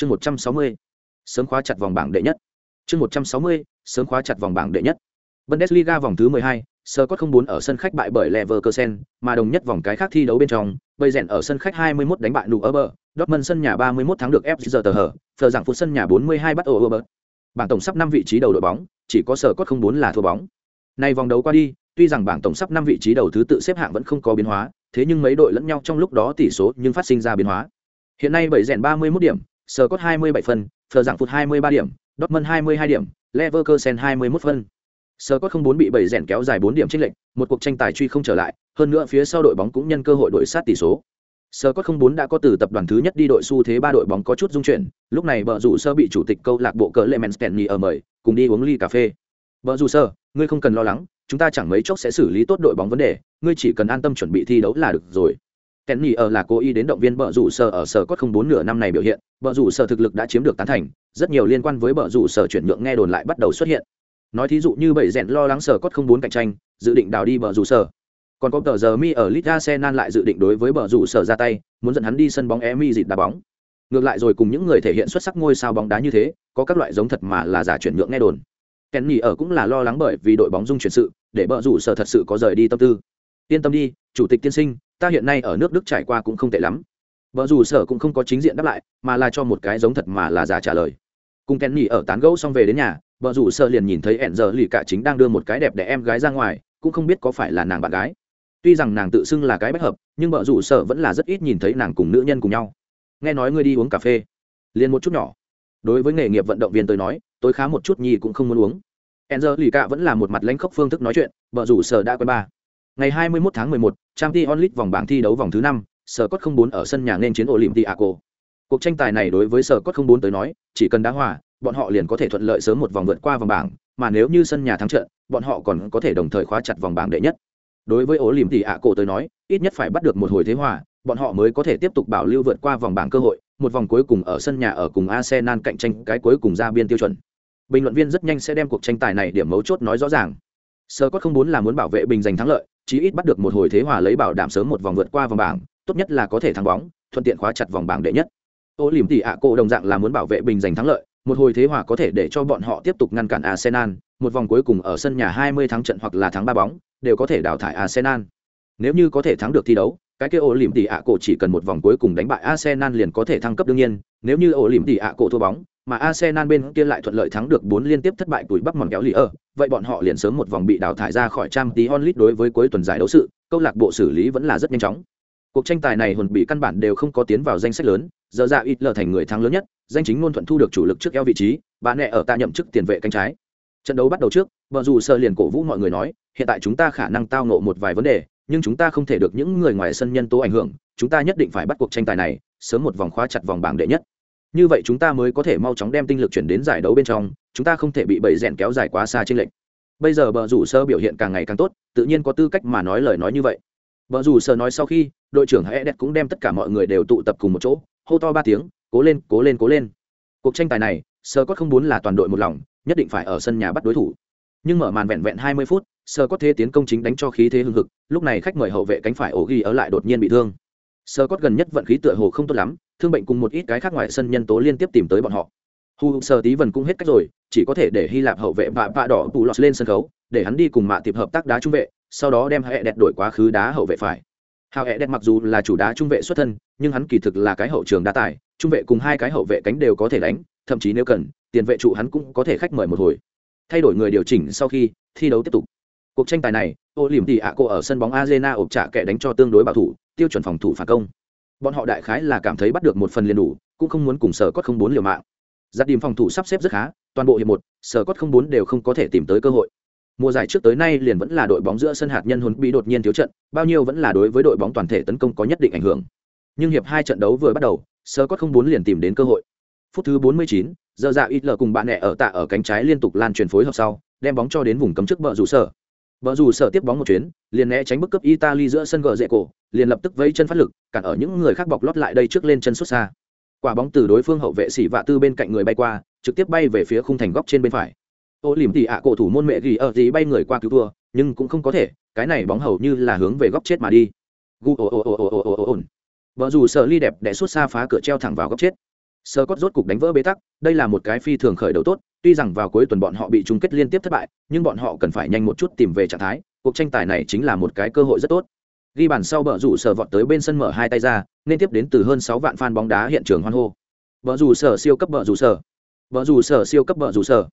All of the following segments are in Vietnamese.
chương một trăm sáu mươi, sớm khóa chặt vòng bảng đệ nhất. Chương một trăm sáu mươi, sớm khóa chặt vòng bảng đệ nhất. Bundesliga vòng thứ mười hai sơ cốt không bốn ở sân khách bại bởi leverkusen, mà đồng nhất vòng cái khác thi đấu bên trong bây rèn ở sân khách 21 đánh bại nụ ở bờ dortmund sân nhà 31 thắng được fc tờ hở thờ giảng phút sân nhà 42 bắt ổ bờ bảng tổng sắp năm vị trí đầu đội bóng, chỉ có sơ cốt không bốn là thua bóng. Nay vòng đấu qua đi, tuy rằng bảng tổng sắp năm vị trí đầu thứ tự xếp hạng vẫn không có biến hóa, thế nhưng mấy đội lẫn nhau trong lúc đó tỷ số nhưng phát sinh ra biến hóa. Hiện nay bảy rèn 31 điểm sờ cốt 27 phân phờ dạng phụt 23 điểm dortmund 22 điểm leverkusen 21 phân Sờ cốt không bốn bị bảy rèn kéo dài 4 điểm chênh lệch, một cuộc tranh tài truy không trở lại, hơn nữa phía sau đội bóng cũng nhân cơ hội đổi sát tỷ số. Sơ cốt không bốn đã có từ tập đoàn thứ nhất đi đội xu thế ba đội bóng có chút dung chuyển, lúc này bờ rủ sơ bị chủ tịch câu lạc bộ cỡ Lemenstenny ở mời, cùng đi uống ly cà phê. Bờ rủ sơ, ngươi không cần lo lắng, chúng ta chẳng mấy chốc sẽ xử lý tốt đội bóng vấn đề, ngươi chỉ cần an tâm chuẩn bị thi đấu là được rồi. Kenny ở là cố ý đến động viên bờ rủ sở ở sở cốt không bốn nửa năm này biểu hiện, bờ rủ sở thực lực đã chiếm được tán thành, rất nhiều liên quan với bờ rủ sở chuyển nhượng nghe đồn lại bắt đầu xuất hiện. Nói thí dụ như bảy rèn lo lắng sở cốt không bốn cạnh tranh dự định đào đi bờ rủ sở. Còn có tờ giờ mi ở lit arsenal lại dự định đối với bờ rủ sở ra tay muốn dẫn hắn đi sân bóng emi dịt đá bóng. Ngược lại rồi cùng những người thể hiện xuất sắc ngôi sao bóng đá như thế có các loại giống thật mà là giả chuyển nhượng nghe đồn. Kenny ở cũng là lo lắng bởi vì đội bóng dung chuyển sự để bờ rủ sở thật sự có rời đi tâm tư. Yên tâm đi chủ tịch tiên sinh ta hiện nay ở nước đức trải qua cũng không tệ lắm. Vợ rủ sở cũng không có chính diện đáp lại, mà là cho một cái giống thật mà là giả trả lời. Cùng kenny ở tán gẫu xong về đến nhà vợ rủ sợ liền nhìn thấy ẹn giờ lì cả chính đang đưa một cái đẹp để em gái ra ngoài, cũng không biết có phải là nàng bạn gái. Tuy rằng nàng tự xưng là cái bách hợp, nhưng vợ rủ sợ vẫn là rất ít nhìn thấy nàng cùng nữ nhân cùng nhau. Nghe nói ngươi đi uống cà phê. Liền một chút nhỏ. Đối với nghề nghiệp vận động viên tôi nói tôi khá một chút nhi cũng không muốn uống. Ẹn giờ lì cả vẫn là một mặt lãnh khốc phương thức nói chuyện vợ rủ sợ đã quen ba ngày 21 tháng 11, trang League onlit vòng bảng thi đấu vòng thứ năm sở cốt không bốn ở sân nhà nên chiến olympiaco cuộc tranh tài này đối với sở cốt không bốn tới nói chỉ cần đá hòa bọn họ liền có thể thuận lợi sớm một vòng vượt qua vòng bảng mà nếu như sân nhà thắng trận bọn họ còn có thể đồng thời khóa chặt vòng bảng đệ nhất. Đối với Olympiaco tới nói ít nhất phải bắt được một hồi thế hòa bọn họ mới có thể tiếp tục bảo lưu vượt qua vòng bảng cơ hội một vòng cuối cùng ở sân nhà ở cùng arsenal cạnh tranh cái cuối cùng ra biên tiêu chuẩn. Bình luận viên rất nhanh sẽ đem cuộc tranh tài này điểm mấu chốt nói rõ ràng. Sơ Cốt không muốn là muốn bảo vệ bình giành thắng lợi chí ít bắt được một hồi thế hòa lấy bảo đảm sớm một vòng vượt qua vòng bảng tốt nhất là có thể thắng bóng thuận tiện khóa chặt vòng bảng đệ nhất ô liềm tỉ ạ cổ đồng dạng là muốn bảo vệ bình giành thắng lợi một hồi thế hòa có thể để cho bọn họ tiếp tục ngăn cản Arsenal, một vòng cuối cùng ở sân nhà 20 thắng trận hoặc là thắng ba bóng, đều có thể đào thải Arsenal. Nếu như có thể thắng được thi đấu, cái kia ô lỉm tỷ ạ cổ chỉ cần một vòng cuối cùng đánh bại Arsenal liền có thể thăng cấp đương nhiên, nếu như ô lỉm tỷ ạ cổ thua bóng, mà Arsenal bên kia lại thuận lợi thắng được 4 liên tiếp thất bại tuổi bắp mòn kéo lì ở, vậy bọn họ liền sớm một vòng bị đào thải ra khỏi Champions League đối với cuối tuần giải đấu sự, câu lạc bộ xử lý vẫn là rất nhanh chóng. Cuộc tranh tài này hồn bị căn bản đều không có tiến vào danh sách lớn, giờ ra ít lờ thành người thắng lớn nhất, danh chính ngôn thuận thu được chủ lực trước eo vị trí bà nẹ ở tạ nhậm chức tiền vệ cánh trái. Trận đấu bắt đầu trước vợ dù sơ liền cổ vũ mọi người nói hiện tại chúng ta khả năng tao nộ một vài vấn đề nhưng chúng ta không thể được những người ngoài sân nhân tố ảnh hưởng chúng ta nhất định phải bắt cuộc tranh tài này sớm một vòng khóa chặt vòng bảng đệ nhất như vậy chúng ta mới có thể mau chóng đem tinh lực chuyển đến giải đấu bên trong, chúng ta không thể bị bầy rèn kéo dài quá xa trên lệnh bây giờ bờ rủ sơ biểu hiện càng ngày càng tốt, tự nhiên có tư cách mà nói lời nói như vậy. Bờ rủ sơ nói sau khi, đội trưởng hãy đẹp cũng đem tất cả mọi người đều tụ tập cùng một chỗ, hô to ba tiếng, cố lên cố lên cố lên. Cuộc tranh tài này, sơ cốt không muốn là toàn đội một lòng, nhất định phải ở sân nhà bắt đối thủ. Nhưng mở màn vẹn vẹn hai mươi phút, sơ cốt thế tiến công chính đánh cho khí thế hưng hực, lúc này khách mời hậu vệ cánh phải ổ ghi ở lại đột nhiên bị thương. Sơ cốt gần nhất vận khí tựa hồ không tốt lắm thương bệnh cùng một ít cái khác ngoài sân nhân tố liên tiếp tìm tới bọn họ. Hu sơ tí vần cũng hết cách rồi, chỉ có thể để hy lạp hậu vệ vạ vạ đỏ bù lọt lên sân khấu, để hắn đi cùng mạ tiệp hợp tác đá trung vệ, sau đó đem hệ đẹp đổi quá khứ đá hậu vệ phải. Hào hệ đẹp mặc dù là chủ đá trung vệ xuất thân, nhưng hắn kỳ thực là cái hậu trường đá tài, trung vệ cùng hai cái hậu vệ cánh đều có thể đánh, thậm chí nếu cần, tiền vệ trụ hắn cũng có thể khách mời một hồi. Thay đổi người điều chỉnh sau khi, thi đấu tiếp tục. Cuộc tranh tài này, ô liềm tỉ ạ cô ở sân bóng arena ộp trả kẻ đánh cho tương đối bảo thủ, tiêu chuẩn phòng thủ phản công bọn họ đại khái là cảm thấy bắt được một phần liền đủ cũng không muốn cùng sở cốt không bốn liều mạng. Giặt điểm phòng thủ sắp xếp rất khá toàn bộ hiệp một sở cốt không bốn đều không có thể tìm tới cơ hội. Mùa giải trước tới nay liền vẫn là đội bóng giữa sân hạt nhân hồn bị đột nhiên thiếu trận bao nhiêu vẫn là đối với đội bóng toàn thể tấn công có nhất định ảnh hưởng. Nhưng hiệp hai trận đấu vừa bắt đầu sở cốt không bốn liền tìm đến cơ hội. Phút thứ 49, giờ dạ ít lờ cùng bạn nẹ ở tạ ở cánh trái liên tục lan truyền phối hợp sau đem bóng cho đến vùng cấm trước bờ rủ sở bờ rủ sở tiếp bóng một chuyến, liền né tránh bức cấp italy giữa sân gờ rệ cổ, liền lập tức vẫy chân phát lực, cản ở những người khác bọc lót lại đây trước lên chân xuất xa. Quả bóng từ đối phương hậu vệ xỉ vạ tư bên cạnh người bay qua, trực tiếp bay về phía khung thành góc trên bên phải. Ô Liễm tỷ ạ cổ thủ môn mẹ gỉ ở gì bay người qua cứu thua, nhưng cũng không có thể, cái này bóng hầu như là hướng về góc chết mà đi. Gu ồ ồ ồ ồ ồ ồ ồ vợ dù sở ly đẹp đẽ suốt xa phá cửa treo thẳng vào góc chết. Sơ cốt rốt cục đánh vỡ bế tắc, đây là một cái phi thường khởi đầu tốt tuy rằng vào cuối tuần bọn họ bị chung kết liên tiếp thất bại, nhưng bọn họ cần phải nhanh một chút tìm về trạng thái, cuộc tranh tài này chính là một cái cơ hội rất tốt. Ghi bàn sau bờ rủ sở vọt tới bên sân mở hai tay ra, nên tiếp đến từ hơn sáu vạn fan bóng đá hiện trường hoan hô. Bờ rủ sở siêu cấp bờ rủ sở. Bờ rủ sở siêu cấp bờ rủ sở.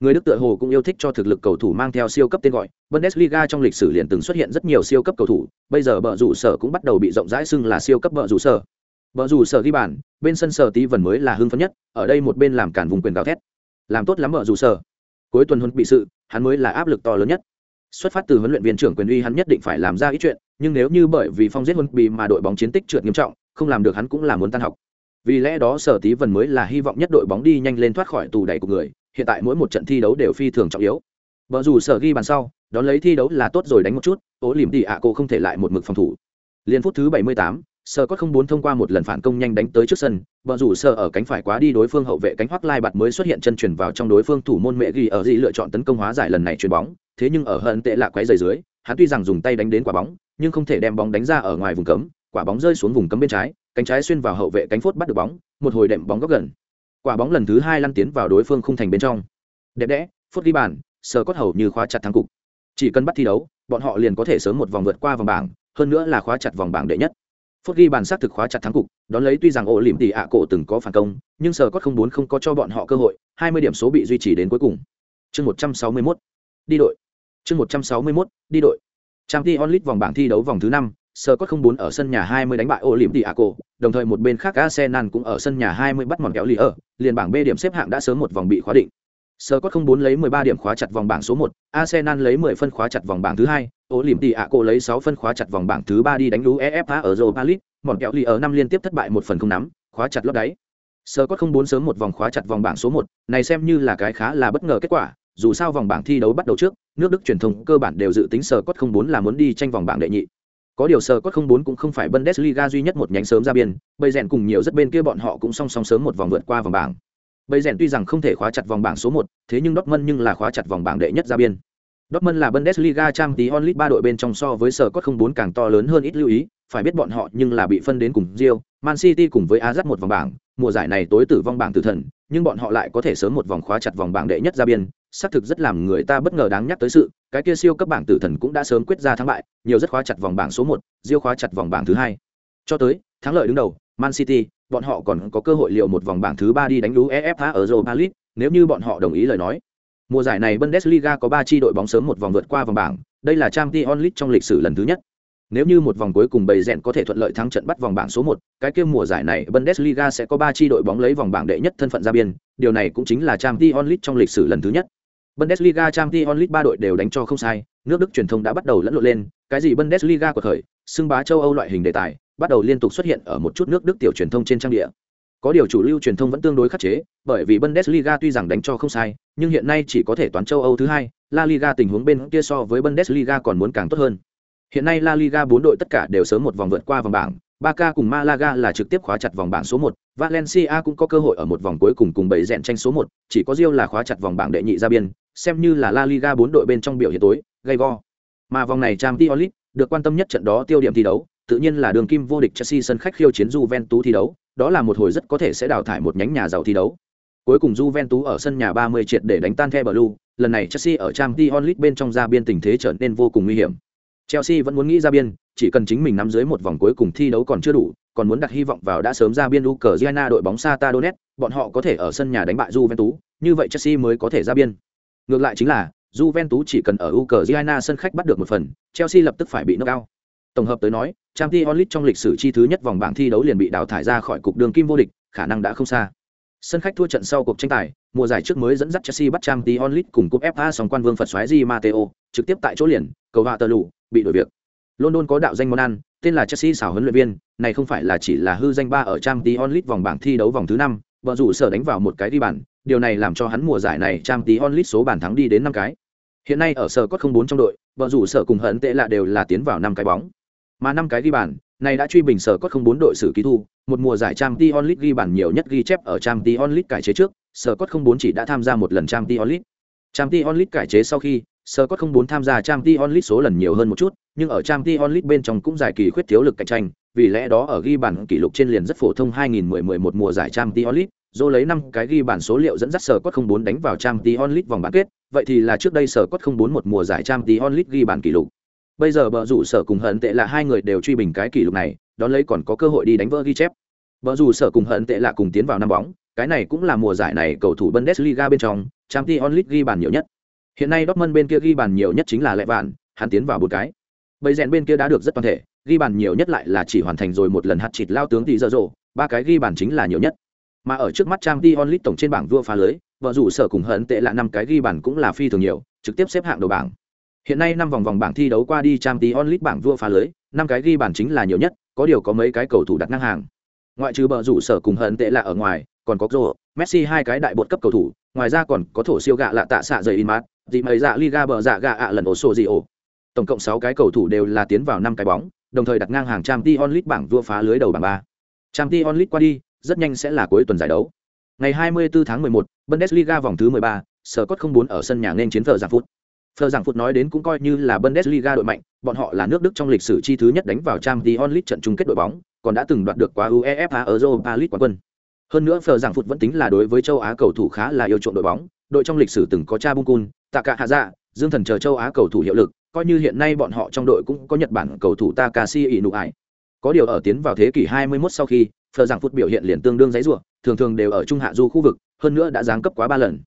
Người đức tựa hồ cũng yêu thích cho thực lực cầu thủ mang theo siêu cấp tên gọi. Bundesliga trong lịch sử liền từng xuất hiện rất nhiều siêu cấp cầu thủ, bây giờ bờ rủ sở cũng bắt đầu bị rộng rãi xưng là siêu cấp bờ rủ sở. Bờ rủ sở ghi bàn, bên sân sở tí vần mới là hưng phấn nhất, ở đây một bên làm cản vùng quyền gào thét làm tốt lắm bờ dù sở. Cuối tuần huấn bị sự hắn mới là áp lực to lớn nhất. Xuất phát từ huấn luyện viên trưởng quyền uy hắn nhất định phải làm ra ít chuyện nhưng nếu như bởi vì phong giết huấn bị mà đội bóng chiến tích trượt nghiêm trọng không làm được hắn cũng là muốn tan học. Vì lẽ đó sở tí vần mới là hy vọng nhất đội bóng đi nhanh lên thoát khỏi tù đẩy của người hiện tại mỗi một trận thi đấu đều phi thường trọng yếu. Vợ dù sở ghi bàn sau đón lấy thi đấu là tốt rồi đánh một chút ố lìm tỉ ạ cô không thể lại một mực phòng thủ. Liên phút thứ 78, sờ có không muốn thông qua một lần phản công nhanh đánh tới trước sân, vợ dù sờ ở cánh phải quá đi đối phương hậu vệ cánh hoắc lai bạt mới xuất hiện chân chuyển vào trong đối phương thủ môn mẹ ghi ở gì lựa chọn tấn công hóa giải lần này chuyền bóng, thế nhưng ở hận tệ lạ quấy dày dưới, hắn tuy rằng dùng tay đánh đến quả bóng, nhưng không thể đem bóng đánh ra ở ngoài vùng cấm, quả bóng rơi xuống vùng cấm bên trái, cánh trái xuyên vào hậu vệ cánh phốt bắt được bóng, một hồi đệm bóng góc gần. Quả bóng lần thứ hai lăn tiến vào đối phương khung thành bên trong. Đẹp đẽ, phút ghi bàn sờ cốt hầu như khóa chặt thắng cục. Chỉ cần bắt thi đấu, bọn họ liền có thể sớm một vòng vượt qua vòng bảng, hơn nữa là khóa chặt vòng bảng đệ nhất phút ghi bàn sát thực khóa chặt thắng cục đón lấy tuy rằng ổ lỉm tỉ ạ cổ từng có phản công nhưng sở cốt không bốn không có cho bọn họ cơ hội hai mươi điểm số bị duy trì đến cuối cùng. Chương một trăm sáu mươi mốt. Đi đội. Chương một trăm sáu mươi mốt đi đội. Trang t onlit vòng bảng thi đấu vòng thứ năm sở cốt không bốn ở sân nhà 20 đánh bại ổ lỉm tỷ ạ cổ đồng thời một bên khác arsenal cũng ở sân nhà 20 bắt mòn kéo lì ở liền bảng b điểm xếp hạng đã sớm một vòng bị khóa định. Sờ không bốn lấy 13 điểm khóa chặt vòng bảng số 1, arsenal lấy 10 phân khóa chặt vòng bảng thứ hai ô liễm tỷ ạ cổ lấy sáu phân khóa chặt vòng bảng thứ ba đi đánh lú efa ở europa palit mòn kẹo lì ở năm liên tiếp thất bại một phần không nắm, khóa chặt lót đáy. Sơ cốt không bốn sớm một vòng khóa chặt vòng bảng số một. Này xem như là cái khá là bất ngờ kết quả, dù sao vòng bảng thi đấu bắt đầu trước, nước đức truyền thông cơ bản đều dự tính sơ cốt không bốn là muốn đi tranh vòng bảng đệ nhị. Có điều sơ cốt không bốn cũng không phải bundesliga duy nhất một nhánh sớm ra biên, bây rèn cùng nhiều rất bên kia bọn họ cũng song song sớm một vòng vượt qua vòng bảng. Bây rèn tuy rằng không thể khóa chặt vòng bảng số một, thế nhưng dortmund nhưng là khóa chặt vòng bảng đệ nhất ra biên dortmund là bundesliga trang League onlit ba đội bên trong so với sở cốt không bốn càng to lớn hơn ít lưu ý. Phải biết bọn họ nhưng là bị phân đến cùng Real, man city cùng với Ajax một vòng bảng. Mùa giải này tối tử vong bảng tử thần nhưng bọn họ lại có thể sớm một vòng khóa chặt vòng bảng đệ nhất ra biên. Xác thực rất làm người ta bất ngờ đáng nhắc tới sự cái kia siêu cấp bảng tử thần cũng đã sớm quyết ra thắng bại nhiều rất khóa chặt vòng bảng số một Real khóa chặt vòng bảng thứ hai. Cho tới thắng lợi đứng đầu man city bọn họ còn có cơ hội liệu một vòng bảng thứ ba đi đánh lú efa ở europa league. Nếu như bọn họ đồng ý lời nói mùa giải này bundesliga có ba chi đội bóng sớm một vòng vượt qua vòng bảng đây là Champions League trong lịch sử lần thứ nhất nếu như một vòng cuối cùng bầy rèn có thể thuận lợi thắng trận bắt vòng bảng số một, cái kia mùa giải này Bundesliga sẽ có ba chi đội bóng lấy vòng bảng đệ nhất thân phận ra biên, điều này cũng chính là Champions League trong lịch sử lần thứ nhất. Bundesliga Champions League ba đội đều đánh cho không sai, nước Đức truyền thông đã bắt đầu lẫn lộn lên, cái gì Bundesliga của thời, xưng bá châu Âu loại hình đề tài, bắt đầu liên tục xuất hiện ở một chút nước Đức tiểu truyền thông trên trang địa. Có điều chủ lưu truyền thông vẫn tương đối khắc chế, bởi vì Bundesliga tuy rằng đánh cho không sai, nhưng hiện nay chỉ có thể toán châu Âu thứ hai, La Liga tình huống bên kia so với Bundesliga còn muốn càng tốt hơn. Hiện nay La Liga bốn đội tất cả đều sớm một vòng vượt qua vòng bảng, Barca cùng Malaga là trực tiếp khóa chặt vòng bảng số 1, Valencia cũng có cơ hội ở một vòng cuối cùng cùng bảy dẹn tranh số 1, chỉ có Real là khóa chặt vòng bảng đệ nhị ra biên, xem như là La Liga bốn đội bên trong biểu hiện tối, gay go. Mà vòng này Champions League được quan tâm nhất trận đó tiêu điểm thi đấu, tự nhiên là đường kim vô địch Chelsea sân khách khiêu chiến Juventus thi đấu, đó là một hồi rất có thể sẽ đào thải một nhánh nhà giàu thi đấu. Cuối cùng Juventus ở sân nhà 30 triệt để đánh tan The Blue, lần này Chelsea ở Champions League bên trong ra biên tình thế trở nên vô cùng nguy hiểm. Chelsea vẫn muốn nghĩ ra biên, chỉ cần chính mình nắm dưới một vòng cuối cùng thi đấu còn chưa đủ, còn muốn đặt hy vọng vào đã sớm ra biên Ukraine đội bóng Sata Donetsk, bọn họ có thể ở sân nhà đánh bại Juventus, như vậy Chelsea mới có thể ra biên. Ngược lại chính là, Juventus chỉ cần ở Ukraine sân khách bắt được một phần, Chelsea lập tức phải bị knock out. Tổng hợp tới nói, Champions Onlit trong lịch sử chi thứ nhất vòng bảng thi đấu liền bị đào thải ra khỏi cục đường kim vô địch, khả năng đã không xa. Sân khách thua trận sau cuộc tranh tài, mùa giải trước mới dẫn dắt Chelsea bắt Champions Onlit cùng cúp FA song quan vương Phật xoáy Di Matteo, trực tiếp tại chỗ liền, cầu hạ tờ lụ bị đổi việc. London có đạo danh món ăn, tên là Chelsea xảo huấn luyện viên, này không phải là chỉ là hư danh ba ở Champions Onlit vòng bảng thi đấu vòng thứ năm, vợ rủ sở đánh vào một cái đi bàn, điều này làm cho hắn mùa giải này Champions Onlit số bàn thắng đi đến năm cái. Hiện nay ở sở có không bốn trong đội, vợ rủ sở cùng hận tệ lạ đều là tiến vào năm cái bóng. Mà năm cái ghi bàn, này đã truy bình sở cốt không bốn đội xử ký thu, một mùa giải trang Champions League ghi bàn nhiều nhất ghi chép ở trang Champions League cải chế trước, sở cốt không bốn chỉ đã tham gia một lần Trang Champions League. Champions League cải chế sau khi, sở cốt không bốn tham gia trang Champions League số lần nhiều hơn một chút, nhưng ở trang Champions League bên trong cũng giải kỳ khuyết thiếu lực cạnh tranh, vì lẽ đó ở ghi bàn kỷ lục trên liền rất phổ thông 2010-11 mùa giải trang Champions League, dô lấy năm cái ghi bản số liệu dẫn dắt sở cốt không bốn đánh vào trang tí onlit vòng bán kết vậy thì là trước đây sở cốt không bốn một mùa giải trang tí onlit ghi bản kỷ lục bây giờ bờ rủ sở cùng hận tệ là hai người đều truy bình cái kỷ lục này, đón lấy còn có cơ hội đi đánh vỡ ghi chép. Bờ rủ sở cùng hận tệ là cùng tiến vào năm bóng, cái này cũng là mùa giải này cầu thủ bundesliga bên trong trang tí onlit ghi bàn nhiều nhất. Hiện nay dortmund bên kia ghi bàn nhiều nhất chính là lệ vạn, hắn tiến vào một cái. Bây rèn bên kia đã được rất toàn thể, ghi bàn nhiều nhất lại là chỉ hoàn thành rồi một lần hạt chịt lao tướng thì dở dộ ba cái ghi bàn chính là nhiều nhất. Mà ở trước mắt trang t onlit tổng trên bảng vua phá lưới vợ rủ sở cùng hận tệ là năm cái ghi bàn cũng là phi thường nhiều, trực tiếp xếp hạng đầu bảng hiện nay năm vòng vòng bảng thi đấu qua đi trang t onlit bảng vua phá lưới năm cái ghi bàn chính là nhiều nhất có điều có mấy cái cầu thủ đặt ngang hàng. Ngoại trừ bờ rủ sở cùng hận tệ là ở ngoài còn có rô messi hai cái đại bột cấp cầu thủ ngoài ra còn có thổ siêu gạ lạ tạ xạ rời Inmat, dì mấy dạ liga bờ dạ gạ ạ lần ổ sổ gì ổ. Tổng cộng sáu cái cầu thủ đều là tiến vào năm cái bóng đồng thời đặt ngang hàng trang t onlit bảng vua phá lưới đầu bảng ba. Trang t onlit qua đi rất nhanh sẽ là cuối tuần giải đấu. Ngày 24 tháng 11, bundesliga vòng thứ 13, sở cốt không ở sân nhà nên chiến vợ giảng phút. Phờ rằng phút nói đến cũng coi như là bundesliga đội mạnh bọn họ là nước đức trong lịch sử chi thứ nhất đánh vào Champions League trận chung kết đội bóng còn đã từng đoạt được qua uefa europa league quán quân. Hơn nữa Phờ rằng phút vẫn tính là đối với châu á cầu thủ khá là yêu chuộng đội bóng đội trong lịch sử từng có cha bung cun tạ dương thần chờ châu á cầu thủ hiệu lực coi như hiện nay bọn họ trong đội cũng có nhật bản cầu thủ takashi inu có điều ở tiến vào thế kỷ 21 sau khi phờ rằng phút biểu hiện liền tương đương giấy rùa, thường thường đều ở trung hạ du khu vực hơn nữa đã giáng cấp quá ba lần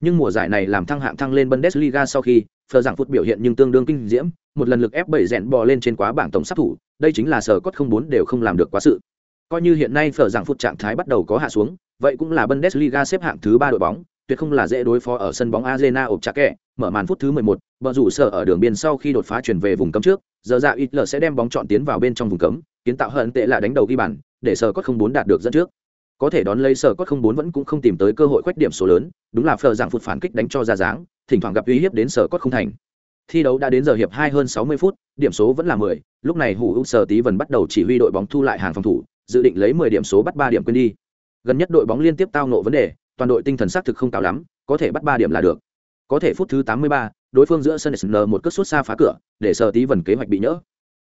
nhưng mùa giải này làm thăng hạng thăng lên bundesliga sau khi phờ giảng phút biểu hiện nhưng tương đương kinh diễm một lần lực ép bảy rèn bò lên trên quá bảng tổng sát thủ đây chính là sở cốt không bốn đều không làm được quá sự coi như hiện nay phờ giảng phút trạng thái bắt đầu có hạ xuống vậy cũng là bundesliga xếp hạng thứ ba đội bóng tuyệt không là dễ đối phó ở sân bóng Arena ộp chặt kẻ, mở màn phút thứ 11, bờ rủ sở ở đường biên sau khi đột phá chuyển về vùng cấm trước, giờ dạ Hitler sẽ đem bóng chọn tiến vào bên trong vùng cấm, kiến tạo hận tệ là đánh đầu ghi bàn, để sở cốt không bốn đạt được dẫn trước. Có thể đón lấy sở cốt không bốn vẫn cũng không tìm tới cơ hội khoét điểm số lớn, đúng là phờ dạng phụt phản kích đánh cho ra dáng, thỉnh thoảng gặp uy hiếp đến sở cốt không thành. Thi đấu đã đến giờ hiệp hai hơn 60 phút, điểm số vẫn là 10, lúc này Hủ Úc Sở Tí vần bắt đầu chỉ huy đội bóng thu lại hàng phòng thủ, dự định lấy 10 điểm số bắt 3 điểm quên đi. Gần nhất đội bóng liên tiếp tao nộ vấn đề, toàn đội tinh thần xác thực không cao lắm, có thể bắt ba điểm là được có thể phút thứ tám mươi ba, đối phương giữa sân sn một cất sút xa phá cửa để sở tí vần kế hoạch bị nhỡ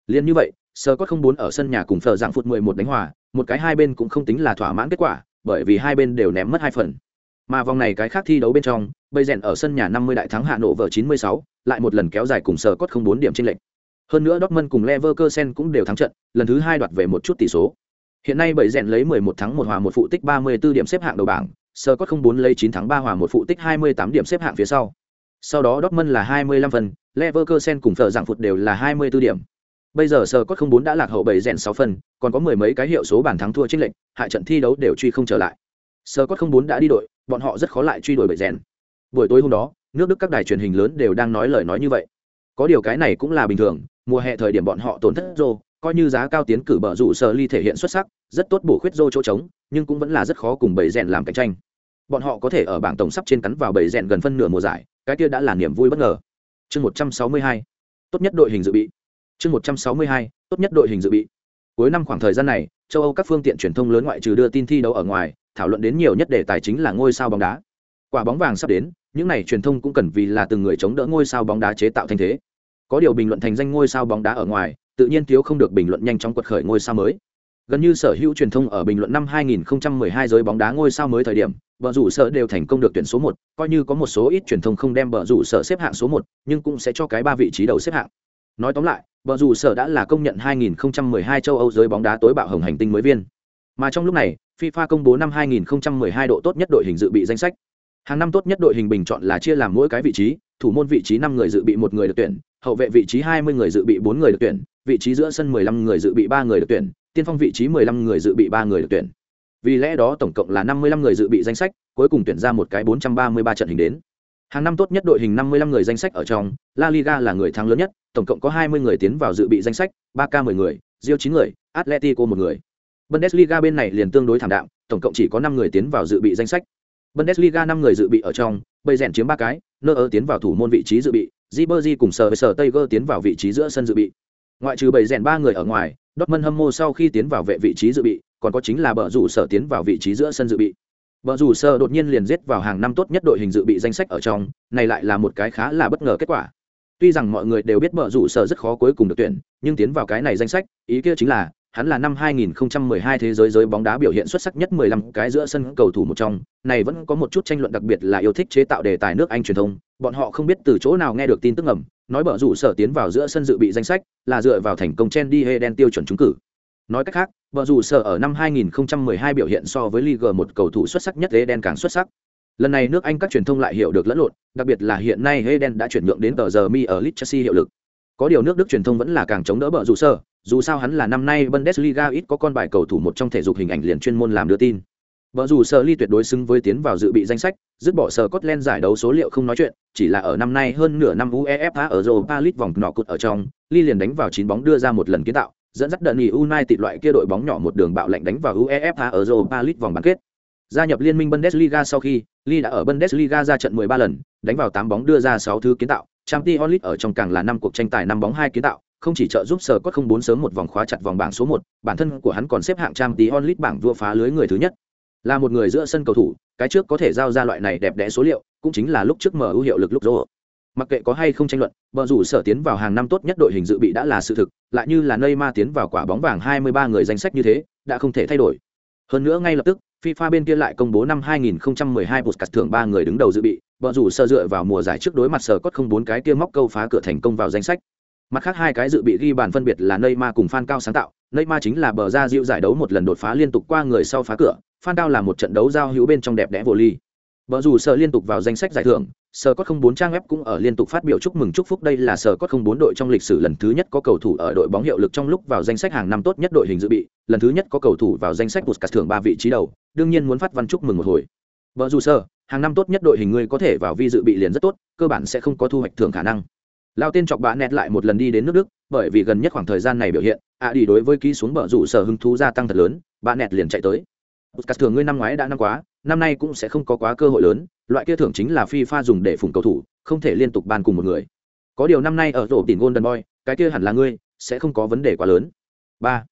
liên như vậy sơ có không bốn ở sân nhà cùng phờ dạng phút mười một đánh hòa, một cái hai bên cũng không tính là thỏa mãn kết quả, bởi vì hai bên đều ném mất hai phần. Mà vòng này cái khác thi đấu bên trong, bây rèn ở sân nhà năm mươi đại thắng hạ Nội vợ chín mươi sáu, lại một lần kéo dài cùng sơ cốt không bốn điểm trên lệnh hơn nữa Dortmund cùng Leverkusen cũng đều thắng trận, lần thứ hai đoạt về một chút tỷ số. Hiện nay bảy rèn lấy 11 thắng một hòa một phụ tích 34 điểm xếp hạng đầu bảng sơ không bốn lấy 9 thắng 3 hòa một phụ tích hai mươi tám điểm xếp hạng phía sau. Sau đó Dortmund là hai mươi lăm phần, Leverkusen cùng phở dạng phụt đều là 24 điểm bây giờ sơ Cốt không bốn đã lạc hậu bảy rèn sáu phần, còn có mười mấy cái hiệu số bàn thắng thua chênh lệnh hại trận thi đấu đều truy không trở lại. Sơ Cốt không bốn đã đi đội, bọn họ rất khó lại truy đuổi bảy rèn. Buổi tối hôm đó, nước đức các đài truyền hình lớn đều đang nói lời nói như vậy. Có điều cái này cũng là bình thường, mùa hè thời điểm bọn họ tổn thất rô, coi như giá cao tiến cử bờ rủ sờ ly thể hiện xuất sắc, rất tốt bổ khuyết rô chỗ trống, nhưng cũng vẫn là rất khó cùng bảy rèn làm cạnh tranh. Bọn họ có thể ở bảng tổng sắp trên cắn vào bảy rèn gần phân nửa mùa giải, cái kia đã là niềm vui bất ngờ. Chương một trăm sáu mươi hai, tốt nhất đội hình dự bị chương một trăm sáu mươi hai, tốt nhất đội hình dự bị. Cuối năm khoảng thời gian này, châu âu các phương tiện truyền thông lớn ngoại trừ đưa tin thi đấu ở ngoài, thảo luận đến nhiều nhất đề tài chính là ngôi sao bóng đá. Quả bóng vàng sắp đến, những này truyền thông cũng cần vì là từng người chống đỡ ngôi sao bóng đá chế tạo thành thế. Có điều bình luận thành danh ngôi sao bóng đá ở ngoài, tự nhiên thiếu không được bình luận nhanh chóng quật khởi ngôi sao mới. Gần như sở hữu truyền thông ở bình luận năm 2012 giới bóng đá ngôi sao mới thời điểm, bờ rủ sở đều thành công được tuyển số một, coi như có một số ít truyền thông không đem bờ rủ sở xếp hạng số một, nhưng cũng sẽ cho cái ba vị trí đầu xếp hạng. Nói tóm lại bờ Dù sở đã là công nhận 2012 châu âu giới bóng đá tối bạo hồng hành tinh mới viên. Mà trong lúc này, FIFA công bố năm 2012 độ tốt nhất đội hình dự bị danh sách. Hàng năm tốt nhất đội hình bình chọn là chia làm mỗi cái vị trí, thủ môn vị trí năm người dự bị một người được tuyển, hậu vệ vị trí 20 người dự bị bốn người được tuyển, vị trí giữa sân 15 người dự bị ba người được tuyển, tiên phong vị trí 15 người dự bị ba người được tuyển. Vì lẽ đó tổng cộng là 55 người dự bị danh sách, cuối cùng tuyển ra một cái 433 trận hình đến hàng năm tốt nhất đội hình 55 người danh sách ở trong, La Liga là người thắng lớn nhất, tổng cộng có 20 người tiến vào dự bị danh sách 3K 10 người, Real 9 người, Atletico 1 người. Bundesliga bên này liền tương đối thảm đạm, tổng cộng chỉ có 5 người tiến vào dự bị danh sách. Bundesliga 5 người dự bị ở trong bây rèn chiếm 3 cái nơ tiến vào thủ môn vị trí dự bị Ribery cùng sở với sở Tiger tiến vào vị trí giữa sân dự bị. Ngoại trừ bảy rèn 3 người ở ngoài, Dortmund hâm mộ sau khi tiến vào vệ vị trí dự bị, còn có chính là bờ rủ sở tiến vào vị trí giữa sân dự bị bờ rủ sở đột nhiên liền giết vào hàng năm tốt nhất đội hình dự bị danh sách ở trong này lại là một cái khá là bất ngờ kết quả tuy rằng mọi người đều biết bờ rủ sở rất khó cuối cùng được tuyển nhưng tiến vào cái này danh sách ý kia chính là hắn là năm 2012 thế giới giới bóng đá biểu hiện xuất sắc nhất 15 cái giữa sân cầu thủ một trong, này vẫn có một chút tranh luận đặc biệt là yêu thích chế tạo đề tài nước Anh truyền thông, bọn họ không biết từ chỗ nào nghe được tin tức ngầm, nói bở rủ sở tiến vào giữa sân dự bị danh sách, là dựa vào thành công chen đi Heden tiêu chuẩn trúng cử. Nói cách khác, Bờ rủ sở ở năm 2012 biểu hiện so với Liga một cầu thủ xuất sắc nhất Eden càng xuất sắc. Lần này nước Anh các truyền thông lại hiểu được lẫn lộn, đặc biệt là hiện nay Eden đã chuyển nhượng đến tờ giờ mi ở Leeds Chelsea hiệu lực. Có điều nước Đức truyền thông vẫn là càng chống đỡ bờ rủ sở, dù sao hắn là năm nay Bundesliga ít có con bài cầu thủ một trong thể dục hình ảnh liền chuyên môn làm đưa tin. Bờ rủ Sở Ly tuyệt đối xứng với tiến vào dự bị danh sách, dứt bỏ Sở Scotland giải đấu số liệu không nói chuyện, chỉ là ở năm nay hơn nửa năm UEFA ở Europa League vòng nọ cột ở trong, Ly liền đánh vào 9 bóng đưa ra một lần kiến tạo, dẫn dắt đợt United loại kia đội bóng nhỏ một đường bạo lệnh đánh vào UEFA ở Europa League vòng bán kết. Gia nhập liên minh Bundesliga sau khi, Li đã ở Bundesliga ra trận 13 lần, đánh vào 8 bóng đưa ra 6 thứ kiến tạo, Champions League ở trong càng là năm cuộc tranh tài năm bóng hai kiến tạo, không chỉ trợ giúp sở cốt không bốn sớm một vòng khóa chặt vòng bảng số một, bản thân của hắn còn xếp hạng Champions League bảng vua phá lưới người thứ nhất. Là một người giữa sân cầu thủ, cái trước có thể giao ra loại này đẹp đẽ số liệu, cũng chính là lúc trước mở ưu hiệu lực lúc rồi Mặc kệ có hay không tranh luận, bờ rủ sở tiến vào hàng năm tốt nhất đội hình dự bị đã là sự thực, lại như là Neymar tiến vào quả bóng vàng 23 người danh sách như thế, đã không thể thay đổi. Hơn nữa ngay lập tức, FIFA bên kia lại công bố năm 2012 Puskas thưởng ba người đứng đầu dự bị, bờ rủ sơ dựa vào mùa giải trước đối mặt sở cốt không bốn cái kia móc câu phá cửa thành công vào danh sách. Mặt khác hai cái dự bị ghi bàn phân biệt là Neymar cùng Phan Cao sáng tạo, Neymar chính là bờ ra dịu giải đấu một lần đột phá liên tục qua người sau phá cửa, Phan Cao là một trận đấu giao hữu bên trong đẹp đẽ vô ly. Bờ rủ sở liên tục vào danh sách giải thưởng, sở cốt không bốn trang web cũng ở liên tục phát biểu chúc mừng chúc phúc. Đây là sở cốt không bốn đội trong lịch sử lần thứ nhất có cầu thủ ở đội bóng hiệu lực trong lúc vào danh sách hàng năm tốt nhất đội hình dự bị, lần thứ nhất có cầu thủ vào danh sách Puskas thưởng ba vị trí đầu, đương nhiên muốn phát văn chúc mừng một hồi. Bờ dù sở, hàng năm tốt nhất đội hình ngươi có thể vào vi dự bị liền rất tốt, cơ bản sẽ không có thu hoạch thưởng khả năng. Lao tên chọc bạ nẹt lại một lần đi đến nước đức bởi vì gần nhất khoảng thời gian này biểu hiện ạ đi đối với ký xuống bờ rủ sở hứng thú gia tăng thật lớn bạ nẹt liền chạy tới. Puskas thường ngươi năm ngoái đã năm quá năm nay cũng sẽ không có quá cơ hội lớn loại kia thưởng chính là FIFA dùng để phủng cầu thủ không thể liên tục ban cùng một người có điều năm nay ở rổ tỉnh golden boy cái kia hẳn là ngươi sẽ không có vấn đề quá lớn ba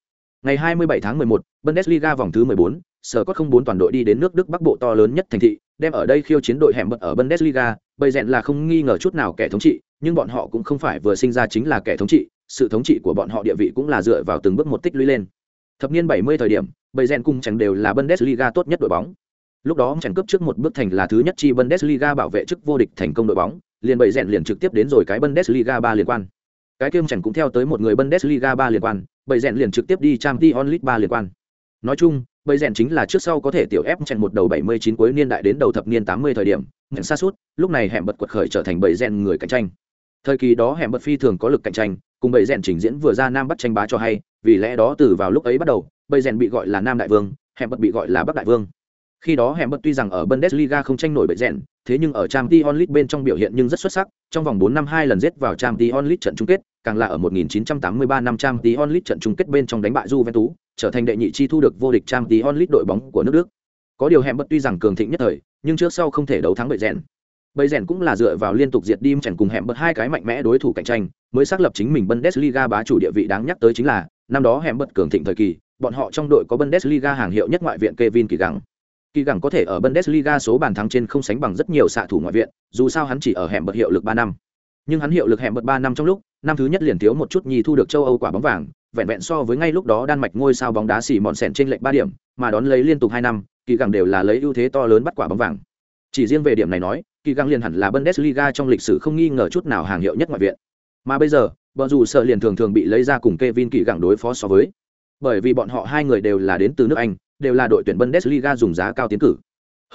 ngày 27 tháng 11, Bundesliga vòng thứ 14, sở có không bốn toàn đội đi đến nước Đức Bắc Bộ to lớn nhất thành thị, đem ở đây khiêu chiến đội hẻm bật ở Bundesliga, bây rèn là không nghi ngờ chút nào kẻ thống trị, nhưng bọn họ cũng không phải vừa sinh ra chính là kẻ thống trị, sự thống trị của bọn họ địa vị cũng là dựa vào từng bước một tích lũy lên. Thập niên 70 thời điểm, bây rèn cùng chẳng đều là Bundesliga tốt nhất đội bóng. Lúc đó chẳng cướp trước một bước thành là thứ nhất chi Bundesliga bảo vệ chức vô địch thành công đội bóng, liền bậy rèn liền trực tiếp đến rồi cái Bundesliga 3 liên quan. Cái kiêm chẳng cũng theo tới một người Bundesliga 3 liên quan, bậy rèn liền trực tiếp đi Champions League 3 liên quan. Nói chung, bậy rèn chính là trước sau có thể tiểu ép chèn một đầu 79 cuối niên đại đến đầu thập niên 80 thời điểm, nhận xa suốt, lúc này hẻm bật quật khởi trở thành bậy rèn người cạnh tranh. Thời kỳ đó hẻm bật phi thường có lực cạnh tranh, cùng bậy rèn trình diễn vừa ra nam bắt tranh bá cho hay, vì lẽ đó từ vào lúc ấy bắt đầu, bậy rèn bị gọi là nam đại vương, hẻm bật bị gọi là bắc đại vương. Khi đó hẻm bật tuy rằng ở Bundesliga không tranh nổi bệ rèn, thế nhưng ở Champions League bên trong biểu hiện nhưng rất xuất sắc, trong vòng 4 năm hai lần giết vào Champions League trận chung kết, càng là ở 1983 năm Champions League trận chung kết bên trong đánh bại Juventus, trở thành đệ nhị chi thu được vô địch Champions League đội bóng của nước Đức. Có điều hẻm bật tuy rằng cường thịnh nhất thời, nhưng trước sau không thể đấu thắng bệ rèn. Bầy rèn cũng là dựa vào liên tục diệt đi chẳng cùng hẻm bật hai cái mạnh mẽ đối thủ cạnh tranh, mới xác lập chính mình Bundesliga bá chủ địa vị đáng nhắc tới chính là, năm đó hẻm bật cường thịnh thời kỳ, bọn họ trong đội có Bundesliga hàng hiệu nhất ngoại viện Kevin Kỳ Gắng. Kỳ gẳng có thể ở Bundesliga số bàn thắng trên không sánh bằng rất nhiều xạ thủ ngoại viện, dù sao hắn chỉ ở hẻm bật hiệu lực ba năm. Nhưng hắn hiệu lực hẻm bật ba năm trong lúc, năm thứ nhất liền thiếu một chút nhì thu được châu Âu quả bóng vàng, vẹn vẹn so với ngay lúc đó Đan Mạch ngôi sao bóng đá xỉ mọn sẹn trên lệnh ba điểm, mà đón lấy liên tục hai năm, Kỳ gẳng đều là lấy ưu thế to lớn bắt quả bóng vàng. Chỉ riêng về điểm này nói, Kỳ gẳng liền hẳn là Bundesliga trong lịch sử không nghi ngờ chút nào hàng hiệu nhất ngoại viện. Mà bây giờ, bọn dù sợ liền thường thường bị lấy ra cùng Kevin Kỳ gẳng đối phó so với. Bởi vì bọn họ hai người đều là đến từ nước Anh, đều là đội tuyển Bundesliga dùng giá cao tiến cử.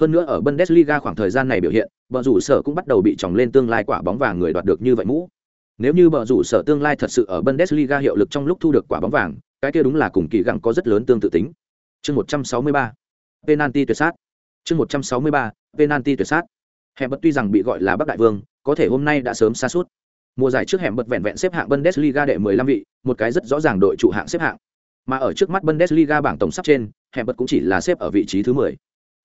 Hơn nữa ở Bundesliga khoảng thời gian này biểu hiện, bọn rủ sở cũng bắt đầu bị tròng lên tương lai quả bóng vàng người đoạt được như vậy mũ. Nếu như bờ rủ sở tương lai thật sự ở Bundesliga hiệu lực trong lúc thu được quả bóng vàng, cái kia đúng là cùng kỳ gặng có rất lớn tương tự tính. Chương 163. Penalty tuyệt sát. Chương 163. Penalty tuyệt sát. Hẻm bật tuy rằng bị gọi là Bắc Đại Vương, có thể hôm nay đã sớm xa suốt. Mùa giải trước hẻm bật vẹn vẹn xếp hạng Bundesliga đệ 15 vị, một cái rất rõ ràng đội chủ hạng xếp hạng. Mà ở trước mắt Bundesliga bảng tổng sắp trên, hẻm bật cũng chỉ là xếp ở vị trí thứ 10.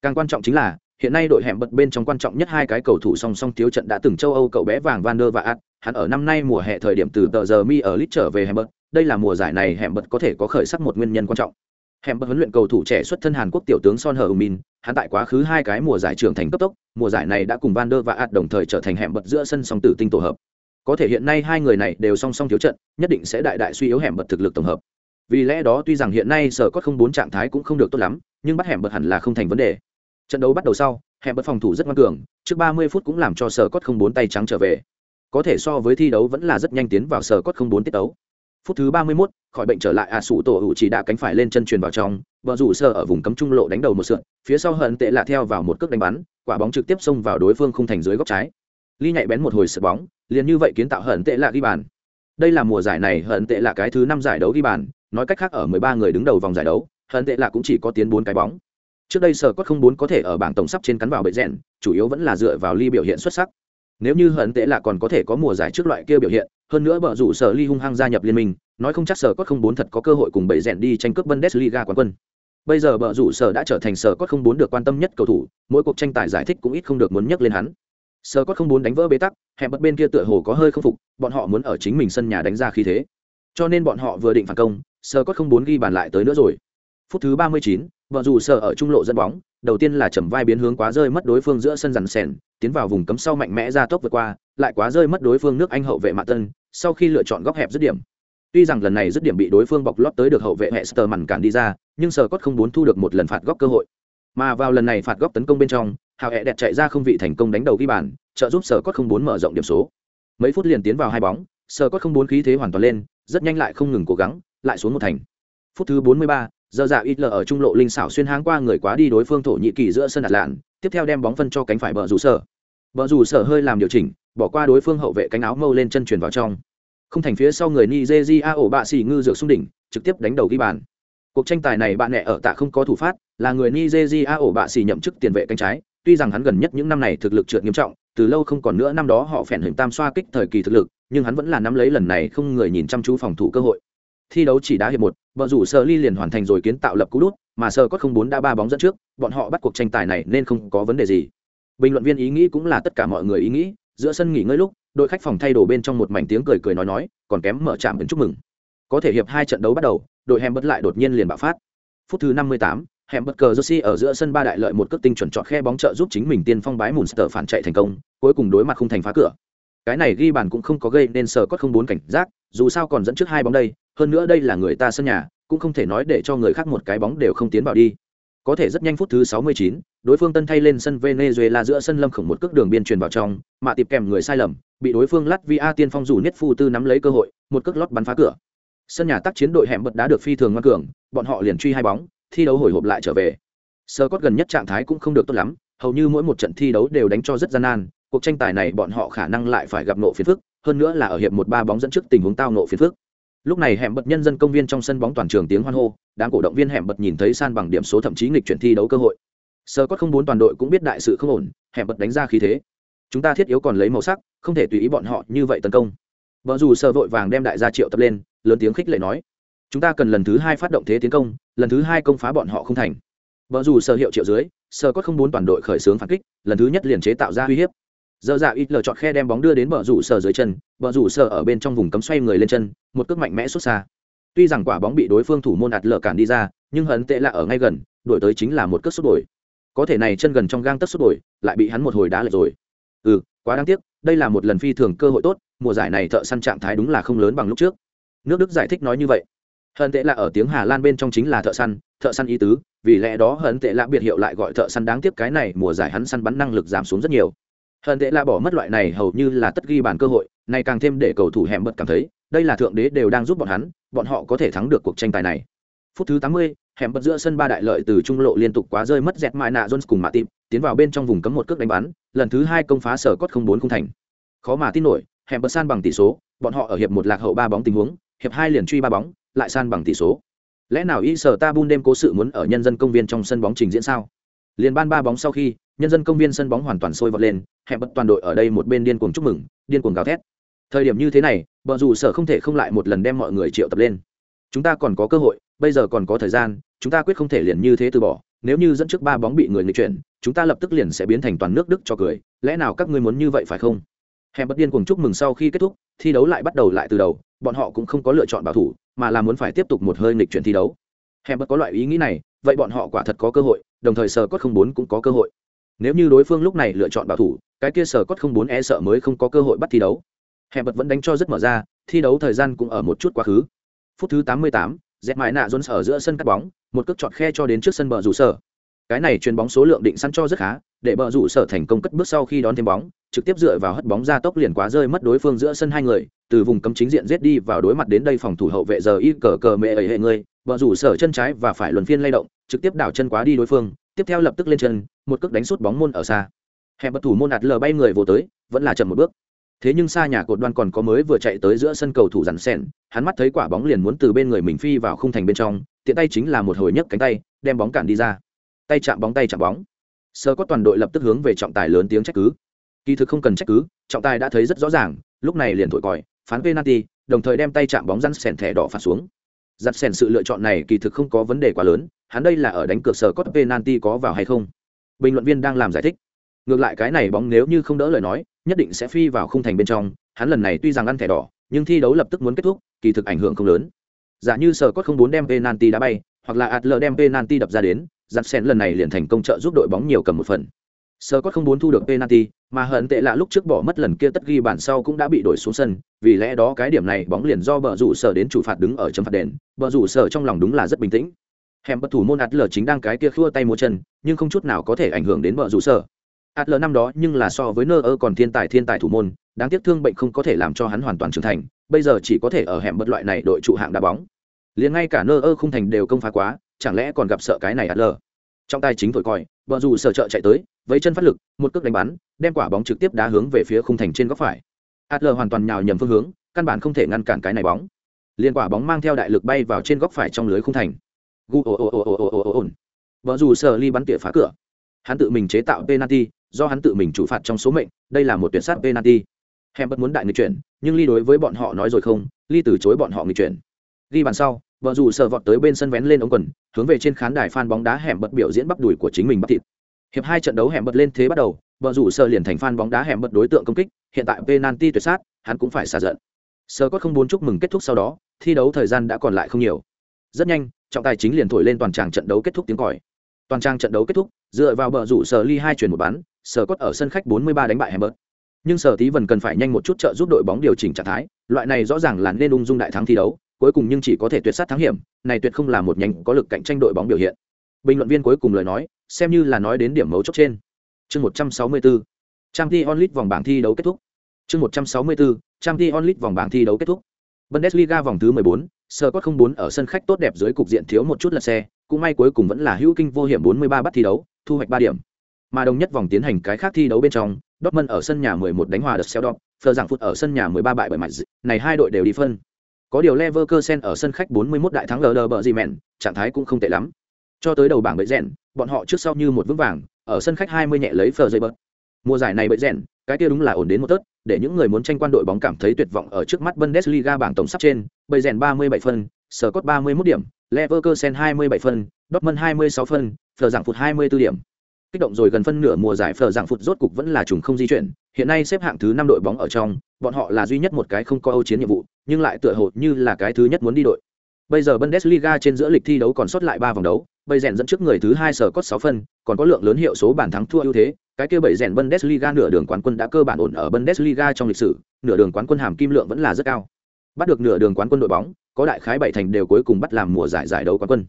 Càng quan trọng chính là, hiện nay đội hẻm bật bên trong quan trọng nhất hai cái cầu thủ song song thiếu trận đã từng châu Âu cậu bé vàng Van der và Ad, hắn ở năm nay mùa hè thời điểm từ tờ giờ mi ở lit trở về hẻm bật, đây là mùa giải này hẻm bật có thể có khởi sắc một nguyên nhân quan trọng. Hẻm bật huấn luyện cầu thủ trẻ xuất thân Hàn Quốc tiểu tướng Son Heung-min, hắn tại quá khứ hai cái mùa giải trưởng thành cấp tốc, mùa giải này đã cùng Van der và Ad đồng thời trở thành hẻm bật giữa sân song tử tinh tổ hợp. Có thể hiện nay hai người này đều song song thiếu trận, nhất định sẽ đại đại suy yếu hẻm bật thực lực tổng hợp vì lẽ đó tuy rằng hiện nay sở cốt không bốn trạng thái cũng không được tốt lắm nhưng bắt hẻm bật hẳn là không thành vấn đề. Trận đấu bắt đầu sau hẻm bật phòng thủ rất ngoan cường trước 30 phút cũng làm cho sở cốt không bốn tay trắng trở về. Có thể so với thi đấu vẫn là rất nhanh tiến vào sở cốt không bốn tiết đấu phút thứ 31, khỏi bệnh trở lại a sủ tổ hữu chỉ đã cánh phải lên chân truyền vào trong vợ rủ sơ ở vùng cấm trung lộ đánh đầu một sượn phía sau hận tệ lạ theo vào một cước đánh bắn quả bóng trực tiếp xông vào đối phương khung thành dưới góc trái. Ly nhạy bén một hồi sượt bóng liền như vậy kiến tạo hận tệ lạ ghi bàn. Đây là mùa giải này hận tệ là cái thứ năm giải đấu ghi bàn nói cách khác ở 13 người đứng đầu vòng giải đấu hận tệ là cũng chỉ có tiến bốn cái bóng. Trước đây sở cốt không bốn có thể ở bảng tổng sắp trên cắn vào bệ rèn, chủ yếu vẫn là dựa vào ly biểu hiện xuất sắc. Nếu như hận tệ là còn có thể có mùa giải trước loại kia biểu hiện, hơn nữa bở rủ sở ly hung hăng gia nhập liên minh, nói không chắc sở cốt không bốn thật có cơ hội cùng bệ rèn đi tranh cướp bundesliga quán quân. Bây giờ bở rủ sở đã trở thành sở cốt không bốn được quan tâm nhất cầu thủ, mỗi cuộc tranh tài giải thích cũng ít không được muốn nhắc lên hắn. Sở cốt không bốn đánh vỡ bế tắc hẹn bật bên kia tựa hồ có hơi không phục, bọn họ muốn ở chính mình sân nhà đánh ra khí thế. Cho nên bọn họ vừa định phản công sờ cốt không bốn ghi bàn lại tới nữa rồi. Phút thứ ba mươi chín, vợ dù sờ ở trung lộ dẫn bóng, đầu tiên là chầm vai biến hướng quá rơi mất đối phương giữa sân dằn sèn tiến vào vùng cấm sau mạnh mẽ ra tốc vượt qua, lại quá rơi mất đối phương nước anh hậu vệ mạ tân, sau khi lựa chọn góc hẹp dứt điểm. Tuy rằng lần này dứt điểm bị đối phương bọc lót tới được hậu vệ hệ sờ mằn cản đi ra, nhưng sờ cốt không muốn thu được một lần phạt góc cơ hội. Mà vào lần này phạt góc tấn công bên trong, hào hẹ đẹp chạy ra không vị thành công đánh đầu ghi bàn, trợ giúp sờ cốt không muốn mở rộng điểm số. Mấy phút liền tiến vào hai bóng sờ cốt không muốn khí thế hoàn toàn lên, rất nhanh lại không ngừng cố gắng lại xuống một thành. Phút thứ 43, giờ dạ ít lờ ở trung lộ linh xảo xuyên háng qua người quá đi đối phương thổ nhĩ kỳ giữa sân đặt lạn tiếp theo đem bóng phân cho cánh phải bờ rủ sở. Bờ rủ sở hơi làm điều chỉnh bỏ qua đối phương hậu vệ cánh áo mâu lên chân chuyển vào trong. Không thành phía sau người nigeria ổ bạ xỉ ngư dược xung đỉnh trực tiếp đánh đầu ghi bàn. Cuộc tranh tài này bạn nẹ ở tạ không có thủ phát là người nigeria ổ bạ xỉ nhậm chức tiền vệ cánh trái tuy rằng hắn gần nhất những năm này thực lực trượt nghiêm trọng từ lâu không còn nữa năm đó họ phèn hình tam xoa kích thời kỳ thực lực nhưng hắn vẫn là nắm lấy lần này không người nhìn chăm chú phòng thủ cơ hội thi đấu chỉ đá hiệp một vợ rủ sơ ly liền hoàn thành rồi kiến tạo lập cú đút mà sơ có không bốn đã ba bóng dẫn trước bọn họ bắt cuộc tranh tài này nên không có vấn đề gì. Bình luận viên ý nghĩ cũng là tất cả mọi người ý nghĩ giữa sân nghỉ ngơi lúc đội khách phòng thay đồ bên trong một mảnh tiếng cười cười nói nói còn kém mở trạm đến chúc mừng. Có thể hiệp hai trận đấu bắt đầu đội hem bất lại đột nhiên liền bạo phát. Phút thứ năm mươi tám hẻm bất cờ Jersey ở giữa sân ba đại lợi một cước tinh chuẩn chọn khe bóng trợ giúp chính mình tiên phong bái Munster phản chạy thành công, cuối cùng đối mặt không thành phá cửa. Cái này ghi bàn cũng không có gây nên sở cốt không bốn cảnh giác, dù sao còn dẫn trước hai bóng đây, hơn nữa đây là người ta sân nhà, cũng không thể nói để cho người khác một cái bóng đều không tiến vào đi. Có thể rất nhanh phút thứ 69, đối phương tân thay lên sân Venezuela giữa sân lâm khổng một cước đường biên truyền vào trong, mà tiệp kèm người sai lầm, bị đối phương Latvia tiên phong dù nhất phu tư nắm lấy cơ hội, một cước lót bắn phá cửa. Sân nhà tác chiến đội hẻm bật đá được phi thường ngoan cường, bọn họ liền truy hai bóng, thi đấu hồi hộp lại trở về sơ cốt gần nhất trạng thái cũng không được tốt lắm hầu như mỗi một trận thi đấu đều đánh cho rất gian nan cuộc tranh tài này bọn họ khả năng lại phải gặp nộ phiền phức hơn nữa là ở hiệp một ba bóng dẫn trước tình huống tao nộ phiền phức lúc này hẻm bật nhân dân công viên trong sân bóng toàn trường tiếng hoan hô, đám cổ động viên hẻm bật nhìn thấy san bằng điểm số thậm chí nghịch chuyển thi đấu cơ hội. Sơ cốt không bốn toàn đội cũng biết đại sự không ổn, hẻm bật đánh ra khí thế. Chúng ta thiết yếu còn lấy màu sắc, không thể tùy ý bọn họ như vậy tấn công. Vợ dù sơ vội vàng đem đại gia triệu tập lên, lớn tiếng khích lệ nói, chúng ta cần lần thứ hai phát động thế tiến công, lần thứ hai công phá bọn họ không thành. Vợ dù sơ hiệu triệu dưới, sơ cốt không bốn toàn đội khởi xướng phản kích, lần thứ nhất liền chế tạo ra uy hiếp. Dở dạ ít lờ chọt khe đem bóng đưa đến bờ rủ sở dưới chân, bờ rủ sở ở bên trong vùng cấm xoay người lên chân, một cước mạnh mẽ xuất xa. Tuy rằng quả bóng bị đối phương thủ môn ạt lờ cản đi ra, nhưng hấn tệ là ở ngay gần, đổi tới chính là một cước xuất đổi. Có thể này chân gần trong gang tất xuất đổi, lại bị hắn một hồi đá lệch rồi. Ừ quá đáng tiếc, đây là một lần phi thường cơ hội tốt, mùa giải này thợ săn trạng thái đúng là không lớn bằng lúc trước. Nước đức giải thích nói như vậy. Hận tệ là ở tiếng hà lan bên trong chính là thợ săn thợ săn ý tứ, vì lẽ đó hận tệ lạ biệt hiệu lại gọi thợ săn đáng tiếc cái này, mùa giải hắn săn bắn năng lực giảm xuống rất nhiều hận tệ là bỏ mất loại này hầu như là tất ghi bàn cơ hội này càng thêm để cầu thủ hẻm bật cảm thấy đây là thượng đế đều đang giúp bọn hắn bọn họ có thể thắng được cuộc tranh tài này. Phút thứ 80, hẻm bật giữa sân ba đại lợi từ trung lộ liên tục quá rơi mất dẹt mại nạ jones cùng mạ tịp tiến vào bên trong vùng cấm một cước đánh bắn lần thứ hai công phá sở cốt không bốn không thành. Khó mà tin nổi hẻm bật san bằng tỷ số bọn họ ở hiệp một lạc hậu ba bóng tình huống hiệp hai liền truy ba bóng lại san bằng tỷ số. Lẽ nào y sở ta bun đêm cố sự muốn ở nhân dân công viên trong sân bóng trình diễn sao? Liền ban ba bóng sau khi, nhân dân công viên sân bóng hoàn toàn sôi vọt lên hẹn bật toàn đội ở đây một bên điên cuồng chúc mừng, điên cuồng gào thét. Thời điểm như thế này, bọn dù sở không thể không lại một lần đem mọi người triệu tập lên. Chúng ta còn có cơ hội, bây giờ còn có thời gian, chúng ta quyết không thể liền như thế từ bỏ, nếu như dẫn trước ba bóng bị người nghịch chuyển, chúng ta lập tức liền sẽ biến thành toàn nước đức cho cười, lẽ nào các ngươi muốn như vậy phải không? Hẹn bật điên cuồng chúc mừng sau khi kết thúc, thi đấu lại bắt đầu lại từ đầu, bọn họ cũng không có lựa chọn bảo thủ, mà là muốn phải tiếp tục một hơi nghịch chuyển thi đấu. Hẹn bật có loại ý nghĩ này vậy bọn họ quả thật có cơ hội đồng thời sở cốt không bốn cũng có cơ hội. Nếu như đối phương lúc này lựa chọn bảo thủ cái kia sở cốt không bốn e sợ mới không có cơ hội bắt thi đấu. Hẹn bật vẫn đánh cho rất mở ra thi đấu thời gian cũng ở một chút quá khứ. Phút thứ tám mươi tám, dẹp mãi nạ jones ở giữa sân cắt bóng một cước chọt khe cho đến trước sân bờ rủ sở. Cái này chuyền bóng số lượng định săn cho rất khá để bờ rủ sở thành công cất bước sau khi đón thêm bóng trực tiếp dựa vào hất bóng ra tốc liền quá rơi mất đối phương giữa sân hai người từ vùng cấm chính diện giết đi vào đối mặt đến đây phòng thủ hậu vệ giờ y cờ cờ mẹ ấy hệ người vợ rủ sở chân trái và phải luân phiên lay động, trực tiếp đảo chân quá đi đối phương, tiếp theo lập tức lên chân, một cước đánh sút bóng môn ở xa. Hẹp bất thủ môn ạt lờ bay người vô tới, vẫn là chậm một bước. Thế nhưng xa nhà cột đoan còn có mới vừa chạy tới giữa sân cầu thủ rắn sẻn hắn mắt thấy quả bóng liền muốn từ bên người mình phi vào khung thành bên trong, tiện tay chính là một hồi nhấc cánh tay, đem bóng cản đi ra. Tay chạm bóng, tay chạm bóng. Sơ có toàn đội lập tức hướng về trọng tài lớn tiếng trách cứ. Kỳ thực không cần trách cứ, trọng tài đã thấy rất rõ ràng, lúc này liền thổi còi, phán penalty, đồng thời đem tay chạm bóng rắn sẻn thẻ đỏ phạt xuống giặt sèn sự lựa chọn này kỳ thực không có vấn đề quá lớn, hắn đây là ở đánh cược sở có penalty có vào hay không? Bình luận viên đang làm giải thích. Ngược lại cái này bóng nếu như không đỡ lời nói, nhất định sẽ phi vào khung thành bên trong, hắn lần này tuy rằng ăn thẻ đỏ, nhưng thi đấu lập tức muốn kết thúc, kỳ thực ảnh hưởng không lớn. Giả như sở cốt không muốn đem penalty đá bay, hoặc là adler đem penalty đập ra đến, giặt sen lần này liền thành công trợ giúp đội bóng nhiều cầm một phần. Sở cốt không muốn thu được penalty mà hận tệ là lúc trước bỏ mất lần kia tất ghi bản sau cũng đã bị đổi xuống sân, vì lẽ đó cái điểm này bóng liền do bờ rủ sở đến chủ phạt đứng ở chấm phạt đền, bờ rủ sở trong lòng đúng là rất bình tĩnh. Hẻm bất thủ môn adler chính đang cái kia khua tay múa chân, nhưng không chút nào có thể ảnh hưởng đến bờ rủ sở. Adler năm đó nhưng là so với nơ ơ còn thiên tài thiên tài thủ môn, đáng tiếc thương bệnh không có thể làm cho hắn hoàn toàn trưởng thành, bây giờ chỉ có thể ở hẻm bất loại này đội trụ hạng đá bóng. Liền ngay cả nơ ơ không thành đều công phá quá, chẳng lẽ còn gặp sợ cái này adler? Trong tay chính thổi còi, vợ dù sở trợ chạy tới với chân phát lực một cước đánh bắn đem quả bóng trực tiếp đá hướng về phía khung thành trên góc phải. Adler hoàn toàn nhào nhầm phương hướng căn bản không thể ngăn cản cái này bóng. Liên quả bóng mang theo đại lực bay vào trên góc phải trong lưới khung thành. Gu ồ ồ ồ ồ ồ ồ ồ vợ dù sở ly bắn tỉa phá cửa. Hắn tự mình chế tạo penalty do hắn tự mình chủ phạt trong số mệnh đây là một tuyển sát penalty. Hèm bất muốn đại người chuyển nhưng ly đối với bọn họ nói rồi không ly từ chối bọn họ người chuyển. Ghi bàn sau vợ dù sợ vọt tới bên sân vén lên ống quần hướng về trên khán đài phan bóng đá hẻm bật biểu diễn bắp đùi của chính mình bắp thịt. Hiệp hai trận đấu hẻm bật lên thế bắt đầu vợ dù sợ liền thành phan bóng đá hẻm bật đối tượng công kích hiện tại penalty tuyệt sát hắn cũng phải xả giận. Sơ có không muốn chúc mừng kết thúc sau đó thi đấu thời gian đã còn lại không nhiều. Rất nhanh trọng tài chính liền thổi lên toàn tràng trận đấu kết thúc tiếng còi. Toàn trang trận đấu kết thúc dựa vào bờ rủ sở ly hai chuyển một bán sở cốt ở sân khách 43 đánh bại Hamburg. Nhưng sở tí vẫn cần phải nhanh một chút trợ giúp đội bóng điều chỉnh trạng thái, loại này rõ ràng là nên ung dung đại thắng thi đấu, cuối cùng nhưng chỉ có thể tuyệt sát thắng hiểm, này tuyệt không là một nhánh có lực cạnh tranh đội bóng biểu hiện. Bình luận viên cuối cùng lời nói, xem như là nói đến điểm mấu chốt trên. Chương 164. Champions League vòng bảng thi đấu kết thúc. Chương 164. Champions League vòng bảng thi đấu kết thúc. Bundesliga vòng thứ 14, Sở Cốt 04 ở sân khách tốt đẹp dưới cục diện thiếu một chút lật xe, cũng may cuối cùng vẫn là hữu kinh vô hiểm 43 bắt thi đấu, thu hoạch 3 điểm. Mà đồng nhất vòng tiến hành cái khác thi đấu bên trong, Dortmund ở sân nhà 11 đánh hòa được Seldorf, Fleur giảng phút ở sân nhà 13 bại bởi mạnh này hai đội đều đi phân. Có điều Leverkusen ở sân khách 41 đại thắng LD bờ gì mèn, trạng thái cũng không tệ lắm. Cho tới đầu bảng bệ rèn, bọn họ trước sau như một vững vàng, ở sân khách 20 nhẹ lấy Fleur dây bớt. Mùa giải này bệ rèn, cái kia đúng là ổn đến một tớt, để những người muốn tranh quan đội bóng cảm thấy tuyệt vọng ở trước mắt Bundesliga bảng tổng sắp trên, bệ rèn 37 phân, Scott 31 điểm, Leverkusen 27 phân, Dortmund 26 phân, Fleur giảng phút 24 điểm kích động rồi gần phân nửa mùa giải phở dạng phụt rốt cục vẫn là trùng không di chuyển. Hiện nay xếp hạng thứ năm đội bóng ở trong, bọn họ là duy nhất một cái không có âu chiến nhiệm vụ, nhưng lại tựa hồ như là cái thứ nhất muốn đi đội. Bây giờ bundesliga trên giữa lịch thi đấu còn sót lại ba vòng đấu, bây rèn dẫn trước người thứ hai sở cốt sáu phân, còn có lượng lớn hiệu số bàn thắng thua ưu thế. Cái kia bảy rèn bundesliga nửa đường quán quân đã cơ bản ổn ở bundesliga trong lịch sử, nửa đường quán quân hàm kim lượng vẫn là rất cao. Bắt được nửa đường quán quân đội bóng, có đại khái bảy thành đều cuối cùng bắt làm mùa giải giải đấu quán quân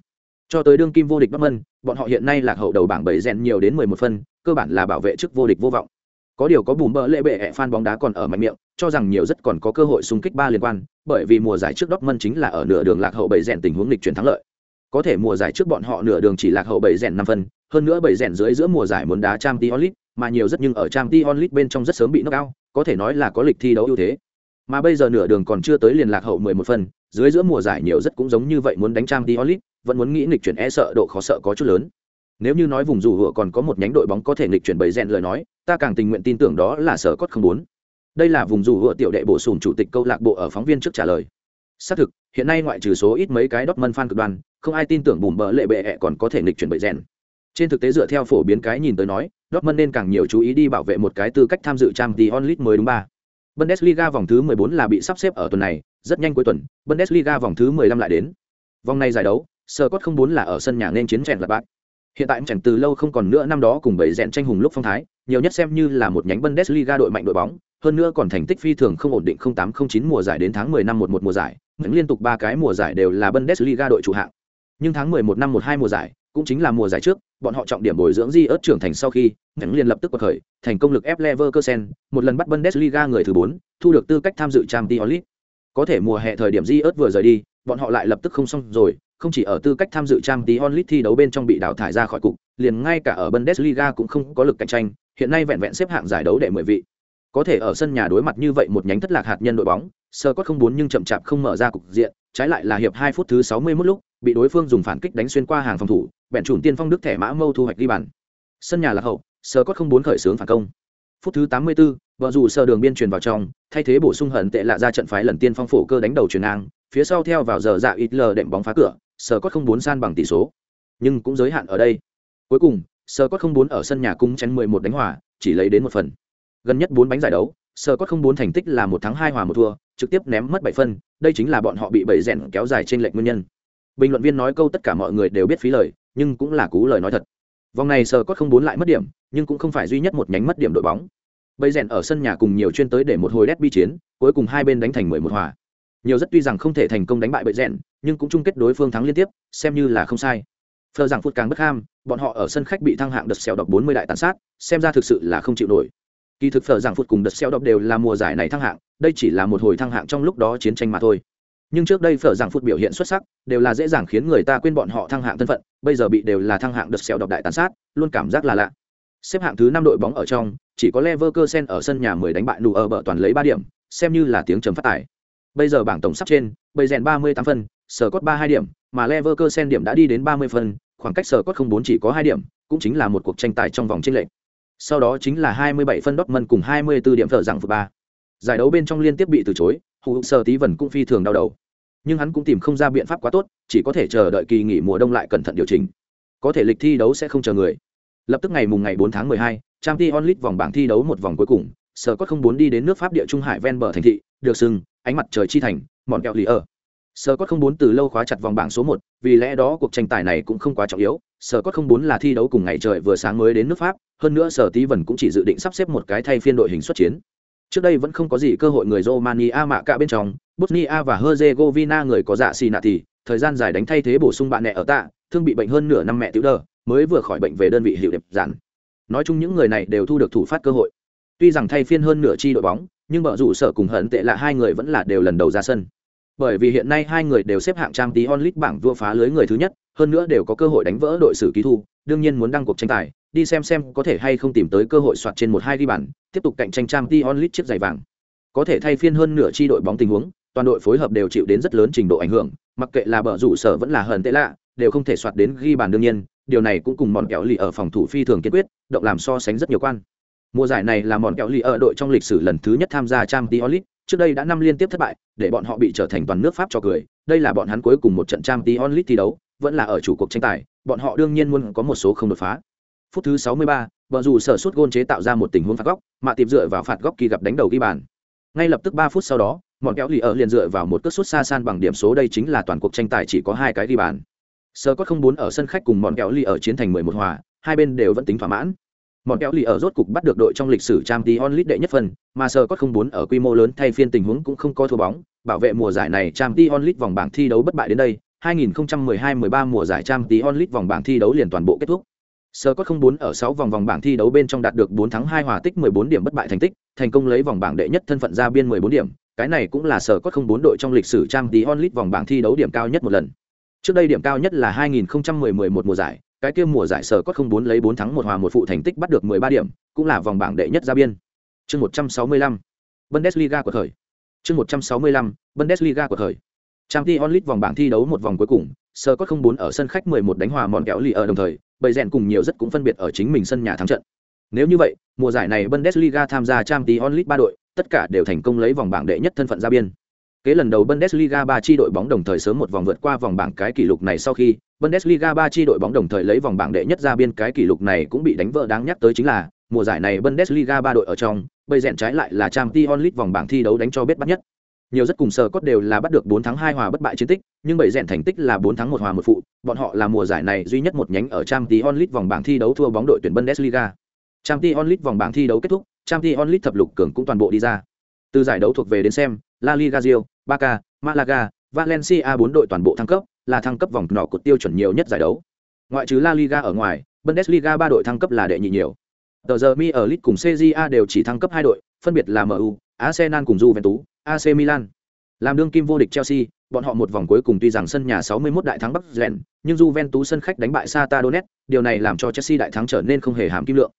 cho tới đương kim vô địch bắc mân, bọn họ hiện nay lạc hậu đầu bảng bảy rèn nhiều đến mười một phân, cơ bản là bảo vệ chức vô địch vô vọng. Có điều có bùm bỡ lệ bệ fan bóng đá còn ở mạnh miệng, cho rằng nhiều rất còn có cơ hội xung kích ba liên quan, bởi vì mùa giải trước Dortmund chính là ở nửa đường lạc hậu bảy rèn tình huống lịch chuyển thắng lợi. Có thể mùa giải trước bọn họ nửa đường chỉ lạc hậu bảy rèn năm phân, hơn nữa bảy rèn dưới giữa mùa giải muốn đá trang League, mà nhiều rất nhưng ở trang League bên trong rất sớm bị knock out, có thể nói là có lịch thi đấu ưu thế. Mà bây giờ nửa đường còn chưa tới liền lạc hậu mười một phân, dưới giữa mùa giải nhiều rất cũng giống như vậy muốn đánh trang League vẫn muốn nghĩ nghịch chuyển e sợ độ khó sợ có chút lớn nếu như nói vùng dù hựa còn có một nhánh đội bóng có thể nghịch chuyển bầy rèn lời nói ta càng tình nguyện tin tưởng đó là sở cốt không bốn đây là vùng dù hựa tiểu đệ bổ sung chủ tịch câu lạc bộ ở phóng viên trước trả lời xác thực hiện nay ngoại trừ số ít mấy cái đốc mân fan cực đoan không ai tin tưởng bùm bờ lệ bệ -ẹ còn có thể nghịch chuyển bầy rèn trên thực tế dựa theo phổ biến cái nhìn tới nói Dortmund nên càng nhiều chú ý đi bảo vệ một cái tư cách tham dự Champions League mới đúng ba. Bundesliga vòng thứ 14 là bị sắp xếp ở tuần này, rất nhanh cuối tuần, Bundesliga vòng thứ 15 lại đến. Vòng này giải đấu, sơ cốt không muốn là ở sân nhà nên chiến chèn là bác hiện tại chèn từ lâu không còn nữa năm đó cùng bảy rèn tranh hùng lúc phong thái nhiều nhất xem như là một nhánh bundesliga đội mạnh đội bóng hơn nữa còn thành tích phi thường không ổn định 0809 mùa giải đến tháng 10 năm 11 mùa giải, những liên tục ba cái mùa giải đều là Bundesliga đội chủ hạng. Nhưng tháng 11 năm 12 mùa giải, cũng chính là mùa giải trước, bọn họ trọng điểm bồi dưỡng Di ớt trưởng thành sau khi, những liên lập tức bật khởi, thành công lực ép Leverkusen, một lần bắt Bundesliga người thứ 4, thu được tư cách tham dự Champions League. Có thể mùa hè thời điểm Di ớt vừa rời đi, bọn họ lại lập tức không xong rồi, không chỉ ở tư cách tham dự trang tí onlit thi đấu bên trong bị đào thải ra khỏi cục, liền ngay cả ở Bundesliga cũng không có lực cạnh tranh, hiện nay vẹn vẹn xếp hạng giải đấu đệ 10 vị. Có thể ở sân nhà đối mặt như vậy một nhánh thất lạc hạt nhân đội bóng, Scott không bốn nhưng chậm chạp không mở ra cục diện, trái lại là hiệp 2 phút thứ 61 lúc, bị đối phương dùng phản kích đánh xuyên qua hàng phòng thủ, bèn chủn tiên phong đức thẻ mã mâu thu hoạch đi bàn. Sân nhà là hậu, Scott không bốn khởi xướng phản công. Phút thứ 84, vợ dù sờ đường biên truyền vào trong, thay thế bổ sung hận tệ lạ ra trận phái lần tiên phong phổ cơ đánh đầu truyền ngang, phía sau theo vào giờ dạ ít lờ đệm bóng phá cửa, Scott không bốn san bằng tỷ số. Nhưng cũng giới hạn ở đây. Cuối cùng, Scott không bốn ở sân nhà cung chén 11 đánh hòa, chỉ lấy đến một phần. Gần nhất bốn bánh giải đấu, Scott không bốn thành tích là một thắng hai hòa một thua, trực tiếp ném mất 7 phân, đây chính là bọn họ bị bảy rèn kéo dài trên lệnh nguyên nhân. Bình luận viên nói câu tất cả mọi người đều biết phí lời, nhưng cũng là cú lời nói thật. Vòng này Scott không bốn lại mất điểm, nhưng cũng không phải duy nhất một nhánh mất điểm đội bóng. Bảy rèn ở sân nhà cùng nhiều chuyên tới để một hồi derby chiến, cuối cùng hai bên đánh thành 11 hòa. Nhiều rất tuy rằng không thể thành công đánh bại bệ rèn, nhưng cũng chung kết đối phương thắng liên tiếp, xem như là không sai. Phờ rằng phút càng bất ham, bọn họ ở sân khách bị thăng hạng đợt xèo độc 40 đại tàn sát, xem ra thực sự là không chịu nổi. Kỳ thực phở rằng phút cùng đợt xèo độc đều là mùa giải này thăng hạng, đây chỉ là một hồi thăng hạng trong lúc đó chiến tranh mà thôi. Nhưng trước đây phở rằng phút biểu hiện xuất sắc, đều là dễ dàng khiến người ta quên bọn họ thăng hạng thân phận, bây giờ bị đều là thăng hạng đợt xèo độc đại tàn sát, luôn cảm giác là lạ. Xếp hạng thứ năm đội bóng ở trong, chỉ có Leverkusen ở sân nhà 10 đánh bại nụ ở bờ toàn lấy ba điểm, xem như là tiếng trầm phát tải. Bây giờ bảng tổng sắp trên, bầy rèn 38 phân, sở cốt 32 điểm, mà Leverkusen điểm đã đi đến 30 phân, khoảng cách sở cốt không bốn chỉ có 2 điểm, cũng chính là một cuộc tranh tài trong vòng chênh lệch. Sau đó chính là 27 phân Dortmund cùng 24 điểm thở rằng phụ ba. Giải đấu bên trong liên tiếp bị từ chối, Hù Sở Tí Vân cũng phi thường đau đầu. Nhưng hắn cũng tìm không ra biện pháp quá tốt, chỉ có thể chờ đợi kỳ nghỉ mùa đông lại cẩn thận điều chỉnh. Có thể lịch thi đấu sẽ không chờ người. Lập tức ngày mùng ngày 4 tháng 12, Champions League vòng bảng thi đấu một vòng cuối cùng, Sở Cốt không muốn đi đến nước Pháp địa Trung Hải ven bờ thành thị, được sừng ánh mặt trời chi thành, mọn kẹo lì ở. Sơ Cốt không muốn từ lâu khóa chặt vòng bảng số một, vì lẽ đó cuộc tranh tài này cũng không quá trọng yếu, Sơ Cốt không muốn là thi đấu cùng ngày trời vừa sáng mới đến nước Pháp, hơn nữa Sở Tí vần cũng chỉ dự định sắp xếp một cái thay phiên đội hình xuất chiến. Trước đây vẫn không có gì cơ hội người Romania mạ cả bên trong, Bosnia và Herzegovina người có dạ xì nạ thì, thời gian dài đánh thay thế bổ sung bạn mẹ ở tạ, thương bị bệnh hơn nửa năm mẹ tiểu đờ, mới vừa khỏi bệnh về đơn vị hiệu đẹp giản nói chung những người này đều thu được thủ phát cơ hội tuy rằng thay phiên hơn nửa chi đội bóng nhưng bờ rủ sở cùng hận tệ là hai người vẫn là đều lần đầu ra sân. Bởi vì hiện nay hai người đều xếp hạng trang tí onlit bảng vua phá lưới người thứ nhất, hơn nữa đều có cơ hội đánh vỡ đội sử ký thu, đương nhiên muốn đăng cuộc tranh tài, đi xem xem có thể hay không tìm tới cơ hội soạt trên một hai ghi bàn, tiếp tục cạnh tranh trang tí onlit chiếc giày vàng. Có thể thay phiên hơn nửa chi đội bóng tình huống, toàn đội phối hợp đều chịu đến rất lớn trình độ ảnh hưởng, mặc kệ là bờ rủ sở vẫn là hận tệ lạ, đều không thể soạt đến ghi bàn đương nhiên, điều này cũng cùng mòn kẹo lì ở phòng thủ phi thường kiên quyết, động làm so sánh rất nhiều quan mùa giải này là mòn kẹo lì ở đội trong lịch sử lần thứ nhất tham gia Champions League. trước đây đã năm liên tiếp thất bại để bọn họ bị trở thành toàn nước pháp cho cười. Đây là bọn hắn cuối cùng một trận Champions League thi đấu vẫn là ở chủ cuộc tranh tài bọn họ đương nhiên muốn có một số không đột phá. Phút thứ 63, bọn dù sở suất gôn chế tạo ra một tình huống phạt góc mà tìm dựa vào phạt góc kỳ gặp đánh đầu ghi bàn. Ngay lập tức 3 phút sau đó mòn kéo lì ở liền dựa vào một cước sút xa san bằng điểm số đây chính là toàn cuộc tranh tài chỉ có hai cái ghi bàn. Sơ có không bốn ở sân khách cùng mòn kéo lì ở chiến thành 11 hòa hai bên đều vẫn tính thỏa mãn. Mọn kéo lì ở rốt cục bắt được đội trong lịch sử trang tí onlit đệ nhất phần mà sờ có không bốn ở quy mô lớn thay phiên tình huống cũng không có thua bóng bảo vệ mùa giải này trang tí onlit vòng bảng thi đấu bất bại đến đây 2012-13 mùa giải trang tí onlit vòng bảng thi đấu liền toàn bộ kết thúc Sờ có không bốn ở 6 vòng vòng bảng thi đấu bên trong đạt được 4 thắng 2 hòa tích 14 điểm bất bại thành tích, thành công lấy vòng bảng đệ nhất thân phận ra biên 14 điểm, cái này cũng là sở có không bốn đội trong lịch sử trang tí onlit vòng bảng thi đấu điểm cao nhất một lần. Trước đây điểm cao nhất là 2010-11 mùa giải, cái kia mùa giải sở có không bốn lấy 4 thắng một hòa một phụ thành tích bắt được 13 điểm, cũng là vòng bảng đệ nhất ra biên. Chương 165. Bundesliga của thời. Chương 165. Bundesliga của thời. Champions League vòng bảng thi đấu một vòng cuối cùng, sở có không bốn ở sân khách 11 đánh hòa mòn kéo lì ở đồng thời, bầy rèn cùng nhiều rất cũng phân biệt ở chính mình sân nhà thắng trận. Nếu như vậy, mùa giải này Bundesliga tham gia Champions League ba đội, tất cả đều thành công lấy vòng bảng đệ nhất thân phận ra biên. Kế lần đầu Bundesliga 3 chi đội bóng đồng thời sớm một vòng vượt qua vòng bảng cái kỷ lục này sau khi, Bundesliga 3 chi đội bóng đồng thời lấy vòng bảng đệ nhất ra biên cái kỷ lục này cũng bị đánh vỡ đáng nhắc tới chính là, mùa giải này Bundesliga 3 đội ở trong, bây rèn trái lại là Champions League vòng bảng thi đấu đánh cho biết bắt nhất. Nhiều rất cùng sở cốt đều là bắt được 4 thắng 2 hòa bất bại chiến tích, nhưng bảy rèn thành tích là 4 thắng 1 hòa một phụ, bọn họ là mùa giải này duy nhất một nhánh ở Champions League vòng bảng thi đấu thua bóng đội tuyển Bundesliga. Champions League vòng bảng thi đấu kết thúc, Champions League thập lục cường cũng toàn bộ đi ra. Từ giải đấu thuộc về đến xem, La Liga Rio, Barca, Malaga, Valencia bốn đội toàn bộ thăng cấp, là thăng cấp vòng nọ cột tiêu chuẩn nhiều nhất giải đấu. Ngoại trừ La Liga ở ngoài, Bundesliga ba đội thăng cấp là đệ nhị nhiều. Tờ giờ Mi ở League cùng CJA đều chỉ thăng cấp hai đội, phân biệt là MU, Arsenal cùng Juventus, AC Milan. Làm đương kim vô địch Chelsea, bọn họ một vòng cuối cùng tuy rằng sân nhà 61 đại thắng Bắc Rèn, nhưng Juventus sân khách đánh bại Sata Donetsk, điều này làm cho Chelsea đại thắng trở nên không hề hám kim lượng.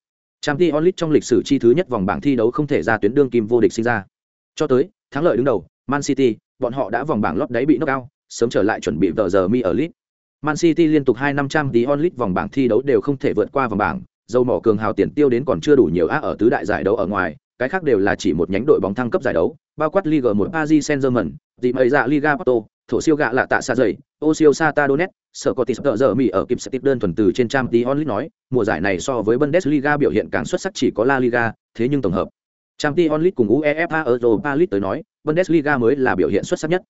Champions League trong lịch sử chi thứ nhất vòng bảng thi đấu không thể ra tuyến đương kim vô địch sinh ra. Cho tới, thắng lợi đứng đầu, Man City, bọn họ đã vòng bảng lót đáy bị knock out, sớm trở lại chuẩn bị tờ giờ mi ở League. Man City liên tục 2 năm trăm đi on League vòng bảng thi đấu đều không thể vượt qua vòng bảng, dầu mỏ cường hào tiền tiêu đến còn chưa đủ nhiều á ở tứ đại giải đấu ở ngoài, cái khác đều là chỉ một nhánh đội bóng thăng cấp giải đấu, bao quát liga 1 Paris Saint-Germain, dịp ấy dạ Liga Porto, thổ siêu gạ lạ tạ xa dày, ô siêu Sata Donetsk, sở có tỷ tợ giờ Mỹ ở kịp sẽ tiếp đơn thuần từ trên trang tí onlit nói, mùa giải này so với Bundesliga biểu hiện càng xuất sắc chỉ có La Liga, thế nhưng tổng hợp. Trang tí onlit cùng UEFA Europa League tới nói, Bundesliga mới là biểu hiện xuất sắc nhất.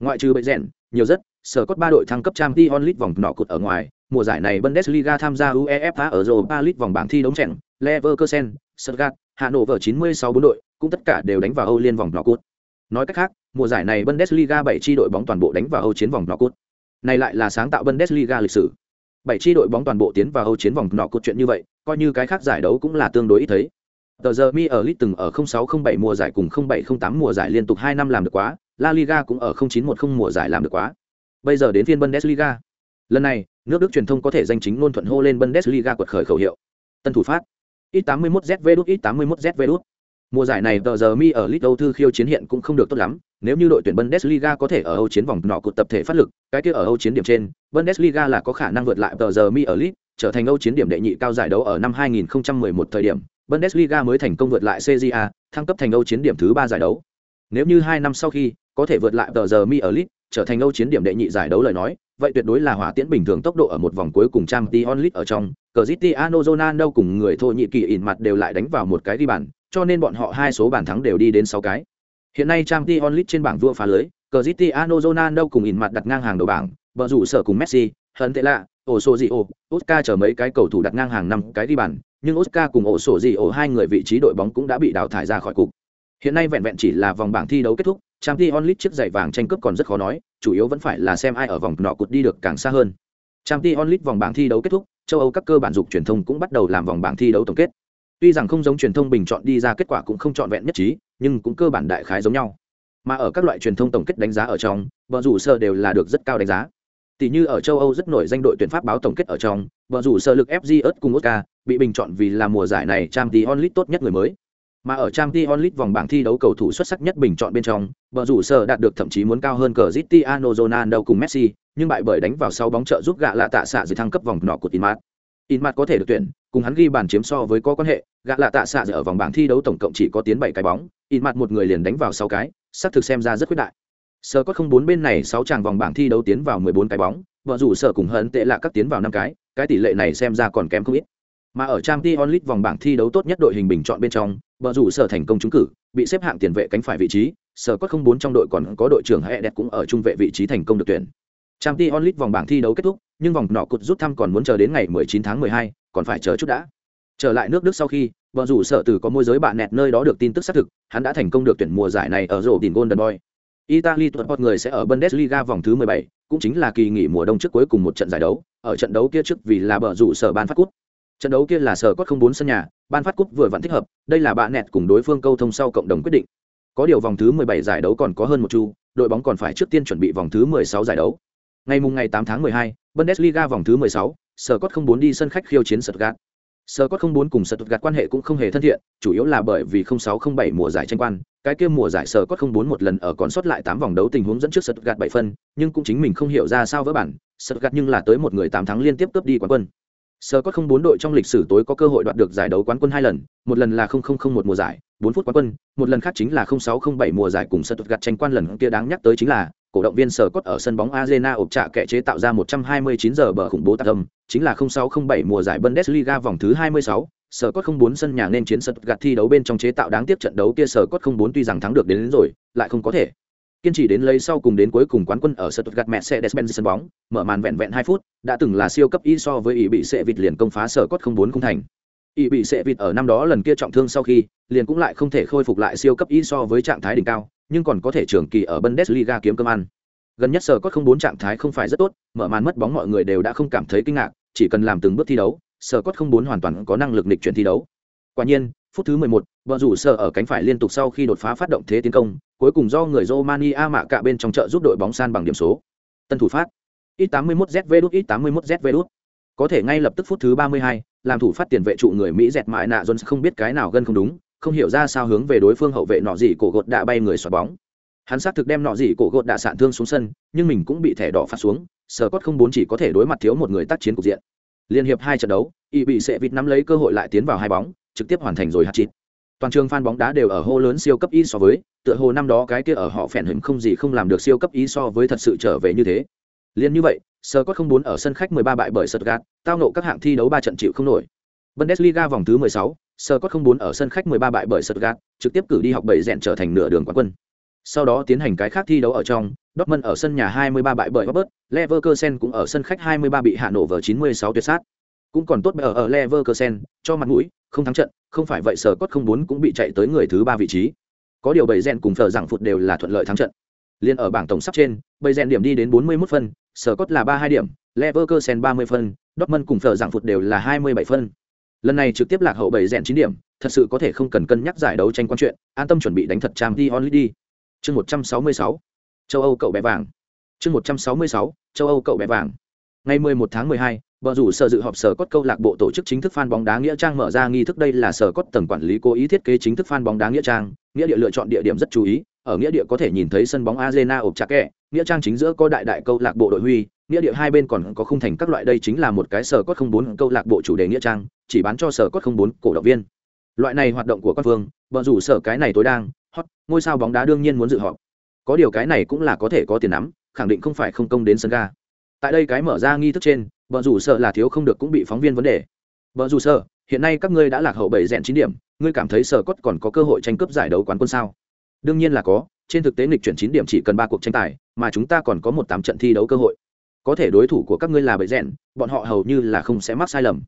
Ngoại trừ bệnh rèn, nhiều rất, sở cốt ba đội thăng cấp Champions League vòng nọ cột ở ngoài, mùa giải này Bundesliga tham gia UEFA Europa League vòng bảng thi đấu chèn, Leverkusen, Stuttgart, Hà Nội vở 96 bốn đội, cũng tất cả đều đánh vào Âu Liên vòng nọ cột. Nói cách khác, mùa giải này Bundesliga 7 chi đội bóng toàn bộ đánh vào Âu chiến vòng nọ cột. Này lại là sáng tạo Bundesliga lịch sử. 7 chi đội bóng toàn bộ tiến vào Âu chiến vòng nọ cột chuyện như vậy, coi như cái khác giải đấu cũng là tương đối ít thấy. Tờ giờ Mi ở League từng ở 0607 mùa giải cùng 0708 mùa giải liên tục 2 năm làm được quá, La Liga cũng ở 0910 mùa giải làm được quá. Bây giờ đến phiên Bundesliga. Lần này, nước Đức truyền thông có thể danh chính ngôn thuận hô lên Bundesliga quật khởi khẩu hiệu. Tân thủ phát. X81ZV đút X81ZV đút. Mùa giải này tờ giờ mi ở League Âu thư khiêu chiến hiện cũng không được tốt lắm, nếu như đội tuyển Bundesliga có thể ở Âu chiến vòng nọ cột tập thể phát lực, cái kia ở Âu chiến điểm trên, Bundesliga là có khả năng vượt lại tờ giờ mi ở League, trở thành Âu chiến điểm đệ nhị cao giải đấu ở năm 2011 thời điểm, Bundesliga mới thành công vượt lại CJA, thăng cấp thành Âu chiến điểm thứ ba giải đấu. Nếu như hai năm sau khi có thể vượt lại tờ giờ mi ở lit trở thành Âu chiến điểm đệ nhị giải đấu lời nói, vậy tuyệt đối là hỏa tiễn bình thường tốc độ ở một vòng cuối cùng trang t onlit ở trong, cờ Cristiano Ronaldo cùng người Thổ nhị Kỳ ỉn mặt đều lại đánh vào một cái đi bàn, cho nên bọn họ hai số bàn thắng đều đi đến sáu cái. Hiện nay trang t onlit trên bảng vua phá lưới, cờ Cristiano Ronaldo cùng ỉn mặt đặt ngang hàng đầu bảng, bờ rủ sở cùng Messi, hận tệ lạ, ổ sổ gì ổ, Oscar chở mấy cái cầu thủ đặt ngang hàng năm cái đi bàn, nhưng Oscar cùng ổ sổ gì ổ hai người vị trí đội bóng cũng đã bị đào thải ra khỏi cục. Hiện nay vẹn vẹn chỉ là vòng bảng thi đấu kết thúc, Tramti Onlit chiếc giày vàng tranh cướp còn rất khó nói, chủ yếu vẫn phải là xem ai ở vòng nọ cụt đi được càng xa hơn. Tramti Onlit vòng bảng thi đấu kết thúc, châu Âu các cơ bản dục truyền thông cũng bắt đầu làm vòng bảng thi đấu tổng kết. Tuy rằng không giống truyền thông bình chọn đi ra kết quả cũng không trọn vẹn nhất trí, nhưng cũng cơ bản đại khái giống nhau. Mà ở các loại truyền thông tổng kết đánh giá ở trong, vợ rủ sơ đều là được rất cao đánh giá. Tỷ như ở châu Âu rất nổi danh đội tuyển Pháp báo tổng kết ở trong, vợ rủ sơ lực FG ớt cùng Oscar bị bình chọn vì là mùa giải này Champions Onlit tốt nhất người mới. Mà ở Champions League vòng bảng thi đấu cầu thủ xuất sắc nhất bình chọn bên trong, bờ rủ sở đạt được thậm chí muốn cao hơn Cristiano Ronaldo cùng Messi, nhưng bại bởi đánh vào sau bóng trợ giúp gạ lạ tạ xạ dự thăng cấp vòng nọ của Inmat. Inmat có thể được tuyển, cùng hắn ghi bàn chiếm so với có quan hệ, gạ lạ tạ xạ ở vòng bảng thi đấu tổng cộng chỉ có tiến bảy cái bóng, Inmat một người liền đánh vào sáu cái, sắp thực xem ra rất quyết đại. sở có không bốn bên này sáu chàng vòng bảng thi đấu tiến vào mười bốn cái bóng, vợ rủ sở cùng hận tệ lạ các tiến vào năm cái, cái tỷ lệ này xem ra còn kém không ít. Mà ở Champions League vòng bảng thi đấu tốt nhất đội hình bình chọn bên trong, Bờ rủ sở thành công trúng cử, bị xếp hạng tiền vệ cánh phải vị trí, sở quất không bốn trong đội còn có đội trưởng Hệ Đẹp cũng ở trung vệ vị trí thành công được tuyển. trang t onlit vòng bảng thi đấu kết thúc, nhưng vòng nọ cột rút thăm còn muốn chờ đến ngày 19 tháng 12, còn phải chờ chút đã. Trở lại nước Đức sau khi, vợ rủ sở từ có môi giới bạn nẹt nơi đó được tin tức xác thực, hắn đã thành công được tuyển mùa giải này ở rổ tiền Golden Boy. Italy tuần một người sẽ ở Bundesliga vòng thứ 17, cũng chính là kỳ nghỉ mùa đông trước cuối cùng một trận giải đấu, ở trận đấu kia trước vì là bờ rủ sở ban phát cút. Trận đấu kia là sở cốt không bốn sân nhà, ban phát cúp vừa vặn thích hợp, đây là bạn nẹt cùng đối phương câu thông sau cộng đồng quyết định. Có điều vòng thứ 17 giải đấu còn có hơn một chu, đội bóng còn phải trước tiên chuẩn bị vòng thứ 16 giải đấu. Ngày mùng ngày 8 tháng 12, Bundesliga vòng thứ 16, Sở Cốt không bốn đi sân khách khiêu chiến Stuttgart. Sở Cốt không bốn cùng Gạt quan hệ cũng không hề thân thiện, chủ yếu là bởi vì 0607 mùa giải tranh quan, cái kia mùa giải Sở Cốt không bốn một lần ở còn sót lại 8 vòng đấu tình huống dẫn trước Stuttgart 7 phân, nhưng cũng chính mình không hiểu ra sao với bản, gạt nhưng là tới một người 8 thắng liên tiếp cướp đi quán quân. Sở Cốt không bốn đội trong lịch sử tối có cơ hội đoạt được giải đấu quán quân hai lần, một lần là 0001 mùa giải, 4 phút quán quân, một lần khác chính là 0607 mùa giải cùng Stuttgart tranh quan lần kia đáng nhắc tới chính là cổ động viên sở cốt ở sân bóng Arena ộp trạ kẻ chế tạo ra 129 giờ bờ khủng bố tạc âm, chính là 0607 mùa giải Bundesliga vòng thứ 26, sở cốt 04 sân nhà nên chiến Stuttgart thi đấu bên trong chế tạo đáng tiếc trận đấu kia sở cốt 04 tuy rằng thắng được đến, đến rồi, lại không có thể. Kiên trì đến lấy sau cùng đến cuối cùng quán quân ở Stuttgart Mercedes-Benz sân bóng, mở màn vẹn vẹn 2 phút, đã từng là siêu cấp y so với ý bị sẽ vịt liền công phá sở cốt 04 không thành. Y bị sẽ vịt ở năm đó lần kia trọng thương sau khi, liền cũng lại không thể khôi phục lại siêu cấp y so với trạng thái đỉnh cao nhưng còn có thể trường kỳ ở bundesliga kiếm cơm ăn gần nhất sở cốt không bốn trạng thái không phải rất tốt mở màn mất bóng mọi người đều đã không cảm thấy kinh ngạc chỉ cần làm từng bước thi đấu sở cốt không bốn hoàn toàn có năng lực nghịch chuyển thi đấu quả nhiên phút thứ 11, vợ rủ sở ở cánh phải liên tục sau khi đột phá phát động thế tiến công cuối cùng do người Romania mạ cả bên trong chợ giúp đội bóng san bằng điểm số. Tân thủ phát. Ít 81 zv đút ít 81 zv đút. Có thể ngay lập tức phút thứ 32, làm thủ phát tiền vệ trụ người mỹ dẹt mãi nạ jones không biết cái nào gần không đúng không hiểu ra sao hướng về đối phương hậu vệ nọ gì cổ gột đã bay người xoạc bóng. Hắn xác thực đem nọ gì cổ gột đã sạn thương xuống sân nhưng mình cũng bị thẻ đỏ phạt xuống sở cốt không bốn chỉ có thể đối mặt thiếu một người tác chiến cục diện. Liên hiệp hai trận đấu y bị sẽ vịt nắm lấy cơ hội lại tiến vào hai bóng trực tiếp hoàn thành rồi hạt chít toàn trường fan bóng đá đều ở hô lớn siêu cấp y so với tựa hồ năm đó cái kia ở họ phèn hình không gì không làm được siêu cấp y so với thật sự trở về như thế liên như vậy sơ có không bốn ở sân khách 13 bại bởi Stuttgart, tao nộ các hạng thi đấu ba trận chịu không nổi. Bundesliga vòng thứ 16, sơ có không bốn ở sân khách 13 bại bởi Stuttgart, trực tiếp cử đi học bảy rèn trở thành nửa đường quán quân. Sau đó tiến hành cái khác thi đấu ở trong, Dortmund ở sân nhà 23 bại bởi Robert, Leverkusen cũng ở sân khách 23 bị hạ nổ vở 96 tuyệt sát. Cũng còn tốt ở ở Leverkusen, cho mặt mũi, không thắng trận, không phải vậy sở cốt không bốn cũng bị chạy tới người thứ ba vị trí. Có điều bảy rèn cùng phở rằng phụt đều là thuận lợi thắng trận. Liên ở bảng tổng sắp trên, bảy rèn điểm đi đến 41 phân, sở cốt là 32 điểm, Leverkusen 30 phân, Dortmund cùng phở rằng phụt đều là 27 phân. Lần này trực tiếp lạc hậu bảy rèn 9 điểm, thật sự có thể không cần cân nhắc giải đấu tranh quan chuyện, an tâm chuẩn bị đánh thật trang Dion đi. Chương 166. Châu Âu cậu bé vàng. Chương 166. Châu Âu cậu bé vàng. Ngày 11 tháng 12, Bờ rủ sở dự họp sở cốt câu lạc bộ tổ chức chính thức fan bóng đá nghĩa trang mở ra nghi thức đây là sở cốt tầng quản lý cố ý thiết kế chính thức fan bóng đá nghĩa trang, nghĩa địa lựa chọn địa điểm rất chú ý, ở nghĩa địa có thể nhìn thấy sân bóng Arena ộp chặt kẹ, nghĩa trang chính giữa có đại đại câu lạc bộ đội huy, nghĩa địa hai bên còn có khung thành các loại đây chính là một cái sở cốt không bốn câu lạc bộ chủ đề nghĩa trang, chỉ bán cho sở cốt không bốn cổ động viên. Loại này hoạt động của các phương, bờ rủ sở cái này tối đang hot, ngôi sao bóng đá đương nhiên muốn dự họp. Có điều cái này cũng là có thể có tiền nắm, khẳng định không phải không công đến sân ga. Tại đây cái mở ra nghi thức trên, vợ rủ sợ là thiếu không được cũng bị phóng viên vấn đề. Vợ rủ sợ hiện nay các ngươi đã lạc hậu bảy rèn chín điểm, ngươi cảm thấy sở cốt còn có cơ hội tranh cướp giải đấu quán quân sao? Đương nhiên là có, trên thực tế nghịch chuyển chín điểm chỉ cần ba cuộc tranh tài, mà chúng ta còn có một tám trận thi đấu cơ hội. Có thể đối thủ của các ngươi là bảy rèn, bọn họ hầu như là không sẽ mắc sai lầm.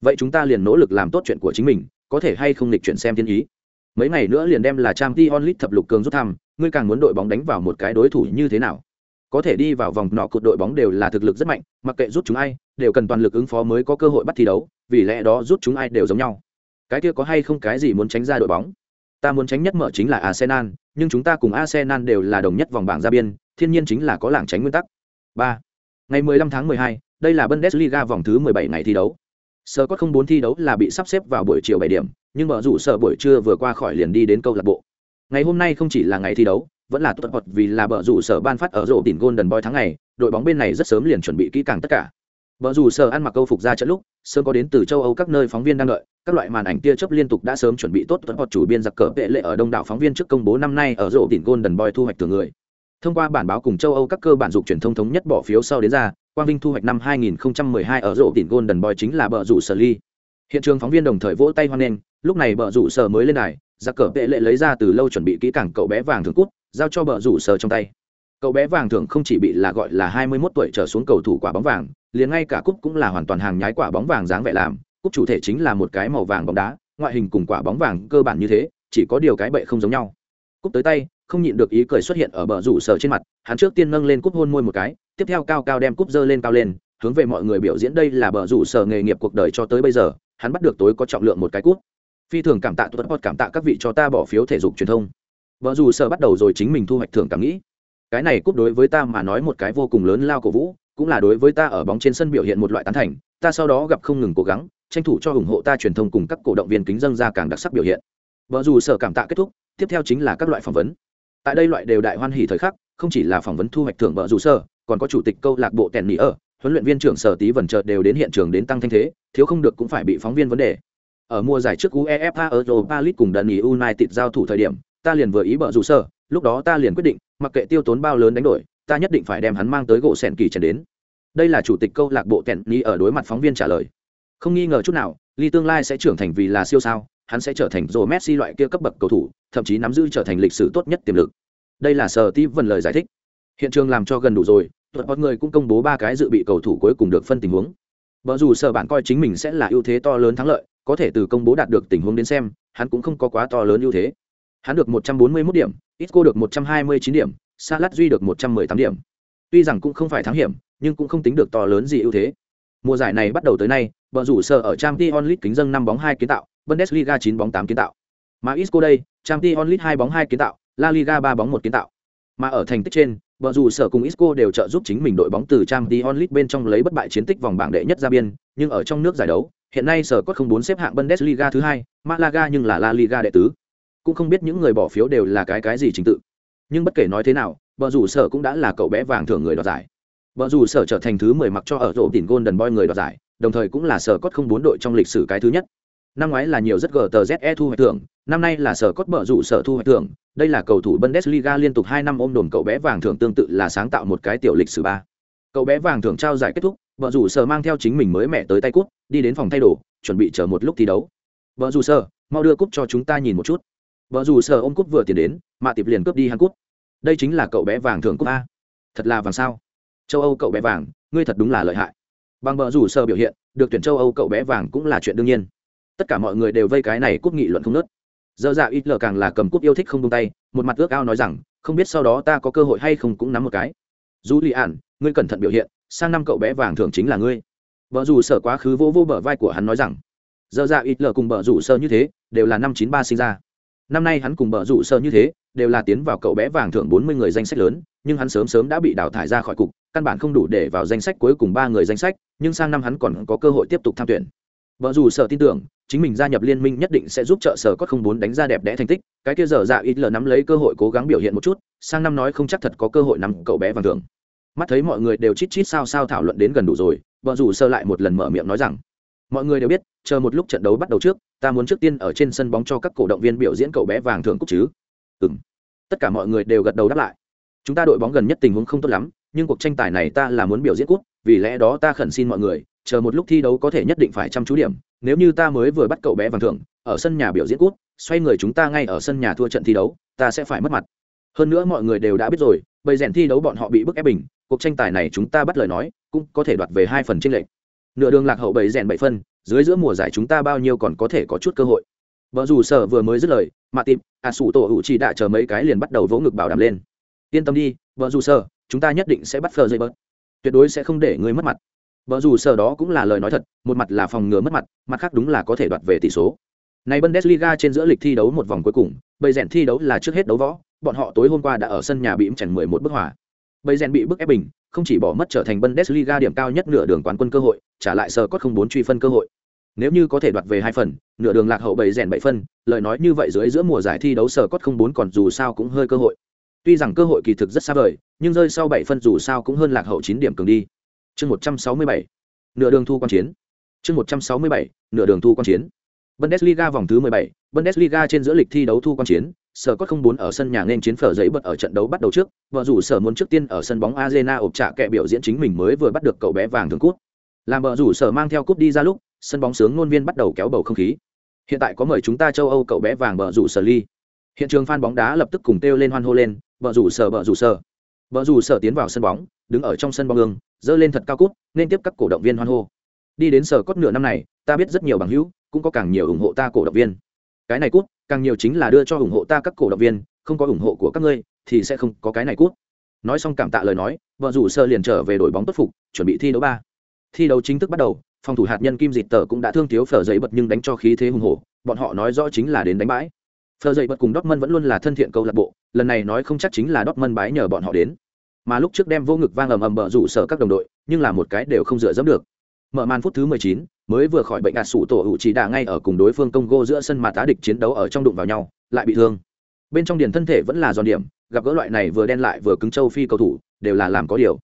Vậy chúng ta liền nỗ lực làm tốt chuyện của chính mình, có thể hay không nghịch chuyển xem thiên ý? Mấy ngày nữa liền đem là trang t onlit thập lục cường rút thăm, ngươi càng muốn đội bóng đánh vào một cái đối thủ như thế nào? Có thể đi vào vòng nọ cột đội bóng đều là thực lực rất mạnh mặc kệ rút chúng ai đều cần toàn lực ứng phó mới có cơ hội bắt thi đấu vì lẽ đó rút chúng ai đều giống nhau. Cái kia có hay không cái gì muốn tránh ra đội bóng? Ta muốn tránh nhất mở chính là arsenal nhưng chúng ta cùng arsenal đều là đồng nhất vòng bảng ra biên thiên nhiên chính là có làng tránh nguyên tắc. Ba. Ngày 15 tháng 12, đây là bundesliga vòng thứ 17 ngày thi đấu. Sơ có không bốn thi đấu là bị sắp xếp vào buổi chiều 7 điểm nhưng mở rủ sở buổi trưa vừa qua khỏi liền đi đến câu lạc bộ. Ngày hôm nay không chỉ là ngày thi đấu vẫn là tốt hoặc vì là bờ rủ sở ban phát ở rổ tỉnh Golden Boy tháng này đội bóng bên này rất sớm liền chuẩn bị kỹ càng tất cả. Bờ rủ sở ăn mặc câu phục ra trận lúc, sớm có đến từ châu Âu các nơi phóng viên đang đợi, các loại màn ảnh tia chớp liên tục đã sớm chuẩn bị tốt tốt hoặc chủ biên giặc cờ vệ lệ ở đông đảo phóng viên trước công bố năm nay ở rổ tỉnh Golden Boy thu hoạch từ người. Thông qua bản báo cùng châu Âu các cơ bản dục truyền thông thống nhất bỏ phiếu sau đến ra, Quang Vinh thu hoạch năm 2012 ở rổ tỉnh Golden Boy chính là bờ rủ sở ly. Hiện trường phóng viên đồng thời vỗ tay hoan nghênh, lúc này bờ rủ sở mới lên đài, giặc cờ vệ lệ lấy ra từ lâu chuẩn bị kỹ càng cậu bé vàng thường cút, giao cho bờ rủ sở trong tay. Cậu bé vàng thường không chỉ bị là gọi là hai mươi 21 tuổi trở xuống cầu thủ quả bóng vàng, liền ngay cả cúp cũng là hoàn toàn hàng nhái quả bóng vàng dáng vẻ làm, cúp chủ thể chính là một cái màu vàng bóng đá, ngoại hình cùng quả bóng vàng cơ bản như thế, chỉ có điều cái bệ không giống nhau. Cúp tới tay, không nhịn được ý cười xuất hiện ở bờ rủ sở trên mặt, hắn trước tiên nâng lên cúp hôn môi một cái, tiếp theo cao cao đem cúp dơ lên cao lên, hướng về mọi người biểu diễn đây là bờ rủ sở nghề nghiệp cuộc đời cho tới bây giờ, hắn bắt được tối có trọng lượng một cái cúp. Phi thường cảm tạ tốt cảm tạ các vị cho ta bỏ phiếu thể dục truyền thông vợ dù sợ bắt đầu rồi chính mình thu hoạch thưởng cảm nghĩ. Cái này cúp đối với ta mà nói một cái vô cùng lớn lao cổ vũ, cũng là đối với ta ở bóng trên sân biểu hiện một loại tán thành, ta sau đó gặp không ngừng cố gắng, tranh thủ cho ủng hộ ta truyền thông cùng các cổ động viên kính dân ra càng đặc sắc biểu hiện. Vợ dù sợ cảm tạ kết thúc, tiếp theo chính là các loại phỏng vấn. Tại đây loại đều đại hoan hỉ thời khắc, không chỉ là phỏng vấn thu hoạch thưởng vợ dù sợ, còn có chủ tịch câu lạc bộ tèn mỹ ở, huấn luyện viên trưởng sở tí vần chợt đều đến hiện trường đến tăng thanh thế, thiếu không được cũng phải bị phóng viên vấn đề. Ở mùa giải trước uefa europa league cùng đần ý united giao thủ thời điểm ta liền vừa ý bợ rủ sở lúc đó ta liền quyết định mặc kệ tiêu tốn bao lớn đánh đổi ta nhất định phải đem hắn mang tới gỗ sẹn kỳ trần đến. Đây là chủ tịch câu lạc bộ kẹn ni ở đối mặt phóng viên trả lời. Không nghi ngờ chút nào ly tương lai sẽ trưởng thành vì là siêu sao hắn sẽ trở thành rồ messi loại kia cấp bậc cầu thủ thậm chí nắm giữ trở thành lịch sử tốt nhất tiềm lực. Đây là sở ti vần lời giải thích. Hiện trường làm cho gần đủ rồi tuột bọn người cũng công bố ba cái dự bị cầu thủ cuối cùng được phân tình huống. Bở dù sở bạn coi chính mình sẽ là ưu thế to lớn thắng lợi, có thể từ công bố đạt được tình huống đến xem hắn cũng không có quá to lớn ưu thế hắn được 141 điểm, isco được 129 điểm salat duy được 118 điểm. Tuy rằng cũng không phải thắng hiểm, nhưng cũng không tính được to lớn gì ưu thế. Mùa giải này bắt đầu tới nay vợ rủ sở ở trang t onlit kính dân năm bóng hai kiến tạo, bundesliga 9 bóng 8 kiến tạo. Mà isco đây trang t onlit hai bóng hai kiến tạo, la liga ba bóng một kiến tạo. Mà ở thành tích trên vợ dù sở cùng isco đều trợ giúp chính mình đội bóng từ trang League bên trong lấy bất bại chiến tích vòng bảng đệ nhất ra biên, nhưng ở trong nước giải đấu, hiện nay sở có không bốn xếp hạng bundesliga thứ hai malaga nhưng là la liga đệ tứ cũng không biết những người bỏ phiếu đều là cái cái gì trình tự. Nhưng bất kể nói thế nào, vợ rủ sở cũng đã là cậu bé vàng thưởng người đoạt giải. Vợ rủ sở trở thành thứ mười mặc cho ở rộ tỉnh golden boy người đoạt giải, đồng thời cũng là sở cốt không bốn đội trong lịch sử cái thứ nhất. Năm ngoái là nhiều rất gờ tờ ze thu hoạch thưởng, năm nay là sở cốt vợ rủ sở thu hoạch thưởng, đây là cầu thủ bundesliga liên tục hai năm ôm đồn cậu bé vàng thưởng tương tự là sáng tạo một cái tiểu lịch sử ba. Cậu bé vàng thưởng trao giải kết thúc, vợ rủ sở mang theo chính mình mới mẹ tới tay cút đi đến phòng thay đồ, chuẩn bị chờ một lúc thi đấu. Vợ rủ sở mau đưa cúp cho chúng ta nhìn một chút vợ rủ sở ôm cúp vừa tiền đến, mạ tiệp liền cướp đi hắn cúp. Đây chính là cậu bé vàng thưởng cúp a. Thật là vàng sao? Châu âu cậu bé vàng, ngươi thật đúng là lợi hại. Bằng vợ rủ sở biểu hiện, được tuyển châu âu cậu bé vàng cũng là chuyện đương nhiên. Tất cả mọi người đều vây cái này cúp nghị luận không nớt dơ dạ ít lờ càng là cầm cúp yêu thích không tung tay, một mặt ước ao nói rằng, không biết sau đó ta có cơ hội hay không cũng nắm một cái. Dù lì ản, ngươi cẩn thận biểu hiện, sang năm cậu bé vàng thường chính là ngươi. Vợ dù sở quá khứ vô vô bờ vai của hắn nói rằng, dơ dạ ít lờ cùng bờ rủ sơ như thế, đều là năm chín ba sinh ra năm nay hắn cùng bờ rủ sơ như thế, đều là tiến vào cậu bé vàng thưởng bốn mươi người danh sách lớn, nhưng hắn sớm sớm đã bị đào thải ra khỏi cục, căn bản không đủ để vào danh sách cuối cùng ba người danh sách, nhưng sang năm hắn còn có cơ hội tiếp tục tham tuyển. Vợ dù sở tin tưởng, chính mình gia nhập liên minh nhất định sẽ giúp trợ sở cốt không bốn đánh ra đẹp đẽ thành tích, cái kia giờ dạ ít lờ nắm lấy cơ hội cố gắng biểu hiện một chút, sang năm nói không chắc thật có cơ hội nắm cậu bé vàng thưởng. Mắt thấy mọi người đều chít chít sao sao thảo luận đến gần đủ rồi vợ dù sơ lại một lần mở miệng nói rằng mọi người đều biết, chờ một lúc trận đấu bắt đầu trước, ta muốn trước tiên ở trên sân bóng cho các cổ động viên biểu diễn cậu bé vàng thưởng cúc chứ. Ừ m tất cả mọi người đều gật đầu đáp lại. Chúng ta đội bóng gần nhất tình huống không tốt lắm, nhưng cuộc tranh tài này ta là muốn biểu diễn cút vì lẽ đó ta khẩn xin mọi người, chờ một lúc thi đấu có thể nhất định phải chăm chú điểm, nếu như ta mới vừa bắt cậu bé vàng thưởng, ở sân nhà biểu diễn cút xoay người chúng ta ngay ở sân nhà thua trận thi đấu, ta sẽ phải mất mặt. Hơn nữa mọi người đều đã biết rồi, bây rèn thi đấu bọn họ bị bức ép bình, cuộc tranh tài này chúng ta bắt lời nói, cũng có thể đoạt về hai phần tranh lệch nửa đường lạc hậu bảy rèn bảy phân, dưới giữa mùa giải chúng ta bao nhiêu còn có thể có chút cơ hội. Vợ dù sở vừa mới dứt lời, mà tìm à sủ tổ hữu chỉ đã chờ mấy cái liền bắt đầu vỗ ngực bảo đảm lên. Yên tâm đi, vợ dù sở, chúng ta nhất định sẽ bắt phờ dây bớt. Tuyệt đối sẽ không để người mất mặt. Vợ dù sở đó cũng là lời nói thật, một mặt là phòng ngừa mất mặt mặt khác đúng là có thể đoạt về tỷ số. Này bundesliga trên giữa lịch thi đấu một vòng cuối cùng bầy rèn thi đấu là trước hết đấu võ, bọn họ tối hôm qua đã ở sân nhà bị chèn 11 bức hỏa bầy rèn bị bức ép bình không chỉ bỏ mất trở thành bundesliga điểm cao nhất nửa đường quán quân cơ hội, trả lại sờ cốt không bốn truy phân cơ hội. Nếu như có thể đoạt về hai phần, nửa đường lạc hậu bảy rèn bảy phân, lời nói như vậy dưới giữa mùa giải thi đấu sờ cốt không bốn còn dù sao cũng hơi cơ hội. Tuy rằng cơ hội kỳ thực rất xa vời, nhưng rơi sau bảy phân dù sao cũng hơn lạc hậu chín điểm cường đi. Chương một trăm sáu mươi bảy, nửa đường thu quan chiến. Chương một trăm sáu mươi bảy, nửa đường thu quan chiến. Bundesliga vòng thứ mười bảy, bundesliga trên giữa lịch thi đấu thu quan chiến sở Cốt không bốn ở sân nhà nên chiến phở giấy bật ở trận đấu bắt đầu trước vợ rủ sở muốn trước tiên ở sân bóng arena ộp trạ kệ biểu diễn chính mình mới vừa bắt được cậu bé vàng thường cút. Làm vợ rủ sở mang theo cúp đi ra lúc sân bóng sướng ngôn viên bắt đầu kéo bầu không khí. Hiện tại có mời chúng ta châu âu cậu bé vàng vợ rủ sở ly. Hiện trường fan bóng đá lập tức cùng kêu lên hoan hô lên vợ rủ sở vợ rủ sở. Vợ rủ sở tiến vào sân bóng đứng ở trong sân bóng đường, dơ lên thật cao cút nên tiếp các cổ động viên hoan hô. Đi đến sở cốt nửa năm này ta biết rất nhiều bằng hữu cũng có càng nhiều ủng hộ ta cổ động viên cái này cút, càng nhiều chính là đưa cho ủng hộ ta các cổ động viên, không có ủng hộ của các ngươi, thì sẽ không có cái này cút. Nói xong cảm tạ lời nói, vợ rủ sơ liền trở về đội bóng tốt phục, chuẩn bị thi đấu ba. Thi đấu chính thức bắt đầu, phòng thủ hạt nhân kim dịt tờ cũng đã thương thiếu phở giấy bật nhưng đánh cho khí thế hùng hổ, bọn họ nói rõ chính là đến đánh bãi. Phở giấy bật cùng Dortmund vẫn luôn là thân thiện câu lạc bộ, lần này nói không chắc chính là Dortmund bái nhờ bọn họ đến. Mà lúc trước đem vô ngực vang ầm ầm bờ rủ sở các đồng đội, nhưng là một cái đều không dựa dẫm được mở màn phút thứ 19, mới vừa khỏi bệnh ạt sủ tổ hữu chỉ đà ngay ở cùng đối phương Congo giữa sân mà tá địch chiến đấu ở trong đụng vào nhau, lại bị thương. Bên trong điển thân thể vẫn là giòn điểm, gặp gỡ loại này vừa đen lại vừa cứng châu phi cầu thủ, đều là làm có điều.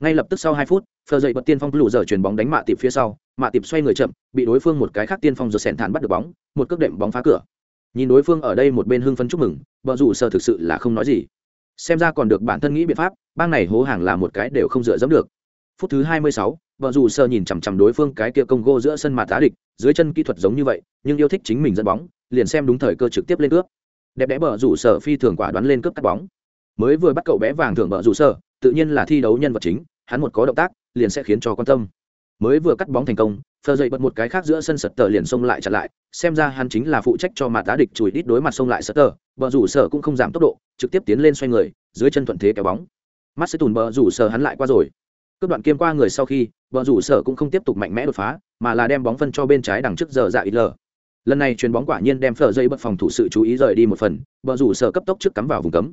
Ngay lập tức sau 2 phút, Phờ dậy bật tiên phong lũ giờ chuyển bóng đánh mạ tiệp phía sau, mạ tiệp xoay người chậm, bị đối phương một cái khác tiên phong rồi sèn thản bắt được bóng, một cước đệm bóng phá cửa. Nhìn đối phương ở đây một bên hưng phấn chúc mừng, bờ rủ sở thực sự là không nói gì. Xem ra còn được bản thân nghĩ biện pháp, bang này hố hàng là một cái đều không dựa dẫm được. Phút thứ 26, vợ dù sơ nhìn chằm chằm đối phương cái kia công gô giữa sân mà tá địch, dưới chân kỹ thuật giống như vậy, nhưng yêu thích chính mình dẫn bóng, liền xem đúng thời cơ trực tiếp lên cướp. Đẹp đẽ bờ rủ sở phi thường quả đoán lên cướp cắt bóng. Mới vừa bắt cậu bé vàng thưởng bờ rủ sở tự nhiên là thi đấu nhân vật chính, hắn một có động tác, liền sẽ khiến cho quan tâm. Mới vừa cắt bóng thành công, phờ dậy bật một cái khác giữa sân sật tờ liền xông lại chặn lại, xem ra hắn chính là phụ trách cho mặt tá địch chùi đít đối mặt xông lại sật tờ, bờ rủ sở cũng không giảm tốc độ, trực tiếp tiến lên xoay người, dưới chân thuận thế kéo bóng. Mắt sẽ tùn bờ rủ sở hắn lại qua rồi. Cướp đoạn kiêm qua người sau khi bờ rủ sở cũng không tiếp tục mạnh mẽ đột phá, mà là đem bóng phân cho bên trái đằng trước giờ dạ ít lờ. Lần này chuyền bóng quả nhiên đem phở dây bật phòng thủ sự chú ý rời đi một phần bờ rủ sở cấp tốc trước cắm vào vùng cấm.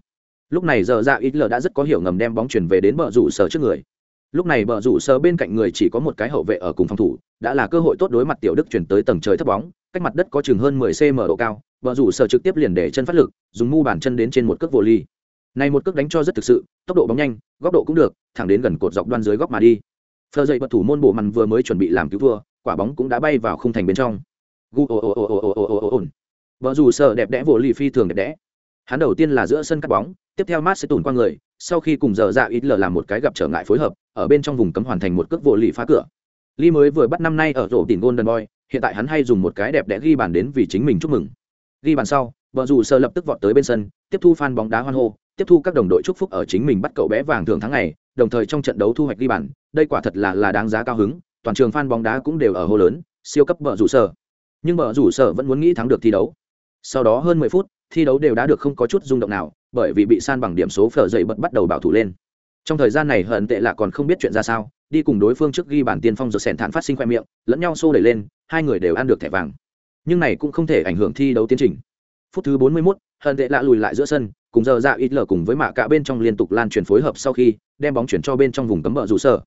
Lúc này giờ dạ ít lờ đã rất có hiểu ngầm đem bóng chuyển về đến bờ rủ sở trước người. Lúc này bờ rủ sở bên cạnh người chỉ có một cái hậu vệ ở cùng phòng thủ, đã là cơ hội tốt đối mặt tiểu đức chuyển tới tầng trời thấp bóng, cách mặt đất có chừng hơn 10 cm độ cao bờ rủ sở trực tiếp liền để chân phát lực, dùng mu bàn chân đến trên một cước vô ly. Này một cước đánh cho rất thực sự, tốc độ bóng nhanh, góc độ cũng được, thẳng đến gần cột dọc đoan dưới góc mà đi. Phờ dậy bật thủ môn bộ màn vừa mới chuẩn bị làm cứu vua, quả bóng cũng đã bay vào khung thành bên trong. Gu ồ ồ ồ ồ ồ ồ ồ. Vở dù sợ đẹp đẽ vô lì phi thường đẹp đẽ. Hắn đầu tiên là giữa sân cắt bóng, tiếp theo Mát sẽ tủn qua người, sau khi cùng giờ dạ ít lờ làm một cái gặp trở ngại phối hợp, ở bên trong vùng cấm hoàn thành một cước vô lì phá cửa. Lee mới vừa bắt năm nay ở rổ tỉnh Golden Boy, hiện tại hắn hay dùng một cái đẹp đẽ ghi bàn đến vì chính mình chúc mừng. Ghi bàn sau, vợ dù sơ lập tức vọt tới bên sân, tiếp thu fan bóng đá hoan hô, tiếp thu các đồng đội chúc phúc ở chính mình bắt cậu bé vàng thưởng tháng này đồng thời trong trận đấu thu hoạch ghi bàn đây quả thật là là đáng giá cao hứng toàn trường fan bóng đá cũng đều ở hô lớn siêu cấp vợ rủ sở. Nhưng vợ rủ sở vẫn muốn nghĩ thắng được thi đấu. Sau đó hơn mười phút thi đấu đều đã được không có chút rung động nào bởi vì bị san bằng điểm số phở dậy bật bắt đầu bảo thủ lên. Trong thời gian này hận tệ lạ còn không biết chuyện ra sao đi cùng đối phương trước ghi bản tiên phong rồi sẻn thản phát sinh khoe miệng lẫn nhau xô đẩy lên hai người đều ăn được thẻ vàng. Nhưng này cũng không thể ảnh hưởng thi đấu tiến trình. Phút thứ bốn mươi 41, hận tệ lạ lùi lại giữa sân cùng giờ dạ ít lờ cùng với mạ cả bên trong liên tục lan truyền phối hợp sau khi đem bóng chuyển cho bên trong vùng cấm bờ rủ sở.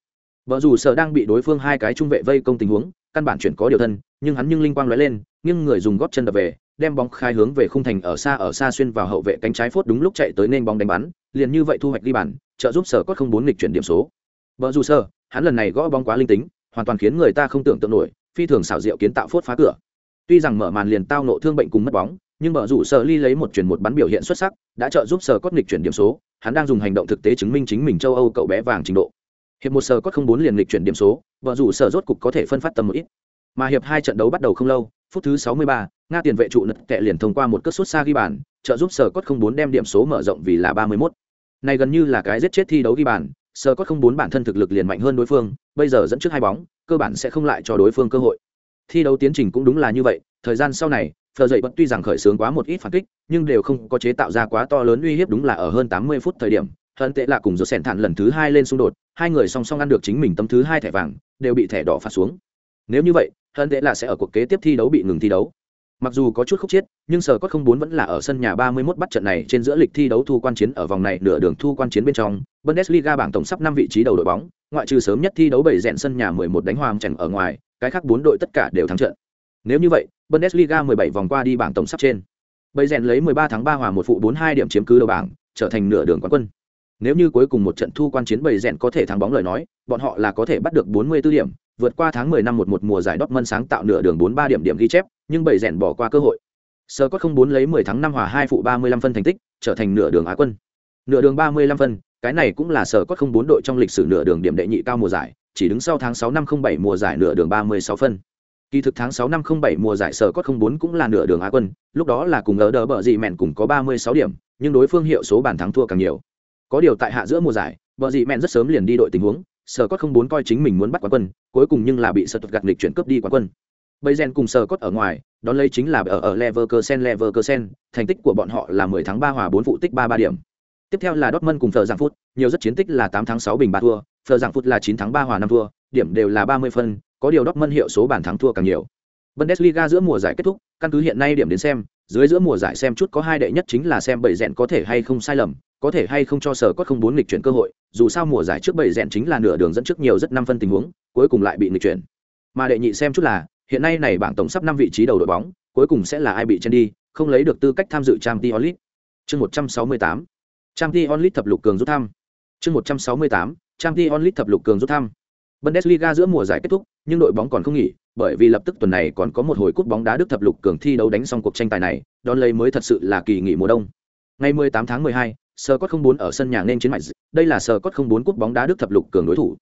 Bờ rủ sở đang bị đối phương hai cái trung vệ vây công tình huống, căn bản chuyển có điều thân, nhưng hắn nhưng linh quang lóe lên nhưng người dùng góp chân đập về, đem bóng khai hướng về khung thành ở xa ở xa xuyên vào hậu vệ cánh trái phốt đúng lúc chạy tới nên bóng đánh bắn, liền như vậy thu hoạch đi bàn, trợ giúp sở có không bốn nghịch chuyển điểm số. Bờ rủ sở, hắn lần này gõ bóng quá linh tính, hoàn toàn khiến người ta không tưởng tượng nổi, phi thường xảo diệu kiến tạo phốt phá cửa. Tuy rằng mở màn liền tao nộ thương bệnh cùng mất bóng nhưng mở rủ sở ly lấy một chuyển một bắn biểu hiện xuất sắc đã trợ giúp sở cốt nghịch chuyển điểm số. Hắn đang dùng hành động thực tế chứng minh chính mình châu âu cậu bé vàng trình độ. Hiệp một sở cốt không bốn liền nghịch chuyển điểm số vợ rủ sở rốt cục có thể phân phát tầm một ít. Mà hiệp hai trận đấu bắt đầu không lâu phút thứ 63, nga tiền vệ trụ nật kệ liền thông qua một cất sút xa ghi bàn trợ giúp sở cốt không bốn đem điểm số mở rộng vì là 31. này gần như là cái giết chết thi đấu ghi bàn sở cốt không bốn bản thân thực lực liền mạnh hơn đối phương bây giờ dẫn trước hai bóng cơ bản sẽ không lại cho đối phương cơ hội. Thi đấu tiến trình cũng đúng là như vậy thời gian sau này phờ dậy vẫn tuy rằng khởi xướng quá một ít phản kích, nhưng đều không có chế tạo ra quá to lớn uy hiếp đúng là ở hơn tám mươi phút thời điểm hận tệ là cùng rồi sẻn thản lần thứ hai lên xung đột, hai người song song ăn được chính mình tấm thứ hai thẻ vàng, đều bị thẻ đỏ phạt xuống. Nếu như vậy hận tệ là sẽ ở cuộc kế tiếp thi đấu bị ngừng thi đấu. Mặc dù có chút khúc chiết, nhưng sở cốt không bốn vẫn là ở sân nhà 31 bắt trận này trên giữa lịch thi đấu thu quan chiến ở vòng này nửa đường thu quan chiến bên trong. Bundesliga bảng tổng sắp năm vị trí đầu đội bóng, ngoại trừ sớm nhất thi đấu bảy rèn sân nhà 11 đánh hòa chẳng ở ngoài, cái khác bốn đội tất cả đều thắng trận nếu như vậy, Bundesliga 17 vòng qua đi bảng tổng sắp trên. Bây rèn lấy 13 tháng 3 hòa một phụ 42 điểm chiếm cứ đầu bảng, trở thành nửa đường quán quân. Nếu như cuối cùng một trận thu quan chiến bầy rèn có thể thắng bóng lời nói, bọn họ là có thể bắt được 44 điểm, vượt qua tháng 10 năm 11 mùa giải Dortmund sáng tạo nửa đường 43 điểm điểm ghi chép, nhưng bầy rèn bỏ qua cơ hội. Sơ có không bốn lấy 10 tháng 5 hòa 2 phụ 35 phân thành tích, trở thành nửa đường Á quân. Nửa đường 35 phân, cái này cũng là sở có không bốn đội trong lịch sử nửa đường điểm đệ nhị cao mùa giải, chỉ đứng sau tháng 6 năm 07 mùa giải nửa đường 36 phân. Kỳ thực tháng 6 năm 07 mùa giải sở cốt 04 cũng là nửa đường Á quân, lúc đó là cùng ở đỡ bờ gì mẹn cùng có 36 điểm, nhưng đối phương hiệu số bàn thắng thua càng nhiều. Có điều tại hạ giữa mùa giải, bờ gì mẹn rất sớm liền đi đội tình huống, sở cốt 04 coi chính mình muốn bắt quán quân, cuối cùng nhưng là bị sở tuột gạt lịch chuyển cướp đi quán quân. Bây gen cùng sở cốt ở ngoài, đón lấy chính là ở ở Leverkusen Leverkusen, thành tích của bọn họ là 10 tháng 3 hòa 4 phụ tích 33 điểm. Tiếp theo là Dortmund cùng Phở Giảng Phút, nhiều rất chiến tích là 8 tháng 6 bình 3 thua, Phở Giảng Phút là 9 tháng 3 hòa 5 thua, điểm đều là 30 phân, có điều Dortmund hiệu số bàn thắng thua càng nhiều. Bundesliga giữa mùa giải kết thúc, căn cứ hiện nay điểm đến xem, dưới giữa mùa giải xem chút có hai đệ nhất chính là xem bảy rèn có thể hay không sai lầm, có thể hay không cho sở có không bốn nghịch chuyển cơ hội, dù sao mùa giải trước bảy rèn chính là nửa đường dẫn trước nhiều rất năm phân tình huống, cuối cùng lại bị nghịch chuyển. Mà đệ nhị xem chút là, hiện nay này bảng tổng sắp năm vị trí đầu đội bóng, cuối cùng sẽ là ai bị chen đi, không lấy được tư cách tham dự Champions League. Chương 168. Champions League thập lục cường rút thăm. Chương 168. Champions League thập lục cường rút thăm. Bundesliga giữa mùa giải kết thúc, nhưng đội bóng còn không nghỉ, bởi vì lập tức tuần này còn có một hồi cúp bóng đá Đức thập lục cường thi đấu đánh xong cuộc tranh tài này, đón lấy mới thật sự là kỳ nghỉ mùa đông. Ngày 18 tháng 12, Scott 04 ở sân nhà nên chiến mạnh, đây là Scott 04 cúp bóng đá Đức thập lục cường đối thủ.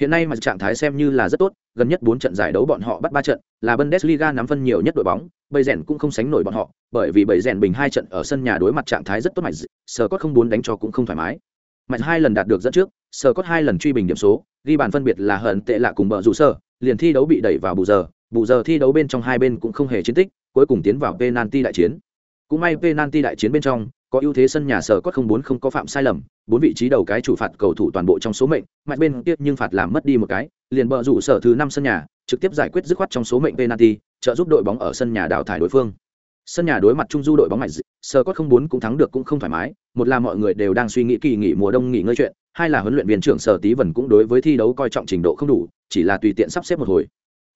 Hiện nay mà trạng thái xem như là rất tốt, gần nhất 4 trận giải đấu bọn họ bắt 3 trận, là Bundesliga nắm phân nhiều nhất đội bóng, Bầy rèn cũng không sánh nổi bọn họ, bởi vì bầy rèn bình hai trận ở sân nhà đối mặt trạng thái rất tốt mạnh, Scott 04 đánh cho cũng không thoải mái. Mạnh hai lần đạt được dẫn trước, Scott hai lần truy bình điểm số, ghi bàn phân biệt là hận tệ lạ cùng bờ rủ sơ liền thi đấu bị đẩy vào bù giờ, bù giờ thi đấu bên trong hai bên cũng không hề chiến tích, cuối cùng tiến vào penalty đại chiến. Cũng may penalty đại chiến bên trong, có ưu thế sân nhà sở cốt không bốn không có phạm sai lầm, bốn vị trí đầu cái chủ phạt cầu thủ toàn bộ trong số mệnh, mạnh bên kia nhưng phạt làm mất đi một cái, liền bờ rủ sở thứ năm sân nhà, trực tiếp giải quyết dứt khoát trong số mệnh penalty, trợ giúp đội bóng ở sân nhà đào thải đối phương. Sân nhà đối mặt trung du đội bóng mạnh, sơ có không bốn cũng thắng được cũng không thoải mái, một là mọi người đều đang suy nghĩ kỳ nghỉ mùa đông nghỉ ngơi chuyện, hai là huấn luyện viên trưởng Sở Tí Vân cũng đối với thi đấu coi trọng trình độ không đủ, chỉ là tùy tiện sắp xếp một hồi.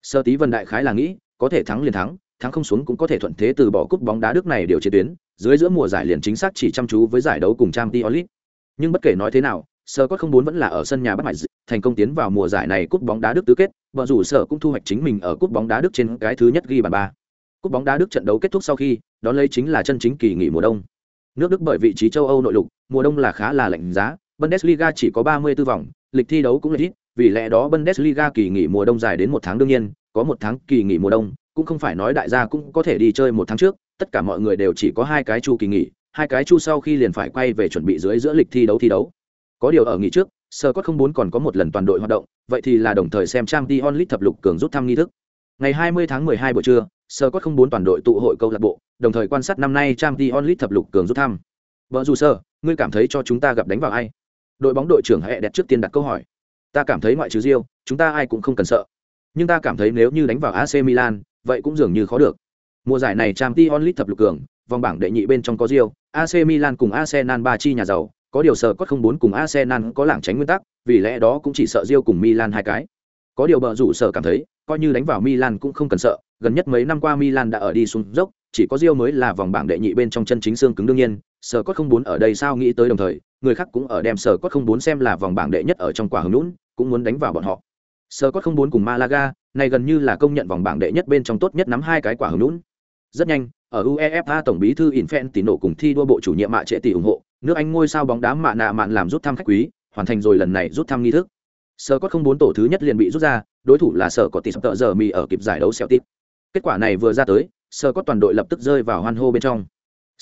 Sở Tí Vân đại khái là nghĩ, có thể thắng liền thắng, thắng không xuống cũng có thể thuận thế từ bỏ cúp bóng đá Đức này điều chiến tuyến, dưới giữa mùa giải liền chính xác chỉ chăm chú với giải đấu cùng Champions League. Nhưng bất kể nói thế nào, Sở Cốt không muốn vẫn là ở sân nhà bắt mạch, thành công tiến vào mùa giải này cúp bóng đá Đức tứ kết, vợ rủ Sở cũng thu hoạch chính mình ở cúp bóng đá Đức trên cái thứ nhất ghi bàn ba. Cúp bóng đá Đức trận đấu kết thúc sau khi, đó lấy chính là chân chính kỳ nghỉ mùa đông. Nước Đức bởi vị trí châu Âu nội lục, mùa đông là khá là lạnh giá, Bundesliga chỉ có 34 vòng, lịch thi đấu cũng là ít, vì lẽ đó Bundesliga kỳ nghỉ mùa đông dài đến một tháng đương nhiên, có một tháng kỳ nghỉ mùa đông, cũng không phải nói đại gia cũng có thể đi chơi một tháng trước, tất cả mọi người đều chỉ có hai cái chu kỳ nghỉ, hai cái chu sau khi liền phải quay về chuẩn bị dưới giữa lịch thi đấu thi đấu. Có điều ở nghỉ trước, Sơ Cốt không muốn còn có một lần toàn đội hoạt động, vậy thì là đồng thời xem Champions League thập lục cường rút thăm nghi thức. Ngày 20 tháng 12 buổi trưa, Sơ Cốt không muốn toàn đội tụ hội câu lạc bộ, đồng thời quan sát năm nay Champions League thập lục cường rút thăm. Vợ dù sơ, ngươi cảm thấy cho chúng ta gặp đánh vào ai? Đội bóng đội trưởng hệ đẹp trước tiên đặt câu hỏi. Ta cảm thấy ngoại trừ Rio, chúng ta ai cũng không cần sợ. Nhưng ta cảm thấy nếu như đánh vào AC Milan, vậy cũng dường như khó được. Mùa giải này Champions League thập lục cường, vòng bảng đệ nhị bên trong có Rio, AC Milan cùng Arsenal ba chi nhà giàu, có điều sợ có không bốn cùng Arsenal có lảng tránh nguyên tắc, vì lẽ đó cũng chỉ sợ Rio cùng Milan hai cái. Có điều bờ rủ sở cảm thấy, coi như đánh vào Milan cũng không cần sợ, gần nhất mấy năm qua Milan đã ở đi xuống dốc, chỉ có Rio mới là vòng bảng đệ nhị bên trong chân chính xương cứng đương nhiên, sở cốt không bốn ở đây sao nghĩ tới đồng thời, người khác cũng ở đem sở cốt không bốn xem là vòng bảng đệ nhất ở trong quả hứng lún, cũng muốn đánh vào bọn họ. Sở cốt không bốn cùng Malaga, này gần như là công nhận vòng bảng đệ nhất bên trong tốt nhất nắm hai cái quả hứng lún. Rất nhanh, ở UEFA tổng bí thư Infantino cùng thi đua bộ chủ nhiệm mạ trệ tỷ ủng hộ, nước Anh ngôi sao bóng đá mạ nạ mạn làm rút thăm khách quý, hoàn thành rồi lần này rút thăm nghi thức. Sở cốt không bốn tổ thứ nhất liền bị rút ra, đối thủ là sở có tỷ tợ giờ mì ở kịp giải đấu Celtic. Kết quả này vừa ra tới, sở có toàn đội lập tức rơi vào hoan hô bên trong.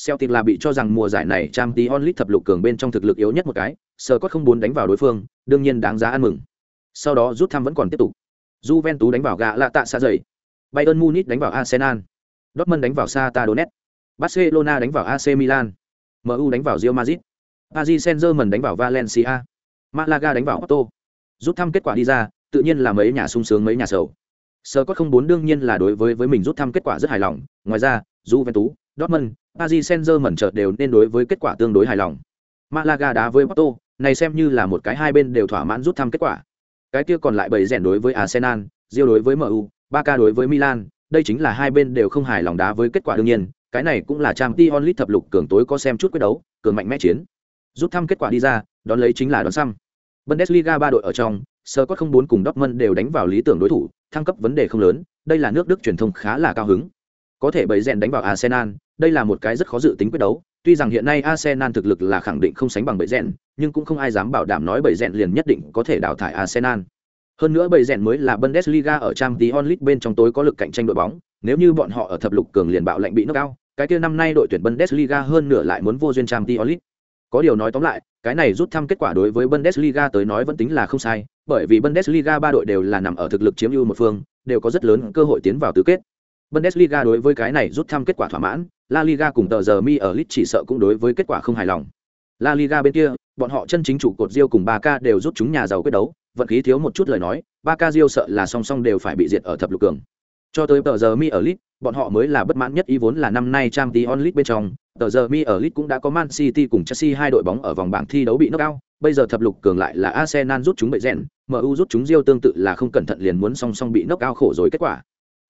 Celtic là bị cho rằng mùa giải này Champions League thập lục cường bên trong thực lực yếu nhất một cái, sở có không muốn đánh vào đối phương, đương nhiên đáng giá ăn mừng. Sau đó rút thăm vẫn còn tiếp tục. Juventus đánh vào gạ lạ tạ xa dày. Bayern Munich đánh vào Arsenal. Dortmund đánh vào Shakhtar Donetsk. Barcelona đánh vào AC Milan. MU đánh vào Real Madrid. Paris Saint-Germain đánh vào Valencia. Malaga đánh vào Porto. Rút thăm kết quả đi ra, tự nhiên là mấy nhà sung sướng mấy nhà sầu. Sơ có không bốn đương nhiên là đối với với mình rút thăm kết quả rất hài lòng, ngoài ra, Juventus, Dortmund, Paris Saint-Germain chợt đều nên đối với kết quả tương đối hài lòng. Malaga đá với Porto, này xem như là một cái hai bên đều thỏa mãn rút thăm kết quả. Cái kia còn lại bảy rèn đối với Arsenal, Real đối với MU, Barca đối với Milan, đây chính là hai bên đều không hài lòng đá với kết quả đương nhiên, cái này cũng là trang Tionlit thập lục cường tối có xem chút quyết đấu, cường mạnh mẽ chiến. Rút thăm kết quả đi ra, đón lấy chính là đón xăm. Bundesliga ba đội ở trong, Scott không bốn cùng Dortmund đều đánh vào lý tưởng đối thủ, thăng cấp vấn đề không lớn, đây là nước Đức truyền thông khá là cao hứng. Có thể bày rèn đánh vào Arsenal, đây là một cái rất khó dự tính quyết đấu. Tuy rằng hiện nay Arsenal thực lực là khẳng định không sánh bằng bầy rèn, nhưng cũng không ai dám bảo đảm nói bầy rèn liền nhất định có thể đào thải Arsenal. Hơn nữa bầy rèn mới là Bundesliga ở Champions League bên trong tối có lực cạnh tranh đội bóng, nếu như bọn họ ở thập lục cường liền bạo lệnh bị knock out, cái kia năm nay đội tuyển Bundesliga hơn nửa lại muốn vô duyên Champions League. Có điều nói tóm lại, cái này rút thăm kết quả đối với Bundesliga tới nói vẫn tính là không sai, bởi vì Bundesliga ba đội đều là nằm ở thực lực chiếm ưu một phương, đều có rất lớn cơ hội tiến vào tứ kết. Bundesliga đối với cái này rút thăm kết quả thỏa mãn, La Liga cùng tờ giờ mi ở Lit chỉ sợ cũng đối với kết quả không hài lòng. La Liga bên kia, bọn họ chân chính chủ cột Rio cùng Barca đều rút chúng nhà giàu quyết đấu, vận khí thiếu một chút lời nói, Barca Rio sợ là song song đều phải bị diệt ở thập lục cường. Cho tới tờ giờ mi ở Lit, bọn họ mới là bất mãn nhất ý vốn là năm nay Champions League bên trong, tờ giờ mi ở Leeds cũng đã có Man City cùng Chelsea hai đội bóng ở vòng bảng thi đấu bị knock out, bây giờ thập lục cường lại là Arsenal rút chúng bệ rèn, MU rút chúng Rio tương tự là không cẩn thận liền muốn song song bị knock out khổ rồi kết quả.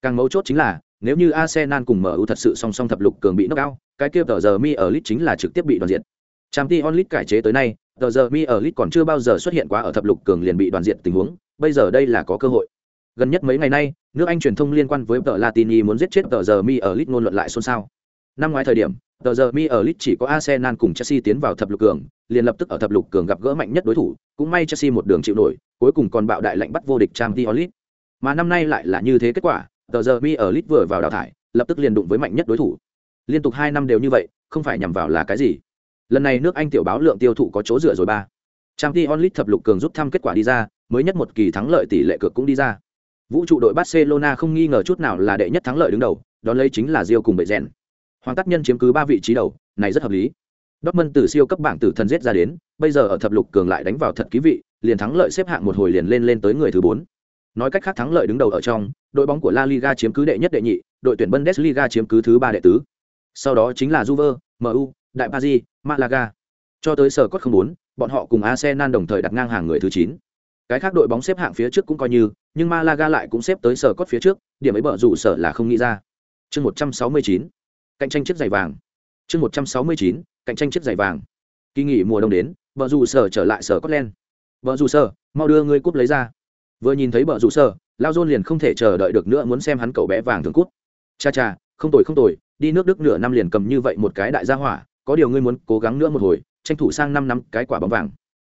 Càng mấu chốt chính là, nếu như Arsenal cùng MU thật sự song song thập lục cường bị knock out, cái kia tờ giờ mi ở Leeds chính là trực tiếp bị đoàn diện. Champions League cải chế tới nay, tờ giờ mi ở Leeds còn chưa bao giờ xuất hiện quá ở thập lục cường liền bị đoàn diện tình huống, bây giờ đây là có cơ hội. Gần nhất mấy ngày nay, nước Anh truyền thông liên quan với tờ Latini muốn giết chết tờ giờ mi ở Leeds ngôn luận lại xôn xao. Năm ngoái thời điểm, tờ giờ mi ở lit chỉ có Arsenal cùng Chelsea tiến vào thập lục cường, liền lập tức ở thập lục cường gặp gỡ mạnh nhất đối thủ, cũng may Chelsea một đường chịu nổi, cuối cùng còn bạo đại lệnh bắt vô địch Champions League. Mà năm nay lại là như thế kết quả, tờ giờ mi ở lit vừa vào đào thải, lập tức liền đụng với mạnh nhất đối thủ. Liên tục hai năm đều như vậy, không phải nhằm vào là cái gì? Lần này nước Anh tiểu báo lượng tiêu thụ có chỗ dựa rồi ba. Champions League thập lục cường rút thăm kết quả đi ra, mới nhất một kỳ thắng lợi tỷ lệ cược cũng đi ra. Vũ trụ đội Barcelona không nghi ngờ chút nào là đệ nhất thắng lợi đứng đầu, đón lấy chính là Rio cùng bệ rèn. Hoàng Tắc Nhân chiếm cứ ba vị trí đầu, này rất hợp lý. Dortmund từ siêu cấp bảng tử thần giết ra đến, bây giờ ở thập lục cường lại đánh vào thật ký vị, liền thắng lợi xếp hạng một hồi liền lên lên tới người thứ bốn. Nói cách khác thắng lợi đứng đầu ở trong, đội bóng của La Liga chiếm cứ đệ nhất đệ nhị, đội tuyển Bundesliga chiếm cứ thứ ba đệ tứ. Sau đó chính là Juve, MU, Đại Paris, Malaga. Cho tới sở cốt không bốn, bọn họ cùng Arsenal đồng thời đặt ngang hàng người thứ chín. Cái khác đội bóng xếp hạng phía trước cũng coi như, nhưng Malaga lại cũng xếp tới sở cốt phía trước, điểm ấy bợ rủ sở là không nghĩ ra. Chương 169, cạnh tranh chiếc giày vàng. Chương 169, cạnh tranh chiếc giày vàng. Kỳ nghỉ mùa đông đến, vợ dù sở trở lại sở len. vợ rùa sở, mau đưa ngươi cúp lấy ra. Vừa nhìn thấy vợ dù sở, Lao dôn liền không thể chờ đợi được nữa muốn xem hắn cậu bé vàng thường cút. Cha cha, không tồi không tồi, đi nước Đức nửa năm liền cầm như vậy một cái đại gia hỏa, có điều ngươi muốn cố gắng nữa một hồi, tranh thủ sang năm năm cái quả bóng vàng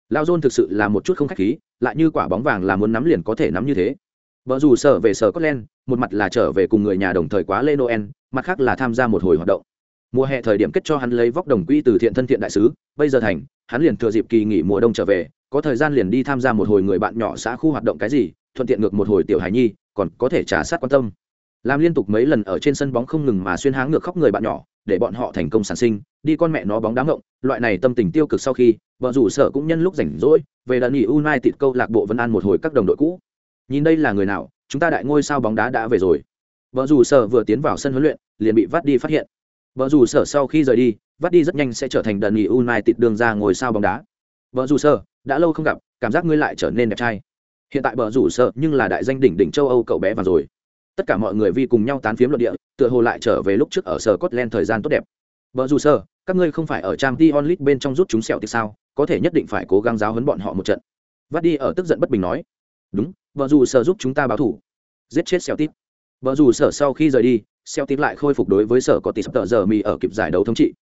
lao dôn thực sự là một chút không khách khí lại như quả bóng vàng là muốn nắm liền có thể nắm như thế vợ dù sở về sở scotland, một mặt là trở về cùng người nhà đồng thời quá lê noel, mặt khác là tham gia một hồi hoạt động. Mùa hè thời điểm kết cho hắn lấy vóc đồng quỹ từ thiện thân thiện đại sứ, bây giờ thành, hắn liền thừa dịp kỳ nghỉ mùa đông trở về, có thời gian liền đi tham gia một hồi người bạn nhỏ xã khu hoạt động cái gì, thuận tiện ngược một hồi tiểu hải nhi, còn có thể trả sát quan tâm. Làm liên tục mấy lần ở trên sân bóng không ngừng mà xuyên háng ngược khóc người bạn nhỏ, để bọn họ thành công sản sinh, đi con mẹ nó bóng đá ngộng, loại này tâm tình tiêu cực sau khi vợ rủ sở cũng nhân lúc rảnh rỗi, về đợt nghỉ United câu lạc bộ vẫn an một hồi các đồng đội cũ nhìn đây là người nào, chúng ta đại ngôi sao bóng đá đã về rồi. Vợ dù sở vừa tiến vào sân huấn luyện, liền bị vắt đi phát hiện. Vợ dù sở sau khi rời đi vắt đi rất nhanh sẽ trở thành đợt nghỉ tịt đường ra ngồi sao bóng đá. Vợ dù sở, đã lâu không gặp, cảm giác ngươi lại trở nên đẹp trai. Hiện tại vợ rủ sở nhưng là đại danh đỉnh đỉnh châu âu cậu bé và rồi. Tất cả mọi người vi cùng nhau tán phiếm luận địa, tựa hồ lại trở về lúc trước ở sở Scotland thời gian tốt đẹp. Vợ dù sơ các ngươi không phải ở trang t onlit bên trong rút chúng sẹo thì sao? Có thể nhất định phải cố gắng giáo hấn bọn họ một trận. Vắt đi ở tức giận bất bình nói. Đúng vợ dù sở giúp chúng ta báo thủ. Giết chết xeo tít vợ dù sở sau khi rời đi xeo tít lại khôi phục đối với sở có tỷ sắp tờ giờ mì ở kịp giải đấu thống trị.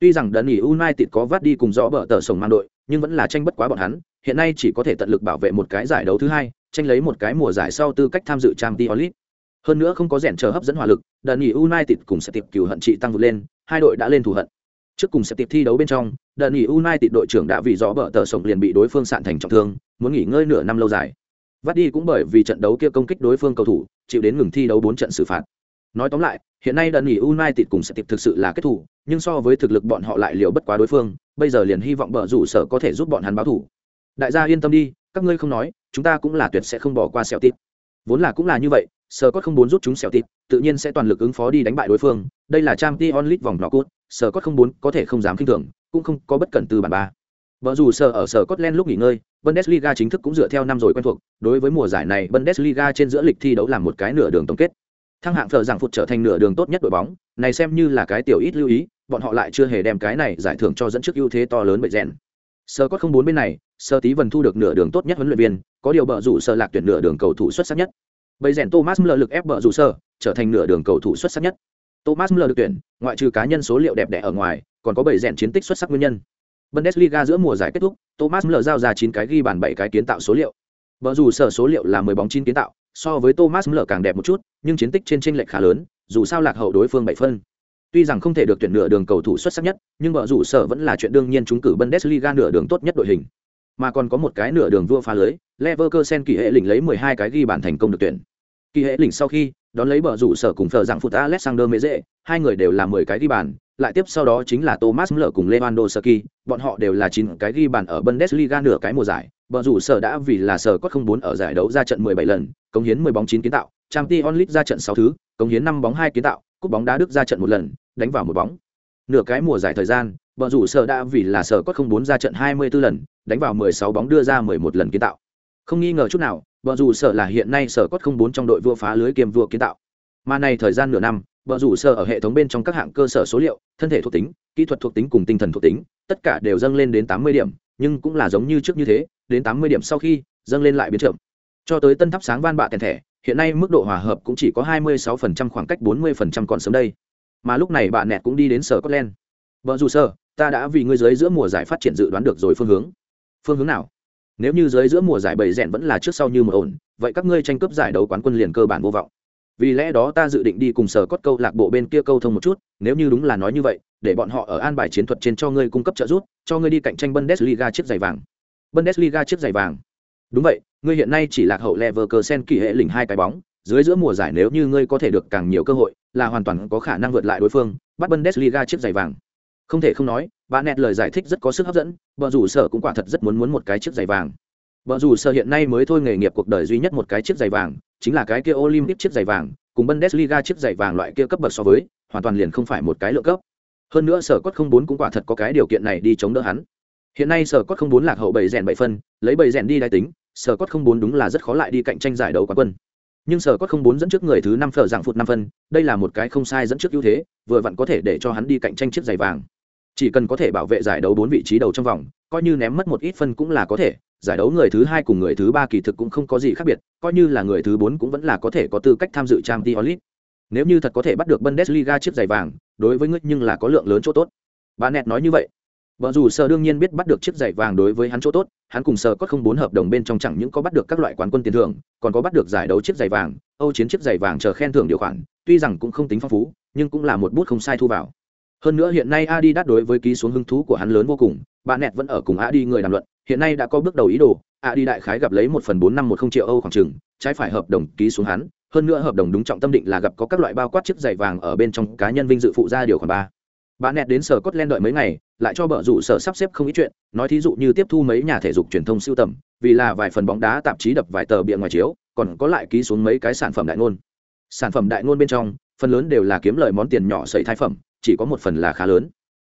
Tuy rằng đợt nghỉ united có vắt đi cùng rõ bờ tờ sổng mang đội, nhưng vẫn là tranh bất quá bọn hắn. Hiện nay chỉ có thể tận lực bảo vệ một cái giải đấu thứ hai, tranh lấy một cái mùa giải sau tư cách tham dự trang t onlit hơn nữa không có rèn chờ hấp dẫn hỏa lực đợt nghỉ united cùng sẽ tiệp cừu hận trị tăng vượt lên, hai đội đã lên thù hận. Trước cùng sẽ tiệp thi đấu bên trong đợt nghỉ united đội trưởng đã vì rõ bờ tờ sổng liền bị đối phương sạn thành trọng thương, muốn nghỉ ngơi nửa năm lâu dài vắt đi cũng bởi vì trận đấu kia công kích đối phương cầu thủ chịu đến ngừng thi đấu bốn trận xử phạt. Nói tóm lại hiện nay đần nghỉ united cùng sẽ tiệp thực sự là kết thủ nhưng so với thực lực bọn họ lại liều bất quá đối phương bây giờ liền hy vọng bờ rủ sở có thể giúp bọn hắn báo thủ. Đại gia yên tâm đi các ngươi không nói chúng ta cũng là tuyệt sẽ không bỏ qua sẹo tịp. vốn là cũng là như vậy sở cốt không muốn rút chúng xẻo tịp, tự nhiên sẽ toàn lực ứng phó đi đánh bại đối phương. Đây là trang t onlit vòng knockout sở cốt không muốn có thể không dám k i n h thường cũng không có bất cẩn từ bản ba. Bờ dù sở ở sở Scotland lúc nghỉ ngơi bundesliga chính thức cũng dựa theo năm rồi quen thuộc đối với mùa giải này bundesliga trên giữa lịch thi đấu làm một cái nửa đường tổng kết thăng hạng phở rằng phụt trở thành nửa đường tốt nhất đội bóng này xem như là cái tiểu ít lưu ý bọn họ lại chưa hề đem cái này giải thưởng cho dẫn trước ưu thế to lớn Bệ rèn sơ cốt không bốn bên này sơ tí vẫn thu được nửa đường tốt nhất huấn luyện viên có điều bờ rủ sơ lạc tuyển nửa đường cầu thủ xuất sắc nhất Bây rèn Thomas Müller lực ép bờ rủ sở, trở thành nửa đường cầu thủ xuất sắc nhất. Thomas Müller được tuyển, ngoại trừ cá nhân số liệu đẹp đẽ ở ngoài, còn có bảy rèn chiến tích xuất sắc nguyên nhân. Bundesliga giữa mùa giải kết thúc, Thomas Müller giao ra 9 cái ghi bàn 7 cái kiến tạo số liệu. Bờ dù sở số liệu là 10 bóng 9 kiến tạo, so với Thomas Müller càng đẹp một chút, nhưng chiến tích trên chênh lệch khá lớn, dù sao lạc hậu đối phương 7 phân. Tuy rằng không thể được tuyển nửa đường cầu thủ xuất sắc nhất, nhưng bờ rủ sở vẫn là chuyện đương nhiên trúng cử Bundesliga nửa đường tốt nhất đội hình. Mà còn có một cái nửa đường vua phá lưới, Leverkusen kỳ hệ lĩnh lấy 12 cái ghi bàn thành công được tuyển kỳ hệ lĩnh sau khi đón lấy bờ rủ sở cùng phở dạng phụt alexander Meze, hai người đều là mười cái ghi bàn lại tiếp sau đó chính là thomas Müller cùng lewandowski, bọn họ đều là chín cái ghi bàn ở bundesliga nửa cái mùa giải. Bờ rủ sở đã vì là sở có không bốn ở giải đấu ra trận mười bảy lần, cống hiến mười bóng 9 kiến tạo, Champions League onlit ra trận 6 thứ, cống hiến 5 bóng 2 kiến tạo, cúp bóng đá đức ra trận một lần, đánh vào một bóng. Nửa cái mùa giải thời gian bờ rủ sở đã vì là sở có không bốn ra trận 24 lần, đánh vào mười sáu bóng đưa ra mười một lần kiến tạo. Không nghi ngờ chút nào vợ rủ sở là hiện nay sở cốt không bốn trong đội vua phá lưới kiêm vua kiến tạo. Mà này thời gian nửa năm bờ rủ sở ở hệ thống bên trong các hạng cơ sở số liệu thân thể thuộc tính kỹ thuật thuộc tính cùng tinh thần thuộc tính tất cả đều dâng lên đến tám mươi điểm nhưng cũng là giống như trước như thế đến tám mươi điểm sau khi dâng lên lại biến chậm cho tới tân thắp sáng van bạ tiền thẻ hiện nay mức độ hòa hợp cũng chỉ có hai mươi 26% khoảng cách bốn 40% còn sớm đây mà lúc này bạn nẹt cũng đi đến sở Scotland. Vợ dù sơ, ta đã vì ngươi dưới giữa mùa giải phát triển dự đoán được rồi phương hướng. Phương hướng nào? nếu như dưới giữa mùa giải bảy rèn vẫn là trước sau như một ổn vậy các ngươi tranh cướp giải đấu quán quân liền cơ bản vô vọng vì lẽ đó ta dự định đi cùng sở cốt câu lạc bộ bên kia câu thông một chút, nếu như đúng là nói như vậy, để bọn họ ở an bài chiến thuật trên cho ngươi cung cấp trợ giúp, cho ngươi đi cạnh tranh bundesliga chiếc giày vàng. Bundesliga chiếc giày vàng. Đúng vậy, ngươi hiện nay chỉ lạc hậu leverkusen kỳ hệ lỉnh hai cái bóng, dưới giữa mùa giải nếu như ngươi có thể được càng nhiều cơ hội, là hoàn toàn có khả năng vượt lại đối phương, bắt bundesliga chiếc giày vàng. Không thể không nói bà nẹt lời giải thích rất có sức hấp dẫn vợ rủ sở cũng quả thật rất muốn muốn một cái chiếc giày vàng vợ dù sở hiện nay mới thôi nghề nghiệp cuộc đời duy nhất một cái chiếc giày vàng, chính là cái kia olympic chiếc giày vàng, cùng bundesliga chiếc giày vàng loại kia cấp bậc so với, hoàn toàn liền không phải một cái lượng cấp. Hơn nữa sở cốt không bốn cũng quả thật có cái điều kiện này đi chống đỡ hắn. Hiện nay sở cốt không bốn lạc hậu bảy rèn bảy phân, lấy bảy rèn đi đai tính, sở cốt không bốn đúng là rất khó lại đi cạnh tranh giải đấu quán quân. Nhưng sở cốt không bốn dẫn trước người thứ năm phở dạng phụt năm phân, đây là một cái không sai dẫn trước ưu thế, vừa vặn có thể để cho hắn đi cạnh tranh chiếc giày vàng. Chỉ cần có thể bảo vệ giải đấu bốn vị trí đầu trong vòng, coi như ném mất một ít phân cũng là có thể giải đấu người thứ hai cùng người thứ ba kỳ thực cũng không có gì khác biệt, coi như là người thứ bốn cũng vẫn là có thể có tư cách tham dự trang t onlit nếu như thật có thể bắt được bundesliga chiếc giày vàng, đối với ngươi nhưng là có lượng lớn chỗ tốt. Bà nẹt nói như vậy. Vợ dù sở đương nhiên biết bắt được chiếc giày vàng đối với hắn chỗ tốt, hắn cùng sở có không bốn hợp đồng bên trong chẳng những có bắt được các loại quán quân tiền thưởng, còn có bắt được giải đấu chiếc giày vàng, âu chiến chiếc giày vàng chờ khen thưởng điều khoản, tuy rằng cũng không tính phong phú, nhưng cũng là một bút không sai thu vào. Hơn nữa hiện nay adi đắt đối với ký xuống hứng thú của hắn lớn vô cùng, bà nẹt vẫn ở cùng adi người đàm luận hiện nay đã có bước đầu ý đồ adi đại khái gặp lấy một phần bốn năm một không triệu âu khoảng chừng, trái phải hợp đồng ký xuống hắn, hơn nữa hợp đồng đúng trọng tâm định là gặp có các loại bao quát chiếc giày vàng ở bên trong cá nhân vinh dự phụ ra điều khoản ba. Bà nẹt đến sở cốt len đợi mấy ngày, lại cho bờ rủ sở sắp xếp không ít chuyện, nói thí dụ như tiếp thu mấy nhà thể dục truyền thông siêu tầm, vì là vài phần bóng đá tạp chí đập vài tờ bìa ngoài chiếu, còn có lại ký xuống mấy cái sản phẩm đại ngôn. Sản phẩm đại ngôn bên trong, phần lớn đều là kiếm lời món tiền nhỏ sẩy thai phẩm, chỉ có một phần là khá lớn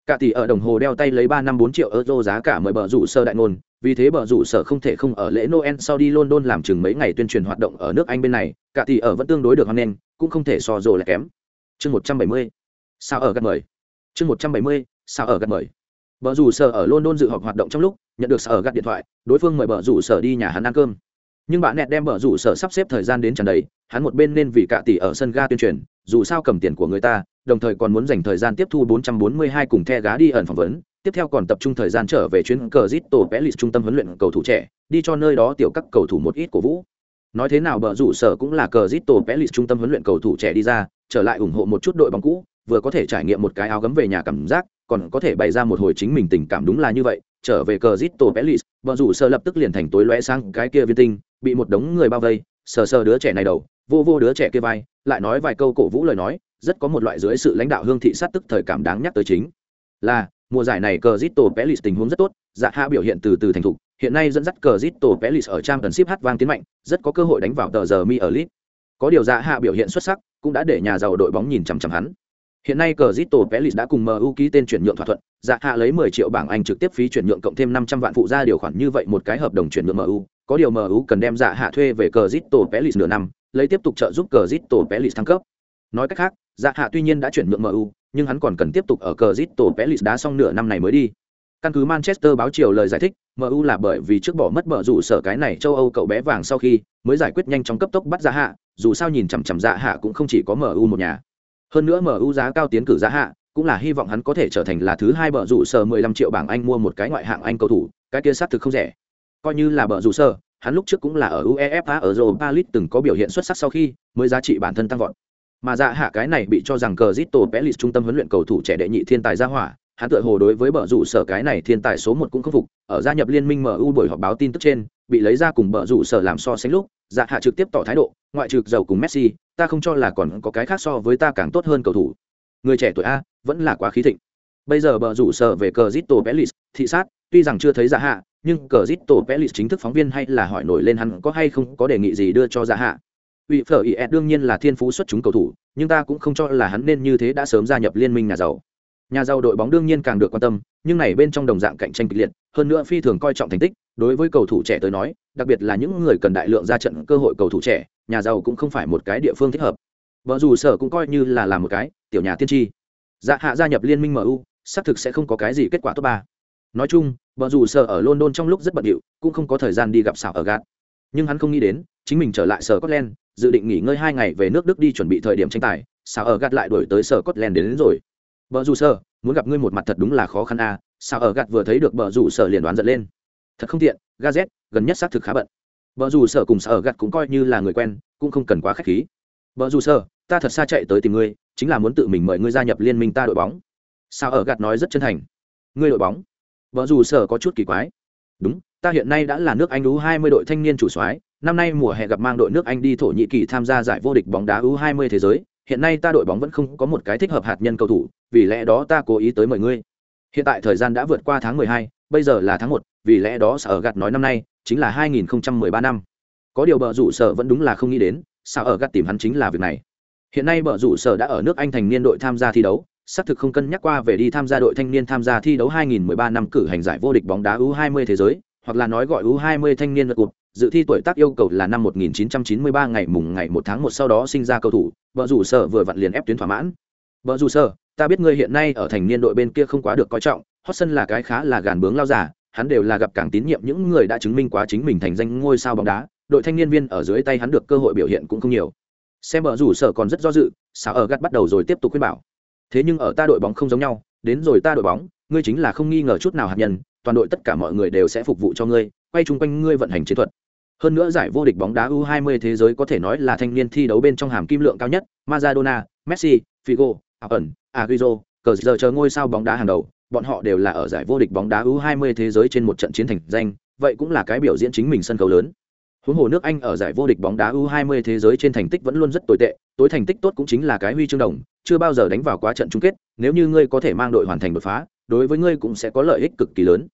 cả tỷ ở đồng hồ đeo tay lấy ba năm bốn triệu euro giá cả mời bờ rủ sơ đại ngôn. Vì thế bờ rủ sở không thể không ở lễ noel sau đi london làm chừng mấy ngày tuyên truyền hoạt động ở nước anh bên này. Cả tỷ ở vẫn tương đối được hoan nghênh, cũng không thể so rồi là kém. Chương một trăm bảy mươi. Sao ở gắt mời? Chương một trăm bảy mươi, sao ở gắt mời? Bờ rủ sở ở london dự họp hoạt động trong lúc nhận được sao ở điện thoại, đối phương mời bờ rủ sở đi nhà hắn ăn cơm nhưng bạn nẹt đem bở rủ sở sắp xếp thời gian đến tràn đầy, hắn một bên nên vì cạ tỷ ở sân ga tuyên truyền, dù sao cầm tiền của người ta, đồng thời còn muốn dành thời gian tiếp thu 442 cùng the gá đi ẩn phỏng vấn, tiếp theo còn tập trung thời gian trở về chuyến cờ zit tổ Pelis trung tâm huấn luyện cầu thủ trẻ, đi cho nơi đó tiểu các cầu thủ một ít cổ vũ. Nói thế nào bở rủ sở cũng là cờ zit tổ Pelis trung tâm huấn luyện cầu thủ trẻ đi ra, trở lại ủng hộ một chút đội bóng cũ, vừa có thể trải nghiệm một cái áo gấm về nhà cảm giác, còn có thể bày ra một hồi chính mình tình cảm đúng là như vậy. Trở về cờ Zito Pelis vợ rủ sở lập tức liền thành tối lóe sang cái kia viên tinh bị một đống người bao vây, sờ sờ đứa trẻ này đầu, vô vô đứa trẻ kia vai, lại nói vài câu cổ vũ lời nói, rất có một loại dưới sự lãnh đạo hương thị sát tức thời cảm đáng nhắc tới chính. Là, mùa giải này cờ Zito Pelis tình huống rất tốt dạ hạ biểu hiện từ từ thành thục, hiện nay dẫn dắt cờ Zito Pelis ở trang tần ship hát vang tiến mạnh, rất có cơ hội đánh vào tờ giờ mi ở lit có điều dạ hạ biểu hiện xuất sắc, cũng đã để nhà giàu đội bóng nhìn chằm chằm hắn. Hiện nay cờ Zito Pelis đã cùng MU ký tên chuyển nhượng thỏa thuận dạ hạ lấy 10 triệu bảng Anh trực tiếp phí chuyển nhượng cộng thêm 500 vạn phụ ra điều khoản như vậy một cái hợp đồng chuyển nhượng MU có điều MU cần đem dạ hạ thuê về Cristo Pelis nửa năm, lấy tiếp tục trợ giúp Cristo Pelis thăng cấp. Nói cách khác dạ hạ tuy nhiên đã chuyển nhượng mu nhưng hắn còn cần tiếp tục ở Cristo pelis đá xong nửa năm này mới đi. Căn cứ manchester báo chiều lời giải thích mu là bởi vì trước bỏ mất bờ rủ sở cái này châu âu cậu bé vàng sau khi mới giải quyết nhanh chóng cấp tốc bắt dạ hạ, dù sao nhìn chằm chằm dạ hạ cũng không chỉ có mu một nhà. Hơn nữa mu giá cao tiến cử dạ hạ, cũng là hy vọng hắn có thể trở thành là thứ hai bờ rủ sở 15 triệu bảng anh mua một cái ngoại hạng anh cầu thủ, cái kia sát thực không rẻ coi như là bờ rủ sở hắn lúc trước cũng là ở uefa ở europa league từng có biểu hiện xuất sắc sau khi mới giá trị bản thân tăng vọt. Mà dạ hạ cái này bị cho rằng cờ zito pelis trung tâm huấn luyện cầu thủ trẻ đệ nhị thiên tài gia hỏa, hắn tựa hồ đối với bờ rủ sở cái này thiên tài số một cũng không phục, ở gia nhập liên minh mu buổi họp báo tin tức trên, bị lấy ra cùng bờ rủ sở làm so sánh lúc dạ hạ trực tiếp tỏ thái độ, ngoại trừ giàu cùng messi, ta không cho là còn có cái khác so với ta càng tốt hơn cầu thủ. Người trẻ tuổi a vẫn là quá khí thịnh. Bây giờ bờ rủ sở về cờ zito pelis thị sát, tuy rằng chưa thấy dạ hạ nhưng cờ zito pelis chính thức phóng viên hay là hỏi nổi lên hắn có hay không có đề nghị gì đưa cho dạ hạ. Ủy phở ý đương nhiên là thiên phú xuất chúng cầu thủ, nhưng ta cũng không cho là hắn nên như thế đã sớm gia nhập liên minh nhà giàu. Nhà giàu đội bóng đương nhiên càng được quan tâm, nhưng này bên trong đồng dạng cạnh tranh kịch liệt, hơn nữa phi thường coi trọng thành tích, đối với cầu thủ trẻ tới nói, đặc biệt là những người cần đại lượng ra trận cơ hội cầu thủ trẻ, nhà giàu cũng không phải một cái địa phương thích hợp. Vợ dù sở cũng coi như là làm một cái, tiểu nhà tiên tri. Dạ hạ gia nhập liên minh mu xác thực sẽ không có cái gì kết quả tốt ba nói chung vợ dù sở ở london trong lúc rất bận điệu cũng không có thời gian đi gặp xảo ở gạt. Nhưng hắn không nghĩ đến chính mình trở lại sở scotland dự định nghỉ ngơi hai ngày về nước đức đi chuẩn bị thời điểm tranh tài xảo ở gạt lại đổi tới sở scotland đến, đến rồi. Vợ dù sở muốn gặp ngươi một mặt thật đúng là khó khăn à xảo ở gạt vừa thấy được vợ dù sở liền đoán giận lên. Thật không tiện gazet gần nhất xác thực khá bận. Vợ dù sở cùng xảo ở gạt cũng coi như là người quen cũng không cần quá khách khí. Vợ dù sở ta thật xa chạy tới tìm ngươi chính là muốn tự mình mời ngươi gia nhập liên minh ta đội bóng. Sao ở gạt nói rất chân thành. Ngươi đội bóng? Vợ dù sở có chút kỳ quái. Đúng ta hiện nay đã là nước anh u 20 đội thanh niên chủ soái năm nay mùa hè gặp mang đội nước anh đi thổ nhĩ kỳ tham gia giải vô địch bóng đá u 20 thế giới hiện nay ta đội bóng vẫn không có một cái thích hợp hạt nhân cầu thủ vì lẽ đó ta cố ý tới mời ngươi. Hiện tại thời gian đã vượt qua tháng 12, bây giờ là tháng 1, vì lẽ đó sở gạt nói năm nay chính là 2013 năm. Có điều bờ rủ sở vẫn đúng là không nghĩ đến sao ở gạt tìm hắn chính là việc này. Hiện nay bờ rủ sở đã ở nước anh thành niên đội tham gia thi đấu xác thực không cân nhắc qua về đi tham gia đội thanh niên tham gia thi đấu 2013 năm cử hành giải vô địch bóng đá U20 thế giới, hoặc là nói gọi U20 thanh niên lượt cuộc, dự thi tuổi tác yêu cầu là năm 1993 ngày mùng ngày 1 tháng 1 sau đó sinh ra cầu thủ, vợ rủ sở vừa vặn liền ép tuyến thỏa mãn. Vợ rủ sở, ta biết ngươi hiện nay ở thành niên đội bên kia không quá được coi trọng, Hotson là cái khá là gàn bướng lao giả, hắn đều là gặp càng tín nhiệm những người đã chứng minh quá chính mình thành danh ngôi sao bóng đá, đội thanh niên viên ở dưới tay hắn được cơ hội biểu hiện cũng không nhiều. Xem vợ rủ sở còn rất do dự, sao ở gắt bắt đầu rồi tiếp tục khuyên bảo thế nhưng ở ta đội bóng không giống nhau đến rồi ta đội bóng ngươi chính là không nghi ngờ chút nào hạt nhân toàn đội tất cả mọi người đều sẽ phục vụ cho ngươi quay chung quanh ngươi vận hành chiến thuật. Hơn nữa giải vô địch bóng đá U20 thế giới có thể nói là thanh niên thi đấu bên trong hàm kim lượng cao nhất Maradona, Messi, Figo, Ẩn, Agüero, cờ giờ chờ ngôi sao bóng đá hàng đầu bọn họ đều là ở giải vô địch bóng đá U20 thế giới trên một trận chiến thành danh vậy cũng là cái biểu diễn chính mình sân khấu lớn. Huống hồ nước anh ở giải vô địch bóng đá u 20 thế giới trên thành tích vẫn luôn rất tồi tệ tối thành tích tốt cũng chính là cái huy chương đồng chưa bao giờ đánh vào quá trận chung kết, nếu như ngươi có thể mang đội hoàn thành đột phá, đối với ngươi cũng sẽ có lợi ích cực kỳ lớn.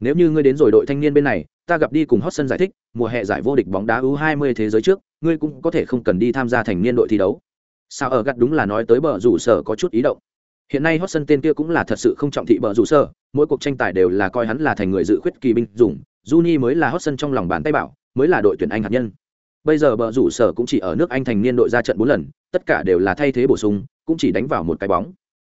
Nếu như ngươi đến rồi đội thanh niên bên này, ta gặp đi cùng hot sân giải thích, mùa hè giải vô địch bóng đá u 20 thế giới trước, ngươi cũng có thể không cần đi tham gia thành niên đội thi đấu. Sao ở gắt đúng là nói tới bờ rủ sở có chút ý động. Hiện nay hot sân tên kia cũng là thật sự không trọng thị bờ rủ sở, mỗi cuộc tranh tài đều là coi hắn là thành người dự khuyết kỳ binh dùng, Juni mới là hot sân trong lòng bàn tay bảo, mới là đội tuyển anh hạt nhân. Bây giờ bờ rủ sở cũng chỉ ở nước anh thành niên đội ra trận bốn lần, tất cả đều là thay thế bổ sung cũng chỉ đánh vào một cái bóng.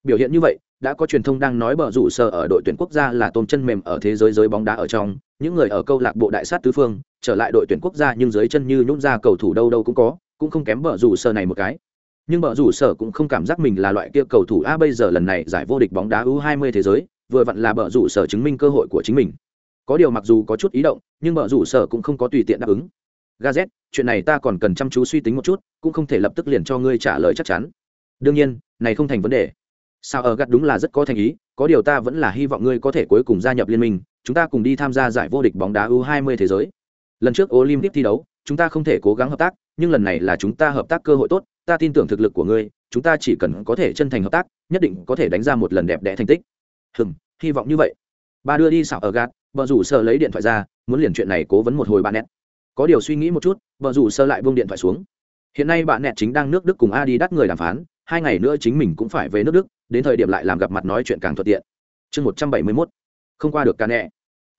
Biểu hiện như vậy, đã có truyền thông đang nói bờ rủ sở ở đội tuyển quốc gia là tôm chân mềm ở thế giới giới bóng đá ở trong, những người ở câu lạc bộ đại sát tứ phương, trở lại đội tuyển quốc gia nhưng dưới chân như nhún ra cầu thủ đâu đâu cũng có, cũng không kém bờ rủ sở này một cái. Nhưng bờ rủ sở cũng không cảm giác mình là loại kia cầu thủ, a, bây giờ lần này giải vô địch bóng đá u 20 thế giới, vừa vặn là bờ rủ sở chứng minh cơ hội của chính mình. Có điều mặc dù có chút ý động, nhưng bờ rủ sở cũng không có tùy tiện đáp ứng. Gazet, chuyện này ta còn cần chăm chú suy tính một chút, cũng không thể lập tức liền cho ngươi trả lời chắc chắn đương nhiên, này không thành vấn đề. Sao ở gặt đúng là rất có thành ý, có điều ta vẫn là hy vọng ngươi có thể cuối cùng gia nhập liên minh, chúng ta cùng đi tham gia giải vô địch bóng đá u 20 thế giới. Lần trước olympic thi đấu, chúng ta không thể cố gắng hợp tác, nhưng lần này là chúng ta hợp tác cơ hội tốt, ta tin tưởng thực lực của ngươi, chúng ta chỉ cần có thể chân thành hợp tác, nhất định có thể đánh ra một lần đẹp đẽ thành tích. Hừm, hy vọng như vậy. Ba đưa đi xảo ở gạt, vợ rủ sợ lấy điện thoại ra, muốn liền chuyện này cố vấn một hồi bạn nét có điều suy nghĩ một chút, vợ rủ sơ lại buông điện thoại xuống. Hiện nay bạn nét chính đang nước đức cùng a đi đắt người đàm phán hai ngày nữa chính mình cũng phải về nước đức, đến thời điểm lại làm gặp mặt nói chuyện càng thuận tiện. Chương một trăm bảy mươi mốt, không qua được ca nẹ.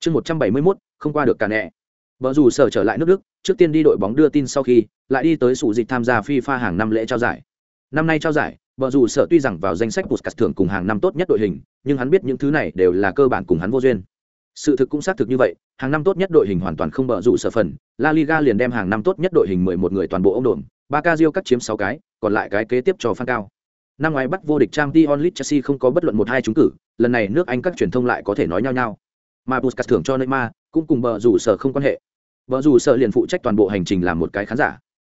Chương một trăm bảy mươi mốt, không qua được ca nẹ. Vợ rủ sở trở lại nước đức, trước tiên đi đội bóng đưa tin sau khi, lại đi tới sủ dịch tham gia fifa hàng năm lễ trao giải. Năm nay trao giải vợ rủ sở tuy rằng vào danh sách Puskas thưởng cùng hàng năm tốt nhất đội hình, nhưng hắn biết những thứ này đều là cơ bản cùng hắn vô duyên. Sự thực cũng xác thực như vậy, hàng năm tốt nhất đội hình hoàn toàn không bờ rủ sở phần, la liga liền đem hàng năm tốt nhất đội hình mười một người toàn bộ ông đồn ba ca diêu cắt chiếm sáu cái còn lại cái kế tiếp cho phan cao. Năm ngoái bắt vô địch trang t onlit chelsea không có bất luận một hai trúng cử lần này nước anh các truyền thông lại có thể nói nhau nhau. Mà buscas thưởng cho neymar cũng cùng bờ rủ sở không quan hệ. Bờ rủ sở liền phụ trách toàn bộ hành trình làm một cái khán giả.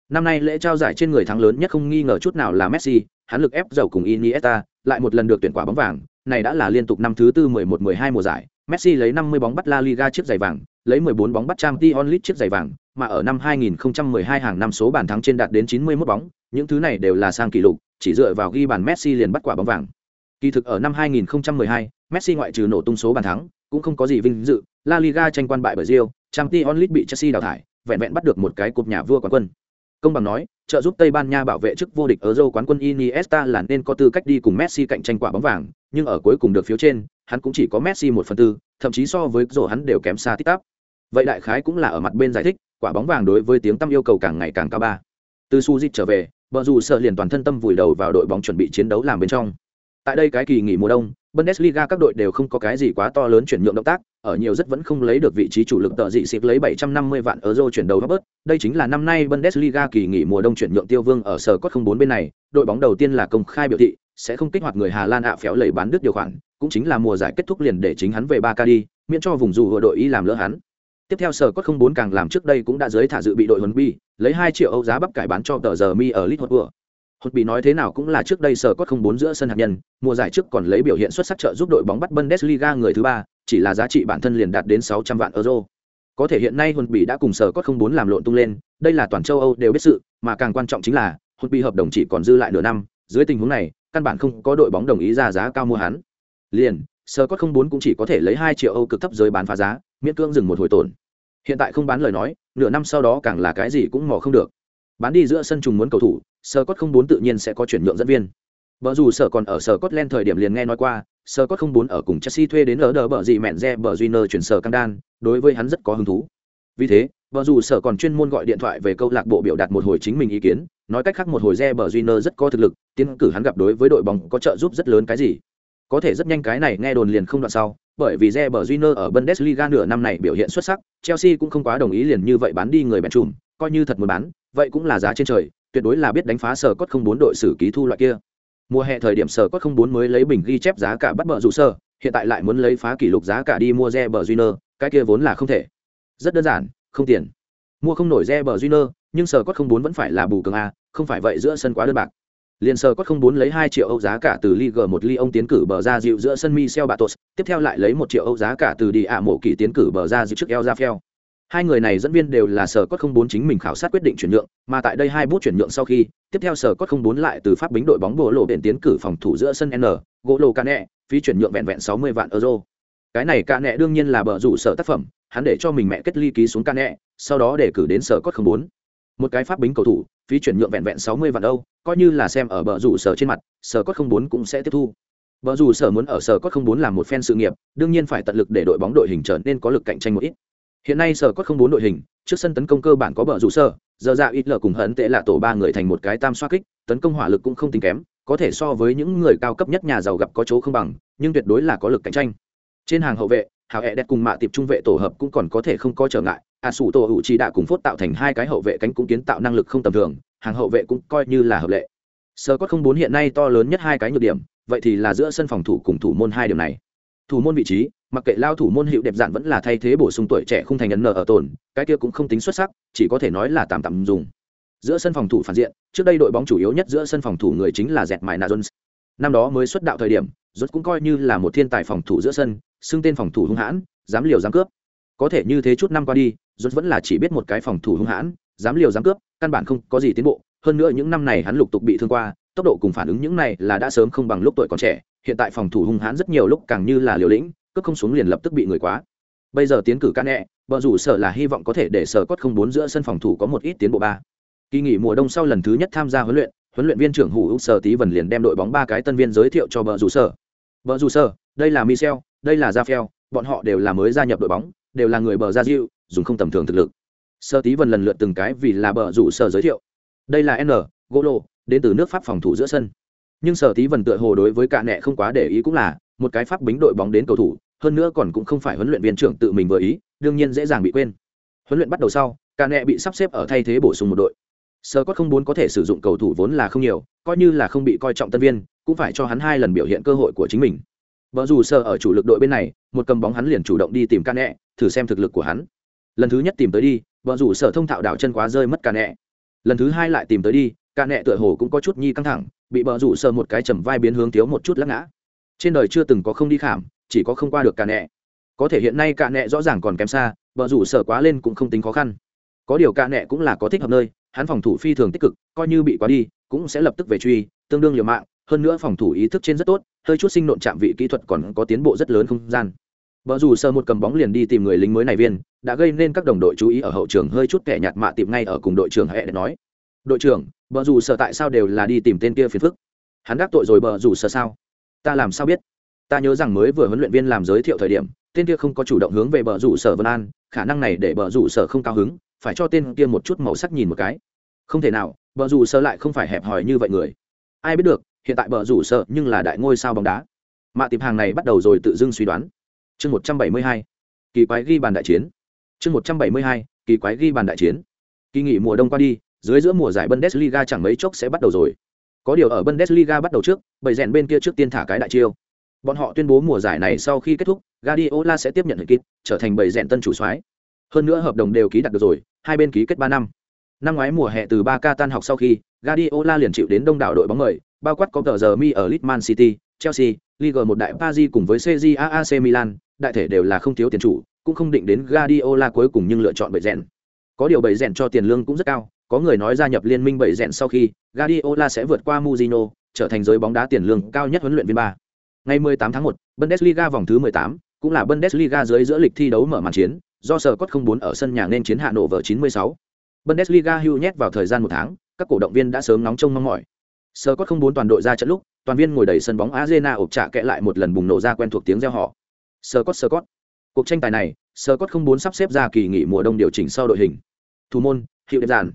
Năm nay lễ trao giải trên người thắng lớn nhất không nghi ngờ chút nào là messi hắn lực ép dầu cùng iniesta lại một lần được tuyển quả bóng vàng này đã là liên tục năm thứ tư mười một mười hai mùa giải. Messi lấy 50 bóng bắt La Liga chiếc giày vàng, lấy 14 bóng bắt Champions League chiếc giày vàng, mà ở năm 2012 hàng năm số bàn thắng trên đạt đến 91 bóng, những thứ này đều là sang kỷ lục, chỉ dựa vào ghi bàn Messi liền bắt quả bóng vàng. Kỳ thực ở năm 2012, Messi ngoại trừ nổ tung số bàn thắng, cũng không có gì vinh dự, La Liga tranh quan bại bởi Real, Champions League bị Chelsea đào thải, vẹn vẹn bắt được một cái cúp nhà vua quán quân. Công bằng nói, trợ giúp Tây Ban Nha bảo vệ chức vô địch ở Euro quán quân Iniesta là nên có tư cách đi cùng Messi cạnh tranh quả bóng vàng, nhưng ở cuối cùng được phiếu trên, hắn cũng chỉ có Messi một phần tư, thậm chí so với rổ hắn đều kém xa tít tắp. Vậy đại khái cũng là ở mặt bên giải thích, quả bóng vàng đối với tiếng tăm yêu cầu càng ngày càng cao ba. Từ Suzy trở về, bờ dù sợ liền toàn thân tâm vùi đầu vào đội bóng chuẩn bị chiến đấu làm bên trong. Tại đây cái kỳ nghỉ mùa đông, Bundesliga các đội đều không có cái gì quá to lớn chuyển nhượng động tác, ở nhiều rất vẫn không lấy được vị trí chủ lực tợ dị xịp lấy 750 vạn euro chuyển đầu Robert, đây chính là năm nay Bundesliga kỳ nghỉ mùa đông chuyển nhượng tiêu vương ở sở cốt 04 bên này, đội bóng đầu tiên là công khai biểu thị sẽ không kích hoạt người Hà Lan ạ phéo lẩy bán đứt điều khoản, cũng chính là mùa giải kết thúc liền để chính hắn về ba đi, miễn cho vùng dù đội y làm lỡ hắn. Tiếp theo sở cốt 04 càng làm trước đây cũng đã dưới thả dự bị đội huấn bi, lấy 2 triệu Âu giá bắp cải bán cho tờ giờ mi ở Liverpool. Hột bị nói thế nào cũng là trước đây sở cốt không bốn giữa sân hạt nhân, mùa giải trước còn lấy biểu hiện xuất sắc trợ giúp đội bóng bắt Bundesliga người thứ ba, chỉ là giá trị bản thân liền đạt đến 600 vạn euro. Có thể hiện nay huấn Bị đã cùng sở cốt không bốn làm lộn tung lên, đây là toàn châu Âu đều biết sự, mà càng quan trọng chính là huấn Bị hợp đồng chỉ còn dư lại nửa năm, dưới tình huống này, căn bản không có đội bóng đồng ý ra giá cao mua hắn. Liền, sở cốt không bốn cũng chỉ có thể lấy 2 triệu Âu cực thấp giới bán phá giá, miễn cưỡng dừng một hồi tổn. Hiện tại không bán lời nói, nửa năm sau đó càng là cái gì cũng mò không được. Bán đi giữa sân trùng muốn cầu thủ, sơ cốt không bốn tự nhiên sẽ có chuyển nhượng dẫn viên. vợ dù sở còn ở sở Scotland thời điểm liền nghe nói qua, sơ Cốt không bốn ở cùng Chelsea thuê đến ở đờ bờ gì mẹn re bờ Junior chuyển sở căng đan, đối với hắn rất có hứng thú. Vì thế, vợ dù sở còn chuyên môn gọi điện thoại về câu lạc bộ biểu đạt một hồi chính mình ý kiến, nói cách khác một hồi re bờ Junior rất có thực lực, tiến cử hắn gặp đối với đội bóng có trợ giúp rất lớn cái gì. Có thể rất nhanh cái này nghe đồn liền không đoạn sau, bởi vì re Junior ở Bundesliga nửa năm này biểu hiện xuất sắc, Chelsea cũng không quá đồng ý liền như vậy bán đi người bèn trùm, coi như thật muốn bán, vậy cũng là giá trên trời, tuyệt đối là biết đánh phá sở cốt không bốn đội xử ký thu loại kia. Mùa hè thời điểm sở cốt không bốn mới lấy bình ghi chép giá cả bắt bợ dụ sở, hiện tại lại muốn lấy phá kỷ lục giá cả đi mua re junior cái kia vốn là không thể. Rất đơn giản không tiền. Mua không nổi re junior nhưng sở cốt không bốn vẫn phải là bù cường a không phải vậy giữa sân quá đơn bạc liền sờ có không bốn lấy hai triệu âu giá cả từ Liga một ly ông tiến cử bờ ra dịu giữa sân Michel Batos, tiếp theo lại lấy một triệu âu giá cả từ đi ạ mộ kỳ tiến cử bờ ra dịu trước El Rafael. Hai người này dẫn viên đều là sở cốt không bốn chính mình khảo sát quyết định chuyển nhượng, mà tại đây hai bút chuyển nhượng sau khi, tiếp theo sở cốt không bốn lại từ pháp bính đội bóng bộ lộ biển tiến cử phòng thủ giữa sân N, gỗ lô Cane, phí chuyển nhượng vẹn vẹn sáu mươi vạn euro. Cái này Cane đương nhiên là bờ rủ sở tác phẩm, hắn để cho mình mẹ kết ly ký xuống Cane, sau đó để cử đến sở cốt không bốn. Một cái pháp bính cầu thủ, phí chuyển nhượng vẹn vẹn sáu mươi vạn Âu, coi như là xem ở bờ rủ sở trên mặt, sở cốt không bốn cũng sẽ tiếp thu. Bờ rủ sở muốn ở sở cốt không bốn làm một phen sự nghiệp, đương nhiên phải tận lực để đội bóng đội hình trở nên có lực cạnh tranh một ít hiện nay sở cốt không bốn đội hình trước sân tấn công cơ bản có bờ rủ sở giờ ra ít lờ cùng hận tệ là tổ ba người thành một cái tam xoa kích tấn công hỏa lực cũng không tính kém có thể so với những người cao cấp nhất nhà giàu gặp có chỗ không bằng nhưng tuyệt đối là có lực cạnh tranh trên hàng hậu vệ hào hẹ đẹp cùng mạ tiệp trung vệ tổ hợp cũng còn có thể không có trở ngại a sủ tổ hữu chỉ đã cùng phốt tạo thành hai cái hậu vệ cánh cũng kiến tạo năng lực không tầm thường, hàng hậu vệ cũng coi như là hợp lệ. Sơ cốt không bốn hiện nay to lớn nhất hai cái nhược điểm, vậy thì là giữa sân phòng thủ cùng thủ môn hai điểm này. Thủ môn vị trí, mặc kệ lao thủ môn hiệu đẹp dạn vẫn là thay thế bổ sung tuổi trẻ không thành ấn nở ở tồn cái kia cũng không tính xuất sắc, chỉ có thể nói là tạm tạm dùng. Giữa sân phòng thủ phản diện, trước đây đội bóng chủ yếu nhất giữa sân phòng thủ người chính là dẹt mài na jones. Năm đó mới xuất đạo thời điểm rốt cũng coi như là một thiên tài phòng thủ giữa sân, xưng tên phòng thủ hung hãn, dám liều dám cướp có thể như thế chút năm qua đi rốt vẫn là chỉ biết một cái phòng thủ hung hãn dám liều dám cướp căn bản không có gì tiến bộ. Hơn nữa những năm này hắn lục tục bị thương qua tốc độ cùng phản ứng những này là đã sớm không bằng lúc tuổi còn trẻ. Hiện tại phòng thủ hung hãn rất nhiều lúc càng như là liều lĩnh cướp không xuống liền lập tức bị người quá. Bây giờ tiến cử can nhẹ vợ rủ sở là hy vọng có thể để sở cốt không bốn giữa sân phòng thủ có một ít tiến bộ ba. Kỳ nghỉ mùa đông sau lần thứ nhất tham gia huấn luyện huấn luyện viên trưởng hủ hữu sở tí vần liền đem đội bóng ba cái tân viên giới thiệu cho vợ rủ sở. Vợ rủ sở đây là michel đây là Rafael, bọn họ đều là mới gia nhập đội bóng đều là người bờ gia diệu dùng không tầm thường thực lực. Sơ tí vần lần lượt từng cái vì là bờ rủ sở giới thiệu. Đây là n, gỗ đến từ nước pháp phòng thủ giữa sân. Nhưng sở tí vần tựa hồ đối với cả nẹ không quá để ý cũng là, một cái pháp bính đội bóng đến cầu thủ, hơn nữa còn cũng không phải huấn luyện viên trưởng tự mình vừa ý, đương nhiên dễ dàng bị quên. Huấn luyện bắt đầu sau, cả nẹ bị sắp xếp ở thay thế bổ sung một đội. Sơ có không muốn có thể sử dụng cầu thủ vốn là không nhiều, coi như là không bị coi trọng tân viên, cũng phải cho hắn hai lần biểu hiện cơ hội của chính mình vợ dù sơ ở chủ lực đội bên này một cầm bóng hắn liền chủ động đi tìm Cane, thử xem thực lực của hắn lần thứ nhất tìm tới đi vợ dù sở thông thạo đảo chân quá rơi mất Cane. lần thứ hai lại tìm tới đi Cane tựa hồ cũng có chút nhi căng thẳng bị bờ rủ sờ một cái chầm vai biến hướng thiếu một chút lắc ngã trên đời chưa từng có không đi khảm chỉ có không qua được Cane. có thể hiện nay Cane rõ ràng còn kém xa bờ rủ sờ quá lên cũng không tính khó khăn có điều Cane cũng là có thích hợp nơi hắn phòng thủ phi thường tích cực coi như bị quá đi cũng sẽ lập tức về truy tương đương liều mạng hơn nữa phòng thủ ý thức trên rất tốt hơi chút sinh nộn chạm vị kỹ thuật còn có tiến bộ rất lớn không gian Bờ rủ sờ một cầm bóng liền đi tìm người lính mới này viên, đã gây nên các đồng đội chú ý ở hậu trường hơi chút kẻ nhạt mạ tìm ngay ở cùng đội trưởng hệ để nói. Đội trưởng, bờ rủ sờ tại sao đều là đi tìm tên kia phiền phức? Hắn đắc tội rồi bờ rủ sờ sao? Ta làm sao biết? ta nhớ rằng mới vừa huấn luyện viên làm giới thiệu thời điểm tên kia không có chủ động hướng về bờ rủ sở vân an khả năng này để bờ rủ sở không cao hứng phải cho tên kia một chút màu sắc nhìn một cái không thể nào bờ rủ sở lại không phải hẹp hòi như vậy người ai biết được hiện tại bờ rủ sợ nhưng là đại ngôi sao bóng đá. Mạ tìm hàng này bắt đầu rồi tự dưng suy đoán. Chương một trăm bảy mươi hai kỳ quái ghi bàn đại chiến. Chương một trăm bảy mươi hai kỳ quái ghi bàn đại chiến. Kỳ nghỉ mùa đông qua đi dưới giữa mùa giải bundesliga chẳng mấy chốc sẽ bắt đầu rồi. Có điều ở bundesliga bắt đầu trước bầy rèn bên kia trước tiên thả cái đại chiêu. Bọn họ tuyên bố mùa giải này sau khi kết thúc, Guardiola sẽ tiếp nhận hệ kịp trở thành bầy rèn tân chủ soái. Hơn nữa hợp đồng đều ký đặt được rồi, hai bên ký kết ba năm. Năm ngoái mùa hè từ ba ca tan học sau khi, Guardiola liền chịu đến đông đảo đội bóng mời, bao quát có tờ giờ mi ở Litman City, Chelsea, Ligue 1 đại Paris cùng với CJA AC Milan, đại thể đều là không thiếu tiền chủ, cũng không định đến Guardiola cuối cùng nhưng lựa chọn bậy rèn. Có điều bậy rèn cho tiền lương cũng rất cao, có người nói gia nhập liên minh bậy rèn sau khi Guardiola sẽ vượt qua Mourinho, trở thành giới bóng đá tiền lương cao nhất huấn luyện viên ba. Ngày 18 tháng 1, Bundesliga vòng thứ 18, cũng là Bundesliga dưới giữa lịch thi đấu mở màn chiến, do sở cốt 04 ở sân nhà nên chiến Hà Nội vở 96. Bundesliga hưu nhét vào thời gian một tháng, các cổ động viên đã sớm nóng trông mong mỏi. Sở cốt 04 toàn đội ra trận lúc, toàn viên ngồi đầy sân bóng Arena ộp trả kẽ lại một lần bùng nổ ra quen thuộc tiếng reo họ. sơ cốt sơ cốt. Cuộc tranh tài này, sơ cốt 04 sắp xếp ra kỳ nghỉ mùa đông điều chỉnh sau đội hình. Thủ môn, hiệu đẹp giản.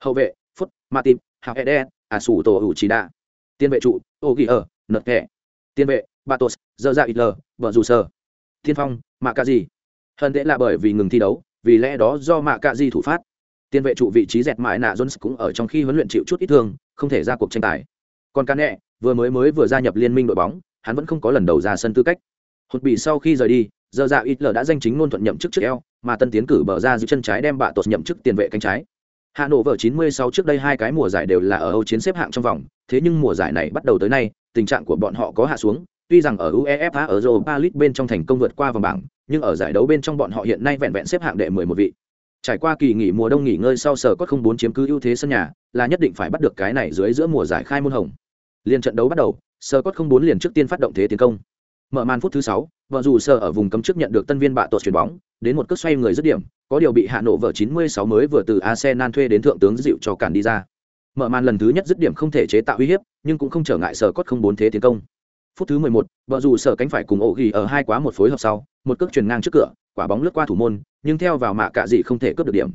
Hậu vệ, Phút, Martin, Hào Ede, À Sủ Tổ Hữu Chỉ Đa. Tiên vệ trụ, Ô Ghi ở, nợt Kẻ. Tiên vệ, Batos, Dơ ra ít lờ Vợ Dù Sơ. Thiên Phong, Mạ ca Gì. Hơn thế là bởi vì ngừng thi đấu, vì lẽ đó do Mạ ca Gì thủ phát. Tiên vệ trụ vị trí dẹt mãi nạ Jones cũng ở trong khi huấn luyện chịu chút ít thương, không thể ra cuộc tranh tài. Còn Cane, vừa mới mới vừa gia nhập liên minh đội bóng, hắn vẫn không có lần đầu ra sân tư cách. Hụt bị sau khi rời đi, giờ dạ ít lờ đã danh chính ngôn thuận nhậm chức trước eo, mà tân tiến cử bờ ra giữ chân trái đem bạ tột nhậm chức tiền vệ cánh trái. Hà Nội vở 96 trước đây hai cái mùa giải đều là ở Âu chiến xếp hạng trong vòng, thế nhưng mùa giải này bắt đầu tới nay, tình trạng của bọn họ có hạ xuống, tuy rằng ở UEFA ở Europa League bên trong thành công vượt qua vòng bảng, nhưng ở giải đấu bên trong bọn họ hiện nay vẹn vẹn xếp hạng đệ 11 vị. Trải qua kỳ nghỉ mùa đông nghỉ ngơi sau sở cốt không bốn chiếm cứ ưu thế sân nhà, là nhất định phải bắt được cái này dưới giữa mùa giải khai môn hồng. Liên trận đấu bắt đầu, sở cốt không bốn liền trước tiên phát động thế tiến công. Mở màn phút thứ sáu, vợ dù sở ở vùng cấm trước nhận được tân viên bạ tuột chuyển bóng, đến một cước xoay người dứt điểm, có điều bị Hạ Nội vợ 96 mới vừa từ Arsenal thuê đến thượng tướng dịu cho cản đi ra. Mở màn lần thứ nhất dứt điểm không thể chế tạo uy hiếp, nhưng cũng không trở ngại sở cốt không bốn thế tiến công. Phút thứ 11, vợ dù sở cánh phải cùng ổ ghi ở hai quá một phối hợp sau, một cước truyền ngang trước cửa, quả bóng lướt qua thủ môn, nhưng theo vào mạ cả gì không thể cướp được điểm.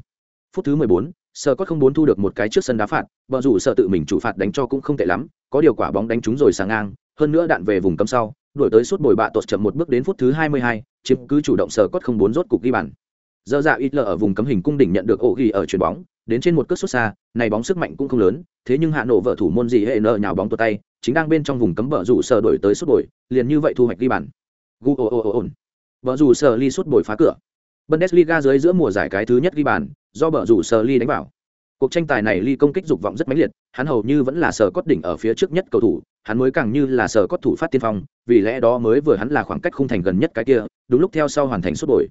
Phút thứ 14, sở cốt không bốn thu được một cái trước sân đá phạt, vợ dù sợ tự mình chủ phạt đánh cho cũng không tệ lắm, có điều quả bóng đánh trúng rồi sang ngang, hơn nữa đạn về vùng cấm sau, đuổi tới suốt bồi bạ tuột chậm một bước đến phút thứ 22, chiếm cứ chủ động sở cốt không bốn rốt cục ghi bàn. Giờ dạ ít lờ ở vùng cấm hình cung đỉnh nhận được ổ ghi ở chuyền bóng, đến trên một cước xuất xa, này bóng sức mạnh cũng không lớn, thế nhưng hạ nổ vợ thủ môn gì hệ nợ nhào bóng tuột tay, chính đang bên trong vùng cấm bờ rủ sờ đổi tới sút bồi, liền như vậy thu hoạch ghi bàn. Gu o Bờ rủ sở ly suốt bồi phá cửa. Bundesliga dưới giữa mùa giải cái thứ nhất ghi bàn, do bờ rủ sở ly đánh vào. Cuộc tranh tài này ly công kích dục vọng rất mãnh liệt, hắn hầu như vẫn là sở cốt đỉnh ở phía trước nhất cầu thủ, hắn mới càng như là sở cốt thủ phát tiên phong, vì lẽ đó mới vừa hắn là khoảng cách khung thành gần nhất cái kia, đúng lúc theo sau hoàn thành suốt bồi.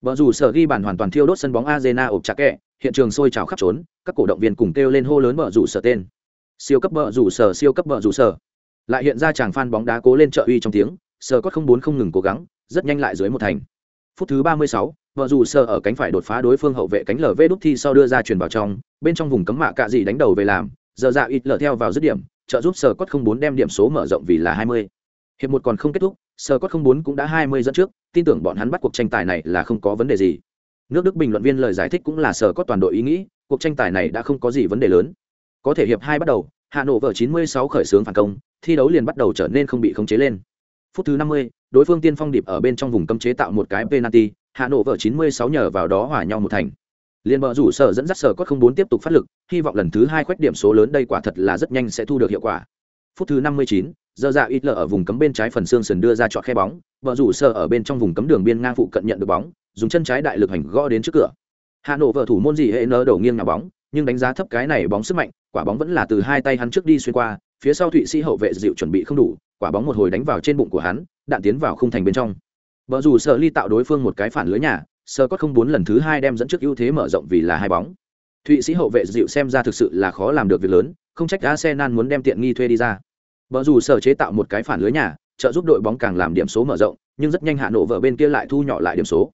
Bờ rủ sở ghi bàn hoàn toàn thiêu đốt sân bóng Arena ộp chặt kẹ, hiện trường sôi trào khắp trốn, các cổ động viên cùng kêu lên hô lớn bờ rủ sở tên. Siêu cấp bờ rủ sở, siêu cấp bờ rủ sở. Lại hiện ra chàng fan bóng đá cố lên trợ uy trong tiếng, sở cốt không bốn không ngừng cố gắng, rất nhanh lại dưới một thành. Phút thứ 36, vợ dù sờ ở cánh phải đột phá đối phương hậu vệ cánh LV đúc thi sau đưa ra truyền vào trong, bên trong vùng cấm mạ cạ gì đánh đầu về làm, giờ dạ ít lờ theo vào dứt điểm, trợ giúp sờ cốt không bốn đem điểm số mở rộng vì là 20. Hiệp một còn không kết thúc, sờ Cốt không bốn cũng đã 20 dẫn trước, tin tưởng bọn hắn bắt cuộc tranh tài này là không có vấn đề gì. Nước Đức bình luận viên lời giải thích cũng là sờ Cốt toàn đội ý nghĩ, cuộc tranh tài này đã không có gì vấn đề lớn. Có thể hiệp hai bắt đầu, Hà Nội vở 96 khởi xướng phản công, thi đấu liền bắt đầu trở nên không bị khống chế lên. Phút thứ 50, đối phương tiên phong điệp ở bên trong vùng cấm chế tạo một cái penalty, Hà Nội vợ 96 nhờ vào đó hòa nhau một thành. Liên bờ rủ sở dẫn dắt sở cốt không bốn tiếp tục phát lực, hy vọng lần thứ hai khoét điểm số lớn đây quả thật là rất nhanh sẽ thu được hiệu quả. Phút thứ 59, giờ dạ ít lở ở vùng cấm bên trái phần xương sườn đưa ra chọn khe bóng bờ rủ sở ở bên trong vùng cấm đường biên ngang phụ cận nhận được bóng dùng chân trái đại lực hành gõ đến trước cửa hà nội vợ thủ môn gì hệ nở đầu nghiêng nhà bóng nhưng đánh giá thấp cái này bóng sức mạnh quả bóng vẫn là từ hai tay hắn trước đi xuyên qua phía sau thụy sĩ hậu vệ dịu chuẩn bị không đủ quả bóng một hồi đánh vào trên bụng của hắn đạn tiến vào khung thành bên trong. Vợ dù sợ ly tạo đối phương một cái phản lưới nhà sơ có không bốn lần thứ hai đem dẫn trước ưu thế mở rộng vì là hai bóng. Thụy sĩ hậu vệ dịu xem ra thực sự là khó làm được việc lớn không trách arsenal muốn đem tiện nghi thuê đi ra. Vợ dù sở chế tạo một cái phản lưới nhà, trợ giúp đội bóng càng làm điểm số mở rộng, nhưng rất nhanh hạ nổ vợ bên kia lại thu nhỏ lại điểm số.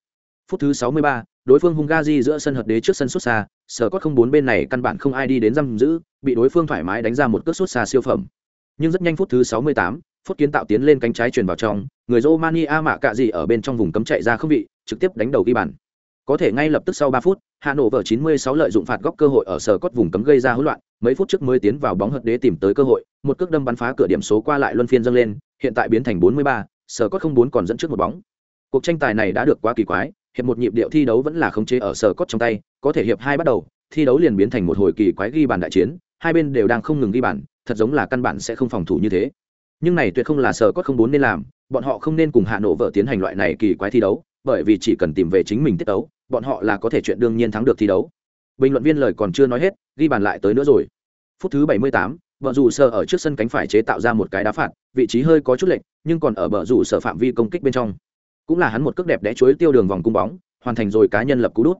Phút thứ 63, đối phương Hungary giữa sân hợp đế trước sân xuất xa, sở cốt không bốn bên này căn bản không ai đi đến giam giữ, bị đối phương thoải mái đánh ra một cước suốt xa siêu phẩm. Nhưng rất nhanh phút thứ 68, phút kiến tạo tiến lên cánh trái truyền vào trong, người Romania mạ cạ gì ở bên trong vùng cấm chạy ra không vị, trực tiếp đánh đầu ghi bàn. Có thể ngay lập tức sau 3 phút, Hà Nội vở 96 lợi dụng phạt góc cơ hội ở sở cốt vùng cấm gây ra hỗn loạn, mấy phút trước mới tiến vào bóng hợp đế tìm tới cơ hội, một cước đâm bắn phá cửa điểm số qua lại luân phiên dâng lên, hiện tại biến thành 43, sở cốt không bốn còn dẫn trước một bóng. Cuộc tranh tài này đã được quá kỳ quái, hiệp một nhịp điệu thi đấu vẫn là khống chế ở sở cốt trong tay, có thể hiệp hai bắt đầu, thi đấu liền biến thành một hồi kỳ quái ghi bàn đại chiến, hai bên đều đang không ngừng ghi bàn, thật giống là căn bản sẽ không phòng thủ như thế. Nhưng này tuyệt không là sở cốt không bốn nên làm, bọn họ không nên cùng Hà Nội vợ tiến hành loại này kỳ quái thi đấu, bởi vì chỉ cần tìm về chính mình tiết đấu, bọn họ là có thể chuyện đương nhiên thắng được thi đấu. Bình luận viên lời còn chưa nói hết, ghi bàn lại tới nữa rồi. Phút thứ 78, bờ rủ sở ở trước sân cánh phải chế tạo ra một cái đá phạt, vị trí hơi có chút lệch, nhưng còn ở bờ rủ sở phạm vi công kích bên trong cũng là hắn một cước đẹp đẽ chuối tiêu đường vòng cung bóng, hoàn thành rồi cá nhân lập cú đút.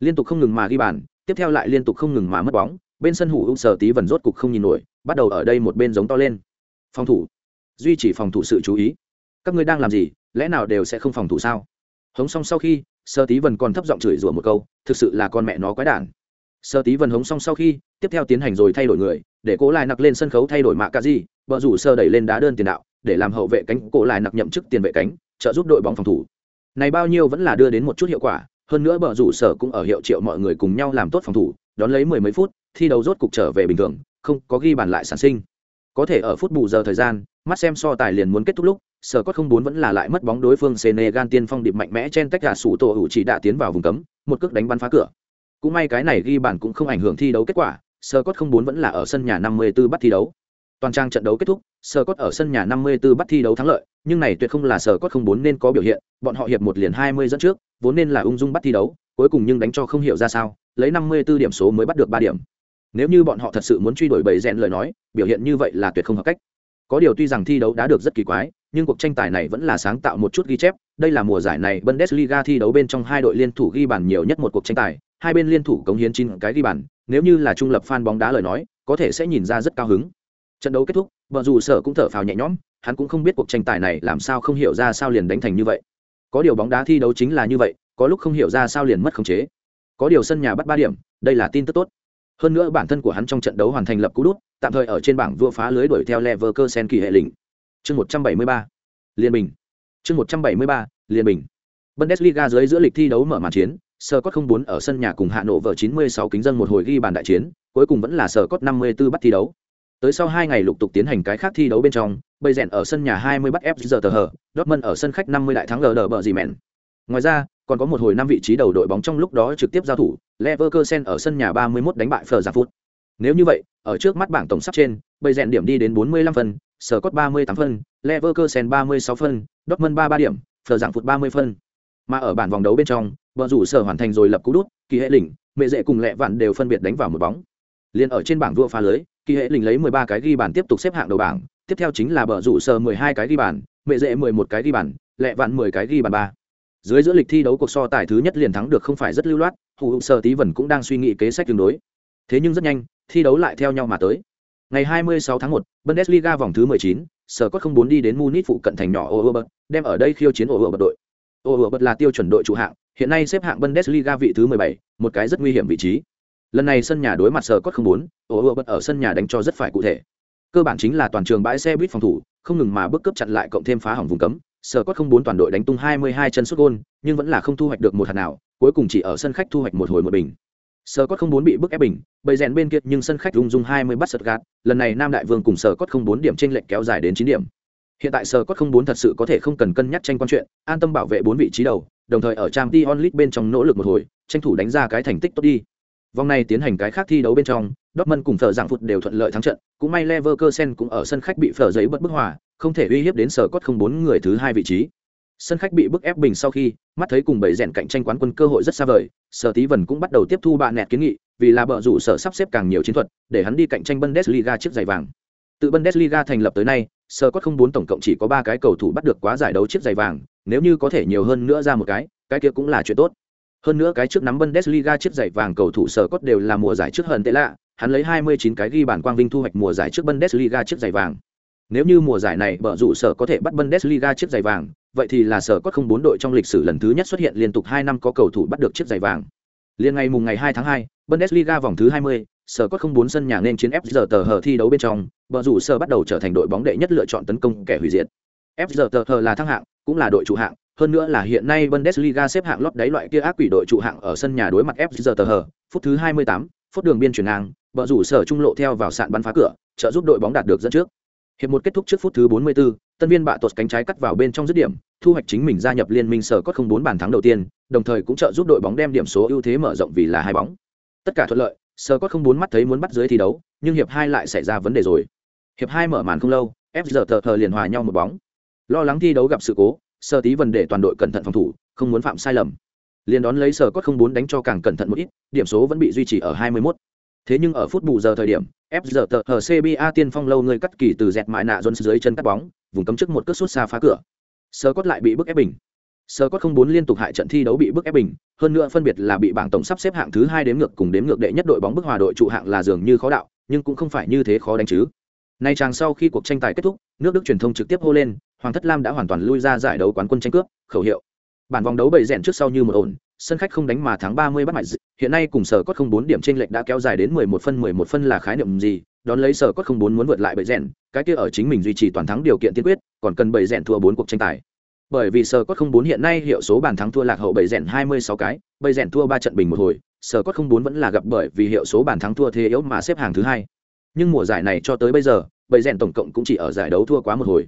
Liên tục không ngừng mà ghi bàn, tiếp theo lại liên tục không ngừng mà mất bóng, bên sân hủ ưu sở tí vần rốt cục không nhìn nổi, bắt đầu ở đây một bên giống to lên. Phòng thủ. Duy trì phòng thủ sự chú ý. Các ngươi đang làm gì, lẽ nào đều sẽ không phòng thủ sao? Hống xong sau khi sơ tí vần còn thấp giọng chửi rủa một câu, thực sự là con mẹ nó quái đản. Sơ tí vần hống xong sau khi, tiếp theo tiến hành rồi thay đổi người, để cố lại nặc lên sân khấu thay đổi mạ cà gì vợ rủ sơ đẩy lên đá đơn tiền đạo, để làm hậu vệ cánh cố lại nặc nhậm chức tiền vệ cánh trợ giúp đội bóng phòng thủ. Này bao nhiêu vẫn là đưa đến một chút hiệu quả, hơn nữa bờ rủ sở cũng ở hiệu triệu mọi người cùng nhau làm tốt phòng thủ, đón lấy mười mấy phút, thi đấu rốt cục trở về bình thường, không có ghi bàn lại sản sinh. Có thể ở phút bù giờ thời gian, mắt xem so tài liền muốn kết thúc lúc sở cốt không bốn vẫn là lại mất bóng đối phương senegal tiên phong điệp mạnh mẽ trên tách gà sủ tổ hữu chỉ đã tiến vào vùng cấm, một cước đánh bắn phá cửa. Cũng may cái này ghi bàn cũng không ảnh hưởng thi đấu kết quả sở cốt không bốn vẫn là ở sân nhà 54 bắt thi đấu toàn trang trận đấu kết thúc sở cốt ở sân nhà 54 bắt thi đấu thắng lợi, nhưng này tuyệt không là sở cốt không bốn nên có biểu hiện, bọn họ hiệp một liền 20 dẫn trước, vốn nên là ung dung bắt thi đấu, cuối cùng nhưng đánh cho không hiểu ra sao, lấy 54 điểm số mới bắt được ba điểm. Nếu như bọn họ thật sự muốn truy đuổi bầy rèn lời nói, biểu hiện như vậy là tuyệt không hợp cách. Có điều tuy rằng thi đấu đã được rất kỳ quái, nhưng cuộc tranh tài này vẫn là sáng tạo một chút ghi chép, đây là mùa giải này bundesliga thi đấu bên trong hai đội liên thủ ghi bàn nhiều nhất một cuộc tranh tài, hai bên liên thủ cống hiến chín cái ghi bàn, nếu như là trung lập fan bóng đá lời nói, có thể sẽ nhìn ra rất cao hứng trận đấu kết thúc vợ dù sở cũng thở phào nhẹ nhõm, hắn cũng không biết cuộc tranh tài này làm sao không hiểu ra sao liền đánh thành như vậy. Có điều bóng đá thi đấu chính là như vậy, có lúc không hiểu ra sao liền mất khống chế. Có điều sân nhà bắt ba điểm, đây là tin tức tốt. Hơn nữa bản thân của hắn trong trận đấu hoàn thành lập cú đút, tạm thời ở trên bảng vua phá lưới đuổi theo Leverkusen kỳ hệ lĩnh. Chương 173 liên bình. Chương 173 liên bình. Bundesliga dưới giữa lịch thi đấu mở màn chiến, Scott không bốn ở sân nhà cùng Hạ Nội vở 96 kính dân một hồi ghi bàn đại chiến, cuối cùng vẫn là Scott 54 bắt thi đấu tới sau hai ngày lục tục tiến hành cái khác thi đấu bên trong bây rèn ở sân nhà 20 bắt F giờ tờ hờ, Dortmund ở sân khách 50 đại thắng lờ bờ gì mẹn. Ngoài ra, còn có một hồi năm vị trí đầu đội bóng trong lúc đó trực tiếp giao thủ, Leverkusen ở sân nhà 31 đánh bại Phở Giả Phút nếu như vậy, ở trước mắt bảng tổng sắp trên bây rèn điểm đi đến 45 phân sở cốt 38 phân, Leverkusen 36 phân, Dortmund 33 điểm Phở Giảng Phút 30 phân. Mà ở bản vòng đấu bên trong vợ rủ sở hoàn thành rồi lập cú đút, kỳ hệ lỉnh mẹ dễ cùng lẹ vạn đều phân biệt đánh vào một bóng. Liền ở trên bảng vua phá lưới kỳ hệ lình lấy 13 cái ghi bàn tiếp tục xếp hạng đầu bảng tiếp theo chính là bờ rủ sờ 12 cái ghi bàn mẹ dễ 11 cái ghi bàn lẹ vạn 10 cái ghi bàn ba. Dưới giữa lịch thi đấu cuộc so tài thứ nhất liền thắng được không phải rất lưu loát hù hụ sở tí vần cũng đang suy nghĩ kế sách tương đối. Thế nhưng rất nhanh thi đấu lại theo nhau mà tới. Ngày 26 tháng 1, bundesliga vòng thứ 19, sở cốt không bốn đi đến munich phụ cận thành nhỏ oberberg đem ở đây khiêu chiến oberberg đội. Oberberg là tiêu chuẩn đội chủ hạng hiện nay xếp hạng bundesliga vị thứ 17, một cái rất nguy hiểm vị trí lần này sân nhà đối mặt sở cốt không bốn bật ở sân nhà đánh cho rất phải cụ thể. Cơ bản chính là toàn trường bãi xe buýt phòng thủ, không ngừng mà bước cướp chặn lại cộng thêm phá hỏng vùng cấm. Sở cốt không bốn toàn đội đánh tung 22 chân sút gôn, nhưng vẫn là không thu hoạch được một hạt nào, cuối cùng chỉ ở sân khách thu hoạch một hồi một bình. Sở cốt không bốn bị bức ép bình, bầy rèn bên kia nhưng sân khách rung rung 20 bắt sật gạt, lần này nam đại vương cùng sở cốt không bốn điểm trên lệnh kéo dài đến 9 điểm. Hiện tại sở cốt không bốn thật sự có thể không cần cân nhắc tranh quan chuyện, an tâm bảo vệ bốn vị trí đầu, đồng thời ở trang t onlit bên trong nỗ lực một hồi, tranh thủ đánh ra cái thành tích tốt đi vòng này tiến hành cái khác thi đấu bên trong Dortmund cùng Phở Giảng Phụt đều thuận lợi thắng trận, cũng may Leverkusen cũng ở sân khách bị Phở giấy bất bức hòa, không thể uy hiếp đến sở cốt không bốn người thứ hai vị trí. Sân khách bị bức ép bình sau khi mắt thấy cùng bảy rèn cạnh tranh quán quân cơ hội rất xa vời sở tí Vân cũng bắt đầu tiếp thu bạn nẹt kiến nghị vì là bợ rủ sở sắp xếp càng nhiều chiến thuật để hắn đi cạnh tranh bundesliga chiếc giày vàng. Từ bundesliga thành lập tới nay sở cốt không bốn tổng cộng chỉ có ba cái cầu thủ bắt được quá giải đấu chiếc giày vàng nếu như có thể nhiều hơn nữa ra một cái cái kia cũng là chuyện tốt hơn nữa cái trước nắm bundesliga chiếc giày vàng cầu thủ sở cốt đều là mùa giải trước hận tệ lạ hắn lấy 29 cái ghi bàn quang vinh thu hoạch mùa giải trước bundesliga chiếc giày vàng nếu như mùa giải này bờ rủ sở có thể bắt Bundesliga chiếc giày vàng, vậy thì là sở cốt không bốn đội trong lịch sử lần thứ nhất xuất hiện liên tục hai năm có cầu thủ bắt được chiếc giày vàng. Liên ngày mùng ngày 2 tháng 2, Bundesliga vòng thứ 20, sở cốt không bốn sân nhà nên chiến FZ tờ hở thi đấu bên trong, bờ rủ sở bắt đầu trở thành đội bóng đệ nhất lựa chọn tấn công kẻ hủy diệt. FZ tờ hở là thăng hạng, cũng là đội chủ hạng, hơn nữa là hiện nay Bundesliga xếp hạng lót đáy loại kia ác quỷ đội trụ hạng ở sân nhà đối mặt FZ tờ hở, phút thứ 28, phút đường biên chuyển ngang, bờ rủ sở trung lộ theo vào sạn bắn phá cửa, trợ giúp đội bóng đạt được dẫn trước. Hiệp một kết thúc trước phút thứ 44, tân viên bạ tuột cánh trái cắt vào bên trong dứt điểm, thu hoạch chính mình gia nhập liên minh sở có không bốn bàn thắng đầu tiên, đồng thời cũng trợ giúp đội bóng đem điểm số ưu thế mở rộng vì là hai bóng. Tất cả thuận lợi, sở có không bốn mắt thấy muốn bắt dưới thi đấu, nhưng hiệp hai lại xảy ra vấn đề rồi. Hiệp hai mở màn không lâu, FZ tờ tờ liền hòa nhau một bóng. Lo lắng thi đấu gặp sự cố, sơ tí vấn đề toàn đội cẩn thận phòng thủ, không muốn phạm sai lầm. Liên đón lấy sở cốt không bốn đánh cho càng cẩn thận một ít, điểm số vẫn bị duy trì ở 21. Thế nhưng ở phút bù giờ thời điểm, FZ tờ hờ CBA tiên phong lâu người cắt kỳ từ dẹt mại nạ dồn dưới chân cắt bóng, vùng cấm trước một cước sút xa phá cửa. Sơ cốt lại bị bức ép bình. Sơ cốt không bốn liên tục hại trận thi đấu bị bức ép bình, hơn nữa phân biệt là bị bảng tổng sắp xếp hạng thứ hai đếm ngược cùng đếm ngược đệ nhất đội bóng bức hòa đội trụ hạng là dường như khó đạo, nhưng cũng không phải như thế khó đánh chứ. Nay chàng sau khi cuộc tranh tài kết thúc, nước Đức truyền thông trực tiếp hô lên, Hoàng thất Lam đã hoàn toàn lui ra giải đấu quán quân tranh cướp, khẩu hiệu. Bản vòng đấu bầy rèn trước sau như một ổn, sân khách không đánh mà thắng 30 bắt mạch, hiện nay cùng sở cốt không bốn điểm chênh lệch đã kéo dài đến 11 phân 11 phân là khái niệm gì, đón lấy sở cốt không bốn muốn vượt lại bầy rèn, cái kia ở chính mình duy trì toàn thắng điều kiện tiên quyết, còn cần bầy rèn thua 4 cuộc tranh tài. Bởi vì sở cốt không bốn hiện nay hiệu số bàn thắng thua lạc hậu bầy rèn 26 cái, bầy rèn thua 3 trận bình một hồi, sở cốt không bốn vẫn là gặp bởi vì hiệu số bàn thắng thua thế yếu mà xếp hàng thứ hai. Nhưng mùa giải này cho tới bây giờ, bầy rèn tổng cộng cũng chỉ ở giải đấu thua quá một hồi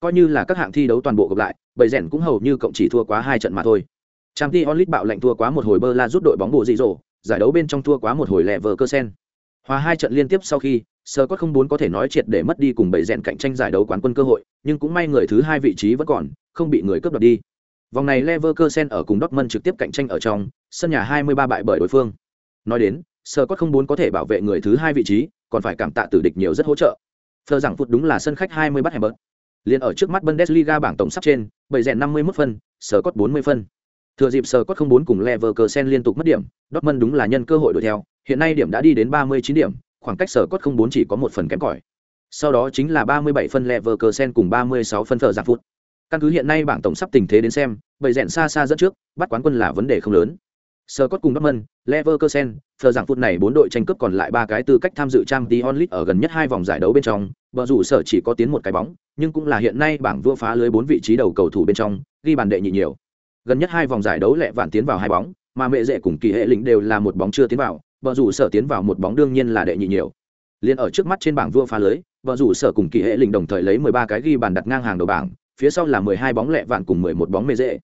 coi như là các hạng thi đấu toàn bộ gặp lại bầy rèn cũng hầu như cộng chỉ thua quá hai trận mà thôi. Trang t onlit bạo lệnh thua quá một hồi bơ la rút đội bóng bộ dị dỗ giải đấu bên trong thua quá một hồi lẹ vờ cơ sen. Hòa hai trận liên tiếp sau khi sơ không bốn có thể nói triệt để mất đi cùng bầy rèn cạnh tranh giải đấu quán quân cơ hội, nhưng cũng may người thứ hai vị trí vẫn còn, không bị người cướp đoạt đi. Vòng này Leverkusen ở cùng Dortmund trực tiếp cạnh tranh ở trong, sân nhà 23 bại bởi đối phương. Nói đến sơ không bốn có thể bảo vệ người thứ hai vị trí, còn phải cảm tạ tử địch nhiều rất hỗ trợ. Phờ rằng phút đúng là sân khách 20 bắt hẻm bớt. Liên ở trước mắt Bundesliga bảng tổng sắp trên, bảy rèn 51 phân, sở cốt 40 phân. Thừa dịp sở cốt không bốn cùng Leverkusen liên tục mất điểm, Dortmund đúng là nhân cơ hội đuổi theo, hiện nay điểm đã đi đến 39 điểm, khoảng cách sở cốt không bốn chỉ có một phần kém cỏi. Sau đó chính là 37 phân Leverkusen cùng 36 phân Phờ rằng phút. Căn cứ hiện nay bảng tổng sắp tình thế đến xem, bảy rèn xa xa dẫn trước, bắt quán quân là vấn đề không lớn. Sơ cốt cùng Dortmund, Leverkusen, phờ rằng phút này bốn đội tranh cướp còn lại ba cái tư cách tham dự Champions League ở gần nhất hai vòng giải đấu bên trong, bờ rủ sở chỉ có tiến một cái bóng, nhưng cũng là hiện nay bảng vua phá lưới bốn vị trí đầu cầu thủ bên trong, ghi bàn đệ nhị nhiều. Gần nhất hai vòng giải đấu lẹ vạn tiến vào hai bóng, mà mẹ rệ cùng kỳ hệ lĩnh đều là một bóng chưa tiến vào, bờ rủ sở tiến vào một bóng đương nhiên là đệ nhị nhiều. Liên ở trước mắt trên bảng vua phá lưới, bờ rủ sở cùng kỳ hệ lĩnh đồng thời lấy 13 cái ghi bàn đặt ngang hàng đầu bảng, phía sau là 12 bóng lẹ vạn cùng 11 bóng mẹ rệ.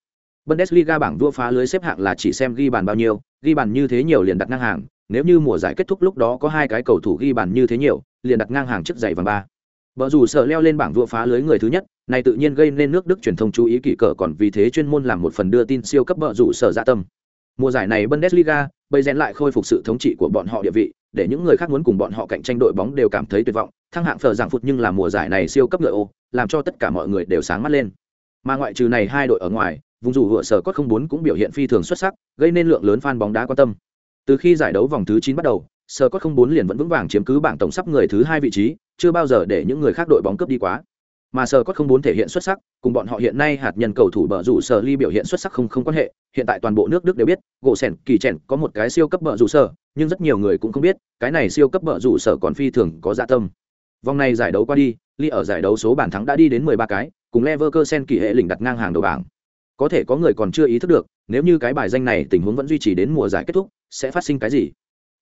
Bundesliga bảng vua phá lưới xếp hạng là chỉ xem ghi bàn bao nhiêu, ghi bàn như thế nhiều liền đặt ngang hàng, nếu như mùa giải kết thúc lúc đó có hai cái cầu thủ ghi bàn như thế nhiều, liền đặt ngang hàng trước giày vàng ba. Bở rủ sợ leo lên bảng vua phá lưới người thứ nhất, này tự nhiên gây nên nước Đức truyền thông chú ý kỳ cờ còn vì thế chuyên môn làm một phần đưa tin siêu cấp bở rủ sợ dạ tâm. Mùa giải này Bundesliga, bây rèn lại khôi phục sự thống trị của bọn họ địa vị, để những người khác muốn cùng bọn họ cạnh tranh đội bóng đều cảm thấy tuyệt vọng. Thăng hạng phở giảng phụt nhưng là mùa giải này siêu cấp ngựa ô, làm cho tất cả mọi người đều sáng mắt lên. Mà ngoại trừ này hai đội ở ngoài, vùng dù vựa sở cốt không bốn cũng biểu hiện phi thường xuất sắc, gây nên lượng lớn fan bóng đá quan tâm. Từ khi giải đấu vòng thứ chín bắt đầu, sở cốt không bốn liền vẫn vững vàng chiếm cứ bảng tổng sắp người thứ hai vị trí, chưa bao giờ để những người khác đội bóng cướp đi quá. Mà sở cốt không bốn thể hiện xuất sắc, cùng bọn họ hiện nay hạt nhân cầu thủ bờ rủ sở ly biểu hiện xuất sắc không không quan hệ, hiện tại toàn bộ nước Đức đều biết, gỗ sẻn kỳ chèn có một cái siêu cấp bờ rủ sở, nhưng rất nhiều người cũng không biết, cái này siêu cấp bờ rủ sở còn phi thường có dạ tâm. Vòng này giải đấu qua đi, Ly ở giải đấu số bàn thắng đã đi đến 13 cái, cùng Leverkusen kỳ hệ lĩnh đặt ngang hàng đầu bảng có thể có người còn chưa ý thức được nếu như cái bài danh này tình huống vẫn duy trì đến mùa giải kết thúc sẽ phát sinh cái gì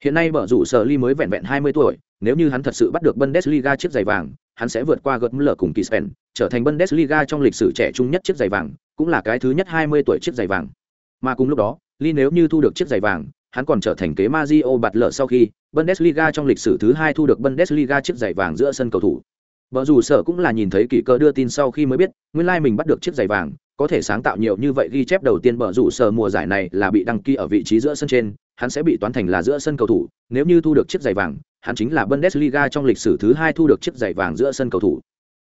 hiện nay bở rủ sở ly mới vẹn vẹn 20 tuổi nếu như hắn thật sự bắt được bundesliga chiếc giày vàng hắn sẽ vượt qua gật lở cùng kispen trở thành bundesliga trong lịch sử trẻ trung nhất chiếc giày vàng cũng là cái thứ nhất 20 tuổi chiếc giày vàng mà cùng lúc đó ly nếu như thu được chiếc giày vàng hắn còn trở thành kế Mazio bạt lở sau khi Bundesliga trong lịch sử thứ hai thu được Bundesliga chiếc giày vàng giữa sân cầu thủ. Bở rủ sở cũng là nhìn thấy kỳ cơ đưa tin sau khi mới biết, nguyên lai like mình bắt được chiếc giày vàng, có thể sáng tạo nhiều như vậy ghi chép đầu tiên bờ rủ sở mùa giải này là bị đăng ký ở vị trí giữa sân trên, hắn sẽ bị toán thành là giữa sân cầu thủ, nếu như thu được chiếc giày vàng, hắn chính là Bundesliga trong lịch sử thứ hai thu được chiếc giày vàng giữa sân cầu thủ.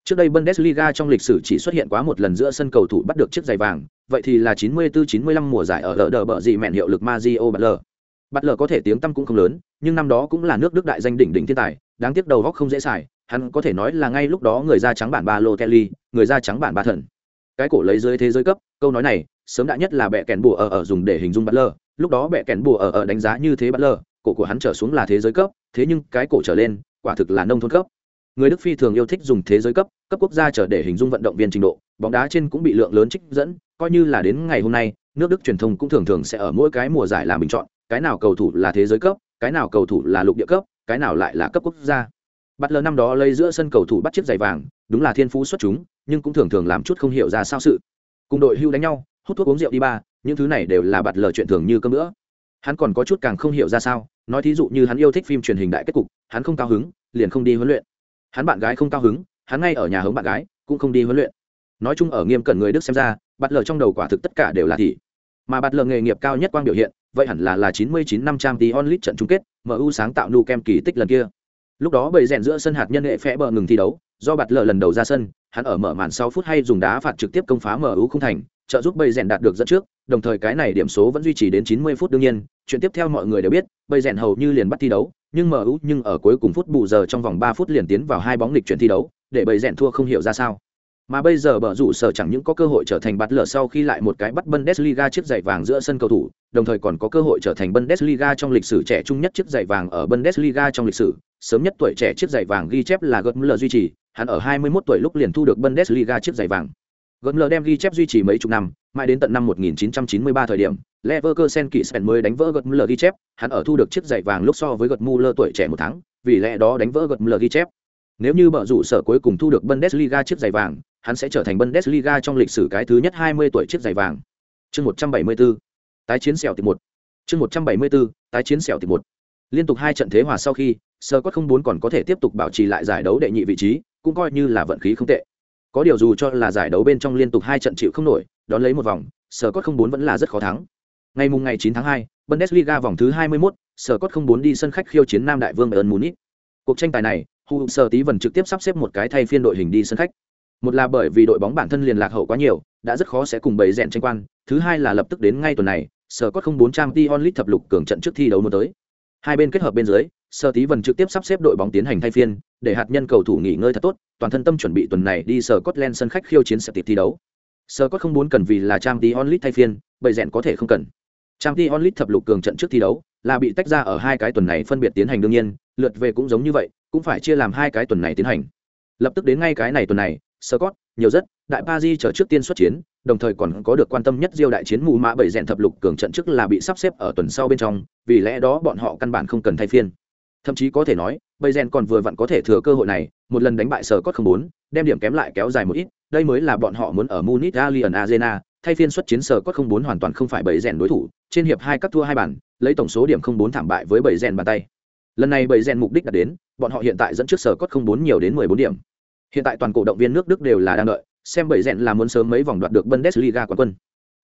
Trước đây Bundesliga trong lịch sử chỉ xuất hiện quá một lần giữa sân cầu thủ bắt được chiếc giày vàng, vậy thì là 94-95 mùa giải ở đỡ đỡ bờ gì mẹn hiệu lực Mario Butler. Butler có thể tiếng tăm cũng không lớn, nhưng năm đó cũng là nước Đức đại danh đỉnh đỉnh thiên tài, đáng tiếc đầu góc không dễ xài, hắn có thể nói là ngay lúc đó người da trắng bản Balotelli, người da trắng bản ba thần cái cổ lấy dưới thế giới cấp, câu nói này, sớm đã nhất là bẹ kèn bùa ở ở dùng để hình dung bắt lơ lúc đó bẹ kèn bùa ở ở đánh giá như thế bắt lơ cổ của hắn trở xuống là thế giới cấp, thế nhưng cái cổ trở lên, quả thực là nông thôn cấp. Người đức phi thường yêu thích dùng thế giới cấp cấp quốc gia trở để hình dung vận động viên trình độ, bóng đá trên cũng bị lượng lớn trích dẫn, coi như là đến ngày hôm nay, nước đức truyền thông cũng thường thường sẽ ở mỗi cái mùa giải làm bình chọn, cái nào cầu thủ là thế giới cấp, cái nào cầu thủ là lục địa cấp, cái nào lại là cấp quốc gia. Bắt lơ năm đó lấy giữa sân cầu thủ bắt chiếc giày vàng đúng là thiên phú xuất chúng, nhưng cũng thường thường làm chút không hiểu ra sao sự. Cùng đội hưu đánh nhau, hút thuốc uống rượu đi ba, những thứ này đều là bạt lờ chuyện thường như cơm nữa hắn còn có chút càng không hiểu ra sao, nói thí dụ như hắn yêu thích phim truyền hình đại kết cục, hắn không cao hứng, liền không đi huấn luyện. Hắn bạn gái không cao hứng, hắn ngay ở nhà hống bạn gái, cũng không đi huấn luyện. Nói chung ở nghiêm cẩn người đức xem ra, bạt lờ trong đầu quả thực tất cả đều là thị mà bạt lờ nghề nghiệp cao nhất quang biểu hiện, vậy hẳn là là chín mươi chín năm trăm tí onlit trận chung kết mu sáng tạo nu kem kỳ tích lần kia lúc đó bầy rèn giữa sân hạt nhân hệ phẽ bờ ngừng thi đấu do bạt lờ lần đầu ra sân hắn ở mở màn 6 phút hay dùng đá phạt trực tiếp công phá MU không thành, trợ giúp bầy rèn đạt được dẫn trước đồng thời cái này điểm số vẫn duy trì đến 90 phút đương nhiên. Chuyện tiếp theo mọi người đều biết bầy rèn hầu như liền bắt thi đấu nhưng MU nhưng ở cuối cùng phút bù giờ trong vòng 3 phút liền tiến vào hai bóng lịch chuyển thi đấu để bầy rèn thua không hiểu ra sao. Mà bây giờ bờ rủ sở chẳng những có cơ hội trở thành bạt lở sau khi lại một cái bắt Bundesliga chiếc giày vàng giữa sân cầu thủ, đồng thời còn có cơ hội trở thành Bundesliga trong lịch sử trẻ trung nhất chiếc giày vàng ở Bundesliga trong lịch sử, sớm nhất tuổi trẻ chiếc giày vàng ghi chép là Götze duy trì, hắn ở 21 tuổi lúc liền thu được Bundesliga chiếc giày vàng. Götze đem ghi chép duy trì mấy chục năm, mãi đến tận năm 1993 thời điểm, Leverkusen kỳ Sven mới đánh vỡ Götze ghi chép, hắn ở thu được chiếc giày vàng lúc so với Götze tuổi trẻ một tháng, vì lẽ đó đánh vỡ Götze ghi chép. Nếu như bờ rủ sở cuối cùng thu được Bundesliga chiếc giày vàng, hắn sẽ trở thành Bundesliga trong lịch sử cái thứ nhất 20 tuổi chiếc giày vàng. Chương 174. Tái chiến sẹo tỷ 1. Chương 174. Tái chiến sẹo tỷ 1. Liên tục hai trận thế hòa sau khi, Scott không bốn còn có thể tiếp tục bảo trì lại giải đấu đệ nhị vị trí, cũng coi như là vận khí không tệ. Có điều dù cho là giải đấu bên trong liên tục hai trận chịu không nổi, đón lấy một vòng, Scott không bốn vẫn là rất khó thắng. Ngày mùng ngày 9 tháng 2, Bundesliga vòng thứ 21, Scott không bốn đi sân khách khiêu chiến Nam Đại Vương Bayern Munich. Cuộc tranh tài này, Hu Sở Tí Vân trực tiếp sắp xếp một cái thay phiên đội hình đi sân khách. Một là bởi vì đội bóng bản thân liền lạc hậu quá nhiều, đã rất khó sẽ cùng bầy rèn tranh quan, thứ hai là lập tức đến ngay tuần này, Sở Cốt không bốn trang Tion Lit thập lục cường trận trước thi đấu muốn tới. Hai bên kết hợp bên dưới, Sở Tí vần trực tiếp sắp xếp đội bóng tiến hành thay phiên, để hạt nhân cầu thủ nghỉ ngơi thật tốt, toàn thân tâm chuẩn bị tuần này đi Sở Scotland sân khách khiêu chiến sẽ thi đấu. Sở có không muốn cần vì là trang tí Lit thay phiên, bậy rẽn có thể không cần. Trang tí Lit thập lục cường trận trước thi đấu, là bị tách ra ở hai cái tuần này phân biệt tiến hành đương nhiên, lượt về cũng giống như vậy, cũng phải chia làm hai cái tuần này tiến hành. Lập tức đến ngay cái này tuần này, Scott, nhiều rất, đại Paris chờ trước tiên xuất chiến, đồng thời còn có được quan tâm nhất Diêu đại chiến mù mã bảy rèn thập lục cường trận trước là bị sắp xếp ở tuần sau bên trong, vì lẽ đó bọn họ căn bản không cần thay phiên. Thậm chí có thể nói, bây rèn còn vừa vặn có thể thừa cơ hội này, một lần đánh bại Scott không bốn, đem điểm kém lại kéo dài một ít, đây mới là bọn họ muốn ở Munich alien Arena, thay phiên xuất chiến Scott không bốn hoàn toàn không phải bảy rèn đối thủ, trên hiệp hai các thua hai bàn, lấy tổng số điểm không bốn thảm bại với bảy rèn bàn tay. Lần này bảy rèn mục đích đã đến, bọn họ hiện tại dẫn trước Scott không bốn nhiều đến mười bốn điểm Hiện tại toàn cổ động viên nước Đức đều là đang đợi, xem bảy rèn là muốn sớm mấy vòng đoạt được Bundesliga quán quân.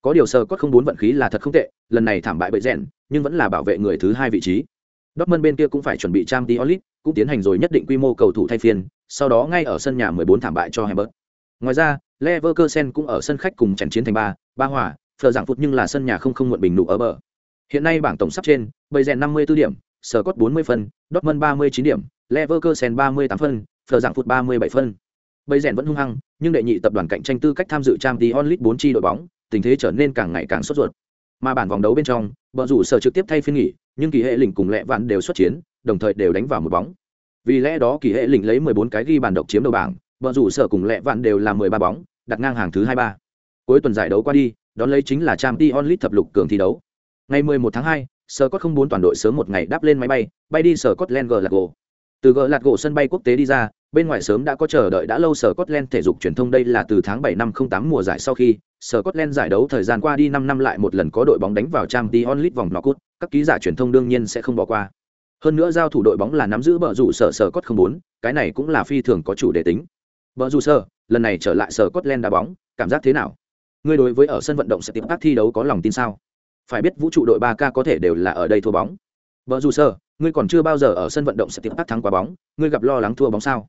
Có điều sở cốt không bốn vận khí là thật không tệ, lần này thảm bại bảy rèn, nhưng vẫn là bảo vệ người thứ hai vị trí. Dortmund bên kia cũng phải chuẩn bị trang Diolit, cũng tiến hành rồi nhất định quy mô cầu thủ thay phiên, sau đó ngay ở sân nhà 14 thảm bại cho Hamburg. Ngoài ra, Leverkusen cũng ở sân khách cùng trận chiến thành ba, ba hòa, phờ dạng phút nhưng là sân nhà không không muộn bình nụ ở bờ. Hiện nay bảng tổng sắp trên, bảy rèn 54 điểm, Sở Cốt 40 phân, Dortmund 39 điểm, Leverkusen 38 phân, phờ dạng phút 37 phân. Bây rèn vẫn hung hăng, nhưng đệ nhị tập đoàn cạnh tranh tư cách tham dự trang Champions League 4 chi đội bóng, tình thế trở nên càng ngày càng sốt ruột. Mà bản vòng đấu bên trong, bờ rủ sở trực tiếp thay phiên nghỉ, nhưng kỳ hệ lĩnh cùng lệ vạn đều xuất chiến, đồng thời đều đánh vào một bóng. Vì lẽ đó kỳ hệ lĩnh lấy 14 cái ghi bàn độc chiếm đầu bảng, bờ rủ sở cùng lệ vạn đều là 13 bóng, đặt ngang hàng thứ 23. Cuối tuần giải đấu qua đi, đón lấy chính là trang Champions League thập lục cường thi đấu. Ngày 11 tháng 2, Sở Cốt không bốn toàn đội sớm một ngày đáp lên máy bay, bay đi Sở Scotland Glasgow. Từ Glasgow sân bay quốc tế đi ra, bên ngoài sớm đã có chờ đợi đã lâu sở Scotland thể dục truyền thông đây là từ tháng 7 năm 08 mùa giải sau khi sở Scotland giải đấu thời gian qua đi 5 năm lại một lần có đội bóng đánh vào Champions League vòng knock-out, các ký giả truyền thông đương nhiên sẽ không bỏ qua. Hơn nữa giao thủ đội bóng là nắm giữ bờ rủ sở sở Scott 04, cái này cũng là phi thường có chủ đề tính. Bờ rủ sở, lần này trở lại sở Scotland đá bóng, cảm giác thế nào? Ngươi đối với ở sân vận động sẽ tiếp tác thi đấu có lòng tin sao? Phải biết vũ trụ đội 3K có thể đều là ở đây thua bóng. Bờ rủ sở, ngươi còn chưa bao giờ ở sân vận động sẽ tiếp tác thắng quá bóng, ngươi gặp lo lắng thua bóng sao?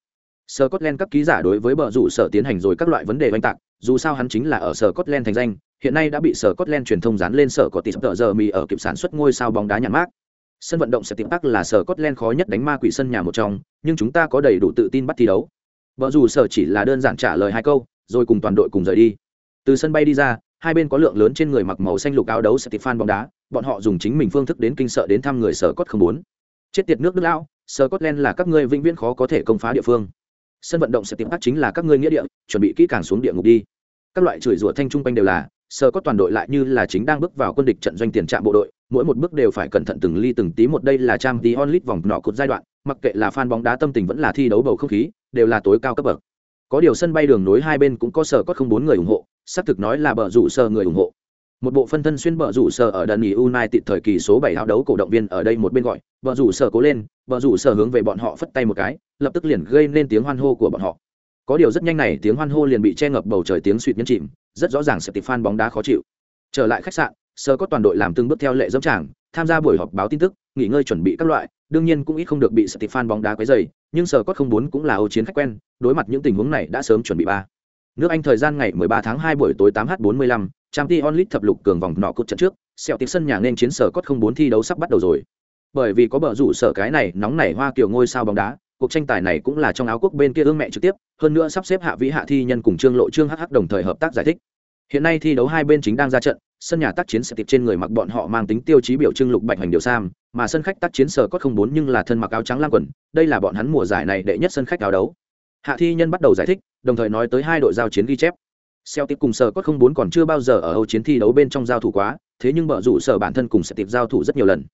Scotland các ký giả đối với bờ rủ sở tiến hành rồi các loại vấn đề oanh tạc, dù sao hắn chính là ở Scotland thành danh, hiện nay đã bị Scotland truyền thông dán lên sở có tỷ tờ giờ mì ở kịp sản xuất ngôi sao bóng đá nhãn mát. Sân vận động sẽ tiệm tắc là Scotland khó nhất đánh ma quỷ sân nhà một trong, nhưng chúng ta có đầy đủ tự tin bắt thi đấu. Bờ rủ sở chỉ là đơn giản trả lời hai câu, rồi cùng toàn đội cùng rời đi. Từ sân bay đi ra, hai bên có lượng lớn trên người mặc màu xanh lục áo đấu sẽ fan bóng đá, bọn họ dùng chính mình phương thức đến kinh sợ đến thăm người sở cốt không muốn. Chết tiệt nước Đức lão, Scotland là các ngươi vĩnh viễn khó có thể công phá địa phương sân vận động sẽ tìm ác chính là các ngươi nghĩa địa, chuẩn bị kỹ càng xuống địa ngục đi. Các loại chửi rủa thanh trung quanh đều là sơ có toàn đội lại như là chính đang bước vào quân địch trận doanh tiền trạm bộ đội, mỗi một bước đều phải cẩn thận từng ly từng tí một, đây là trang tí onlit vòng nọ cột giai đoạn, mặc kệ là fan bóng đá tâm tình vẫn là thi đấu bầu không khí, đều là tối cao cấp bậc. Có điều sân bay đường nối hai bên cũng có sở có không bốn người ủng hộ, xác thực nói là bờ rủ sơ người ủng hộ một bộ phân thân xuyên bờ rủ sở ở đần nghỉ United thời kỳ số 7 áo đấu cổ động viên ở đây một bên gọi, bờ rủ sở cố lên, bờ rủ sở hướng về bọn họ phất tay một cái, lập tức liền gây nên tiếng hoan hô của bọn họ. Có điều rất nhanh này tiếng hoan hô liền bị che ngập bầu trời tiếng suýt nhấn chìm, rất rõ ràng sẽ tịp fan bóng đá khó chịu. Trở lại khách sạn, sở có toàn đội làm từng bước theo lệ dẫm tràng, tham gia buổi họp báo tin tức, nghỉ ngơi chuẩn bị các loại, đương nhiên cũng ít không được bị sở tịp fan bóng đá quấy rầy, nhưng sở có không muốn cũng là ưu chiến khách quen, đối mặt những tình huống này đã sớm chuẩn bị ba. Nước Anh thời gian ngày 13 tháng 2 buổi tối 8h45, trang t onlit thập lục cường vòng nọ cốt trận trước sẹo tiệp sân nhà nên chiến sở cốt không bốn thi đấu sắp bắt đầu rồi. Bởi vì có bờ rủ sở cái này nóng nảy hoa kiểu ngôi sao bóng đá, cuộc tranh tài này cũng là trong áo quốc bên kia ương mẹ trực tiếp, hơn nữa sắp xếp hạ vĩ hạ thi nhân cùng trương lộ trương hh đồng thời hợp tác giải thích. Hiện nay thi đấu hai bên chính đang ra trận, sân nhà tác chiến sẽ tiệp trên người mặc bọn họ mang tính tiêu chí biểu trưng lục bạch hành điều sam, mà sân khách tác chiến sở cốt không bốn nhưng là thân mặc áo trắng lang quần, đây là bọn hắn mùa giải này đệ nhất sân khách áo đấu. Hạ thi nhân bắt đầu giải thích, đồng thời nói tới hai đội giao chiến ghi chép. Celtic cùng sở cốt không bốn còn chưa bao giờ ở Âu chiến thi đấu bên trong giao thủ quá, thế nhưng bờ rủ sở bản thân cùng sẽ tiệp giao thủ rất nhiều lần.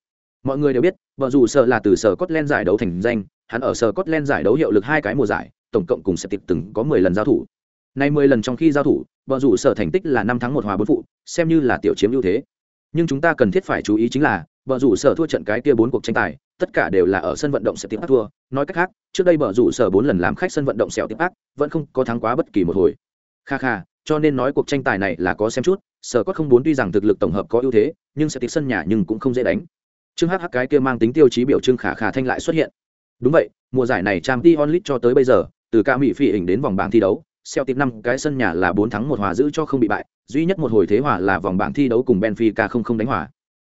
Mọi người đều biết, bờ rủ sở là từ sở cốt lên giải đấu thành danh, hắn ở sở cốt lên giải đấu hiệu lực hai cái mùa giải, tổng cộng cùng sẽ tiệp từng có 10 lần giao thủ. Nay 10 lần trong khi giao thủ, bờ rủ sở thành tích là 5 thắng 1 hòa 4 phụ, xem như là tiểu chiếm ưu thế. Nhưng chúng ta cần thiết phải chú ý chính là, bờ rủ sở thua trận cái kia 4 cuộc tranh tài, tất cả đều là ở sân vận động sẽ tiệp thua, nói cách khác, trước đây bờ rủ sở 4 lần làm khách sân vận động sẹo tiệp ác, vẫn không có thắng quá bất kỳ một hồi. Kha kha, cho nên nói cuộc tranh tài này là có xem chút, sở cốt không bốn tuy rằng thực lực tổng hợp có ưu thế, nhưng sẽ tiếp sân nhà nhưng cũng không dễ đánh. Chương hh cái kia mang tính tiêu chí biểu trưng khả khả thanh lại xuất hiện. Đúng vậy, mùa giải này trang t onlit cho tới bây giờ, từ ca mỹ phi hình đến vòng bảng thi đấu xeo tiếp năm cái sân nhà là bốn thắng một hòa giữ cho không bị bại, duy nhất một hồi thế hòa là vòng bảng thi đấu cùng benfica không không đánh hòa.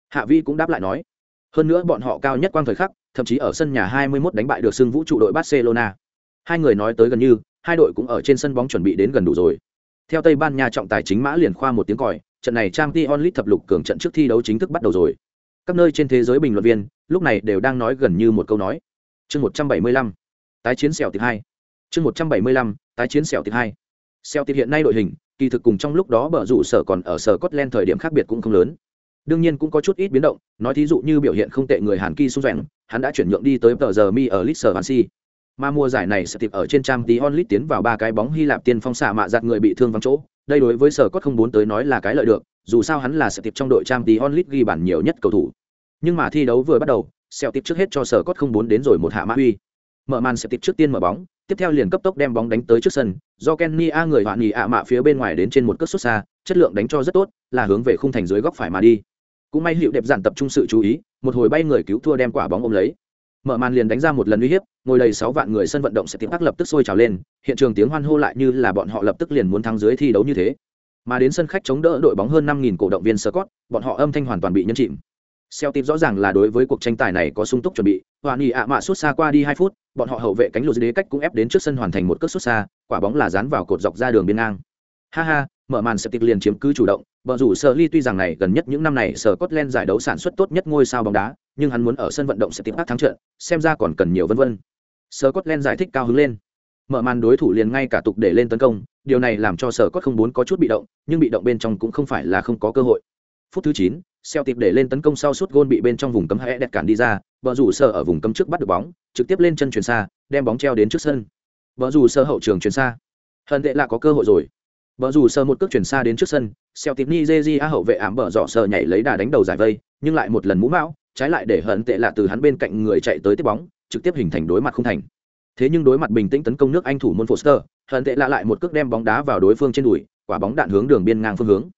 Hạ vi cũng đáp lại nói, hơn nữa bọn họ cao nhất quang thời khắc, thậm chí ở sân nhà 21 đánh bại được xưng vũ trụ đội barcelona. Hai người nói tới gần như, hai đội cũng ở trên sân bóng chuẩn bị đến gần đủ rồi theo Tây Ban Nha trọng tài chính Mã liền khoa một tiếng còi, trận này Champions League thập lục cường trận trước thi đấu chính thức bắt đầu rồi. Các nơi trên thế giới bình luận viên, lúc này đều đang nói gần như một câu nói. Chương 175, tái chiến sẹo tiệp 2. Chương 175, tái chiến sẹo tiệp 2. Sẹo tiệp hiện nay đội hình, kỳ thực cùng trong lúc đó bở rủ sở còn ở sở Scotland thời điểm khác biệt cũng không lớn. Đương nhiên cũng có chút ít biến động, nói thí dụ như biểu hiện không tệ người Hàn Ki Su Doãn, hắn đã chuyển nhượng đi tới tờ giờ mi ở Leicester mà mùa giải này sẽ tiếp ở trên trang tí onlit tiến vào ba cái bóng Hy Lạp tiên phong xạ mạ giặt người bị thương vắng chỗ, đây đối với sở cốt không bốn tới nói là cái lợi được dù sao hắn là sẽ tiếp trong đội trang tí onlit ghi bản nhiều nhất cầu thủ. Nhưng mà thi đấu vừa bắt đầu sẹo tiếp trước hết cho sở cốt không bốn đến rồi một hạ mã huy mở màn sẽ tiếp trước tiên mở bóng tiếp theo liền cấp tốc đem bóng đánh tới trước sân do kenny a người hoạn nghỉ ạ mạ phía bên ngoài đến trên một cất xuất xa chất lượng đánh cho rất tốt là hướng về khung thành dưới góc phải mà đi. Cũng may hiệu đẹp giản tập trung sự chú ý một hồi bay người cứu thua đem quả bóng ôm lấy mở màn liền đánh ra một lần uy hiếp ngồi đầy sáu vạn người sân vận động sẽ tiếng ác lập tức sôi trào lên hiện trường tiếng hoan hô lại như là bọn họ lập tức liền muốn thắng dưới thi đấu như thế mà đến sân khách chống đỡ đội bóng hơn năm nghìn cổ động viên Scott, bọn họ âm thanh hoàn toàn bị nhấn chìm Celtic rõ ràng là đối với cuộc tranh tài này có sung túc chuẩn bị, Hoàn Nghị ạ mạ suốt xa qua đi hai phút, bọn họ hậu vệ cánh lùi đế cách cũng ép đến trước sân hoàn thành một cước xuất xa, quả bóng là dán vào cột dọc ra đường biên ngang. Ha ha, mở màn Celtic liền chiếm cứ chủ động, bờ rủ Sở Ly tuy rằng này gần nhất những năm này sở Scotland giải đấu sản xuất tốt nhất ngôi sao bóng đá, nhưng hắn muốn ở sân vận động Celtic thắng trận, xem ra còn cần nhiều vân vân. Scotland giải thích cao hứng lên. Mở màn đối thủ liền ngay cả tục để lên tấn công, điều này làm cho sở cốt không muốn có chút bị động, nhưng bị động bên trong cũng không phải là không có cơ hội. Phút thứ 9, Celtic để lên tấn công sau suốt gôn bị bên trong vùng cấm hẽ đẹp cản đi ra, bờ rủ sở ở vùng cấm trước bắt được bóng, trực tiếp lên chân chuyển xa, đem bóng treo đến trước sân. Bờ rủ sở hậu trường chuyển xa. Hận tệ là có cơ hội rồi. Bờ rủ sờ một cước chuyển xa đến trước sân, Celtic Nigeria hậu vệ ám bờ rọ sờ nhảy lấy đà đánh đầu giải vây, nhưng lại một lần mũ mão, trái lại để hận tệ là từ hắn bên cạnh người chạy tới tiếp bóng, trực tiếp hình thành đối mặt không thành. Thế nhưng đối mặt bình tĩnh tấn công nước Anh thủ môn Foster, hận tệ lạ lại một cước đem bóng đá vào đối phương trên đùi, quả bóng đạn hướng đường biên ngang phương hướng.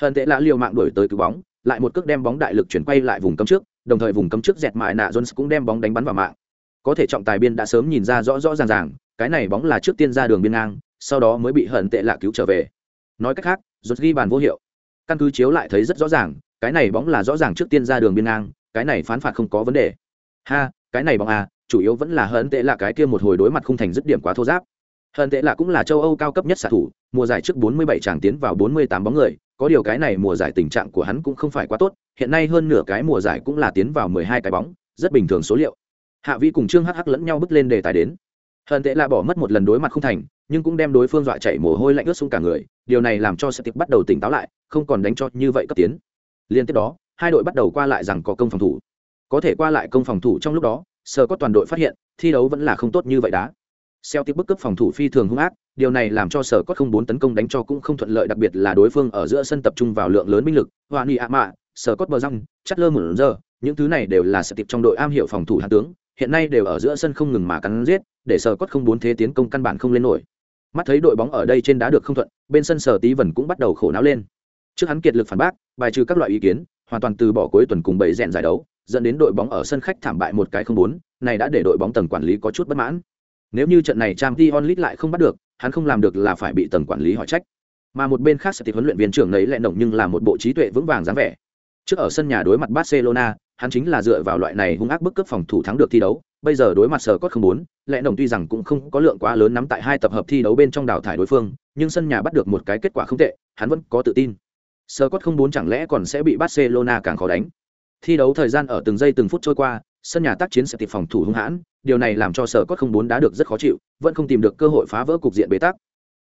Hận tệ lạ liều mạng đuổi tới cứu bóng, lại một cước đem bóng đại lực chuyển quay lại vùng cấm trước, đồng thời vùng cấm trước dẹt mại nạ Jones cũng đem bóng đánh bắn vào mạng. Có thể trọng tài biên đã sớm nhìn ra rõ rõ ràng ràng, cái này bóng là trước tiên ra đường biên ngang, sau đó mới bị hận tệ lạ cứu trở về. Nói cách khác, rút ghi bàn vô hiệu. Căn cứ chiếu lại thấy rất rõ ràng, cái này bóng là rõ ràng trước tiên ra đường biên ngang, cái này phán phạt không có vấn đề. Ha, cái này bóng à, chủ yếu vẫn là hận tệ Lạ cái kia một hồi đối mặt không thành dứt điểm quá thô giáp hận tệ Lạ cũng là châu âu cao cấp nhất xạ thủ mùa giải trước 47 tràng tiến vào 48 bóng người có điều cái này mùa giải tình trạng của hắn cũng không phải quá tốt hiện nay hơn nửa cái mùa giải cũng là tiến vào 12 cái bóng rất bình thường số liệu hạ vi cùng trương hh lẫn nhau bước lên đề tài đến hận tệ là bỏ mất một lần đối mặt không thành, nhưng cũng đem đối phương dọa chạy mồ hôi lạnh ướt xuống cả người, điều này làm cho Celtic bắt đầu tỉnh táo lại, không còn đánh cho như vậy cấp tiến. Liên tiếp đó, hai đội bắt đầu qua lại rằng có công phòng thủ. Có thể qua lại công phòng thủ trong lúc đó sở có toàn đội phát hiện, thi đấu vẫn là không tốt như vậy đá. Xeo tiếp bức cấp phòng thủ phi thường hung ác, điều này làm cho sở có không bốn tấn công đánh cho cũng không thuận lợi, đặc biệt là đối phương ở giữa sân tập trung vào lượng lớn binh lực, hoa nghị ạ mạ sở cốt bờ răng chất lơ mượn giờ, những thứ này đều là sở tiệp trong đội am hiểu phòng thủ hạ tướng hiện nay đều ở giữa sân không ngừng mà cắn giết, để sở cốt không bốn thế tiến công căn bản không lên nổi. Mắt thấy đội bóng ở đây trên đá được không thuận, bên sân sở tí vần cũng bắt đầu khổ não lên. Trước hắn kiệt lực phản bác, bài trừ các loại ý kiến, hoàn toàn từ bỏ cuối tuần cùng bảy rèn giải đấu, dẫn đến đội bóng ở sân khách thảm bại một cái không bốn, này đã để đội bóng tầng quản lý có chút bất mãn. Nếu như trận này trang t onlit lại không bắt được, hắn không làm được là phải bị tầng quản lý hỏi trách. Mà một bên khác sẽ thì huấn luyện viên trưởng nấy lại nồng nhưng là một bộ trí tuệ vững vàng dáng vẻ. Trước ở sân nhà đối mặt barcelona hắn chính là dựa vào loại này hung ác bức cấp phòng thủ thắng được thi đấu, bây giờ đối mặt sở cốt không bốn, lẽ đồng tuy rằng cũng không có lượng quá lớn nắm tại hai tập hợp thi đấu bên trong đào thải đối phương, nhưng sân nhà bắt được một cái kết quả không tệ, hắn vẫn có tự tin. Sở cốt không bốn chẳng lẽ còn sẽ bị barcelona càng khó đánh? Thi đấu thời gian ở từng giây từng phút trôi qua, sân nhà tác chiến sẽ tìm phòng thủ hung hãn, điều này làm cho sở cốt không bốn đã được rất khó chịu, vẫn không tìm được cơ hội phá vỡ cục diện bế tắc.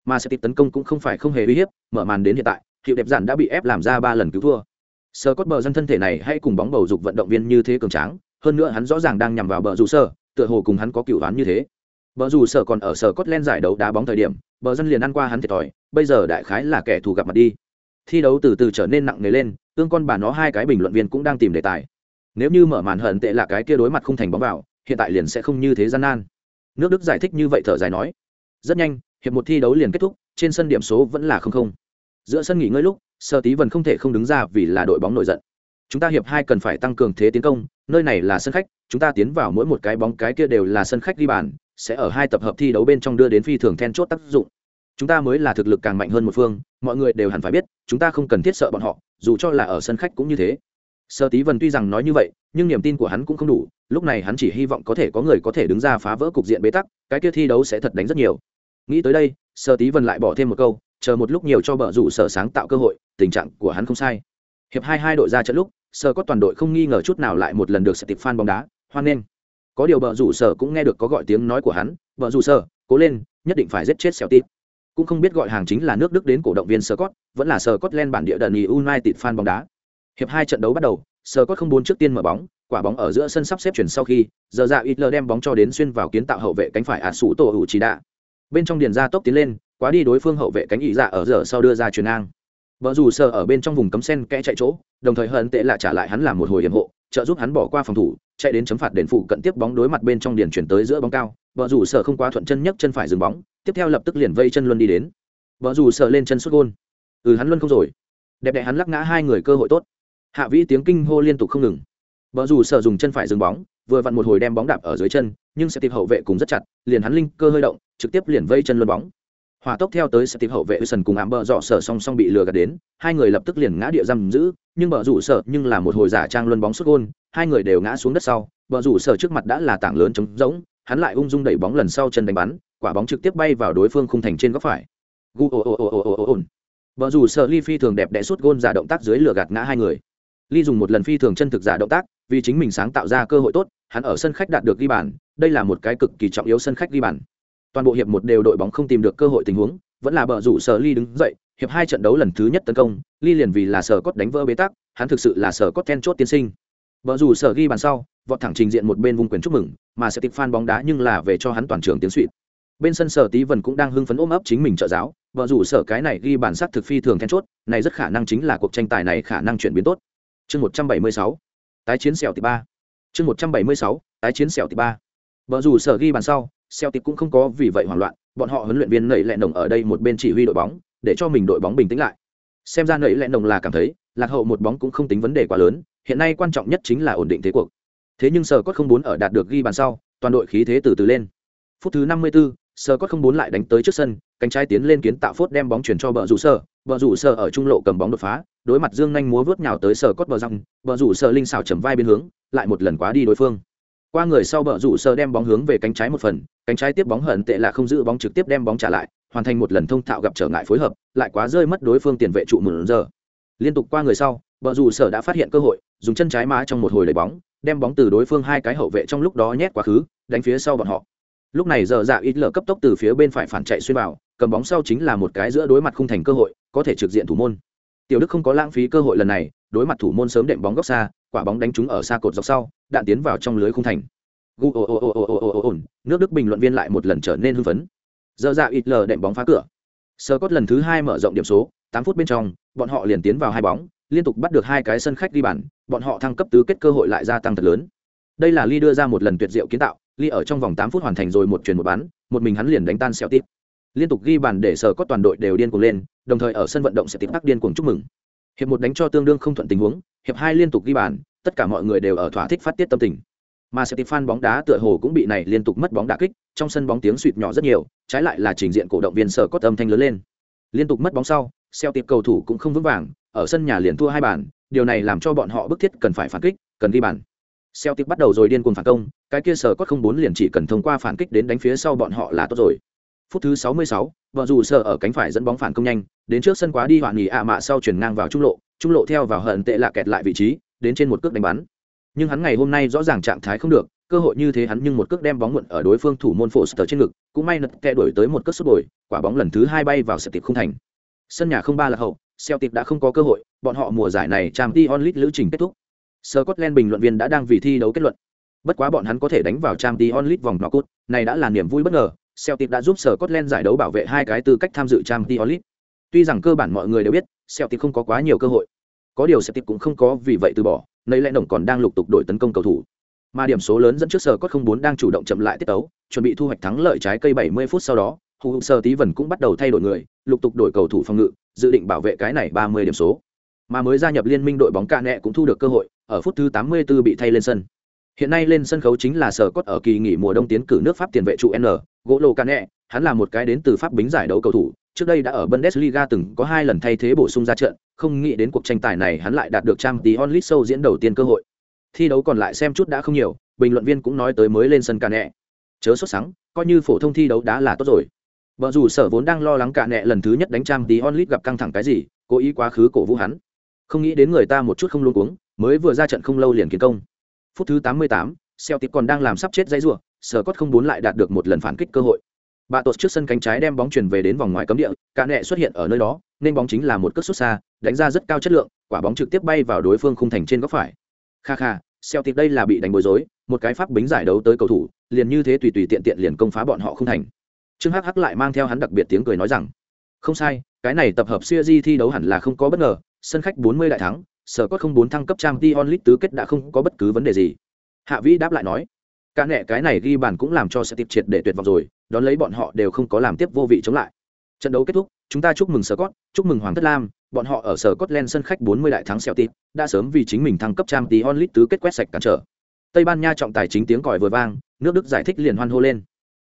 Mà sẽ tìm tấn công cũng không phải không hề uy hiếp, mở màn đến hiện tại, hiệu đẹp giản đã bị ép làm ra ba lần cứu thua sơ cốt bờ dân thân thể này hay cùng bóng bầu dục vận động viên như thế cường tráng, hơn nữa hắn rõ ràng đang nhằm vào bờ rủ sơ, tựa hồ cùng hắn có cựu đoán như thế. Bờ rủ sơ còn ở sơ cốt len giải đấu đá bóng thời điểm, bờ dân liền ăn qua hắn thiệt thòi, bây giờ đại khái là kẻ thù gặp mặt đi. Thi đấu từ từ trở nên nặng nề lên, tương con bà nó hai cái bình luận viên cũng đang tìm đề tài. Nếu như mở màn hận tệ là cái kia đối mặt không thành bóng vào, hiện tại liền sẽ không như thế gian nan. Nước đức giải thích như vậy thở dài nói. Rất nhanh, hiệp một thi đấu liền kết thúc, trên sân điểm số vẫn là không không giữa sân nghỉ ngơi lúc sơ tí vần không thể không đứng ra vì là đội bóng nổi giận. Chúng ta hiệp hai cần phải tăng cường thế tiến công, nơi này là sân khách, chúng ta tiến vào mỗi một cái bóng cái kia đều là sân khách ghi bàn, sẽ ở hai tập hợp thi đấu bên trong đưa đến phi thường then chốt tác dụng. Chúng ta mới là thực lực càng mạnh hơn một phương, mọi người đều hẳn phải biết, chúng ta không cần thiết sợ bọn họ, dù cho là ở sân khách cũng như thế. Sơ tí vần tuy rằng nói như vậy, nhưng niềm tin của hắn cũng không đủ, lúc này hắn chỉ hy vọng có thể có người có thể đứng ra phá vỡ cục diện bế tắc, cái kia thi đấu sẽ thật đánh rất nhiều. Nghĩ tới đây sơ tí vần lại bỏ thêm một câu chờ một lúc nhiều cho bờ rủ sở sáng tạo cơ hội tình trạng của hắn không sai hiệp hai hai đội ra trận lúc sở có toàn đội không nghi ngờ chút nào lại một lần được sẽ tịp fan bóng đá hoan nghênh có điều bờ rủ sở cũng nghe được có gọi tiếng nói của hắn bờ rủ sở cố lên nhất định phải giết chết xẻo tịp cũng không biết gọi hàng chính là nước đức đến cổ động viên Scott, vẫn là sơ cốt lên bản địa đần United fan bóng đá. Hiệp hai trận đấu bắt đầu, Scott không bốn trước tiên mở bóng, quả bóng ở giữa sân sắp xếp chuyển sau khi, giờ dạ lờ đem bóng cho đến xuyên vào kiến tạo hậu vệ cánh phải ạt sủ tổ hữu chỉ đạ. Bên trong điền ra tốc tiến lên, quá đi đối phương hậu vệ cánh ý dạ ở giờ sau đưa ra chuyền ngang. Vợ dù sợ ở bên trong vùng cấm sen kẽ chạy chỗ, đồng thời hận tệ lại trả lại hắn làm một hồi hiểm hộ, trợ giúp hắn bỏ qua phòng thủ, chạy đến chấm phạt đền phụ cận tiếp bóng đối mặt bên trong điền chuyển tới giữa bóng cao. Vợ dù sợ không quá thuận chân nhấc chân phải dừng bóng, tiếp theo lập tức liền vây chân luân đi đến. Vợ dù sợ lên chân xuất gôn. Ừ hắn luân không rồi. Đẹp đẽ hắn lắc ngã hai người cơ hội tốt. Hạ vĩ tiếng kinh hô liên tục không ngừng. Vợ dù sợ dùng chân phải dừng bóng, vừa vặn một hồi đem bóng đạp ở dưới chân, nhưng sẽ tìm hậu vệ cùng rất chặt, liền hắn linh cơ hơi động, trực tiếp liền vây chân luân bóng hỏa tốc theo tới sẽ tìm hậu vệ sân cùng ám bờ dọ sở song song bị lừa gạt đến, hai người lập tức liền ngã địa giam giữ, nhưng bờ rủ sở nhưng là một hồi giả trang luân bóng xuất gôn, hai người đều ngã xuống đất sau, bờ rủ sở trước mặt đã là tảng lớn trống rỗng, hắn lại ung dung đẩy bóng lần sau chân đánh bắn, quả bóng trực tiếp bay vào đối phương khung thành trên góc phải. Gu, ồ ồ ồ ồ ồ ồ bờ rủ sở ly phi thường đẹp đẽ suốt gôn giả động tác dưới lừa gạt ngã hai người. Ly dùng một lần phi thường chân thực giả động tác, vì chính mình sáng tạo ra cơ hội tốt, hắn ở sân khách đạt được ghi bàn, đây là một cái cực kỳ trọng yếu sân khách ghi bàn toàn bộ hiệp một đều đội bóng không tìm được cơ hội tình huống, vẫn là bờ rủ sở ly đứng dậy, hiệp hai trận đấu lần thứ nhất tấn công, ly liền vì là sở cốt đánh vỡ bế tắc, hắn thực sự là sở cốt then chốt tiên sinh. Bờ rủ sở ghi bàn sau, vọt thẳng trình diện một bên vùng quyền chúc mừng, mà sẽ tịch fan bóng đá nhưng là về cho hắn toàn trường tiến suỵt. Bên sân sở tí vần cũng đang hưng phấn ôm ấp chính mình trợ giáo vợ rủ sở cái này ghi bản sắc thực phi thường then chốt, này rất khả năng chính là cuộc tranh tài này khả năng chuyển biến tốt. Chương một trăm bảy mươi sáu, tái chiến sẹo tỷ ba. Chương một trăm bảy mươi sáu, tái chiến sẹo tỷ ba. Vợ rủ sở ghi bàn sau Celtic cũng không có vì vậy hoảng loạn, bọn họ huấn luyện viên nảy lẹ nồng ở đây một bên chỉ huy đội bóng, để cho mình đội bóng bình tĩnh lại. Xem ra nảy lẹ nồng là cảm thấy, lạc hậu một bóng cũng không tính vấn đề quá lớn, hiện nay quan trọng nhất chính là ổn định thế cuộc. Thế nhưng Sở Cốt không muốn ở đạt được ghi bàn sau, toàn đội khí thế từ từ lên. Phút thứ 54, Sở Cốt không muốn lại đánh tới trước sân, cánh trái tiến lên kiến tạo phốt đem bóng chuyển cho bờ rủ sở, bờ rủ sở ở trung lộ cầm bóng đột phá, đối mặt Dương nhanh múa vớt nhào tới Sở Cốt bờ răng, bờ rủ sở linh xảo chầm vai biến hướng, lại một lần quá đi đối phương qua người sau bờ rủ sơ đem bóng hướng về cánh trái một phần, cánh trái tiếp bóng hận tệ là không giữ bóng trực tiếp đem bóng trả lại, hoàn thành một lần thông thạo gặp trở ngại phối hợp, lại quá rơi mất đối phương tiền vệ trụ mượn giờ. Liên tục qua người sau, bờ rủ sở đã phát hiện cơ hội, dùng chân trái má trong một hồi đẩy bóng, đem bóng từ đối phương hai cái hậu vệ trong lúc đó nhét quá khứ, đánh phía sau bọn họ. Lúc này giờ dạ ít lở cấp tốc từ phía bên phải phản chạy xuyên vào, cầm bóng sau chính là một cái giữa đối mặt không thành cơ hội, có thể trực diện thủ môn. Tiểu đức không có lãng phí cơ hội lần này, đối mặt thủ môn sớm đệm bóng góc xa, quả bóng đánh trúng ở xa cột dọc sau đạn tiến vào trong lưới khung thành. Gu ồ ồ ồ ồ ồ ồ ồ nước đức bình luận viên lại một lần trở nên hưng phấn. Giờ dạ ít lờ đệm bóng phá cửa. Sơ cốt lần thứ hai mở rộng điểm số tám phút bên trong bọn họ liền tiến vào hai bóng liên tục bắt được hai cái sân khách đi bàn bọn họ thăng cấp tứ kết cơ hội lại gia tăng thật lớn. Đây là ly đưa ra một lần tuyệt diệu kiến tạo ly ở trong vòng tám phút hoàn thành rồi một chuyền một bán, một mình hắn liền đánh tan xẻo tít liên tục ghi bàn để sờ toàn đội đều điên cuồng lên đồng thời ở sân vận động sẽ tiếp tắc điên cuồng chúc mừng. Hiệp một đánh cho tương đương không thuận tình huống hiệp hai liên tục ghi bàn tất cả mọi người đều ở thỏa thích phát tiết tâm tình. Mà sẽ fan bóng đá tựa hồ cũng bị này liên tục mất bóng đà kích trong sân bóng tiếng suýt nhỏ rất nhiều trái lại là trình diện cổ động viên sở có âm thanh lớn lên. Liên tục mất bóng sau xeo tiệp cầu thủ cũng không vững vàng ở sân nhà liền thua hai bàn điều này làm cho bọn họ bức thiết cần phải phản kích cần ghi bàn. Xeo tiệp bắt đầu rồi điên cuồng phản công cái kia sở có không bốn liền chỉ cần thông qua phản kích đến đánh phía sau bọn họ là tốt rồi. Phút thứ 66, vợ dù sở ở cánh phải dẫn bóng phản công nhanh đến trước sân quá đi hoạn nghỉ ạ mạ sau chuyển ngang vào trung lộ trung lộ theo vào hận tệ lạ kẹt lại vị trí đến trên một cước đánh bắn nhưng hắn ngày hôm nay rõ ràng trạng thái không được cơ hội như thế hắn nhưng một cước đem bóng muộn ở đối phương thủ môn Foster trên ngực, cũng may nật kẹ đổi tới một cước sút bồi, quả bóng lần thứ hai bay vào sệt tiệp không thành. Sân nhà không ba là hậu, Celtic đã không có cơ hội, bọn họ mùa giải này Champions League lữ trình kết thúc. Scotland bình luận viên đã đang vì thi đấu kết luận. Bất quá bọn hắn có thể đánh vào Champions League vòng knockout, này đã là niềm vui bất ngờ, Celtic đã giúp Scotland giải đấu bảo vệ hai cái tư cách tham dự Champions League. Tuy rằng cơ bản mọi người đều biết, Celtic không có quá nhiều cơ hội. Có điều sẽ tiếp cũng không có vì vậy từ bỏ, nấy lẽ đồng còn đang lục tục đổi tấn công cầu thủ. Mà điểm số lớn dẫn trước sở không bốn đang chủ động chậm lại tiết tấu, chuẩn bị thu hoạch thắng lợi trái cây 70 phút sau đó, Hù Sơ Tí vần cũng bắt đầu thay đổi người, lục tục đổi cầu thủ phòng ngự, dự định bảo vệ cái này 30 điểm số. Mà mới gia nhập liên minh đội bóng cạ nẹ cũng thu được cơ hội, ở phút thứ 84 bị thay lên sân. Hiện nay lên sân khấu chính là sở cốt ở kỳ nghỉ mùa đông tiến cử nước Pháp tiền vệ trụ N, gỗ lô nẹ hắn là một cái đến từ Pháp bính giải đấu cầu thủ, trước đây đã ở Bundesliga từng có hai lần thay thế bổ sung ra trận, không nghĩ đến cuộc tranh tài này hắn lại đạt được trang tí onlit show diễn đầu tiên cơ hội. Thi đấu còn lại xem chút đã không nhiều, bình luận viên cũng nói tới mới lên sân cả nẹ. Chớ sốt sắng, coi như phổ thông thi đấu đã là tốt rồi. Bọn dù sở vốn đang lo lắng cả nẹ lần thứ nhất đánh trang tí onlit gặp căng thẳng cái gì, cố ý quá khứ cổ vũ hắn. Không nghĩ đến người ta một chút không luống cuống, mới vừa ra trận không lâu liền kiến công phút thứ 88, Celtic còn đang làm sắp chết dãy rủa, sở cốt không bốn lại đạt được một lần phản kích cơ hội. Bà tột trước sân cánh trái đem bóng chuyển về đến vòng ngoài cấm địa, cả nệ xuất hiện ở nơi đó, nên bóng chính là một cước xuất xa, đánh ra rất cao chất lượng, quả bóng trực tiếp bay vào đối phương khung thành trên góc phải. Kha kha, Celtic đây là bị đánh bối rối, một cái pháp bính giải đấu tới cầu thủ, liền như thế tùy tùy tiện tiện liền công phá bọn họ khung thành. Trương Hắc Hắc lại mang theo hắn đặc biệt tiếng cười nói rằng, không sai, cái này tập hợp series thi đấu hẳn là không có bất ngờ, sân khách 40 đại thắng, sở cốt không bốn thăng cấp trang t onlit tứ kết đã không có bất cứ vấn đề gì hạ vĩ đáp lại nói cả nẹ cái này ghi bàn cũng làm cho sẽ tiếp triệt để tuyệt vọng rồi đón lấy bọn họ đều không có làm tiếp vô vị chống lại trận đấu kết thúc chúng ta chúc mừng sở cốt chúc mừng hoàng thất lam bọn họ ở sở cốt len sân khách 40 đại thắng Celtic, đã sớm vì chính mình thăng cấp trang tí onlit tứ kết quét sạch cản trở. Tây Ban Nha trọng tài chính tiếng còi vừa vang, nước Đức giải thích liền hoan hô lên.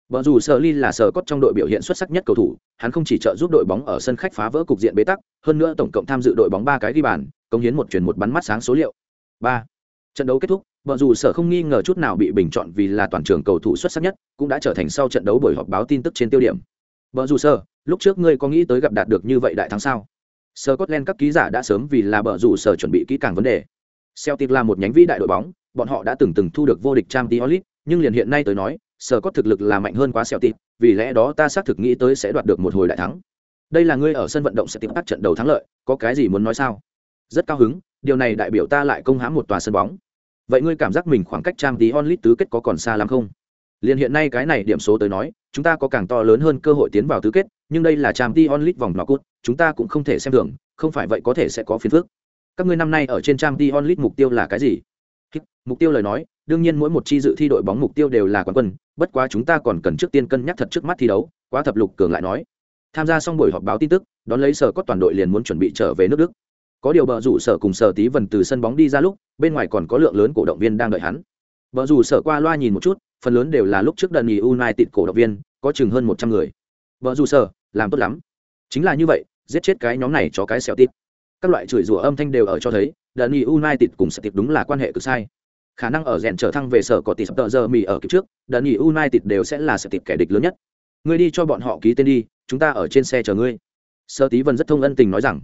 Bở dù Sở Ly là sở cốt trong đội biểu hiện xuất sắc nhất cầu thủ, hắn không chỉ trợ giúp đội bóng ở sân khách phá vỡ cục diện bế tắc, hơn nữa tổng cộng tham dự đội bóng ba cái ghi bàn, công hiến một chuyển một bắn mắt sáng số liệu. 3. Trận đấu kết thúc, Bờ dù Sở không nghi ngờ chút nào bị bình chọn vì là toàn trường cầu thủ xuất sắc nhất, cũng đã trở thành sau trận đấu buổi họp báo tin tức trên tiêu điểm. Bờ dù Sở, lúc trước ngươi có nghĩ tới gặp đạt được như vậy đại thắng sao? Scotland các ký giả đã sớm vì là bờ rủ sở chuẩn bị kỹ càng vấn đề. Celtic là một nhánh vĩ đại đội bóng, bọn họ đã từng từng thu được vô địch Champions League, nhưng liền hiện nay tới nói, sở thực lực là mạnh hơn quá Celtic, vì lẽ đó ta xác thực nghĩ tới sẽ đoạt được một hồi đại thắng. Đây là ngươi ở sân vận động sẽ tiếp bắt trận đầu thắng lợi, có cái gì muốn nói sao? Rất cao hứng, điều này đại biểu ta lại công hãm một tòa sân bóng. Vậy ngươi cảm giác mình khoảng cách trang tí onlit tứ kết có còn xa lắm không? Liên hiện nay cái này điểm số tới nói, chúng ta có càng to lớn hơn cơ hội tiến vào tứ kết, nhưng đây là trang tí onlit vòng nọ cút chúng ta cũng không thể xem thường, không phải vậy có thể sẽ có phiền phức. Các ngươi năm nay ở trên trang tí onlit mục tiêu là cái gì? Mục tiêu lời nói, đương nhiên mỗi một chi dự thi đội bóng mục tiêu đều là quán quân, bất quá chúng ta còn cần trước tiên cân nhắc thật trước mắt thi đấu, quá thập lục cường lại nói. Tham gia xong buổi họp báo tin tức, đón lấy sở có toàn đội liền muốn chuẩn bị trở về nước Đức. Có điều bờ rủ sở cùng sở tí vần từ sân bóng đi ra lúc, bên ngoài còn có lượng lớn cổ động viên đang đợi hắn. Bờ rủ sở qua loa nhìn một chút, phần lớn đều là lúc trước đợt nghỉ United cổ động viên, có chừng hơn một trăm người. Bờ rủ sở, làm tốt lắm. Chính là như vậy, giết chết cái nhóm này cho cái xẻo tít. Các loại chửi rủa âm thanh đều ở cho thấy, đợt nghỉ United cùng sở tít đúng là quan hệ cực sai khả năng ở rèn trở thăng về sở có tỷ sập tờ giờ mì ở kịp trước đợt nghỉ united đều sẽ là sở tít kẻ địch lớn nhất ngươi đi cho bọn họ ký tên đi chúng ta ở trên xe chờ ngươi sơ tí vân rất thông ân tình nói rằng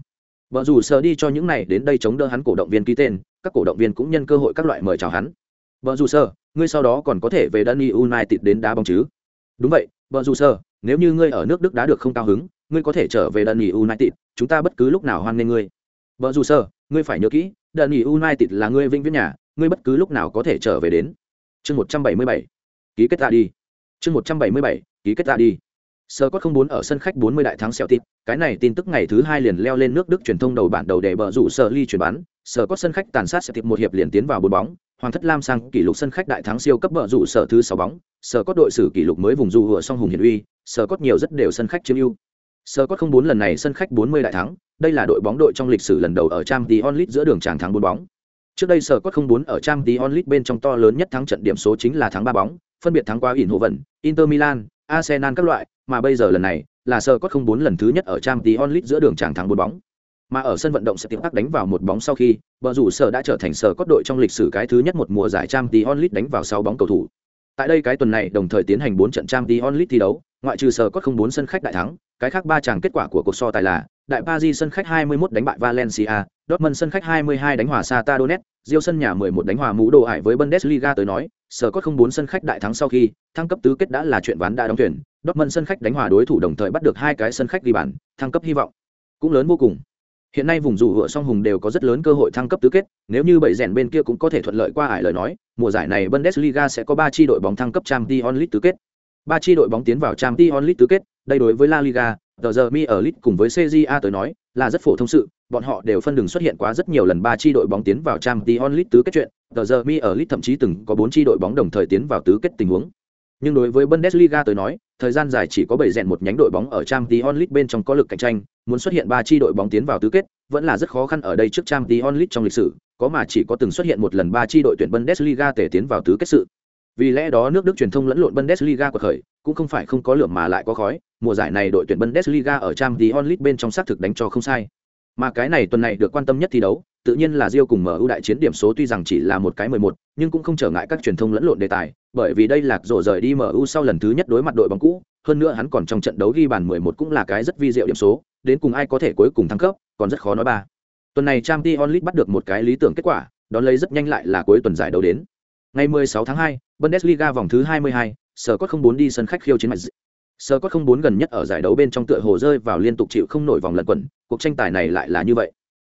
vợ dù sơ đi cho những này đến đây chống đỡ hắn cổ động viên ký tên các cổ động viên cũng nhân cơ hội các loại mời chào hắn vợ dù sơ ngươi sau đó còn có thể về Danny United đến đá bóng chứ? Đúng vậy, vợ dù sơ, nếu như ngươi ở nước Đức đá được không cao hứng, ngươi có thể trở về Danny United, chúng ta bất cứ lúc nào hoan nghênh ngươi. Vợ dù sơ, ngươi phải nhớ kỹ, Danny United là ngươi vinh viễn nhà, ngươi bất cứ lúc nào có thể trở về đến chương một trăm bảy mươi bảy ký kết ta đi chương một trăm bảy mươi bảy ký kết ta đi sơ có không bốn ở sân khách bốn mươi đại thắng xẻo tít cái này tin tức ngày thứ hai liền leo lên nước đức truyền thông đầu bản đầu để bờ rủ sở ly chuyển bán. sở có sân khách tàn sát xẻo tít một hiệp liền tiến vào bốn bóng. Hoàng thất lam sang kỷ lục sân khách đại thắng siêu cấp bờ rủ sở thứ sáu bóng. Sở có đội sử kỷ lục mới vùng dù hựa song hùng hiển uy. Sở có nhiều rất đều sân khách chiếm ưu. Sở có không bốn lần này sân khách bốn mươi đại thắng. Đây là đội bóng đội trong lịch sử lần đầu ở trang Dion Lit giữa đường tràng thắng bốn bóng. Trước đây sở cốt không bốn ở trang tí onlit bên trong to lớn nhất thắng trận điểm số chính là thắng ba bóng, phân biệt thắng qua ỉn hồ vận, Inter Milan, Arsenal các loại, mà bây giờ lần này là sơ cốt không bốn lần thứ nhất ở trang tí onlit giữa đường tràng thắng bốn bóng. Mà ở sân vận động sẽ tiếp tắc đánh vào một bóng sau khi bờ rủ sở đã trở thành sở cốt đội trong lịch sử cái thứ nhất một mùa giải trang tí onlit đánh vào sáu bóng cầu thủ. Tại đây cái tuần này đồng thời tiến hành bốn trận trang tí onlit thi đấu ngoại trừ sở cốt không bốn sân khách đại thắng cái khác ba chàng kết quả của cuộc so tài là đại paris sân khách 21 đánh bại valencia, dortmund sân khách 22 đánh hòa sata donetsk Real sân nhà 11 đánh hòa mũ đồ ải với bundesliga tới nói sở cốt không bốn sân khách đại thắng sau khi, thăng cấp tứ kết đã là chuyện ván đã đóng thuyền, dortmund sân khách đánh hòa đối thủ đồng thời bắt được hai cái sân khách ghi bàn, thăng cấp hy vọng, cũng lớn vô cùng. Hiện nay vùng dù vựa song hùng đều có rất lớn cơ hội thăng cấp tứ kết, nếu như bảy rèn bên kia cũng có thể thuận lợi qua ải lời nói, mùa giải này bundesliga sẽ có ba chi đội bóng thăng cấp Champions League tứ kết. Ba chi đội bóng tiến vào Champions League tứ kết, đây đối với La Liga tờ giờ mi ở lit cùng với cja tới nói, là rất phổ thông sự, bọn họ đều phân đường xuất hiện quá rất nhiều lần ba tri đội bóng tiến vào trang t onlit tứ kết chuyện, tờ giờ mi ở lit thậm chí từng có bốn tri đội bóng đồng thời tiến vào tứ kết tình huống. Nhưng đối với bundesliga tới nói, thời gian dài chỉ có bảy rèn một nhánh đội bóng ở trang t onlit bên trong có lực cạnh tranh, muốn xuất hiện ba tri đội bóng tiến vào tứ kết, vẫn là rất khó khăn ở đây trước trang t onlit trong lịch sử, có mà chỉ có từng xuất hiện một lần ba tri đội tuyển bundesliga tể tiến vào tứ kết sự vì lẽ đó nước Đức truyền thông lẫn lộn Bundesliga của khởi, cũng không phải không có lửa mà lại có khói, mùa giải này đội tuyển Bundesliga ở Champions League bên trong xác thực đánh cho không sai. Mà cái này tuần này được quan tâm nhất thi đấu, tự nhiên là Rio cùng MU đại chiến điểm số tuy rằng chỉ là một cái 11, nhưng cũng không trở ngại các truyền thông lẫn lộn đề tài, bởi vì đây là rổ rời đi MU sau lần thứ nhất đối mặt đội bóng cũ, hơn nữa hắn còn trong trận đấu ghi bàn 11 cũng là cái rất vi diệu điểm số, đến cùng ai có thể cuối cùng thăng cấp, còn rất khó nói ba. Tuần này Champions League bắt được một cái lý tưởng kết quả, đón lấy rất nhanh lại là cuối tuần giải đấu đến. Ngày 16 tháng 2, Bundesliga vòng thứ 22, Sở Cốt 04 đi sân khách khiêu chiến mạnh. Sở Cốt 04 gần nhất ở giải đấu bên trong tựa hồ rơi vào liên tục chịu không nổi vòng lẩn quẩn, cuộc tranh tài này lại là như vậy.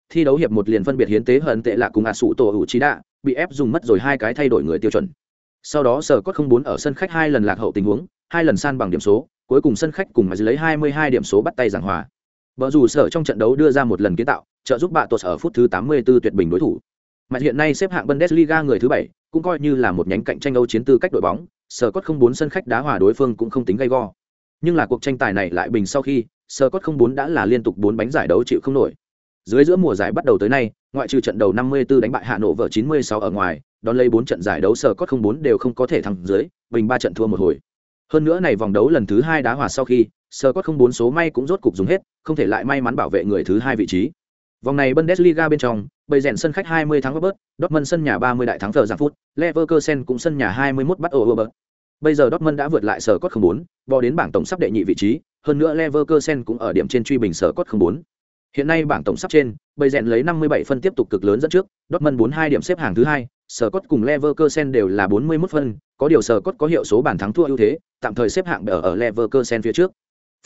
Thi đấu hiệp một liền phân biệt hiến tế hận tệ lạ cùng Asu Tổ hữu trí đạ, bị ép dùng mất rồi hai cái thay đổi người tiêu chuẩn. Sau đó Sở Cốt 04 ở sân khách hai lần lạc hậu tình huống, hai lần san bằng điểm số, cuối cùng sân khách cùng mà lấy 22 điểm số bắt tay giảng hòa. Bở dù sở trong trận đấu đưa ra một lần kiến tạo, trợ giúp bạn Tos ở phút thứ 84 tuyệt bình đối thủ. Mà hiện nay xếp hạng Bundesliga người thứ 7, cũng coi như là một nhánh cạnh tranh Âu chiến tư cách đội bóng, Sở Cốt không bốn sân khách đá hòa đối phương cũng không tính gay go. Nhưng là cuộc tranh tài này lại bình sau khi, Sở Cốt không bốn đã là liên tục bốn bánh giải đấu chịu không nổi. Dưới giữa mùa giải bắt đầu tới nay, ngoại trừ trận đầu 54 đánh bại Hà Nội vợ 96 ở ngoài, đón lấy bốn trận giải đấu Sở Cốt không bốn đều không có thể thắng dưới, bình ba trận thua một hồi. Hơn nữa này vòng đấu lần thứ hai đá hòa sau khi, Sở Cốt không bốn số may cũng rốt cục dùng hết, không thể lại may mắn bảo vệ người thứ hai vị trí. Vòng này Bundesliga bên trong, bầy rèn sân khách 20 thắng Robert, Dortmund sân nhà 30 đại thắng giờ giảng phút, Leverkusen cũng sân nhà 21 bắt ổ Robert. Bây giờ Dortmund đã vượt lại sở cốt 04, bò đến bảng tổng sắp đệ nhị vị trí, hơn nữa Leverkusen cũng ở điểm trên truy bình sở cốt 04. Hiện nay bảng tổng sắp trên, bầy rèn lấy 57 phân tiếp tục cực lớn dẫn trước, Dortmund 42 điểm xếp hạng thứ hai, sở cốt cùng Leverkusen đều là 41 phân, có điều sở cốt có hiệu số bàn thắng thua ưu thế, tạm thời xếp hạng ở ở Leverkusen phía trước.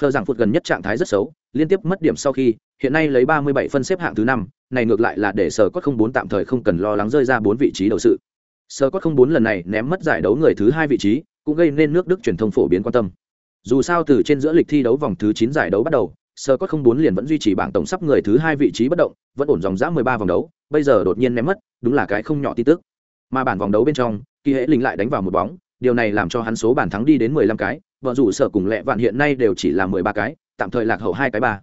Phờ rằng phút gần nhất trạng thái rất xấu, liên tiếp mất điểm sau khi, hiện nay lấy 37 phân xếp hạng thứ năm, này ngược lại là để Sở Cốt không bốn tạm thời không cần lo lắng rơi ra bốn vị trí đầu sự. Sở Cốt không bốn lần này ném mất giải đấu người thứ hai vị trí, cũng gây nên nước Đức truyền thông phổ biến quan tâm. Dù sao từ trên giữa lịch thi đấu vòng thứ 9 giải đấu bắt đầu, Sở Cốt không bốn liền vẫn duy trì bảng tổng sắp người thứ hai vị trí bất động, vẫn ổn dòng dã 13 vòng đấu, bây giờ đột nhiên ném mất, đúng là cái không nhỏ tin tức. Mà bản vòng đấu bên trong, Kỳ Hễ Linh lại đánh vào một bóng, điều này làm cho hắn số bàn thắng đi đến 15 cái, vợ rủ sở cùng lẹ vạn hiện nay đều chỉ là 13 cái, tạm thời lạc hậu hai cái ba.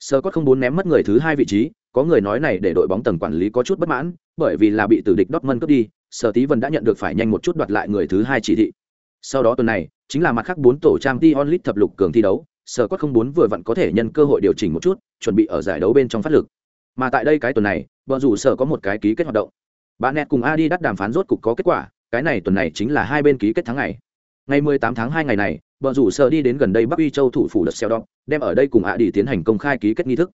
sơ Cốt không muốn ném mất người thứ hai vị trí, có người nói này để đội bóng tầng quản lý có chút bất mãn, bởi vì là bị tử địch Dortmund cướp đi, Sở Tí Vân đã nhận được phải nhanh một chút đoạt lại người thứ hai chỉ thị. Sau đó tuần này, chính là mặt khác bốn tổ trang Champions onlit thập lục cường thi đấu, Sở Cốt không muốn vừa vặn có thể nhân cơ hội điều chỉnh một chút, chuẩn bị ở giải đấu bên trong phát lực. Mà tại đây cái tuần này, bờ dù Sở có một cái ký kết hoạt động. Bạn Net cùng Adi đắt đàm phán rốt cục có kết quả, cái này tuần này chính là hai bên ký kết tháng ngày. Ngày 18 tháng 2 ngày này, bờ rủ Sở đi đến gần đây Bắc Uy Châu thủ phủ đợt xeo đọc, đem ở đây cùng Adi tiến hành công khai ký kết nghi thức.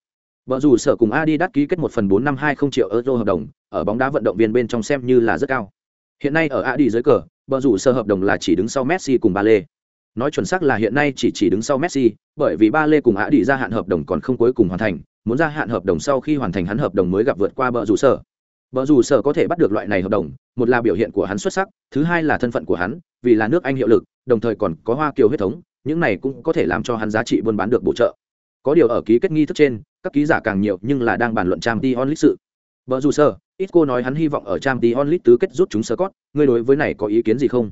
Vợ rủ sở cùng Adidas ký kết một phần bốn năm hai không triệu euro hợp đồng, ở bóng đá vận động viên bên trong xem như là rất cao. Hiện nay ở Adidas dưới cờ, vợ rủ sở hợp đồng là chỉ đứng sau Messi cùng Ba Lê. Nói chuẩn xác là hiện nay chỉ chỉ đứng sau Messi, bởi vì Ba Lê cùng Adidas gia hạn hợp đồng còn không cuối cùng hoàn thành, muốn gia hạn hợp đồng sau khi hoàn thành hắn hợp đồng mới gặp vượt qua vợ rủ sở. Vợ rủ sở có thể bắt được loại này hợp đồng, một là biểu hiện của hắn xuất sắc, thứ hai là thân phận của hắn, vì là nước Anh hiệu lực, đồng thời còn có Hoa Kiều huyết thống, những này cũng có thể làm cho hắn giá trị buôn bán được bổ trợ. Có điều ở ký kết nghi thức trên, các ký giả càng nhiều nhưng là đang bàn luận trang t onlit sự vợ dù sơ ít cô nói hắn hy vọng ở trang t onlit tứ kết rút chúng sơ cót ngươi đối với này có ý kiến gì không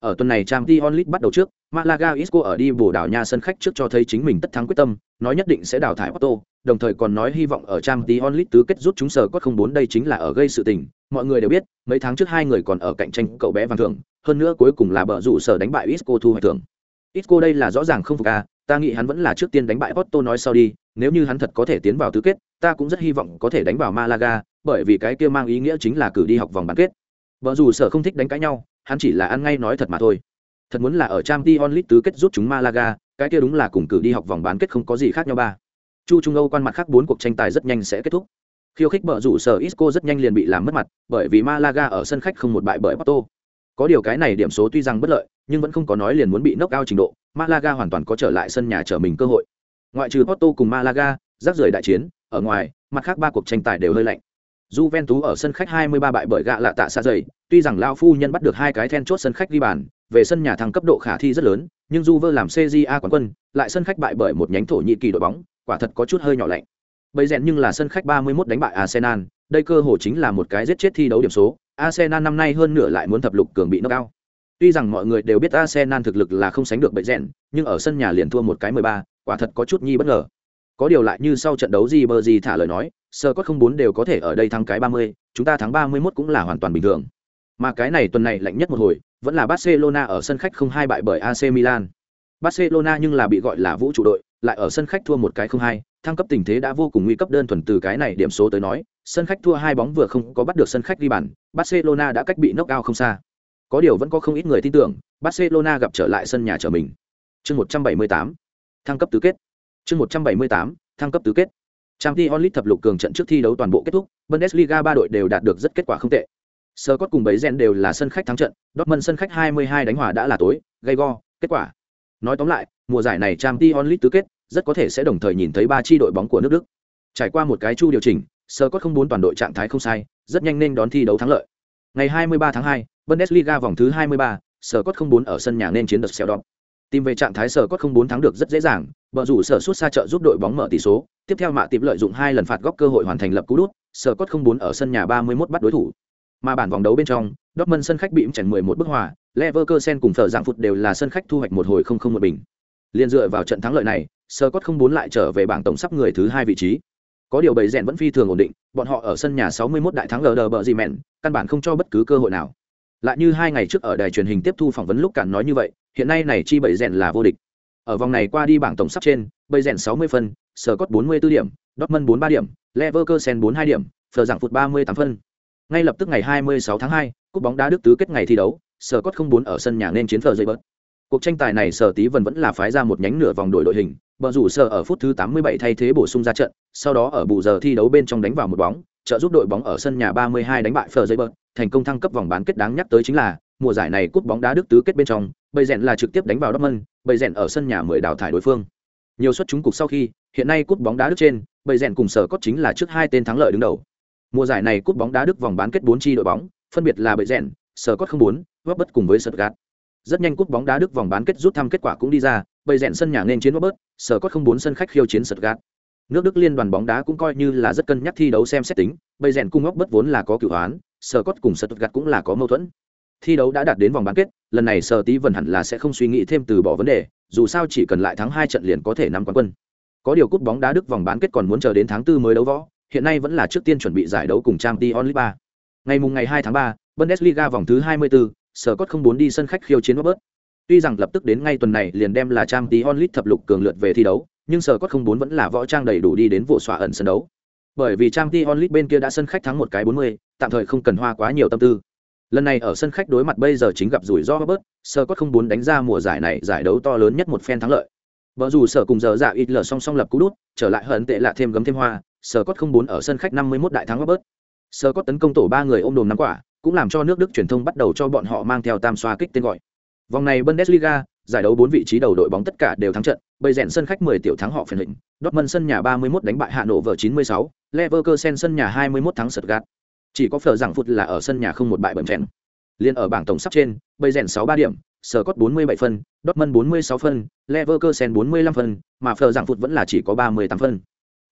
ở tuần này trang t League bắt đầu trước malaga isco ở đi bổ đảo nhà sân khách trước cho thấy chính mình tất thắng quyết tâm nói nhất định sẽ đào thải Porto, đồng thời còn nói hy vọng ở trang t League tứ kết rút chúng sở cốt không bốn đây chính là ở gây sự tình mọi người đều biết mấy tháng trước hai người còn ở cạnh tranh cậu bé vàng thưởng hơn nữa cuối cùng là bờ rủ sở đánh bại isco thu hoạch thưởng isco đây là rõ ràng không phục à ta nghĩ hắn vẫn là trước tiên đánh bại Porto nói sau đi, nếu như hắn thật có thể tiến vào tứ kết, ta cũng rất hy vọng có thể đánh vào Malaga, bởi vì cái kia mang ý nghĩa chính là cử đi học vòng bán kết. Vợ rủ sở không thích đánh cãi nhau, hắn chỉ là ăn ngay nói thật mà thôi. Thật muốn là ở Champions League tứ kết rút chúng Malaga, cái kia đúng là cùng cử đi học vòng bán kết không có gì khác nhau ba. Chu Trung Âu quan mặt khác bốn cuộc tranh tài rất nhanh sẽ kết thúc. Khiêu khích bờ rủ sở Isco rất nhanh liền bị làm mất mặt, bởi vì Malaga ở sân khách không một bại bởi Porto. Có điều cái này điểm số tuy rằng bất lợi, nhưng vẫn không có nói liền muốn bị knock out trình độ, Malaga hoàn toàn có trở lại sân nhà trở mình cơ hội. Ngoại trừ Porto cùng Malaga, rắc rưởi đại chiến, ở ngoài, mặt khác ba cuộc tranh tài đều hơi lạnh. Juventus ở sân khách 23 bại bởi gạ lạ tạ xa dày, tuy rằng lao phu nhân bắt được hai cái then chốt sân khách ghi bàn, về sân nhà thăng cấp độ khả thi rất lớn, nhưng Juve làm CJA quán quân, lại sân khách bại bởi một nhánh thổ nhị kỳ đội bóng, quả thật có chút hơi nhỏ lạnh. Bây rèn nhưng là sân khách 31 đánh bại Arsenal, đây cơ hội chính là một cái giết chết thi đấu điểm số, Arsenal năm nay hơn nửa lại muốn thập lục cường bị knock out. Tuy rằng mọi người đều biết Arsenal thực lực là không sánh được bệ rèn, nhưng ở sân nhà liền thua một cái 13, quả thật có chút nhi bất ngờ. Có điều lại như sau trận đấu gì bờ gì thả lời nói, sơ cốt không bốn đều có thể ở đây thắng cái 30, chúng ta thắng 31 cũng là hoàn toàn bình thường. Mà cái này tuần này lạnh nhất một hồi, vẫn là Barcelona ở sân khách không hai bại bởi AC Milan. Barcelona nhưng là bị gọi là vũ trụ đội, lại ở sân khách thua một cái không hai, thăng cấp tình thế đã vô cùng nguy cấp đơn thuần từ cái này điểm số tới nói, sân khách thua hai bóng vừa không có bắt được sân khách đi bàn, Barcelona đã cách bị knock out không xa. Có điều vẫn có không ít người tin tưởng, Barcelona gặp trở lại sân nhà trở mình. Chương 178, thăng cấp tứ kết. Chương 178, thăng cấp tứ kết. Trang Ti Onlit thập lục cường trận trước thi đấu toàn bộ kết thúc, Bundesliga ba đội đều đạt được rất kết quả không tệ. Scott cùng bấy gen đều là sân khách thắng trận, Dortmund sân khách 22 đánh hòa đã là tối, gây go, kết quả. Nói tóm lại, mùa giải này Trang Ti Onlit tứ kết, rất có thể sẽ đồng thời nhìn thấy ba chi đội bóng của nước Đức. Trải qua một cái chu điều chỉnh, Scott không muốn toàn đội trạng thái không sai, rất nhanh nên đón thi đấu thắng lợi. Ngày 23 tháng 2, Bundesliga vòng thứ 23, Scott không muốn ở sân nhà nên chiến được Seldorf. Tìm về trạng thái Scott không muốn thắng được rất dễ dàng, bờ rủ sở suốt xa trợ giúp đội bóng mở tỷ số, tiếp theo mạ tiệp lợi dụng hai lần phạt góc cơ hội hoàn thành lập cú đút, cốt không bốn ở sân nhà 31 bắt đối thủ. Mà bản vòng đấu bên trong, Dortmund sân khách bị chèn 11 bức hòa, Leverkusen cùng Phở Dạng Phụt đều là sân khách thu hoạch một hồi không không một bình. Liên dựa vào trận thắng lợi này, Scott không bốn lại trở về bảng tổng sắp người thứ hai vị trí. Có điều bầy rèn vẫn phi thường ổn định, bọn họ ở sân nhà 61 đại thắng LD bờ gì mẹn, căn bản không cho bất cứ cơ hội nào. Lại như hai ngày trước ở đài truyền hình tiếp thu phỏng vấn lúc cản nói như vậy, hiện nay này chi bầy rèn là vô địch. Ở vòng này qua đi bảng tổng sắp trên, bầy rèn 60 phân, Scott 44 điểm, Dortmund 43 điểm, Leverkusen 42 điểm, Phở Dạng Phụt 38 phân. Ngay lập tức ngày 26 tháng 2, cúp bóng đá Đức tứ kết ngày thi đấu, sở không bốn ở sân nhà nên chiến Phở dây bớt. Cuộc tranh tài này Sở Tí vẫn vẫn là phái ra một nhánh nửa vòng đổi đội hình, bờ rủ Sở ở phút thứ 87 thay thế bổ sung ra trận, sau đó ở bù giờ thi đấu bên trong đánh vào một bóng, trợ giúp đội bóng ở sân nhà 32 đánh bại Phở dây bớt, thành công thăng cấp vòng bán kết đáng nhắc tới chính là mùa giải này cúp bóng đá Đức tứ kết bên trong, bầy rèn là trực tiếp đánh vào Dortmund, bầy rèn ở sân nhà 10 đào thải đối phương. Nhiều suất trúng cục sau khi, hiện nay cúp bóng đá Đức trên, bầy rèn cùng Sở Cốt chính là trước hai tên thắng lợi đứng đầu. Mùa giải này cúp bóng đá Đức vòng bán kết bốn chi đội bóng, phân biệt là bầy rèn, Sở Cốt 04, bất cùng với Stuttgart. Rất nhanh cúp bóng đá Đức vòng bán kết rút thăm kết quả cũng đi ra, bầy rèn sân nhà nên chiến góp bớt, Sở Cốt 04 sân khách khiêu chiến Stuttgart. Nước Đức liên đoàn bóng đá cũng coi như là rất cân nhắc thi đấu xem xét tính, bầy rèn cung góp bất vốn là có cửu hoán, Sở Cốt cùng Stuttgart cũng là có mâu thuẫn. Thi đấu đã đạt đến vòng bán kết, lần này Sở Tí vần hẳn là sẽ không suy nghĩ thêm từ bỏ vấn đề, dù sao chỉ cần lại thắng hai trận liền có thể nắm quán quân. Có điều cúp bóng đá Đức vòng bán kết còn muốn chờ đến tháng 4 mới đấu võ, hiện nay vẫn là trước tiên chuẩn bị giải đấu cùng trang t onlit ba Ngày mùng ngày 2 tháng 3, Bundesliga vòng thứ 24, Sở Cốt không muốn đi sân khách khiêu chiến Robert. Tuy rằng lập tức đến ngay tuần này liền đem là trang t onlit thập lục cường lượt về thi đấu, nhưng Sở Cốt không muốn vẫn là võ trang đầy đủ đi đến vụ xóa ẩn sân đấu. Bởi vì trang t onlit bên kia đã sân khách thắng một cái 40, tạm thời không cần hoa quá nhiều tâm tư. Lần này ở sân khách đối mặt bây giờ chính gặp rủi ro Robert, Sở có không muốn đánh ra mùa giải này giải đấu to lớn nhất một phen thắng lợi. Vợ dù sở cùng giờ dạ ít lờ song song lập cú đút, trở lại hận tệ lạ thêm gấm thêm hoa, sở có không muốn ở sân khách 51 đại thắng Robert. Sở có tấn công tổ ba người ôm đồm năm quả, cũng làm cho nước Đức truyền thông bắt đầu cho bọn họ mang theo tam xoa kích tên gọi. Vòng này Bundesliga, giải đấu bốn vị trí đầu đội bóng tất cả đều thắng trận, bây rèn sân khách 10 tiểu thắng họ phiền hình, Dortmund sân nhà 31 đánh bại Hà Nội vở 96, Leverkusen sân nhà 21 thắng Stuttgart. Chỉ có phở rằng phụt là ở sân nhà không một bại bẩm chèn. Liên ở bảng tổng sắp trên, bây rèn 63 điểm, Sở Cốt 47 phân, Dortmund 46 phân, Leverkusen 45 phân, mà phở Giảng Phụt vẫn là chỉ có 38 phân.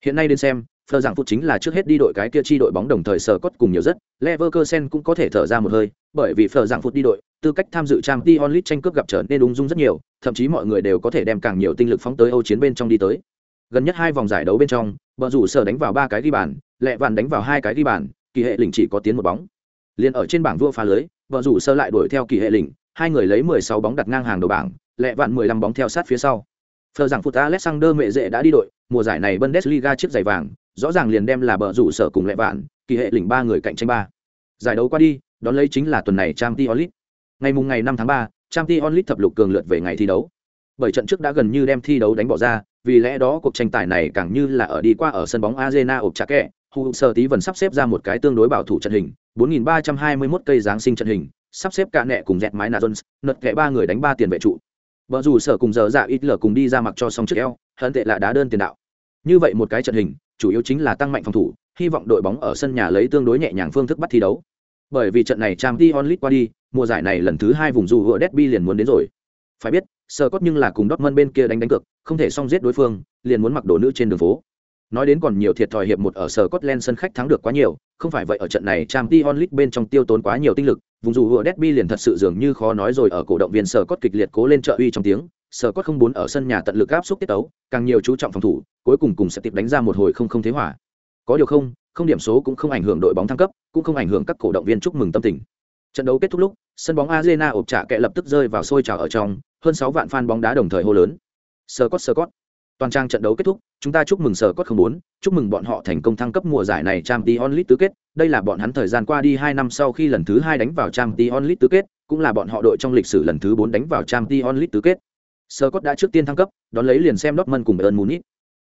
Hiện nay đến xem, phở Giảng Phụt chính là trước hết đi đội cái kia chi đội bóng đồng thời Sở Cốt cùng nhiều rất, Leverkusen cũng có thể thở ra một hơi, bởi vì phở Giảng Phụt đi đội, tư cách tham dự trang t onlit tranh cướp gặp trở nên ung dung rất nhiều, thậm chí mọi người đều có thể đem càng nhiều tinh lực phóng tới Âu chiến bên trong đi tới. Gần nhất hai vòng giải đấu bên trong, bờ rủ sở đánh vào ba cái ghi bàn, lẹ vạn đánh vào hai cái ghi bàn, kỳ hệ lĩnh chỉ có tiến một bóng. liền ở trên bảng vua phá lưới, bờ rủ sơ lại đuổi theo kỳ hệ lĩnh, hai người lấy 16 bóng đặt ngang hàng đầu bảng, lẹ vạn 15 bóng theo sát phía sau. Phờ rằng Phụt Alexander mẹ dễ đã đi đội, mùa giải này Bundesliga chiếc giày vàng, rõ ràng liền đem là bờ rủ sở cùng lệ vạn, kỳ hệ lĩnh ba người cạnh tranh ba. Giải đấu qua đi, đón lấy chính là tuần này Champions League. Ngày mùng ngày 5 tháng 3, Champions League thập lục cường lượt về ngày thi đấu. Bởi trận trước đã gần như đem thi đấu đánh bỏ ra, vì lẽ đó cuộc tranh tài này càng như là ở đi qua ở sân bóng Arena ộp chả kẹ, Hu Sơ Tí vẫn sắp xếp ra một cái tương đối bảo thủ trận hình, 4.321 cây giáng sinh trận hình, sắp xếp cả nẹ cùng dẹt mái nà Jones, nật kẻ ba người đánh ba tiền vệ trụ. vợ dù sở cùng giờ dạ ít lờ cùng đi ra mặc cho xong trước eo, hận tệ là đá đơn tiền đạo. Như vậy một cái trận hình, chủ yếu chính là tăng mạnh phòng thủ, hy vọng đội bóng ở sân nhà lấy tương đối nhẹ nhàng phương thức bắt thi đấu. Bởi vì trận này Champions onlit qua đi, mùa giải này lần thứ hai vùng dù vựa Derby liền muốn đến rồi. Phải biết, Sơ Cốt nhưng là cùng Dortmund bên kia đánh đánh cược, không thể song giết đối phương, liền muốn mặc đồ nữ trên đường phố. Nói đến còn nhiều thiệt thòi hiệp một ở Sở Scotland sân khách thắng được quá nhiều, không phải vậy ở trận này Champions League bên trong tiêu tốn quá nhiều tinh lực, vùng dù vừa Derby liền thật sự dường như khó nói rồi ở cổ động viên Sở Cốt kịch liệt cố lên trợ uy trong tiếng, Sở Cốt không muốn ở sân nhà tận lực áp xúc tiết tấu, càng nhiều chú trọng phòng thủ, cuối cùng cùng sẽ tiếp đánh ra một hồi không không thế hòa. Có điều không, không điểm số cũng không ảnh hưởng đội bóng thăng cấp, cũng không ảnh hưởng các cổ động viên chúc mừng tâm tình. Trận đấu kết thúc lúc, sân bóng Arena ộp trả kệ lập tức rơi vào sôi trào ở trong, hơn sáu vạn fan bóng đá đồng thời hô lớn. Scott Scott. Toàn trang trận đấu kết thúc, chúng ta chúc mừng Sercot không bốn, chúc mừng bọn họ thành công thăng cấp mùa giải này Champions League tứ kết, đây là bọn hắn thời gian qua đi hai năm sau khi lần thứ hai đánh vào Champions League tứ kết, cũng là bọn họ đội trong lịch sử lần thứ bốn đánh vào Champions League tứ kết. Scott đã trước tiên thăng cấp, đón lấy liền xem Dortmund cùng Bayern Munich.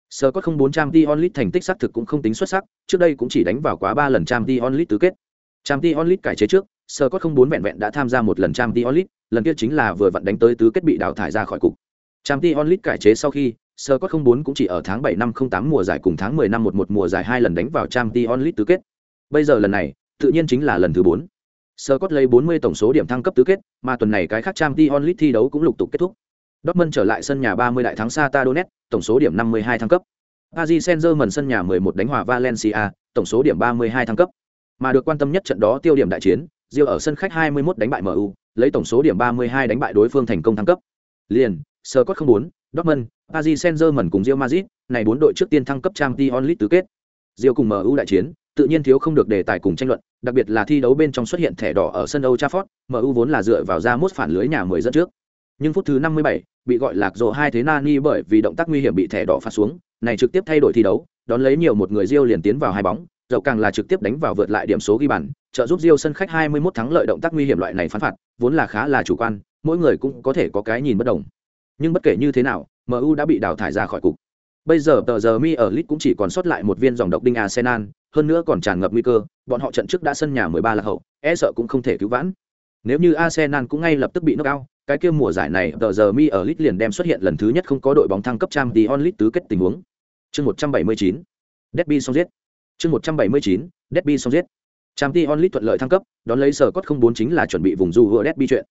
Scott không bốn Champions League thành tích xác thực cũng không tính xuất sắc, trước đây cũng chỉ đánh vào quá ba lần Champions League tứ kết. Champions League cải chế trước, Scott không bốn vẹn vẹn đã tham gia một lần Champions League, lần kia chính là vừa vặn đánh tới tứ kết bị đào thải ra khỏi cục. Chamti Onlit cải chế sau khi, Scott không bốn cũng chỉ ở tháng 7 năm 08 mùa giải cùng tháng 10 năm 11 mùa giải hai lần đánh vào Chamti Onlit tứ kết. Bây giờ lần này, tự nhiên chính là lần thứ 4. Scott lấy 40 tổng số điểm thăng cấp tứ kết, mà tuần này cái khác Chamti Onlit thi đấu cũng lục tục kết thúc. Dortmund trở lại sân nhà 30 đại thắng Sata Donetsk, tổng số điểm 52 thăng cấp. Paris Saint-Germain sân nhà 11 đánh hòa Valencia, tổng số điểm 32 thăng cấp. Mà được quan tâm nhất trận đó tiêu điểm đại chiến, Real ở sân khách 21 đánh bại MU, lấy tổng số điểm 32 đánh bại đối phương thành công thăng cấp. Liền, Scott 04, Dortmund, Paris Saint-Germain cùng Real Madrid, này bốn đội trước tiên thăng cấp Champions League tứ kết. Real cùng MU đại chiến, tự nhiên thiếu không được đề tài cùng tranh luận, đặc biệt là thi đấu bên trong xuất hiện thẻ đỏ ở sân Old Trafford, MU vốn là dựa vào ra mốt phản lưới nhà 10 dẫn trước. Nhưng phút thứ 57, bị gọi lạc rồ hai thế Nani bởi vì động tác nguy hiểm bị thẻ đỏ phạt xuống, này trực tiếp thay đổi thi đấu, đón lấy nhiều một người Real liền tiến vào hai bóng, dầu càng là trực tiếp đánh vào vượt lại điểm số ghi bàn, trợ giúp Real sân khách 21 thắng lợi động tác nguy hiểm loại này phán phạt, vốn là khá là chủ quan, mỗi người cũng có thể có cái nhìn bất đồng. Nhưng bất kể như thế nào, MU đã bị đào thải ra khỏi cục. Bây giờ tờ giờ mi ở Leeds cũng chỉ còn sót lại một viên dòng độc đinh Arsenal, hơn nữa còn tràn ngập nguy cơ, bọn họ trận trước đã sân nhà 13 là hậu, e sợ cũng không thể cứu vãn. Nếu như Arsenal cũng ngay lập tức bị knock out, cái kia mùa giải này tờ giờ mi ở Leeds liền đem xuất hiện lần thứ nhất không có đội bóng thăng cấp Champions onlit tứ kết tình huống. Chương 179. Derby xong giết. Chương 179. Derby xong giết. Champions onlit thuận lợi thăng cấp, đón lấy sở cốt 04 chính là chuẩn bị vùng du vừa Derby chuyện.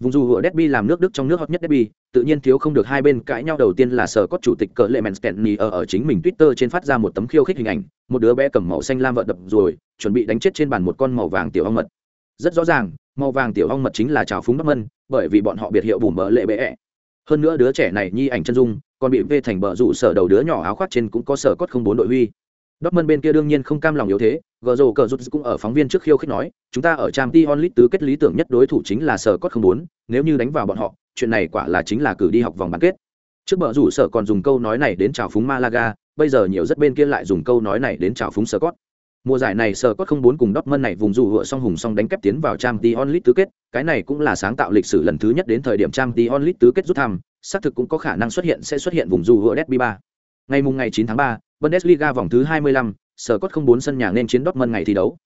Vùng dù hựa Derby làm nước Đức trong nước hot nhất Derby, tự nhiên thiếu không được hai bên cãi nhau đầu tiên là sở cốt chủ tịch cỡ lệ Kenny ở ở chính mình Twitter trên phát ra một tấm khiêu khích hình ảnh, một đứa bé cầm màu xanh lam vợ đập rồi, chuẩn bị đánh chết trên bàn một con màu vàng tiểu ong mật. Rất rõ ràng, màu vàng tiểu ong mật chính là trào phúng Dortmund, bởi vì bọn họ biệt hiệu bùm bỡ lệ bệ. Hơn nữa đứa trẻ này nhi ảnh chân dung, còn bị vê thành bờ rủ sở đầu đứa nhỏ áo khoác trên cũng có sở cốt không bốn đội huy. Dortmund bên kia đương nhiên không cam lòng yếu thế, gờ rồ cờ rút cũng ở phóng viên trước khiêu khích nói, chúng ta ở Champions League tứ kết lý tưởng nhất đối thủ chính là sở cốt không bốn, nếu như đánh vào bọn họ, chuyện này quả là chính là cử đi học vòng bán kết. Trước bờ rủ sở còn dùng câu nói này đến chào phúng Malaga, bây giờ nhiều rất bên kia lại dùng câu nói này đến chào phúng sở cốt. Mùa giải này sở cốt không bốn cùng Dortmund này vùng dù hựa song hùng song đánh kép tiến vào Champions League tứ kết, cái này cũng là sáng tạo lịch sử lần thứ nhất đến thời điểm Champions League tứ kết rút thăm, xác thực cũng có khả năng xuất hiện sẽ xuất hiện vùng dù hựa Derby 3. Ngày mùng ngày 9 tháng 3, Bundesliga vòng thứ 25, sở cốt không bốn sân nhà nên chiến Dortmund ngày thi đấu.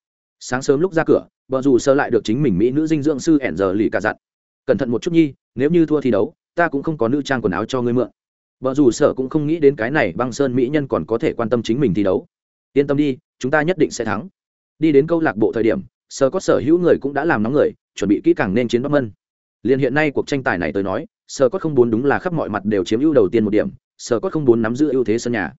Sáng sớm lúc ra cửa, bờ dù sơ lại được chính mình mỹ nữ dinh dưỡng sư ẻn giờ lì cả dặn. Cẩn thận một chút nhi, nếu như thua thi đấu, ta cũng không có nữ trang quần áo cho ngươi mượn. Bờ dù sở cũng không nghĩ đến cái này băng sơn mỹ nhân còn có thể quan tâm chính mình thi đấu. Yên tâm đi, chúng ta nhất định sẽ thắng. Đi đến câu lạc bộ thời điểm, sở có sở hữu người cũng đã làm nóng người, chuẩn bị kỹ càng nên chiến Dortmund. Liên hiện nay cuộc tranh tài này tới nói, sở có không muốn đúng là khắp mọi mặt đều chiếm ưu đầu tiên một điểm, sở có không muốn nắm giữ ưu thế sân nhà.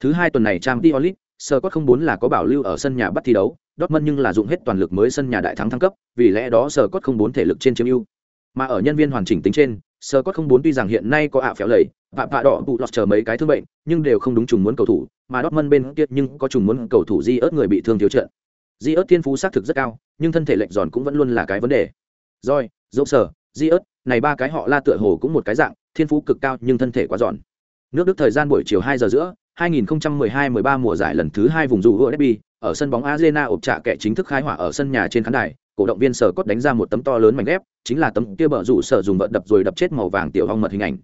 Thứ hai tuần này Champions League, Sơ Cốt không Bốn là có bảo lưu ở sân nhà bắt thi đấu, Dortmund nhưng là dụng hết toàn lực mới sân nhà đại thắng thăng cấp, vì lẽ đó Sơ Cốt không Bốn thể lực trên chiếm ưu. Mà ở nhân viên hoàn chỉnh tính trên, Sơ Cốt không Bốn tuy rằng hiện nay có ạ phéo lầy, vạ vạ đỏ bụ lọt chờ mấy cái thương bệnh, nhưng đều không đúng trùng muốn cầu thủ, mà Dortmund bên kia nhưng có trùng muốn cầu thủ Di ớt người bị thương thiếu trận. Di ớt thiên phú xác thực rất cao, nhưng thân thể lệch giòn cũng vẫn luôn là cái vấn đề. Rồi, dẫu sở, Di ớt, này ba cái họ la tựa hồ cũng một cái dạng, thiên phú cực cao nhưng thân thể quá giòn Nước Đức thời gian buổi chiều 2 giờ giữa, 2012-13 mùa giải lần thứ 2 vùng dù Derby ở sân bóng Arena ộp trả kẻ chính thức khai hỏa ở sân nhà trên khán đài, cổ động viên sở cốt đánh ra một tấm to lớn mảnh ghép, chính là tấm kia bờ rủ sở dùng vận đập rồi đập chết màu vàng tiểu ong mật hình ảnh.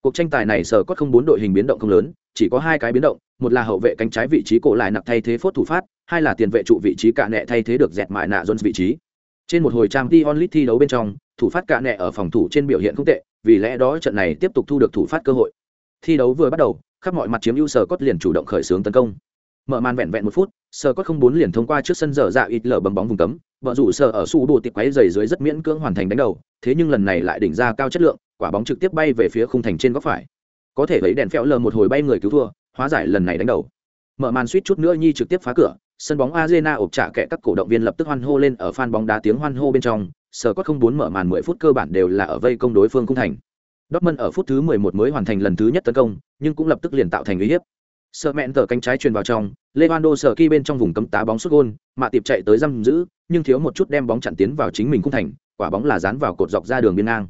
Cuộc tranh tài này sở cốt không bốn đội hình biến động không lớn, chỉ có hai cái biến động, một là hậu vệ cánh trái vị trí cổ lại nạp thay thế phốt thủ phát, hai là tiền vệ trụ vị trí cạ nẹ thay thế được dẹt mại nạ Jones vị trí. Trên một hồi trang Dion Lee thi đấu bên trong, thủ phát cạ nẹ ở phòng thủ trên biểu hiện không tệ, vì lẽ đó trận này tiếp tục thu được thủ phát cơ hội. Thi đấu vừa bắt đầu, khắp mọi mặt chiếm ưu sở cốt liền chủ động khởi xướng tấn công. Mở màn vẹn vẹn một phút, sở cốt không bốn liền thông qua trước sân dở dạ ít lở bấm bóng vùng cấm, vợ rủ sở ở su đồ tiệp quấy giày dưới rất miễn cưỡng hoàn thành đánh đầu, thế nhưng lần này lại đỉnh ra cao chất lượng, quả bóng trực tiếp bay về phía khung thành trên góc phải. Có thể thấy đèn phèo lờ một hồi bay người cứu thua, hóa giải lần này đánh đầu. Mở màn suýt chút nữa nhi trực tiếp phá cửa, sân bóng Arena ộp trả kẻ các cổ động viên lập tức hoan hô lên ở fan bóng đá tiếng hoan hô bên trong, sở cốt không bốn mở màn 10 phút cơ bản đều là ở vây công đối phương khung thành. Dortmund ở phút thứ 11 mới hoàn thành lần thứ nhất tấn công, nhưng cũng lập tức liền tạo thành uy hiếp. Sợ mẹn tờ cánh trái truyền vào trong, Lewandowski bên trong vùng cấm tá bóng sút gôn, mà tiệp chạy tới giam giữ, nhưng thiếu một chút đem bóng chặn tiến vào chính mình cũng thành, quả bóng là dán vào cột dọc ra đường biên ngang.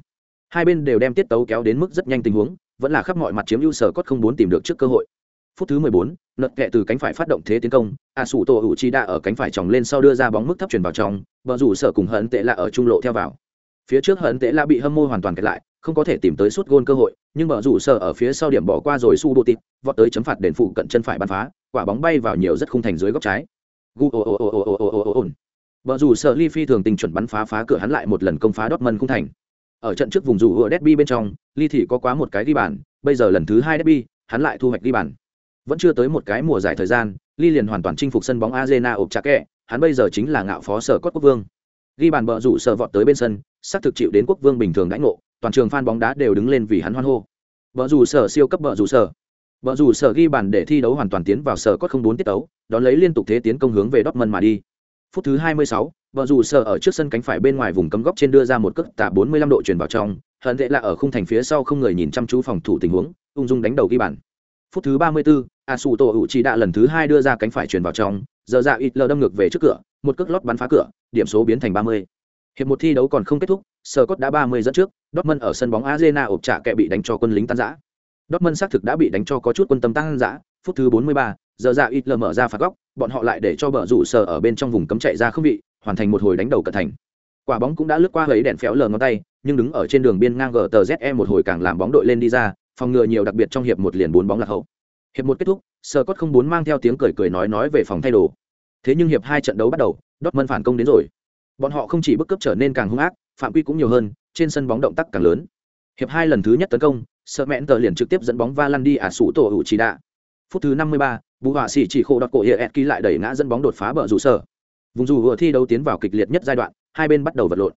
Hai bên đều đem tiết tấu kéo đến mức rất nhanh tình huống, vẫn là khắp mọi mặt chiếm ưu sở cốt không muốn tìm được trước cơ hội. Phút thứ 14, lật kẹ từ cánh phải phát động thế tiến công, Asuto Uchida ở cánh phải tròng lên sau đưa ra bóng mức thấp truyền vào trong, bờ rủ sở cùng hận tệ là ở trung lộ theo vào. Phía trước hận tệ la bị hâm mô hoàn toàn kẹt lại, không có thể tìm tới suốt gôn cơ hội, nhưng bờ rủ sở ở phía sau điểm bỏ qua rồi su bộ tịt vọt tới chấm phạt đền phụ cận chân phải bắn phá, quả bóng bay vào nhiều rất khung thành dưới góc trái. Bờ rủ sở ly phi thường tình chuẩn bắn phá phá cửa hắn lại một lần công phá Dortmund khung thành. Ở trận trước vùng rủ derby bên trong, ly thì có quá một cái ghi bàn, bây giờ lần thứ hai derby, hắn lại thu hoạch ghi bàn. Vẫn chưa tới một cái mùa giải thời gian, ly liền hoàn toàn chinh phục sân bóng Arena ộp chặt kẹ, hắn bây giờ chính là ngạo phó sở cốt quốc vương. Ghi bàn bờ rủ sở vọt tới bên sân, xác thực chịu đến quốc vương bình thường đãi ngộ, toàn trường fan bóng đá đều đứng lên vì hắn hoan hô. vợ dù sở siêu cấp vợ dù sở. vợ dù sở ghi bàn để thi đấu hoàn toàn tiến vào sở cốt không bốn tiết tấu, đón lấy liên tục thế tiến công hướng về Dortmund mà đi. Phút thứ 26, vợ dù sở ở trước sân cánh phải bên ngoài vùng cấm góc trên đưa ra một cước tạ 45 độ chuyển vào trong, hận tệ là ở khung thành phía sau không người nhìn chăm chú phòng thủ tình huống, ung dung đánh đầu ghi bàn. Phút thứ 34, Asuto Uchiha lần thứ hai đưa ra cánh phải chuyển vào trong, giờ ra ít lờ đâm ngược về trước cửa, một cước lót bắn phá cửa, điểm số biến thành 30. Hiệp một thi đấu còn không kết thúc, Scott đã 30 dẫn trước, Dortmund ở sân bóng Arena ộp trả kẹ bị đánh cho quân lính tan rã. Dortmund xác thực đã bị đánh cho có chút quân tâm tăng rã, phút thứ 43, giờ ra ít lờ mở ra phạt góc, bọn họ lại để cho bờ rủ sờ ở bên trong vùng cấm chạy ra không bị, hoàn thành một hồi đánh đầu cận thành. Quả bóng cũng đã lướt qua lấy đèn phéo lờ ngón tay, nhưng đứng ở trên đường biên ngang GTZE một hồi càng làm bóng đội lên đi ra, phòng ngừa nhiều đặc biệt trong hiệp một liền bốn bóng lạc hậu. Hiệp một kết thúc, Scott không muốn mang theo tiếng cười cười nói nói về phòng thay đồ. Thế nhưng hiệp hai trận đấu bắt đầu, Dortmund phản công đến rồi. Bọn họ không chỉ bức cấp trở nên càng hung ác, phạm quy cũng nhiều hơn, trên sân bóng động tác càng lớn. Hiệp hai lần thứ nhất tấn công, sợ mẹn tờ liền trực tiếp dẫn bóng va lăn đi ả sủ tổ hữu trí đạ. Phút thứ 53, Bù Họa Sĩ chỉ khổ đọt cổ Hiệp ký lại đẩy ngã dẫn bóng đột phá bờ rủ sở. Vùng dù vừa thi đấu tiến vào kịch liệt nhất giai đoạn, hai bên bắt đầu vật lộn.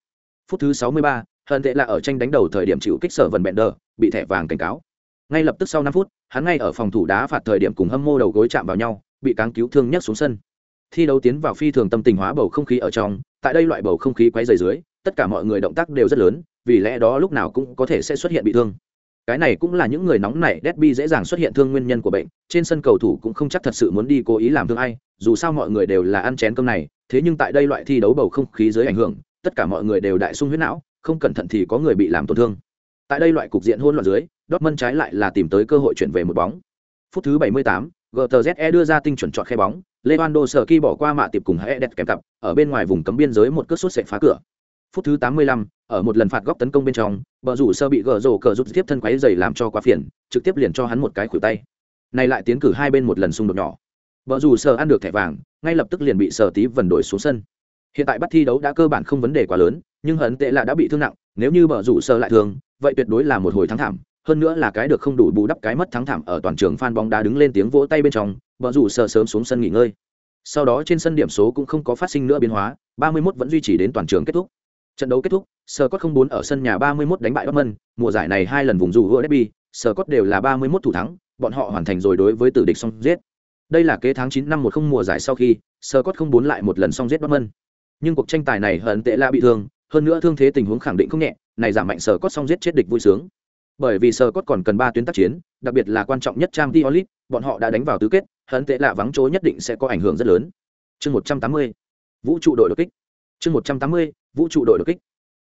Phút thứ sáu mươi ba, hận tệ là ở tranh đánh đầu thời điểm chịu kích sở vần bẹn đờ, bị thẻ vàng cảnh cáo. Ngay lập tức sau năm phút, hắn ngay ở phòng thủ đá phạt thời điểm cùng hâm mô đầu gối chạm vào nhau, bị cáng cứu thương nhất xuống sân. Thi đấu tiến vào phi thường tâm tình hóa bầu không khí ở trong, tại đây loại bầu không khí quấy rầy dưới, tất cả mọi người động tác đều rất lớn, vì lẽ đó lúc nào cũng có thể sẽ xuất hiện bị thương. Cái này cũng là những người nóng nảy derby dễ dàng xuất hiện thương nguyên nhân của bệnh, trên sân cầu thủ cũng không chắc thật sự muốn đi cố ý làm thương ai, dù sao mọi người đều là ăn chén cơm này, thế nhưng tại đây loại thi đấu bầu không khí dưới ảnh hưởng, tất cả mọi người đều đại sung huyết não, không cẩn thận thì có người bị làm tổn thương. Tại đây loại cục diện hỗn loạn dưới, Dortmund trái lại là tìm tới cơ hội chuyển về một bóng. Phút thứ 78, GTZE đưa ra tinh chuẩn chọn khe bóng, Lewandowski bỏ qua mạ tiệp cùng Hedet kèm cặp, ở bên ngoài vùng cấm biên giới một cước sút sẽ phá cửa. Phút thứ 85, ở một lần phạt góc tấn công bên trong, bờ rủ sơ bị gỡ rổ cờ rút tiếp thân quấy giày làm cho quá phiền, trực tiếp liền cho hắn một cái khuỷu tay. Này lại tiến cử hai bên một lần xung đột nhỏ. Bờ rủ sơ ăn được thẻ vàng, ngay lập tức liền bị sở tí vần đổi xuống sân. Hiện tại bắt thi đấu đã cơ bản không vấn đề quá lớn, nhưng hấn tệ là đã bị thương nặng, nếu như bờ rủ sơ lại thương, vậy tuyệt đối là một hồi thắng thảm, hơn nữa là cái được không đủ bù đắp cái mất thắng thảm ở toàn trường fan bóng đá đứng lên tiếng vỗ tay bên trong, bờ rủ sờ sớm xuống sân nghỉ ngơi. Sau đó trên sân điểm số cũng không có phát sinh nữa biến hóa, 31 vẫn duy trì đến toàn trường kết thúc. Trận đấu kết thúc, Scott không bốn ở sân nhà 31 đánh bại Dortmund, mùa giải này hai lần vùng dù vua derby, Scott đều là 31 thủ thắng, bọn họ hoàn thành rồi đối với tử địch song giết. Đây là kế tháng 9 năm 10 mùa giải sau khi Scott không bốn lại một lần song giết Dortmund. Nhưng cuộc tranh tài này hận tệ là bị thương, hơn nữa thương thế tình huống khẳng định không nhẹ, này giảm mạnh Scott song giết chết địch vui sướng bởi vì sờ cốt còn cần ba tuyến tác chiến đặc biệt là quan trọng nhất trang t bọn họ đã đánh vào tứ kết hấn tệ lạ vắng chỗ nhất định sẽ có ảnh hưởng rất lớn chương một trăm tám mươi vũ trụ đội đột kích chương một trăm tám mươi vũ trụ đội đột kích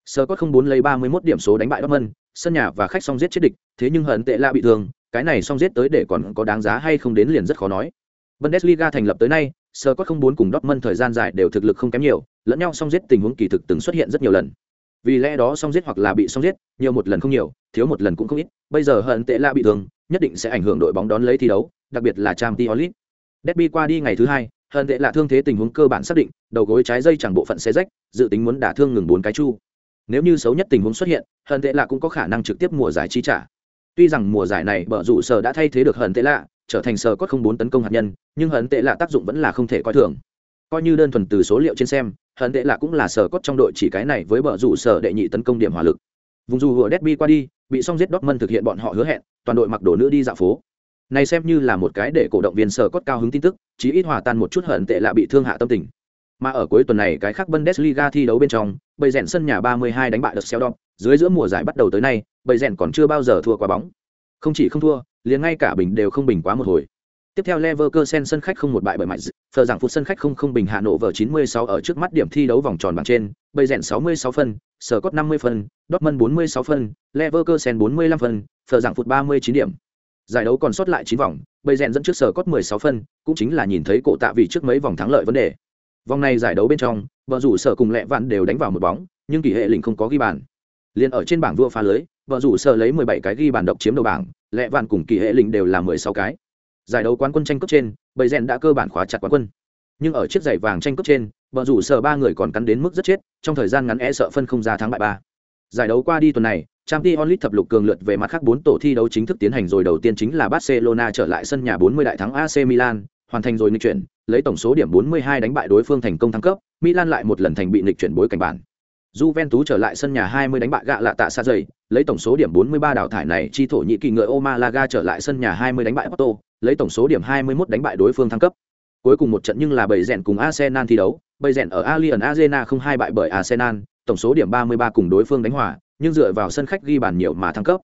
sờ cốt không bốn lấy ba mươi mốt điểm số đánh bại dortmund sân nhà và khách xong giết chết địch thế nhưng hấn tệ lạ bị thương cái này xong giết tới để còn có đáng giá hay không đến liền rất khó nói. Bundesliga thành lập tới nay, Scott không bốn cùng Dortmund thời gian dài đều thực lực không kém nhiều, lẫn nhau song giết tình huống kỳ thực từng xuất hiện rất nhiều lần. Vì lẽ đó song giết hoặc là bị song giết, nhiều một lần không nhiều, thiếu một lần cũng không ít. Bây giờ hận tệ lạ bị thương, nhất định sẽ ảnh hưởng đội bóng đón lấy thi đấu, đặc biệt là trang t League. Derby qua đi ngày thứ hai, hận tệ lạ thương thế tình huống cơ bản xác định, đầu gối trái dây chẳng bộ phận xe rách, dự tính muốn đả thương ngừng bốn cái chu. Nếu như xấu nhất tình huống xuất hiện, hận tệ lạ cũng có khả năng trực tiếp mùa giải chi trả. Tuy rằng mùa giải này bở rủ sở đã thay thế được hận tệ lạ, trở thành sở cốt không bốn tấn công hạt nhân, nhưng hận tệ lạ tác dụng vẫn là không thể coi thường. Coi như đơn thuần từ số liệu trên xem, hận tệ lạ cũng là sở cốt trong đội chỉ cái này với bờ rủ sở đệ nhị tấn công điểm hỏa lực. Vùng dù hùa Derby qua đi, bị song giết Dortmund thực hiện bọn họ hứa hẹn, toàn đội mặc đồ nữ đi dạo phố. Này xem như là một cái để cổ động viên sở cốt cao hứng tin tức, chí ít hòa tan một chút hận tệ lạ bị thương hạ tâm tình. Mà ở cuối tuần này cái khác Bundesliga thi đấu bên trong, bầy rèn sân nhà 32 đánh bại được Seldom, dưới giữa mùa giải bắt đầu tới nay, bầy rèn còn chưa bao giờ thua quá bóng. Không chỉ không thua, liền ngay cả bình đều không bình quá một hồi. Tiếp theo Leverkusen sân khách không một bại bởi mạnh, thờ rằng phút sân khách không không bình hạ nổ vở 96 ở trước mắt điểm thi đấu vòng tròn bảng trên, bây rèn 66 phân, sở cốt 50 phân, Dortmund 46 phân, Leverkusen 45 phân, thờ rằng phút 39 điểm. Giải đấu còn sót lại 9 vòng, bây rèn dẫn trước sở cốt 16 phân, cũng chính là nhìn thấy cổ tạ vì trước mấy vòng thắng lợi vấn đề. Vòng này giải đấu bên trong, vợ rủ sở cùng lẹ vạn đều đánh vào một bóng, nhưng kỳ hệ lĩnh không có ghi bàn. Liên ở trên bảng vua phá lưới, vợ rủ sở lấy 17 cái ghi bàn độc chiếm đầu bảng, lẹ vạn cùng kỳ hệ lĩnh đều là 16 cái. Giải đấu quán quân tranh cướp trên, bầy rèn đã cơ bản khóa chặt quán quân. Nhưng ở chiếc giày vàng tranh cướp trên, vợ rủ sở ba người còn cắn đến mức rất chết, trong thời gian ngắn e sợ phân không ra thắng bại ba. Giải đấu qua đi tuần này, Champions League thập lục cường lượt về mặt khác bốn tổ thi đấu chính thức tiến hành rồi đầu tiên chính là Barcelona trở lại sân nhà 40 đại thắng AC Milan, hoàn thành rồi nghịch chuyển, lấy tổng số điểm 42 đánh bại đối phương thành công thăng cấp, Milan lại một lần thành bị nghịch chuyển bối cảnh bản. Juventus trở lại sân nhà 20 đánh bại gạ lạ tạ xa dày, lấy tổng số điểm 43 đào thải này chi thổ nhị kỳ ngựa Omalaga trở lại sân nhà 20 đánh bại Porto, lấy tổng số điểm 21 đánh bại đối phương thăng cấp. Cuối cùng một trận nhưng là bầy rèn cùng Arsenal thi đấu, bầy rèn ở Allianz Arena không hai bại bởi Arsenal, tổng số điểm 33 cùng đối phương đánh hòa, nhưng dựa vào sân khách ghi bàn nhiều mà thăng cấp.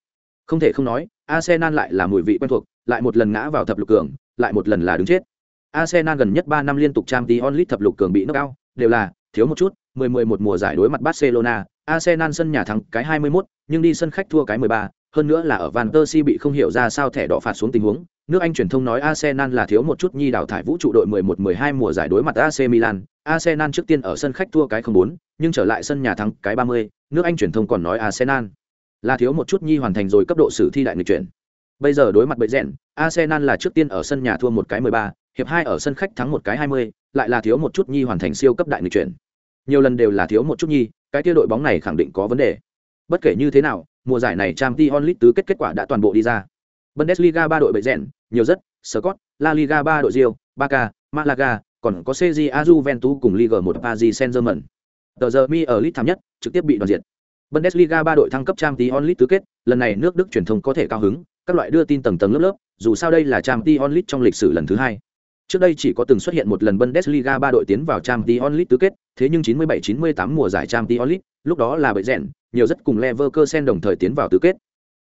Không thể không nói, Arsenal lại là mùi vị quen thuộc, lại một lần ngã vào thập lục cường, lại một lần là đứng chết. Arsenal gần nhất 3 năm liên tục Champions League thập lục cường bị knock out, đều là thiếu một chút, 10-11 mùa giải đối mặt Barcelona, Arsenal sân nhà thắng cái 21, nhưng đi sân khách thua cái 13, hơn nữa là ở Van der bị không hiểu ra sao thẻ đỏ phạt xuống tình huống. Nước Anh truyền thông nói Arsenal là thiếu một chút nhi đào thải vũ trụ đội 11-12 mùa giải đối mặt AC Milan. Arsenal trước tiên ở sân khách thua cái 04, nhưng trở lại sân nhà thắng cái 30. Nước Anh truyền thông còn nói Arsenal là thiếu một chút nhi hoàn thành rồi cấp độ sử thi đại nghịch chuyển. Bây giờ đối mặt bệ rèn, Arsenal là trước tiên ở sân nhà thua một cái 13, hiệp hai ở sân khách thắng một cái 20, lại là thiếu một chút nhi hoàn thành siêu cấp đại nghịch chuyển. Nhiều lần đều là thiếu một chút nhi, cái kia đội bóng này khẳng định có vấn đề. Bất kể như thế nào, mùa giải này Champions League tứ kết kết quả đã toàn bộ đi ra. Bundesliga ba đội bệ rèn, nhiều rất, Scott, La Liga ba đội Real, Barca, Malaga, còn có CJ Juventus cùng Liga 1 Paris Saint-Germain. Tờ giờ mi ở League thảm nhất, trực tiếp bị đoàn diệt. Bundesliga ba đội thăng cấp Champions League tứ kết, lần này nước Đức truyền thông có thể cao hứng, các loại đưa tin tầng tầng lớp lớp, dù sao đây là Champions League trong lịch sử lần thứ hai. Trước đây chỉ có từng xuất hiện một lần Bundesliga ba đội tiến vào Champions League tứ kết, thế nhưng 97-98 mùa giải Champions League, lúc đó là bệ rèn, nhiều rất cùng Leverkusen đồng thời tiến vào tứ kết.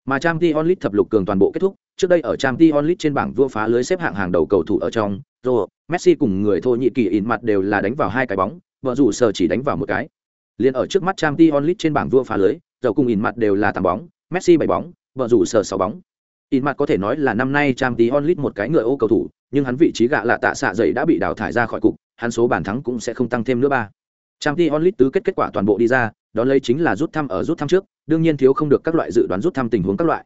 Mà Champions League thập lục cường toàn bộ kết thúc, trước đây ở Champions League trên bảng vua phá lưới xếp hạng hàng đầu cầu thủ ở trong, Ro, Messi cùng người Thổ Nhĩ Kỳ in mặt đều là đánh vào hai cái bóng, vợ dù sở chỉ đánh vào một cái. Liên ở trước mắt Champions League trên bảng vua phá lưới, dầu cùng in mặt đều là tám bóng, Messi bảy bóng, vợ dù sở sáu bóng. In mặt có thể nói là năm nay Champions League một cái người ô cầu thủ, nhưng hắn vị trí gạ lạ tạ xạ dậy đã bị đào thải ra khỏi cục, hắn số bàn thắng cũng sẽ không tăng thêm nữa ba. Champions League tứ kết kết quả toàn bộ đi ra, đó lấy chính là rút thăm ở rút thăm trước, đương nhiên thiếu không được các loại dự đoán rút thăm tình huống các loại.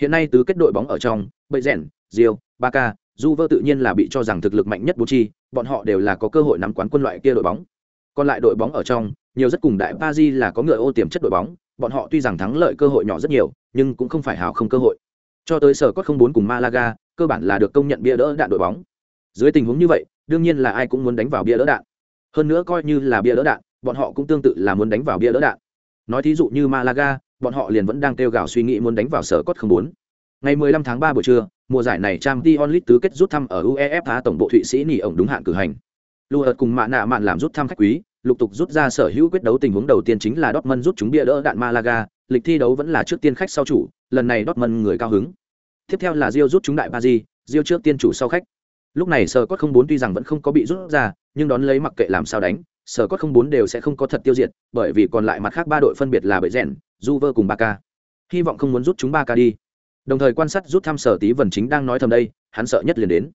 Hiện nay tứ kết đội bóng ở trong, Bệ Rèn, Diêu, Barca, Juve tự nhiên là bị cho rằng thực lực mạnh nhất bốn chi, bọn họ đều là có cơ hội nắm quán quân loại kia đội bóng. Còn lại đội bóng ở trong, nhiều rất cùng đại Paris là có người ô tiềm chất đội bóng, bọn họ tuy rằng thắng lợi cơ hội nhỏ rất nhiều, nhưng cũng không phải hào không cơ hội. Cho tới sở cốt không bốn cùng Malaga, cơ bản là được công nhận bia đỡ đạn đội bóng. Dưới tình huống như vậy, đương nhiên là ai cũng muốn đánh vào bia đỡ đạn. Hơn nữa coi như là bia đỡ đạn, bọn họ cũng tương tự là muốn đánh vào bia đỡ đạn. Nói thí dụ như Malaga, bọn họ liền vẫn đang kêu gào suy nghĩ muốn đánh vào sở cốt không bốn. Ngày 15 tháng 3 buổi trưa, mùa giải này trang Champions League tứ kết rút thăm ở UEFA tổng bộ Thụy Sĩ nỉ ổng đúng hạn cử hành. Luert cùng Mạ Nạ Mạn làm rút thăm khách quý, lục tục rút ra sở hữu quyết đấu tình huống đầu tiên chính là Dortmund rút chúng bia đỡ đạn Malaga, lịch thi đấu vẫn là trước tiên khách sau chủ, lần này Dortmund người cao hứng. Tiếp theo là Rio rút chúng đại Paris, Rio trước tiên chủ sau khách. Lúc này sở cốt không bốn tuy rằng vẫn không có bị rút ra, nhưng đón lấy mặc kệ làm sao đánh, sở cốt không bốn đều sẽ không có thật tiêu diệt, bởi vì còn lại mặt khác ba đội phân biệt là bệ rèn, Juve cùng Barca. Hy vọng không muốn rút chúng Barca đi. Đồng thời quan sát rút thăm sở tí vần chính đang nói thầm đây, hắn sợ nhất liền đến.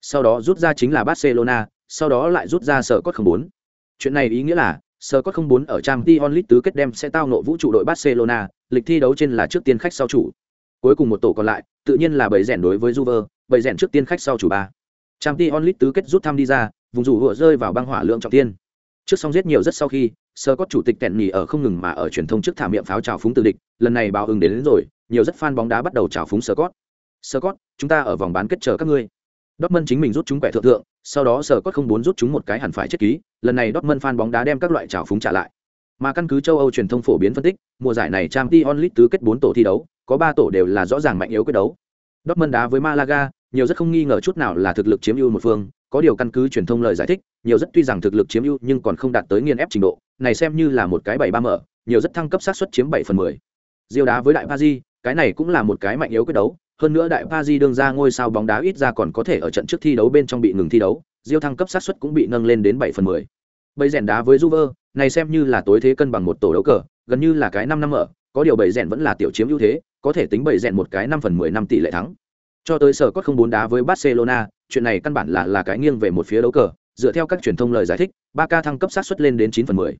Sau đó rút ra chính là Barcelona, sau đó lại rút ra sở cốt không bốn. Chuyện này ý nghĩa là sở cốt không bốn ở trang t onlit tứ kết đem sẽ tao nộ vũ trụ đội Barcelona, lịch thi đấu trên là trước tiên khách sau chủ. Cuối cùng một tổ còn lại, tự nhiên là bảy rèn đối với Juve, bảy rèn trước tiên khách sau chủ ba. trang t onlit tứ kết rút thăm đi ra, vùng rủ hựa rơi vào băng hỏa lượng trọng tiên. Trước xong giết nhiều rất sau khi, sơ có chủ tịch kẹn nhì ở không ngừng mà ở truyền thông trước thả miệng pháo trào phúng từ địch, lần này báo ứng đến, đến rồi, nhiều rất fan bóng đá bắt đầu trào phúng sơ cót Sơ cót chúng ta ở vòng bán kết chờ các ngươi. Dortmund chính mình rút chúng quẻ thượng thượng, sau đó sơ cốt không muốn rút chúng một cái hẳn phải chết ký, lần này Dortmund fan bóng đá đem các loại trào phúng trả lại. Mà căn cứ châu Âu truyền thông phổ biến phân tích, mùa giải này Champions League tứ kết 4 tổ thi đấu, có 3 tổ đều là rõ ràng mạnh yếu quyết đấu. Dortmund đá với Malaga, nhiều rất không nghi ngờ chút nào là thực lực chiếm ưu một phương, có điều căn cứ truyền thông lời giải thích, nhiều rất tuy rằng thực lực chiếm ưu nhưng còn không đạt tới nghiên ép trình độ, này xem như là một cái bảy ba mở, nhiều rất thăng cấp sát suất chiếm bảy phần 10. Diêu đá với Đại Paris, cái này cũng là một cái mạnh yếu quyết đấu, hơn nữa Đại Paris đương ra ngôi sao bóng đá ít ra còn có thể ở trận trước thi đấu bên trong bị ngừng thi đấu, Diêu thăng cấp sát suất cũng bị nâng lên đến bảy phần 10. Bây rèn đá với Juve, này xem như là tối thế cân bằng một tổ đấu cờ, gần như là cái năm năm ở, có điều bảy rèn vẫn là tiểu chiếm ưu thế, có thể tính bảy rèn một cái năm phần 10 năm tỷ lệ thắng. Cho tới sở cốt không bốn đá với Barcelona, chuyện này căn bản là là cái nghiêng về một phía đấu cờ, dựa theo các truyền thông lời giải thích, Barca thăng cấp sát suất lên đến 9 phần 10.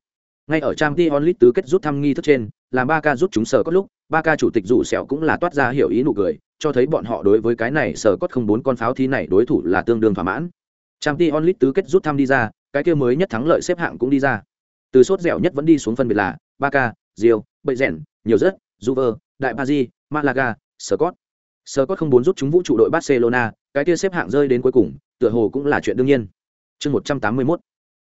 Ngay ở Champions League tứ kết rút thăm nghi thức trên, làm Barca rút chúng sở cốt lúc, Barca chủ tịch rủ sẹo cũng là toát ra hiểu ý nụ cười, cho thấy bọn họ đối với cái này sở cốt không bốn con pháo thi này đối thủ là tương đương thỏa mãn. Champions League tứ kết rút thăm đi ra, cái kia mới nhất thắng lợi xếp hạng cũng đi ra. Từ sốt dẻo nhất vẫn đi xuống phân biệt là Barca, Real, Bậy Rèn, nhiều rất, Juve, Đại Paris, Malaga, Scott. Scott không muốn rút chúng vũ trụ đội Barcelona, cái kia xếp hạng rơi đến cuối cùng, tựa hồ cũng là chuyện đương nhiên. Chương 181.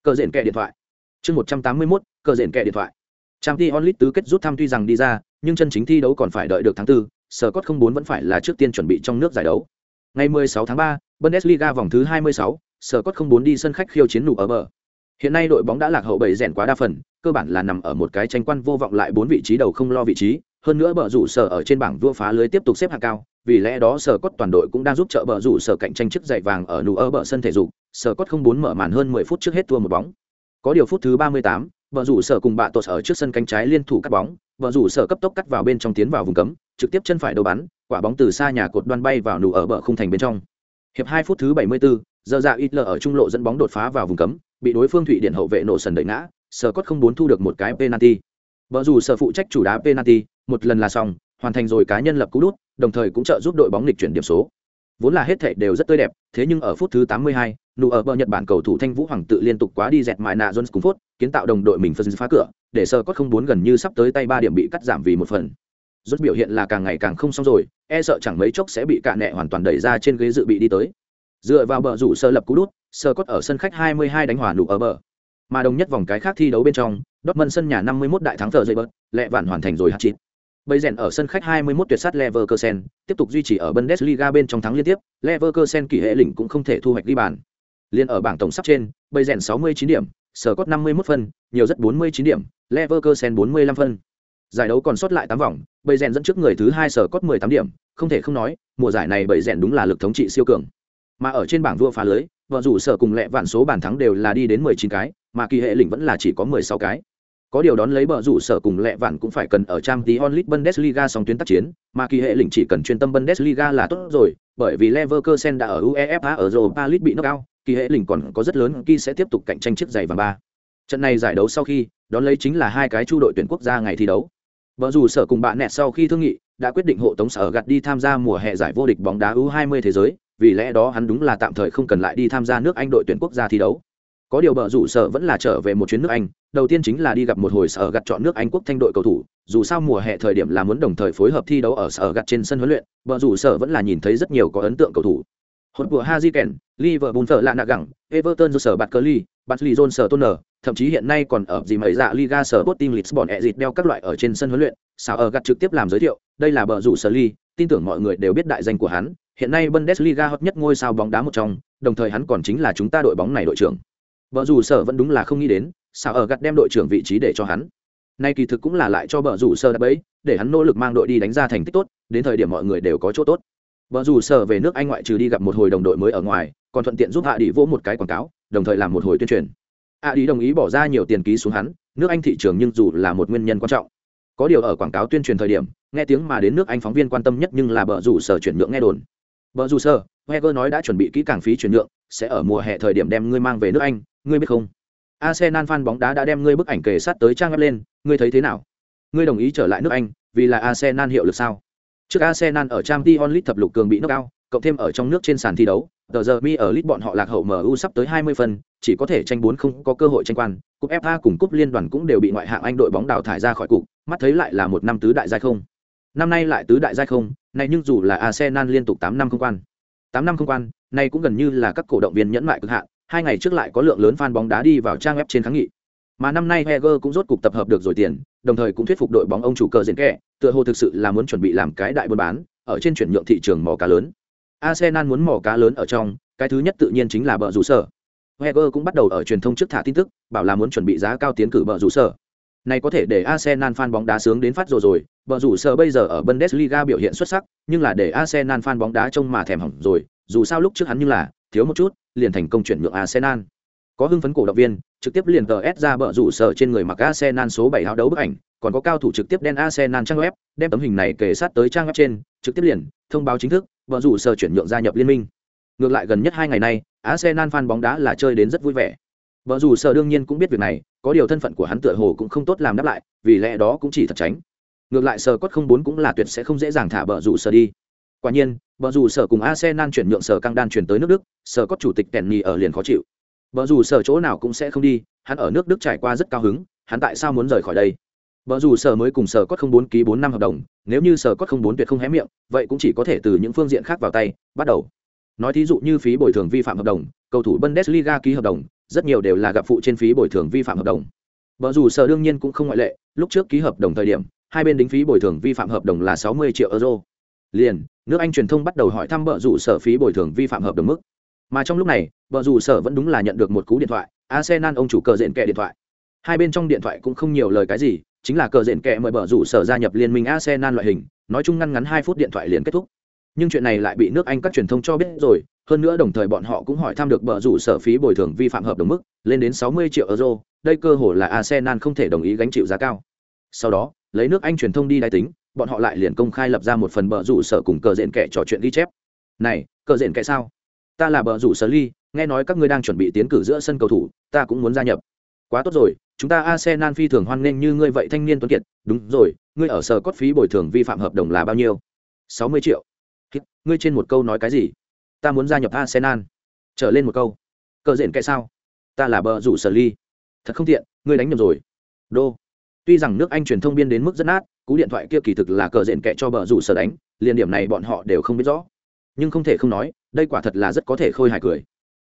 Cờ rện kẻ điện thoại. Chương 181. Cờ rện kẻ điện thoại. Champions League tứ kết rút thăm tuy rằng đi ra, nhưng chân chính thi đấu còn phải đợi được tháng 4, Scott không muốn vẫn phải là trước tiên chuẩn bị trong nước giải đấu. Ngày 16 tháng 3, Bundesliga vòng thứ 26, Scott không muốn đi sân khách khiêu chiến nụ ở bờ. Hiện nay đội bóng đã lạc hậu bảy rèn quá đa phần, cơ bản là nằm ở một cái tranh quan vô vọng lại bốn vị trí đầu không lo vị trí, hơn nữa bờ rủ sở ở trên bảng vua phá lưới tiếp tục xếp hạng cao, vì lẽ đó sở cốt toàn đội cũng đang giúp trợ bờ rủ sở cạnh tranh chức giày vàng ở nụ ở bờ sân thể dục, sở cốt không muốn mở màn hơn 10 phút trước hết thua một bóng. Có điều phút thứ 38, bờ rủ sở cùng bạ tột ở trước sân cánh trái liên thủ cắt bóng, bờ rủ sở cấp tốc cắt vào bên trong tiến vào vùng cấm, trực tiếp chân phải đầu bắn, quả bóng từ xa nhà cột đoan bay vào nụ ở bờ khung thành bên trong. Hiệp 2 phút thứ 74, giờ dạ ít lờ ở trung lộ dẫn bóng đột phá vào vùng cấm, bị đối phương thụy điện hậu vệ nổ sần đẩy ngã, sở cốt không muốn thu được một cái penalty. Bờ rủ sở phụ trách chủ đá penalty, một lần là xong, hoàn thành rồi cá nhân lập cú đút, đồng thời cũng trợ giúp đội bóng lịch chuyển điểm số. Vốn là hết thảy đều rất tươi đẹp, thế nhưng ở phút thứ 82, nụ ở bờ Nhật Bản cầu thủ Thanh Vũ Hoàng tự liên tục quá đi dẹt mại nạ Jones cùng phút, kiến tạo đồng đội mình phân phá cửa, để sơ có không muốn gần như sắp tới tay ba điểm bị cắt giảm vì một phần. Rốt biểu hiện là càng ngày càng không xong rồi, e sợ chẳng mấy chốc sẽ bị cạn nẹ hoàn toàn đẩy ra trên ghế dự bị đi tới. Dựa vào bờ rủ sơ lập cú đút, sơ cốt ở sân khách 22 đánh hòa nụ ở bờ. Mà đồng nhất vòng cái khác thi đấu bên trong, Dortmund sân nhà 51 đại thắng thờ dậy bớt, lẹ vạn hoàn thành rồi hạt chín. Bây rèn ở sân khách 21 tuyệt sát Leverkusen, tiếp tục duy trì ở Bundesliga bên trong thắng liên tiếp, Leverkusen kỳ hệ lĩnh cũng không thể thu hoạch đi bàn. Liên ở bảng tổng sắp trên, bây rèn 69 điểm, Scott 51 phân, nhiều rất 49 điểm, Leverkusen 45 phân. Giải đấu còn sót lại 8 vòng, bây rèn dẫn trước người thứ hai Scott 18 điểm, không thể không nói, mùa giải này bây rèn đúng là lực thống trị siêu cường. Mà ở trên bảng vua phá lưới, vợ rủ sở cùng lẹ vạn số bàn thắng đều là đi đến 19 cái, mà kỳ hệ lĩnh vẫn là chỉ có 16 cái. Có điều đón lấy bờ rủ sở cùng lẹ vạn cũng phải cần ở trang tí onlit Bundesliga song tuyến tác chiến, mà kỳ hệ lĩnh chỉ cần chuyên tâm Bundesliga là tốt rồi, bởi vì Leverkusen đã ở UEFA ở Europa League bị knock out, kỳ hệ lĩnh còn có rất lớn khi sẽ tiếp tục cạnh tranh chiếc giày vàng ba. Trận này giải đấu sau khi, đón lấy chính là hai cái chu đội tuyển quốc gia ngày thi đấu. Bờ rủ sở cùng bạn nẹt sau khi thương nghị, đã quyết định hộ tống sở gặt đi tham gia mùa hè giải vô địch bóng đá U20 thế giới, vì lẽ đó hắn đúng là tạm thời không cần lại đi tham gia nước Anh đội tuyển quốc gia thi đấu có điều bờ rủ sở vẫn là trở về một chuyến nước anh, đầu tiên chính là đi gặp một hồi sở gặt chọn nước anh quốc thanh đội cầu thủ, dù sao mùa hè thời điểm là muốn đồng thời phối hợp thi đấu ở sở gặt trên sân huấn luyện, bờ rủ sở vẫn là nhìn thấy rất nhiều có ấn tượng cầu thủ. Hốt của haji kèn liverpool thợ lạ nạ gẳng, everton do sở bạt cơ ly bạt ly john sở toner thậm chí hiện nay còn ở gì mấy dạ liga sở bot lisbon e dịt đeo các loại ở trên sân huấn luyện. Sở ở gặt trực tiếp làm giới thiệu, đây là bờ rủ sở ly, tin tưởng mọi người đều biết đại danh của hắn. Hiện nay bundesliga hot nhất ngôi sao bóng đá một trong, đồng thời hắn còn chính là chúng ta đội bóng này đội trưởng vợ dù sở vẫn đúng là không nghĩ đến sao ở gặt đem đội trưởng vị trí để cho hắn. Nay kỳ thực cũng là lại cho vợ dù sở đã bấy để hắn nỗ lực mang đội đi đánh ra thành tích tốt, đến thời điểm mọi người đều có chỗ tốt. Vợ dù sở về nước anh ngoại trừ đi gặp một hồi đồng đội mới ở ngoài, còn thuận tiện giúp hạ đi vỗ một cái quảng cáo, đồng thời làm một hồi tuyên truyền. Hạ đi đồng ý bỏ ra nhiều tiền ký xuống hắn, nước anh thị trường nhưng dù là một nguyên nhân quan trọng. Có điều ở quảng cáo tuyên truyền thời điểm, nghe tiếng mà đến nước anh phóng viên quan tâm nhất nhưng là bờ rủ sở chuyển nhượng nghe đồn. Bờ rủ sở heger nói đã chuẩn bị kỹ càng phí chuyển nhượng, sẽ ở mùa hè thời điểm đem ngươi mang về nước anh ngươi biết không? Arsenal fan bóng đá đã đem ngươi bức ảnh kề sát tới trang web lên ngươi thấy thế nào? Ngươi đồng ý trở lại nước anh vì là arsenal hiệu lực sao? Trước arsenal ở trang t onlit thập lục cường bị nước cao cộng thêm ở trong nước trên sàn thi đấu tờ giờ mi ở lit bọn họ lạc hậu mu sắp tới 20 phần, chỉ có thể tranh bốn không có cơ hội tranh quan. Cúp fa cùng cúp liên đoàn cũng đều bị ngoại hạng anh đội bóng đào thải ra khỏi cục mắt thấy lại là một năm tứ đại giai không. Năm nay lại tứ đại giai không này nhưng dù là arsenal liên tục tám năm không quan. Tám năm không quan này cũng gần như là các cổ động viên nhẫn mại cực hạn hai ngày trước lại có lượng lớn fan bóng đá đi vào trang web trên kháng nghị mà năm nay Heger cũng rốt cục tập hợp được rồi tiền, đồng thời cũng thuyết phục đội bóng ông chủ cờ diễn kẻ, tựa hồ thực sự là muốn chuẩn bị làm cái đại buôn bán, ở trên chuyển nhượng thị trường mỏ cá lớn. Arsenal muốn mỏ cá lớn ở trong, cái thứ nhất tự nhiên chính là bợ rủ sở. Heger cũng bắt đầu ở truyền thông trước thả tin tức, bảo là muốn chuẩn bị giá cao tiến cử bợ rủ sở. Này có thể để Arsenal fan bóng đá sướng đến phát rồi rồi, Bợ rủ sở bây giờ ở Bundesliga biểu hiện xuất sắc, nhưng là để Arsenal fan bóng đá trông mà thèm hỏng rồi, dù sao lúc trước hắn như là thiếu một chút, liền thành công chuyển nhượng Arsenal. Có hưng phấn cổ động viên, trực tiếp liền tờ S ra bờ rủ sở trên người mặc Arsenal số 7 áo đấu bức ảnh, còn có cao thủ trực tiếp đen Arsenal trang web, đem tấm hình này kề sát tới trang web trên, trực tiếp liền thông báo chính thức, bờ rủ sở chuyển nhượng gia nhập liên minh. Ngược lại gần nhất hai ngày này, Arsenal fan bóng đá là chơi đến rất vui vẻ. Bờ rủ sở đương nhiên cũng biết việc này, có điều thân phận của hắn tựa hồ cũng không tốt làm đáp lại, vì lẽ đó cũng chỉ thật tránh. Ngược lại sở cốt không bốn cũng là tuyệt sẽ không dễ dàng thả bờ rủ sở đi. Quả nhiên, bờ rủ sở cùng Arsenal chuyển nhượng sở căng đan chuyển tới nước Đức, sở cốt chủ tịch Kenny ở liền khó chịu. Bờ rủ sở chỗ nào cũng sẽ không đi, hắn ở nước Đức trải qua rất cao hứng, hắn tại sao muốn rời khỏi đây? Bờ rủ sở mới cùng sở cốt không bốn ký bốn năm hợp đồng, nếu như sở cốt không bốn tuyệt không hé miệng, vậy cũng chỉ có thể từ những phương diện khác vào tay, bắt đầu. Nói thí dụ như phí bồi thường vi phạm hợp đồng, cầu thủ Bundesliga ký hợp đồng, rất nhiều đều là gặp phụ trên phí bồi thường vi phạm hợp đồng. Bờ rủ sở đương nhiên cũng không ngoại lệ, lúc trước ký hợp đồng thời điểm, hai bên đính phí bồi thường vi phạm hợp đồng là 60 triệu euro. Liền, nước Anh truyền thông bắt đầu hỏi thăm bờ rủ sở phí bồi thường vi phạm hợp đồng mức. Mà trong lúc này, bờ rủ sở vẫn đúng là nhận được một cú điện thoại, Arsenal ông chủ cờ rện kệ điện thoại. Hai bên trong điện thoại cũng không nhiều lời cái gì, chính là cờ rện kệ mời bờ rủ sở gia nhập liên minh Arsenal loại hình, nói chung ngăn ngắn hai phút điện thoại liền kết thúc. Nhưng chuyện này lại bị nước Anh các truyền thông cho biết rồi, hơn nữa đồng thời bọn họ cũng hỏi thăm được bờ rủ sở phí bồi thường vi phạm hợp đồng mức, lên đến 60 triệu euro, đây cơ hội là Arsenal không thể đồng ý gánh chịu giá cao. Sau đó, lấy nước Anh truyền thông đi đài tính, bọn họ lại liền công khai lập ra một phần bờ rủ sở cùng cờ rện kẻ trò chuyện ghi chép. Này, cờ rện kẻ sao? Ta là bờ rủ sở ly, nghe nói các ngươi đang chuẩn bị tiến cử giữa sân cầu thủ, ta cũng muốn gia nhập. Quá tốt rồi, chúng ta Arsenal phi thường hoan nghênh như ngươi vậy thanh niên tuấn kiệt, đúng rồi, ngươi ở sở cốt phí bồi thường vi phạm hợp đồng là bao nhiêu? 60 triệu. Ngươi trên một câu nói cái gì? Ta muốn gia nhập Arsenal. Trở lên một câu. Cờ rện kẻ sao? Ta là bờ rủ sở ly. Thật không tiện, ngươi đánh nhầm rồi. Đô. Tuy rằng nước Anh truyền thông biên đến mức rất nát, cú điện thoại kia kỳ thực là cờ rện kẹ cho bờ rủ sở đánh, liên điểm này bọn họ đều không biết rõ. Nhưng không thể không nói, đây quả thật là rất có thể khôi hài cười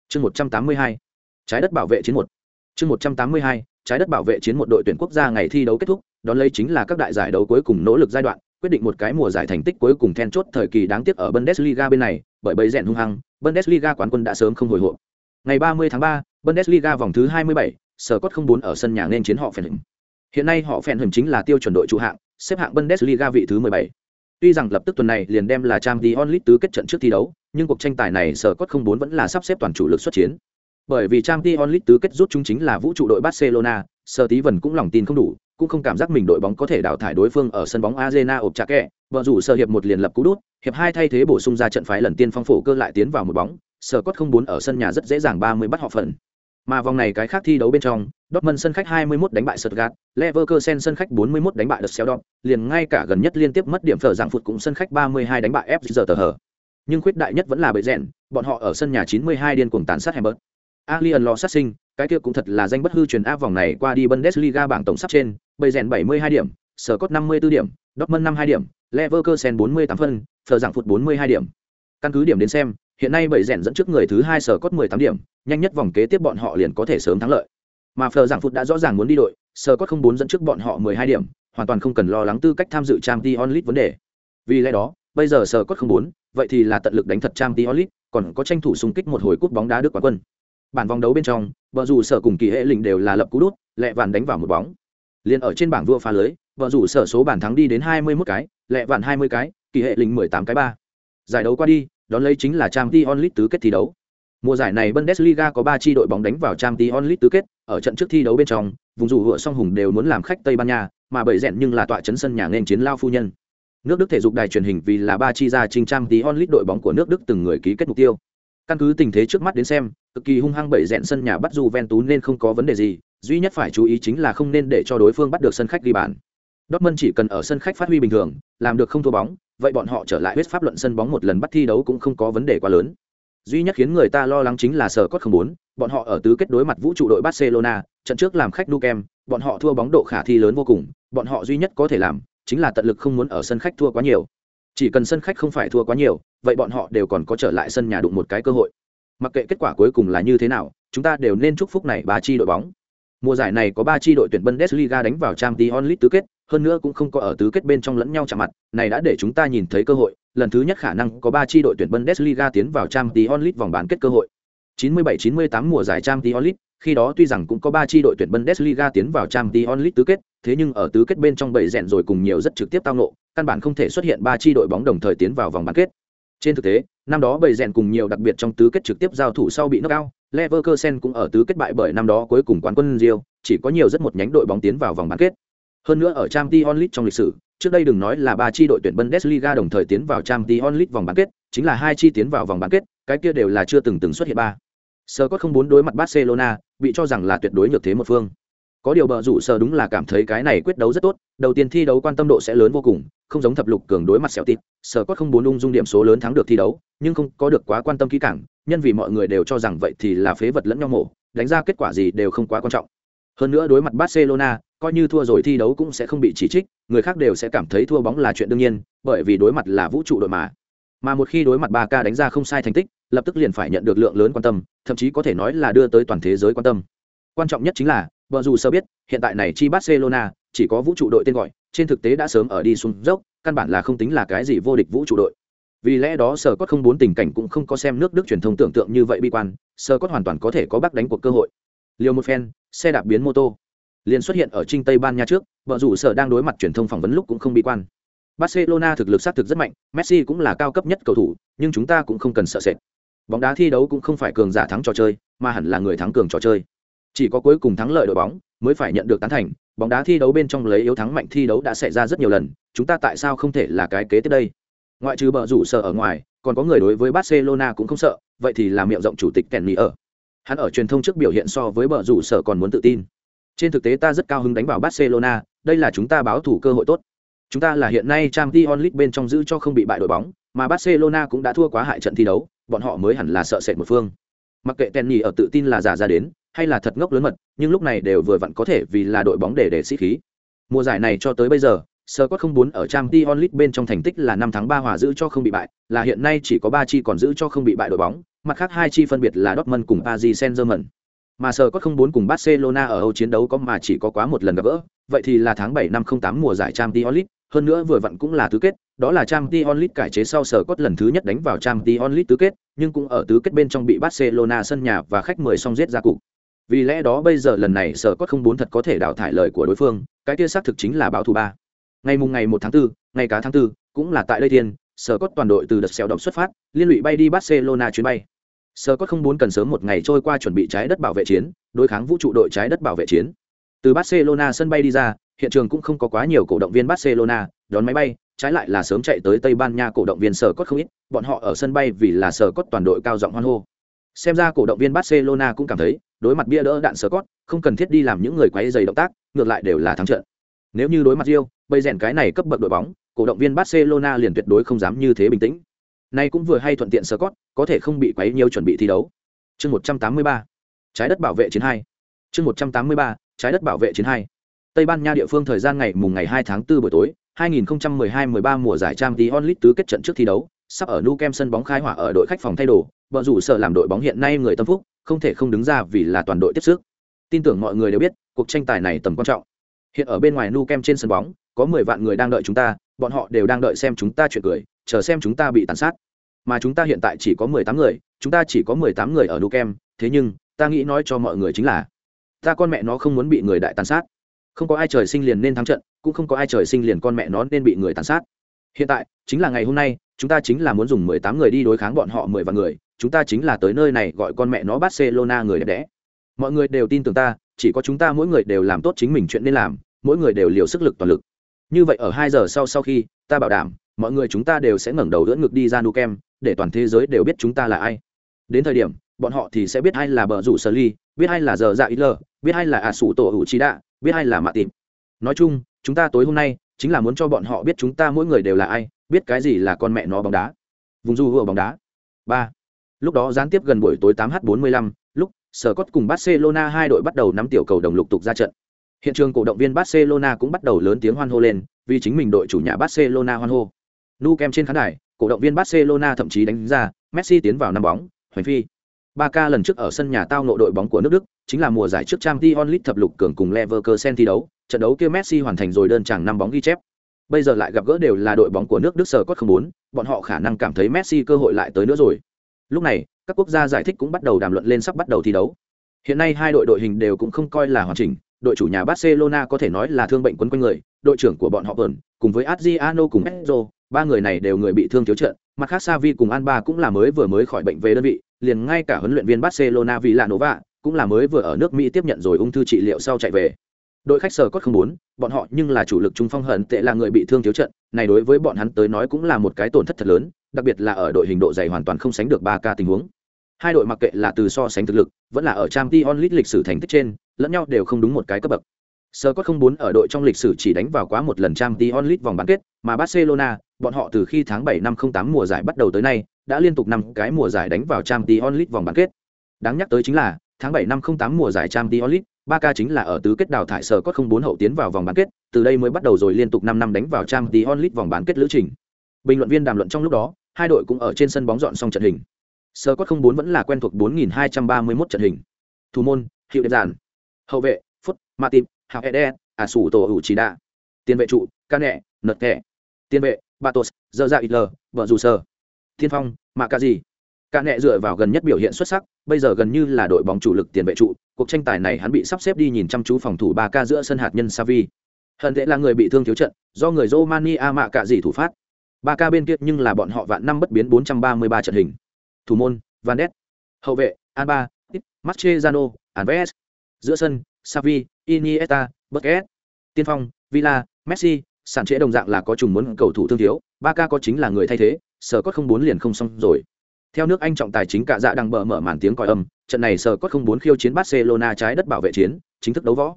chương một trăm tám mươi hai trái đất bảo vệ chiến một chương một trăm tám mươi hai trái đất bảo vệ chiến một đội tuyển quốc gia ngày thi đấu kết thúc đón lấy chính là các đại giải đấu cuối cùng nỗ lực giai đoạn quyết định một cái mùa giải thành tích cuối cùng then chốt thời kỳ đáng tiếc ở Bundesliga bên này, bởi bầy rèn hung hăng, Bundesliga quán quân đã sớm không hồi hộp. Ngày 30 tháng 3, Bundesliga vòng thứ 27, Sở Cốt 04 ở sân nhà nên chiến họ phèn hình. Hiện nay họ phèn hình chính là tiêu chuẩn đội chủ hạng, xếp hạng Bundesliga vị thứ 17. Tuy rằng lập tức tuần này liền đem là Champions League tứ kết trận trước thi đấu, nhưng cuộc tranh tài này sở cốt không bốn vẫn là sắp xếp toàn chủ lực xuất chiến. Bởi vì Champions League tứ kết rút chúng chính là vũ trụ đội Barcelona, Sở Tí Vân cũng lòng tin không đủ, cũng không cảm giác mình đội bóng có thể đào thải đối phương ở sân bóng Arena ộp chặt kẹ. Vợ rủ sở hiệp một liền lập cú đút, hiệp hai thay thế bổ sung ra trận phái lần tiên phong phổ cơ lại tiến vào một bóng, sở cốt không bốn ở sân nhà rất dễ dàng 30 bắt họ phần. Mà vòng này cái khác thi đấu bên trong, Dortmund sân khách 21 đánh bại Stuttgart, Leverkusen sân khách 41 đánh bại Düsseldorf, liền ngay cả gần nhất liên tiếp mất điểm phở dạng phụt cũng sân khách 32 đánh bại FZ tờ hở. Nhưng khuyết đại nhất vẫn là bệ rèn, bọn họ ở sân nhà 92 điên cuồng tàn sát Hamburg. Alien lo sát sinh, cái kia cũng thật là danh bất hư truyền áp vòng này qua đi Bundesliga bảng tổng sắp trên, bệ rèn 72 điểm, sở cốt 54 điểm, Dortmund 52 điểm, Leverkusen 48 phân, phở dạng phụt 42 điểm. Căn cứ điểm đến xem, hiện nay Bảy rèn dẫn trước người thứ hai sở cốt 18 điểm, nhanh nhất vòng kế tiếp bọn họ liền có thể sớm thắng lợi. Mà phờ giảng phụt đã rõ ràng muốn đi đội Sở cốt không bốn dẫn trước bọn họ mười hai điểm hoàn toàn không cần lo lắng tư cách tham dự trang t onlit vấn đề. Vì lẽ đó bây giờ Sở cốt không bốn vậy thì là tận lực đánh thật trang t onlit còn có tranh thủ xung kích một hồi cúp bóng đá đức quán quân. Bản vòng đấu bên trong vợ dù sở cùng kỳ hệ lình đều là lập cú đút lẹ vạn đánh vào một bóng. Liền ở trên bảng vua phá lưới vợ dù sở số bàn thắng đi đến hai mươi 21 cái lẹ vạn hai mươi cái kỳ hệ lình mười tám cái ba. Giải đấu qua đi đón lấy chính là trang t tứ kết thi đấu Mùa giải này Bundesliga có 3 chi đội bóng đánh vào Champions League tứ kết, ở trận trước thi đấu bên trong, vùng dù hựa song hùng đều muốn làm khách Tây Ban Nha, mà bậy rèn nhưng là tọa trấn sân nhà nên chiến lao phu nhân. Nước Đức thể dục đài truyền hình vì là ba chi ra trình Champions League đội bóng của nước Đức từng người ký kết mục tiêu. Căn cứ tình thế trước mắt đến xem, cực kỳ hung hăng bảy dẹn sân nhà bắt Juventus nên không có vấn đề gì, duy nhất phải chú ý chính là không nên để cho đối phương bắt được sân khách ghi bàn. Dortmund chỉ cần ở sân khách phát huy bình thường, làm được không thua bóng, vậy bọn họ trở lại huyết pháp luận sân bóng một lần bắt thi đấu cũng không có vấn đề quá lớn. Duy nhất khiến người ta lo lắng chính là sở cốt không muốn. bọn họ ở tứ kết đối mặt vũ trụ đội Barcelona, trận trước làm khách Nou bọn họ thua bóng độ khả thi lớn vô cùng, bọn họ duy nhất có thể làm chính là tận lực không muốn ở sân khách thua quá nhiều. Chỉ cần sân khách không phải thua quá nhiều, vậy bọn họ đều còn có trở lại sân nhà đụng một cái cơ hội. Mặc kệ kết quả cuối cùng là như thế nào, chúng ta đều nên chúc phúc này bà chi đội bóng. Mùa giải này có ba chi đội tuyển Bundesliga đánh vào Champions League tứ kết, hơn nữa cũng không có ở tứ kết bên trong lẫn nhau chạm mặt, này đã để chúng ta nhìn thấy cơ hội, lần thứ nhất khả năng có ba chi đội tuyển Bundesliga tiến vào Champions League vòng bán kết cơ hội. 97-98 mùa giải Champions League, khi đó tuy rằng cũng có ba chi đội tuyển Bundesliga tiến vào Champions League tứ kết, thế nhưng ở tứ kết bên trong bảy rèn rồi cùng nhiều rất trực tiếp tao ngộ, căn bản không thể xuất hiện ba chi đội bóng đồng thời tiến vào vòng bán kết. Trên thực tế, năm đó bảy rèn cùng nhiều đặc biệt trong tứ kết trực tiếp giao thủ sau bị knock out, Leverkusen cũng ở tứ kết bại bởi năm đó cuối cùng quán quân Real, chỉ có nhiều rất một nhánh đội bóng tiến vào vòng bán kết. Hơn nữa ở Champions League trong lịch sử, trước đây đừng nói là ba chi đội tuyển Bundesliga đồng thời tiến vào Champions League vòng bán kết, chính là hai chi tiến vào vòng bán kết, cái kia đều là chưa từng từng xuất hiện ba. Scott không muốn đối mặt Barcelona, bị cho rằng là tuyệt đối nhược thế một phương. Có điều bờ rủ sở đúng là cảm thấy cái này quyết đấu rất tốt, đầu tiên thi đấu quan tâm độ sẽ lớn vô cùng, không giống thập lục cường đối mặt sẹo tịt, sở có không bốn ung dung điểm số lớn thắng được thi đấu, nhưng không có được quá quan tâm kỹ càng, nhân vì mọi người đều cho rằng vậy thì là phế vật lẫn nhau mổ, đánh ra kết quả gì đều không quá quan trọng. Hơn nữa đối mặt Barcelona, coi như thua rồi thi đấu cũng sẽ không bị chỉ trích, người khác đều sẽ cảm thấy thua bóng là chuyện đương nhiên, bởi vì đối mặt là vũ trụ đội mà. Mà một khi đối mặt ba k đánh ra không sai thành tích, lập tức liền phải nhận được lượng lớn quan tâm, thậm chí có thể nói là đưa tới toàn thế giới quan tâm. Quan trọng nhất chính là, bờ dù sơ biết, hiện tại này chi Barcelona chỉ có vũ trụ đội tên gọi, trên thực tế đã sớm ở đi xuống dốc, căn bản là không tính là cái gì vô địch vũ trụ đội. Vì lẽ đó Sở Cốt không bốn tình cảnh cũng không có xem nước Đức truyền thông tưởng tượng như vậy bi quan, Sở Cốt hoàn toàn có thể có bác đánh cuộc cơ hội. Liều một phen, xe đạp biến mô tô liền xuất hiện ở trinh tây ban nha trước vợ rủ sở đang đối mặt truyền thông phỏng vấn lúc cũng không bi quan barcelona thực lực xác thực rất mạnh messi cũng là cao cấp nhất cầu thủ nhưng chúng ta cũng không cần sợ sệt bóng đá thi đấu cũng không phải cường giả thắng trò chơi mà hẳn là người thắng cường trò chơi chỉ có cuối cùng thắng lợi đội bóng mới phải nhận được tán thành bóng đá thi đấu bên trong lấy yếu thắng mạnh thi đấu đã xảy ra rất nhiều lần chúng ta tại sao không thể là cái kế tiếp đây ngoại trừ bờ rủ sợ ở ngoài còn có người đối với barcelona cũng không sợ vậy thì là miệng rộng chủ tịch kèn mỹ ở hắn ở truyền thông trước biểu hiện so với bờ rủ sợ còn muốn tự tin trên thực tế ta rất cao hứng đánh vào Barcelona, đây là chúng ta báo thủ cơ hội tốt. Chúng ta là hiện nay Champions onlit bên trong giữ cho không bị bại đội bóng, mà Barcelona cũng đã thua quá hại trận thi đấu, bọn họ mới hẳn là sợ sệt một phương. Mặc kệ Kenny ở tự tin là giả ra đến, hay là thật ngốc lớn mật, nhưng lúc này đều vừa vặn có thể vì là đội bóng để để sĩ khí. Mùa giải này cho tới bây giờ, Scott không muốn ở Champions League bên trong thành tích là năm tháng ba hòa giữ cho không bị bại, là hiện nay chỉ có ba chi còn giữ cho không bị bại đội bóng, mặt khác hai chi phân biệt là Dortmund cùng Paris Saint-Germain. Mà sở có không bốn cùng Barcelona ở Âu chiến đấu có mà chỉ có quá một lần gặp gỡ, vậy thì là tháng 7 năm 08 mùa giải Champions League, hơn nữa vừa vặn cũng là tứ kết, đó là Champions League cải chế sau sở cốt lần thứ nhất đánh vào Champions League tứ kết, nhưng cũng ở tứ kết bên trong bị Barcelona sân nhà và khách 10 song giết ra cục. Vì lẽ đó bây giờ lần này sở cốt không bốn thật có thể đào thải lời của đối phương, cái kia xác thực chính là báo thù ba. Ngày mùng ngày 1 tháng 4, ngày cá tháng 4, cũng là tại đây thiên, sở cốt toàn đội từ đợt xèo động xuất phát, liên lụy bay đi Barcelona chuyến bay. Sở Cốt không muốn cần sớm một ngày trôi qua chuẩn bị trái đất bảo vệ chiến, đối kháng vũ trụ đội trái đất bảo vệ chiến. Từ Barcelona sân bay đi ra, hiện trường cũng không có quá nhiều cổ động viên Barcelona, đón máy bay, trái lại là sớm chạy tới Tây Ban Nha cổ động viên Sở Cốt không ít, bọn họ ở sân bay vì là Sở Cốt toàn đội cao giọng hoan hô. Xem ra cổ động viên Barcelona cũng cảm thấy, đối mặt bia đỡ đạn Scott, không cần thiết đi làm những người quấy giày động tác, ngược lại đều là thắng trận. Nếu như đối mặt Real, bây rèn cái này cấp bậc đội bóng, cổ động viên Barcelona liền tuyệt đối không dám như thế bình tĩnh. Nay cũng vừa hay thuận tiện Scott, có thể không bị quấy nhiều chuẩn bị thi đấu. Chương 183. Trái đất bảo vệ chiến 2. Chương 183. Trái đất bảo vệ chiến 2. Tây Ban Nha địa phương thời gian ngày mùng ngày 2 tháng 4 buổi tối, 2012-13 mùa giải Champions League tứ kết trận trước thi đấu, sắp ở nu kem sân bóng khai hỏa ở đội khách phòng thay đồ, vợ rủ sở làm đội bóng hiện nay người tâm phúc, không thể không đứng ra vì là toàn đội tiếp sức. Tin tưởng mọi người đều biết, cuộc tranh tài này tầm quan trọng. Hiện ở bên ngoài nu kem trên sân bóng, có 10 vạn người đang đợi chúng ta, bọn họ đều đang đợi xem chúng ta chuyện cười, chờ xem chúng ta bị tàn sát mà chúng ta hiện tại chỉ có mười tám người chúng ta chỉ có mười tám người ở nu kem thế nhưng ta nghĩ nói cho mọi người chính là ta con mẹ nó không muốn bị người đại tàn sát không có ai trời sinh liền nên thắng trận cũng không có ai trời sinh liền con mẹ nó nên bị người tàn sát hiện tại chính là ngày hôm nay chúng ta chính là muốn dùng mười tám người đi đối kháng bọn họ mười vạn người, chúng ta chính là tới nơi này gọi con mẹ nó barcelona người đẹp đẽ. Mọi người đều tin tưởng ta, chỉ có chúng ta mỗi người đều làm tốt chính mình chuyện nên làm, mỗi người đều liều sức lực toàn lực. Như vậy ở hai giờ sau sau khi ta bảo đảm, mọi người chúng ta đều sẽ ngẩng đầu đỡ ngực đi ra nu kem, để toàn thế giới đều biết chúng ta là ai. Đến thời điểm, bọn họ thì sẽ biết ai là bờ rủ sở ly, biết ai là giờ dạ ít lờ biết ai là ả sủ tổ hữu trí đạ, biết ai là mạ tìm nói chung, chúng ta tối hôm nay chính là muốn cho bọn họ biết chúng ta mỗi người đều là ai biết cái gì là con mẹ nó bóng đá. Vùng du hựa bóng đá. Ba. Lúc đó gián tiếp gần buổi tối 8 h 45 lúc sở cốt cùng barcelona hai đội bắt đầu nắm tiểu cầu đồng lục tục ra trận. Hiện trường cổ động viên barcelona cũng bắt đầu lớn tiếng hoan hô lên, vì chính mình đội chủ nhà barcelona hoan hô. Nu kem trên khán đài, cổ động viên barcelona thậm chí đánh ra, messi tiến vào năm bóng, hoành phi. Ba ca lần trước ở sân nhà tao nội đội bóng của nước đức, chính là mùa giải trước trang t onlit thập lục cường cùng leverkusen thi đấu, trận đấu kia messi hoàn thành rồi đơn tràng năm bóng ghi chép bây giờ lại gặp gỡ đều là đội bóng của nước đức sở cốt không muốn, bọn họ khả năng cảm thấy messi cơ hội lại tới nữa rồi lúc này các quốc gia giải thích cũng bắt đầu đàm luận lên sắp bắt đầu thi đấu hiện nay hai đội đội hình đều cũng không coi là hoàn chỉnh đội chủ nhà barcelona có thể nói là thương bệnh quấn quanh người đội trưởng của bọn họ vẫn cùng với adriano cùng Pedro, ba người này đều người bị thương thiếu trận mặt khác Xavi cùng Alba cũng là mới vừa mới khỏi bệnh về đơn vị, liền ngay cả huấn luyện viên Barcelona Villanova cũng là mới vừa ở nước Mỹ tiếp nhận rồi ung thư trị liệu sau chạy về. Đội khách sở cốt không muốn, bọn họ nhưng là chủ lực trung phong hận tệ là người bị thương thiếu trận, này đối với bọn hắn tới nói cũng là một cái tổn thất thật lớn, đặc biệt là ở đội hình độ dày hoàn toàn không sánh được ba k tình huống. Hai đội mặc kệ là từ so sánh thực lực, vẫn là ở Champions League lịch sử thành tích trên, lẫn nhau đều không đúng một cái cấp bậc. Sơ cốt không bốn ở đội trong lịch sử chỉ đánh vào quá một lần Champions League vòng bán kết, mà Barcelona, bọn họ từ khi tháng 7 năm 08 mùa giải bắt đầu tới nay, đã liên tục năm cái mùa giải đánh vào Champions League vòng bán kết. Đáng nhắc tới chính là, tháng 7 năm 08 mùa giải Champions Ba ca chính là ở tứ kết đào thải sở có không bốn hậu tiến vào vòng bán kết, từ đây mới bắt đầu rồi liên tục 5 năm đánh vào trang tí onlit vòng bán kết lữ trình. Bình luận viên đàm luận trong lúc đó, hai đội cũng ở trên sân bóng dọn xong trận hình. Sở có không bốn vẫn là quen thuộc 4231 trận hình. Thủ môn, hiệu đẹp giản. Hậu vệ, Phút, Martin, Hào Ede, À Sủ Tổ ủ Chỉ Đa. Tiền vệ trụ, ca Nẹ, Nật Kẹ. Tiền vệ, Batos, Dơ dạ ít lờ, Vợ Dù Sơ. Thiên Phong, Mạ Ca Gì. Cả nẹ dựa vào gần nhất biểu hiện xuất sắc, bây giờ gần như là đội bóng chủ lực tiền vệ trụ, cuộc tranh tài này hắn bị sắp xếp đi nhìn chăm chú phòng thủ 3K giữa sân hạt nhân Savi. Hận tệ là người bị thương thiếu trận, do người Romania mạ cả gì thủ phát. 3K bên kia nhưng là bọn họ vạn năm bất biến 433 trận hình. Thủ môn, Van Ness. Hậu vệ, Alba, Mascherano, Alves. Giữa sân, Savi, Iniesta, Busquets. Tiên phong, Villa, Messi, sản trễ đồng dạng là có trùng muốn cầu thủ thương thiếu, 3K có chính là người thay thế, sở cốt không bốn liền không xong rồi. Theo nước Anh trọng tài chính cả dạ đang bờ mở màn tiếng còi âm, trận này sở cốt không bốn khiêu chiến Barcelona trái đất bảo vệ chiến, chính thức đấu võ.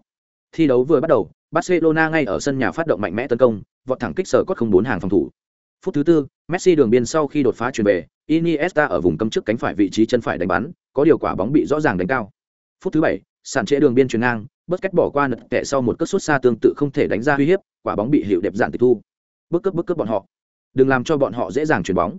Thi đấu vừa bắt đầu, Barcelona ngay ở sân nhà phát động mạnh mẽ tấn công, vọt thẳng kích sở cốt không bốn hàng phòng thủ. Phút thứ tư, Messi đường biên sau khi đột phá chuyển về, Iniesta ở vùng cấm trước cánh phải vị trí chân phải đánh bắn, có điều quả bóng bị rõ ràng đánh cao. Phút thứ bảy, sàn trễ đường biên chuyền ngang, bất cách bỏ qua nật kẹ sau một cất sút xa tương tự không thể đánh ra uy hiếp, quả bóng bị hiệu đẹp dạn tịch thu. Bước cướp bước cướp bọn họ. Đừng làm cho bọn họ dễ dàng chuyển bóng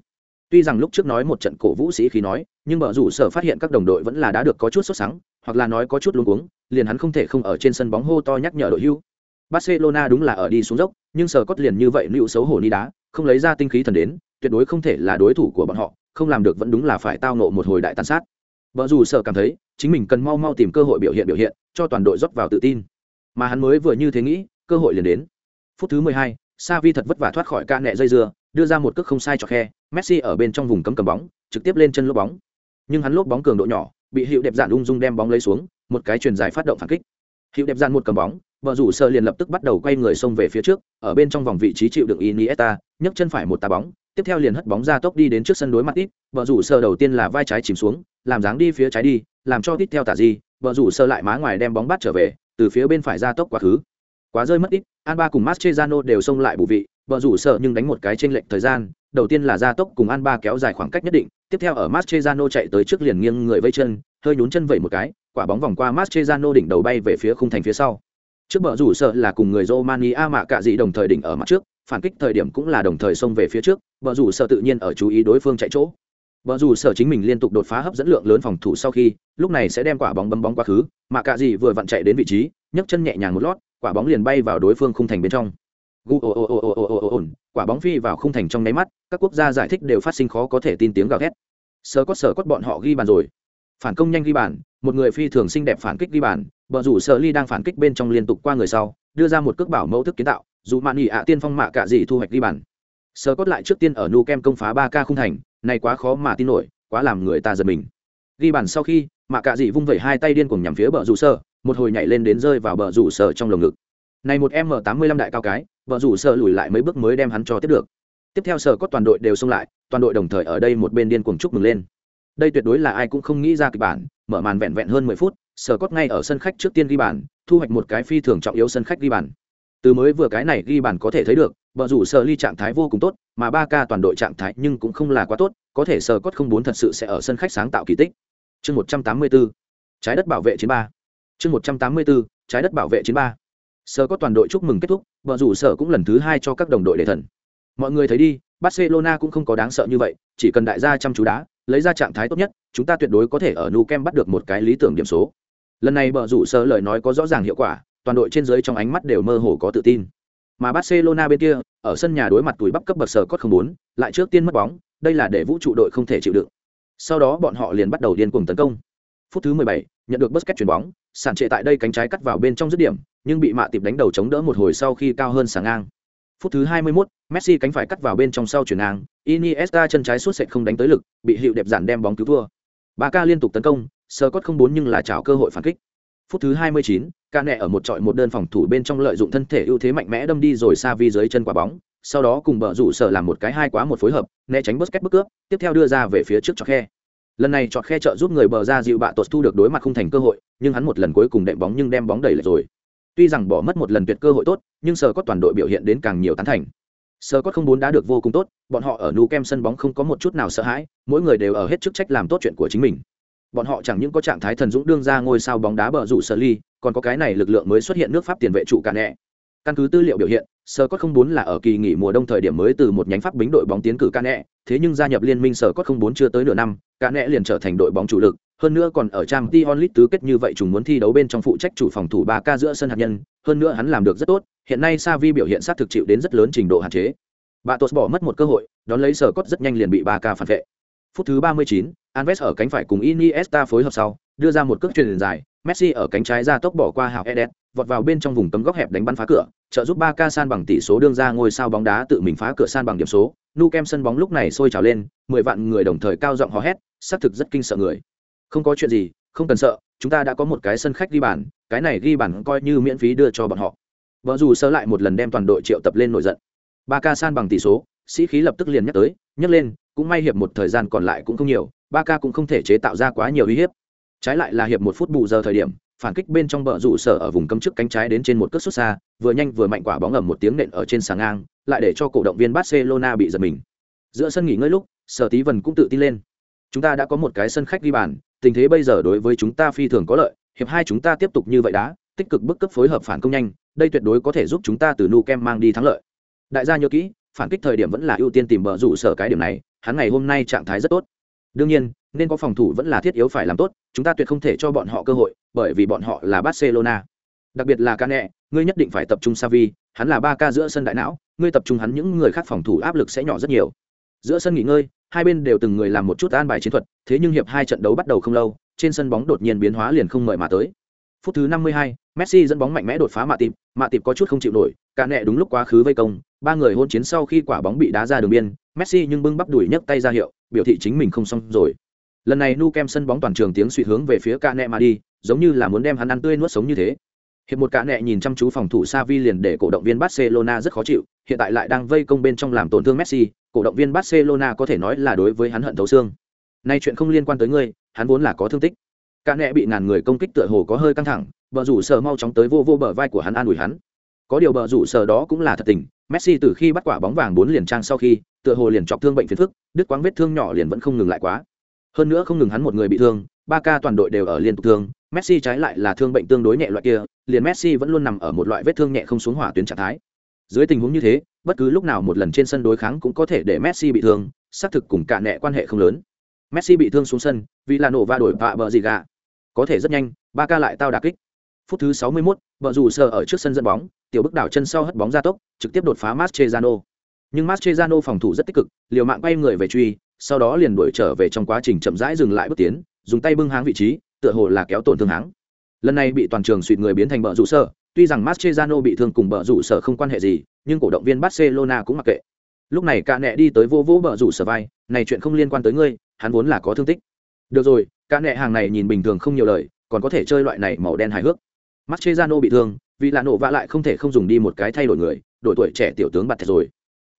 tuy rằng lúc trước nói một trận cổ vũ sĩ khí nói nhưng bờ rủ sở phát hiện các đồng đội vẫn là đã được có chút sốt sắng hoặc là nói có chút luống cuống liền hắn không thể không ở trên sân bóng hô to nhắc nhở đội hưu. Barcelona đúng là ở đi xuống dốc nhưng sở cốt liền như vậy lưu xấu hổ ni đá không lấy ra tinh khí thần đến tuyệt đối không thể là đối thủ của bọn họ không làm được vẫn đúng là phải tao nộ một hồi đại tàn sát. Bờ rủ sở cảm thấy chính mình cần mau mau tìm cơ hội biểu hiện biểu hiện cho toàn đội rót vào tự tin. Mà hắn mới vừa như thế nghĩ cơ hội liền đến. Phút thứ mười hai, sa vi thật vất vả thoát khỏi ca nẹ dây dưa đưa ra một cước không sai cho khe messi ở bên trong vùng cấm cầm bóng trực tiếp lên chân lốp bóng. Nhưng hắn lốp bóng cường độ nhỏ bị hiệu đẹp dạn ung dung đem bóng lấy xuống một cái truyền dài phát động phản kích. Hiệu đẹp dạn một cầm bóng vợ rủ sơ liền lập tức bắt đầu quay người xông về phía trước ở bên trong vòng vị trí chịu đựng iniesta nhấc chân phải một tà bóng tiếp theo liền hất bóng ra tốc đi đến trước sân đối mặt ít vợ rủ sơ đầu tiên là vai trái chìm xuống làm dáng đi phía trái đi làm cho ít theo tả gì, vợ rủ sơ lại má ngoài đem bóng bắt trở về từ phía bên phải ra tốc quá khứ. Quá rơi mất ít Alba cùng Mascherano đều xông lại bù vị vợ rủ sợ nhưng đánh một cái trên lệnh thời gian đầu tiên là gia tốc cùng an ba kéo dài khoảng cách nhất định tiếp theo ở Mascherano chạy tới trước liền nghiêng người vây chân hơi nhún chân vẩy một cái quả bóng vòng qua Mascherano đỉnh đầu bay về phía khung thành phía sau trước bờ rủ sợ là cùng người Romania mạ cạ dị đồng thời đỉnh ở mặt trước phản kích thời điểm cũng là đồng thời xông về phía trước bờ rủ sợ tự nhiên ở chú ý đối phương chạy chỗ Bờ rủ sở chính mình liên tục đột phá hấp dẫn lượng lớn phòng thủ sau khi, lúc này sẽ đem quả bóng bấm bóng quá khứ, mà cả gì vừa vặn chạy đến vị trí, nhấc chân nhẹ nhàng một lót, quả bóng liền bay vào đối phương khung thành bên trong. Gu ồ ồ ồ ồ ồ ồ ồ quả bóng phi vào khung thành trong nháy mắt, các quốc gia giải thích đều phát sinh khó có thể tin tiếng gào thét. Sở có sở cốt bọn họ ghi bàn rồi. Phản công nhanh ghi bàn, một người phi thường xinh đẹp phản kích ghi bàn, bờ rủ sợ ly đang phản kích bên trong liên tục qua người sau, đưa ra một cước bảo mẫu thức kiến tạo, dù mạn ỉ ạ tiên phong mạ cả gì thu hoạch ghi bàn. Sở cốt lại trước tiên ở nu kem công phá ba k khung thành, này quá khó mà tin nổi, quá làm người ta giật mình. Ghi bàn sau khi, mạ cả dị vung vẩy hai tay điên cuồng nhằm phía bờ rủ sở, một hồi nhảy lên đến rơi vào bờ rủ sở trong lồng ngực này một m tám mươi lăm đại cao cái vợ rủ sợ lùi lại mấy bước mới đem hắn cho tiếp được. Tiếp theo sở có toàn đội đều xông lại, toàn đội đồng thời ở đây một bên điên cuồng chúc mừng lên. Đây tuyệt đối là ai cũng không nghĩ ra kịch bản, mở màn vẹn vẹn hơn mười phút, sở cốt ngay ở sân khách trước tiên ghi bàn, thu hoạch một cái phi thường trọng yếu sân khách ghi bàn. Từ mới vừa cái này ghi bàn có thể thấy được vợ rủ sở ly trạng thái vô cùng tốt, mà ba ca toàn đội trạng thái nhưng cũng không là quá tốt, có thể sở cốt không bốn thật sự sẽ ở sân khách sáng tạo kỳ tích. Chương một trăm tám mươi bốn trái đất bảo vệ chín ba. Chương một trăm tám mươi bốn trái đất bảo vệ chiến ba sở có toàn đội chúc mừng kết thúc vợ rủ sở cũng lần thứ hai cho các đồng đội để thần. Mọi người thấy đi barcelona cũng không có đáng sợ như vậy chỉ cần đại gia chăm chú đá lấy ra trạng thái tốt nhất chúng ta tuyệt đối có thể ở nu kem bắt được một cái lý tưởng điểm số. Lần này bờ rủ sở lời nói có rõ ràng hiệu quả toàn đội trên dưới trong ánh mắt đều mơ hồ có tự tin. Mà barcelona bên kia ở sân nhà đối mặt túi bắp cấp bậc sở cốt không bốn lại trước tiên mất bóng đây là để vũ trụ đội không thể chịu đựng. Sau đó bọn họ liền bắt đầu điên cuồng tấn công. Phút thứ 17, nhận được Busquets chuyền bóng sản trệ tại đây cánh trái cắt vào bên trong dứt điểm nhưng bị mạ tiệp đánh đầu chống đỡ một hồi sau khi cao hơn sáng ngang phút thứ 21, Messi cánh phải cắt vào bên trong sau chuyển ngang, Iniesta chân trái suốt sệt không đánh tới lực, bị hiệu đẹp giản đem bóng cứu thua. Barca liên tục tấn công, Scott không bốn nhưng là chảo cơ hội phản kích. Phút thứ 29, Cane ở một trọi một đơn phòng thủ bên trong lợi dụng thân thể ưu thế mạnh mẽ đâm đi rồi xa vi dưới chân quả bóng, sau đó cùng bờ rủ sở làm một cái hai quá một phối hợp, né tránh Busquets bức cướp, tiếp theo đưa ra về phía trước cho khe. Lần này chọn khe trợ giúp người bờ ra dịu bạ tuột thu được đối mặt không thành cơ hội, nhưng hắn một lần cuối cùng đệm bóng nhưng đem bóng đẩy lại rồi. Tuy rằng bỏ mất một lần tuyệt cơ hội tốt, nhưng sở có toàn đội biểu hiện đến càng nhiều tán thành. Sở có không bốn đã được vô cùng tốt, bọn họ ở Nu Kem sân bóng không có một chút nào sợ hãi, mỗi người đều ở hết chức trách làm tốt chuyện của chính mình. Bọn họ chẳng những có trạng thái thần dũng đương ra ngôi sao bóng đá bờ rủ sở ly, còn có cái này lực lượng mới xuất hiện nước Pháp tiền vệ trụ cả nẹ. Căn cứ tư liệu biểu hiện, Sở Cốt không bốn là ở kỳ nghỉ mùa đông thời điểm mới từ một nhánh Pháp bính đội bóng tiến cử ca nẹ, thế nhưng gia nhập liên minh Sở Cốt không bốn chưa tới nửa năm, ca nẹ liền trở thành đội bóng chủ lực, hơn nữa còn ở trang t onlit tứ kết như vậy chúng muốn thi đấu bên trong phụ trách chủ phòng thủ ba ca giữa sân hạt nhân, hơn nữa hắn làm được rất tốt, hiện nay Savi biểu hiện sát thực chịu đến rất lớn trình độ hạn chế. Batos bỏ mất một cơ hội, đón lấy sở cốt rất nhanh liền bị ba ca phản vệ. Phút thứ 39, Alves ở cánh phải cùng Iniesta phối hợp sau, đưa ra một cước truyền dài, Messi ở cánh trái ra tốc bỏ qua hào Edet, vọt vào bên trong vùng cấm góc hẹp đánh bắn phá cửa, trợ giúp Barca san bằng tỷ số đương ra ngôi sao bóng đá tự mình phá cửa san bằng điểm số. Nu Kem sân bóng lúc này sôi trào lên, 10 vạn người đồng thời cao giọng hò hét, xác thực rất kinh sợ người. Không có chuyện gì, không cần sợ, chúng ta đã có một cái sân khách ghi bàn, cái này ghi bàn coi như miễn phí đưa cho bọn họ. Vợ dù sơ lại một lần đem toàn đội triệu tập lên nổi giận. Barca san bằng tỷ số, sĩ khí lập tức liền nhắc tới, nhấc lên, cũng may hiệp một thời gian còn lại cũng không nhiều, Barca cũng không thể chế tạo ra quá nhiều uy hiếp. Trái lại là hiệp một phút bù giờ thời điểm, phản kích bên trong bờ rủ sở ở vùng cấm trước cánh trái đến trên một cước xuất xa, vừa nhanh vừa mạnh quả bóng ầm một tiếng nện ở trên sàng ngang, lại để cho cổ động viên Barcelona bị giật mình. Giữa sân nghỉ ngơi lúc, Sở Tí Vân cũng tự tin lên. Chúng ta đã có một cái sân khách ghi bàn, tình thế bây giờ đối với chúng ta phi thường có lợi, hiệp hai chúng ta tiếp tục như vậy đã, tích cực bức cấp phối hợp phản công nhanh, đây tuyệt đối có thể giúp chúng ta từ nu kem mang đi thắng lợi. Đại gia nhớ kỹ, phản kích thời điểm vẫn là ưu tiên tìm bờ rủ sở cái điểm này, hắn ngày hôm nay trạng thái rất tốt. Đương nhiên, nên có phòng thủ vẫn là thiết yếu phải làm tốt, chúng ta tuyệt không thể cho bọn họ cơ hội, bởi vì bọn họ là Barcelona. Đặc biệt là Cane, ngươi nhất định phải tập trung Savi, hắn là ba ca giữa sân đại não, ngươi tập trung hắn những người khác phòng thủ áp lực sẽ nhỏ rất nhiều. Giữa sân nghỉ ngơi, hai bên đều từng người làm một chút an bài chiến thuật, thế nhưng hiệp hai trận đấu bắt đầu không lâu, trên sân bóng đột nhiên biến hóa liền không mời mà tới. Phút thứ 52, Messi dẫn bóng mạnh mẽ đột phá mạ tịp, mạ tịp có chút không chịu nổi, cả nẹ đúng lúc quá khứ vây công, ba người hôn chiến sau khi quả bóng bị đá ra đường biên, Messi nhưng bưng bắp đuổi nhấc tay ra hiệu, biểu thị chính mình không xong rồi. Lần này Nu Kem sân bóng toàn trường tiếng suy hướng về phía cạ nẹ mà đi, giống như là muốn đem hắn ăn tươi nuốt sống như thế. Hiệp một cạ nẹ nhìn chăm chú phòng thủ Xavi liền để cổ động viên Barcelona rất khó chịu, hiện tại lại đang vây công bên trong làm tổn thương Messi, cổ động viên Barcelona có thể nói là đối với hắn hận thấu xương. Nay chuyện không liên quan tới ngươi, hắn vốn là có thương tích. cạ nẹ bị ngàn người công kích tựa hồ có hơi căng thẳng, bờ rủ sở mau chóng tới vô vô bờ vai của hắn an ủi hắn. Có điều bờ rủ sở đó cũng là thật tình, Messi từ khi bắt quả bóng vàng bốn liền trang sau khi, tựa hồ liền chọc thương bệnh phiền phức, đứt quãng vết thương nhỏ liền vẫn không ngừng lại quá. Hơn nữa không ngừng hắn một người bị thương, ba ca toàn đội đều ở liên tục thương, Messi trái lại là thương bệnh tương đối nhẹ loại kia, liền Messi vẫn luôn nằm ở một loại vết thương nhẹ không xuống hỏa tuyến trạng thái. Dưới tình huống như thế, bất cứ lúc nào một lần trên sân đối kháng cũng có thể để Messi bị thương, xác thực cùng cả nẹ quan hệ không lớn. Messi bị thương xuống sân, vì là nổ va đổi vạ bờ gì gà. Có thể rất nhanh, ba ca lại tao đả kích. Phút thứ 61, bờ rủ sờ ở trước sân dẫn bóng, tiểu bức đảo chân sau hất bóng ra tốc, trực tiếp đột phá Mascherano. Nhưng Mascherano phòng thủ rất tích cực, liều mạng quay người về truy, sau đó liền đuổi trở về trong quá trình chậm rãi dừng lại bước tiến, dùng tay bưng háng vị trí, tựa hồ là kéo tổn thương háng. Lần này bị toàn trường suýt người biến thành bờ rủ sờ, tuy rằng Mascherano bị thương cùng bờ rủ sờ không quan hệ gì, nhưng cổ động viên Barcelona cũng mặc kệ. Lúc này cả nẹ đi tới vô vô bờ rủ sờ vai, này chuyện không liên quan tới ngươi, hắn vốn là có thương tích. Được rồi, cả nẹ hàng này nhìn bình thường không nhiều lời, còn có thể chơi loại này màu đen hài hước. Mascherano bị thương, vì là nổ vạ lại không thể không dùng đi một cái thay đổi người, đổi tuổi trẻ tiểu tướng bật rồi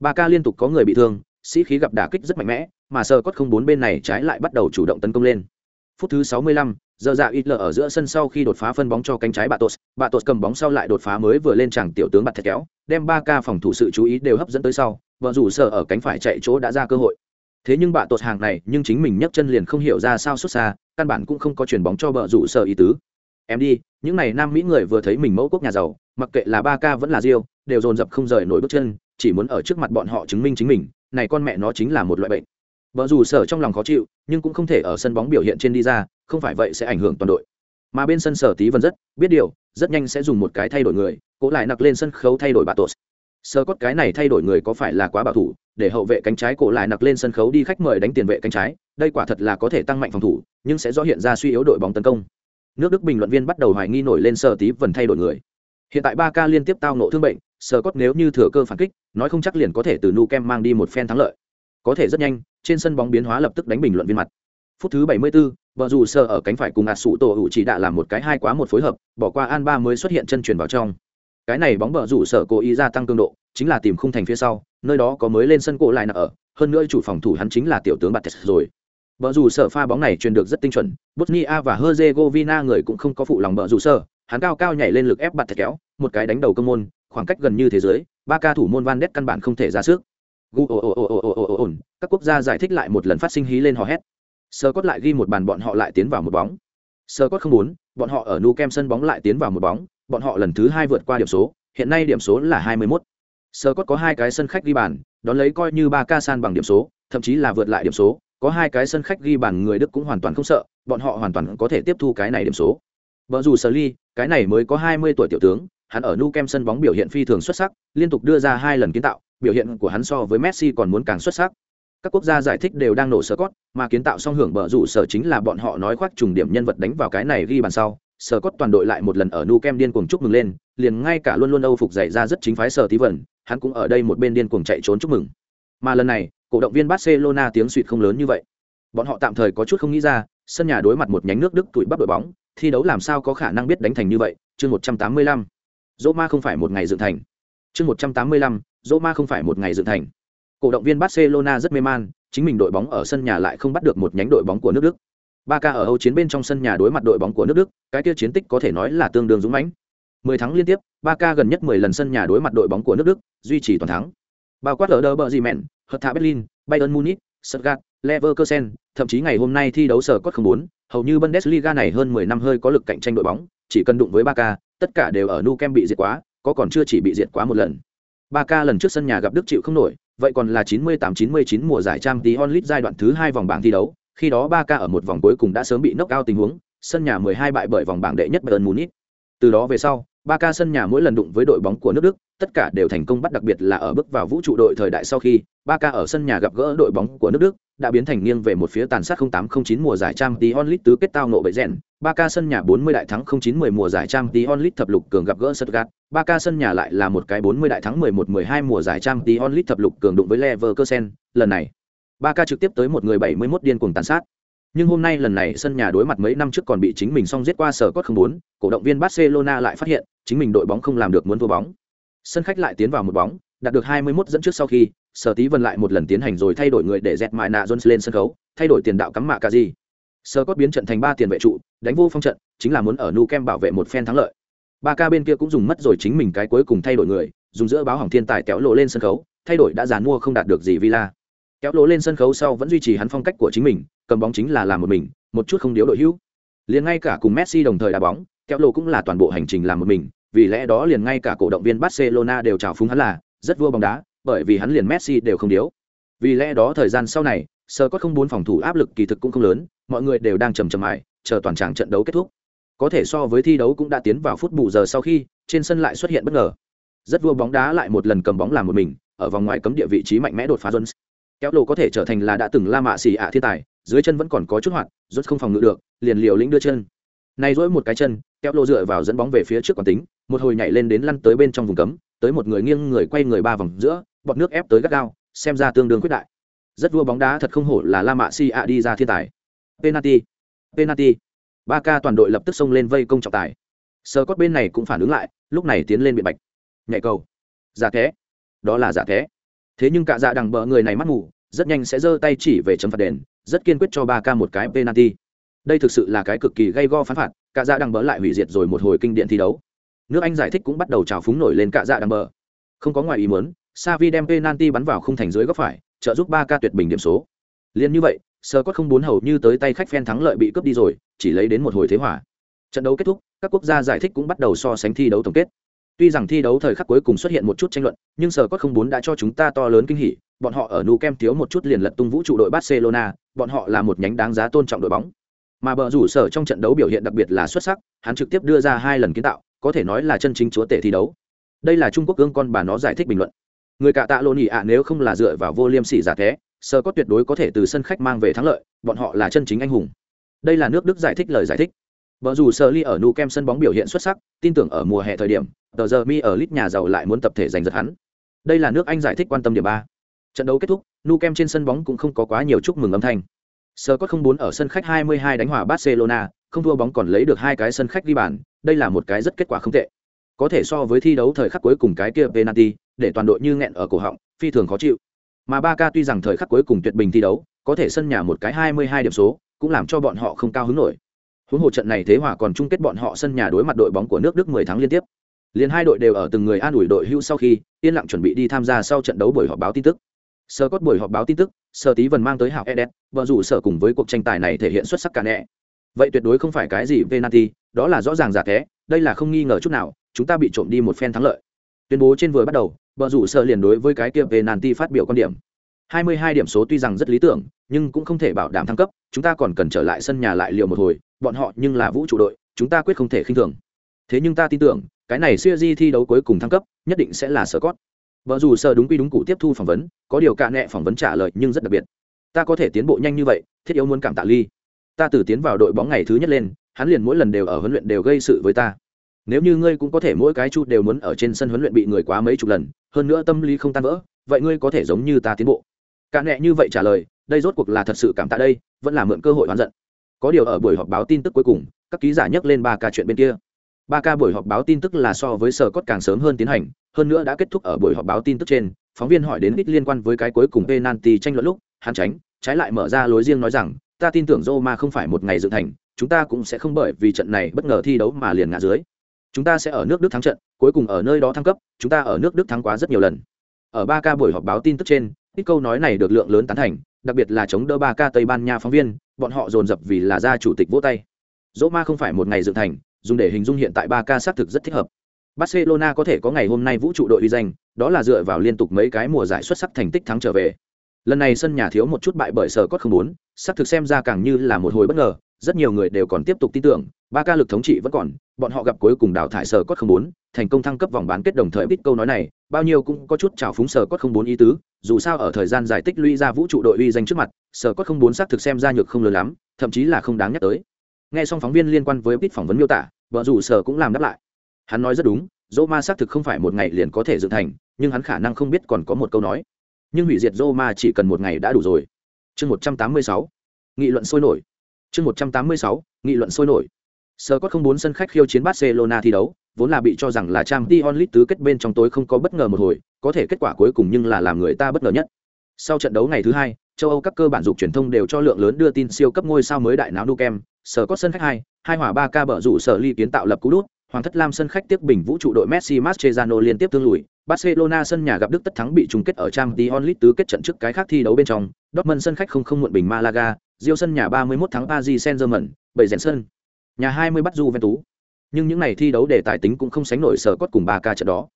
ba ca liên tục có người bị thương sĩ khí gặp đả kích rất mạnh mẽ mà sơ cốt không bốn bên này trái lại bắt đầu chủ động tấn công lên phút thứ 65, giờ dạ ít lờ ở giữa sân sau khi đột phá phân bóng cho cánh trái Batos, Batos cầm bóng sau lại đột phá mới vừa lên chàng tiểu tướng bạt thẹt kéo, đem ba ca phòng thủ sự chú ý đều hấp dẫn tới sau, vợ rủ sở ở cánh phải chạy chỗ đã ra cơ hội. Thế nhưng bạ tột hàng này, nhưng chính mình nhấc chân liền không hiểu ra sao xuất xa, căn bản cũng không có chuyển bóng cho vợ rủ sở ý tứ. Em đi, những này nam mỹ người vừa thấy mình mẫu quốc nhà giàu, mặc kệ là ba ca vẫn là Rio, đều dồn dập không rời nổi bước chân, chỉ muốn ở trước mặt bọn họ chứng minh chính mình, này con mẹ nó chính là một loại bệnh. Vợ dù sở trong lòng khó chịu, nhưng cũng không thể ở sân bóng biểu hiện trên đi ra, không phải vậy sẽ ảnh hưởng toàn đội. Mà bên sân sở tí vân rất biết điều rất nhanh sẽ dùng một cái thay đổi người cố lại nặc lên sân khấu thay đổi bà tổ. Sơ cốt cái này thay đổi người có phải là quá bảo thủ để hậu vệ cánh trái cổ lại nặc lên sân khấu đi khách mời đánh tiền vệ cánh trái đây quả thật là có thể tăng mạnh phòng thủ nhưng sẽ rõ hiện ra suy yếu đội bóng tấn công. Nước đức bình luận viên bắt đầu hoài nghi nổi lên sơ tí vần thay đổi người. Hiện tại ba ca liên tiếp tao nộ thương bệnh sơ cốt nếu như thừa cơ phản kích nói không chắc liền có thể từ nu kem mang đi một phen thắng lợi. Có thể rất nhanh trên sân bóng biến hóa lập tức đánh bình luận viên mặt. Phút thứ 74, vợ dù sơ ở cánh phải cùng ạt sụ tổ hữu chỉ đã làm một cái hai quá một phối hợp bỏ qua an ba mới xuất hiện chân truyền vào trong. Cái này bóng vợ rủ sở cố ý gia tăng cường độ chính là tìm khung thành phía sau nơi đó có mới lên sân cổ lại nợ ở hơn nữa chủ phòng thủ hắn chính là tiểu tướng bạt rồi. Vợ rủ sở pha bóng này truyền được rất tinh chuẩn bosnia và herzegovina người cũng không có phụ lòng vợ rủ sở hắn cao cao nhảy lên lực ép bạt kéo một cái đánh đầu cơ môn khoảng cách gần như thế giới, ba ca thủ môn van đét căn bản không thể ra sức. Các quốc gia giải thích lại một lần phát sinh hí lên hò hét. Sơ cốt lại ghi một bàn, bọn họ lại tiến vào một bóng. Sơ cốt không muốn, bọn họ ở nu kem sân bóng lại tiến vào một bóng, bọn họ lần thứ hai vượt qua điểm số, hiện nay điểm số là hai mươi 21. sơ cốt có hai cái sân khách ghi bàn, đón lấy coi như ba ca san bằng điểm số, thậm chí là vượt lại điểm số, có hai cái sân khách ghi bàn người đức cũng hoàn toàn không sợ, bọn họ hoàn toàn có thể tiếp thu cái này điểm số. Vợ dù sở ly, cái này mới có hai mươi tuổi tiểu tướng hắn ở nu kem sân bóng biểu hiện phi thường xuất sắc, liên tục đưa ra hai lần kiến tạo, biểu hiện của hắn so với Messi còn muốn càng xuất sắc. Các quốc gia giải thích đều đang nổ sở cốt, mà kiến tạo song hưởng bở rủ sở chính là bọn họ nói khoác trùng điểm nhân vật đánh vào cái này ghi bàn sau, sở cốt toàn đội lại một lần ở nu kem điên cuồng chúc mừng lên, liền ngay cả luôn luôn âu phục dạy ra rất chính phái sở tí vẩn, hắn cũng ở đây một bên điên cuồng chạy trốn chúc mừng. Mà lần này, cổ động viên Barcelona tiếng suýt không lớn như vậy. Bọn họ tạm thời có chút không nghĩ ra, sân nhà đối mặt một nhánh nước Đức tụi bắt đội bóng, thi đấu làm sao có khả năng biết đánh thành như vậy, chương 185 dỗ ma không phải một ngày dựng thành chương một trăm tám mươi lăm dỗ ma không phải một ngày dựng thành cổ động viên Barcelona rất mê man, chính mình đội bóng ở sân nhà lại không bắt được một nhánh đội bóng của nước Đức. Barca ở Âu chiến bên trong sân nhà đối mặt đội bóng của nước Đức, cái kia chiến tích có thể nói là tương đương dũng mãnh. 10 thắng liên tiếp, Barca gần nhất 10 lần sân nhà đối mặt đội bóng của nước Đức, duy trì toàn thắng. Bao quát ở Dortmund, Hertha Berlin, Bayern Munich, Stuttgart, Leverkusen, thậm chí ngày hôm nay thi đấu sở cốt không bốn hầu như Bundesliga này hơn 10 năm hơi có lực cạnh tranh đội bóng, chỉ cần đụng với Barca, tất cả đều ở nu kem bị diệt quá, có còn chưa chỉ bị diệt quá một lần. Ba ca lần trước sân nhà gặp Đức chịu không nổi, vậy còn là 98-99 mùa giải trang tí onlit giai đoạn thứ hai vòng bảng thi đấu, khi đó Ba ca ở một vòng cuối cùng đã sớm bị knock out tình huống, sân nhà 12 bại bởi vòng bảng đệ nhất Bayern Munich. Từ đó về sau, Ba ca sân nhà mỗi lần đụng với đội bóng của nước Đức, tất cả đều thành công bắt đặc biệt là ở bước vào vũ trụ đội thời đại sau khi, Ba ca ở sân nhà gặp gỡ đội bóng của nước Đức, đã biến thành nghiêng về một phía tàn sát 0809 mùa giải trang tí onlit tứ kết tao nộ bệ rèn, Barca sân nhà 40 đại thắng 0910 mùa giải trang tí onlit thập lục cường gặp gỡ Stuttgart, Barca sân nhà lại là một cái 40 đại thắng 11-12 mùa giải trang tí onlit thập lục cường đụng với Leverkusen, lần này Barca trực tiếp tới một người 71 điên cuồng tàn sát. Nhưng hôm nay lần này sân nhà đối mặt mấy năm trước còn bị chính mình xong giết qua sở cốt không muốn. cổ động viên Barcelona lại phát hiện, chính mình đội bóng không làm được muốn thua bóng. Sân khách lại tiến vào một bóng, đạt được 21 dẫn trước sau khi, Sở Tí Vân lại một lần tiến hành rồi thay đổi người để dẹt mại nạ Jones lên sân khấu, thay đổi tiền đạo cắm mạ cả gì. sơ Cốt biến trận thành ba tiền vệ trụ, đánh vô phong trận, chính là muốn ở nu kem bảo vệ một phen thắng lợi. Ba ca bên kia cũng dùng mất rồi chính mình cái cuối cùng thay đổi người, dùng giữa báo hỏng thiên tài kéo lộ lên sân khấu, thay đổi đã dàn mua không đạt được gì Villa. Kéo lộ lên sân khấu sau vẫn duy trì hắn phong cách của chính mình, cầm bóng chính là làm một mình, một chút không điếu đội hữu. Liền ngay cả cùng Messi đồng thời đá bóng, kéo lộ cũng là toàn bộ hành trình làm một mình, vì lẽ đó liền ngay cả cổ động viên Barcelona đều chào phúng hắn là rất vua bóng đá, bởi vì hắn liền Messi đều không điếu. Vì lẽ đó thời gian sau này, sơ có không bốn phòng thủ áp lực kỳ thực cũng không lớn, mọi người đều đang trầm trầm mãi, chờ toàn trạng trận đấu kết thúc. Có thể so với thi đấu cũng đã tiến vào phút bù giờ sau khi, trên sân lại xuất hiện bất ngờ. Rất vua bóng đá lại một lần cầm bóng làm một mình, ở vòng ngoài cấm địa vị trí mạnh mẽ đột phá Jones. Kéo lộ có thể trở thành là đã từng La Mạ xì ạ thiên tài, dưới chân vẫn còn có chút hoạt, Jones không phòng ngự được, liền liều lĩnh đưa chân. Này dỗi một cái chân, kéo lộ dựa vào dẫn bóng về phía trước quán tính, một hồi nhảy lên đến lăn tới bên trong vùng cấm, tới một người nghiêng người quay người ba vòng giữa, bọt nước ép tới gắt gao, xem ra tương đương quyết đại. Rất vua bóng đá thật không hổ là la mạ si ạ đi ra thiên tài. Penalty penalty. Ba ca toàn đội lập tức xông lên vây công trọng tài. Sơ cót bên này cũng phản ứng lại, lúc này tiến lên bị bạch. Nhạy cầu. Giả thế đó là giả thế thế nhưng cả dạ đằng bờ người này mắt ngủ, rất nhanh sẽ giơ tay chỉ về chấm phạt đền, rất kiên quyết cho ba ca một cái penalty. Đây thực sự là cái cực kỳ gây go phán phạt, cả dạ đằng bờ lại hủy diệt rồi một hồi kinh điện thi đấu. Nước anh giải thích cũng bắt đầu trào phúng nổi lên cả dạ đằng bờ. Không có ngoài ý muốn Savi đem penalty bắn vào khung thành dưới góc phải, trợ giúp Barca tuyệt bình điểm số. Liên như vậy Scott không bốn hầu như tới tay khách phen thắng lợi bị cướp đi rồi, chỉ lấy đến một hồi thế hòa. trận đấu kết thúc, các quốc gia giải thích cũng bắt đầu so sánh thi đấu tổng kết. Tuy rằng thi đấu thời khắc cuối cùng xuất hiện một chút tranh luận, nhưng sở không bốn đã cho chúng ta to lớn kinh hỉ, bọn họ ở nu kem thiếu một chút liền lật tung vũ trụ đội barcelona, bọn họ là một nhánh đáng giá tôn trọng đội bóng. Mà bờ rủ sở trong trận đấu biểu hiện đặc biệt là xuất sắc, hắn trực tiếp đưa ra hai lần kiến tạo, có thể nói là chân chính chúa tể thi đấu. Đây là trung quốc gương con bà nó giải thích bình luận người cả tạ lộn ỉ ạ, nếu không là dựa vào vô liêm sỉ giả thế, sơ có tuyệt đối có thể từ sân khách mang về thắng lợi, bọn họ là chân chính anh hùng. Đây là nước đức giải thích lời giải thích. Vợ dù sơ ly ở nu kem sân bóng biểu hiện xuất sắc, tin tưởng ở mùa hè thời điểm, tờ giờ mi ở lít nhà giàu lại muốn tập thể giành giật hắn. Đây là nước anh giải thích quan tâm điểm ba. Trận đấu kết thúc, nu kem trên sân bóng cũng không có quá nhiều chúc mừng âm thanh. Sơ có không bốn ở sân khách 22 đánh hòa barcelona, không thua bóng còn lấy được hai cái sân khách ghi bàn, đây là một cái rất kết quả không tệ có thể so với thi đấu thời khắc cuối cùng cái kia penalty, để toàn đội như nghẹn ở cổ họng, phi thường khó chịu. Mà ba ca tuy rằng thời khắc cuối cùng tuyệt bình thi đấu, có thể sân nhà một cái 22 điểm số, cũng làm cho bọn họ không cao hứng nổi. Huống hồ trận này thế hòa còn chung kết bọn họ sân nhà đối mặt đội bóng của nước đức 10 tháng liên tiếp. Liền hai đội đều ở từng người an ủi đội hưu sau khi, yên lặng chuẩn bị đi tham gia sau trận đấu buổi họp báo tin tức. Sơ cốt buổi họp báo tin tức, sơ tí vần mang tới Hạo edet, vợ rủ sở cùng với cuộc tranh tài này thể hiện xuất sắc cả nẹ. Vậy tuyệt đối không phải cái gì penalty, đó là rõ ràng giả thế đây là không nghi ngờ chút nào chúng ta bị trộm đi một phen thắng lợi. Tuyên bố trên vừa bắt đầu vợ rủ sợ liền đối với cái kia penalty phát biểu quan điểm. 22 điểm số tuy rằng rất lý tưởng, nhưng cũng không thể bảo đảm thăng cấp, chúng ta còn cần trở lại sân nhà lại liều một hồi, bọn họ nhưng là vũ trụ đội, chúng ta quyết không thể khinh thường. Thế nhưng ta tin tưởng, cái này siêu di thi đấu cuối cùng thăng cấp, nhất định sẽ là sở cốt vợ dù sợ đúng quy đúng cụ tiếp thu phỏng vấn, có điều cả nẹ phỏng vấn trả lời nhưng rất đặc biệt. Ta có thể tiến bộ nhanh như vậy, thiết yếu muốn cảm tạ ly ta từ tiến vào đội bóng ngày thứ nhất lên, hắn liền mỗi lần đều ở huấn luyện đều gây sự với ta nếu như ngươi cũng có thể mỗi cái chu đều muốn ở trên sân huấn luyện bị người quá mấy chục lần, hơn nữa tâm lý không tan vỡ, vậy ngươi có thể giống như ta tiến bộ. Cả nẹ như vậy trả lời, đây rốt cuộc là thật sự cảm tạ đây, vẫn là mượn cơ hội oán giận. Có điều ở buổi họp báo tin tức cuối cùng, các ký giả nhắc lên ba ca chuyện bên kia. Ba ca buổi họp báo tin tức là so với sở cốt càng sớm hơn tiến hành, hơn nữa đã kết thúc ở buổi họp báo tin tức trên, phóng viên hỏi đến ít liên quan với cái cuối cùng penalty tranh luận lúc, hắn tránh, trái lại mở ra lối riêng nói rằng, ta tin tưởng Roma không phải một ngày dựng thành, chúng ta cũng sẽ không bởi vì trận này bất ngờ thi đấu mà liền ngã dưới chúng ta sẽ ở nước đức thắng trận, cuối cùng ở nơi đó thăng cấp, chúng ta ở nước đức thắng quá rất nhiều lần. Ở ba ca buổi họp báo tin tức trên, ít câu nói này được lượng lớn tán thành, đặc biệt là chống đỡ ba ca tây ban nha phóng viên, bọn họ dồn dập vì là gia chủ tịch vỗ tay. Dỗ ma không phải một ngày dựng thành, dùng để hình dung hiện tại ba ca xác thực rất thích hợp. Barcelona có thể có ngày hôm nay vũ trụ đội uy danh, đó là dựa vào liên tục mấy cái mùa giải xuất sắc thành tích thắng trở về. Lần này sân nhà thiếu một chút bại bởi sở cốt không muốn xác thực xem ra càng như là một hồi bất ngờ rất nhiều người đều còn tiếp tục tin tưởng, ba ca lực thống trị vẫn còn, bọn họ gặp cuối cùng đào thải sở cốt không bốn, thành công thăng cấp vòng bán kết đồng thời biết câu nói này, bao nhiêu cũng có chút trào phúng sở cốt không bốn ý tứ, dù sao ở thời gian giải tích lũy ra vũ trụ đội uy danh trước mặt, sở cốt không bốn xác thực xem ra nhược không lớn lắm, thậm chí là không đáng nhắc tới. Nghe xong phóng viên liên quan với biết phỏng vấn miêu tả, vợ dù sở cũng làm đáp lại. Hắn nói rất đúng dỗ ma xác thực không phải một ngày liền có thể dựng thành, nhưng hắn khả năng không biết còn có một câu nói. Nhưng hủy diệt dỗ ma chỉ cần một ngày đã đủ rồi. Chương một trăm tám mươi sáu, nghị luận sôi nổi chương một trăm tám mươi sáu nghị luận sôi nổi Sơ có không bốn sân khách khiêu chiến Barcelona thi đấu, vốn là bị cho rằng là Champions League tứ kết bên trong tối không có bất ngờ một hồi, có thể kết quả cuối cùng nhưng là làm người ta bất ngờ nhất. Sau trận đấu ngày thứ hai, châu Âu các cơ bản dục truyền thông đều cho lượng lớn đưa tin siêu cấp ngôi sao mới đại náo Nukem, Sơ có sân khách hai, hai hỏa ba ca bở rủ sở ly kiến tạo lập cú đút, Hoàng thất Lam sân khách tiếp bình vũ trụ đội Messi Mascherano liên tiếp thương lùi, Barcelona sân nhà gặp Đức tất thắng bị chung kết ở Champions League tứ kết trận trước cái khác thi đấu bên trong, Dortmund sân khách không không muộn bình Malaga, Real sân nhà 31 thắng Paris Saint-Germain, bảy rèn sân. Nhà 20 bắt Juventus. Nhưng những này thi đấu để tài tính cũng không sánh nổi sở cốt cùng 3K trận đó.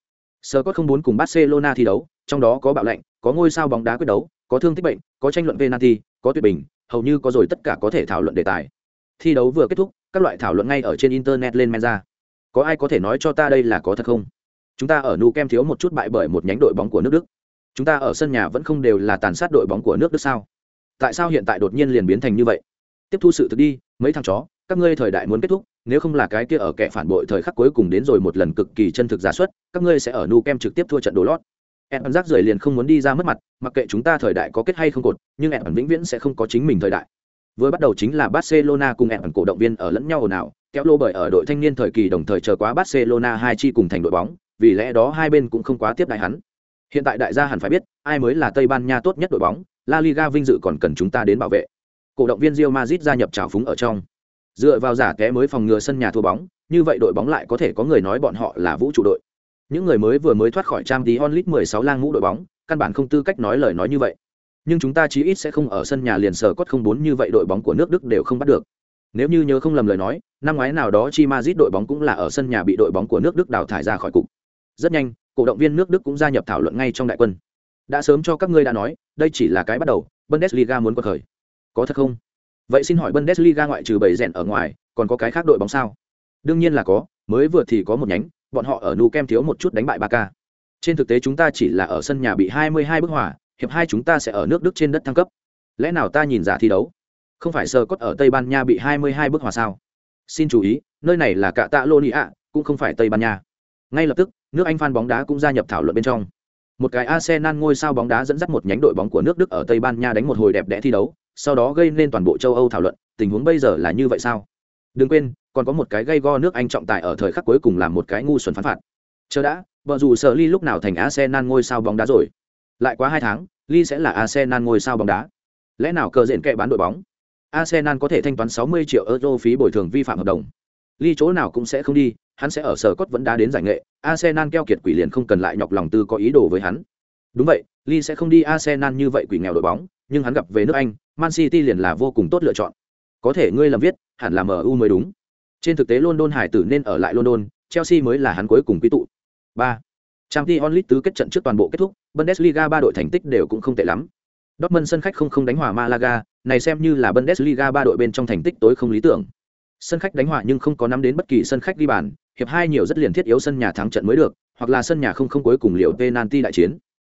Sở cốt không muốn cùng Barcelona thi đấu, trong đó có bạo lệnh, có ngôi sao bóng đá quyết đấu, có thương tích bệnh, có tranh luận penalty, có tuyệt bình, hầu như có rồi tất cả có thể thảo luận đề tài. Thi đấu vừa kết thúc, các loại thảo luận ngay ở trên internet lên men ra. Có ai có thể nói cho ta đây là có thật không? Chúng ta ở Nou Camp thiếu một chút bại bởi một nhánh đội bóng của nước Đức. Chúng ta ở sân nhà vẫn không đều là tàn sát đội bóng của nước Đức sao? Tại sao hiện tại đột nhiên liền biến thành như vậy? Tiếp thu sự thực đi, mấy thằng chó, các ngươi thời đại muốn kết thúc, nếu không là cái kia ở kẻ phản bội thời khắc cuối cùng đến rồi một lần cực kỳ chân thực giả xuất, các ngươi sẽ ở Nou Camp trực tiếp thua trận đồ lót. Ẩn rác rưởi liền không muốn đi ra mất mặt, mặc kệ chúng ta thời đại có kết hay không cột, nhưng Ẩn vĩnh viễn sẽ không có chính mình thời đại. Vừa bắt đầu chính là Barcelona cùng Ẩn cổ động viên ở lẫn nhau ồn ào, kéo lô bởi ở đội thanh niên thời kỳ đồng thời chờ quá Barcelona hai chi cùng thành đội bóng, vì lẽ đó hai bên cũng không quá tiếp đại hắn. Hiện tại đại gia hẳn phải biết, ai mới là Tây Ban Nha tốt nhất đội bóng, La Liga vinh dự còn cần chúng ta đến bảo vệ. Cổ động viên Real Madrid gia nhập trào phúng ở trong. Dựa vào giả té mới phòng ngừa sân nhà thua bóng, như vậy đội bóng lại có thể có người nói bọn họ là vũ trụ đội. Những người mới vừa mới thoát khỏi trang tí League 16 lang ngũ đội bóng, căn bản không tư cách nói lời nói như vậy. Nhưng chúng ta chí ít sẽ không ở sân nhà liền sở cốt không bốn như vậy đội bóng của nước Đức đều không bắt được. Nếu như nhớ không lầm lời nói, năm ngoái nào đó Chi Madrid đội bóng cũng là ở sân nhà bị đội bóng của nước Đức đào thải ra khỏi cục. Rất nhanh, cổ động viên nước Đức cũng gia nhập thảo luận ngay trong đại quân. Đã sớm cho các ngươi đã nói, đây chỉ là cái bắt đầu, Bundesliga muốn quật khởi. Có thật không? Vậy xin hỏi Bundesliga ngoại trừ bảy rèn ở ngoài, còn có cái khác đội bóng sao? Đương nhiên là có, mới vừa thì có một nhánh, bọn họ ở Nou thiếu một chút đánh bại Barca. Trên thực tế chúng ta chỉ là ở sân nhà bị 22 bức hòa. hiệp hai chúng ta sẽ ở nước Đức trên đất thăng cấp. Lẽ nào ta nhìn giả thi đấu? Không phải sờ cốt ở Tây Ban Nha bị 22 bức hỏa sao? Xin chú ý, nơi này là cả tạ Lô Ni ạ, cũng không phải Tây Ban Nha. Ngay lập tức, nước Anh fan bóng đá cũng gia nhập thảo luận bên trong. Một cái Arsenal ngôi sao bóng đá dẫn dắt một nhánh đội bóng của nước Đức ở Tây Ban Nha đánh một hồi đẹp đẽ thi đấu, sau đó gây nên toàn bộ châu Âu thảo luận, tình huống bây giờ là như vậy sao? Đừng quên, còn có một cái gây go nước Anh trọng tài ở thời khắc cuối cùng làm một cái ngu xuẩn phán phạt. Chờ đã, vợ dù sợ Ly lúc nào thành Arsenal ngôi sao bóng đá rồi? Lại quá hai tháng, Ly sẽ là Arsenal ngôi sao bóng đá. Lẽ nào cờ diện kệ bán đội bóng? Arsenal có thể thanh toán 60 triệu euro phí bồi thường vi phạm hợp đồng. Ly chỗ nào cũng sẽ không đi, hắn sẽ ở sở cốt vẫn đá đến giải nghệ, Arsenal keo kiệt quỷ liền không cần lại nhọc lòng tư có ý đồ với hắn. Đúng vậy, Lee sẽ không đi Arsenal như vậy quỷ nghèo đội bóng, nhưng hắn gặp về nước Anh, Man City liền là vô cùng tốt lựa chọn. Có thể ngươi làm viết, hẳn là MU mới đúng. Trên thực tế London hải tử nên ở lại London, Chelsea mới là hắn cuối cùng quy tụ. 3. Champions League tứ kết trận trước toàn bộ kết thúc, Bundesliga ba đội thành tích đều cũng không tệ lắm. Dortmund sân khách không không đánh hòa Malaga, này xem như là Bundesliga ba đội bên trong thành tích tối không lý tưởng. Sân khách đánh hòa nhưng không có nắm đến bất kỳ sân khách ghi bàn, hiệp hai nhiều rất liền thiết yếu sân nhà thắng trận mới được, hoặc là sân nhà không không cuối cùng liệu penalty đại chiến.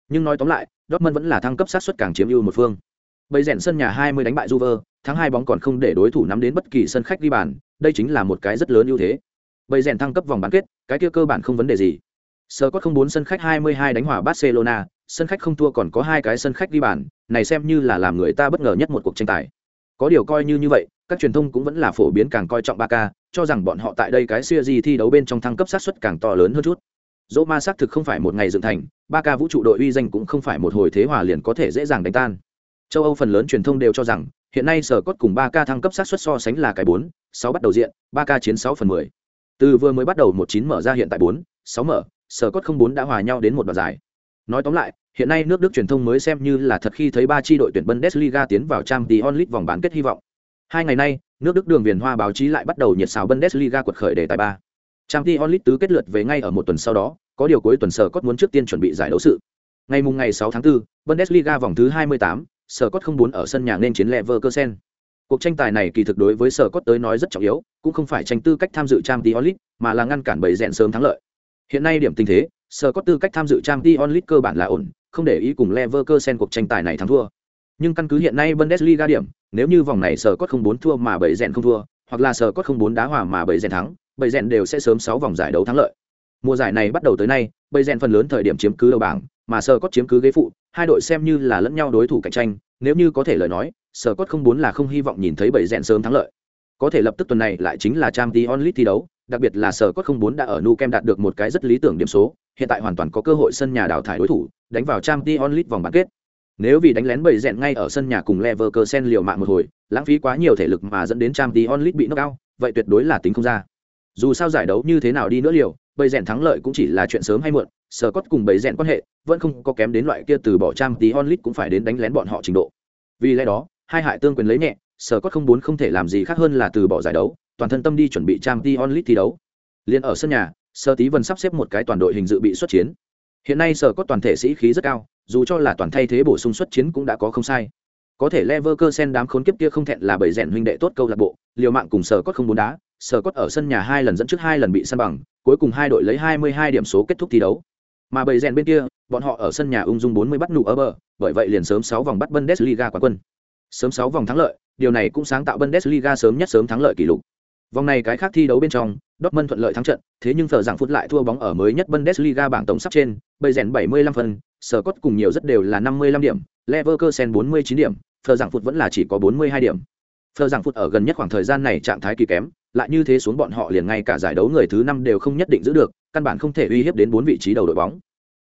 Nhưng nói tóm lại, Dortmund vẫn là thăng cấp sát suất càng chiếm ưu một phương. Bây rèn sân nhà 20 đánh bại Juve, thắng hai bóng còn không để đối thủ nắm đến bất kỳ sân khách ghi bàn, đây chính là một cái rất lớn ưu thế. Bây rèn thăng cấp vòng bán kết, cái kia cơ bản không vấn đề gì. Sơ có không bốn sân khách 22 đánh hòa Barcelona, sân khách không thua còn có hai cái sân khách ghi bàn, này xem như là làm người ta bất ngờ nhất một cuộc tranh tài. Có điều coi như như vậy, các truyền thông cũng vẫn là phổ biến càng coi trọng Ba Ca, cho rằng bọn họ tại đây cái series thi đấu bên trong thăng cấp sát xuất càng to lớn hơn chút. Dỗ ma xác thực không phải một ngày dựng thành, Ba Ca vũ trụ đội uy danh cũng không phải một hồi thế hòa liền có thể dễ dàng đánh tan. Châu Âu phần lớn truyền thông đều cho rằng, hiện nay sở cốt cùng Ca thăng cấp sát xuất so sánh là cái 4, 6 bắt đầu diện, Ba Ca chiến sáu phần 10. Từ vừa mới bắt đầu 19 mở ra hiện tại 4, 6 mở, sở cốt không bốn đã hòa nhau đến một đoạn giải. Nói tóm lại, hiện nay nước Đức truyền thông mới xem như là thật khi thấy ba chi đội tuyển Bundesliga tiến vào Champions League vòng bán kết hy vọng. Hai ngày nay, nước Đức đường viền hoa báo chí lại bắt đầu nhiệt xào Bundesliga quật khởi đề tài ba. Champions League tứ kết lượt về ngay ở một tuần sau đó, có điều cuối tuần sở cốt muốn trước tiên chuẩn bị giải đấu sự. Ngày mùng ngày 6 tháng 4, Bundesliga vòng thứ 28, sở cốt không muốn ở sân nhà nên chiến Leverkusen. Cuộc tranh tài này kỳ thực đối với sở cốt tới nói rất trọng yếu, cũng không phải tranh tư cách tham dự Champions League, mà là ngăn cản bầy rèn sớm thắng lợi. Hiện nay điểm tình thế, sở có tư cách tham dự Champions League cơ bản là ổn, không để ý cùng Leverkusen cuộc tranh tài này thắng thua. Nhưng căn cứ hiện nay Bundesliga điểm, nếu như vòng này sở cốt không bốn thua mà bảy rèn không thua, hoặc là sở cốt không bốn đá hòa mà bảy rèn thắng, bảy rèn đều sẽ sớm sáu vòng giải đấu thắng lợi. Mùa giải này bắt đầu tới nay, bảy rèn phần lớn thời điểm chiếm cứ đầu bảng, mà sở cốt chiếm cứ ghế phụ, hai đội xem như là lẫn nhau đối thủ cạnh tranh, nếu như có thể lời nói, sở cốt không bốn là không hy vọng nhìn thấy bảy rèn sớm thắng lợi. Có thể lập tức tuần này lại chính là Champions League thi đấu, đặc biệt là sở cốt không bốn đã ở Nu Kem đạt được một cái rất lý tưởng điểm số, hiện tại hoàn toàn có cơ hội sân nhà đào thải đối thủ, đánh vào Champions League vòng bán kết. Nếu vì đánh lén bầy rèn ngay ở sân nhà cùng Leverkusen liều mạng một hồi, lãng phí quá nhiều thể lực mà dẫn đến Champions League bị knock out, vậy tuyệt đối là tính không ra. Dù sao giải đấu như thế nào đi nữa liều, bầy rèn thắng lợi cũng chỉ là chuyện sớm hay muộn, Scott cùng bầy rèn quan hệ vẫn không có kém đến loại kia từ bỏ Champions League cũng phải đến đánh lén bọn họ trình độ. Vì lẽ đó, hai hại tương quyền lấy nhẹ, Scott không muốn không thể làm gì khác hơn là từ bỏ giải đấu, toàn thân tâm đi chuẩn bị Champions League thi đấu. Liên ở sân nhà, Sơ Tí Vân sắp xếp một cái toàn đội hình dự bị xuất chiến. Hiện nay sở có toàn thể sĩ khí rất cao, dù cho là toàn thay thế bổ sung xuất chiến cũng đã có không sai. Có thể Leverkusen đám khốn kiếp kia không thẹn là bảy rèn huynh đệ tốt câu lạc bộ, liều mạng cùng sở cốt không muốn đá, sở cốt ở sân nhà hai lần dẫn trước hai lần bị săn bằng, cuối cùng hai đội lấy 22 điểm số kết thúc thi đấu. Mà bảy rèn bên kia, bọn họ ở sân nhà ung dung 40 bắt nụ ở bờ, bởi vậy liền sớm 6 vòng bắt Bundesliga quán quân. Sớm 6 vòng thắng lợi, điều này cũng sáng tạo Bundesliga sớm nhất sớm thắng lợi kỷ lục. Vòng này cái khác thi đấu bên trong, Dortmund thuận lợi thắng trận, thế nhưng phở rằng phút lại thua bóng ở mới nhất Bundesliga bảng tổng sắp trên, bây rèn 75 phần, Scott cùng nhiều rất đều là 55 điểm, Leverkusen 49 điểm, phở rằng phút vẫn là chỉ có 42 điểm. Phở rằng phút ở gần nhất khoảng thời gian này trạng thái kỳ kém, lại như thế xuống bọn họ liền ngay cả giải đấu người thứ năm đều không nhất định giữ được căn bản không thể uy hiếp đến bốn vị trí đầu đội bóng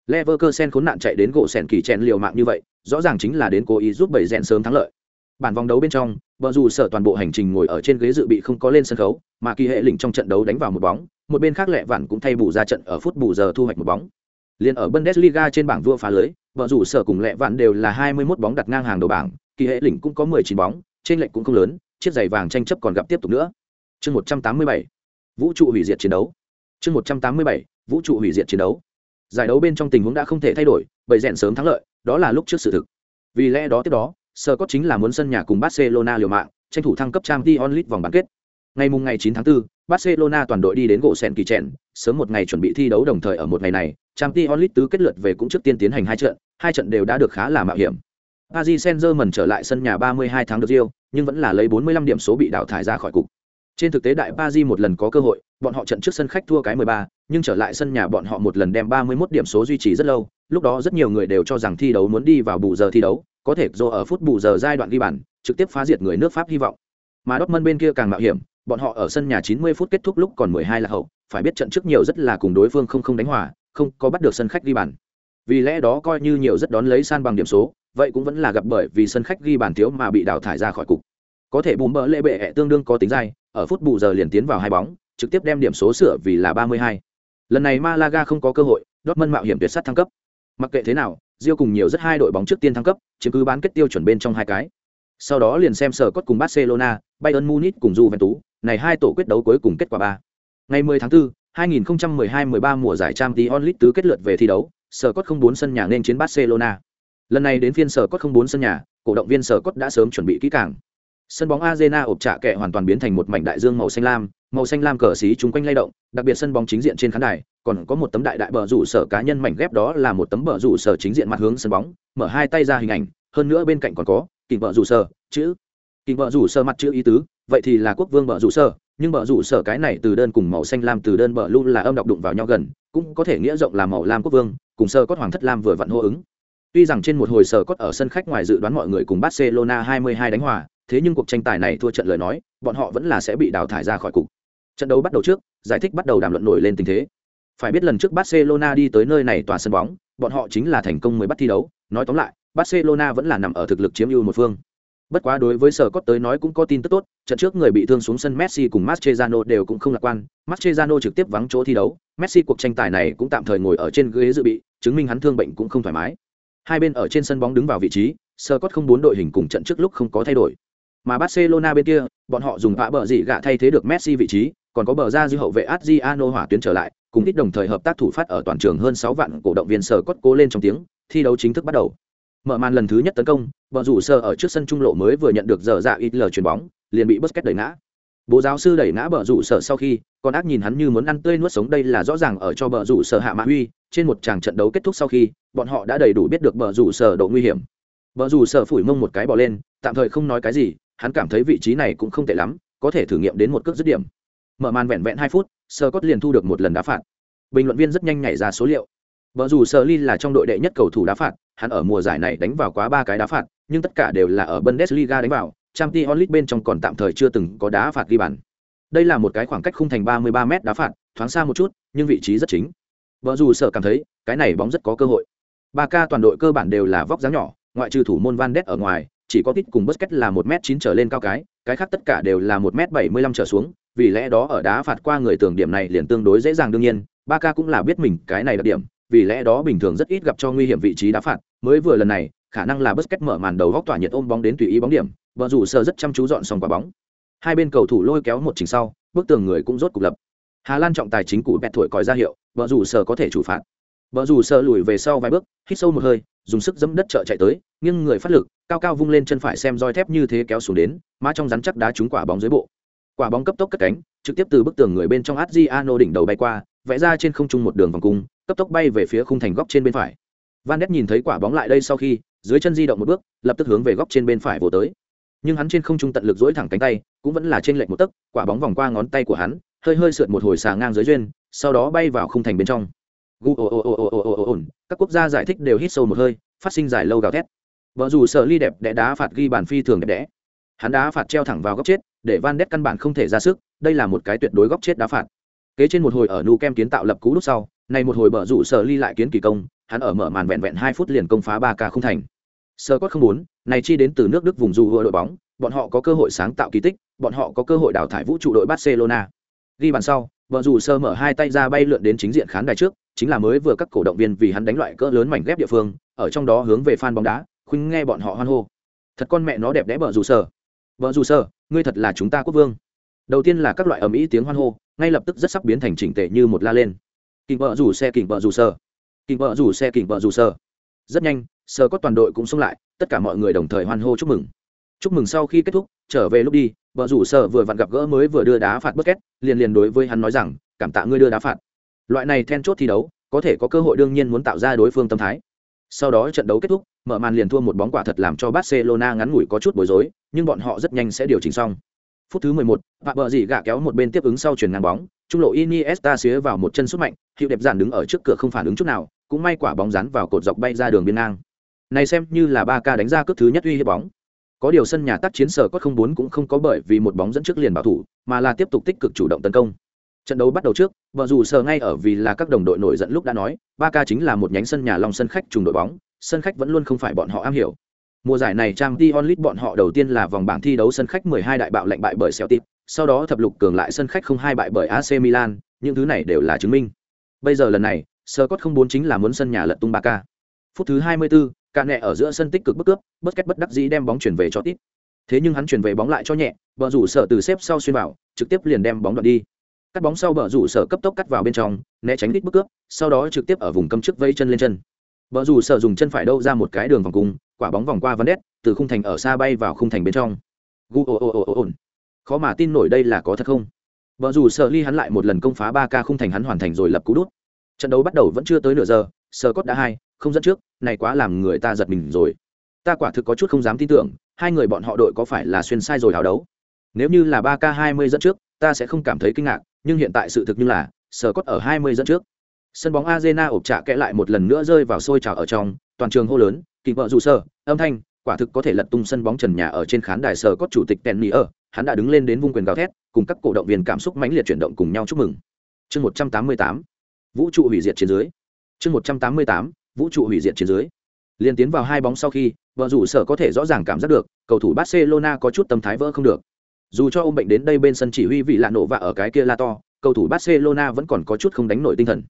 Leverkusen khốn nạn chạy đến gỗ sèn kỳ chèn liều mạng như vậy rõ ràng chính là đến cố ý giúp bảy rèn sớm thắng lợi bản vòng đấu bên trong vợ dù sở toàn bộ hành trình ngồi ở trên ghế dự bị không có lên sân khấu mà kỳ hệ lĩnh trong trận đấu đánh vào một bóng, một bên khác lẹ vạn cũng thay bù ra trận ở phút bù giờ thu hoạch một bóng. Liền ở bundesliga trên bảng vua phá lưới vợ dù sở cùng lẹ vạn đều là 21 bóng đặt ngang hàng đầu bảng, kỳ hệ lĩnh cũng có 19 bóng, trên lệnh cũng không lớn, chiếc giày vàng tranh chấp còn gặp tiếp tục nữa. Chương 187 vũ trụ hủy diệt chiến đấu. Chương 187 vũ trụ hủy diệt chiến đấu. Giải đấu bên trong tình huống đã không thể thay đổi, bởi rèn sớm thắng lợi, đó là lúc trước sự thực. Vì lẽ đó tiếp đó sở có chính là muốn sân nhà cùng barcelona liều mạng, tranh thủ thăng cấp trang League onlit vòng bán kết ngày mùng ngày 9 tháng 4, barcelona toàn đội đi đến gỗ sen kỳ trận, sớm một ngày chuẩn bị thi đấu đồng thời ở một ngày này Champions League tứ kết lượt về cũng trước tiên tiến hành hai trận hai trận đều đã được khá là mạo hiểm Paris Saint-Germain trở lại sân nhà 32 tháng được Rio, nhưng vẫn là lấy 45 điểm số bị đào thải ra khỏi cục. Trên thực tế đại Paris một lần có cơ hội, bọn họ trận trước sân khách thua cái 13, nhưng trở lại sân nhà bọn họ một lần đem 31 điểm số duy trì rất lâu, lúc đó rất nhiều người đều cho rằng thi đấu muốn đi vào bù giờ thi đấu, có thể do ở phút bù giờ giai đoạn ghi bàn, trực tiếp phá diệt người nước Pháp hy vọng. Mà Dortmund bên kia càng mạo hiểm, bọn họ ở sân nhà 90 phút kết thúc lúc còn 12 là hậu, phải biết trận trước nhiều rất là cùng đối phương không không đánh hòa, không có bắt được sân khách ghi bàn. Vì lẽ đó coi như nhiều rất đón lấy san bằng điểm số, vậy cũng vẫn là gặp bởi vì sân khách ghi bàn thiếu mà bị đào thải ra khỏi cục. Có thể bùm bỡ lệ bệ tương đương có tính dai, ở phút bù giờ liền tiến vào hai bóng, trực tiếp đem điểm số sửa vì là 32. Lần này Malaga không có cơ hội, Dortmund mạo hiểm tuyệt sát thăng cấp. Mặc kệ thế nào, Rio cùng nhiều rất hai đội bóng trước tiên thăng cấp, chiếm cứ bán kết tiêu chuẩn bên trong hai cái. Sau đó liền xem sở cốt cùng Barcelona, Bayern Munich cùng Juventus, này hai tổ quyết đấu cuối cùng kết quả ba. Ngày 10 tháng 4, 2012-13 mùa giải Champions League tứ kết lượt về thi đấu, sở cốt không bốn sân nhà nên chiến Barcelona. Lần này đến phiên sở cốt không bốn sân nhà, cổ động viên sở cốt đã sớm chuẩn bị kỹ càng. Sân bóng Arena ộp trạ kệ hoàn toàn biến thành một mảnh đại dương màu xanh lam, màu xanh lam cờ xí chúng quanh lay động, đặc biệt sân bóng chính diện trên khán đài, còn có một tấm đại đại bờ rủ sở cá nhân mảnh ghép đó là một tấm bờ rủ sở chính diện mặt hướng sân bóng, mở hai tay ra hình ảnh, hơn nữa bên cạnh còn có kình bờ rủ sở, chữ kỳ vợ rủ sở mặt chữ ý tứ, vậy thì là quốc vương vợ rủ sở, nhưng vợ rủ sở cái này từ đơn cùng màu xanh lam từ đơn bờ luôn là âm đọc đụng vào nhau gần, cũng có thể nghĩa rộng là màu lam quốc vương, cùng sơ cốt hoàng thất lam vừa vặn hô ứng. Tuy rằng trên một hồi sơ cốt ở sân khách ngoài dự đoán mọi người cùng Barcelona 22 đánh hòa, thế nhưng cuộc tranh tài này thua trận lời nói, bọn họ vẫn là sẽ bị đào thải ra khỏi cục. Trận đấu bắt đầu trước, giải thích bắt đầu đàm luận nổi lên tình thế. Phải biết lần trước Barcelona đi tới nơi này tòa sân bóng, bọn họ chính là thành công mới bắt thi đấu, nói tóm lại, Barcelona vẫn là nằm ở thực lực chiếm ưu một phương. Bất quá đối với Sở Cốt tới nói cũng có tin tức tốt, trận trước người bị thương xuống sân Messi cùng Mascherano đều cũng không lạc quan, Mascherano trực tiếp vắng chỗ thi đấu, Messi cuộc tranh tài này cũng tạm thời ngồi ở trên ghế dự bị, chứng minh hắn thương bệnh cũng không thoải mái. Hai bên ở trên sân bóng đứng vào vị trí, Sở Cốt không bốn đội hình cùng trận trước lúc không có thay đổi. Mà Barcelona bên kia, bọn họ dùng vạ bờ dị gạ thay thế được Messi vị trí, còn có bờ ra dư hậu vệ Adriano hỏa tuyến trở lại, cùng ít đồng thời hợp tác thủ phát ở toàn trường hơn 6 vạn cổ động viên Sở Cốt cố lên trong tiếng, thi đấu chính thức bắt đầu. Mở màn lần thứ nhất tấn công, bờ rủ sơ ở trước sân trung lộ mới vừa nhận được giờ dạ ít lờ chuyền bóng, liền bị Busquets đẩy ngã. Bố giáo sư đẩy ngã bờ rủ sở sau khi, còn ác nhìn hắn như muốn ăn tươi nuốt sống đây là rõ ràng ở cho bờ rủ sở hạ mã huy, trên một tràng trận đấu kết thúc sau khi, bọn họ đã đầy đủ biết được bờ rủ sở độ nguy hiểm. Bờ rủ sở phủi mông một cái bỏ lên, tạm thời không nói cái gì, hắn cảm thấy vị trí này cũng không tệ lắm, có thể thử nghiệm đến một cước dứt điểm. Mở màn vẹn vẹn hai phút, Sơ Cốt liền thu được một lần đá phạt. Bình luận viên rất nhanh nhảy ra số liệu. Bờ rủ Sở Ly là trong đội đệ nhất cầu thủ đá phạt, hắn ở mùa giải này đánh vào quá ba cái đá phạt, nhưng tất cả đều là ở Bundesliga đánh vào, Champions League bên trong còn tạm thời chưa từng có đá phạt ghi bàn. Đây là một cái khoảng cách khung thành 33 m đá phạt, thoáng xa một chút, nhưng vị trí rất chính. Bờ rủ Sở cảm thấy, cái này bóng rất có cơ hội. Ba ca toàn đội cơ bản đều là vóc dáng nhỏ, ngoại trừ thủ môn Van Ness ở ngoài, chỉ có Tít cùng Busquets là 1m9 trở lên cao cái, cái khác tất cả đều là 1m75 trở xuống, vì lẽ đó ở đá phạt qua người tưởng điểm này liền tương đối dễ dàng đương nhiên, Barca cũng là biết mình cái này đặc điểm, vì lẽ đó bình thường rất ít gặp cho nguy hiểm vị trí đá phạt, mới vừa lần này, khả năng là Busquets mở màn đầu góc tỏa nhiệt ôm bóng đến tùy ý bóng điểm, vợ rủ sờ rất chăm chú dọn xong quả bóng. Hai bên cầu thủ lôi kéo một trình sau, bức tường người cũng rốt cục lập. Hà Lan trọng tài chính cụ bẹt thổi còi ra hiệu, vợ rủ sờ có thể chủ phạt. Vợ rủ sờ lùi về sau vài bước, hít sâu một hơi, dùng sức dẫm đất trợ chạy tới, nghiêng người phát lực, cao cao vung lên chân phải xem roi thép như thế kéo xuống đến, má trong rắn chắc đá trúng quả bóng dưới bộ. Quả bóng cấp tốc cất cánh, trực tiếp từ bức tường người bên trong Adriano đỉnh đầu bay qua, vẽ ra trên không trung một đường vòng cung, cấp tốc bay về phía khung thành góc trên bên phải. Van Ness nhìn thấy quả bóng lại đây sau khi, dưới chân di động một bước, lập tức hướng về góc trên bên phải vồ tới. Nhưng hắn trên không trung tận lực duỗi thẳng cánh tay, cũng vẫn là trên lệch một tấc, quả bóng vòng qua ngón tay của hắn, hơi hơi sượt một hồi xà ngang dưới duyên, sau đó bay vào khung thành bên trong. Gu ồ ồ ồ ồ ồ ồ các quốc gia giải thích đều hít sâu một hơi, phát sinh giải lâu gào thét. Vợ dù sợ ly đẹp đẽ đá phạt ghi bàn phi thường đẹp đẽ. Hắn đá phạt treo thẳng vào góc chết, để Van Ness căn bản không thể ra sức, đây là một cái tuyệt đối góc chết đá phạt kế trên một hồi ở nu kem kiến tạo lập cú lúc sau này một hồi bờ rủ sở ly lại kiến kỳ công, hắn ở mở màn vẹn vẹn hai phút liền công phá ba ca không thành. Sơ cốt không muốn, này chi đến từ nước đức vùng dù đội bóng, bọn họ có cơ hội sáng tạo kỳ tích, bọn họ có cơ hội đào thải vũ trụ đội barcelona. Ghi bàn sau vợ dù sơ mở hai tay ra bay lượn đến chính diện khán đài trước, chính là mới vừa các cổ động viên vì hắn đánh loại cỡ lớn mảnh ghép địa phương, ở trong đó hướng về fan bóng đá, khuynh nghe bọn họ hoan hô. Thật con mẹ nó đẹp đẽ vợ dù sơ vợ dù sơ ngươi thật là chúng ta quốc vương. Đầu tiên là các loại ầm ĩ tiếng hoan hô, ngay lập tức rất sắp biến thành chỉnh tệ như một la lên kình vợ rủ xe kình vợ rủ sơ kình vợ rủ xe kình vợ rủ sơ rất nhanh sơ có toàn đội cũng xông lại tất cả mọi người đồng thời hoan hô chúc mừng. Chúc mừng sau khi kết thúc trở về lúc đi vợ rủ sở vừa vặn gặp gỡ mới vừa đưa đá phạt bất kết liền liền đối với hắn nói rằng cảm tạ ngươi đưa đá phạt. Loại này then chốt thi đấu có thể có cơ hội đương nhiên muốn tạo ra đối phương tâm thái. Sau đó trận đấu kết thúc mở màn liền thua một bóng quả thật làm cho barcelona ngắn ngủi có chút bối rối nhưng bọn họ rất nhanh sẽ điều chỉnh xong. Phút thứ 11, và bờ dì gạ kéo một bên tiếp ứng sau chuyển ngang bóng trung lộ iniesta xía vào một chân sút mạnh hiệu đẹp giản đứng ở trước cửa không phản ứng chút nào cũng may quả bóng rắn vào cột dọc bay ra đường biên ngang. Này xem như là ba ca đánh ra cước thứ nhất uy hiếp bóng. Có điều sân nhà tác chiến sở có không bốn cũng không có bởi vì một bóng dẫn trước liền bảo thủ mà là tiếp tục tích cực chủ động tấn công. Trận đấu bắt đầu trước vợ dù sờ ngay ở vì là các đồng đội nổi giận lúc đã nói ba ca chính là một nhánh sân nhà long sân khách trùng đội bóng sân khách vẫn luôn không phải bọn họ am hiểu. Mùa giải này trang t onlit bọn họ đầu tiên là vòng bảng thi đấu sân khách 12 đại bạo lệnh bại bởi Celtic, sau đó thập lục cường lại sân khách không hai bại bởi AC Milan, những thứ này đều là chứng minh. Bây giờ lần này, Scott không bốn chính là muốn sân nhà lật tung 3K. Phút thứ 24, cả nẹ ở giữa sân tích cực bức cướp bất kết bất đắc dĩ đem bóng chuyển về cho tít. Thế nhưng hắn chuyển về bóng lại cho nhẹ bờ rủ sở từ xếp sau xuyên vào trực tiếp liền đem bóng đoạn đi. Cắt bóng sau bờ rủ sở cấp tốc cắt vào bên trong né tránh tít bức cướp sau đó trực tiếp ở vùng cấm trước vây chân lên chân. Bờ rủ sở dùng chân phải đâu ra một cái đường vòng cung quả bóng vòng qua vấn từ khung thành ở xa bay vào khung thành bên trong. Gu ồ ồ ồ ồ khó mà tin nổi đây là có thật không? Vợ rủ sợ ly hắn lại một lần công phá ba ca không thành hắn hoàn thành rồi lập cú đút. Trận đấu bắt đầu vẫn chưa tới nửa giờ sơ cốt đã hai, không dẫn trước, này quá làm người ta giật mình rồi. Ta quả thực có chút không dám tin tưởng, hai người bọn họ đội có phải là xuyên sai rồi hào đấu? Nếu như là ba k hai mươi dẫn trước, ta sẽ không cảm thấy kinh ngạc, nhưng hiện tại sự thực như là sơ cốt ở hai mươi dẫn trước. Sân bóng arena ộp trạ kẽ lại một lần nữa rơi vào sôi trào ở trong, toàn trường hô lớn kịch vợ dù sơ âm thanh quả thực có thể lật tung sân bóng trần nhà ở trên khán đài sờ cốt chủ tịch Penny ở, hắn đã đứng lên đến vung quyền gào thét, cùng các cổ động viên cảm xúc mãnh liệt chuyển động cùng nhau chúc mừng. Chương một trăm tám mươi tám, vũ trụ hủy diệt trên dưới. Chương một trăm tám mươi tám, vũ trụ hủy diệt trên dưới. Liên tiến vào hai bóng sau khi, vợ rủ sở có thể rõ ràng cảm giác được, cầu thủ barcelona có chút tâm thái vỡ không được. Dù cho ông bệnh đến đây bên sân chỉ huy vị lạ nổ và ở cái kia la to, cầu thủ barcelona vẫn còn có chút không đánh nổi tinh thần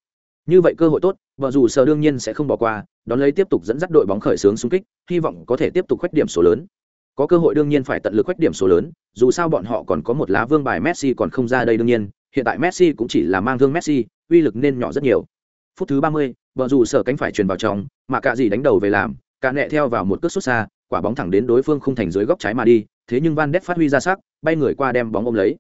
như vậy cơ hội tốt, vợ Dù sở đương nhiên sẽ không bỏ qua, đón lấy tiếp tục dẫn dắt đội bóng khởi xướng xung kích, hy vọng có thể tiếp tục khoét điểm số lớn. Có cơ hội đương nhiên phải tận lực khoét điểm số lớn, dù sao bọn họ còn có một lá vương bài messi còn không ra đây đương nhiên, hiện tại messi cũng chỉ là mang thương messi, uy lực nên nhỏ rất nhiều. Phút thứ ba mươi, vợ dù sở cánh phải truyền vào trong, mà cả gì đánh đầu về làm, cả nẹ theo vào một cước xuất xa, quả bóng thẳng đến đối phương không thành dưới góc trái mà đi, thế nhưng van đét phát huy ra sắc, bay người qua đem bóng ôm lấy.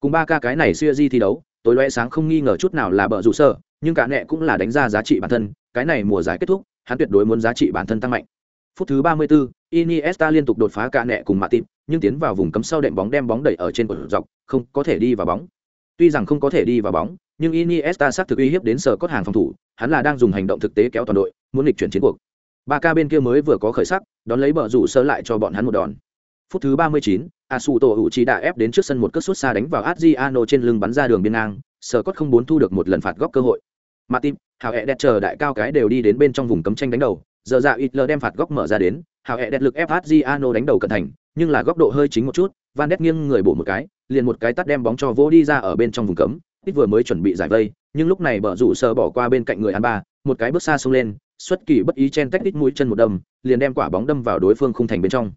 Cùng ba ca cái này xuya di thi đấu, tối loe sáng không nghi ngờ chút nào là bờ rủ sở nhưng cả nẹ cũng là đánh ra giá trị bản thân cái này mùa giải kết thúc hắn tuyệt đối muốn giá trị bản thân tăng mạnh phút thứ 34, Iniesta liên tục đột phá cả nẹ cùng Matip, nhưng tiến vào vùng cấm sau đệm bóng đem bóng đẩy ở trên cột dọc, không có thể đi vào bóng. Tuy rằng không có thể đi vào bóng, nhưng Iniesta xác thực uy hiếp đến sở cốt hàng phòng thủ, hắn là đang dùng hành động thực tế kéo toàn đội, muốn lịch chuyển chiến cuộc. Ba ca bên kia mới vừa có khởi sắc, đón lấy bờ rủ sơ lại cho bọn hắn một đòn. Phút thứ 39, Asuto Uchi đã ép đến trước sân một cước sút xa đánh vào Adriano trên lưng bắn ra đường biên ngang, sở cốt không muốn thu được một lần phạt góc cơ hội. Martin, Hào hẹ đẹp chờ đại cao cái đều đi đến bên trong vùng cấm tranh đánh đầu, giờ dạ lờ đem phạt góc mở ra đến, Hào hẹ đẹp lực ép đánh đầu cẩn thành, nhưng là góc độ hơi chính một chút, Van đét nghiêng người bổ một cái, liền một cái tắt đem bóng cho vô đi ra ở bên trong vùng cấm, ít vừa mới chuẩn bị giải vây nhưng lúc này bờ rủ sờ bỏ qua bên cạnh người ăn ba một cái bước xa xông lên xuất kỳ bất ý chen tách ít mũi chân một đâm liền đem quả bóng đâm vào đối phương khung thành bên trong.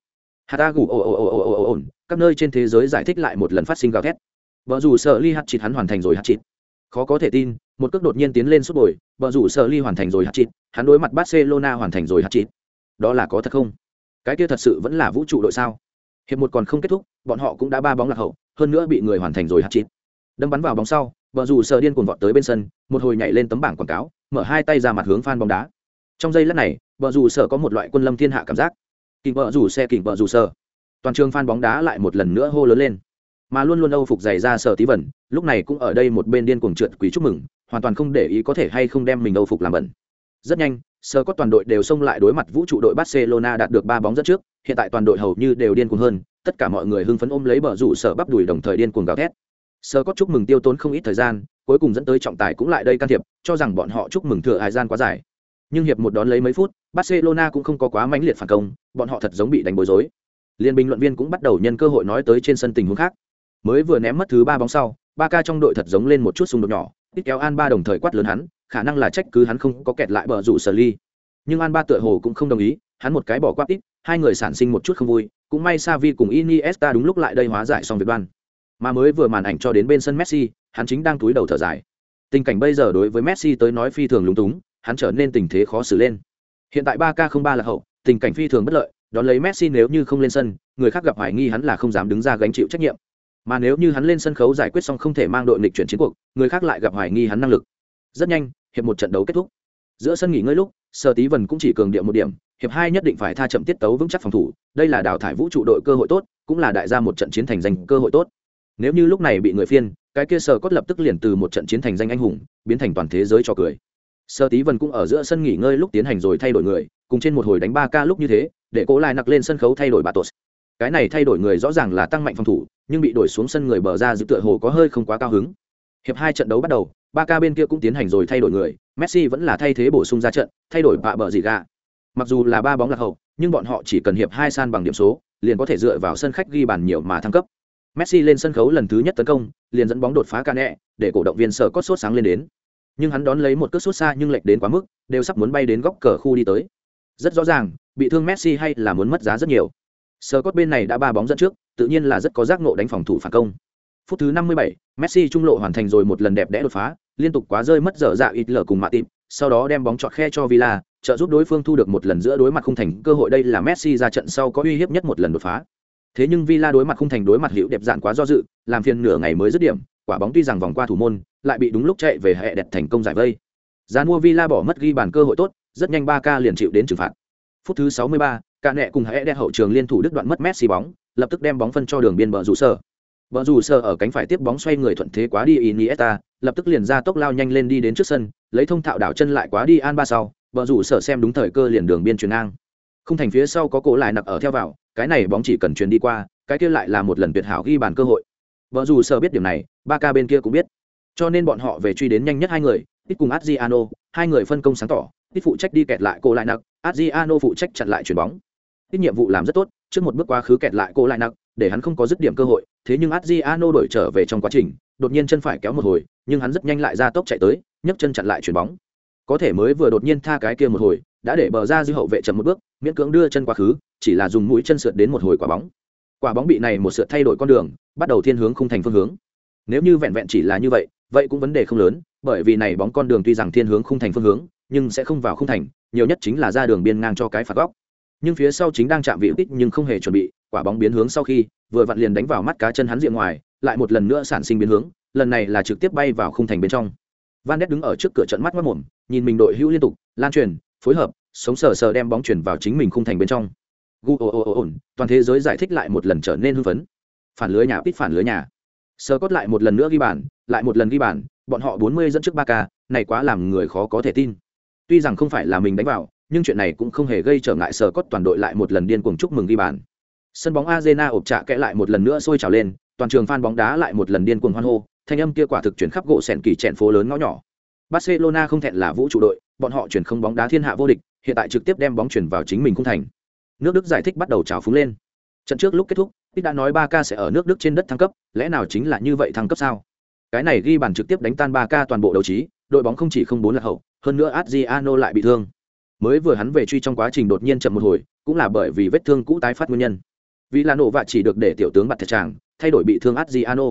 Hà ta gù ồ ồ ồ ồ ồ ồ các nơi trên thế giới giải thích lại một lần phát sinh gào thét. Vợ rủ sợ ly hạt chịt hắn hoàn thành rồi hạt chịt khó có thể tin, một cước đột nhiên tiến lên suốt bồi, vợ rủ sợ ly hoàn thành rồi hạt chịt, hắn đối mặt barcelona hoàn thành rồi hạt chịt. Đó là có thật không? Cái kia thật sự vẫn là vũ trụ đội sao? Hiệp một còn không kết thúc, bọn họ cũng đã ba bóng lạc hậu, hơn nữa bị người hoàn thành rồi hạt chịt. Đâm bắn vào bóng sau, vợ rủ sợ điên cuồng vọt tới bên sân, một hồi nhảy lên tấm bảng quảng cáo, mở hai tay ra mặt hướng phan bóng đá. Trong giây lát này, vợ rủ sợ có một loại quân lâm thiên hạ cảm giác. Kình vợ rủ xe kình vợ rủ sợ. Toàn trường phan bóng đá lại một lần nữa hô lớn lên mà luôn luôn âu phục giày ra sở tí vẩn lúc này cũng ở đây một bên điên cuồng trượt quý chúc mừng, hoàn toàn không để ý có thể hay không đem mình âu phục làm bẩn. Rất nhanh sơ có toàn đội đều xông lại đối mặt vũ trụ đội barcelona đạt được ba bóng dẫn trước, hiện tại toàn đội hầu như đều điên cuồng hơn, tất cả mọi người hưng phấn ôm lấy bờ rủ sở bắp đùi đồng thời điên cuồng gào thét. Sơ có chúc mừng tiêu tốn không ít thời gian, cuối cùng dẫn tới trọng tài cũng lại đây can thiệp, cho rằng bọn họ chúc mừng thừa hải gian quá dài. Nhưng hiệp một đón lấy mấy phút, barcelona cũng không có quá mãnh liệt phản công, bọn họ thật giống bị đánh bối rối. Liên bình luận viên cũng bắt đầu nhân cơ hội nói tới trên sân tình huống khác mới vừa ném mất thứ ba bóng sau, ba ca trong đội thật giống lên một chút xung đột nhỏ. Ít kéo an ba đồng thời quát lớn hắn, khả năng là trách cứ hắn không có kẹt lại bờ rủ sở ly. Nhưng an ba tựa hồ cũng không đồng ý, hắn một cái bỏ quát ít, hai người sản sinh một chút không vui, cũng may Savi cùng Iniesta đúng lúc lại đây hóa giải xong việc đoan. Mà mới vừa màn ảnh cho đến bên sân Messi, hắn chính đang túi đầu thở dài. Tình cảnh bây giờ đối với Messi tới nói phi thường lúng túng, hắn trở nên tình thế khó xử lên. Hiện tại ba k ba là hậu, tình cảnh phi thường bất lợi, đón lấy Messi nếu như không lên sân, người khác gặp hoài nghi hắn là không dám đứng ra gánh chịu trách nhiệm mà nếu như hắn lên sân khấu giải quyết xong không thể mang đội nghịch chuyển chiến cuộc, người khác lại gặp hoài nghi hắn năng lực. Rất nhanh, hiệp một trận đấu kết thúc. Giữa sân nghỉ ngơi lúc, sở tí vần cũng chỉ cường điệu một điểm, hiệp hai nhất định phải tha chậm tiết tấu vững chắc phòng thủ, đây là đào thải vũ trụ đội cơ hội tốt, cũng là đại gia một trận chiến thành danh cơ hội tốt. Nếu như lúc này bị người phiên, cái kia sở cốt lập tức liền từ một trận chiến thành danh anh hùng, biến thành toàn thế giới cho cười. Sơ tí vần cũng ở giữa sân nghỉ ngơi lúc tiến hành rồi thay đổi người, cùng trên một hồi đánh ba ca lúc như thế, để cố lại nặc lên sân khấu thay đổi bà tos cái này thay đổi người rõ ràng là tăng mạnh phòng thủ, nhưng bị đổi xuống sân người bờ ra giữ tựa hồ có hơi không quá cao hứng. Hiệp hai trận đấu bắt đầu, ba ca bên kia cũng tiến hành rồi thay đổi người, messi vẫn là thay thế bổ sung ra trận, thay đổi bạ bờ gì gà mặc dù là ba bóng lạc hậu, nhưng bọn họ chỉ cần hiệp hai san bằng điểm số, liền có thể dựa vào sân khách ghi bàn nhiều mà thăng cấp. Messi lên sân khấu lần thứ nhất tấn công, liền dẫn bóng đột phá ca nẹ để cổ động viên sở cốt sốt sáng lên đến. Nhưng hắn đón lấy một cước sút xa nhưng lệch đến quá mức, đều sắp muốn bay đến góc cờ khu đi tới. Rất rõ ràng, bị thương messi hay là muốn mất giá rất nhiều sờ cốt bên này đã ba bóng dẫn trước tự nhiên là rất có giác ngộ đánh phòng thủ phản công. Phút thứ 57, messi trung lộ hoàn thành rồi một lần đẹp đẽ đột phá liên tục quá rơi mất dở dạ ít lở cùng mạ tịp sau đó đem bóng chọt khe cho villa trợ giúp đối phương thu được một lần giữa đối mặt không thành cơ hội. Đây là messi ra trận sau có uy hiếp nhất một lần đột phá. Thế nhưng villa đối mặt không thành đối mặt hữu đẹp dạn quá do dự làm phiền nửa ngày mới dứt điểm quả bóng tuy rằng vòng qua thủ môn lại bị đúng lúc chạy về hệ đẹp thành công giải vây. Gian mua villa bỏ mất ghi bàn cơ hội tốt rất nhanh ba ca liền chịu đến trừng phạt. Phút thứ 63, cả nẹ cùng hãy đe hậu trường liên thủ đứt đoạn mất messi bóng, lập tức đem bóng phân cho đường biên bờ rủ sở bờ rủ sở ở cánh phải tiếp bóng xoay người thuận thế quá đi iniesta, lập tức liền ra tốc lao nhanh lên đi đến trước sân, lấy thông thạo đảo chân lại quá đi an ba sau, bờ rủ sở xem đúng thời cơ liền đường biên chuyển ngang. Không thành phía sau có cổ lại nặc ở theo vào, cái này bóng chỉ cần chuyển đi qua, cái kia lại là một lần tuyệt hảo ghi bàn cơ hội. Bờ rủ sở biết điểm này ba ca bên kia cũng biết. Cho nên bọn họ về truy đến nhanh nhất hai người ít cùng adriano, hai người phân công sáng tỏ ít phụ trách đi kẹt lại cổ lại nặc, adriano phụ trách chặn lại chuyền bóng ít nhiệm vụ làm rất tốt, trước một bước quá khứ kẹt lại cô lại nặng, để hắn không có dứt điểm cơ hội, thế nhưng adriano đổi trở về trong quá trình, đột nhiên chân phải kéo một hồi, nhưng hắn rất nhanh lại ra tốc chạy tới, nhấc chân chặn lại chuyền bóng. Có thể mới vừa đột nhiên tha cái kia một hồi, đã để bờ ra dư hậu vệ chậm một bước, miễn cưỡng đưa chân quá khứ, chỉ là dùng mũi chân sượt đến một hồi quả bóng. Quả bóng bị này một sượt thay đổi con đường, bắt đầu thiên hướng không thành phương hướng. Nếu như vẹn vẹn chỉ là như vậy vậy cũng vấn đề không lớn, bởi vì này bóng con đường tuy rằng thiên hướng không thành phương hướng, nhưng sẽ không vào không thành, nhiều nhất chính là ra đường biên ngang cho cái phạt góc nhưng phía sau chính đang chạm vị tích nhưng không hề chuẩn bị, quả bóng biến hướng sau khi, vừa vặn liền đánh vào mắt cá chân hắn diện ngoài, lại một lần nữa sản sinh biến hướng, lần này là trực tiếp bay vào khung thành bên trong. Van đét đứng ở trước cửa trận mắt mất mồm, nhìn mình đội hữu liên tục, lan truyền, phối hợp, sống sờ sờ đem bóng chuyển vào chính mình khung thành bên trong. Gu ồ ồ ồn toàn thế giới giải thích lại một lần trở nên hưng phấn. Phản lưới nhà ít phản lưới nhà. Sơ cốt lại một lần nữa ghi bàn, lại một lần ghi bàn, bọn họ bốn mươi dẫn trước ba k này quá làm người khó có thể tin. Tuy rằng không phải là mình đánh vào nhưng chuyện này cũng không hề gây trở ngại sở cốt toàn đội lại một lần điên cuồng chúc mừng ghi bàn. Sân bóng arena ộp trạ kẽ lại một lần nữa sôi trào lên, toàn trường fan bóng đá lại một lần điên cuồng hoan hô, thanh âm kia quả thực chuyển khắp gỗ sèn kỳ chẹn phố lớn ngõ nhỏ. Barcelona không thẹn là vũ trụ đội, bọn họ chuyển không bóng đá thiên hạ vô địch, hiện tại trực tiếp đem bóng chuyển vào chính mình cung thành. Nước đức giải thích bắt đầu trào phúng lên. Trận trước lúc kết thúc ít đã nói 3K sẽ ở nước đức trên đất thăng cấp, lẽ nào chính là như vậy thăng cấp sao? Cái này ghi bàn trực tiếp đánh tan 3K toàn bộ đấu trí, đội bóng không chỉ không bốn là hậu, hơn nữa adriano lại bị thương mới vừa hắn về truy trong quá trình đột nhiên chậm một hồi cũng là bởi vì vết thương cũ tái phát nguyên nhân. Vì là nổ vạ chỉ được để tiểu tướng bặt thật tràng thay đổi bị thương adriano.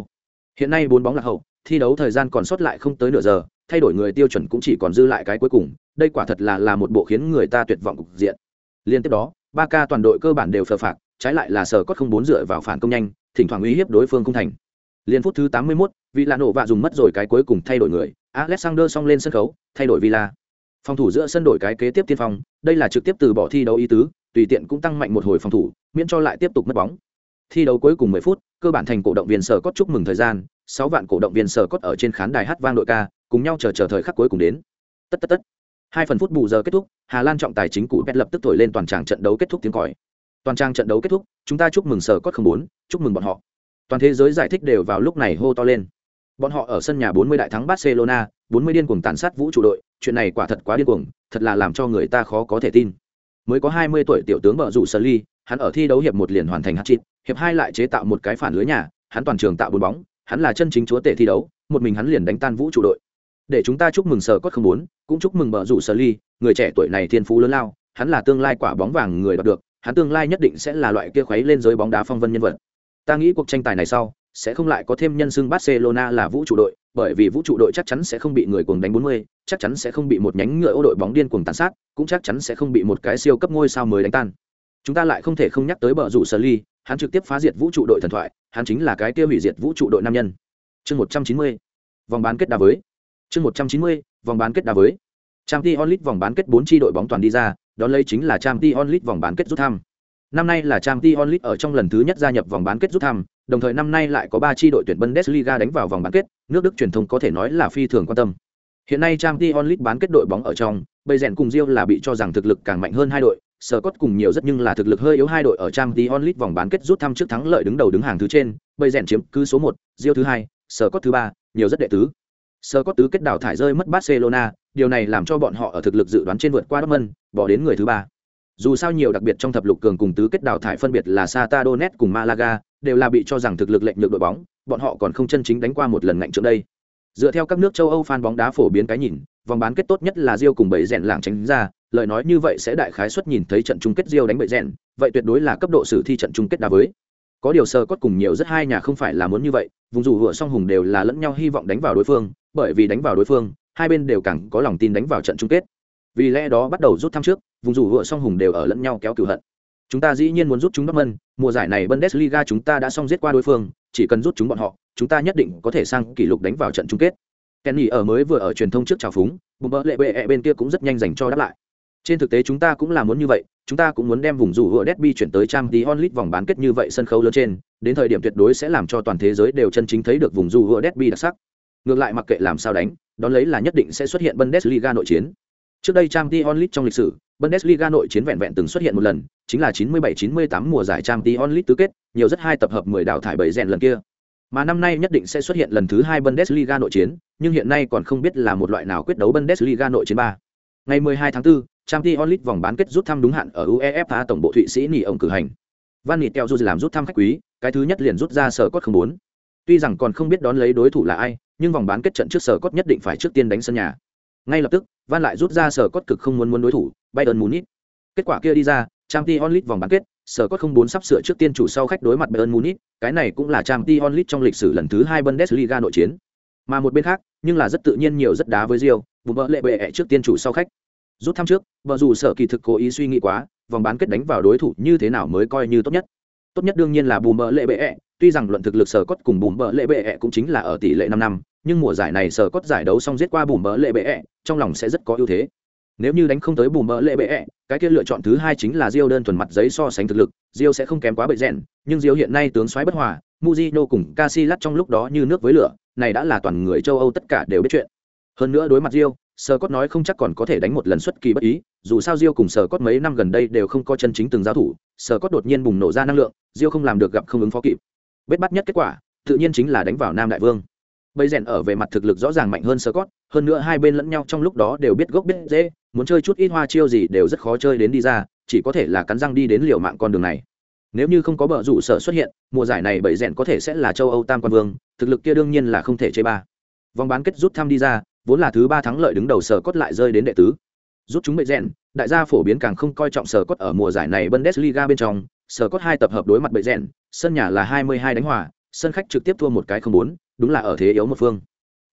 Hiện nay bốn bóng là hậu thi đấu thời gian còn sót lại không tới nửa giờ thay đổi người tiêu chuẩn cũng chỉ còn dư lại cái cuối cùng đây quả thật là là một bộ khiến người ta tuyệt vọng cục diện. Liên tiếp đó ba ca toàn đội cơ bản đều phờ phạt trái lại là sở cốt không bốn dựa vào phản công nhanh thỉnh thoảng uy hiếp đối phương không thành. Liên phút thứ 81, vị là nổ vạ dùng mất rồi cái cuối cùng thay đổi người. Alexander xong lên sân khấu thay đổi villa phòng thủ giữa sân đổi cái kế tiếp tiên phong đây là trực tiếp từ bỏ thi đấu ý tứ tùy tiện cũng tăng mạnh một hồi phòng thủ miễn cho lại tiếp tục mất bóng. Thi đấu cuối cùng 10 phút cơ bản thành cổ động viên sở cốt chúc mừng thời gian 6 vạn cổ động viên sở cốt ở trên khán đài hát vang đội ca cùng nhau chờ chờ thời khắc cuối cùng đến. Tất tất tất. Hai phần phút bù giờ kết thúc hà lan trọng tài chính cụ pet lập tức thổi lên toàn tràng trận đấu kết thúc tiếng còi. Toàn trang trận đấu kết thúc chúng ta chúc mừng sở cốt không bốn chúc mừng bọn họ. Toàn thế giới giải thích đều vào lúc này hô to lên. Bọn họ ở sân nhà 40 đại thắng Barcelona, 40 điên cuồng tàn sát vũ trụ đội, chuyện này quả thật quá điên cuồng, thật là làm cho người ta khó có thể tin. Mới có 20 tuổi tiểu tướng bợ rủ ly, hắn ở thi đấu hiệp một liền hoàn thành hat-trick, hiệp hai lại chế tạo một cái phản lưới nhà, hắn toàn trường tạo bốn bóng, hắn là chân chính chúa tể thi đấu, một mình hắn liền đánh tan vũ trụ đội. Để chúng ta chúc mừng sở cốt không muốn, cũng chúc mừng bợ rủ ly, người trẻ tuổi này thiên phú lớn lao, hắn là tương lai quả bóng vàng người đoạt được, hắn tương lai nhất định sẽ là loại kia khuấy lên giới bóng đá phong vân nhân vật. Ta nghĩ cuộc tranh tài này sau, sẽ không lại có thêm nhân xưng Barcelona là vũ trụ đội, bởi vì vũ trụ đội chắc chắn sẽ không bị người cuồng đánh 40, chắc chắn sẽ không bị một nhánh ngựa ô đội bóng điên cuồng tàn sát, cũng chắc chắn sẽ không bị một cái siêu cấp ngôi sao mới đánh tan. Chúng ta lại không thể không nhắc tới bờ rủ Sully, hắn trực tiếp phá diệt vũ trụ đội thần thoại, hắn chính là cái kia hủy diệt vũ trụ đội nam nhân. Chương 190. Vòng bán kết đá với. Chương 190. Vòng bán kết đá với. Champions League vòng bán kết 4 chi đội bóng toàn đi ra, đó lấy chính là Champions League vòng bán kết rút thăm. Năm nay là Champions League ở trong lần thứ nhất gia nhập vòng bán kết rút thăm, đồng thời năm nay lại có 3 chi đội tuyển Bundesliga đánh vào vòng bán kết, nước Đức truyền thông có thể nói là phi thường quan tâm. Hiện nay Champions League bán kết đội bóng ở trong, bây rèn cùng Real là bị cho rằng thực lực càng mạnh hơn hai đội, Scott cùng nhiều rất nhưng là thực lực hơi yếu hai đội ở Champions League vòng bán kết rút thăm trước thắng lợi đứng đầu đứng hàng thứ trên, bây rèn chiếm cứ số 1, Real thứ hai, Scott thứ ba, nhiều rất đệ tứ. Scott tứ kết đảo thải rơi mất Barcelona, điều này làm cho bọn họ ở thực lực dự đoán trên vượt qua Dortmund, bỏ đến người thứ ba dù sao nhiều đặc biệt trong thập lục cường cùng tứ kết đào thải phân biệt là Sata Donet cùng Malaga, đều là bị cho rằng thực lực lệnh nhược đội bóng, bọn họ còn không chân chính đánh qua một lần ngạnh trước đây. Dựa theo các nước châu Âu fan bóng đá phổ biến cái nhìn, vòng bán kết tốt nhất là Rio cùng bảy rèn làng tránh ra, lời nói như vậy sẽ đại khái suất nhìn thấy trận chung kết Rio đánh bảy rèn, vậy tuyệt đối là cấp độ sử thi trận chung kết đá với. Có điều sơ cốt cùng nhiều rất hai nhà không phải là muốn như vậy, vùng dù vừa song hùng đều là lẫn nhau hy vọng đánh vào đối phương, bởi vì đánh vào đối phương, hai bên đều càng có lòng tin đánh vào trận chung kết vì lẽ đó bắt đầu rút thăm trước vùng rủ vựa song hùng đều ở lẫn nhau kéo cửu hận chúng ta dĩ nhiên muốn rút chúng Dortmund, mùa giải này Bundesliga chúng ta đã xong giết qua đối phương, chỉ cần rút chúng bọn họ, chúng ta nhất định có thể sang kỷ lục đánh vào trận chung kết. Kenny ở mới vừa ở truyền thông trước chào phúng, bùm bỡ lệ bệ e bên kia cũng rất nhanh dành cho đáp lại. Trên thực tế chúng ta cũng là muốn như vậy, chúng ta cũng muốn đem vùng rủ vựa derby chuyển tới Trang Champions onlit vòng bán kết như vậy sân khấu lớn trên, đến thời điểm tuyệt đối sẽ làm cho toàn thế giới đều chân chính thấy được vùng rủ vựa derby đặc sắc. Ngược lại mặc kệ làm sao đánh, đón lấy là nhất định sẽ xuất hiện Bundesliga nội chiến. Trước đây Champions League trong lịch sử, Bundesliga nội chiến vẹn vẹn từng xuất hiện một lần, chính là 97-98 mùa giải Champions League tứ kết, nhiều rất hai tập hợp 10 đào thải bảy rèn lần kia. Mà năm nay nhất định sẽ xuất hiện lần thứ hai Bundesliga nội chiến, nhưng hiện nay còn không biết là một loại nào quyết đấu Bundesliga nội chiến ba. Ngày 12 tháng 4, Champions League vòng bán kết rút thăm đúng hạn ở UEFA tổng bộ Thụy Sĩ nghỉ ông cử hành. Van Nịt Teo làm rút thăm khách quý, cái thứ nhất liền rút ra sở cốt không bốn. Tuy rằng còn không biết đón lấy đối thủ là ai, nhưng vòng bán kết trận trước sở cốt nhất định phải trước tiên đánh sân nhà ngay lập tức, van lại rút ra sở cốt cực không muốn muốn đối thủ bayern munich kết quả kia đi ra trang t onlit vòng bán kết, sở cốt không muốn sắp sửa trước tiên chủ sau khách đối mặt bayern munich cái này cũng là trang t onlit trong lịch sử lần thứ hai bundesliga nội chiến. Mà một bên khác, nhưng là rất tự nhiên nhiều rất đá với rio vùng vỡ lệ bệ trước tiên chủ sau khách. Rút thăm trước vợ dù sở kỳ thực cố ý suy nghĩ quá, vòng bán kết đánh vào đối thủ như thế nào mới coi như tốt nhất. Tốt nhất đương nhiên là bùm mỡ lệ bệ tuy rằng luận thực lực sở cốt cùng bùm bỡ lệ bệ cũng chính là ở tỷ lệ năm năm nhưng mùa giải này sở cốt giải đấu xong giết qua bùm bỡ lệ bệ ẹ trong lòng sẽ rất có ưu thế nếu như đánh không tới bùm bỡ lệ bệ ẹ cái kia lựa chọn thứ hai chính là Rio đơn thuần mặt giấy so sánh thực lực Rio sẽ không kém quá bệ rèn nhưng Rio hiện nay tướng xoáy bất hòa Mujino cùng Casillas trong lúc đó như nước với lửa này đã là toàn người châu Âu tất cả đều biết chuyện hơn nữa đối mặt Rio Sở Cốt nói không chắc còn có thể đánh một lần xuất kỳ bất ý, dù sao Diêu cùng Sở Cốt mấy năm gần đây đều không có chân chính từng giao thủ, Sở Cốt đột nhiên bùng nổ ra năng lượng, Diêu không làm được gặp không ứng phó kịp vết bắt nhất kết quả, tự nhiên chính là đánh vào Nam Đại Vương. Bây rèn ở về mặt thực lực rõ ràng mạnh hơn sơ cót hơn nữa hai bên lẫn nhau trong lúc đó đều biết gốc biết dễ muốn chơi chút ít hoa chiêu gì đều rất khó chơi đến đi ra chỉ có thể là cắn răng đi đến liều mạng con đường này. Nếu như không có bờ rủ sở xuất hiện mùa giải này bảy rèn có thể sẽ là châu âu tam quan vương thực lực kia đương nhiên là không thể chơi ba. Vòng bán kết rút thăm đi ra vốn là thứ ba thắng lợi đứng đầu sở cốt lại rơi đến đệ tứ. Rút chúng bảy rèn đại gia phổ biến càng không coi trọng sở cốt ở mùa giải này bundesliga bên trong sở cốt hai tập hợp đối mặt bệ rèn sân nhà là hai mươi hai đánh hòa sân khách trực tiếp thua một cái không bốn đúng là ở thế yếu một phương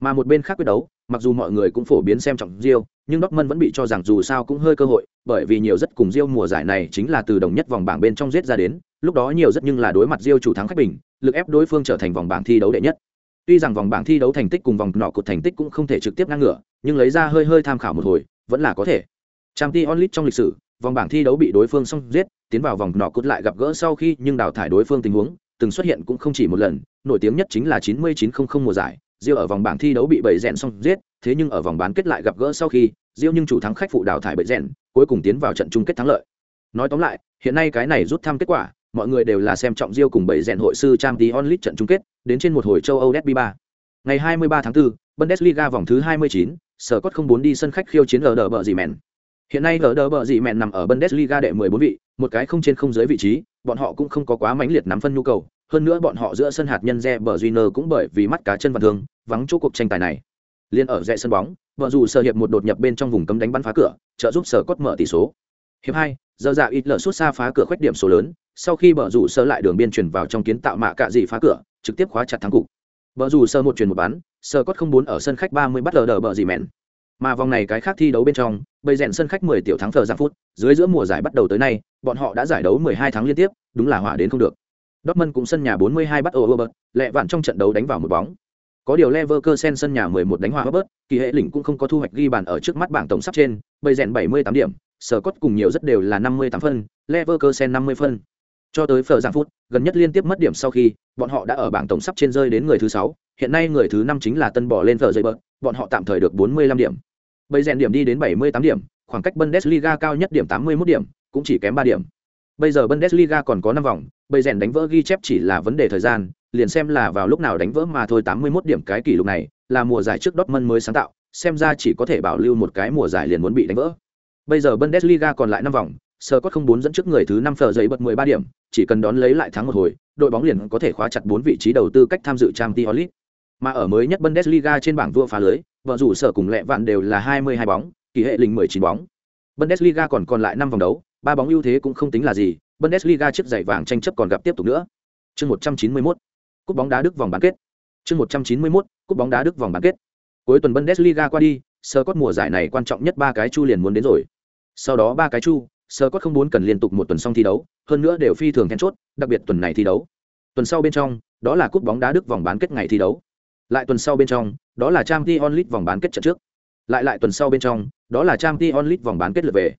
mà một bên khác quyết đấu mặc dù mọi người cũng phổ biến xem trọng Rio, nhưng Dortmund vẫn bị cho rằng dù sao cũng hơi cơ hội, bởi vì nhiều rất cùng Rio mùa giải này chính là từ đồng nhất vòng bảng bên trong giết ra đến, lúc đó nhiều rất nhưng là đối mặt Rio chủ thắng khách bình, lực ép đối phương trở thành vòng bảng thi đấu đệ nhất. Tuy rằng vòng bảng thi đấu thành tích cùng vòng nọ cột thành tích cũng không thể trực tiếp ngang ngửa, nhưng lấy ra hơi hơi tham khảo một hồi, vẫn là có thể. Champions League trong lịch sử, vòng bảng thi đấu bị đối phương xong giết, tiến vào vòng nọ cút lại gặp gỡ sau khi nhưng đào thải đối phương tình huống, từng xuất hiện cũng không chỉ một lần, nổi tiếng nhất chính là 9900 mùa giải, Diêu ở vòng bảng thi đấu bị bầy rèn xong giết, thế nhưng ở vòng bán kết lại gặp gỡ sau khi, Diêu nhưng chủ thắng khách phụ đào thải bầy rèn, cuối cùng tiến vào trận chung kết thắng lợi. Nói tóm lại, hiện nay cái này rút thăm kết quả, mọi người đều là xem trọng Diêu cùng bầy rèn hội sư trang tí onlit trận chung kết, đến trên một hồi châu Âu Derby 3. Ngày 23 tháng 4, Bundesliga vòng thứ 29, Sở Cốt không muốn đi sân khách khiêu chiến ở đờ bờ gì mèn. Hiện nay ở đờ bờ gì mèn nằm ở Bundesliga đệ 14 vị, một cái không trên không dưới vị trí, bọn họ cũng không có quá mãnh liệt nắm phân nhu cầu, hơn nữa bọn họ giữa sân hạt nhân Reber Júnior cũng bởi vì mắt cá chân và thương, vắng chỗ cuộc tranh tài này. Liên ở rẽ sân bóng, vợ dù sở hiệp một đột nhập bên trong vùng cấm đánh bắn phá cửa, trợ giúp Sở Cốt mở tỷ số. Hiệp 2, giờ dạ ít lở suốt xa phá cửa khoét điểm số lớn, sau khi bờ rủ sơ lại đường biên chuyển vào trong kiến tạo mạ cạ dị phá cửa, trực tiếp khóa chặt thắng cục. Bờ rủ sơ một chuyển một bán, Sở Cốt không bốn ở sân khách 30 bắt lờ đờ bờ gì mèn. Mà vòng này cái khác thi đấu bên trong, bầy rèn sân khách 10 tiểu thắng thờ giang phút, dưới giữa mùa giải bắt đầu tới nay, bọn họ đã giải đấu 12 tháng liên tiếp, đúng là hỏa đến không được. Dortmund cũng sân nhà 42 bắt Oberberg, lẹ vạn trong trận đấu đánh vào một bóng. Có điều Leverkusen sân nhà 11 đánh hòa Robert, kỳ hệ lĩnh cũng không có thu hoạch ghi bàn ở trước mắt bảng tổng sắp trên, bây rèn 78 điểm, sở cốt cùng nhiều rất đều là 58 phân, Leverkusen 50 phân. Cho tới phở giảng phút, gần nhất liên tiếp mất điểm sau khi, bọn họ đã ở bảng tổng sắp trên rơi đến người thứ 6, hiện nay người thứ 5 chính là Tân bỏ lên phở dây bớt, bọn họ tạm thời được 45 điểm. Bây rèn điểm đi đến 78 điểm, khoảng cách Bundesliga cao nhất điểm 81 điểm, cũng chỉ kém 3 điểm. Bây giờ Bundesliga còn có 5 vòng, bây rèn đánh vỡ ghi chép chỉ là vấn đề thời gian, liền xem là vào lúc nào đánh vỡ mà thôi 81 điểm cái kỷ lục này, là mùa giải trước Dortmund mới sáng tạo, xem ra chỉ có thể bảo lưu một cái mùa giải liền muốn bị đánh vỡ. Bây giờ Bundesliga còn lại 5 vòng, Scott không bốn dẫn trước người thứ 5 phở giấy bật 13 điểm, chỉ cần đón lấy lại thắng một hồi, đội bóng liền có thể khóa chặt 4 vị trí đầu tư cách tham dự Champions League. Mà ở mới nhất Bundesliga trên bảng vua phá lưới, vợ rủ sở cùng lẹ vạn đều là 22 bóng, kỳ hệ lình 19 bóng. Bundesliga còn còn lại 5 vòng đấu, ba bóng ưu thế cũng không tính là gì, Bundesliga chiếc giày vàng tranh chấp còn gặp tiếp tục nữa. Chương 191. Cúp bóng đá Đức vòng bán kết. Chương 191. Cúp bóng đá Đức vòng bán kết. Cuối tuần Bundesliga qua đi, Scott mùa giải này quan trọng nhất ba cái chu liền muốn đến rồi. Sau đó ba cái chu, Scott không muốn cần liên tục một tuần xong thi đấu, hơn nữa đều phi thường then chốt, đặc biệt tuần này thi đấu. Tuần sau bên trong, đó là cúp bóng đá Đức vòng bán kết ngày thi đấu. Lại tuần sau bên trong, đó là Champions League vòng bán kết trận trước. Lại lại tuần sau bên trong, đó là Champions League vòng bán kết lượt về.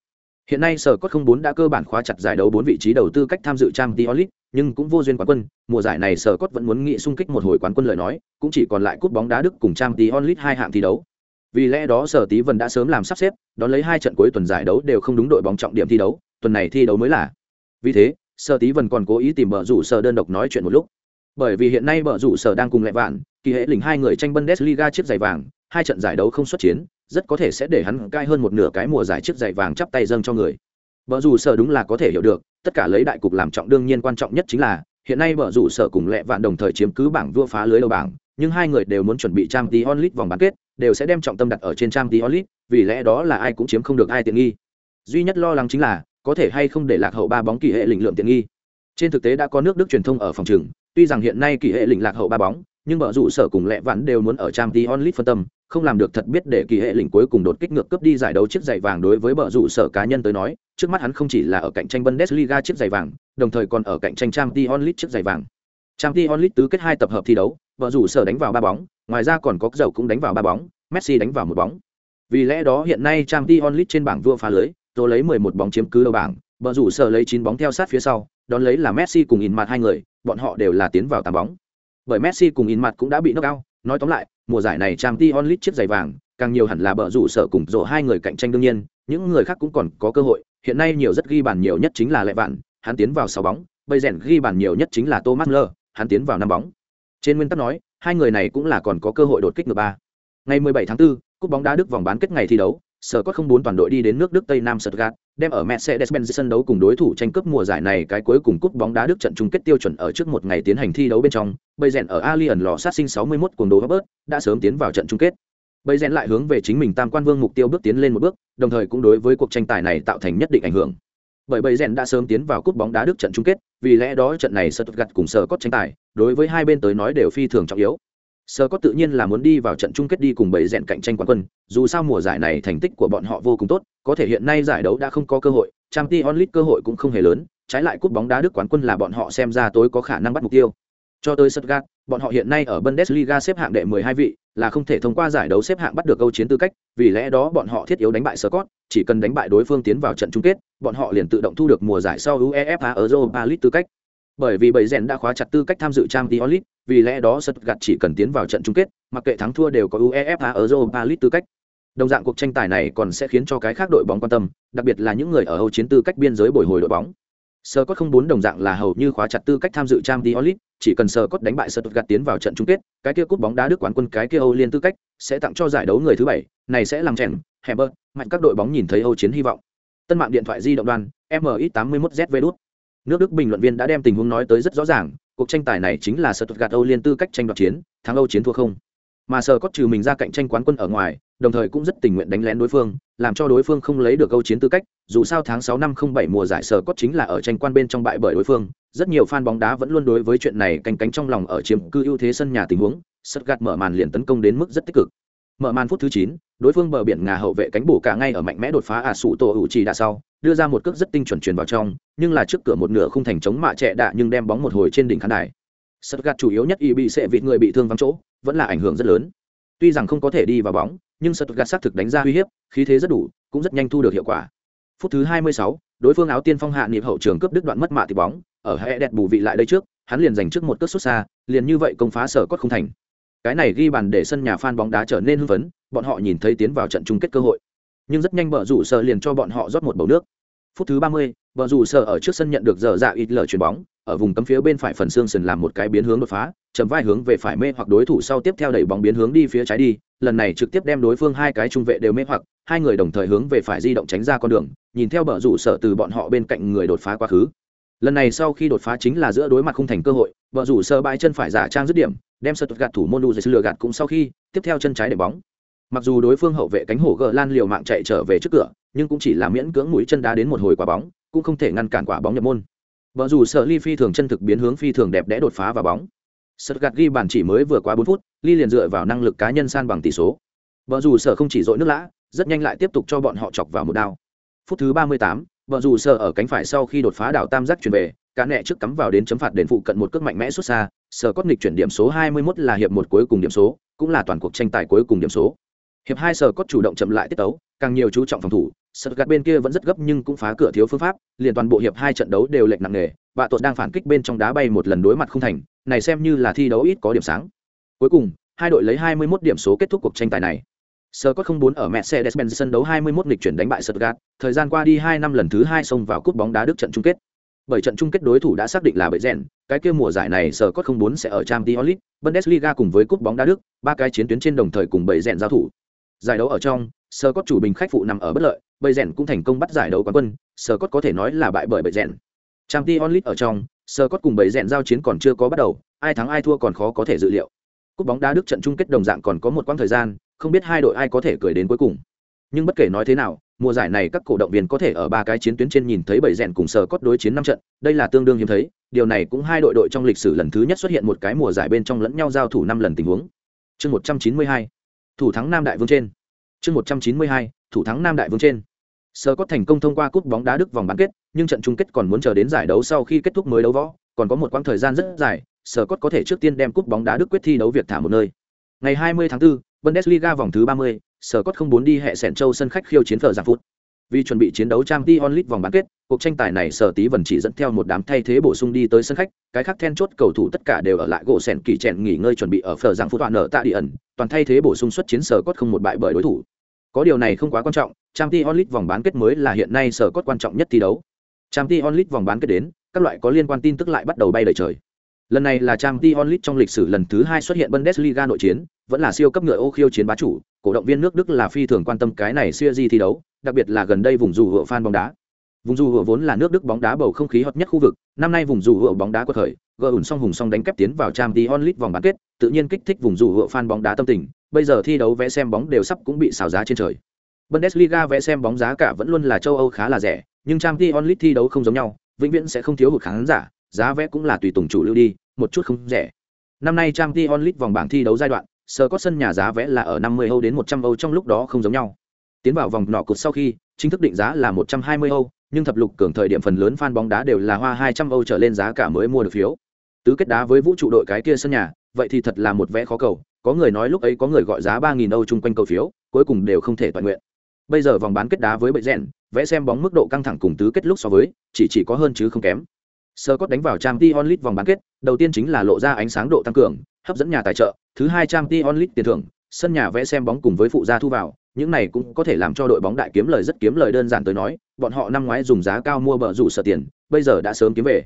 Hiện nay sở cốt 04 đã cơ bản khóa chặt giải đấu 4 vị trí đầu tư cách tham dự Champions League, nhưng cũng vô duyên quán quân, mùa giải này sở cốt vẫn muốn nghị xung kích một hồi quán quân lời nói, cũng chỉ còn lại cúp bóng đá Đức cùng Champions League hai hạng thi đấu. Vì lẽ đó Sở Tí Vân đã sớm làm sắp xếp, đón lấy hai trận cuối tuần giải đấu đều không đúng đội bóng trọng điểm thi đấu, tuần này thi đấu mới là. Vì thế, Sở Tí Vân còn cố ý tìm bờ rủ Sở đơn độc nói chuyện một lúc. Bởi vì hiện nay bờ rủ Sở đang cùng lại vạn, kỳ hệ lình hai người tranh Bundesliga chiếc giày vàng, hai trận giải đấu không xuất chiến, rất có thể sẽ để hắn cai hơn một nửa cái mùa giải chiếc giày vàng chắp tay dâng cho người. vợ rủ Sở đúng là có thể hiểu được, tất cả lấy đại cục làm trọng đương nhiên quan trọng nhất chính là hiện nay vợ rủ Sở cùng lệ vạn đồng thời chiếm cứ bảng vua phá lưới đầu bảng, nhưng hai người đều muốn chuẩn bị Champions League vòng bán kết, đều sẽ đem trọng tâm đặt ở trên Champions League, vì lẽ đó là ai cũng chiếm không được ai tiện nghi. Duy nhất lo lắng chính là có thể hay không để lạc hậu ba bóng kỳ hệ lĩnh lượng tiện nghi. Trên thực tế đã có nước Đức truyền thông ở phòng trường, tuy rằng hiện nay kỳ hệ lĩnh lạc hậu ba bóng, nhưng bờ rủ sở cùng lẹ vắn đều muốn ở Champions League phân tâm, không làm được thật biết để kỳ hệ lĩnh cuối cùng đột kích ngược cướp đi giải đấu chiếc giày vàng đối với bờ rủ sở cá nhân tới nói, trước mắt hắn không chỉ là ở cạnh tranh Bundesliga chiếc giày vàng, đồng thời còn ở cạnh tranh Champions League chiếc giày vàng. Champions League tứ kết hai tập hợp thi đấu, bờ rủ sở đánh vào ba bóng, ngoài ra còn có dầu cũng đánh vào ba bóng, Messi đánh vào một bóng. Vì lẽ đó hiện nay Champions League trên bảng vua phá lưới, tôi lấy 11 bóng chiếm cứ đầu bảng, bờ rủ sở lấy 9 bóng theo sát phía sau, đón lấy là Messi cùng Inmat hai người, bọn họ đều là tiến vào tám bóng. Bởi Messi cùng Inmat cũng đã bị knock out, nói tóm lại, mùa giải này Champions League chiếc giày vàng, càng nhiều hẳn là bờ rủ sở cùng rổ hai người cạnh tranh đương nhiên, những người khác cũng còn có cơ hội, hiện nay nhiều rất ghi bàn nhiều nhất chính là Lệ Vạn, hắn tiến vào 6 bóng, bây rèn ghi bàn nhiều nhất chính là Thomas Müller, hắn tiến vào 5 bóng. Trên nguyên tắc nói, hai người này cũng là còn có cơ hội đột kích ngược ba. Ngày 17 tháng 4, cúp bóng đá Đức vòng bán kết ngày thi đấu, sở có không bốn toàn đội đi đến nước Đức Tây Nam Stuttgart, đem ở Mercedes-Benz sân đấu cùng đối thủ tranh cướp mùa giải này cái cuối cùng cúp bóng đá Đức trận chung kết tiêu chuẩn ở trước một ngày tiến hành thi đấu bên trong, bây rèn ở Alien lò sát sinh 61 cuồng đồ Robert đã sớm tiến vào trận chung kết. Bây rèn lại hướng về chính mình tam quan vương mục tiêu bước tiến lên một bước, đồng thời cũng đối với cuộc tranh tài này tạo thành nhất định ảnh hưởng. Bởi bây rèn đã sớm tiến vào cúp bóng đá Đức trận chung kết, vì lẽ đó trận này Stuttgart cùng sở có tranh tài, đối với hai bên tới nói đều phi thường trọng yếu. Sơ có tự nhiên là muốn đi vào trận chung kết đi cùng bầy rèn cạnh tranh quán quân, dù sao mùa giải này thành tích của bọn họ vô cùng tốt, có thể hiện nay giải đấu đã không có cơ hội, Champions League cơ hội cũng không hề lớn, trái lại cúp bóng đá Đức quán quân là bọn họ xem ra tối có khả năng bắt mục tiêu. Cho tới Stuttgart, bọn họ hiện nay ở Bundesliga xếp hạng đệ 12 vị, là không thể thông qua giải đấu xếp hạng bắt được câu chiến tư cách, vì lẽ đó bọn họ thiết yếu đánh bại Scott, chỉ cần đánh bại đối phương tiến vào trận chung kết, bọn họ liền tự động thu được mùa giải sau UEFA Europa League tư cách bởi vì bảy rèn đã khóa chặt tư cách tham dự trang League vì lẽ đó sật chỉ cần tiến vào trận chung kết mặc kệ thắng thua đều có uefa ở europa league tư cách đồng dạng cuộc tranh tài này còn sẽ khiến cho cái khác đội bóng quan tâm đặc biệt là những người ở âu chiến tư cách biên giới bồi hồi đội bóng Sơ Cốt không bốn đồng dạng là hầu như khóa chặt tư cách tham dự Champions League, chỉ cần Sơ Cốt đánh bại Stuttgart tiến vào trận chung kết, cái kia cúp bóng đá Đức quán quân cái kia Âu liên tư cách sẽ tặng cho giải đấu người thứ bảy, này sẽ làm chèn, Herbert, mạnh các đội bóng nhìn thấy Âu chiến hy vọng. Tân mạng điện thoại di động đoàn, MX81ZV đút. Nước Đức bình luận viên đã đem tình huống nói tới rất rõ ràng, cuộc tranh tài này chính là Stuttgart Âu liên tư cách tranh đoạt chiến, thắng Âu chiến thua không. Mà Sơ Cốt trừ mình ra cạnh tranh quán quân ở ngoài, đồng thời cũng rất tình nguyện đánh lén đối phương, làm cho đối phương không lấy được Âu chiến tư cách, dù sao tháng sáu năm 07 mùa giải sở cốt chính là ở tranh quan bên trong bại bởi đối phương, rất nhiều fan bóng đá vẫn luôn đối với chuyện này canh cánh trong lòng ở chiếm cư ưu thế sân nhà tình huống, Stuttgart mở màn liền tấn công đến mức rất tích cực. Mở màn phút thứ 9, đối phương bờ biển ngà hậu vệ cánh bổ cả ngay ở mạnh mẽ đột phá ả sụ tổ hữu chỉ đã sau, đưa ra một cước rất tinh chuẩn truyền vào trong, nhưng là trước cửa một nửa không thành chống mạ trẻ đạ nhưng đem bóng một hồi trên đỉnh khán đài. Stuttgart chủ yếu nhất y bị sẽ vịt người bị thương vắng chỗ, vẫn là ảnh hưởng rất lớn. Tuy rằng không có thể đi vào bóng, nhưng Stuttgart xác thực đánh ra uy hiếp, khí thế rất đủ, cũng rất nhanh thu được hiệu quả. Phút thứ 26, đối phương áo tiên phong hạ nhịp hậu trường cướp đứt đoạn mất mạ thì bóng, ở hệ đẹp bù vị lại đây trước, hắn liền giành trước một cước xuất xa, liền như vậy công phá sở cốt không thành. Cái này ghi bàn để sân nhà fan bóng đá trở nên hưng phấn, bọn họ nhìn thấy tiến vào trận chung kết cơ hội. Nhưng rất nhanh bờ rủ sở liền cho bọn họ rót một bầu nước. Phút thứ 30, bờ rủ sở ở trước sân nhận được giờ dạ ít lờ chuyền bóng, ở vùng cấm phía bên phải phần xương sườn làm một cái biến hướng đột phá, chầm vai hướng về phải mê hoặc đối thủ sau tiếp theo đẩy bóng biến hướng đi phía trái đi, lần này trực tiếp đem đối phương hai cái trung vệ đều mê hoặc, hai người đồng thời hướng về phải di động tránh ra con đường, nhìn theo bờ rủ sở từ bọn họ bên cạnh người đột phá quá khứ. Lần này sau khi đột phá chính là giữa đối mặt không thành cơ hội, bờ rủ sơ bãi chân phải giả trang dứt điểm, đem sơ gạt thủ môn Dụ lừa gạt cũng sau khi, tiếp theo chân trái để bóng. Mặc dù đối phương hậu vệ cánh hổ gờ lan liều mạng chạy trở về trước cửa, nhưng cũng chỉ là miễn cưỡng mũi chân đá đến một hồi quả bóng, cũng không thể ngăn cản quả bóng nhập môn. Bờ rủ sơ ly phi thường chân thực biến hướng phi thường đẹp đẽ đột phá vào bóng. Stuttgart ghi bàn chỉ mới vừa qua bốn phút, Ly liền dựa vào năng lực cá nhân san bằng tỷ số. Bờ rủ sơ không chỉ dội nước lã, rất nhanh lại tiếp tục cho bọn họ chọc vào một đao. Phút thứ 38, bờ rủ sở ở cánh phải sau khi đột phá đảo tam giác chuyển về, cả nẹ trước cắm vào đến chấm phạt đền phụ cận một cước mạnh mẽ xuất xa, sở cốt nghịch chuyển điểm số 21 là hiệp một cuối cùng điểm số, cũng là toàn cuộc tranh tài cuối cùng điểm số. Hiệp hai sở cốt chủ động chậm lại tiết tấu, càng nhiều chú trọng phòng thủ, Stuttgart bên kia vẫn rất gấp nhưng cũng phá cửa thiếu phương pháp, liền toàn bộ hiệp hai trận đấu đều lệch nặng nề, bạ tuột đang phản kích bên trong đá bay một lần đối mặt không thành, này xem như là thi đấu ít có điểm sáng. Cuối cùng, hai đội lấy 21 điểm số kết thúc cuộc tranh tài này. Scott không bốn ở Mercedes-Benz sân đấu 21 nghịch chuyển đánh bại Stuttgart, thời gian qua đi 2 năm lần thứ 2 xông vào cúp bóng đá Đức trận chung kết. Bởi trận chung kết đối thủ đã xác định là Bayern. cái kia mùa giải này Scott không bốn sẽ ở Champions League, Bundesliga cùng với cúp bóng đá Đức, ba cái chiến tuyến trên đồng thời cùng Bayern giao thủ. Giải đấu ở trong, Scott chủ bình khách phụ nằm ở bất lợi, Bayern cũng thành công bắt giải đấu quán quân, Scott có thể nói là bại bởi Bayern. Champions League ở trong, Scott cùng Bayern giao chiến còn chưa có bắt đầu, ai thắng ai thua còn khó có thể dự liệu. Cúp bóng đá Đức trận chung kết đồng dạng còn có một quãng thời gian, không biết hai đội ai có thể cười đến cuối cùng. Nhưng bất kể nói thế nào, mùa giải này các cổ động viên có thể ở ba cái chiến tuyến trên nhìn thấy bảy rèn cùng sờ cốt đối chiến năm trận, đây là tương đương hiếm thấy, điều này cũng hai đội đội trong lịch sử lần thứ nhất xuất hiện một cái mùa giải bên trong lẫn nhau giao thủ năm lần tình huống. Chương 192, thủ thắng Nam Đại Vương trên. Chương 192, thủ thắng Nam Đại Vương trên. Sờ cốt thành công thông qua cúp bóng đá Đức vòng bán kết, nhưng trận chung kết còn muốn chờ đến giải đấu sau khi kết thúc mới đấu võ, còn có một quãng thời gian rất dài, Sở Cốt có thể trước tiên đem cúp bóng đá Đức quyết thi đấu việc thả một nơi. Ngày 20 tháng 4, Bundesliga vòng thứ 30, Scott không muốn đi hệ sẹn châu sân khách khiêu chiến phở giảm phút. Vì chuẩn bị chiến đấu Champions League vòng bán kết, cuộc tranh tài này Sở Tí vẫn chỉ dẫn theo một đám thay thế bổ sung đi tới sân khách, cái khác then chốt cầu thủ tất cả đều ở lại gỗ sẹn kỳ chèn nghỉ ngơi chuẩn bị ở phở giảng phút toàn ở tại địa ẩn, toàn thay thế bổ sung xuất chiến Sở Cốt không một bại bởi đối thủ. Có điều này không quá quan trọng, Champions League vòng bán kết mới là hiện nay Sở Cốt quan trọng nhất thi đấu. Champions League vòng bán kết đến, các loại có liên quan tin tức lại bắt đầu bay đầy trời. Lần này là Champions League trong lịch sử lần thứ hai xuất hiện Bundesliga nội chiến, vẫn là siêu cấp ngựa ô khiêu chiến bá chủ, cổ động viên nước Đức là phi thường quan tâm cái này siêu di thi đấu, đặc biệt là gần đây vùng dù hựa fan bóng đá. Vùng dù hựa vốn là nước Đức bóng đá bầu không khí hot nhất khu vực, năm nay vùng dù hựa bóng đá quật khởi, gỡ ủn song hùng song đánh kép tiến vào Champions League vòng bán kết, tự nhiên kích thích vùng dù hựa fan bóng đá tâm tình, bây giờ thi đấu vé xem bóng đều sắp cũng bị xào giá trên trời. Bundesliga vé xem bóng giá cả vẫn luôn là châu Âu khá là rẻ, nhưng Champions League thi đấu không giống nhau, vĩnh viễn sẽ không thiếu hụt khán giả, giá vé cũng là tùy tùng chủ lưu đi, một chút không rẻ. Năm nay trang Champions League vòng bảng thi đấu giai đoạn, sờ có sân nhà giá vé là ở 50 Âu đến 100 Âu trong lúc đó không giống nhau. Tiến vào vòng nọ cột sau khi, chính thức định giá là 120 Âu, nhưng thập lục cường thời điểm phần lớn fan bóng đá đều là hoa 200 Âu trở lên giá cả mới mua được phiếu. Tứ kết đá với vũ trụ đội cái kia sân nhà, vậy thì thật là một vé khó cầu, có người nói lúc ấy có người gọi giá 3000 Âu chung quanh cầu phiếu, cuối cùng đều không thể toàn nguyện. Bây giờ vòng bán kết đá với bệ rèn, vẽ xem bóng mức độ căng thẳng cùng tứ kết lúc so với, chỉ chỉ có hơn chứ không kém. Sơ cốt đánh vào Champions League vòng bán kết, đầu tiên chính là lộ ra ánh sáng độ tăng cường, hấp dẫn nhà tài trợ, thứ hai Champions League tiền thưởng, sân nhà vẽ xem bóng cùng với phụ gia thu vào, những này cũng có thể làm cho đội bóng đại kiếm lời rất kiếm lời đơn giản tới nói bọn họ năm ngoái dùng giá cao mua bờ rủ sở tiền bây giờ đã sớm kiếm về.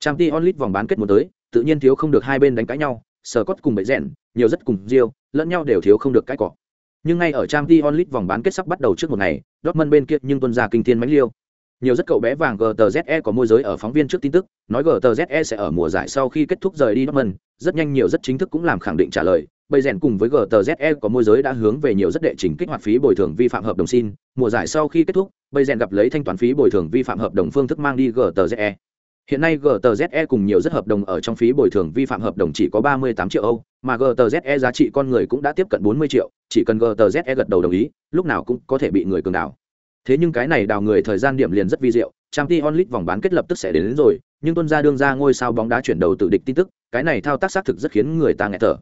Trang t vòng bán kết muốn tới tự nhiên thiếu không được hai bên đánh cãi nhau Sơ cốt cùng bậy rèn nhiều rất cùng riêu lẫn nhau đều thiếu không được cãi cọ nhưng ngay ở trang t vòng bán kết sắp bắt đầu trước một ngày dortmund bên kia nhưng tuân ra kinh thiên mãnh liêu nhiều rất cậu bé vàng gtze có môi giới ở phóng viên trước tin tức, nói gtze sẽ ở mùa giải sau khi kết thúc rời đi dortmund, rất nhanh nhiều rất chính thức cũng làm khẳng định trả lời. Bây rèn cùng với gtze có môi giới đã hướng về nhiều rất đệ trình kích hoạt phí bồi thường vi phạm hợp đồng xin. Mùa giải sau khi kết thúc, bây rèn gặp lấy thanh toán phí bồi thường vi phạm hợp đồng phương thức mang đi gtze hiện nay gtze cùng nhiều rất hợp đồng ở trong phí bồi thường vi phạm hợp đồng chỉ có 38 triệu âu, mà gtze giá trị con người cũng đã tiếp cận 40 triệu, chỉ cần gtze gật đầu đồng ý, lúc nào cũng có thể bị người cường đảo thế nhưng cái này đào người thời gian điểm liền rất vi diệu trang t onlit vòng bán kết lập tức sẽ đến, đến rồi nhưng tuân ra đương ra ngôi sao bóng đá chuyển đầu tự địch tin tức cái này thao tác xác thực rất khiến người ta nghe thở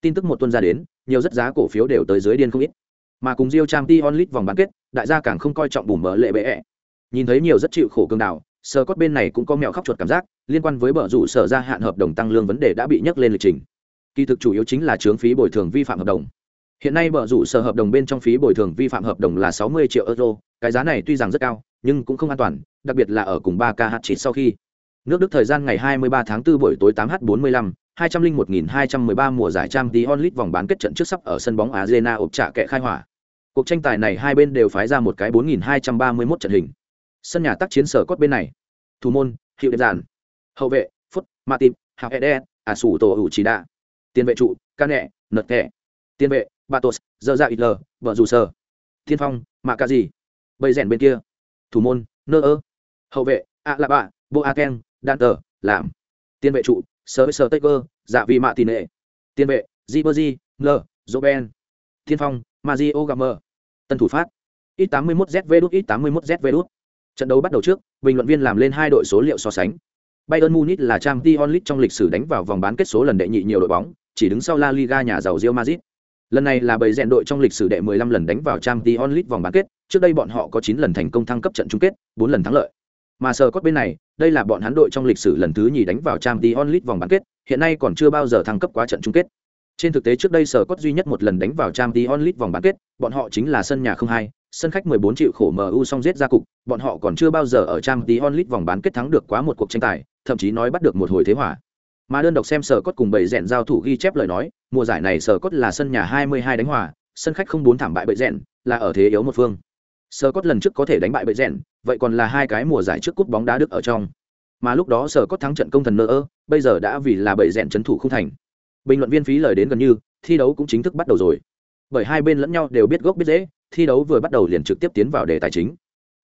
tin tức một tuần ra đến nhiều rất giá cổ phiếu đều tới dưới điên không ít mà cùng Rio Trang Tionlit vòng bán kết, đại gia càng không coi trọng bùm mở lệ bệ ẹ. Nhìn thấy nhiều rất chịu khổ cương đảo, sơ cốt bên này cũng có mèo khóc chuột cảm giác, liên quan với bở rủ sở ra hạn hợp đồng tăng lương vấn đề đã bị nhắc lên lịch trình. Kỳ thực chủ yếu chính là chướng phí bồi thường vi phạm hợp đồng. Hiện nay bở rủ sở hợp đồng bên trong phí bồi thường vi phạm hợp đồng là 60 triệu euro, cái giá này tuy rằng rất cao, nhưng cũng không an toàn, đặc biệt là ở cùng 3K chỉ sau khi. Nước Đức thời gian ngày 23 tháng 4 buổi tối 8h45, 201.213 mùa giải trang tí onlit vòng bán kết trận trước sắp ở sân bóng Arena ộp trả kệ khai hỏa. Cuộc tranh tài này hai bên đều phái ra một cái 4.231 trận hình. Sân nhà tác chiến sở cốt bên này. Thủ môn, hiệu đẹp giản. Hậu vệ, Phút, Matip, Hào Ede, ả sủ tổ hữu chỉ đạ. Tiền vệ trụ, ca Nẹ, Nật Kẻ. Tiền vệ, Batos, Dơ Dạ ít lờ Vợ Dù Sơ. Thiên Phong, Mạ Cà Gì. Bầy rèn bên kia. Thủ môn, Nơ ơ. Hậu vệ, ạ Lạ Bạ, Boaken, Đan Tờ, Làm. Tiền vệ trụ, sơ sơ tây cơ dạ vị mạ tỷ nệ tiền vệ di bơ di ngờ dỗ ben thiên phong mazio gamer tân thủ phát ít tám mươi 81 zv đút ít tám mươi 81 zv đút trận đấu bắt đầu trước bình luận viên làm lên hai đội số liệu so sánh Bayern Munich là trang t onlit trong lịch sử đánh vào vòng bán kết số lần đệ nhị nhiều đội bóng, chỉ đứng sau La Liga nhà giàu Real Madrid. Lần này là bầy rèn đội trong lịch sử đệ 15 lần đánh vào trang Champions League vòng bán kết, trước đây bọn họ có 9 lần thành công thăng cấp trận chung kết, 4 lần thắng lợi. Mà sờ cốt bên này, đây là bọn hắn đội trong lịch sử lần thứ nhì đánh vào Champions League vòng bán kết, hiện nay còn chưa bao giờ thăng cấp quá trận chung kết. Trên thực tế trước đây sờ cốt duy nhất một lần đánh vào Champions League vòng bán kết, bọn họ chính là sân nhà không hai, sân khách 14 triệu khổ MU song giết ra cục, bọn họ còn chưa bao giờ ở Champions League vòng bán kết thắng được quá một cuộc tranh tài, thậm chí nói bắt được một hồi thế hòa. Mà đơn độc xem sở cốt cùng bảy rèn giao thủ ghi chép lời nói, mùa giải này sở cốt là sân nhà 22 đánh hòa, sân khách không bốn thảm bại bậy rèn, là ở thế yếu một phương. Sở cốt lần trước có thể đánh bại bậy rèn, vậy còn là hai cái mùa giải trước cúp bóng đá Đức ở trong. Mà lúc đó sở cốt thắng trận công thần nơ ơ, bây giờ đã vì là bậy rèn trấn thủ không thành. Bình luận viên phí lời đến gần như, thi đấu cũng chính thức bắt đầu rồi. Bởi hai bên lẫn nhau đều biết gốc biết dễ, thi đấu vừa bắt đầu liền trực tiếp tiến vào đề tài chính.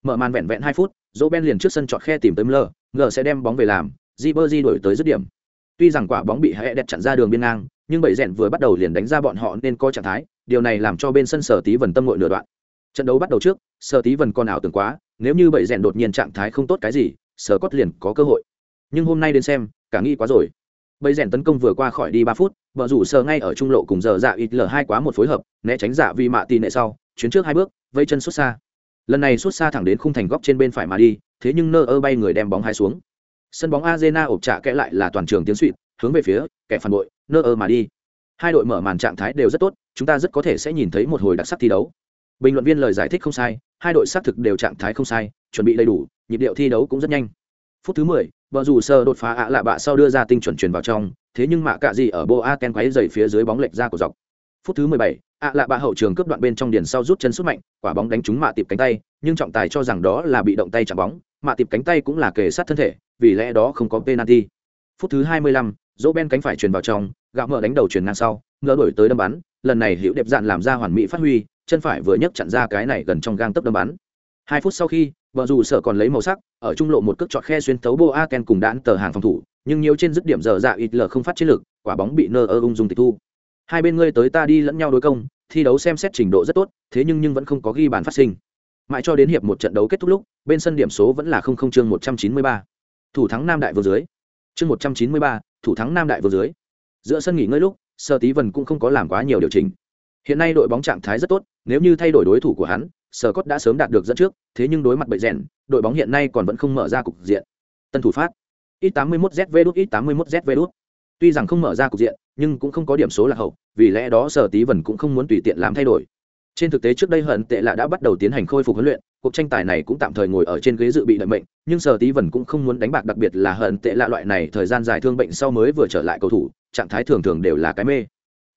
Mở màn vẹn vẹn hai phút, Dỗ Ben liền trước sân chọn khe tìm tới Miller, ngờ sẽ đem bóng về làm, Di Berdi đổi tới dứt điểm. Tuy rằng quả bóng bị Hệ đẹp chặn ra đường biên ngang, nhưng bảy rèn vừa bắt đầu liền đánh ra bọn họ nên có trạng thái, điều này làm cho bên sân sở tí vần tâm ngội nửa đoạn. Trận đấu bắt đầu trước, sở tí vần còn ảo tưởng quá, nếu như bảy rèn đột nhiên trạng thái không tốt cái gì, sở cốt liền có cơ hội. Nhưng hôm nay đến xem, cả nghi quá rồi. Bảy rèn tấn công vừa qua khỏi đi ba phút, vợ rủ sở ngay ở trung lộ cùng giờ dạ ít lở hai quá một phối hợp, né tránh dạ vì mạ tì nệ sau, chuyến trước hai bước, vây chân xuất xa lần này xuất xa thẳng đến khung thành góc trên bên phải mà đi thế nhưng nơ ơ bay người đem bóng hai xuống sân bóng arena ộp trả kẽ lại là toàn trường tiếng suỵt hướng về phía kẻ phản bội nơ ơ mà đi. Hai đội mở màn trạng thái đều rất tốt chúng ta rất có thể sẽ nhìn thấy một hồi đặc sắc thi đấu. Bình luận viên lời giải thích không sai hai đội xác thực đều trạng thái không sai chuẩn bị đầy đủ nhịp điệu thi đấu cũng rất nhanh. Phút thứ mười, vợ dù sơ đột phá ạ lạ bạ sau đưa ra tinh chuẩn truyền vào trong thế nhưng mạ cạ gì ở bộ a ken quáy dày phía dưới bóng lệch ra của dọc. Phút thứ mười bảy ạ lạ bạ hậu trường cướp đoạn bên trong điền sau rút chân sút mạnh quả bóng đánh trúng mạ tiệp cánh tay nhưng trọng tài cho rằng đó là bị động tay chạm bóng mạ tiệp cánh tay cũng là kề sát thân thể vì lẽ đó không có penalty. Phút thứ hai mươi lăm, dỗ ben cánh phải truyền vào trong gạo mở đánh đầu truyền ngang sau ngỡ đổi tới đâm bắn lần này hữu đẹp dạn làm ra hoàn mỹ phát huy chân phải vừa nhấc chặn ra cái này gần trong gang tấp đâm bắn. Hai phút sau khi vợ dù sợ còn lấy màu sắc ở trung lộ một cước chọn khe xuyên thấu bo Aken cùng đạn tờ hàng phòng thủ nhưng nhiều trên dứt điểm giờ dạ ít lờ không phát chiến lực quả bóng bị nơ ơ ung dung tịch thu. Hai bên ngươi tới ta đi lẫn nhau đối công thi đấu xem xét trình độ rất tốt thế nhưng nhưng vẫn không có ghi bàn phát sinh mãi cho đến hiệp một trận đấu kết thúc lúc, bên sân điểm số vẫn là không không chương một trăm chín mươi ba. Thủ thắng nam đại vừa dưới. Chương một trăm chín mươi ba, thủ thắng nam đại vừa dưới. Giữa sân nghỉ ngơi lúc sơ tí vần cũng không có làm quá nhiều điều chỉnh. Hiện nay đội bóng trạng thái rất tốt, nếu như thay đổi đối thủ của hắn sơ cốt đã sớm đạt được dẫn trước, thế nhưng đối mặt bậy rèn, đội bóng hiện nay còn vẫn không mở ra cục diện. Tân thủ phát. Ít tám mươi 81 zv đút, ít tám mươi 81 zv đút. Tuy rằng không mở ra cục diện, nhưng cũng không có điểm số là hậu, vì lẽ đó sở tí vần cũng không muốn tùy tiện làm thay đổi trên thực tế trước đây hận tệ là đã bắt đầu tiến hành khôi phục huấn luyện, cuộc tranh tài này cũng tạm thời ngồi ở trên ghế dự bị đợi mệnh, nhưng sở tí vần cũng không muốn đánh bạc đặc biệt là hận tệ lạ loại này thời gian dài thương bệnh sau mới vừa trở lại cầu thủ, trạng thái thường thường đều là cái mê.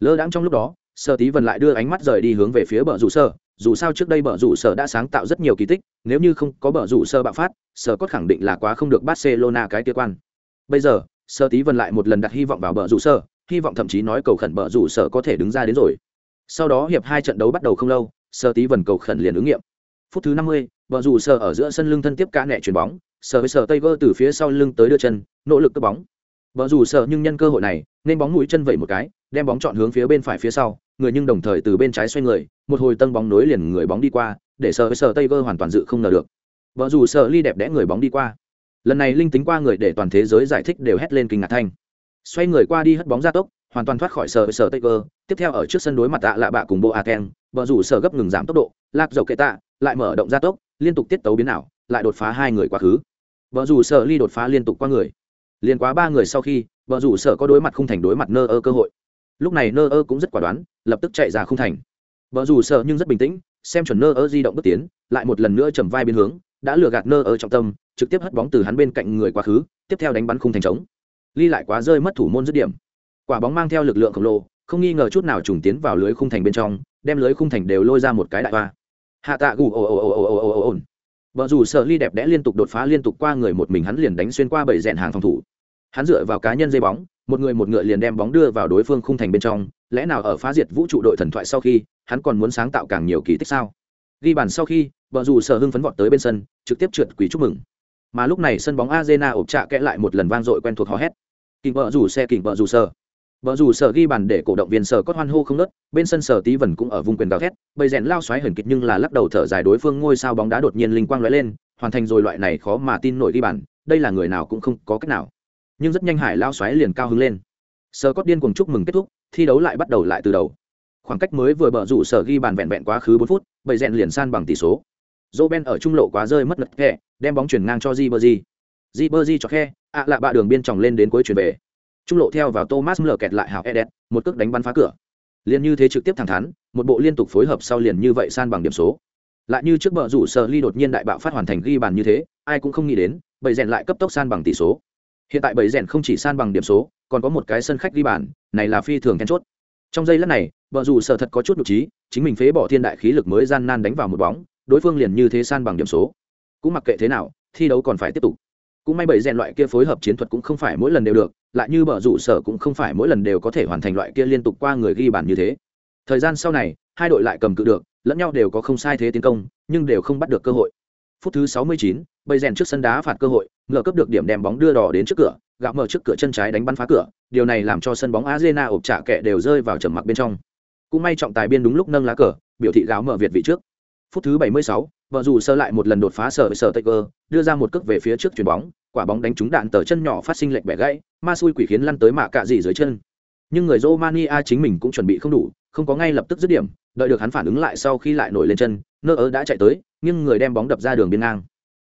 Lơ đãng trong lúc đó, sở tí vần lại đưa ánh mắt rời đi hướng về phía bờ rủ sơ dù sao trước đây bờ rủ sở đã sáng tạo rất nhiều kỳ tích, nếu như không có bờ rủ sơ bạo phát, sở cốt khẳng định là quá không được barcelona cái tiêu quan. Bây giờ sơ tí vân lại một lần đặt hy vọng vào bờ rủ sơ hy vọng thậm chí nói cầu khẩn bờ rủ sở có thể đứng ra đến rồi sau đó hiệp hai trận đấu bắt đầu không lâu sơ tí vần cầu khẩn liền ứng nghiệm. Phút thứ năm mươi, vợ dù sơ ở giữa sân lưng thân tiếp cá nẹ chuyền bóng Sơ với Sơ tay vơ từ phía sau lưng tới đưa chân nỗ lực cướp bóng. Vợ dù sơ nhưng nhân cơ hội này nên bóng mũi chân vẩy một cái đem bóng chọn hướng phía bên phải phía sau người nhưng đồng thời từ bên trái xoay người một hồi tân bóng nối liền người bóng đi qua để Sơ với Sơ tay vơ hoàn toàn dự không ngờ được. Vợ dù Sơ ly đẹp đẽ người bóng đi qua. Lần này linh tính qua người để toàn thế giới giải thích đều hét lên kinh ngạc thanh. Xoay người qua đi hất bóng ra tốc hoàn toàn thoát khỏi sở sở tây vơ tiếp theo ở trước sân đối mặt tạ lạ bạ cùng bộ aken vợ rủ sở gấp ngừng giảm tốc độ, lạc dầu kệ tạ lại mở động gia tốc, liên tục tiết tấu biến ảo, lại đột phá hai người quá khứ. Vợ rủ sở ly đột phá liên tục qua người. Liền quá ba người sau khi, vợ rủ sở có đối mặt không thành đối mặt nơ ơ cơ hội. Lúc này nơ ơ cũng rất quả đoán, lập tức chạy ra không thành. Vợ rủ sở nhưng rất bình tĩnh, xem chuẩn nơ ơ di động bước tiến, lại một lần nữa chầm vai biến hướng, đã lừa gạt nơ ơ trọng tâm, trực tiếp hất bóng từ hắn bên cạnh người quá khứ, tiếp theo đánh bắn khung thành trống. Ly lại quá rơi mất thủ môn dứt điểm quả bóng mang theo lực lượng khổng lồ, không nghi ngờ chút nào trùng tiến vào lưới khung thành bên trong, đem lưới khung thành đều lôi ra một cái đại hoa. Hạ tạ gù, ồ ồ ồ ồ ồ ồ ồ vợ dù sợ ly đẹp đẽ liên tục đột phá liên tục qua người một mình hắn liền đánh xuyên qua bảy rèn hàng phòng thủ. Hắn dựa vào cá nhân dây bóng, một người một ngựa liền đem bóng đưa vào đối phương khung thành bên trong, lẽ nào ở phá diệt vũ trụ đội thần thoại sau khi, hắn còn muốn sáng tạo càng nhiều kỳ tích sao? Ghi bàn sau khi, vợ dù sở hưng phấn vọt tới bên sân, trực tiếp trượt quỷ chúc mừng. Mà lúc này sân bóng arena ộp trạ kẽ lại một lần vang dội quen thuộc hò hét. Kình vợ dù xe kình vợ dù sở bờ rủ sở ghi bàn để cổ động viên sở có hoan hô không nớt, bên sân sở tí vẩn cũng ở vùng quyền gào thét, bầy rèn lao xoáy hẩn kịch nhưng là lắc đầu thở dài đối phương ngôi sao bóng đá đột nhiên linh quang lóe lên, hoàn thành rồi loại này khó mà tin nổi ghi bàn, đây là người nào cũng không có cách nào. Nhưng rất nhanh hải lao xoáy liền cao hứng lên. Sở cốt điên cuồng chúc mừng kết thúc, thi đấu lại bắt đầu lại từ đầu. Khoảng cách mới vừa bờ rủ sở ghi bàn vẹn vẹn quá khứ bốn phút, bầy rèn liền san bằng tỷ số. Roben ở trung lộ quá rơi mất lật kẹ đem bóng chuyển ngang cho di Ribery di cho khe, ạ lạ bạ đường biên tròng lên đến cuối chuyển về trung lộ theo vào thomas mờ kẹt lại hào edet, một cước đánh bắn phá cửa. Liền như thế trực tiếp thẳng thắn, một bộ liên tục phối hợp sau liền như vậy san bằng điểm số. Lại như trước bờ rủ sở ly đột nhiên đại bạo phát hoàn thành ghi bàn như thế, ai cũng không nghĩ đến, bầy rèn lại cấp tốc san bằng tỷ số. Hiện tại bầy rèn không chỉ san bằng điểm số, còn có một cái sân khách ghi bàn, này là phi thường then chốt. Trong giây lát này, bờ rủ sợ thật có chút nhục trí, chính mình phế bỏ thiên đại khí lực mới gian nan đánh vào một bóng, đối phương liền như thế san bằng điểm số. Cũng mặc kệ thế nào, thi đấu còn phải tiếp tục. Cũng may bảy rèn loại kia phối hợp chiến thuật cũng không phải mỗi lần đều được lại như bờ rủ sở cũng không phải mỗi lần đều có thể hoàn thành loại kia liên tục qua người ghi bàn như thế. Thời gian sau này hai đội lại cầm cự được lẫn nhau đều có không sai thế tiến công nhưng đều không bắt được cơ hội. Phút thứ 69, bầy rèn trước sân đá phạt cơ hội ngựa cấp được điểm đem bóng đưa đỏ đến trước cửa gạo mở trước cửa chân trái đánh bắn phá cửa điều này làm cho sân bóng arena ộp trả kẹ đều rơi vào trầm mặc bên trong. Cũng may trọng tài biên đúng lúc nâng lá cờ biểu thị gáo mở việt vị trước. Phút thứ 76, vợ dù sơ lại một lần đột phá sở sở Taker, đưa ra một cước về phía trước chuyền bóng, quả bóng đánh trúng đạn tờ chân nhỏ phát sinh lệch bẻ gãy, ma xui quỷ khiến lăn tới mạ cạ dì dưới chân. Nhưng người Romania chính mình cũng chuẩn bị không đủ, không có ngay lập tức dứt điểm, đợi được hắn phản ứng lại sau khi lại nổi lên chân, nơ ớ đã chạy tới, nhưng người đem bóng đập ra đường biên ngang.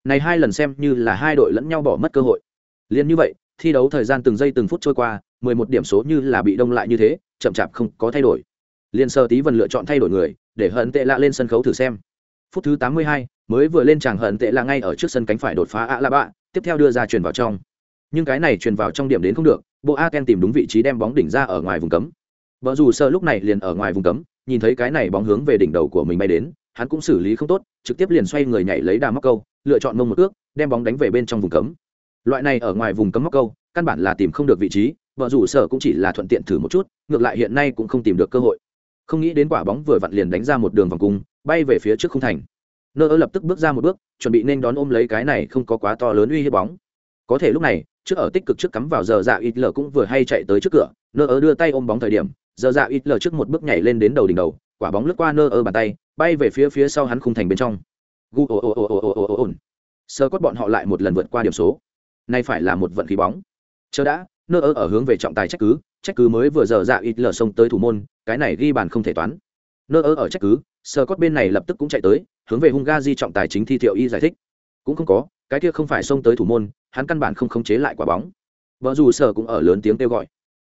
Này hai lần xem như là hai đội lẫn nhau bỏ mất cơ hội. liền như vậy, thi đấu thời gian từng giây từng phút trôi qua, 11 điểm số như là bị đông lại như thế, chậm chạp không có thay đổi. liền sơ tí vần lựa chọn thay đổi người, để hận tệ lạ lên sân khấu thử xem. Phút thứ 82, mới vừa lên tràng hận tệ lạ ngay ở trước sân cánh phải đột phá ạ la bạ, tiếp theo đưa ra truyền vào trong. Nhưng cái này truyền vào trong điểm đến không được, Bộ Aken tìm đúng vị trí đem bóng đỉnh ra ở ngoài vùng cấm. vợ dù sợ lúc này liền ở ngoài vùng cấm, nhìn thấy cái này bóng hướng về đỉnh đầu của mình bay đến, hắn cũng xử lý không tốt, trực tiếp liền xoay người nhảy lấy đà móc câu, lựa chọn mông một ước, đem bóng đánh về bên trong vùng cấm. Loại này ở ngoài vùng cấm móc câu, căn bản là tìm không được vị trí, vợ rủ sở cũng chỉ là thuận tiện thử một chút, ngược lại hiện nay cũng không tìm được cơ hội. Không nghĩ đến quả bóng vừa vặn liền đánh ra một đường vòng cung, bay về phía trước không thành. Nơ ơ lập tức bước ra một bước, chuẩn bị nên đón ôm lấy cái này không có quá to lớn uy hiếp bóng. Có thể lúc này, trước ở tích cực trước cắm vào giờ dạ ít lờ cũng vừa hay chạy tới trước cửa, nơ ơ đưa tay ôm bóng thời điểm, giờ dạ ít lờ trước một bước nhảy lên đến đầu đỉnh đầu, quả bóng lướt qua nơ ơ bàn tay, bay về phía phía sau hắn khung thành bên trong. Gu ồ ồ ồ ồ ồ ồ ồ. Sơ cốt bọn họ lại một lần vượt qua điểm số. Nay phải là một vận khí bóng. Chờ đã, nơ ơ ở hướng về trọng tài trách cứ, trách cứ mới vừa giờ dạ ít lờ xông tới thủ môn, cái này ghi bàn không thể toán. Nơ ơ ở trách cứ, sơ cốt bên này lập tức cũng chạy tới, hướng về Hungary trọng tài chính thi thiệu y giải thích. Cũng không có, cái kia không phải xông tới thủ môn, hắn căn bản không khống chế lại quả bóng. Vợ dù sở cũng ở lớn tiếng kêu gọi.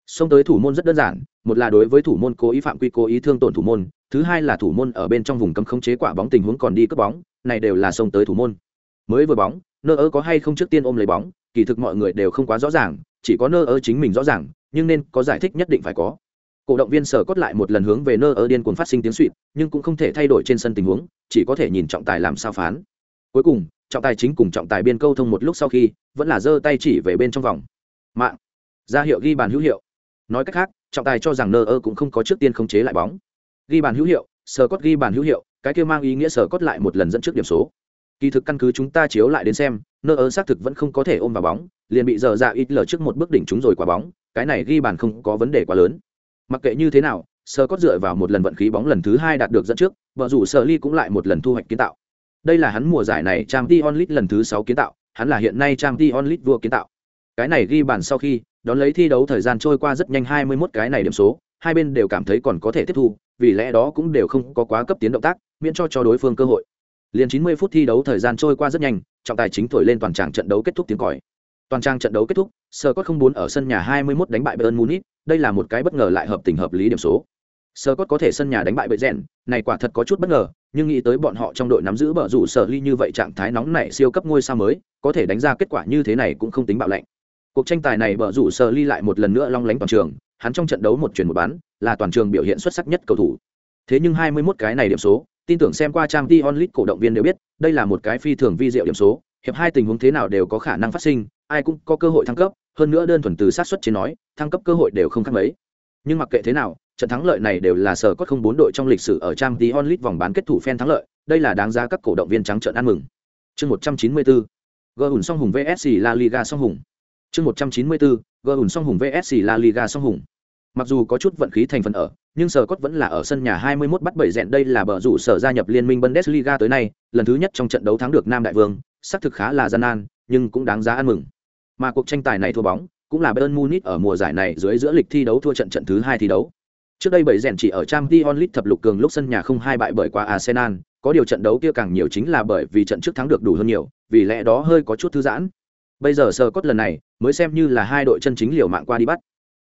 Xông tới thủ môn rất đơn giản, một là đối với thủ môn cố ý phạm quy cố ý thương tổn thủ môn, thứ hai là thủ môn ở bên trong vùng cấm khống chế quả bóng tình huống còn đi cướp bóng này đều là xông tới thủ môn mới vừa bóng nơ ơ có hay không trước tiên ôm lấy bóng kỳ thực mọi người đều không quá rõ ràng chỉ có nơ ơ chính mình rõ ràng nhưng nên có giải thích nhất định phải có cổ động viên sở cốt lại một lần hướng về nơ ở điên cuồng phát sinh tiếng suỵt, nhưng cũng không thể thay đổi trên sân tình huống, chỉ có thể nhìn trọng tài làm sao phán. Cuối cùng, trọng tài chính cùng trọng tài biên câu thông một lúc sau khi, vẫn là giơ tay chỉ về bên trong vòng. Mạng. Ra hiệu ghi bàn hữu hiệu. Nói cách khác, trọng tài cho rằng nơ ơ cũng không có trước tiên khống chế lại bóng. Ghi bàn hữu hiệu sở cốt ghi bàn hữu hiệu, cái kia mang ý nghĩa sở cốt lại một lần dẫn trước điểm số. Kỳ thực căn cứ chúng ta chiếu lại đến xem, nơ ơ xác thực vẫn không có thể ôm vào bóng, liền bị dở dạ ít lờ trước một bước đỉnh chúng rồi quả bóng, cái này ghi bàn không có vấn đề quá lớn mặc kệ như thế nào sơ cót dựa vào một lần vận khí bóng lần thứ hai đạt được dẫn trước, vợ rủ sở ly cũng lại một lần thu hoạch kiến tạo. Đây là hắn mùa giải này trang t onlit lần thứ sáu kiến tạo, hắn là hiện nay trang t onlit vua kiến tạo. Cái này ghi bàn sau khi, đón lấy thi đấu thời gian trôi qua rất nhanh hai mươi 21 cái này điểm số, hai bên đều cảm thấy còn có thể tiếp thu, vì lẽ đó cũng đều không có quá cấp tiến động tác, miễn cho cho đối phương cơ hội. Liền 90 phút thi đấu thời gian trôi qua rất nhanh, trọng tài chính thổi lên toàn tràng trận đấu kết thúc tiếng còi toàn trang trận đấu kết thúc sơ cốt không bốn ở sân nhà 21 đánh bại bayern munich, đây là một cái bất ngờ lại hợp tình hợp lý điểm số. Sơ cốt có thể sân nhà đánh bại bệ rèn này quả thật có chút bất ngờ, nhưng nghĩ tới bọn họ trong đội nắm giữ bờ rủ sở ly như vậy trạng thái nóng nảy siêu cấp ngôi sao mới, có thể đánh ra kết quả như thế này cũng không tính bạo lệnh cuộc tranh tài này bờ rủ sở ly lại một lần nữa long lánh toàn trường, hắn trong trận đấu một chuyển một bán, là toàn trường biểu hiện xuất sắc nhất cầu thủ. Thế nhưng 21 cái này điểm số, tin tưởng xem qua trang t onlit cổ động viên đều biết, đây là một cái phi thường vi diệu điểm số, hiệp hai tình huống thế nào đều có khả năng phát sinh ai cũng có cơ hội thăng cấp, hơn nữa đơn thuần từ sát xuất trên nói, thăng cấp cơ hội đều không khác mấy. Nhưng mặc kệ thế nào, trận thắng lợi này đều là sở cốt không bốn đội trong lịch sử ở trang tí onlit vòng bán kết thủ phen thắng lợi, đây là đáng giá các cổ động viên trắng trợn ăn mừng. Chương một trăm chín mươi bốn, gờ hùn song hùng vsc la liga song hùng. Chương một trăm chín mươi bốn, gờ hùn song hùng vsc la liga song hùng. Mặc dù có chút vận khí thành phần ở, nhưng sở cốt vẫn là ở sân nhà 21 bắt bảy dẹn đây là bờ rủ sở gia nhập liên minh bundesliga tới nay, lần thứ nhất trong trận đấu thắng được nam đại vương, xác thực khá là gian nan, nhưng cũng đáng giá ăn mừng mà cuộc tranh tài này thua bóng cũng là Bayern Munich ở mùa giải này dưới giữa lịch thi đấu thua trận trận thứ hai thi đấu. Trước đây bảy rèn chỉ ở Champions League thập lục cường lúc sân nhà không hai bại bởi qua Arsenal, có điều trận đấu kia càng nhiều chính là bởi vì trận trước thắng được đủ hơn nhiều, vì lẽ đó hơi có chút thư giãn. Bây giờ sờ cốt lần này mới xem như là hai đội chân chính liều mạng qua đi bắt.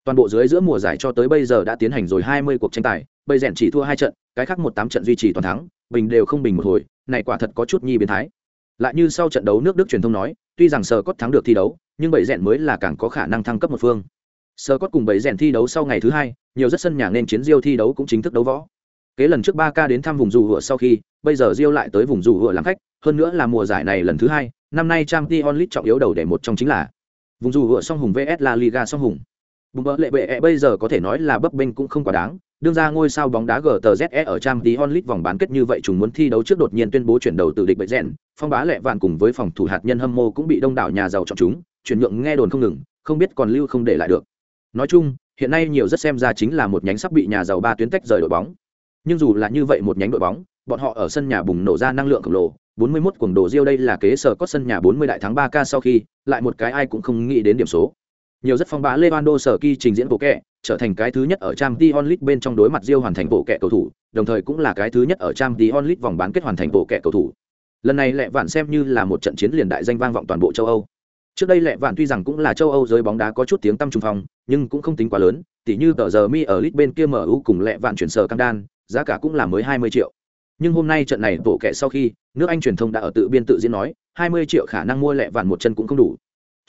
Toàn bộ dưới giữa mùa giải cho tới bây giờ đã tiến hành rồi 20 cuộc tranh tài, bây rèn chỉ thua hai trận, cái khác một tám trận duy trì toàn thắng, bình đều không bình một hồi, này quả thật có chút nhi biến thái. Lại như sau trận đấu nước Đức truyền thông nói, tuy rằng sờ cốt thắng được thi đấu, nhưng bảy rèn mới là càng có khả năng thăng cấp một phương. Sờ cốt cùng bảy rèn thi đấu sau ngày thứ hai nhiều rất sân nhà nên chiến diêu thi đấu cũng chính thức đấu võ. Kế lần trước ba k đến thăm vùng dù hựa sau khi bây giờ diêu lại tới vùng dù hựa làm khách hơn nữa là mùa giải này lần thứ hai năm nay trang t onlit trọng yếu đầu để một trong chính là vùng dù hựa song hùng vs la liga song hùng. Bùng bỡ lệ bệ e bây giờ có thể nói là bấp bênh cũng không quá đáng đương ra ngôi sao bóng đá GTZE ở trang tí onlit vòng bán kết như vậy chúng muốn thi đấu trước đột nhiên tuyên bố chuyển đầu từ địch bệnh rèn, phong bá lệ vạn cùng với phòng thủ hạt nhân hâm mộ cũng bị đông đảo nhà giàu chọn chúng, chuyển nhượng nghe đồn không ngừng không biết còn lưu không để lại được nói chung hiện nay nhiều rất xem ra chính là một nhánh sắp bị nhà giàu ba tuyến tách rời đội bóng nhưng dù là như vậy một nhánh đội bóng bọn họ ở sân nhà bùng nổ ra năng lượng khổng lồ 41 cuồng đồ Diêu đây là kế sở có sân nhà 40 đại thắng 3K sau khi, lại một cái ai cũng không nghĩ đến điểm số. Nhiều rất phong bá Lewandowski sở kỳ trình diễn bộ kẹ, trở thành cái thứ nhất ở Champions League bên trong đối mặt Real hoàn thành bộ kẹ cầu thủ, đồng thời cũng là cái thứ nhất ở Champions League vòng bán kết hoàn thành bộ kẹ cầu thủ. Lần này lẹ vạn xem như là một trận chiến liền đại danh vang vọng toàn bộ châu Âu. Trước đây lẹ vạn tuy rằng cũng là châu âu giới bóng đá có chút tiếng tăm trung phong nhưng cũng không tính quá lớn tỉ như tờ giờ mi ở lit bên kia mu cùng lẹ vạn chuyển sở cam đan giá cả cũng là mới hai mươi triệu. Nhưng hôm nay trận này bộ kẹ sau khi nước anh truyền thông đã ở tự biên tự diễn nói hai mươi triệu khả năng mua lẹ vạn một chân cũng không đủ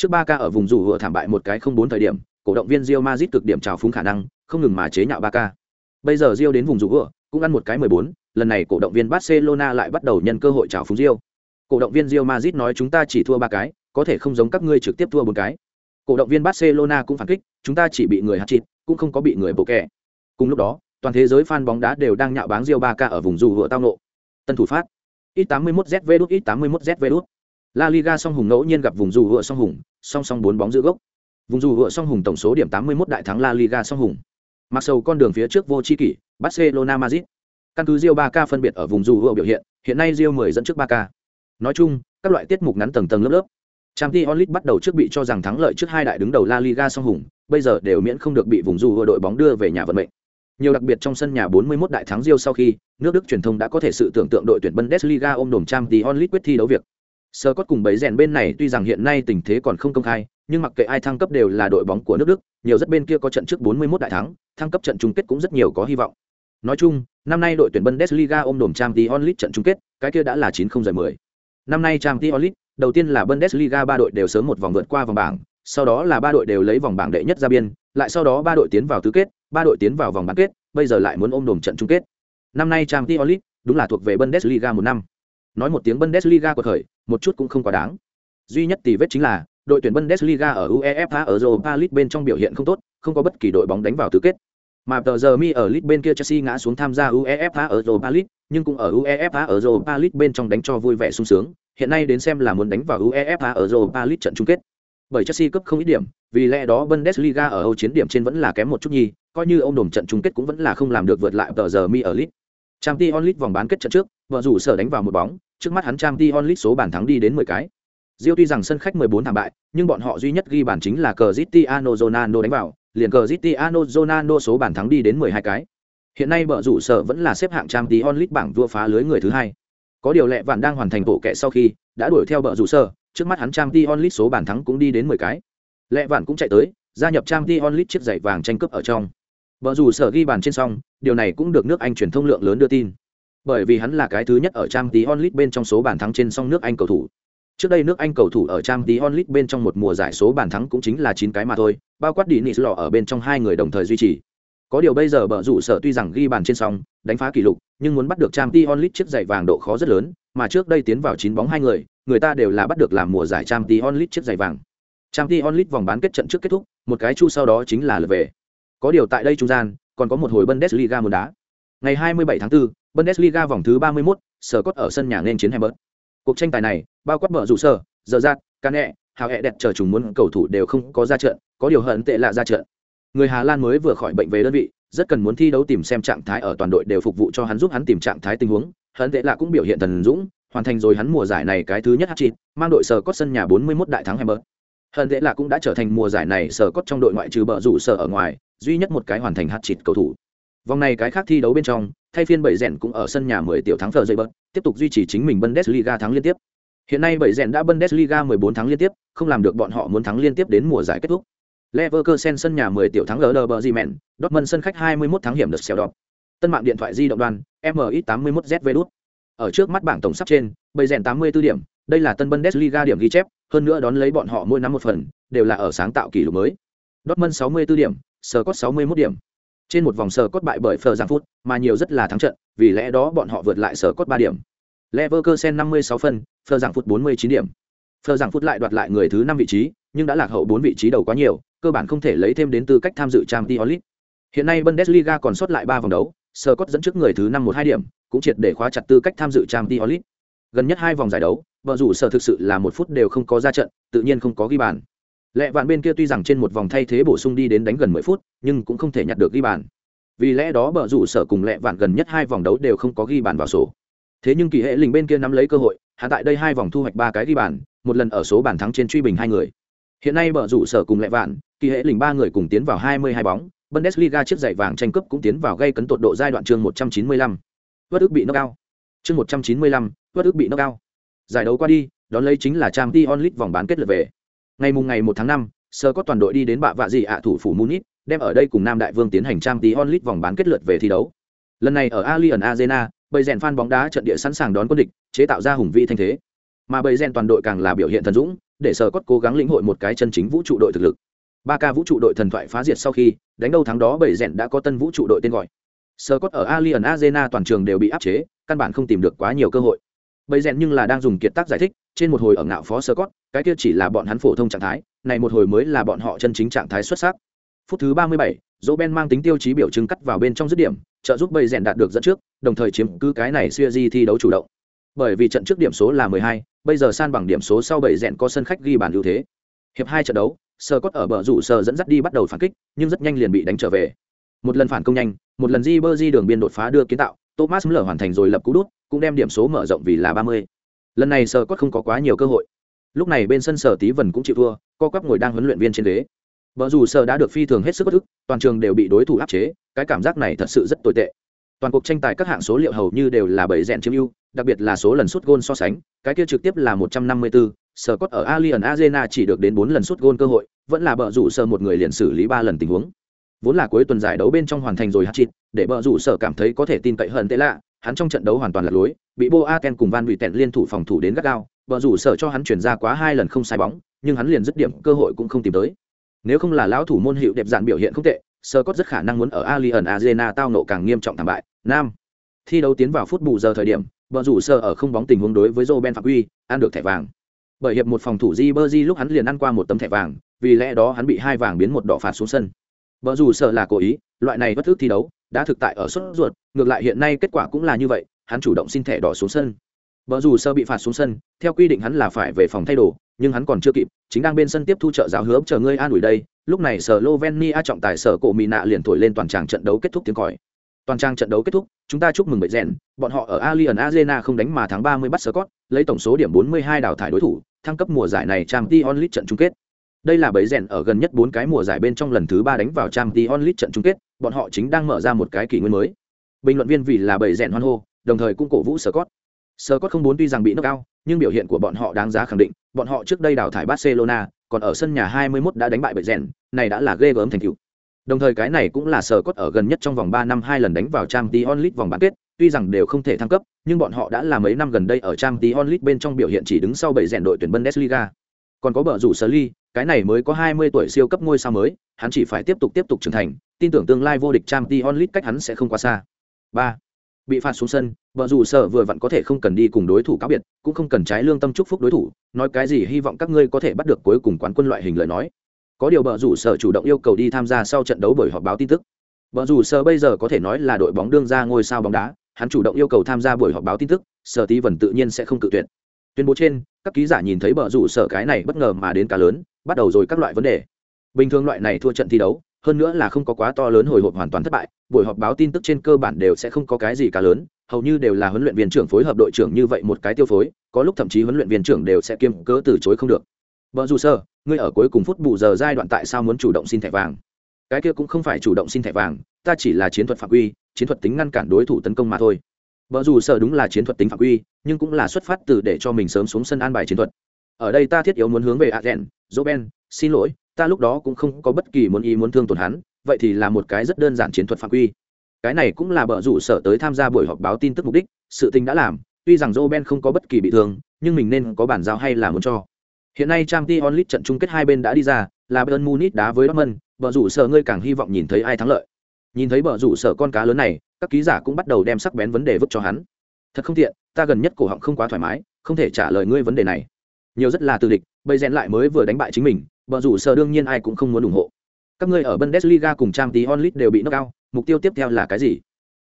trước ba ca ở vùng rủ vừa thảm bại một cái không bốn thời điểm cổ động viên Real Madrid cực điểm trào phúng khả năng không ngừng mà chế nhạo ba ca. Bây giờ Real đến vùng rủ vừa cũng ăn một cái mười bốn lần này cổ động viên Barcelona lại bắt đầu nhân cơ hội trào phúng Real. Cổ động viên Real Madrid nói chúng ta chỉ thua ba cái có thể không giống các ngươi trực tiếp thua bốn cái. Cổ động viên barcelona cũng phản kích chúng ta chỉ bị người hạt chít, cũng không có bị người bộ kẻ. Cùng lúc đó toàn thế giới fan bóng đá đều đang nhạo báng Real Barca ở vùng dù hựa tao nộ tân thủ phát. Ít 81 zv đút ít 81 zv đút la liga song hùng ngẫu nhiên gặp vùng dù hựa song hùng song song bốn bóng giữ gốc. Vùng dù hựa song hùng tổng số điểm 81 đại thắng la liga song hùng. Mặc sầu con đường phía trước vô chi kỷ barcelona madrid. Căn cứ Rio Barca phân biệt ở vùng dù hựa biểu hiện hiện nay Rio 10 dẫn trước Barca. Nói chung các loại tiết mục ngắn tầng tầng lớp lớp. Champions League bắt đầu trước bị cho rằng thắng lợi trước hai đại đứng đầu La Liga song hùng, bây giờ đều miễn không được bị vùng dù đội bóng đưa về nhà vận mệnh. Nhiều đặc biệt trong sân nhà 41 đại thắng Rio sau khi, nước Đức truyền thông đã có thể sự tưởng tượng đội tuyển Bundesliga ôm đồm Champions League quyết thi đấu việc. Sơ cốt cùng bấy rèn bên này tuy rằng hiện nay tình thế còn không công khai, nhưng mặc kệ ai thăng cấp đều là đội bóng của nước Đức, nhiều rất bên kia có trận trước 41 đại thắng, thăng cấp trận chung kết cũng rất nhiều có hy vọng. nói chung năm nay đội tuyển bundesliga ôm đồm trang t onlit trận chung kết cái kia đã là chín không giờ mười. Năm nay trang t onlit đầu tiên là bundesliga ba đội đều sớm một vòng vượt qua vòng bảng sau đó là ba đội đều lấy vòng bảng đệ nhất ra biên lại sau đó ba đội tiến vào tứ kết ba đội tiến vào vòng bán kết bây giờ lại muốn ôm đồm trận chung kết. Năm nay trang t onlit đúng là thuộc về bundesliga một năm. Nói một tiếng bundesliga của thời một chút cũng không quá đáng. Duy nhất tỷ vết chính là đội tuyển bundesliga ở uefa ở europa league bên trong biểu hiện không tốt không có bất kỳ đội bóng đánh vào tứ kết. Mà tờ giờ mi ở league bên kia chelsea ngã xuống tham gia uefa ở europa league nhưng cũng ở uefa ở europa league bên trong đánh cho vui vẻ sung sướng hiện nay đến xem là muốn đánh vào uefa ở europa league trận chung kết. Bởi chelsea cấp không ít điểm vì lẽ đó bundesliga ở âu chiến điểm trên vẫn là kém một chút nhì, coi như ông đồn trận chung kết cũng vẫn là không làm được vượt lại tờ giờ mi ở Trang Ti Onlit vòng bán kết trận trước, vợ rủ sở đánh vào một bóng, trước mắt hắn Trang Ti Onlit số bàn thắng đi đến 10 cái. Diêu tuy rằng sân khách 14 thảm bại, nhưng bọn họ duy nhất ghi bàn chính là Cristiano Ronaldo đánh vào, liền Cristiano Ronaldo số bàn thắng đi đến 12 cái. Hiện nay vợ rủ sở vẫn là xếp hạng Trang Ti Onlit bảng vua phá lưới người thứ hai. Có điều lệ vạn đang hoàn thành bộ kệ sau khi đã đuổi theo vợ rủ sở, trước mắt hắn Trang Ti Onlit số bàn thắng cũng đi đến 10 cái. Lệ vạn cũng chạy tới, gia nhập Trang Ti Onlit chiếc giày vàng tranh cướp ở trong. Vợ rủ sở ghi bàn trên song, điều này cũng được nước Anh truyền thông lượng lớn đưa tin. Bởi vì hắn là cái thứ nhất ở Tramti Onlit bên trong số bàn thắng trên song nước Anh cầu thủ. Trước đây nước Anh cầu thủ ở Tramti Onlit bên trong một mùa giải số bàn thắng cũng chính là 9 cái mà thôi, bao quát Denis lọ ở bên trong hai người đồng thời duy trì. Có điều bây giờ bở rủ sở tuy rằng ghi bàn trên song, đánh phá kỷ lục, nhưng muốn bắt được Tramti Onlit chiếc giày vàng độ khó rất lớn, mà trước đây tiến vào 9 bóng hai người, người ta đều là bắt được làm mùa giải Tramti Onlit chiếc giày vàng. Tramti Onlit vòng bán kết trận trước kết thúc, một cái chu sau đó chính là lượt về. Có điều tại đây trung gian, còn có một hồi Bundesliga muốn đá. Ngày 27 tháng 4, Bundesliga vòng thứ 31, sở cốt ở sân nhà nên chiến Hamburg. Cuộc tranh tài này, bao quát bờ rủ sở, giờ giạt, can hào hẹ đẹp chờ chúng muốn cầu thủ đều không có ra trận, có điều hận tệ lạ ra trận. Người Hà Lan mới vừa khỏi bệnh về đơn vị, rất cần muốn thi đấu tìm xem trạng thái ở toàn đội đều phục vụ cho hắn giúp hắn tìm trạng thái tình huống. Hận tệ lạ cũng biểu hiện thần dũng, hoàn thành rồi hắn mùa giải này cái thứ nhất hat-trick, mang đội sở cốt sân nhà 41 đại thắng Hamburg. Hận tệ lạ cũng đã trở thành mùa giải này sở cốt trong đội ngoại trừ bờ rủ sở ở ngoài, duy nhất một cái hoàn thành hạt chịt cầu thủ. Vòng này cái khác thi đấu bên trong, thay phiên bảy rèn cũng ở sân nhà 10 tiểu thắng phờ dây bớt, tiếp tục duy trì chính mình Bundesliga thắng liên tiếp. Hiện nay bảy rèn đã Bundesliga 14 thắng liên tiếp, không làm được bọn họ muốn thắng liên tiếp đến mùa giải kết thúc. Leverkusen sân nhà 10 tiểu thắng LDB Bremen, Dortmund sân khách 21 thắng hiểm được xèo đọc. Tân mạng điện thoại di động đoàn, MX81ZV đút. Ở trước mắt bảng tổng sắp trên, bảy rèn 84 điểm, đây là tân Bundesliga điểm ghi chép, hơn nữa đón lấy bọn họ mỗi năm một phần, đều là ở sáng tạo kỷ lục mới. Dortmund 64 điểm, Scott 61 điểm, trên một vòng sờ cốt bại bởi phờ giang phút mà nhiều rất là thắng trận vì lẽ đó bọn họ vượt lại sờ cốt ba điểm leverkusen 56 phân phờ giang phút 49 điểm phờ giang phút lại đoạt lại người thứ năm vị trí nhưng đã lạc hậu bốn vị trí đầu quá nhiều cơ bản không thể lấy thêm đến tư cách tham dự Champions League. hiện nay bundesliga còn sót lại ba vòng đấu sờ cốt dẫn trước người thứ năm một hai điểm cũng triệt để khóa chặt tư cách tham dự Champions League. gần nhất hai vòng giải đấu vợ rủ sở thực sự là một phút đều không có ra trận tự nhiên không có ghi bàn lệ vạn bên kia tuy rằng trên một vòng thay thế bổ sung đi đến đánh gần mười phút, nhưng cũng không thể nhặt được ghi bàn. Vì lẽ đó bờ rủ sở cùng lệ vạn gần nhất hai vòng đấu đều không có ghi bàn vào sổ. Thế nhưng kỳ hệ lình bên kia nắm lấy cơ hội, hạ tại đây hai vòng thu hoạch ba cái ghi bàn, một lần ở số bàn thắng trên truy bình hai người. Hiện nay bờ rủ sở cùng lệ vạn, kỳ hệ lình ba người cùng tiến vào hai mươi hai bóng, bundesliga chiếc giày vàng tranh cướp cũng tiến vào gây cấn tột độ giai đoạn chương một trăm chín mươi lăm. Vất ức bị nâng cao chương một trăm chín mươi lăm, vất ức bị nâng cao giải đấu qua đi, đón lấy chính là trang t onlit vòng bán kết lượt về ngày mùng ngày một tháng năm sơ có toàn đội đi đến bạ vạ dị ạ thủ phủ munich, đem ở đây cùng nam đại vương tiến hành trang tí onlit vòng bán kết lượt về thi đấu. Lần này ở allianz arena, bầy rèn fan bóng đá trận địa sẵn sàng đón quân địch, chế tạo ra hùng vị thanh thế. Mà bầy rèn toàn đội càng là biểu hiện thần dũng, để sơ cốt cố gắng lĩnh hội một cái chân chính vũ trụ đội thực lực. Ba ca vũ trụ đội thần thoại phá diệt sau khi, đánh đâu thắng đó bầy rèn đã có tân vũ trụ đội tên gọi. Sơ cốt ở allianz arena toàn trường đều bị áp chế, căn bản không tìm được quá nhiều cơ hội. Bầy rèn nhưng là đang dùng kiệt tác giải thích, trên một hồi ở ngạo phó sơ cốt cái kia chỉ là bọn hắn phổ thông trạng thái này một hồi mới là bọn họ chân chính trạng thái xuất sắc. Phút thứ ba mươi bảy, dỗ ben mang tính tiêu chí biểu trưng cắt vào bên trong dứt điểm trợ giúp bầy rèn đạt được dẫn trước đồng thời chiếm cứ cái này siêu di thi đấu chủ động. Bởi vì trận trước điểm số là mười hai, bây giờ san bằng điểm số sau bầy rèn có sân khách ghi bàn ưu thế. Hiệp hai trận đấu sơ cốt ở bờ rủ sơ dẫn dắt đi bắt đầu phản kích nhưng rất nhanh liền bị đánh trở về. Một lần phản công nhanh một lần di bơ di đường biên đột phá đưa kiến tạo thomas müller hoàn thành rồi lập cú đút cũng đem điểm số mở rộng vì là ba mươi. Lần này sơ cốt không có quá nhiều cơ hội lúc này bên sân sở tí vần cũng chịu thua co quắp ngồi đang huấn luyện viên trên ghế. Vợ dù sở đã được phi thường hết sức bất ức toàn trường đều bị đối thủ áp chế cái cảm giác này thật sự rất tồi tệ. Toàn cuộc tranh tài các hạng số liệu hầu như đều là bảy rèn chiếm ưu đặc biệt là số lần sút gôn so sánh cái kia trực tiếp là một trăm năm mươi 154, sở cốt ở Alien Arena chỉ được đến bốn lần sút gôn cơ hội vẫn là bờ rủ Sở một người liền xử lý ba lần tình huống. Vốn là cuối tuần giải đấu bên trong hoàn thành rồi hat-trick, để bờ rủ sở cảm thấy có thể tin cậy hơn tệ lạ, hắn trong trận đấu hoàn toàn là lối, bị boaken cùng Van Tẹn liên thủ phòng thủ đến gắt gao, bờ rủ sở cho hắn chuyển ra quá hai lần không sai bóng, nhưng hắn liền dứt điểm cơ hội cũng không tìm tới. Nếu không là lão thủ môn hiệu đẹp dạn biểu hiện không tệ, sơ rất khả năng muốn ở Allianz Arena tao nộ càng nghiêm trọng thảm bại. Nam. Thi đấu tiến vào phút bù giờ thời điểm, bờ rủ sở ở không bóng tình huống đối với Roben Phạm Uy, ăn được thẻ vàng. Bởi hiệp một phòng thủ Di Berdi lúc hắn liền ăn qua một tấm thẻ vàng, vì lẽ đó hắn bị hai vàng biến một đỏ phạt xuống sân. Bờ rủ sở là cố ý, loại này bất thức thi đấu, đã thực tại ở suất ruột, ngược lại hiện nay kết quả cũng là như vậy, hắn chủ động xin thẻ đỏ xuống sân. Bờ rủ sơ bị phạt xuống sân, theo quy định hắn là phải về phòng thay đồ, nhưng hắn còn chưa kịp, chính đang bên sân tiếp thu trợ giáo hứa chờ ngươi an ủi đây. Lúc này sở Slovenia trọng tài sở cổ Mỹ nạ liền thổi lên toàn trang trận đấu kết thúc tiếng còi. Toàn trang trận đấu kết thúc, chúng ta chúc mừng bệ rèn, bọn họ ở Alien Arena không đánh mà thắng 30 bắt Scott, lấy tổng số điểm 42 đào thải đối thủ, thăng cấp mùa giải này Champions League trận chung kết. Đây là bẫy rèn ở gần nhất 4 cái mùa giải bên trong lần thứ 3 đánh vào Champions League trận chung kết, bọn họ chính đang mở ra một cái kỷ nguyên mới. Bình luận viên vì là bẫy rèn hoan hô, đồng thời cũng cổ vũ Scott. Scott không muốn tuy rằng bị knock out, nhưng biểu hiện của bọn họ đáng giá khẳng định, bọn họ trước đây đào thải Barcelona, còn ở sân nhà 21 đã đánh bại bệ rèn, này đã là ghê gớm thành tựu. Đồng thời cái này cũng là Sơ cốt ở gần nhất trong vòng 3 năm hai lần đánh vào Champions League vòng bán kết, tuy rằng đều không thể thăng cấp, nhưng bọn họ đã là mấy năm gần đây ở Champions League bên trong biểu hiện chỉ đứng sau bảy rèn đội tuyển Bundesliga. Còn có bờ rủ Sở Ly, cái này mới có 20 tuổi siêu cấp ngôi sao mới, hắn chỉ phải tiếp tục tiếp tục trưởng thành, tin tưởng tương lai vô địch Champions League cách hắn sẽ không quá xa. 3 bị phạt xuống sân vợ dù sợ vừa vặn có thể không cần đi cùng đối thủ cáo biệt, cũng không cần trái lương tâm chúc phúc đối thủ, nói cái gì hy vọng các ngươi có thể bắt được cuối cùng quán quân loại hình lời nói. Có điều bờ rủ sở chủ động yêu cầu đi tham gia sau trận đấu bởi họp báo tin tức. Bờ rủ sở bây giờ có thể nói là đội bóng đương ra ngôi sao bóng đá, hắn chủ động yêu cầu tham gia buổi họp báo tin tức sở tí vần tự nhiên sẽ không cự tuyệt. Tuyên bố trên, các ký giả nhìn thấy bờ rủ sở cái này bất ngờ mà đến cá lớn, bắt đầu rồi các loại vấn đề. Bình thường loại này thua trận thi đấu hơn nữa là không có quá to lớn hồi hộp hoàn toàn thất bại, buổi họp báo tin tức trên cơ bản đều sẽ không có cái gì cá lớn, hầu như đều là huấn luyện viên trưởng phối hợp đội trưởng như vậy một cái tiêu phối, có lúc thậm chí huấn luyện viên trưởng đều sẽ kiêm cớ từ chối không được. Vợ dù sơ, ngươi ở cuối cùng phút bù giờ giai đoạn tại sao muốn chủ động xin thẻ vàng? Cái kia cũng không phải chủ động xin thẻ vàng, ta chỉ là chiến thuật phạm quy, chiến thuật tính ngăn cản đối thủ tấn công mà thôi. Vợ dù sợ đúng là chiến thuật tính phạm quy, nhưng cũng là xuất phát từ để cho mình sớm xuống sân an bài chiến thuật. Ở đây ta thiết yếu muốn hướng về aden joben, xin lỗi ta lúc đó cũng không có bất kỳ muốn ý muốn thương tổn hắn, vậy thì là một cái rất đơn giản chiến thuật phạm quy. Cái này cũng là bờ rủ sở tới tham gia buổi họp báo tin tức mục đích, sự tình đã làm, tuy rằng joe ben không có bất kỳ bị thương, nhưng mình nên có bản giao hay là muốn cho. Hiện nay trang t onlit trận chung kết hai bên đã đi ra, là bayern munich đá với dortmund bờ rủ sở ngươi càng hy vọng nhìn thấy ai thắng lợi. Nhìn thấy bờ rủ sở con cá lớn này, các ký giả cũng bắt đầu đem sắc bén vấn đề vứt cho hắn. Thật không tiện, ta gần nhất cổ họng không quá thoải mái, không thể trả lời ngươi vấn đề này. Nhiều rất là từ địch, bây rèn lại mới vừa đánh bại chính mình bờ rủ sở đương nhiên ai cũng không muốn ủng hộ. Các ngươi ở bundesliga cùng trang tí đều bị knock out mục tiêu tiếp theo là cái gì?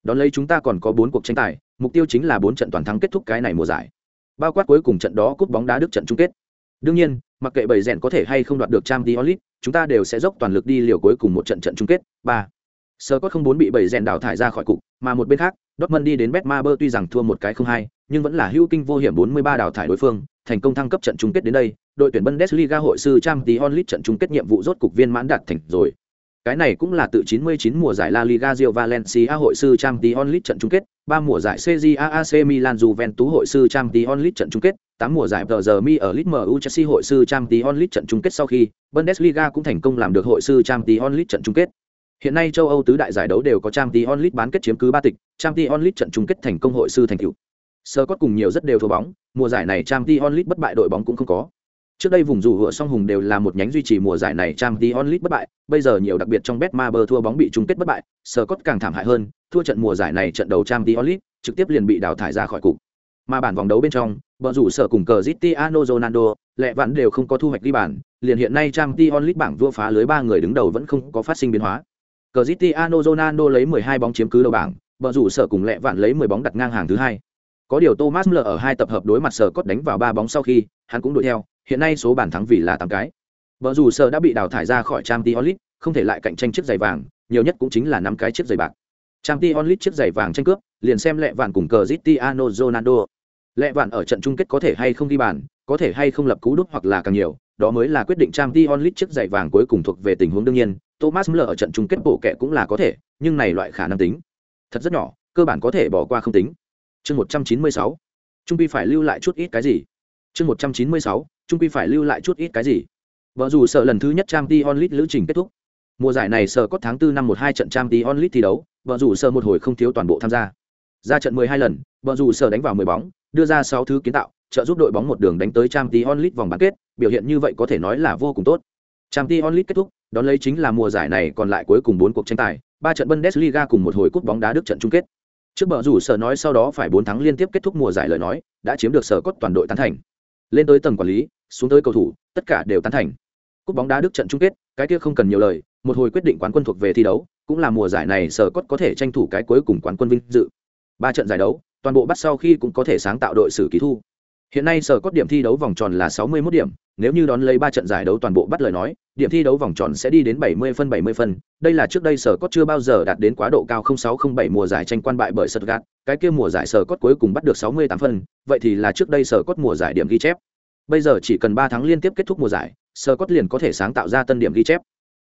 Đón lấy chúng ta còn có bốn cuộc tranh tài, mục tiêu chính là bốn trận toàn thắng kết thúc cái này mùa giải. Bao quát cuối cùng trận đó cúp bóng đá đức trận chung kết. Đương nhiên, mặc kệ bầy rèn có thể hay không đoạt được trang tí chúng ta đều sẽ dốc toàn lực đi liều cuối cùng một trận trận chung kết. Ba. Sơ có không muốn bị bầy rèn đào thải ra khỏi cục, mà một bên khác, Dortmund đi đến Betmaber tuy rằng thua một cái không hai, nhưng vẫn là hữu kinh vô hiểm 43 đào thải đối phương thành công thăng cấp trận chung kết đến đây đội tuyển Bundesliga hội sư Champions League trận chung kết nhiệm vụ rốt cục viên mãn đạt thành rồi cái này cũng là tự 99 mùa giải La Liga Real Valencia hội sư Champions League trận chung kết, ba mùa giải Serie A AC Milan Juventus hội sư Champions League trận chung kết, tám mùa giải PSG Mi ở League MU Chelsea hội sư Champions League trận chung kết sau khi, Bundesliga cũng thành công làm được hội sư Champions League trận chung kết. Hiện nay châu Âu tứ đại giải đấu đều có Champions League bán kết chiếm cứ ba tịch, Champions League trận chung kết thành công hội sư thành tựu. Scott cùng nhiều rất đều thua bóng, mùa giải này Champions League bất bại đội bóng cũng không có. Trước đây vùng rủ hựa song hùng đều là một nhánh duy trì mùa giải này Champions League bất bại, bây giờ nhiều đặc biệt trong Betmaber thua bóng bị chung kết bất bại, Scott càng thảm hại hơn, thua trận mùa giải này trận đầu Champions League, trực tiếp liền bị đào thải ra khỏi cục. Mà bản vòng đấu bên trong, bọn rủ sở cùng cờ Cristiano Ronaldo, lẹ vạn đều không có thu hoạch đi bàn, liền hiện nay Champions League bảng vua phá lưới ba người đứng đầu vẫn không có phát sinh biến hóa. Cristiano Ronaldo lấy 12 bóng chiếm cứ đầu bảng, bọn rủ sở cùng lẹ vạn lấy 10 bóng đặt ngang hàng thứ hai. Có điều Thomas Müller ở hai tập hợp đối mặt sở cốt đánh vào ba bóng sau khi, hắn cũng đuổi theo, hiện nay số bàn thắng vì là tám cái. Bờ dù sở đã bị đào thải ra khỏi Champions League, không thể lại cạnh tranh chiếc giày vàng, nhiều nhất cũng chính là năm cái chiếc giày bạc. Champions League chiếc giày vàng tranh cướp, liền xem lẹ vạn cùng Cristiano Ronaldo. Lẹ vạn ở trận chung kết có thể hay không đi bàn, có thể hay không lập cú đút hoặc là càng nhiều, đó mới là quyết định Champions League chiếc giày vàng cuối cùng thuộc về tình huống đương nhiên, Thomas Müller ở trận chung kết bổ kệ cũng là có thể, nhưng này loại khả năng tính thật rất nhỏ, cơ bản có thể bỏ qua không tính. Chương 196. Trung pi phải lưu lại chút ít cái gì? Chương 196. Trung pi phải lưu lại chút ít cái gì? Vợ dù sợ lần thứ nhất Champions League lữ trình kết thúc. Mùa giải này sợ có tháng 4 năm 12 trận Champions League thi đấu, vợ rủ sợ một hồi không thiếu toàn bộ tham gia. Ra trận 12 lần, vợ rủ sợ đánh vào 10 bóng, đưa ra 6 thứ kiến tạo, trợ giúp đội bóng một đường đánh tới Champions League vòng bán kết, biểu hiện như vậy có thể nói là vô cùng tốt. Champions League kết thúc, đón lấy chính là mùa giải này còn lại cuối cùng 4 cuộc tranh tài, ba trận Bundesliga cùng một hồi cúp bóng đá Đức trận chung kết. Trước bờ rủ sở nói sau đó phải 4 thắng liên tiếp kết thúc mùa giải lời nói, đã chiếm được sở cốt toàn đội tán thành. Lên tới tầng quản lý, xuống tới cầu thủ, tất cả đều tán thành. Cúp bóng đá Đức trận chung kết, cái kia không cần nhiều lời, một hồi quyết định quán quân thuộc về thi đấu, cũng là mùa giải này sở cốt có thể tranh thủ cái cuối cùng quán quân vinh dự. Ba trận giải đấu, toàn bộ bắt sau khi cũng có thể sáng tạo đội sử ký thu. Hiện nay sở cốt điểm thi đấu vòng tròn là 61 điểm, nếu như đón lấy 3 trận giải đấu toàn bộ bắt lời nói, điểm thi đấu vòng tròn sẽ đi đến 70 phân 70 phân, đây là trước đây sở cốt chưa bao giờ đạt đến quá độ cao 0607 mùa giải tranh quan bại bởi Stuttgart, cái kia mùa giải sở cốt cuối cùng bắt được 68 phân, vậy thì là trước đây sở cốt mùa giải điểm ghi chép. Bây giờ chỉ cần 3 tháng liên tiếp kết thúc mùa giải, sở cốt liền có thể sáng tạo ra tân điểm ghi chép.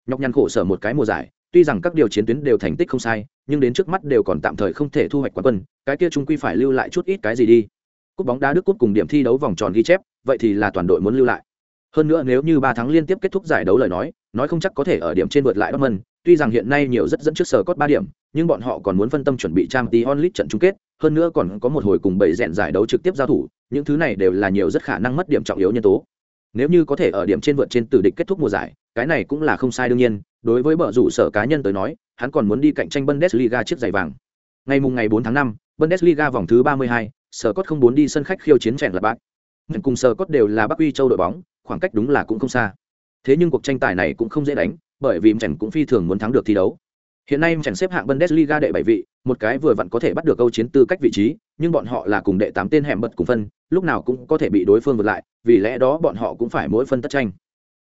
Nhọc nhằn khổ sở một cái mùa giải, tuy rằng các điều chiến tuyến đều thành tích không sai, nhưng đến trước mắt đều còn tạm thời không thể thu hoạch quán quân, cái kia chúng quy phải lưu lại chút ít cái gì đi cúp bóng đá Đức cúp cùng điểm thi đấu vòng tròn ghi chép, vậy thì là toàn đội muốn lưu lại. Hơn nữa nếu như ba tháng liên tiếp kết thúc giải đấu lời nói, nói không chắc có thể ở điểm trên vượt lại Dortmund, tuy rằng hiện nay nhiều rất dẫn trước sở cốt ba điểm, nhưng bọn họ còn muốn phân tâm chuẩn bị Champions League trận chung kết, hơn nữa còn có một hồi cùng bảy rèn giải đấu trực tiếp giao thủ, những thứ này đều là nhiều rất khả năng mất điểm trọng yếu nhân tố. Nếu như có thể ở điểm trên vượt trên tử địch kết thúc mùa giải, cái này cũng là không sai đương nhiên, đối với bợ rủ sở cá nhân tới nói, hắn còn muốn đi cạnh tranh Bundesliga chiếc giày vàng. Ngày mùng ngày 4 tháng 5, Bundesliga vòng thứ 32, sở cốt không muốn đi sân khách khiêu chiến chèn là bác. Cùng sở cốt đều là bắc uy châu đội bóng, khoảng cách đúng là cũng không xa. Thế nhưng cuộc tranh tài này cũng không dễ đánh, bởi vì chèn cũng phi thường muốn thắng được thi đấu. Hiện nay chèn xếp hạng bundesliga đệ bảy vị, một cái vừa vặn có thể bắt được câu chiến tư cách vị trí, nhưng bọn họ là cùng đệ tám tên hẻm bật cùng phân, lúc nào cũng có thể bị đối phương vượt lại, vì lẽ đó bọn họ cũng phải mỗi phân tất tranh.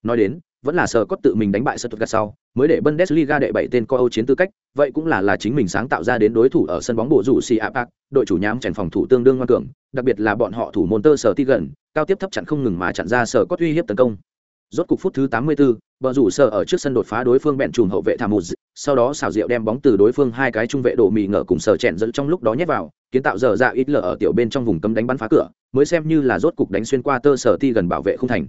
Nói đến vẫn là sở cốt tự mình đánh bại Stuttgart sau, mới để Bundesliga đệ bảy tên coi Âu chiến tư cách, vậy cũng là là chính mình sáng tạo ra đến đối thủ ở sân bóng bổ rủ Si apac đội chủ nhám chèn phòng thủ tương đương ngoan cường, đặc biệt là bọn họ thủ môn tơ sở ti gần, cao tiếp thấp chặn không ngừng mà chặn ra sở cốt uy hiếp tấn công. Rốt cục phút thứ 84, bờ rủ sở ở trước sân đột phá đối phương bẹn trùm hậu vệ thả một, sau đó xào rượu đem bóng từ đối phương hai cái trung vệ đổ mì ngờ cùng sở chèn dẫn trong lúc đó nhét vào, kiến tạo giờ ra ít lở ở tiểu bên trong vùng cấm đánh bắn phá cửa, mới xem như là rốt cục đánh xuyên qua tơ sở ti gần bảo vệ không thành.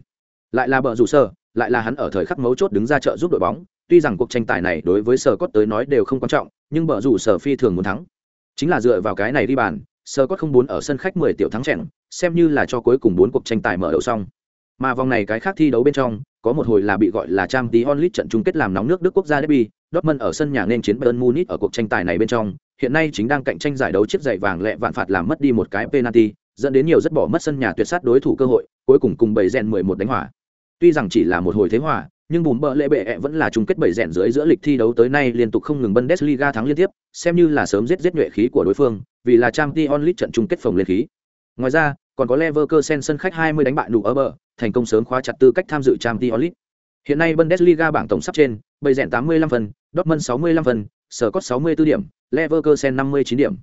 Lại là bờ rủ sở, lại là hắn ở thời khắc mấu chốt đứng ra trợ giúp đội bóng. Tuy rằng cuộc tranh tài này đối với sở cốt tới nói đều không quan trọng, nhưng bờ rủ sở phi thường muốn thắng. Chính là dựa vào cái này đi bàn sở cốt không muốn ở sân khách 10 tiểu thắng chèn, xem như là cho cuối cùng bốn cuộc tranh tài mở đầu xong. Mà vòng này cái khác thi đấu bên trong, có một hồi là bị gọi là trang tí onlit trận chung kết làm nóng nước đức quốc gia derby, dortmund ở sân nhà nên chiến bayern munich ở cuộc tranh tài này bên trong, hiện nay chính đang cạnh tranh giải đấu chiếc giày vàng lẹ vạn phạt làm mất đi một cái penalty, dẫn đến nhiều rất bỏ mất sân nhà tuyệt sát đối thủ cơ hội, cuối cùng cùng bảy rèn 11 đánh hòa tuy rằng chỉ là một hồi thế hòa nhưng bùm bợ lệ bệ vẫn là chung kết bảy rèn dưới giữa lịch thi đấu tới nay liên tục không ngừng Bundesliga thắng liên tiếp, xem như là sớm giết giết nhuệ khí của đối phương, vì là trang t onlit trận chung kết phòng liên khí. Ngoài ra, còn có Leverkusen sân khách 20 đánh bại đủ ở bờ, thành công sớm khóa chặt tư cách tham dự trang t onlit Hiện nay Bundesliga bảng tổng sắp trên, bảy rèn 85 phần, Dortmund 65 phần, Sở cốt 64 điểm, Leverkusen 59 điểm.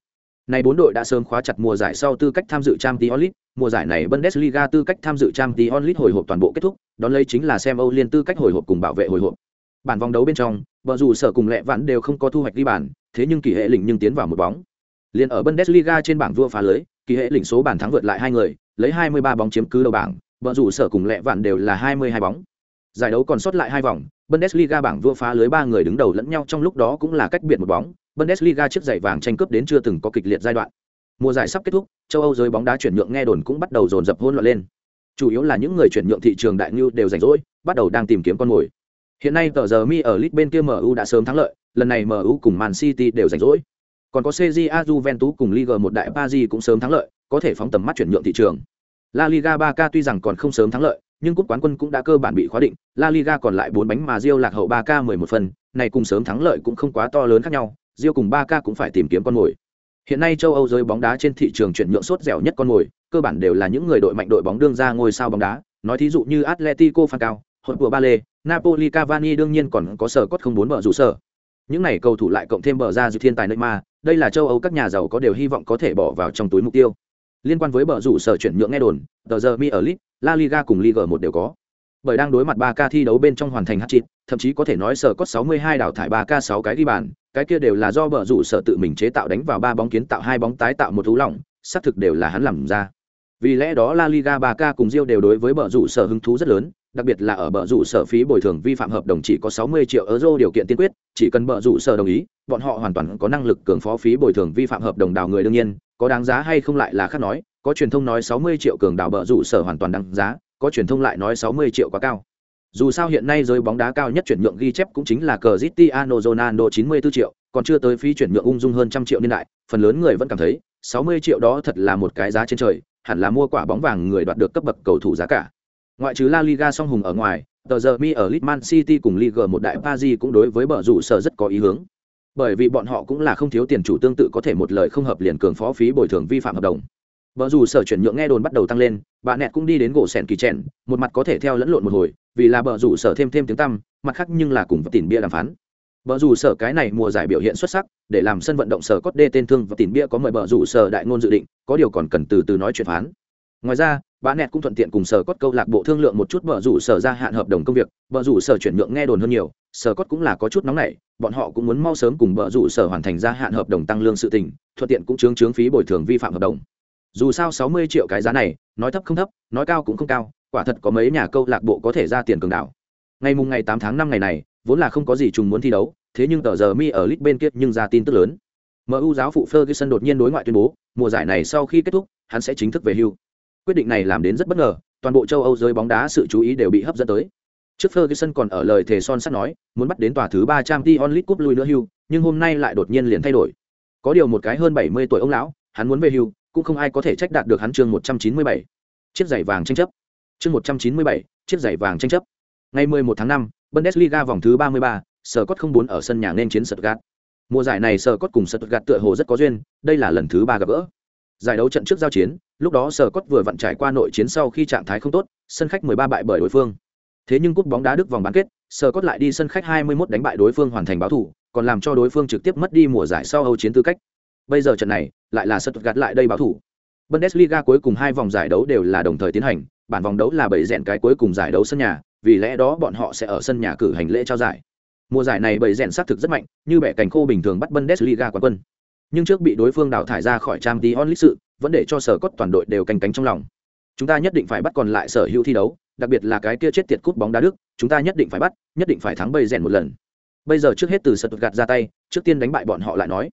Này bốn đội đã sớm khóa chặt mùa giải sau tư cách tham dự Champions League, mùa giải này Bundesliga tư cách tham dự Champions League hồi hộp toàn bộ kết thúc, đón lấy chính là xem Âu liên tư cách hồi hộp cùng bảo vệ hồi hộp. Bản vòng đấu bên trong, vợ dù sở cùng lệ Vạn đều không có thu hoạch đi bàn, thế nhưng kỳ hệ lĩnh nhưng tiến vào một bóng. Liên ở Bundesliga trên bảng vua phá lưới, kỳ hệ lĩnh số bàn thắng vượt lại hai người, lấy 23 bóng chiếm cứ đầu bảng, vợ dù sở cùng lệ Vạn đều là 22 bóng. Giải đấu còn sót lại hai vòng, Bundesliga bảng vua phá lưới ba người đứng đầu lẫn nhau trong lúc đó cũng là cách biệt một bóng, Bundesliga chiếc giày vàng tranh cướp đến chưa từng có kịch liệt giai đoạn. Mùa giải sắp kết thúc, châu Âu giới bóng đá chuyển nhượng nghe đồn cũng bắt đầu dồn dập hỗn loạn lên. Chủ yếu là những người chuyển nhượng thị trường đại lưu đều rảnh rỗi, bắt đầu đang tìm kiếm con mồi. Hiện nay tờ giờ mi ở Leeds bên kia MU đã sớm thắng lợi, lần này MU cùng Man City đều rảnh rỗi. Còn có CJA Juventus cùng Liga một đại Paris cũng sớm thắng lợi, có thể phóng tầm mắt chuyển nhượng thị trường. La Liga 3K tuy rằng còn không sớm thắng lợi, nhưng cúp quán quân cũng đã cơ bản bị khóa định, La Liga còn lại 4 bánh mà Real lạc hậu 3K 11 phần, này cùng sớm thắng lợi cũng không quá to lớn khác nhau, Rio cùng 3K cũng phải tìm kiếm con mồi. Hiện nay châu Âu giới bóng đá trên thị trường chuyển nhượng sốt dẻo nhất con mồi, cơ bản đều là những người đội mạnh đội bóng đương ra ngôi sao bóng đá, nói thí dụ như Atletico Falcao, hội của Bale, Napoli Cavani đương nhiên còn có sở cốt không bốn bờ rủ sở. Những này cầu thủ lại cộng thêm bờ ra dự thiên tài Neymar, đây là châu Âu các nhà giàu có đều hy vọng có thể bỏ vào trong túi mục tiêu. Liên quan với bờ rủ sở chuyển nhượng nghe đồn, tờ giờ mi ở lit, La Liga cùng Liga 1 đều có. Bởi đang đối mặt 3K thi đấu bên trong hoàn thành hat-trick, thậm chí có thể nói sở có 62 đảo thải 3K 6 cái ghi bàn, cái kia đều là do bờ rủ sở tự mình chế tạo đánh vào ba bóng kiến tạo hai bóng tái tạo một thú lỏng, xác thực đều là hắn làm ra. Vì lẽ đó La Liga 3K cùng Rio đều đối với bờ rủ sở hứng thú rất lớn, đặc biệt là ở bờ rủ sở phí bồi thường vi phạm hợp đồng chỉ có 60 triệu euro điều kiện tiên quyết, chỉ cần bờ rủ sở đồng ý, bọn họ hoàn toàn có năng lực cường phó phí bồi thường vi phạm hợp đồng đào người đương nhiên, có đáng giá hay không lại là khác nói, có truyền thông nói 60 triệu cường đào bờ rủ sở hoàn toàn đáng giá, có truyền thông lại nói 60 triệu quá cao. Dù sao hiện nay giới bóng đá cao nhất chuyển nhượng ghi chép cũng chính là Cristiano Ronaldo 94 triệu, còn chưa tới phí chuyển nhượng ung dung hơn trăm triệu niên đại, phần lớn người vẫn cảm thấy 60 triệu đó thật là một cái giá trên trời, hẳn là mua quả bóng vàng người đoạt được cấp bậc cầu thủ giá cả. Ngoại trừ La Liga song hùng ở ngoài, tờ giờ mi ở Litman City cùng Liga một đại Paris cũng đối với bờ rủ sở rất có ý hướng. Bởi vì bọn họ cũng là không thiếu tiền chủ tương tự có thể một lời không hợp liền cường phó phí bồi thường vi phạm hợp đồng. Bờ rủ sở chuyển nhượng nghe đồn bắt đầu tăng lên, bà nẹt cũng đi đến gỗ sèn kỳ chèn, một mặt có thể theo lẫn lộn một hồi, vì là bờ rủ sở thêm thêm tiếng tăm, mặt khác nhưng là cùng vật tiền bia đàm phán. Bờ rủ sở cái này mùa giải biểu hiện xuất sắc, để làm sân vận động sở cốt đê tên thương và tiền bia có mời bờ rủ sở đại ngôn dự định, có điều còn cần từ từ nói chuyện phán. Ngoài ra, bà nẹt cũng thuận tiện cùng sở cốt câu lạc bộ thương lượng một chút bờ rủ sở gia hạn hợp đồng công việc, bờ rủ sở chuyển nhượng nghe đồn hơn nhiều, sở cốt cũng là có chút nóng nảy, bọn họ cũng muốn mau sớm cùng bờ rủ sở hoàn thành gia hạn hợp đồng tăng lương sự tình, thuận tiện cũng chướng chướng phí bồi thường vi phạm hợp đồng. Dù sao 60 triệu cái giá này, nói thấp không thấp, nói cao cũng không cao, quả thật có mấy nhà câu lạc bộ có thể ra tiền cường đảo. Ngày mùng ngày 8 tháng 5 ngày này, vốn là không có gì trùng muốn thi đấu, thế nhưng tờ giờ mi ở lit bên kia nhưng ra tin tức lớn. MU giáo phụ Ferguson đột nhiên đối ngoại tuyên bố, mùa giải này sau khi kết thúc, hắn sẽ chính thức về hưu. Quyết định này làm đến rất bất ngờ, toàn bộ châu Âu giới bóng đá sự chú ý đều bị hấp dẫn tới. Trước Ferguson còn ở lời thề son sắt nói, muốn bắt đến tòa thứ 3 Champions League Cup lui nữa hưu, nhưng hôm nay lại đột nhiên liền thay đổi. Có điều một cái hơn 70 tuổi ông lão, hắn muốn về hưu, cũng không ai có thể trách đạt được hắn chương 197. Chiếc giày vàng tranh chấp. Chương 197, chiếc giày vàng tranh chấp. Ngày 11 tháng 5, Bundesliga vòng thứ 33, Sở Cốt không muốn ở sân nhà nên chiến Stuttgart. Mùa giải này Sở Cốt cùng Stuttgart tựa hồ rất có duyên, đây là lần thứ 3 gặp gỡ. Giải đấu trận trước giao chiến, lúc đó Sở Cốt vừa vặn trải qua nội chiến sau khi trạng thái không tốt, sân khách 13 bại bởi đối phương. Thế nhưng cúp bóng đá Đức vòng bán kết, Sở Cốt lại đi sân khách 21 đánh bại đối phương hoàn thành báo thủ, còn làm cho đối phương trực tiếp mất đi mùa giải sau Âu chiến tư cách. Bây giờ trận này, lại là Stuttgart lại đây báo thủ. Bundesliga cuối cùng hai vòng giải đấu đều là đồng thời tiến hành, bản vòng đấu là bảy rèn cái cuối cùng giải đấu sân nhà, vì lẽ đó bọn họ sẽ ở sân nhà cử hành lễ trao giải. Mùa giải này bảy rèn xác thực rất mạnh, như bẻ cành khô bình thường bắt Bundesliga quán quân. Nhưng trước bị đối phương đào thải ra khỏi Champions League sự, vẫn để cho sở cốt toàn đội đều canh cánh trong lòng. Chúng ta nhất định phải bắt còn lại sở hữu thi đấu, đặc biệt là cái kia chết tiệt cúp bóng đá Đức, chúng ta nhất định phải bắt, nhất định phải thắng bầy rèn một lần. Bây giờ trước hết từ Stuttgart ra tay, trước tiên đánh bại bọn họ lại nói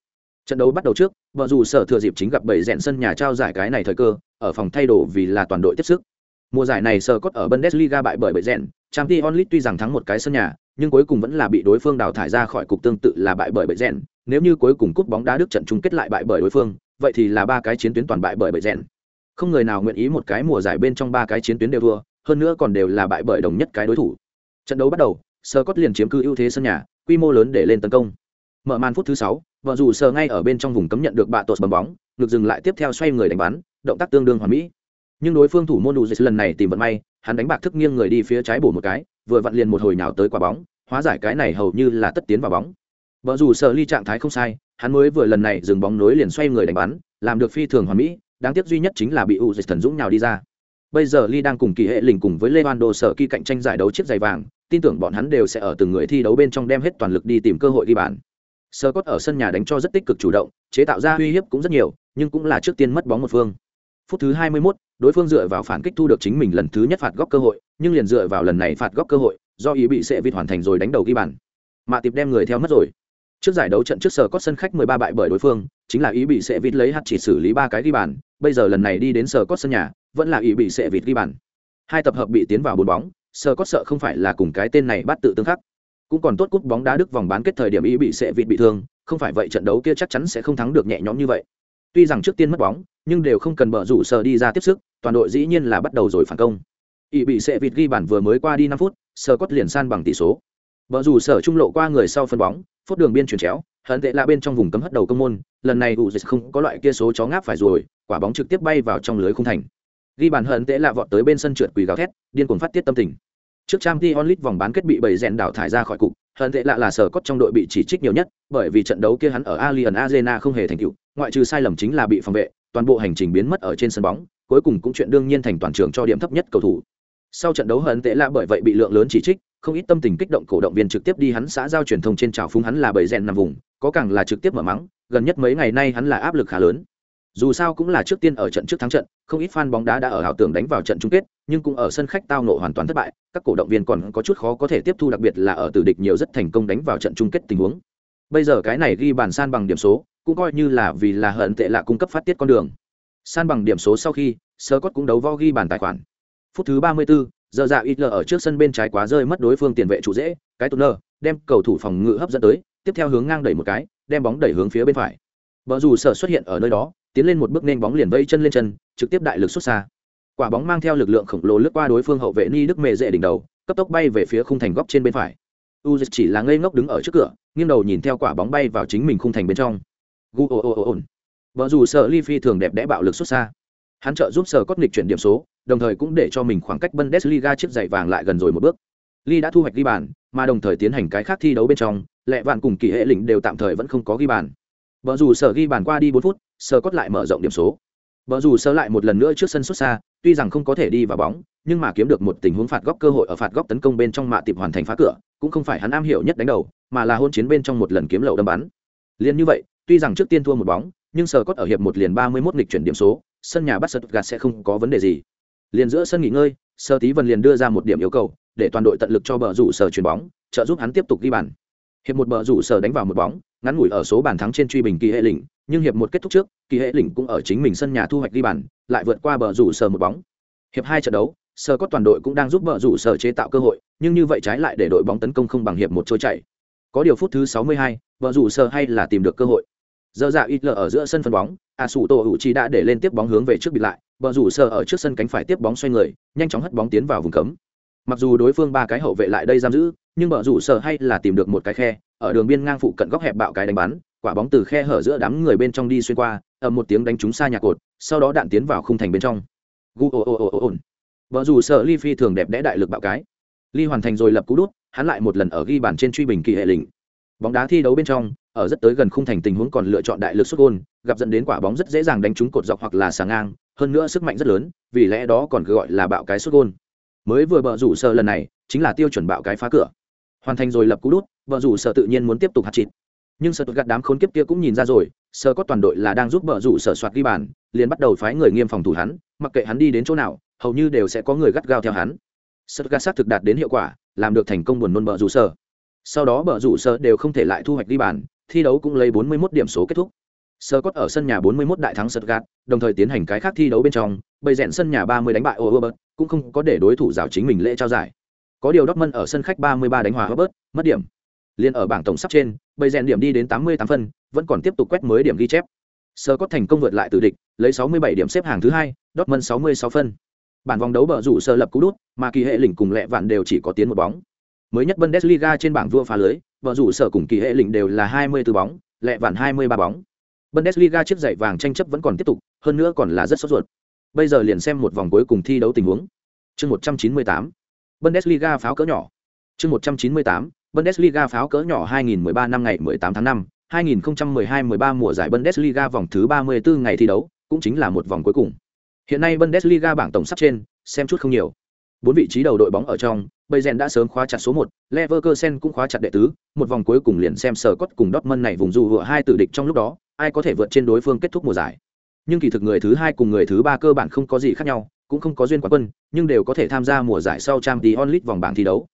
trận đấu bắt đầu trước, vợ dù sở thừa dịp chính gặp bảy rèn sân nhà trao giải cái này thời cơ, ở phòng thay đồ vì là toàn đội tiếp sức. Mùa giải này sở cốt ở bundesliga bại bởi bảy rèn trang t onlit tuy rằng thắng một cái sân nhà, nhưng cuối cùng vẫn là bị đối phương đào thải ra khỏi cục tương tự là bại bởi bảy rèn. Nếu như cuối cùng cúp bóng đá đức trận chung kết lại bại bởi đối phương, vậy thì là ba cái chiến tuyến toàn bại bởi bảy rèn. Không người nào nguyện ý một cái mùa giải bên trong ba cái chiến tuyến đều thua, hơn nữa còn đều là bại bởi đồng nhất cái đối thủ. Trận đấu bắt đầu, sở cốt liền chiếm cứ ưu thế sân nhà, quy mô lớn để lên tấn công. Mở màn phút thứ sáu vợ dù sờ ngay ở bên trong vùng cấm nhận được bạ tột bấm bóng ngược dừng lại tiếp theo xoay người đánh bắn, động tác tương đương hoàn mỹ. Nhưng đối phương thủ môn đủ dịch lần này tìm vận may, hắn đánh bạc thức nghiêng người đi phía trái bổ một cái, vừa vặn liền một hồi nào tới quả bóng, hóa giải cái này hầu như là tất tiến vào bóng. Vợ dù sờ ly trạng thái không sai, hắn mới vừa lần này dừng bóng nối liền xoay người đánh bắn, làm được phi thường hoàn mỹ, đáng tiếc duy nhất chính là bị u dịch thần dũng nhào đi ra. Bây giờ ly đang cùng kỳ hệ lình cùng với lê van đồ sở kỳ cạnh tranh giải đấu chiếc giày vàng, tin tưởng bọn hắn đều sẽ ở từng người thi đấu bên trong đem hết toàn lực đi tìm cơ hội ghi bàn sơ cốt ở sân nhà đánh cho rất tích cực chủ động chế tạo ra uy hiếp cũng rất nhiều nhưng cũng là trước tiên mất bóng một phương. Phút thứ 21, đối phương dựa vào phản kích thu được chính mình lần thứ nhất phạt góc cơ hội nhưng liền dựa vào lần này phạt góc cơ hội do ý bị sệ vịt hoàn thành rồi đánh đầu ghi bàn. Mạ tiệp đem người theo mất rồi. Trước giải đấu trận trước sở cốt sân khách 13 bại bởi đối phương chính là ý bị sệ vịt lấy hạt chỉ xử lý ba cái ghi bàn bây giờ lần này đi đến sở cốt sân nhà vẫn là ý bị sệ vịt ghi bàn. Hai tập hợp bị tiến vào bốn bóng sở cốt sợ không phải là cùng cái tên này bắt tự tương khắc cũng còn tốt cúp bóng đá đức vòng bán kết thời điểm ý bị sệ vịt bị thương, không phải vậy trận đấu kia chắc chắn sẽ không thắng được nhẹ nhõm như vậy. Tuy rằng trước tiên mất bóng, nhưng đều không cần bờ rủ sờ đi ra tiếp sức, toàn đội dĩ nhiên là bắt đầu rồi phản công. Ý bị sệ vịt ghi bàn vừa mới qua đi năm phút, sờ cốt liền san bằng tỷ số. Bờ rủ sở trung lộ qua người sau phân bóng phốt đường biên chuyển chéo hận tệ là bên trong vùng cấm hất đầu công môn, lần này ủ dịch không có loại kia số chó ngáp phải rồi, quả bóng trực tiếp bay vào trong lưới không thành. Ghi bàn hận tệ là vọt tới bên sân trượt quỳ gào thét, điên cuồng phát tiết tâm tình. Trước trang Champions League vòng bán kết bị bầy rèn đảo thải ra khỏi cục, hơn tệ lạ là sở cốt trong đội bị chỉ trích nhiều nhất, bởi vì trận đấu kia hắn ở Alien Arena không hề thành tựu, ngoại trừ sai lầm chính là bị phòng vệ, toàn bộ hành trình biến mất ở trên sân bóng, cuối cùng cũng chuyện đương nhiên thành toàn trường cho điểm thấp nhất cầu thủ. Sau trận đấu hận tệ lạ bởi vậy bị lượng lớn chỉ trích, không ít tâm tình kích động cổ động viên trực tiếp đi hắn xã giao truyền thông trên trào phúng hắn là bầy rèn nằm vùng, có càng là trực tiếp mở mắng, gần nhất mấy ngày nay hắn là áp lực khá lớn. Dù sao cũng là trước tiên ở trận trước thắng trận, không ít fan bóng đá đã ở ảo tưởng đánh vào trận chung kết, nhưng cũng ở sân khách tao nộ hoàn toàn thất bại, các cổ động viên còn có chút khó có thể tiếp thu đặc biệt là ở tử địch nhiều rất thành công đánh vào trận chung kết tình huống. Bây giờ cái này ghi bàn san bằng điểm số, cũng coi như là vì là hận tệ là cung cấp phát tiết con đường. San bằng điểm số sau khi, Scott cũng đấu vo ghi bàn tài khoản. Phút thứ 34, giờ dạ ít ở trước sân bên trái quá rơi mất đối phương tiền vệ chủ dễ, cái tuner, đem cầu thủ phòng ngự hấp dẫn tới, tiếp theo hướng ngang đẩy một cái, đem bóng đẩy hướng phía bên phải. Bờ rủ sở xuất hiện ở nơi đó, tiến lên một bước nên bóng liền vây chân lên chân, trực tiếp đại lực xuất xa. Quả bóng mang theo lực lượng khổng lồ lướt qua đối phương hậu vệ Ni Đức Mệ dễ đỉnh đầu, cấp tốc bay về phía khung thành góc trên bên phải. Uzic chỉ là ngây ngốc đứng ở trước cửa, nghiêng đầu nhìn theo quả bóng bay vào chính mình khung thành bên trong. Gu ồ ồ ồ ồn vợ dù sợ Ly phi thường đẹp đẽ bạo lực xuất xa. Hắn trợ giúp sở cốt nghịch chuyển điểm số, đồng thời cũng để cho mình khoảng cách Bundesliga chiếc giày vàng lại gần rồi một bước. Ly đã thu hoạch ghi bàn, mà đồng thời tiến hành cái khác thi đấu bên trong, lệ vạn cùng kỳ hệ lĩnh đều tạm thời vẫn không có ghi bàn. vợ dù sở ghi bàn qua đi bốn phút, sở cốt lại mở rộng điểm số. Bờ Dù sở lại một lần nữa trước sân xuất xa, tuy rằng không có thể đi vào bóng, nhưng mà kiếm được một tình huống phạt góc cơ hội ở phạt góc tấn công bên trong mạ tiệp hoàn thành phá cửa, cũng không phải hắn am hiểu nhất đánh đầu, mà là hôn chiến bên trong một lần kiếm lậu đâm bắn. Liên như vậy, tuy rằng trước tiên thua một bóng, nhưng sở cốt ở hiệp một liền 31 nghịch chuyển điểm số, sân nhà bắt gạt sẽ không có vấn đề gì. Liền giữa sân nghỉ ngơi, Sơ Tí Vân liền đưa ra một điểm yêu cầu, để toàn đội tận lực cho bờ rủ sở chuyền bóng, trợ giúp hắn tiếp tục ghi bàn. Hiệp một bờ rủ sở đánh vào một bóng, ngắn ngủi ở số bàn thắng trên truy bình kỳ hệ lĩnh, nhưng hiệp một kết thúc trước, kỳ hệ lĩnh cũng ở chính mình sân nhà thu hoạch ghi bàn, lại vượt qua bờ rủ sở một bóng. Hiệp hai trận đấu, sở có toàn đội cũng đang giúp bờ rủ sở chế tạo cơ hội, nhưng như vậy trái lại để đội bóng tấn công không bằng hiệp một trôi chạy. Có điều phút thứ 62, bờ rủ sở hay là tìm được cơ hội. Giờ dạ ít lờ ở giữa sân phân bóng, a sủ tổ hữu chi đã để lên tiếp bóng hướng về trước bị lại bờ rủ sở ở trước sân cánh phải tiếp bóng xoay người nhanh chóng hất bóng tiến vào vùng cấm mặc dù đối phương ba cái hậu vệ lại đây giam giữ, nhưng bờ rủ sợ hay là tìm được một cái khe, ở đường biên ngang phụ cận góc hẹp bạo cái đánh bắn, quả bóng từ khe hở giữa đám người bên trong đi xuyên qua, ầm một tiếng đánh trúng xa nhà cột, sau đó đạn tiến vào khung thành bên trong. Gu ồ ồ ồ ồ vợ dù sợ ly phi thường đẹp đẽ đại lực bạo cái. Ly hoàn thành rồi lập cú đút, hắn lại một lần ở ghi bàn trên truy bình kỳ hệ lĩnh. Bóng đá thi đấu bên trong, ở rất tới gần khung thành tình huống còn lựa chọn đại lực xuất gôn, gặp dẫn đến quả bóng rất dễ dàng đánh trúng cột dọc hoặc là xà ngang, hơn nữa sức mạnh rất lớn, vì lẽ đó còn gọi là bạo cái xuất gôn mới vừa bờ rủ sợ lần này, chính là tiêu chuẩn bạo cái phá cửa. Hoàn thành rồi lập cú đút bờ rủ sợ tự nhiên muốn tiếp tục hạt chịt. Nhưng sợ gạt đám khốn kiếp kia cũng nhìn ra rồi sợ có toàn đội là đang giúp bờ rủ sợ soạt ghi bàn, liền bắt đầu phái người nghiêm phòng thủ hắn, mặc kệ hắn đi đến chỗ nào, hầu như đều sẽ có người gắt gao theo hắn. Sợ gạt xác thực đạt đến hiệu quả, làm được thành công buồn nôn bờ rủ sợ sau đó bờ rủ sợ đều không thể lại thu hoạch ghi bàn, thi đấu cũng lấy 41 điểm số kết thúc. Scott ở sân nhà 41 đại thắng Stuttgart, đồng thời tiến hành cái khác thi đấu bên trong, bầy rèn sân nhà 30 đánh bại Oberberg, cũng không có để đối thủ giảo chính mình lễ trao giải. Có điều Dortmund ở sân khách 33 đánh hòa Oberberg, mất điểm. Liên ở bảng tổng sắp trên, bầy rèn điểm đi đến 88 phân, vẫn còn tiếp tục quét mới điểm ghi chép. Scott thành công vượt lại từ địch, lấy 67 điểm xếp hạng thứ hai, Dortmund 66 phân. Bản vòng đấu bờ rủ sơ lập cú đút, mà kỳ hệ lĩnh cùng lẹ vạn đều chỉ có tiến một bóng. Mới nhất Bundesliga trên bảng vua phá lưới, bờ rủ sở cùng kỳ hệ lĩnh đều là 24 bóng, lẹ vạn 23 bóng. Bundesliga chiếc giày vàng tranh chấp vẫn còn tiếp tục, hơn nữa còn là rất sốt ruột. Bây giờ liền xem một vòng cuối cùng thi đấu tình huống. Chương 198. Bundesliga pháo cỡ nhỏ. Chương 198. Bundesliga pháo cỡ nhỏ 2013 năm ngày 18 tháng 5, 2012-13 mùa giải Bundesliga vòng thứ 34 ngày thi đấu, cũng chính là một vòng cuối cùng. Hiện nay Bundesliga bảng tổng sắp trên, xem chút không nhiều. Bốn vị trí đầu đội bóng ở trong, Bayern đã sớm khóa chặt số 1, Leverkusen cũng khóa chặt đệ tứ, một vòng cuối cùng liền xem sở cốt cùng Dortmund này vùng dù vừa hai tử địch trong lúc đó, ai có thể vượt trên đối phương kết thúc mùa giải. Nhưng kỳ thực người thứ hai cùng người thứ ba cơ bản không có gì khác nhau, cũng không có duyên quán quân, nhưng đều có thể tham gia mùa giải sau Champions League vòng bảng thi đấu.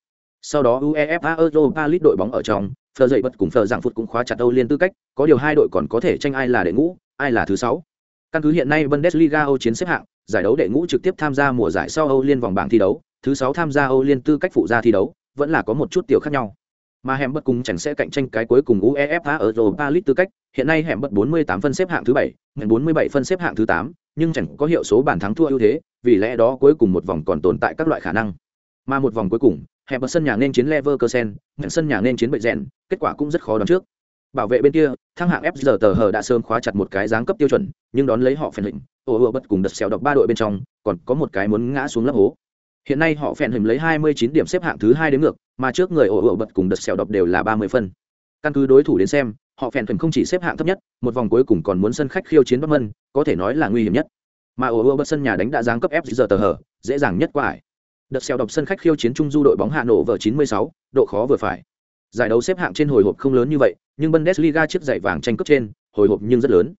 Sau đó UEFA Europa League đội bóng ở trong, Phờ dậy bật cùng Phờ giảng phút cũng khóa chặt Âu liên tư cách, có điều hai đội còn có thể tranh ai là đệ ngũ, ai là thứ sáu. Căn cứ hiện nay Bundesliga Âu chiến xếp hạng, giải đấu đệ ngũ trực tiếp tham gia mùa giải sau Âu liên vòng bảng thi đấu, thứ sáu tham gia Âu Liên tư cách phụ gia thi đấu, vẫn là có một chút tiểu khác nhau. Mà hẻm bất cùng chẳng sẽ cạnh tranh cái cuối cùng UEFA ở Europa League tư cách, hiện nay hẻm bất 48 phân xếp hạng thứ 7, ngành 47 phân xếp hạng thứ 8, nhưng chẳng có hiệu số bàn thắng thua ưu thế, vì lẽ đó cuối cùng một vòng còn tồn tại các loại khả năng. Mà một vòng cuối cùng, hẻm bất sân nhà nên chiến Leverkusen, nhận sân nhà nên chiến bệ rèn, kết quả cũng rất khó đoán trước. Bảo vệ bên kia, thăng hạng FG tờ hờ đã sớm khóa chặt một cái dáng cấp tiêu chuẩn, nhưng đón lấy họ phèn lịnh. ồ ồ bất cùng đợt xèo độc ba đội bên trong, còn có một cái muốn ngã xuống lớp hố. Hiện nay họ phèn hình lấy 29 điểm xếp hạng thứ hai đến ngược, mà trước người ổ ổ bật cùng đợt xèo đọc đều là 30 phân. Căn cứ đối thủ đến xem, họ phèn hình không chỉ xếp hạng thấp nhất, một vòng cuối cùng còn muốn sân khách khiêu chiến Bắc Mân, có thể nói là nguy hiểm nhất. Mà ổ ổ bật sân nhà đánh đã giáng cấp F giờ tờ hở, dễ dàng nhất quả. ải. Đợt xèo đọc sân khách khiêu chiến trung du đội bóng Hà Nội vở 96, độ khó vừa phải. Giải đấu xếp hạng trên hồi hộp không lớn như vậy, nhưng Bundesliga chiếc giày vàng tranh cấp trên, hồi hộp nhưng rất lớn.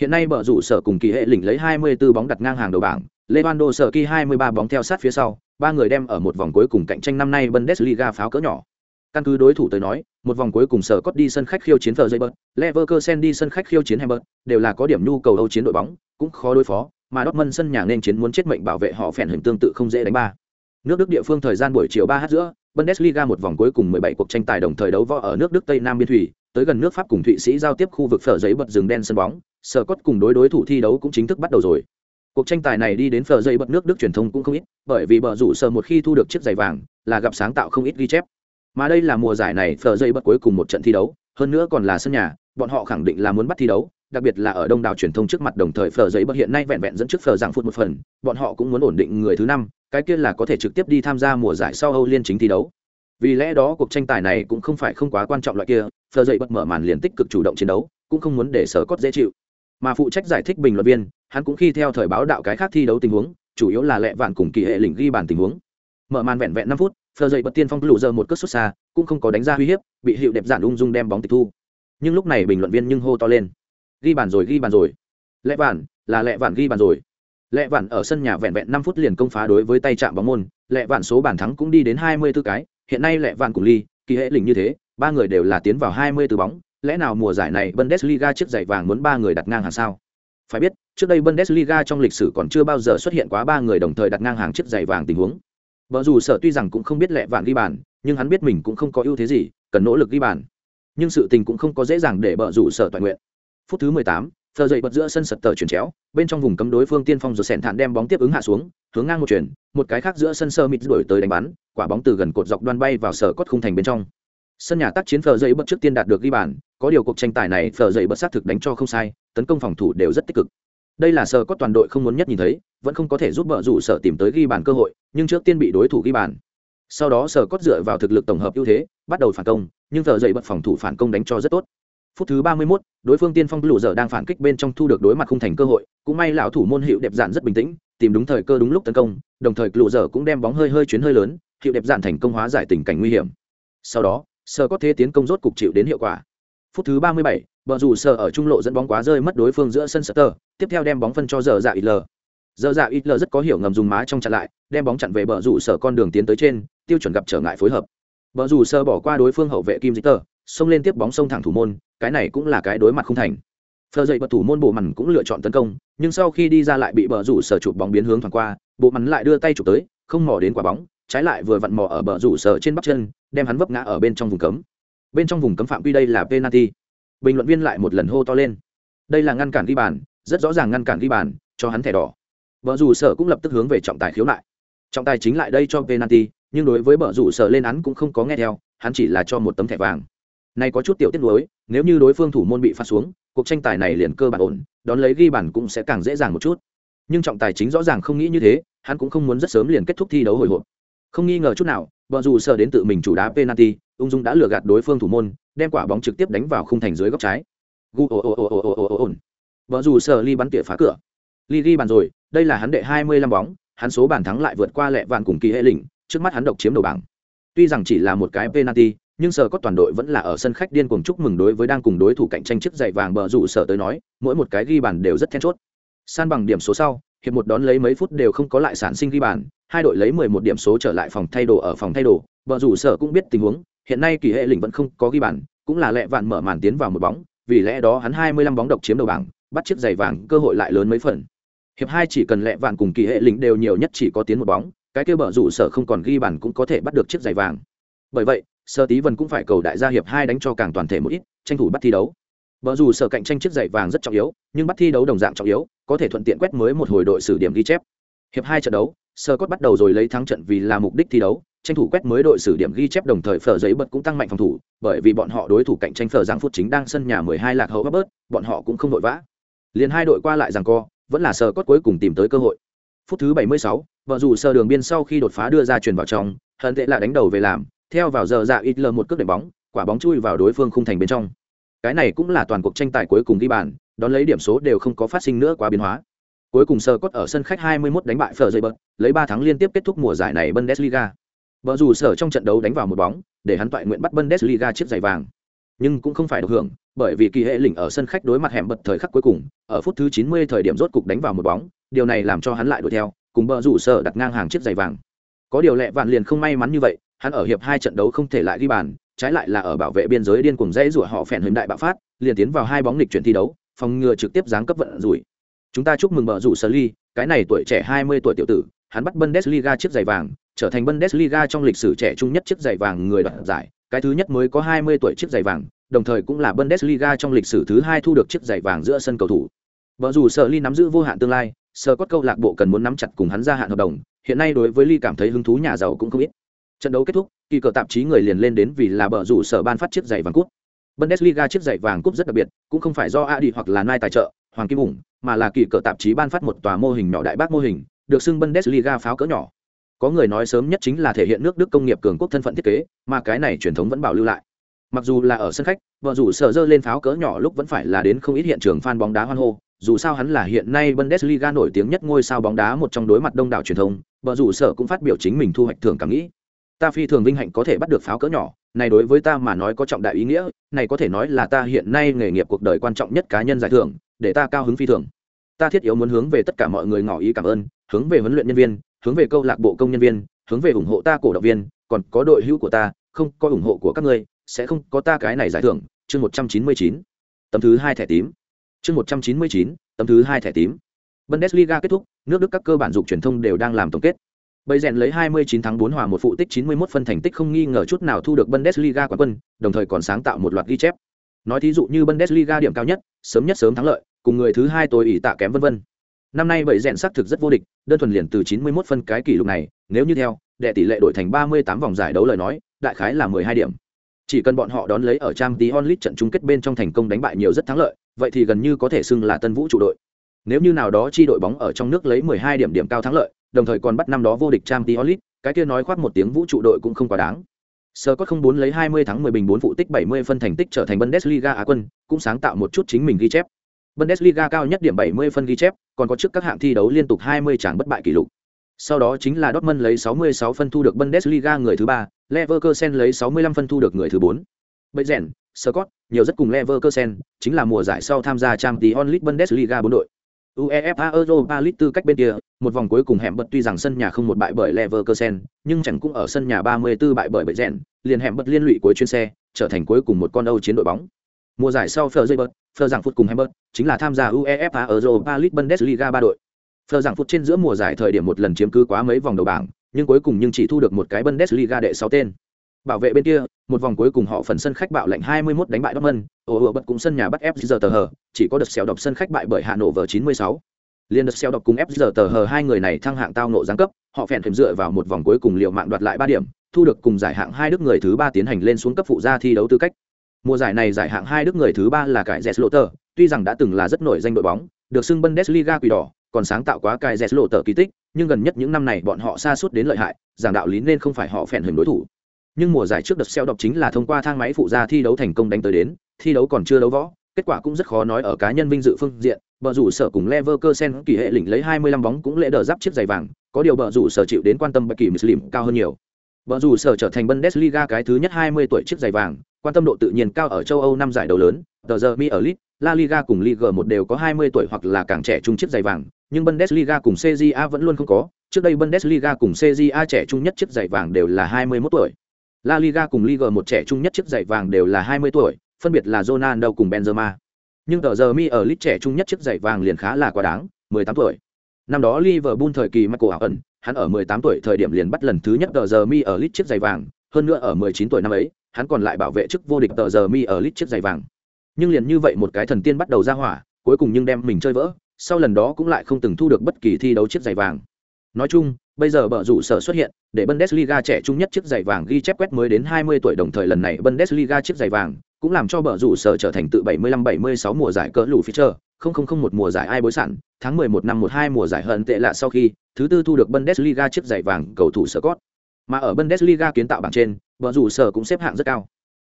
Hiện nay bờ rủ sở cùng kỳ hệ lĩnh lấy 24 bóng đặt ngang hàng đầu bảng, Lewandowski 23 bóng theo sát phía sau, ba người đem ở một vòng cuối cùng cạnh tranh năm nay Bundesliga pháo cỡ nhỏ. Căn cứ đối thủ tới nói, một vòng cuối cùng sở cốt đi sân khách khiêu chiến Freiburg, Leverkusen đi sân khách khiêu chiến Hamburg, đều là có điểm nhu cầu Âu chiến đội bóng, cũng khó đối phó, mà Dortmund sân nhà nên chiến muốn chết mệnh bảo vệ họ phèn hình tương tự không dễ đánh ba. Nước Đức địa phương thời gian buổi chiều 3h giữa, Bundesliga một vòng cuối cùng 17 cuộc tranh tài đồng thời đấu võ ở nước Đức Tây Nam biên thủy, tới gần nước Pháp cùng Thụy Sĩ giao tiếp khu vực phở giấy bật rừng đen sân bóng, sở cốt cùng đối đối thủ thi đấu cũng chính thức bắt đầu rồi. Cuộc tranh tài này đi đến phở dây bật nước Đức truyền thông cũng không ít, bởi vì bờ rủ sờ một khi thu được chiếc giày vàng, là gặp sáng tạo không ít ghi chép. Mà đây là mùa giải này phở dây bật cuối cùng một trận thi đấu, hơn nữa còn là sân nhà, bọn họ khẳng định là muốn bắt thi đấu, đặc biệt là ở đông đảo truyền thông trước mặt đồng thời phở giấy bật hiện nay vẹn vẹn dẫn trước phở giảng phút một phần, bọn họ cũng muốn ổn định người thứ năm, cái kia là có thể trực tiếp đi tham gia mùa giải sau Âu Liên chính thi đấu vì lẽ đó cuộc tranh tài này cũng không phải không quá quan trọng loại kia phờ dây bật mở màn liền tích cực chủ động chiến đấu cũng không muốn để sở cốt dễ chịu mà phụ trách giải thích bình luận viên, hắn cũng khi theo thời báo đạo cái khác thi đấu tình huống, chủ yếu là lẹ vạn cùng kỳ hệ lĩnh ghi bàn tình huống. Mở màn vẹn vẹn năm phút phờ dậy bật tiên phong lụ giờ một cất xuất xa, cũng không có đánh ra uy hiếp, bị hiệu đẹp giản ung dung đem bóng tịch thu. Nhưng lúc này bình luận viên nhưng hô to lên. Ghi bàn rồi, ghi bàn rồi. Lẹ vạn, là lẹ vạn ghi bàn rồi. Lẹ vạn ở sân nhà vẹn vẹn năm phút liền công phá đối với tay chạm bóng môn, lẹ vạn số bàn thắng cũng đi đến hai mươi 24 cái, hiện nay lẹ vạn cùng ly, kỳ hệ lĩnh như thế, ba người đều là tiến vào hai mươi từ bóng lẽ nào mùa giải này bundesliga chiếc giày vàng muốn ba người đặt ngang hàng sao? Phải biết, trước đây bundesliga trong lịch sử còn chưa bao giờ xuất hiện quá ba người đồng thời đặt ngang hàng chiếc giày vàng tình huống. Vợ dù sở tuy rằng cũng không biết lẹ vạn ghi bàn, nhưng hắn biết mình cũng không có ưu thế gì, cần nỗ lực ghi bàn. Nhưng sự tình cũng không có dễ dàng để bờ rủ sở toàn nguyện. Phút thứ mười tám dậy bật giữa sân sật tờ chuyển chéo, bên trong vùng cấm đối phương tiên phong rồi sèn thản đem bóng tiếp ứng hạ xuống, hướng ngang một chuyển, một cái khác giữa sân sơ mịt đổi tới đánh bắn, quả bóng từ gần cột dọc đoan bay vào sở cốt khung thành bên trong sân nhà tác chiến phờ dậy bất trước tiên đạt được ghi bàn có điều cuộc tranh tài này phờ dậy bất xác thực đánh cho không sai tấn công phòng thủ đều rất tích cực. Đây là sở có toàn đội không muốn nhất nhìn thấy vẫn không có thể giúp vợ rủ sở tìm tới ghi bàn cơ hội nhưng trước tiên bị đối thủ ghi bàn. Sau đó sở cốt dựa vào thực lực tổng hợp ưu thế bắt đầu phản công nhưng thợ dậy bật phòng thủ phản công đánh cho rất tốt. Phút thứ ba mươi 31, đối phương tiên phong lũ giờ đang phản kích bên trong thu được đối mặt không thành cơ hội cũng may lão thủ môn hiệu đẹp dạn rất bình tĩnh tìm đúng thời cơ đúng lúc tấn công đồng thời lũ giờ cũng đem bóng hơi hơi chuyến hơi lớn hiệu đẹp dạn thành công hóa giải tình cảnh nguy hiểm. Sau đó sờ có thế tiến công rốt cục chịu đến hiệu quả. Phút thứ ba mươi bảy, bờ rủ sờ ở trung lộ dẫn bóng quá rơi mất đối phương giữa sân Sutter, tiếp theo đem bóng phân cho giờ dạ ít lờ giờ dạ ít lờ rất có hiểu ngầm dùng má trong chặn lại đem bóng chặn về bờ rủ sờ con đường tiến tới trên tiêu chuẩn gặp trở ngại phối hợp. Bờ rủ sờ bỏ qua đối phương hậu vệ kim dĩ tờ xông lên tiếp bóng sông thẳng thủ môn cái này cũng là cái đối mặt không thành. Phờ dậy bật thủ môn bộ mặn cũng lựa chọn tấn công nhưng sau khi đi ra lại bị bờ rủ sở chụp bóng biến hướng thoảng qua bộ mặn lại đưa tay chụp tới không mò đến quả bóng trái lại vừa vặn mò ở bờ rủ sở trên bắp chân, đem hắn vấp ngã ở bên trong vùng cấm. Bên trong vùng cấm phạm quy đây là penalty. Bình luận viên lại một lần hô to lên. Đây là ngăn cản ghi bàn, rất rõ ràng ngăn cản ghi bàn, cho hắn thẻ đỏ. Bờ rủ sở cũng lập tức hướng về trọng tài khiếu lại. Trọng tài chính lại đây cho penalty, nhưng đối với bờ rủ sở lên án cũng không có nghe theo, hắn chỉ là cho một tấm thẻ vàng. Này có chút tiểu tiết đối nếu như đối phương thủ môn bị phạt xuống, cuộc tranh tài này liền cơ bản ổn, đón lấy ghi bàn cũng sẽ càng dễ dàng một chút. Nhưng trọng tài chính rõ ràng không nghĩ như thế, hắn cũng không muốn rất sớm liền kết thúc thi đấu hồi hộp không nghi ngờ chút nào, bọn dù sợ đến tự mình chủ đá penalty, ung dung đã lừa gạt đối phương thủ môn, đem quả bóng trực tiếp đánh vào khung thành dưới góc trái. Gu, ồ ồ ồ ồ ồ ồ ồ dù sợ ly bắn tỉa phá cửa. Ly ghi bàn rồi, đây là hắn đệ hai mươi lăm bóng, hắn số bàn thắng lại vượt qua lẹ vạn cùng kỳ hệ lĩnh, trước mắt hắn độc chiếm đầu bảng. Tuy rằng chỉ là một cái penalty, nhưng sở có toàn đội vẫn là ở sân khách điên cuồng chúc mừng đối với đang cùng đối thủ cạnh tranh chiếc giày vàng bờ rủ sở tới nói, mỗi một cái ghi bàn đều rất then chốt. San bằng điểm số sau hiệp một đón lấy mấy phút đều không có lại sản sinh ghi bàn, hai đội lấy 11 điểm số trở lại phòng thay đồ ở phòng thay đồ bờ rủ sở cũng biết tình huống, hiện nay kỳ hệ lĩnh vẫn không có ghi bàn, cũng là lẹ vạn mở màn tiến vào một bóng, vì lẽ đó hắn 25 bóng độc chiếm đầu bảng, bắt chiếc giày vàng, cơ hội lại lớn mấy phần. Hiệp hai chỉ cần lẹ vạn cùng kỳ hệ lĩnh đều nhiều nhất chỉ có tiến một bóng, cái kia bờ rủ sở không còn ghi bàn cũng có thể bắt được chiếc giày vàng. Bởi vậy sơ tí vân cũng phải cầu đại gia hiệp hai đánh cho càng toàn thể một ít, tranh thủ bắt thi đấu vợ dù sở cạnh tranh chiếc giày vàng rất trọng yếu nhưng bắt thi đấu đồng dạng trọng yếu có thể thuận tiện quét mới một hồi đội xử điểm ghi chép. Hiệp hai trận đấu sơ cốt bắt đầu rồi lấy thắng trận vì là mục đích thi đấu tranh thủ quét mới đội xử điểm ghi chép đồng thời phở giấy bật cũng tăng mạnh phòng thủ bởi vì bọn họ đối thủ cạnh tranh phở giang phút chính đang sân nhà 12 lạc hậu bớt bọn họ cũng không đội vã. Liên hai đội qua lại rằng co vẫn là sơ cốt cuối cùng tìm tới cơ hội. Phút thứ 76, vợ dù sơ đường biên sau khi đột phá đưa ra truyền vào trong hận tệ là đánh đầu về làm theo vào giờ dạ ít lờ một cước đệm bóng quả bóng chui vào đối phương khung thành bên trong cái này cũng là toàn cuộc tranh tài cuối cùng ghi bàn, đón lấy điểm số đều không có phát sinh nữa quá biến hóa. Cuối cùng sơ cốt ở sân khách 21 đánh bại phở dây bật lấy 3 thắng liên tiếp kết thúc mùa giải này bundesliga. Vợ dù sở trong trận đấu đánh vào một bóng, để hắn toại nguyện bắt bundesliga chiếc giày vàng. Nhưng cũng không phải được hưởng, bởi vì kỳ hệ lỉnh ở sân khách đối mặt hẻm bật thời khắc cuối cùng, ở phút thứ 90 thời điểm rốt cục đánh vào một bóng, điều này làm cho hắn lại đuổi theo, cùng bờ rủ sở đặt ngang hàng chiếc giày vàng. Có điều lệ vạn liền không may mắn như vậy, hắn ở hiệp hai trận đấu không thể lại ghi bàn trái lại là ở bảo vệ biên giới điên cuồng dãy rủa họ phèn hình đại bạo phát, liền tiến vào hai bóng lịch chuyển thi đấu, phòng ngừa trực tiếp giáng cấp vận rủi. Chúng ta chúc mừng bờ rủ sở ly cái này tuổi trẻ 20 tuổi tiểu tử, hắn bắt bundesliga chiếc giày vàng, trở thành bundesliga trong lịch sử trẻ trung nhất chiếc giày vàng người đoạt giải, cái thứ nhất mới có 20 tuổi chiếc giày vàng, đồng thời cũng là bundesliga trong lịch sử thứ hai thu được chiếc giày vàng giữa sân cầu thủ. Bờ rủ sở ly nắm giữ vô hạn tương lai Sơ cốt câu lạc bộ cần muốn nắm chặt cùng hắn gia hạn hợp đồng, hiện nay đối với ly cảm thấy hứng thú nhà giàu cũng không ít trận đấu kết thúc, kỳ cờ tạp chí người liền lên đến vì là bờ rủ sở ban phát chiếc giày vàng cúp. Bundesliga chiếc giày vàng cúp rất đặc biệt, cũng không phải do adi hoặc là nai tài trợ, hoàng kim ủng mà là kỳ cờ tạp chí ban phát một tòa mô hình nhỏ đại bác mô hình, được xưng bundesliga pháo cỡ nhỏ. Có người nói sớm nhất chính là thể hiện nước đức công nghiệp cường quốc thân phận thiết kế, mà cái này truyền thống vẫn bảo lưu lại. Mặc dù là ở sân khách vợ rủ sở dơ lên pháo cỡ nhỏ lúc vẫn phải là đến không ít hiện trường fan bóng đá hoan hô, dù sao hắn là hiện nay bundesliga nổi tiếng nhất ngôi sao bóng đá một trong đối mặt đông đảo truyền thông vợ rủ sở cũng phát biểu chính mình thu hoạch thường cảm nghĩ ta phi thường vinh hạnh có thể bắt được pháo cỡ nhỏ, này đối với ta mà nói có trọng đại ý nghĩa, này có thể nói là ta hiện nay nghề nghiệp cuộc đời quan trọng nhất cá nhân giải thưởng, để ta cao hứng phi thường. Ta thiết yếu muốn hướng về tất cả mọi người ngỏ ý cảm ơn, hướng về huấn luyện nhân viên, hướng về câu lạc bộ công nhân viên, hướng về ủng hộ ta cổ động viên, còn có đội hữu của ta, không có ủng hộ của các ngươi, sẽ không có ta cái này giải thưởng. Chương một trăm chín mươi chín, tấm thứ hai thẻ tím. Chương một trăm chín mươi chín, tấm thứ hai thẻ tím. Bundesliga kết thúc, nước đức các cơ bản dục truyền thông đều đang làm tổng kết. Bây rèn lấy 29 thắng 4 hòa một phụ tích 91 phân thành tích không nghi ngờ chút nào thu được Bundesliga quán quân, đồng thời còn sáng tạo một loạt ghi chép. Nói thí dụ như Bundesliga điểm cao nhất, sớm nhất sớm thắng lợi, cùng người thứ hai tôi ỷ tạ kém vân vân. Năm nay bảy rèn xác thực rất vô địch, đơn thuần liền từ 91 phân cái kỷ lục này, nếu như theo, đệ tỷ lệ đổi thành 38 vòng giải đấu lời nói, đại khái là 12 điểm. Chỉ cần bọn họ đón lấy ở Champions League trận chung kết bên trong thành công đánh bại nhiều rất thắng lợi, vậy thì gần như có thể xưng là tân vũ trụ đội. Nếu như nào đó chi đội bóng ở trong nước lấy 12 điểm điểm cao thắng lợi, đồng thời còn bắt năm đó vô địch Champions League, cái kia nói khoác một tiếng vũ trụ đội cũng không quá đáng. Sơ có không bốn lấy 20 tháng 10 bình 4 phụ tích 70 phân thành tích trở thành Bundesliga Á quân, cũng sáng tạo một chút chính mình ghi chép. Bundesliga cao nhất điểm 70 phân ghi chép, còn có trước các hạng thi đấu liên tục 20 trận bất bại kỷ lục. Sau đó chính là Dortmund lấy 66 phân thu được Bundesliga người thứ 3, Leverkusen lấy 65 phân thu được người thứ 4. Bây rèn, Scott, nhiều rất cùng Leverkusen, chính là mùa giải sau tham gia Champions League Bundesliga 4 đội. UEFA Europa League tư cách bên kia, một vòng cuối cùng hẻm bật tuy rằng sân nhà không một bại bởi Leverkusen, nhưng chẳng cũng ở sân nhà 34 bại bởi Bayern, liền hẻm bật liên lụy cuối chuyên xe, trở thành cuối cùng một con Âu chiến đội bóng. Mùa giải sau Fleur Jaybert, Fleur phút cùng Hembert, chính là tham gia UEFA Europa League Bundesliga ba đội. Fleur giảng phút trên giữa mùa giải thời điểm một lần chiếm cứ quá mấy vòng đầu bảng, nhưng cuối cùng nhưng chỉ thu được một cái Bundesliga đệ 6 tên. Bảo vệ bên kia, một vòng cuối cùng họ phần sân khách bạo lệnh 21 đánh bại Dortmund, ồ ồ bật cũng sân nhà bắt FG tờ hờ, chỉ có đợt xéo đọc sân khách bại bởi Hà Nội vở 96. Liên đợt xéo đọc cùng FG tờ hờ hai người này thăng hạng tao nộ giáng cấp, họ phèn thêm dựa vào một vòng cuối cùng liều mạng đoạt lại 3 điểm, thu được cùng giải hạng hai đức người thứ ba tiến hành lên xuống cấp phụ gia thi đấu tư cách. Mùa giải này giải hạng hai đức người thứ ba là cải Jesloter, tuy rằng đã từng là rất nổi danh đội bóng, được xưng Bundesliga quỷ đỏ, còn sáng tạo quá cải Jesloter kỳ tích, nhưng gần nhất những năm này bọn họ xa suốt đến lợi hại, giảng đạo lý nên không phải họ phèn hình đối thủ nhưng mùa giải trước đợt xeo đọc chính là thông qua thang máy phụ gia thi đấu thành công đánh tới đến, thi đấu còn chưa đấu võ, kết quả cũng rất khó nói ở cá nhân vinh dự phương diện, bờ rủ sở cùng Leverkusen kỳ hệ lĩnh lấy 25 bóng cũng lễ đờ giáp chiếc giày vàng, có điều bờ rủ sở chịu đến quan tâm bất kỳ Muslim cao hơn nhiều. Bờ rủ sở trở thành Bundesliga cái thứ nhất 20 tuổi chiếc giày vàng, quan tâm độ tự nhiên cao ở châu Âu năm giải đấu lớn, tờ giờ mi ở League La Liga cùng Liga một đều có 20 tuổi hoặc là càng trẻ trung chiếc giày vàng, nhưng Bundesliga cùng CJA vẫn luôn không có, trước đây Bundesliga cùng CJA trẻ trung nhất chiếc giày vàng đều là 21 tuổi. La Liga cùng Liga một trẻ trung nhất chiếc giày vàng đều là 20 tuổi, phân biệt là Ronaldo cùng Benzema. Nhưng tờ giờ mi ở lít trẻ trung nhất chiếc giày vàng liền khá là quá đáng, 18 tuổi. Năm đó Liverpool thời kỳ Michael ẩn, hắn ở 18 tuổi thời điểm liền bắt lần thứ nhất tờ giờ mi ở lít chiếc giày vàng, hơn nữa ở 19 tuổi năm ấy, hắn còn lại bảo vệ chức vô địch tờ giờ mi ở lít chiếc giày vàng. Nhưng liền như vậy một cái thần tiên bắt đầu ra hỏa, cuối cùng nhưng đem mình chơi vỡ, sau lần đó cũng lại không từng thu được bất kỳ thi đấu chiếc giày vàng. Nói chung, bây giờ bờ rủ sở xuất hiện, để Bundesliga trẻ trung nhất chiếc giày vàng ghi chép quét mới đến 20 tuổi đồng thời lần này Bundesliga chiếc giày vàng cũng làm cho bờ rủ sở trở thành tự 75-76 mùa giải cỡ lũ feature, không không không một mùa giải ai bối sản, tháng 11 năm 12 mùa giải hận tệ lạ sau khi, thứ tư thu được Bundesliga chiếc giày vàng cầu thủ sở cốt. Mà ở Bundesliga kiến tạo bảng trên, bờ rủ sở cũng xếp hạng rất cao.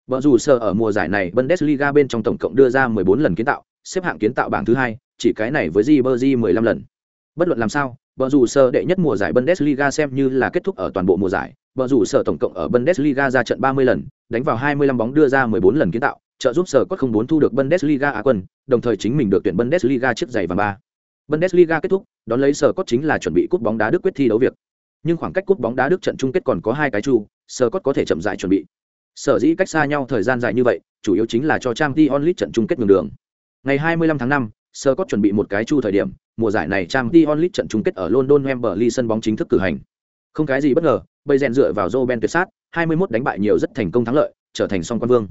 Bờ rủ sở ở mùa giải này Bundesliga bên trong tổng cộng đưa ra 14 lần kiến tạo, xếp hạng kiến tạo bảng thứ hai, chỉ cái này với Ribery 15 lần. Bất luận làm sao, Bờ rủ sở đệ nhất mùa giải Bundesliga xem như là kết thúc ở toàn bộ mùa giải. Bờ rủ sở tổng cộng ở Bundesliga ra trận 30 lần, đánh vào 25 bóng đưa ra 14 lần kiến tạo, trợ giúp sở cốt không bốn thu được Bundesliga Á quân, đồng thời chính mình được tuyển Bundesliga chiếc giày vàng ba. Bundesliga kết thúc, đón lấy sở cốt chính là chuẩn bị cúp bóng đá Đức quyết thi đấu việc. Nhưng khoảng cách cúp bóng đá Đức trận chung kết còn có hai cái chu, sở cốt có thể chậm rãi chuẩn bị. Sở dĩ cách xa nhau thời gian dài như vậy, chủ yếu chính là cho Champions League trận chung kết đường đường. Ngày 25 tháng 5, sở cốt chuẩn bị một cái chu thời điểm, mùa giải này Champions League trận chung kết ở London Wembley sân bóng chính thức cử hành. Không cái gì bất ngờ, bây rèn dựa vào Roben tuyệt sát, 21 đánh bại nhiều rất thành công thắng lợi, trở thành song quan vương.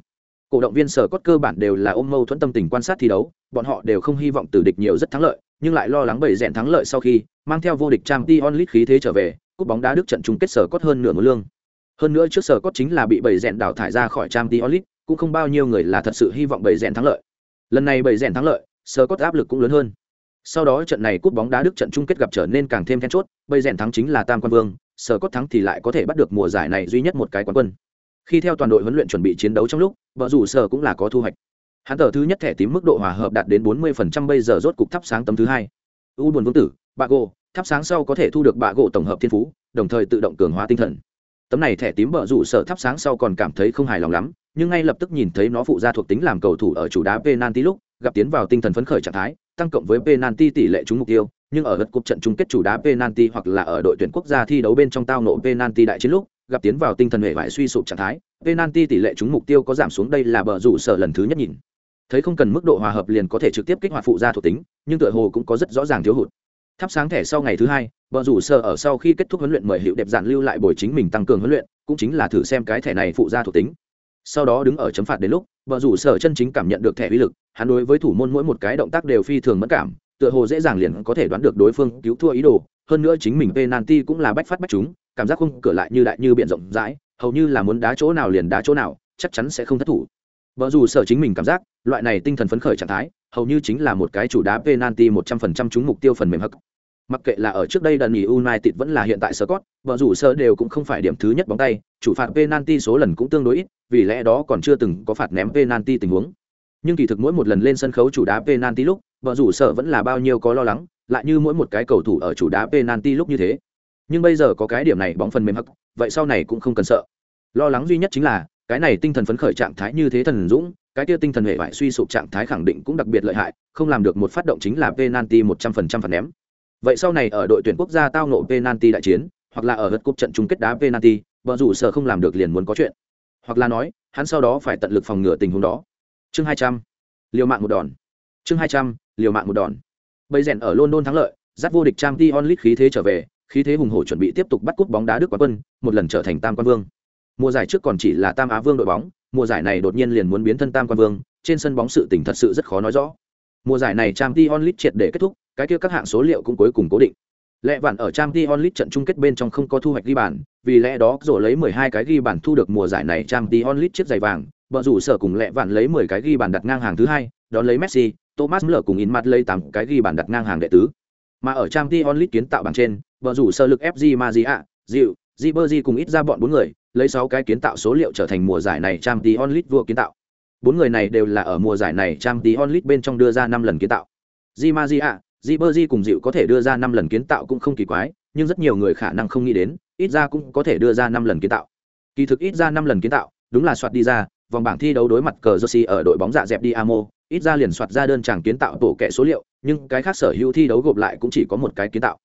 Cổ động viên sở cốt cơ bản đều là ôm mâu thuẫn tâm tình quan sát thi đấu, bọn họ đều không hy vọng từ địch nhiều rất thắng lợi, nhưng lại lo lắng bầy rèn thắng lợi sau khi mang theo vô địch Champions League khí thế trở về, cúp bóng đá Đức trận chung kết sở cốt hơn nửa mùa lương. Hơn nữa trước sở cốt chính là bị bầy rèn đào thải ra khỏi Champions League, cũng không bao nhiêu người là thật sự hy vọng bầy rèn thắng lợi. Lần này bầy rèn thắng lợi, sở cốt áp lực cũng lớn hơn. Sau đó trận này cúp bóng đá Đức trận chung kết gặp trở nên càng thêm then chốt, Bây rèn thắng chính là tam quan vương, sở cốt thắng thì lại có thể bắt được mùa giải này duy nhất một cái quán quân. Khi theo toàn đội huấn luyện chuẩn bị chiến đấu trong lúc vợ rủ sở cũng là có thu hoạch. Hắn tờ thứ nhất thẻ tím mức độ hòa hợp đạt đến 40% bây giờ rốt cục thắp sáng tấm thứ hai. U buồn vương tử bạ gỗ thắp sáng sau có thể thu được bạ gỗ tổng hợp thiên phú đồng thời tự động cường hóa tinh thần. Tấm này thẻ tím vợ rủ sở thắp sáng sau còn cảm thấy không hài lòng lắm nhưng ngay lập tức nhìn thấy nó phụ ra thuộc tính làm cầu thủ ở chủ đá penalty lúc gặp tiến vào tinh thần phấn khởi trạng thái, tăng cộng với penalty tỷ lệ trúng mục tiêu, nhưng ở lượt cuộc trận chung kết chủ đá penalty hoặc là ở đội tuyển quốc gia thi đấu bên trong tao nộ penalty đại chiến lúc, gặp tiến vào tinh thần hệ vải suy sụp trạng thái, penalty tỷ lệ trúng mục tiêu có giảm xuống đây là bờ rủ sở lần thứ nhất nhìn. Thấy không cần mức độ hòa hợp liền có thể trực tiếp kích hoạt phụ gia thuộc tính, nhưng tựa hồ cũng có rất rõ ràng thiếu hụt. Thắp sáng thẻ sau ngày thứ hai, bờ rủ sở ở sau khi kết thúc huấn luyện mời hiệu đẹp giản lưu lại buổi chính mình tăng cường huấn luyện, cũng chính là thử xem cái thẻ này phụ gia thuộc tính sau đó đứng ở chấm phạt đến lúc bờ rủ sở chân chính cảm nhận được thẻ uy lực, hắn đối với thủ môn mỗi một cái động tác đều phi thường mất cảm, tựa hồ dễ dàng liền có thể đoán được đối phương cứu thua ý đồ, hơn nữa chính mình penalty cũng là bách phát bách chúng cảm giác không cửa lại như đại như biển rộng rãi, hầu như là muốn đá chỗ nào liền đá chỗ nào, chắc chắn sẽ không thất thủ. Vợ dù sở chính mình cảm giác, loại này tinh thần phấn khởi trạng thái, hầu như chính là một cái chủ đá penalty một trăm phần trăm trúng mục tiêu phần mềm hắc mặc kệ là ở trước đây đần nghỉ United vẫn là hiện tại Scott, vợ rủ sơ đều cũng không phải điểm thứ nhất bóng tay, chủ phạt penalty số lần cũng tương đối ít, vì lẽ đó còn chưa từng có phạt ném penalty tình huống. Nhưng kỳ thực mỗi một lần lên sân khấu chủ đá penalty lúc, vợ rủ sơ vẫn là bao nhiêu có lo lắng, lại như mỗi một cái cầu thủ ở chủ đá penalty lúc như thế. Nhưng bây giờ có cái điểm này bóng phần mềm hắc, vậy sau này cũng không cần sợ. Lo lắng duy nhất chính là, cái này tinh thần phấn khởi trạng thái như thế thần dũng, cái kia tinh thần hệ bại suy sụp trạng thái khẳng định cũng đặc biệt lợi hại, không làm được một phát động chính là penalty 100% phạt ném. Vậy sau này ở đội tuyển quốc gia tao nộ penalty đại chiến, hoặc là ở lượt cúp trận chung kết đá penalty, vợ rủ sợ không làm được liền muốn có chuyện. Hoặc là nói, hắn sau đó phải tận lực phòng ngừa tình huống đó. Chương 200. Liều mạng một đòn. Chương 200. Liều mạng một đòn. Bây rèn ở London thắng lợi, dắt vô địch trang t onlit khí thế trở về, khí thế hùng hổ chuẩn bị tiếp tục bắt cúp bóng đá Đức quán quân, một lần trở thành tam quan vương. Mùa giải trước còn chỉ là tam á vương đội bóng, mùa giải này đột nhiên liền muốn biến thân tam quan vương, trên sân bóng sự tình thật sự rất khó nói rõ. Mùa giải này trang t onlit triệt để kết thúc, cái kia các hạng số liệu cũng cuối cùng cố định. Lệ vạn ở Trang Champions League trận chung kết bên trong không có thu hoạch ghi bàn, vì lẽ đó rồi lấy 12 cái ghi bàn thu được mùa giải này Trang Champions League chiếc giày vàng, Bọn rủ sở cùng lệ vạn lấy 10 cái ghi bàn đặt ngang hàng thứ hai, đón lấy Messi, Thomas Müller cùng Inmat lấy 8 cái ghi bàn đặt ngang hàng đệ tứ. Mà ở Trang Champions League kiến tạo bảng trên, bọn rủ sơ lực FG Magia, Dịu, Ribery cùng ít ra bọn bốn người, lấy 6 cái kiến tạo số liệu trở thành mùa giải này Trang Champions League vua kiến tạo. Bốn người này đều là ở mùa giải này Trang Champions League bên trong đưa ra 5 lần kiến tạo. Di di bơ di cùng Diệu có thể đưa ra năm lần kiến tạo cũng không kỳ quái, nhưng rất nhiều người khả năng không nghĩ đến, ít ra cũng có thể đưa ra năm lần kiến tạo. Kỳ thực ít ra năm lần kiến tạo, đúng là soạt đi ra, vòng bảng thi đấu đối mặt cờ Jersey ở đội bóng dạ dẹp đi Amo, ít ra liền soạt ra đơn chàng kiến tạo tổ kệ số liệu, nhưng cái khác sở hữu thi đấu gộp lại cũng chỉ có một cái kiến tạo.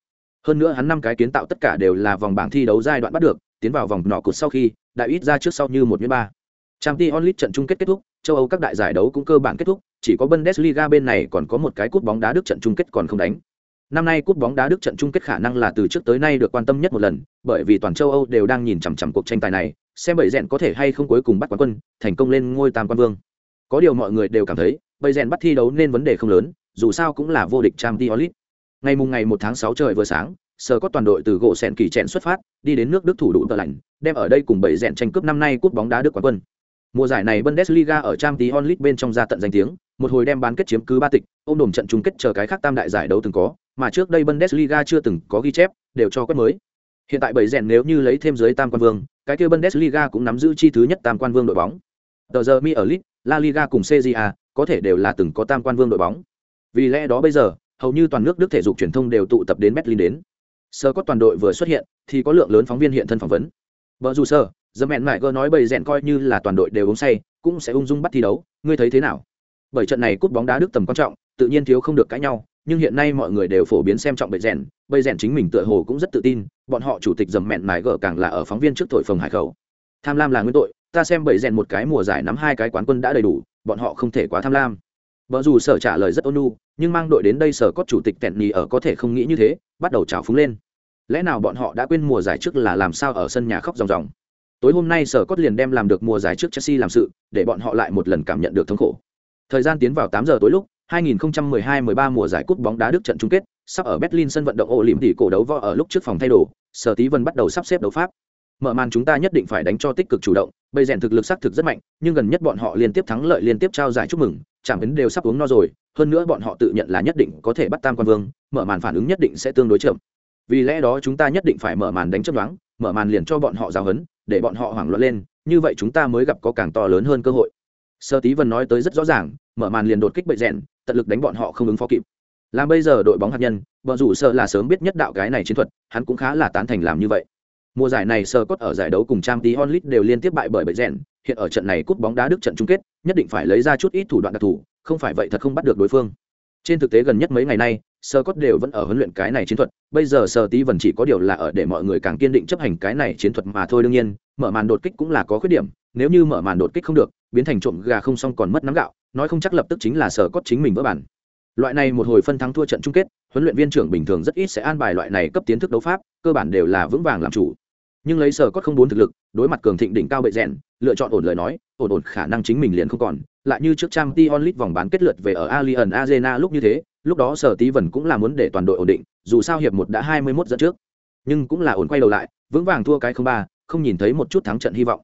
Hơn nữa hắn năm cái kiến tạo tất cả đều là vòng bảng thi đấu giai đoạn bắt được, tiến vào vòng nọ cột sau khi, đại ít ra trước sau như một như ba. Champions League trận chung kết kết thúc, châu Âu các đại giải đấu cũng cơ bản kết thúc, chỉ có Bundesliga bên này còn có một cái cúp bóng đá Đức trận chung kết còn không đánh. Năm nay cúp bóng đá Đức trận chung kết khả năng là từ trước tới nay được quan tâm nhất một lần, bởi vì toàn châu Âu đều đang nhìn chằm chằm cuộc tranh tài này, xem bảy rèn có thể hay không cuối cùng bắt quán quân, thành công lên ngôi tam quan vương. Có điều mọi người đều cảm thấy, bảy rèn bắt thi đấu nên vấn đề không lớn, dù sao cũng là vô địch Champions League. Ngày mùng ngày 1 tháng 6 trời vừa sáng, sở có toàn đội từ gỗ sẹn kỳ trận xuất phát, đi đến nước Đức thủ đủ tờ lạnh, đem ở đây cùng bảy rèn tranh cướp năm nay cúp bóng đá Đức quán quân. Mùa giải này Bundesliga ở Champions League bên trong ra tận danh tiếng, một hồi đem bán kết chiếm cứ ba tịch, ôm đồm trận chung kết chờ cái khác tam đại giải đấu từng có, mà trước đây Bundesliga chưa từng có ghi chép, đều cho quét mới. Hiện tại bảy rèn nếu như lấy thêm dưới tam quan vương, cái kia Bundesliga cũng nắm giữ chi thứ nhất tam quan vương đội bóng. Tờ giờ Mi ở League, La Liga cùng CJA, có thể đều là từng có tam quan vương đội bóng. Vì lẽ đó bây giờ, hầu như toàn nước Đức thể dục truyền thông đều tụ tập đến Berlin đến. Sơ có toàn đội vừa xuất hiện, thì có lượng lớn phóng viên hiện thân phỏng vấn. Bờ dù sơ, giờ mẹn mải gơ nói bầy rèn coi như là toàn đội đều uống say, cũng sẽ ung dung bắt thi đấu, ngươi thấy thế nào? Bởi trận này cúp bóng đá đức tầm quan trọng tự nhiên thiếu không được cãi nhau nhưng hiện nay mọi người đều phổ biến xem trọng bầy rèn. Bầy rèn chính mình tựa hồ cũng rất tự tin bọn họ chủ tịch dầm mẹn mải gở càng là ở phóng viên trước thổi phồng hải khẩu. Tham lam là nguyên tội ta xem bầy rèn một cái mùa giải nắm hai cái quán quân đã đầy đủ bọn họ không thể quá tham lam. Vợ dù sở trả lời rất ôn nhu nhưng mang đội đến đây sở có chủ tịch tẹn nhì ở có thể không nghĩ như thế bắt đầu trào phúng lên. Lẽ nào bọn họ đã quên mùa giải trước là làm sao ở sân nhà khóc ròng ròng? Tối hôm nay sở cốt liền đem làm được mùa giải trước chelsea làm sự để bọn họ lại một lần cảm nhận được thống khổ thời gian tiến vào 8 giờ tối lúc 2012-13 mùa giải cúp bóng đá Đức trận chung kết, sắp ở Berlin sân vận động ổ liễm tỷ cổ đấu võ ở lúc trước phòng thay đồ, Sở Tí Vân bắt đầu sắp xếp đấu pháp. Mở màn chúng ta nhất định phải đánh cho tích cực chủ động, bây rèn thực lực sắc thực rất mạnh, nhưng gần nhất bọn họ liên tiếp thắng lợi liên tiếp trao giải chúc mừng, chẳng ấn đều sắp uống no rồi, hơn nữa bọn họ tự nhận là nhất định có thể bắt tam quan vương, mở màn phản ứng nhất định sẽ tương đối chậm. Vì lẽ đó chúng ta nhất định phải mở màn đánh chấp đoán, mở màn liền cho bọn họ giáo hấn, để bọn họ hoảng loạn lên, như vậy chúng ta mới gặp có càng to lớn hơn cơ hội. Sơ Tí Vân nói tới rất rõ ràng, mở màn liền đột kích bậy rèn, tận lực đánh bọn họ không ứng phó kịp. Làm bây giờ đội bóng hạt nhân vợ rủ sợ là sớm biết nhất đạo cái này chiến thuật hắn cũng khá là tán thành làm như vậy. Mùa giải này sơ cốt ở giải đấu cùng trang tí onlit đều liên tiếp bại bởi bậy rèn hiện ở trận này cúp bóng đá đức trận chung kết nhất định phải lấy ra chút ít thủ đoạn đặc thù không phải vậy thật không bắt được đối phương. Trên thực tế gần nhất mấy ngày nay sơ cốt đều vẫn ở huấn luyện cái này chiến thuật, bây giờ sơ tí vẫn chỉ có điều là ở để mọi người càng kiên định chấp hành cái này chiến thuật mà thôi đương nhiên, mở màn đột kích cũng là có khuyết điểm, nếu như mở màn đột kích không được, biến thành trộm gà không xong còn mất nắm gạo, nói không chắc lập tức chính là sở cốt chính mình vỡ bản. Loại này một hồi phân thắng thua trận chung kết, huấn luyện viên trưởng bình thường rất ít sẽ an bài loại này cấp tiến thức đấu pháp, cơ bản đều là vững vàng làm chủ. Nhưng lấy sở cốt không bốn thực lực, đối mặt cường thịnh đỉnh cao bệ rèn, lựa chọn ổn lời nói, ổn ổn khả năng chính mình liền không còn lại như trước trang t onlit vòng bán kết lượt về ở alien arena lúc như thế, lúc đó sở tí vần cũng là muốn để toàn đội ổn định, dù sao hiệp một đã hai mươi 21 dẫn trước. Nhưng cũng là ổn quay đầu lại, vững vàng thua cái không ba, không nhìn thấy một chút thắng trận hy vọng.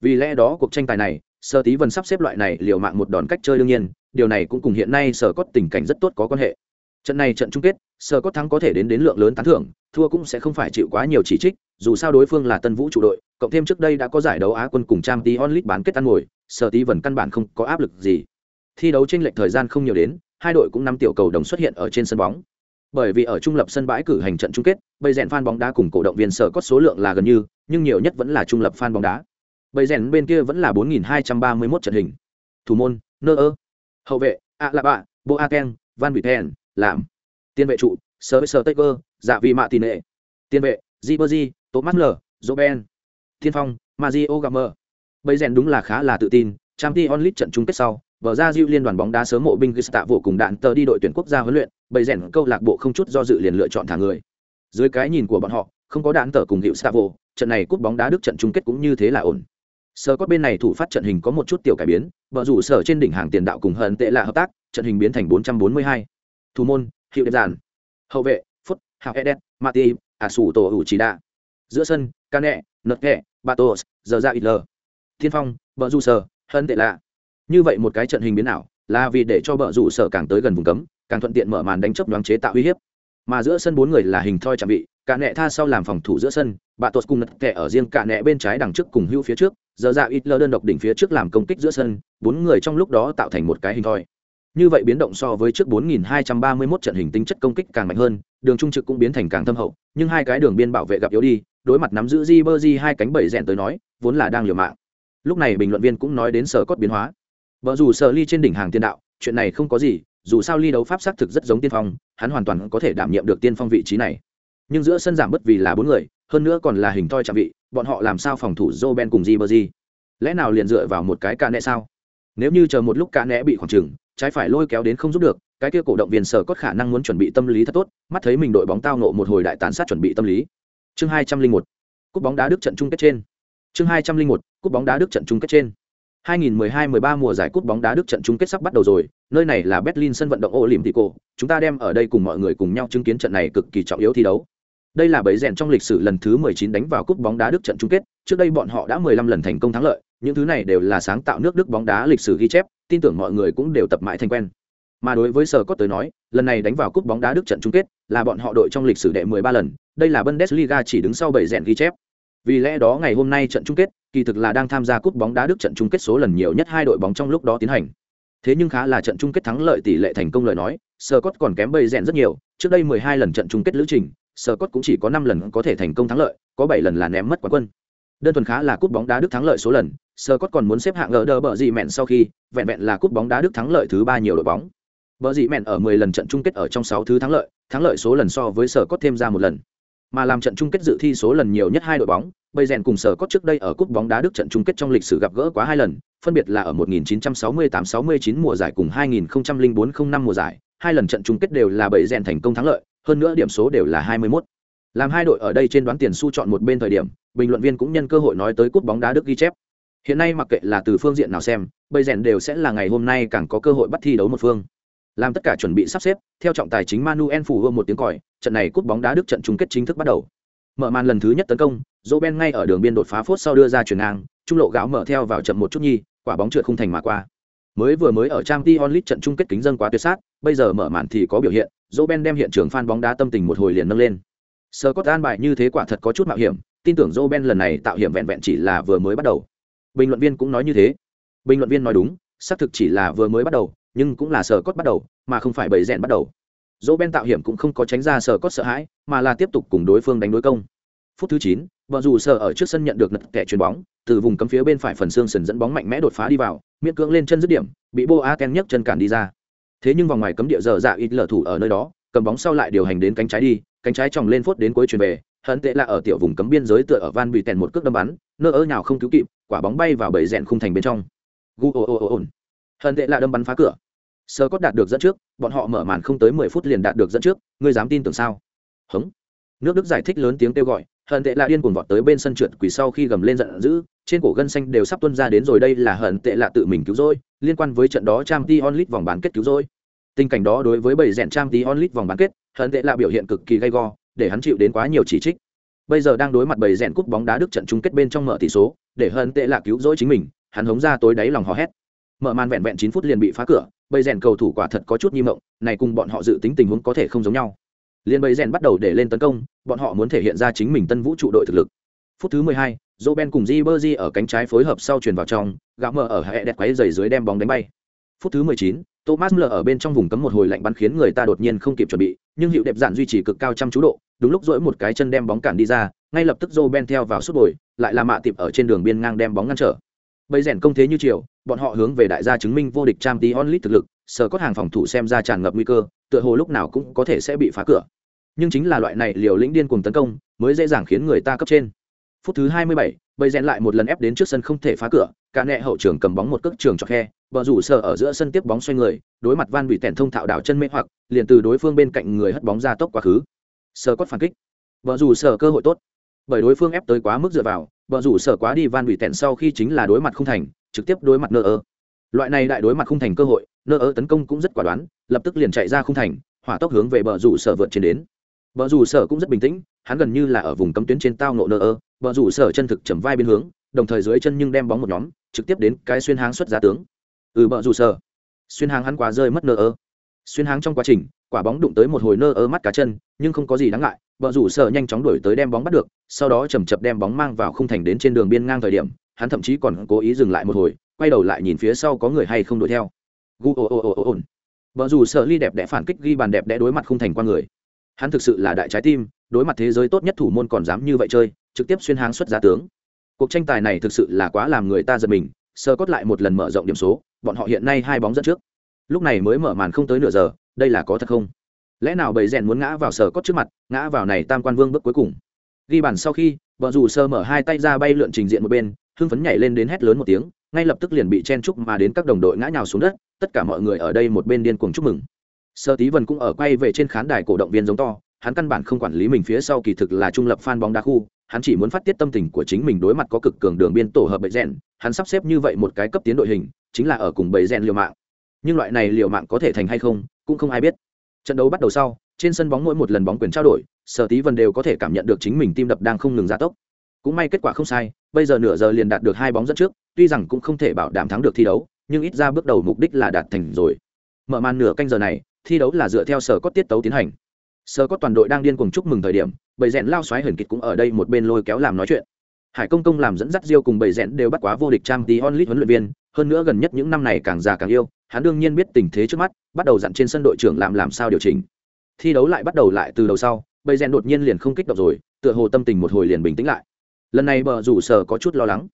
Vì lẽ đó cuộc tranh tài này, sở tí vân sắp xếp loại này liều mạng một đòn cách chơi đương nhiên, điều này cũng cùng hiện nay sở cốt tình cảnh rất tốt có quan hệ trận này trận chung kết sơ cốt thắng có thể đến đến lượng lớn tán thưởng thua cũng sẽ không phải chịu quá nhiều chỉ trích dù sao đối phương là tân vũ chủ đội cộng thêm trước đây đã có giải đấu á quân cùng trang tí onlit bán kết ăn ngồi sở tí vần căn bản không có áp lực gì. Thi đấu tranh lệch thời gian không nhiều đến hai đội cũng năm tiểu cầu đồng xuất hiện ở trên sân bóng. Bởi vì ở trung lập sân bãi cử hành trận chung kết bây rèn fan bóng đá cùng cổ động viên sở có số lượng là gần như nhưng nhiều nhất vẫn là trung lập fan bóng đá. Bây rèn bên kia vẫn là 4.231 trận hình. Thủ môn nơ ơ hậu vệ ạ lạ bạ Boateng, van buten làm tiền vệ trụ sơ sơ tây cơ dạ vị mạ tì nệ tiền vệ Jibberjee, Thomas L, ben, Thiên Phong, Mario Gamer. Bây rèn đúng là khá là tự tin, Champions onlit trận chung kết sau, vở ra Diu liên đoàn bóng đá sớm mộ binh Gestapo cùng đạn tờ đi đội tuyển quốc gia huấn luyện, bây rèn câu lạc bộ không chút do dự liền lựa chọn thả người. Dưới cái nhìn của bọn họ, không có đạn tờ cùng hiệu Stavo, trận này cúp bóng đá Đức trận chung kết cũng như thế là ổn. Sở cốt bên này thủ phát trận hình có một chút tiểu cải biến, Bờ rủ sở trên đỉnh hàng tiền đạo cùng hận tệ là hợp tác, trận hình biến thành 442. Thủ môn, hiệu đẹp giản. Hậu vệ, Phút, hào Edet, Mati, ả sủ tổ ủ chỉ đa giữa sân ca nẹ nật kẹ batos giờ ra ít lờ. Thiên phong vợ du sở hân tệ lạ. Như vậy một cái trận hình biến ảo là vì để cho vợ rủ sở càng tới gần vùng cấm càng thuận tiện mở màn đánh chấp đoán chế tạo uy hiếp. Mà giữa sân bốn người là hình thoi chạm vị cả nẹ tha sau làm phòng thủ giữa sân bà tuột cùng nật kẹ ở riêng cả nẹ bên trái đằng trước cùng hưu phía trước giờ ra ít lơ đơn độc đỉnh phía trước làm công kích giữa sân bốn người trong lúc đó tạo thành một cái hình thoi như vậy biến động so với trước 4231 trận hình tính chất công kích càng mạnh hơn, đường trung trực cũng biến thành càng thâm hậu, nhưng hai cái đường biên bảo vệ gặp yếu đi, đối mặt nắm giữ Ribery hai cánh bảy rèn tới nói, vốn là đang liều mạng. Lúc này bình luận viên cũng nói đến sở cốt biến hóa. Vợ dù sở ly trên đỉnh hàng tiên đạo, chuyện này không có gì, dù sao ly đấu pháp xác thực rất giống tiên phong, hắn hoàn toàn có thể đảm nhiệm được tiên phong vị trí này. Nhưng giữa sân giảm bất vì là bốn người, hơn nữa còn là hình thoi chạm vị, bọn họ làm sao phòng thủ Roben cùng Ribery? Lẽ nào liền dựa vào một cái ca nẽ sao? Nếu như chờ một lúc ca nẽ bị khoảng trừng, trái phải lôi kéo đến không giúp được cái kia cổ động viên sở có khả năng muốn chuẩn bị tâm lý thật tốt mắt thấy mình đội bóng tao nộ một hồi đại tàn sát chuẩn bị tâm lý. Chương hai trăm linh một cúp bóng đá đức trận chung kết trên. Chương hai trăm linh một cúp bóng đá đức trận chung kết trên. 2012-13 mùa giải cúp bóng đá Đức trận chung kết sắp bắt đầu rồi, nơi này là Berlin sân vận động Olympico, chúng ta đem ở đây cùng mọi người cùng nhau chứng kiến trận này cực kỳ trọng yếu thi đấu. Đây là bẫy rèn trong lịch sử lần thứ 19 đánh vào cúp bóng đá Đức trận chung kết, trước đây bọn họ đã 15 lần thành công thắng lợi, những thứ này đều là sáng tạo nước Đức bóng đá lịch sử ghi chép, tin tưởng mọi người cũng đều tập mãi thành quen. Mà đối với Sở Cốt tới nói, lần này đánh vào cúp bóng đá Đức trận chung kết, là bọn họ đội trong lịch sử đệ 13 lần, đây là Bundesliga chỉ đứng sau bảy rèn ghi chép. Vì lẽ đó ngày hôm nay trận chung kết, kỳ thực là đang tham gia cúp bóng đá Đức trận chung kết số lần nhiều nhất hai đội bóng trong lúc đó tiến hành. Thế nhưng khá là trận chung kết thắng lợi tỷ lệ thành công lời nói, Sở Cốt còn kém bảy rèn rất nhiều, trước đây 12 lần trận chung kết lữ trình, Sở Cốt cũng chỉ có 5 lần có thể thành công thắng lợi, có 7 lần là ném mất quán quân đơn thuần khá là cúp bóng đá đức thắng lợi số lần sơ cốt còn muốn xếp hạng ở đờ bờ dị mẹn sau khi, vẹn vẹn là cúp bóng đá đức thắng lợi thứ ba nhiều đội bóng. Bờ dị mẹn ở 10 lần trận chung kết ở trong 6 thứ thắng lợi thắng lợi số lần so với sơ cốt thêm ra một lần. Mà làm trận chung kết dự thi số lần nhiều nhất hai đội bóng bây rèn cùng sở cốt trước đây ở cúp bóng đá đức trận chung kết trong lịch sử gặp gỡ quá hai lần, phân biệt là ở 1968-69 mùa giải cùng 2004-05 mùa giải. Hai lần trận chung kết đều là bảy rèn thành công thắng lợi, hơn nữa điểm số đều là 21 làm hai đội ở đây trên đoán tiền su chọn một bên thời điểm, bình luận viên cũng nhân cơ hội nói tới cúp bóng đá đức ghi chép. Hiện nay mặc kệ là từ phương diện nào xem, bây rèn đều sẽ là ngày hôm nay càng có cơ hội bắt thi đấu một phương. Làm tất cả chuẩn bị sắp xếp, theo trọng tài chính manuel phủ hương một tiếng còi, trận này cúp bóng đá đức trận chung kết chính thức bắt đầu. Mở màn lần thứ nhất tấn công Roben ngay ở đường biên đột phá phốt sau đưa ra chuyển ngang, trung lộ gáo mở theo vào chậm một chút nhi, quả bóng trượt không thành mà qua. Mới vừa mới ở trang t trận chung kết kính dân quá tuyệt sát, bây giờ mở màn thì có biểu hiện Roben đem hiện trường fan bóng đá tâm tình một hồi liền nâng lên sơ có an bài như thế quả thật có chút mạo hiểm, tin tưởng joe ben lần này tạo hiểm vẹn vẹn chỉ là vừa mới bắt đầu. Bình luận viên cũng nói như thế. Bình luận viên nói đúng, xác thực chỉ là vừa mới bắt đầu, nhưng cũng là sờ cốt bắt đầu, mà không phải bầy rèn bắt đầu. Dỗ ben tạo hiểm cũng không có tránh ra sờ cốt sợ hãi, mà là tiếp tục cùng đối phương đánh đối công. Phút thứ chín vợ dù sờ ở trước sân nhận được nật kẻ chuyền bóng, từ vùng cấm phía bên phải phần xương sần dẫn bóng mạnh mẽ đột phá đi vào, miễn cưỡng lên chân dứt điểm, bị bo ken nhấc chân cản đi ra. Thế nhưng vòng ngoài cấm địa giờ dạ ít lở thủ ở nơi đó cầm bóng sau lại điều hành đến cánh trái đi, cánh trái tròng lên phốt đến cuối chuyền về, hận tệ là ở tiểu vùng cấm biên giới tựa ở van bị tèn một cước đâm bắn, nơ ớ nào không cứu kịp, quả bóng bay vào bầy rèn khung thành bên trong. Gu ồ ồ ồ ồn. Hận tệ là đâm bắn phá cửa. Sơ cốt đạt được dẫn trước, bọn họ mở màn không tới mười phút liền đạt được dẫn trước, ngươi dám tin tưởng sao? Hững. nước đức giải thích lớn tiếng kêu gọi, hận tệ là điên cuồng vọt tới bên sân trượt quỳ sau khi gầm lên giận dữ, trên cổ gân xanh đều sắp tuân ra đến rồi đây là hận tệ là tự mình cứu rỗi, liên quan với trận đó trang t onlit vòng bán kết cứu rỗi tình cảnh đó đối với bảy rèn trang tí onlit vòng bán kết hận tệ là biểu hiện cực kỳ gay go để hắn chịu đến quá nhiều chỉ trích. Bây giờ đang đối mặt bảy rèn cúp bóng đá đức trận chung kết bên trong mở tỷ số để hận tệ là cứu rỗi chính mình hắn hống ra tối đáy lòng hò hét. Mở màn vẹn vẹn chín phút liền bị phá cửa bây rèn cầu thủ quả thật có chút nhi mộng này cùng bọn họ dự tính tình huống có thể không giống nhau. Liền bây rèn bắt đầu để lên tấn công bọn họ muốn thể hiện ra chính mình tân vũ trụ đội thực lực. Phút thứ mười hai, Joe Ben cùng Ribery ở cánh trái phối hợp sau truyền vào trong, gã mở ở hệ đẹp quấy giày dưới đem bóng đánh bay. Phút thứ mười chín, Thomas Müller ở bên trong vùng cấm một hồi lạnh bắn khiến người ta đột nhiên không kịp chuẩn bị, nhưng hiệu đẹp dạn duy trì cực cao chăm chú độ, đúng lúc rỗi một cái chân đem bóng cản đi ra, ngay lập tức Joe Ben theo vào sút bồi, lại là mạ tiệp ở trên đường biên ngang đem bóng ngăn trở. Bây rèn công thế như chiều, bọn họ hướng về đại gia chứng minh vô địch Champions League thực lực, sở có hàng phòng thủ xem ra tràn ngập nguy cơ, tựa hồ lúc nào cũng có thể sẽ bị phá cửa. Nhưng chính là loại này liều lĩnh điên cuồng tấn công, mới dễ dàng khiến người ta cấp trên. Phút thứ 27, Bây rèn lại một lần ép đến trước sân không thể phá cửa, cả nẹ hậu trường cầm bóng một cước trường cho khe, bờ rủ sở ở giữa sân tiếp bóng xoay người, đối mặt Van bị tèn thông thạo đảo chân mê hoặc, liền từ đối phương bên cạnh người hất bóng ra tốc quá khứ. Sở cốt phản kích. Bờ rủ sở cơ hội tốt. Bởi đối phương ép tới quá mức dựa vào, bờ rủ sở quá đi Van bị tèn sau khi chính là đối mặt không thành, trực tiếp đối mặt nơ ơ. Loại này đại đối mặt không thành cơ hội, nơ ơ tấn công cũng rất quả đoán, lập tức liền chạy ra không thành, hỏa tốc hướng về bờ rủ sở vượt trên đến. Bờ rủ sở cũng rất bình tĩnh, hắn gần như là ở vùng cấm tuyến trên tao nộ nơ ơ, bờ rủ sở chân thực chầm vai bên hướng, đồng thời dưới chân nhưng đem bóng một nhóm, trực tiếp đến cái xuyên háng xuất giá tướng. Ừ bờ rủ sở. Xuyên háng hắn quá rơi mất nơ ơ. Xuyên háng trong quá trình, quả bóng đụng tới một hồi nơ ơ mắt cá chân, nhưng không có gì đáng ngại, bờ rủ sở nhanh chóng đuổi tới đem bóng bắt được, sau đó chầm chập đem bóng mang vào khung thành đến trên đường biên ngang thời điểm, hắn thậm chí còn cố ý dừng lại một hồi, quay đầu lại nhìn phía sau có người hay không đuổi theo. Gu ồ ồ ồ ồ. Bờ rủ sở ly đẹp đẽ phản kích ghi bàn đẹp đẽ đối mặt không thành qua người hắn thực sự là đại trái tim đối mặt thế giới tốt nhất thủ môn còn dám như vậy chơi trực tiếp xuyên háng xuất giá tướng. Cuộc tranh tài này thực sự là quá làm người ta giật mình, sơ cốt lại một lần mở rộng điểm số, bọn họ hiện nay hai bóng dẫn trước. Lúc này mới mở màn không tới nửa giờ, đây là có thật không? Lẽ nào bầy rèn muốn ngã vào sở cốt trước mặt, ngã vào này tam quan vương bước cuối cùng? Ghi bàn sau khi, vợ dù sơ mở hai tay ra bay lượn trình diện một bên, hưng phấn nhảy lên đến hét lớn một tiếng, ngay lập tức liền bị chen chúc mà đến các đồng đội ngã nhào xuống đất, tất cả mọi người ở đây một bên điên cuồng chúc mừng. Sơ tí vần cũng ở quay về trên khán đài cổ động viên giống to hắn căn bản không quản lý mình phía sau kỳ thực là trung lập fan bóng đá khu, hắn chỉ muốn phát tiết tâm tình của chính mình đối mặt có cực cường đường biên tổ hợp bậy rèn. Hắn sắp xếp như vậy một cái cấp tiến đội hình, chính là ở cùng bầy rèn liều mạng. Nhưng loại này liều mạng có thể thành hay không, cũng không ai biết. Trận đấu bắt đầu sau, trên sân bóng mỗi một lần bóng quyền trao đổi, sở tí vân đều có thể cảm nhận được chính mình tim đập đang không ngừng gia tốc. Cũng may kết quả không sai, bây giờ nửa giờ liền đạt được hai bóng dẫn trước, tuy rằng cũng không thể bảo đảm thắng được thi đấu, nhưng ít ra bước đầu mục đích là đạt thành rồi. Mở màn nửa canh giờ này, thi đấu là dựa theo sở cốt tiết tấu tiến hành sở có toàn đội đang điên cuồng chúc mừng thời điểm, bầy rèn lao xoáy hển kịch cũng ở đây một bên lôi kéo làm nói chuyện. Hải công công làm dẫn dắt diêu cùng bầy rèn đều bắt quá vô địch trang tí onlit huấn luyện viên, hơn nữa gần nhất những năm này càng già càng yêu, hắn đương nhiên biết tình thế trước mắt, bắt đầu dặn trên sân đội trưởng làm làm sao điều chỉnh. Thi đấu lại bắt đầu lại từ đầu sau, bầy rèn đột nhiên liền không kích động rồi, tựa hồ tâm tình một hồi liền bình tĩnh lại. Lần này bờ rủ sở có chút lo lắng.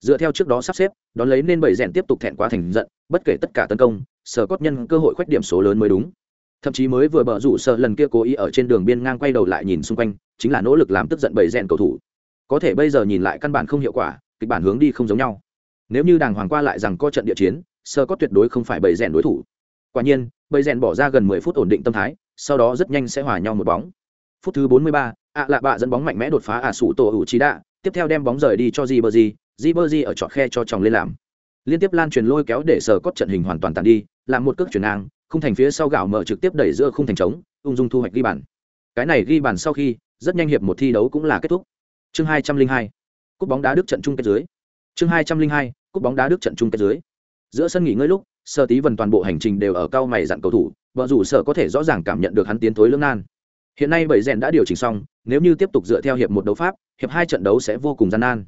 Dựa theo trước đó sắp xếp, đón lấy nên bảy rèn tiếp tục thẹn quá thành giận, bất kể tất cả tấn công, sở cốt nhân cơ hội khoét điểm số lớn mới đúng thậm chí mới vừa bờ rủ sợ lần kia cố ý ở trên đường biên ngang quay đầu lại nhìn xung quanh, chính là nỗ lực làm tức giận bầy rèn cầu thủ. Có thể bây giờ nhìn lại căn bản không hiệu quả, kịch bản hướng đi không giống nhau. Nếu như đàng hoàng qua lại rằng có trận địa chiến, sơ có tuyệt đối không phải bầy rèn đối thủ. Quả nhiên, bầy rèn bỏ ra gần mười phút ổn định tâm thái, sau đó rất nhanh sẽ hòa nhau một bóng. Phút thứ bốn mươi ba, ạ lạ bạ dẫn bóng mạnh mẽ đột phá ả sủ tổ hữu trí đạ, tiếp theo đem bóng rời đi cho di bơ di bơ di ở trọ khe cho chồng lên làm. Liên tiếp lan truyền lôi kéo để sờ cốt trận hình hoàn toàn tàn đi, làm một cước chuyển ngang khung thành phía sau gạo mở trực tiếp đẩy giữa khung thành trống, ung dung thu hoạch ghi bàn. Cái này ghi bàn sau khi, rất nhanh hiệp một thi đấu cũng là kết thúc. Chương hai trăm linh hai, cúp bóng đá đức trận chung kết dưới. Chương hai trăm linh hai, cúp bóng đá đức trận chung kết dưới. Giữa sân nghỉ ngơi lúc sơ tí vần toàn bộ hành trình đều ở cao mày dặn cầu thủ vợ dù sợ có thể rõ ràng cảm nhận được hắn tiến thối lưỡng nan. Hiện nay bảy rèn đã điều chỉnh xong, nếu như tiếp tục dựa theo hiệp một đấu pháp, hiệp hai trận đấu sẽ vô cùng gian nan.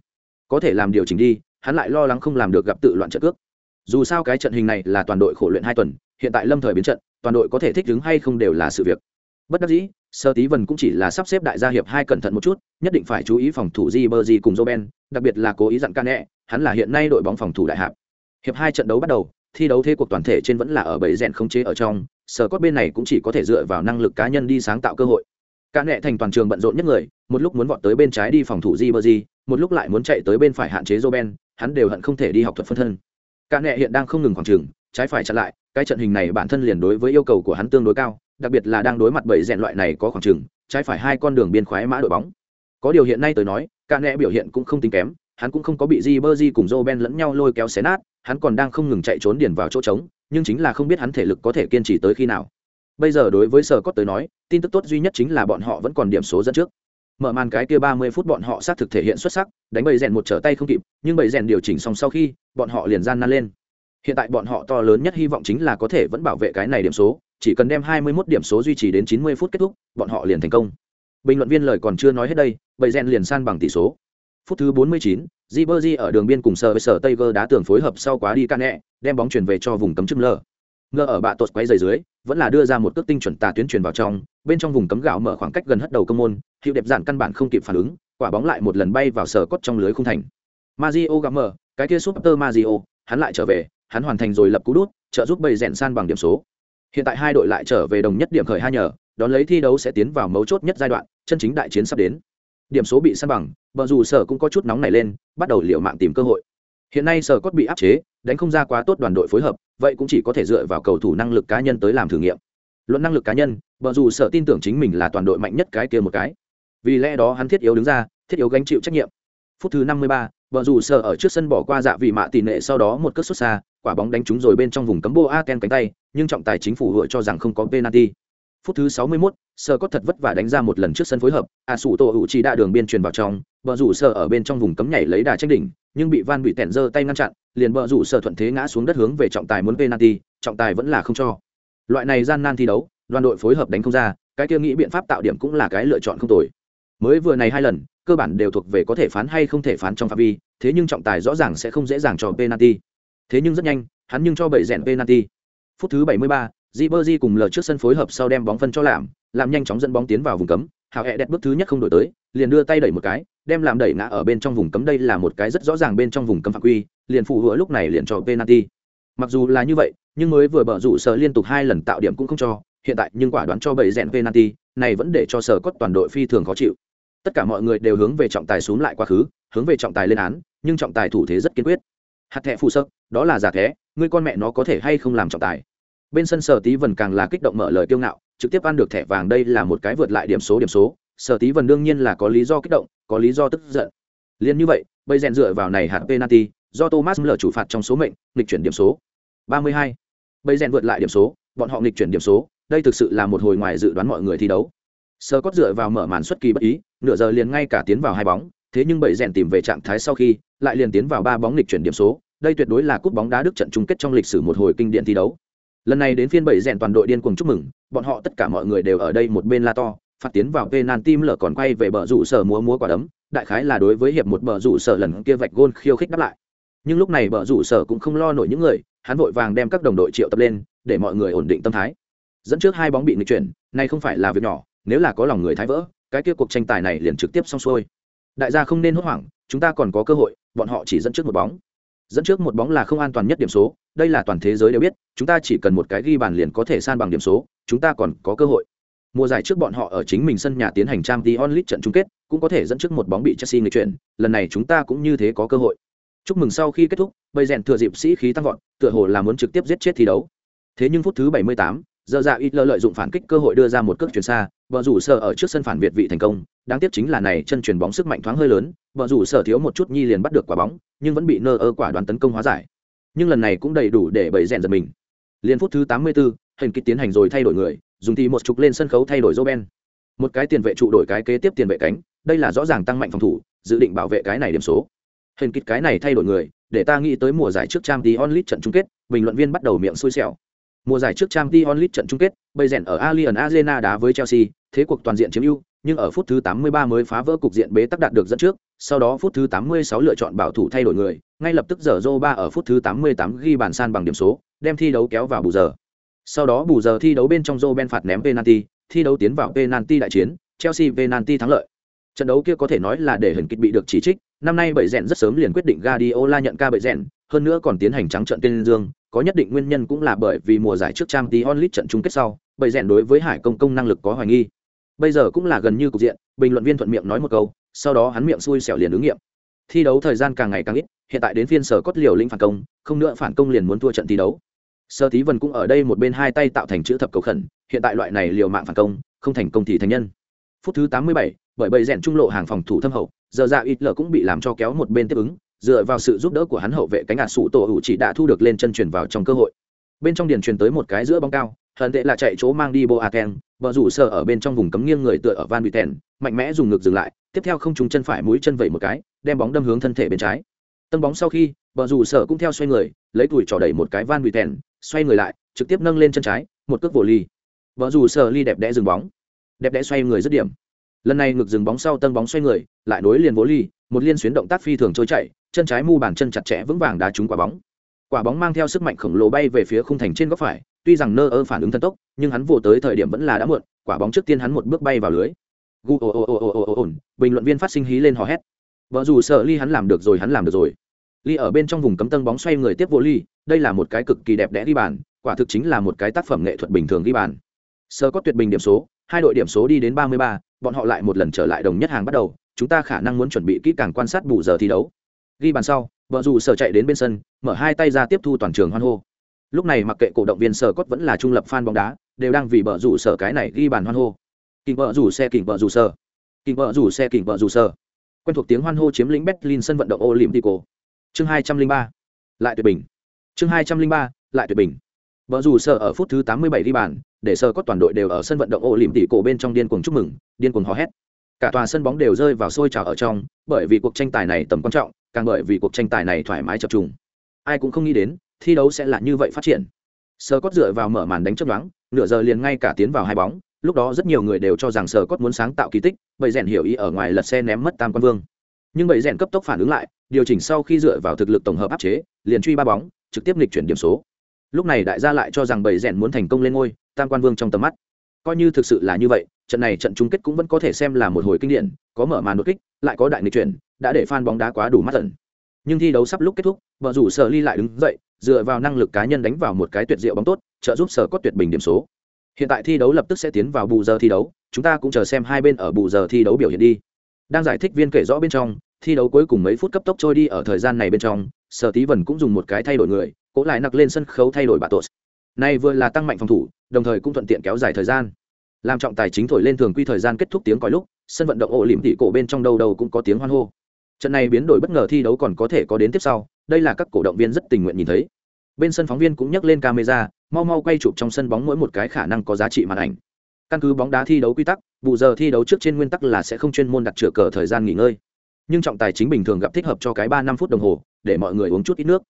Có thể làm điều chỉnh đi, hắn lại lo lắng không làm được gặp tự loạn trận cước. Dù sao cái trận hình này là toàn đội khổ luyện hai tuần hiện tại lâm thời biến trận, toàn đội có thể thích ứng hay không đều là sự việc. Bất đắc dĩ, sơ tí vần cũng chỉ là sắp xếp đại gia hiệp hai cẩn thận một chút, nhất định phải chú ý phòng thủ di bơ di cùng joben đặc biệt là cố ý dặn ca nẹ hắn là hiện nay đội bóng phòng thủ đại hạp hiệp hai trận đấu bắt đầu, thi đấu thế cuộc toàn thể trên vẫn là ở bẫy rèn không chế ở trong, sở cốt bên này cũng chỉ có thể dựa vào năng lực cá nhân đi sáng tạo cơ hội. Ca nẹ thành toàn trường bận rộn nhất người, một lúc muốn vọt tới bên trái đi phòng thủ di bơ di một lúc lại muốn chạy tới bên phải hạn chế joben hắn đều hận không thể đi học thuật phân thân. Ca nẹ hiện đang không ngừng khoảng trường, trái phải chặn lại cái trận hình này bản thân liền đối với yêu cầu của hắn tương đối cao, đặc biệt là đang đối mặt bảy rèn loại này có khoảng trừng trái phải hai con đường biên khoái mã đội bóng. Có điều hiện nay tôi nói cả nẹ biểu hiện cũng không tính kém, hắn cũng không có bị di bơ di cùng joe ben lẫn nhau lôi kéo xé nát, hắn còn đang không ngừng chạy trốn điền vào chỗ trống, nhưng chính là không biết hắn thể lực có thể kiên trì tới khi nào. Bây giờ đối với sở cốt tới nói, tin tức tốt duy nhất chính là bọn họ vẫn còn điểm số dẫn trước. Mở màn cái kia ba mươi phút bọn họ xác thực thể hiện xuất sắc, đánh bầy rèn một trở tay không kịp, nhưng bầy rèn điều chỉnh xong sau khi, bọn họ liền gian nan lên hiện tại bọn họ to lớn nhất hy vọng chính là có thể vẫn bảo vệ cái này điểm số chỉ cần đem 21 điểm số duy trì đến 90 phút kết thúc bọn họ liền thành công bình luận viên lời còn chưa nói hết đây bầy rèn liền san bằng tỷ số phút thứ 49, Ribery ở đường biên cùng sở với sở Tiger đá tường phối hợp sau quá đi can nhẹ, đem bóng chuyển về cho vùng cấm châm lờ. Ngơ ở bạ tột quay giày dưới, vẫn là đưa ra một cước tinh chuẩn tà tuyến chuyển vào trong, bên trong vùng cấm gạo mở khoảng cách gần hất đầu công môn, hiệu đẹp giản căn bản không kịp phản ứng, quả bóng lại một lần bay vào sở cốt trong lưới khung thành. Mario gặp mở, cái kia Super Mario, hắn lại trở về, hắn hoàn thành rồi lập cú đút, trợ giúp bầy rèn san bằng điểm số. Hiện tại hai đội lại trở về đồng nhất điểm khởi hai nhờ, đón lấy thi đấu sẽ tiến vào mấu chốt nhất giai đoạn, chân chính đại chiến sắp đến. Điểm số bị san bằng, bờ dù sở cũng có chút nóng nảy lên, bắt đầu liều mạng tìm cơ hội. Hiện nay sở cốt bị áp chế, đánh không ra quá tốt đoàn đội phối hợp, vậy cũng chỉ có thể dựa vào cầu thủ năng lực cá nhân tới làm thử nghiệm. Luận năng lực cá nhân, bờ dù sở tin tưởng chính mình là toàn đội mạnh nhất cái kia một cái. Vì lẽ đó hắn thiết yếu đứng ra, thiết yếu gánh chịu trách nhiệm. Phút thứ 53, vợ dù sợ ở trước sân bỏ qua dạ vị mạ tỷ nệ sau đó một cất xuất xa, quả bóng đánh trúng rồi bên trong vùng cấm Boaken cánh tay, nhưng trọng tài chính phủ hội cho rằng không có penalty. Phút thứ 61, sơ có thật vất vả đánh ra một lần trước sân phối hợp, A Sủ Tổ hữu chỉ đã đường biên truyền vào trong, vợ rủ sở ở bên trong vùng cấm nhảy lấy đà tranh đỉnh, nhưng bị Van bị tẹn giơ tay ngăn chặn, liền vợ rủ sở thuận thế ngã xuống đất hướng về trọng tài muốn penalty, trọng tài vẫn là không cho. Loại này gian nan thi đấu, đoàn đội phối hợp đánh không ra, cái kia nghĩ biện pháp tạo điểm cũng là cái lựa chọn không tồi. Mới vừa này hai lần, cơ bản đều thuộc về có thể phán hay không thể phán trong phạm vi, thế nhưng trọng tài rõ ràng sẽ không dễ dàng cho penalty. Thế nhưng rất nhanh, hắn nhưng cho bảy rèn penalty. Phút thứ 73, Ribery cùng lờ trước sân phối hợp sau đem bóng phân cho làm, làm nhanh chóng dẫn bóng tiến vào vùng cấm, Hào hẹ đẹp bước thứ nhất không đổi tới, liền đưa tay đẩy một cái, đem làm đẩy ngã ở bên trong vùng cấm đây là một cái rất rõ ràng bên trong vùng cấm phạm quy, liền phụ hứa lúc này liền cho penalty. Mặc dù là như vậy, nhưng mới vừa bở rủ sở liên tục hai lần tạo điểm cũng không cho, hiện tại nhưng quả đoán cho bảy rèn penalty, này vẫn để cho sở cốt toàn đội phi thường khó chịu tất cả mọi người đều hướng về trọng tài xuống lại quá khứ, hướng về trọng tài lên án, nhưng trọng tài thủ thế rất kiên quyết. Hạt thẹ phụ sơ đó là giả thế ngươi con mẹ nó có thể hay không làm trọng tài. Bên sân sở tí vần càng là kích động mở lời kiêu ngạo, trực tiếp ăn được thẻ vàng đây là một cái vượt lại điểm số điểm số. Sở tí vần đương nhiên là có lý do kích động, có lý do tức giận. Liền như vậy, bây rèn dựa vào này hạt penalty, do thomas lở chủ phạt trong số mệnh, nghịch chuyển điểm số. 32. bây rèn vượt lại điểm số, bọn họ nghịch chuyển điểm số, đây thực sự là một hồi ngoài dự đoán mọi người thi đấu. Sơ cốt dựa vào mở màn xuất kỳ bất ý nửa giờ liền ngay cả tiến vào hai bóng, thế nhưng bảy rèn tìm về trạng thái sau khi, lại liền tiến vào ba bóng lịch chuyển điểm số, đây tuyệt đối là cúp bóng đá đức trận chung kết trong lịch sử một hồi kinh điển thi đấu. Lần này đến phiên bảy rèn toàn đội điên cuồng chúc mừng, bọn họ tất cả mọi người đều ở đây một bên la to phát tiến vào penalty lở còn quay về bờ rủ sở múa múa quả đấm, đại khái là đối với hiệp một bờ rủ sở lần kia vạch gôn khiêu khích đáp lại. Nhưng lúc này bờ rủ sở cũng không lo nổi những người, hắn vội vàng đem các đồng đội triệu tập lên, để mọi người ổn định tâm thái. Dẫn trước hai bóng bị nghịch chuyển này không phải là việc nhỏ, nếu là có lòng người thái vỡ cái kia cuộc tranh tài này liền trực tiếp xong xuôi. Đại gia không nên hốt hoảng chúng ta còn có cơ hội bọn họ chỉ dẫn trước một bóng. Dẫn trước một bóng là không an toàn nhất điểm số đây là toàn thế giới đều biết chúng ta chỉ cần một cái ghi bàn liền có thể san bằng điểm số chúng ta còn có cơ hội. Mùa giải trước bọn họ ở chính mình sân nhà tiến hành trang t onlit trận chung kết cũng có thể dẫn trước một bóng bị chelsea người chuyển lần này chúng ta cũng như thế có cơ hội. Chúc mừng sau khi kết thúc bây rèn thừa dịp sĩ khí tăng vọt tựa hồ là muốn trực tiếp giết chết thi đấu. Thế nhưng phút thứ 78, giờ dạ ít lơ lợi dụng phản kích cơ hội đưa ra một cước chuyển xa vợ rủ sở ở trước sân phản việt vị thành công đáng tiếc chính là này chân chuyển bóng sức mạnh thoáng hơi lớn vợ rủ sở thiếu một chút nhi liền bắt được quả bóng nhưng vẫn bị nơ ơ quả đoán tấn công hóa giải nhưng lần này cũng đầy đủ để bầy rèn giật mình liên phút thứ 84, hình kích tiến hành rồi thay đổi người dùng thì một chục lên sân khấu thay đổi Roben. Một cái tiền vệ trụ đổi cái kế tiếp tiền vệ cánh, đây là rõ ràng tăng mạnh phòng thủ, dự định bảo vệ cái này điểm số. Hình kích cái này thay đổi người, để ta nghĩ tới mùa giải trước Champions League trận chung kết, bình luận viên bắt đầu miệng xui xẻo. Mùa giải trước Champions League trận chung kết, bây rèn ở Allianz Arena đá với Chelsea, thế cuộc toàn diện chiếm ưu, nhưng ở phút thứ 83 mới phá vỡ cục diện bế tắc đạt được dẫn trước, sau đó phút thứ 86 lựa chọn bảo thủ thay đổi người, ngay lập tức giờ Zoba ở phút thứ 88 ghi bàn san bằng điểm số, đem thi đấu kéo vào bù giờ. Sau đó bù giờ thi đấu bên trong Ben phạt ném penalty, thi đấu tiến vào penalty đại chiến, Chelsea penalty thắng lợi. Trận đấu kia có thể nói là để hình kịch bị được chỉ trích, năm nay bảy rèn rất sớm liền quyết định Guardiola nhận ca bảy rèn, hơn nữa còn tiến hành trắng trận tên dương, có nhất định nguyên nhân cũng là bởi vì mùa giải trước trang tí onlit trận chung kết sau, bầy rèn đối với Hải Công công năng lực có hoài nghi. Bây giờ cũng là gần như cục diện, bình luận viên thuận miệng nói một câu, sau đó hắn miệng xui xẻo liền ứng nghiệm. Thi đấu thời gian càng ngày càng ít, hiện tại đến phiên sở cốt liều lĩnh phản công, không nữa phản công liền muốn thua trận thi đấu sơ tí vần cũng ở đây một bên hai tay tạo thành chữ thập cầu khẩn hiện tại loại này liều mạng phản công không thành công thì thành nhân phút thứ tám mươi bảy, bởi bầy rèn trung lộ hàng phòng thủ thâm hậu giờ ra ít lở cũng bị làm cho kéo một bên tiếp ứng dựa vào sự giúp đỡ của hắn hậu vệ cánh ạt sụ tổ hữu chỉ đã thu được lên chân truyền vào trong cơ hội. Bên trong điền truyền tới một cái giữa bóng cao, hận tệ là chạy chỗ mang đi bộ aken vợ rủ sợ ở bên trong vùng cấm nghiêng người tựa ở van bị tèn mạnh mẽ dùng ngực dừng lại, tiếp theo không trúng chân phải mũi chân vẩy một cái, đem bóng đâm hướng thân thể bên trái. Tân bóng sau khi, vợ rủ sợ cũng theo xoay người, lấy tuổi trỏ đẩy một cái van bị tèn xoay người lại, trực tiếp nâng lên chân trái, một cước vồ ly. Vợ rủ sợ ly đẹp đẽ dừng bóng. Đẹp đẽ xoay người dứt điểm. Lần này ngược dừng bóng sau tân bóng xoay người, lại nối liền vỗ ly, một liên xuyến động tác phi thường trôi chạy chân trái mu bàn chân chặt chẽ vững vàng đá trúng quả bóng. Quả bóng mang theo sức mạnh khổng lồ bay về phía khung thành trên góc phải, tuy rằng nơ ơ phản ứng thần tốc, nhưng hắn vồ tới thời điểm vẫn là đã muộn, quả bóng trước tiên hắn một bước bay vào lưới. Gu, ồ ồ ồ ồ ồ ồ bình luận viên phát sinh hí lên hò hét. Vợ dù sợ ly hắn làm được rồi, hắn làm được rồi. Ly ở bên trong vùng cấm tân bóng xoay người tiếp vô ly, đây là một cái cực kỳ đẹp đẽ ghi bàn, quả thực chính là một cái tác phẩm nghệ thuật bình thường ghi bàn. Sơ có tuyệt bình điểm số, hai đội điểm số đi đến ba mươi ba, bọn họ lại một lần trở lại đồng nhất hàng bắt đầu, chúng ta khả năng muốn chuẩn bị kỹ càng quan sát bù giờ thi đấu ghi bàn sau, vợ dù sở chạy đến bên sân, mở hai tay ra tiếp thu toàn trường hoan hô. Lúc này mặc kệ cổ động viên sở cốt vẫn là trung lập fan bóng đá, đều đang vì vợ rủ sở cái này ghi bàn hoan hô. Kình vợ rủ xe, kình vợ rủ sở. Kình vợ rủ xe, kình vợ rủ sở. Quen thuộc tiếng hoan hô chiếm lĩnh berlin sân vận động olympico. Chương hai trăm linh ba, lại tuyệt bình. Chương hai trăm linh ba, lại tuyệt bình. Vợ dù sở ở phút thứ tám mươi bảy ghi bàn, để sở có toàn đội đều ở sân vận động ô bên trong điên cuồng chúc mừng, điên cuồng hò hét cả tòa sân bóng đều rơi vào sôi trào ở trong, bởi vì cuộc tranh tài này tầm quan trọng, càng bởi vì cuộc tranh tài này thoải mái chập trùng. Ai cũng không nghĩ đến, thi đấu sẽ là như vậy phát triển. Sơ cốt dựa vào mở màn đánh chấp đoán nửa giờ liền ngay cả tiến vào hai bóng, lúc đó rất nhiều người đều cho rằng sơ cốt muốn sáng tạo kỳ tích bậy rèn hiểu ý ở ngoài lật xe ném mất tam quan vương. Nhưng bậy rèn cấp tốc phản ứng lại, điều chỉnh sau khi dựa vào thực lực tổng hợp áp chế, liền truy ba bóng, trực tiếp nghịch chuyển điểm số. Lúc này đại gia lại cho rằng bậy rèn muốn thành công lên ngôi, tam quan vương trong tầm mắt coi như thực sự là như vậy, trận này trận chung kết cũng vẫn có thể xem là một hồi kinh điển, có mở màn đột kích, lại có đại nghịch chuyển, đã để fan bóng đá quá đủ mắt tận nhưng thi đấu sắp lúc kết thúc, vợ rủ sở ly lại đứng dậy, dựa vào năng lực cá nhân đánh vào một cái tuyệt diệu bóng tốt, trợ giúp sở có tuyệt bình điểm số. Hiện tại thi đấu lập tức sẽ tiến vào bù giờ thi đấu, chúng ta cũng chờ xem hai bên ở bù giờ thi đấu biểu hiện đi. Đang giải thích viên kể rõ bên trong, thi đấu cuối cùng mấy phút cấp tốc trôi đi ở thời gian này bên trong sở tí vần cũng dùng một cái thay đổi người, cố lại nặc lên sân khấu thay đổi bà tốt này vừa là tăng mạnh phòng thủ, đồng thời cũng thuận tiện kéo dài thời gian. Làm trọng tài chính thổi lên thường quy thời gian kết thúc tiếng còi lúc, sân vận động ổ liềm tỉ cổ bên trong đầu đầu cũng có tiếng hoan hô. Trận này biến đổi bất ngờ thi đấu còn có thể có đến tiếp sau, đây là các cổ động viên rất tình nguyện nhìn thấy. Bên sân phóng viên cũng nhắc lên camera, mau mau quay chụp trong sân bóng mỗi một cái khả năng có giá trị màn ảnh. Căn cứ bóng đá thi đấu quy tắc, bù giờ thi đấu trước trên nguyên tắc là sẽ không chuyên môn đặt chữa cờ thời gian nghỉ ngơi. Nhưng trọng tài chính bình thường gặp thích hợp cho cái ba năm phút đồng hồ, để mọi người uống chút ít nước.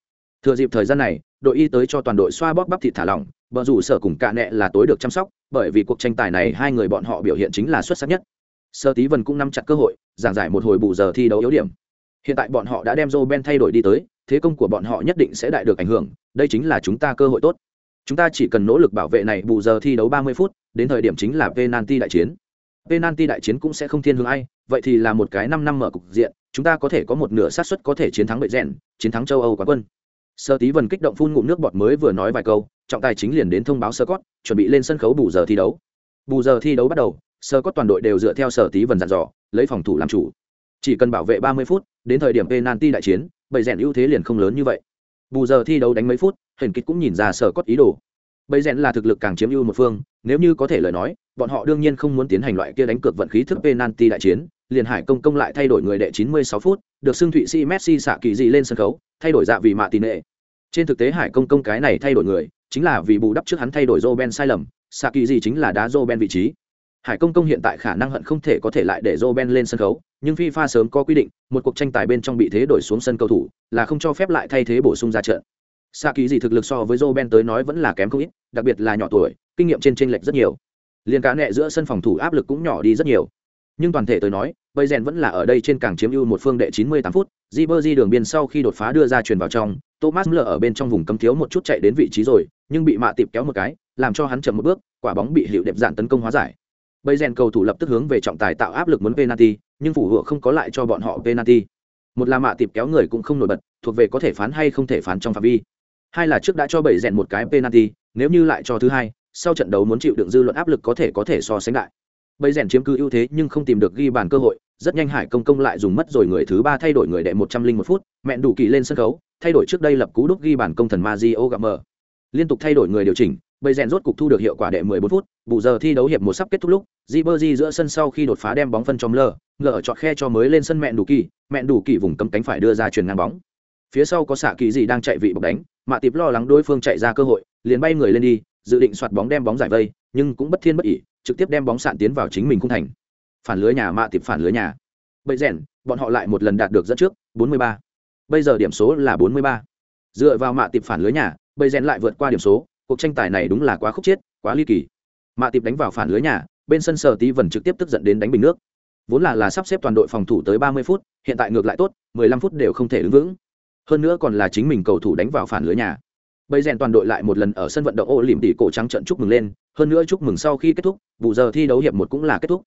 Thừa dịp thời gian này đội y tới cho toàn đội xoa bóp bắp thịt thả lỏng, bờ rủ sở cùng cạ nẹ là tối được chăm sóc, bởi vì cuộc tranh tài này hai người bọn họ biểu hiện chính là xuất sắc nhất. Sơ tí vần cũng nắm chặt cơ hội, giảng giải một hồi bù giờ thi đấu yếu điểm. Hiện tại bọn họ đã đem joe ben thay đổi đi tới, thế công của bọn họ nhất định sẽ đại được ảnh hưởng, đây chính là chúng ta cơ hội tốt. Chúng ta chỉ cần nỗ lực bảo vệ này bù giờ thi đấu ba mươi phút, đến thời điểm chính là penalty đại chiến. Penalty đại chiến cũng sẽ không thiên hướng ai, vậy thì là một cái năm năm mở cục diện, chúng ta có thể có một nửa xác suất có thể chiến thắng bệ rèn, chiến thắng châu âu quán quân sơ tí vần kích động phun ngụm nước bọt mới vừa nói vài câu, trọng tài chính liền đến thông báo sơ cót, chuẩn bị lên sân khấu bù giờ thi đấu. Bù giờ thi đấu bắt đầu, sơ cót toàn đội đều dựa theo sở tí vần dặn dò, lấy phòng thủ làm chủ. Chỉ cần bảo vệ 30 phút, đến thời điểm penalty đại chiến, bầy rèn ưu thế liền không lớn như vậy. Bù giờ thi đấu đánh mấy phút, Huyền Kịch cũng nhìn ra sở cót ý đồ. Bầy rèn là thực lực càng chiếm ưu một phương, nếu như có thể lời nói, bọn họ đương nhiên không muốn tiến hành loại kia đánh cược vận khí thức penalty đại chiến, liền hải công công lại thay đổi người đệ 96 phút, được xưng thụy si messi xạ kỳ dị lên sân khấu thay đổi dạ vì mạ tỷ nệ. Trên thực tế hải công công cái này thay đổi người, chính là vì bù đắp trước hắn thay đổi joe sai lầm xạ kỳ gì chính là đá joe vị trí. Hải công công hiện tại khả năng hận không thể có thể lại để joe lên sân khấu, nhưng fifa sớm có quy định, một cuộc tranh tài bên trong bị thế đổi xuống sân cầu thủ, là không cho phép lại thay thế bổ sung ra trận. Xạ kỳ gì thực lực so với joe tới nói vẫn là kém không ít, đặc biệt là nhỏ tuổi, kinh nghiệm trên t r lệch rất nhiều. Liền cá nẹ giữa sân phòng thủ áp lực cũng nhỏ đi rất nhiều nhưng toàn thể tôi nói, bây rèn vẫn là ở đây trên cảng chiếm ưu một phương đệ 98 phút di bơ di đường biên sau khi đột phá đưa ra truyền vào trong, thomas lờ ở bên trong vùng cấm thiếu một chút chạy đến vị trí rồi, nhưng bị mạ tiệp kéo một cái, làm cho hắn chậm một bước, quả bóng bị hiệu đẹp dạn tấn công hóa giải. Bây rèn cầu thủ lập tức hướng về trọng tài tạo áp lực muốn penalty, nhưng phủ hựa không có lại cho bọn họ penalty. Một là mạ tiệp kéo người cũng không nổi bật, thuộc về có thể phán hay không thể phán trong phạm vi. Hai là trước đã cho bảy rèn một cái penalty, nếu như lại cho thứ hai, sau trận đấu muốn chịu đựng dư luận áp lực có thể có thể so sánh lại bây rèn chiếm cứ ưu thế nhưng không tìm được ghi bàn cơ hội, rất nhanh hải công công lại dùng mất rồi người thứ ba thay đổi người đệ một trăm linh một phút, mẹn đủ kỳ lên sân khấu, thay đổi trước đây lập cú đúc ghi bàn công thần Mario gặp mờ liên tục thay đổi người điều chỉnh bây rèn rốt cục thu được hiệu quả đệ mười bốn phút, bù giờ thi đấu hiệp một sắp kết thúc lúc Ribery giữa sân sau khi đột phá đem bóng phân trong lờ ngờ ở chọt khe cho mới lên sân mẹn đủ kỳ, mẹn đủ kỳ vùng cấm cánh phải đưa ra truyền ngang bóng. Phía sau có xạ kỳ gì đang chạy vị bọc đánh mạ tịp lo lắng đối phương chạy ra cơ hội, liền bay người lên đi, dự định soạt bóng đem bóng giải vây, nhưng cũng bất thiên bất ỉ trực tiếp đem bóng sạn tiến vào chính mình khung thành. Phản lưới nhà mạ tiệp phản lưới nhà. Bậy rèn bọn họ lại một lần đạt được dẫn trước 43. bây giờ điểm số là 43. dựa vào mạ tiệp phản lưới nhà bậy rèn lại vượt qua điểm số, cuộc tranh tài này đúng là quá khúc chết, quá ly kỳ. Mạ tiệp đánh vào phản lưới nhà, bên sân sở tí vần trực tiếp tức giận đến đánh bình nước. Vốn là là sắp xếp toàn đội phòng thủ tới 30 phút, hiện tại ngược lại tốt 15 phút đều không thể đứng vững. Hơn nữa còn là chính mình cầu thủ đánh vào phản lưới nhà bây rèn toàn đội lại một lần ở sân vận động ô lìm tỉ cổ trắng trận chúc mừng lên. Hơn nữa chúc mừng sau khi kết thúc, bù giờ thi đấu hiệp một cũng là kết thúc.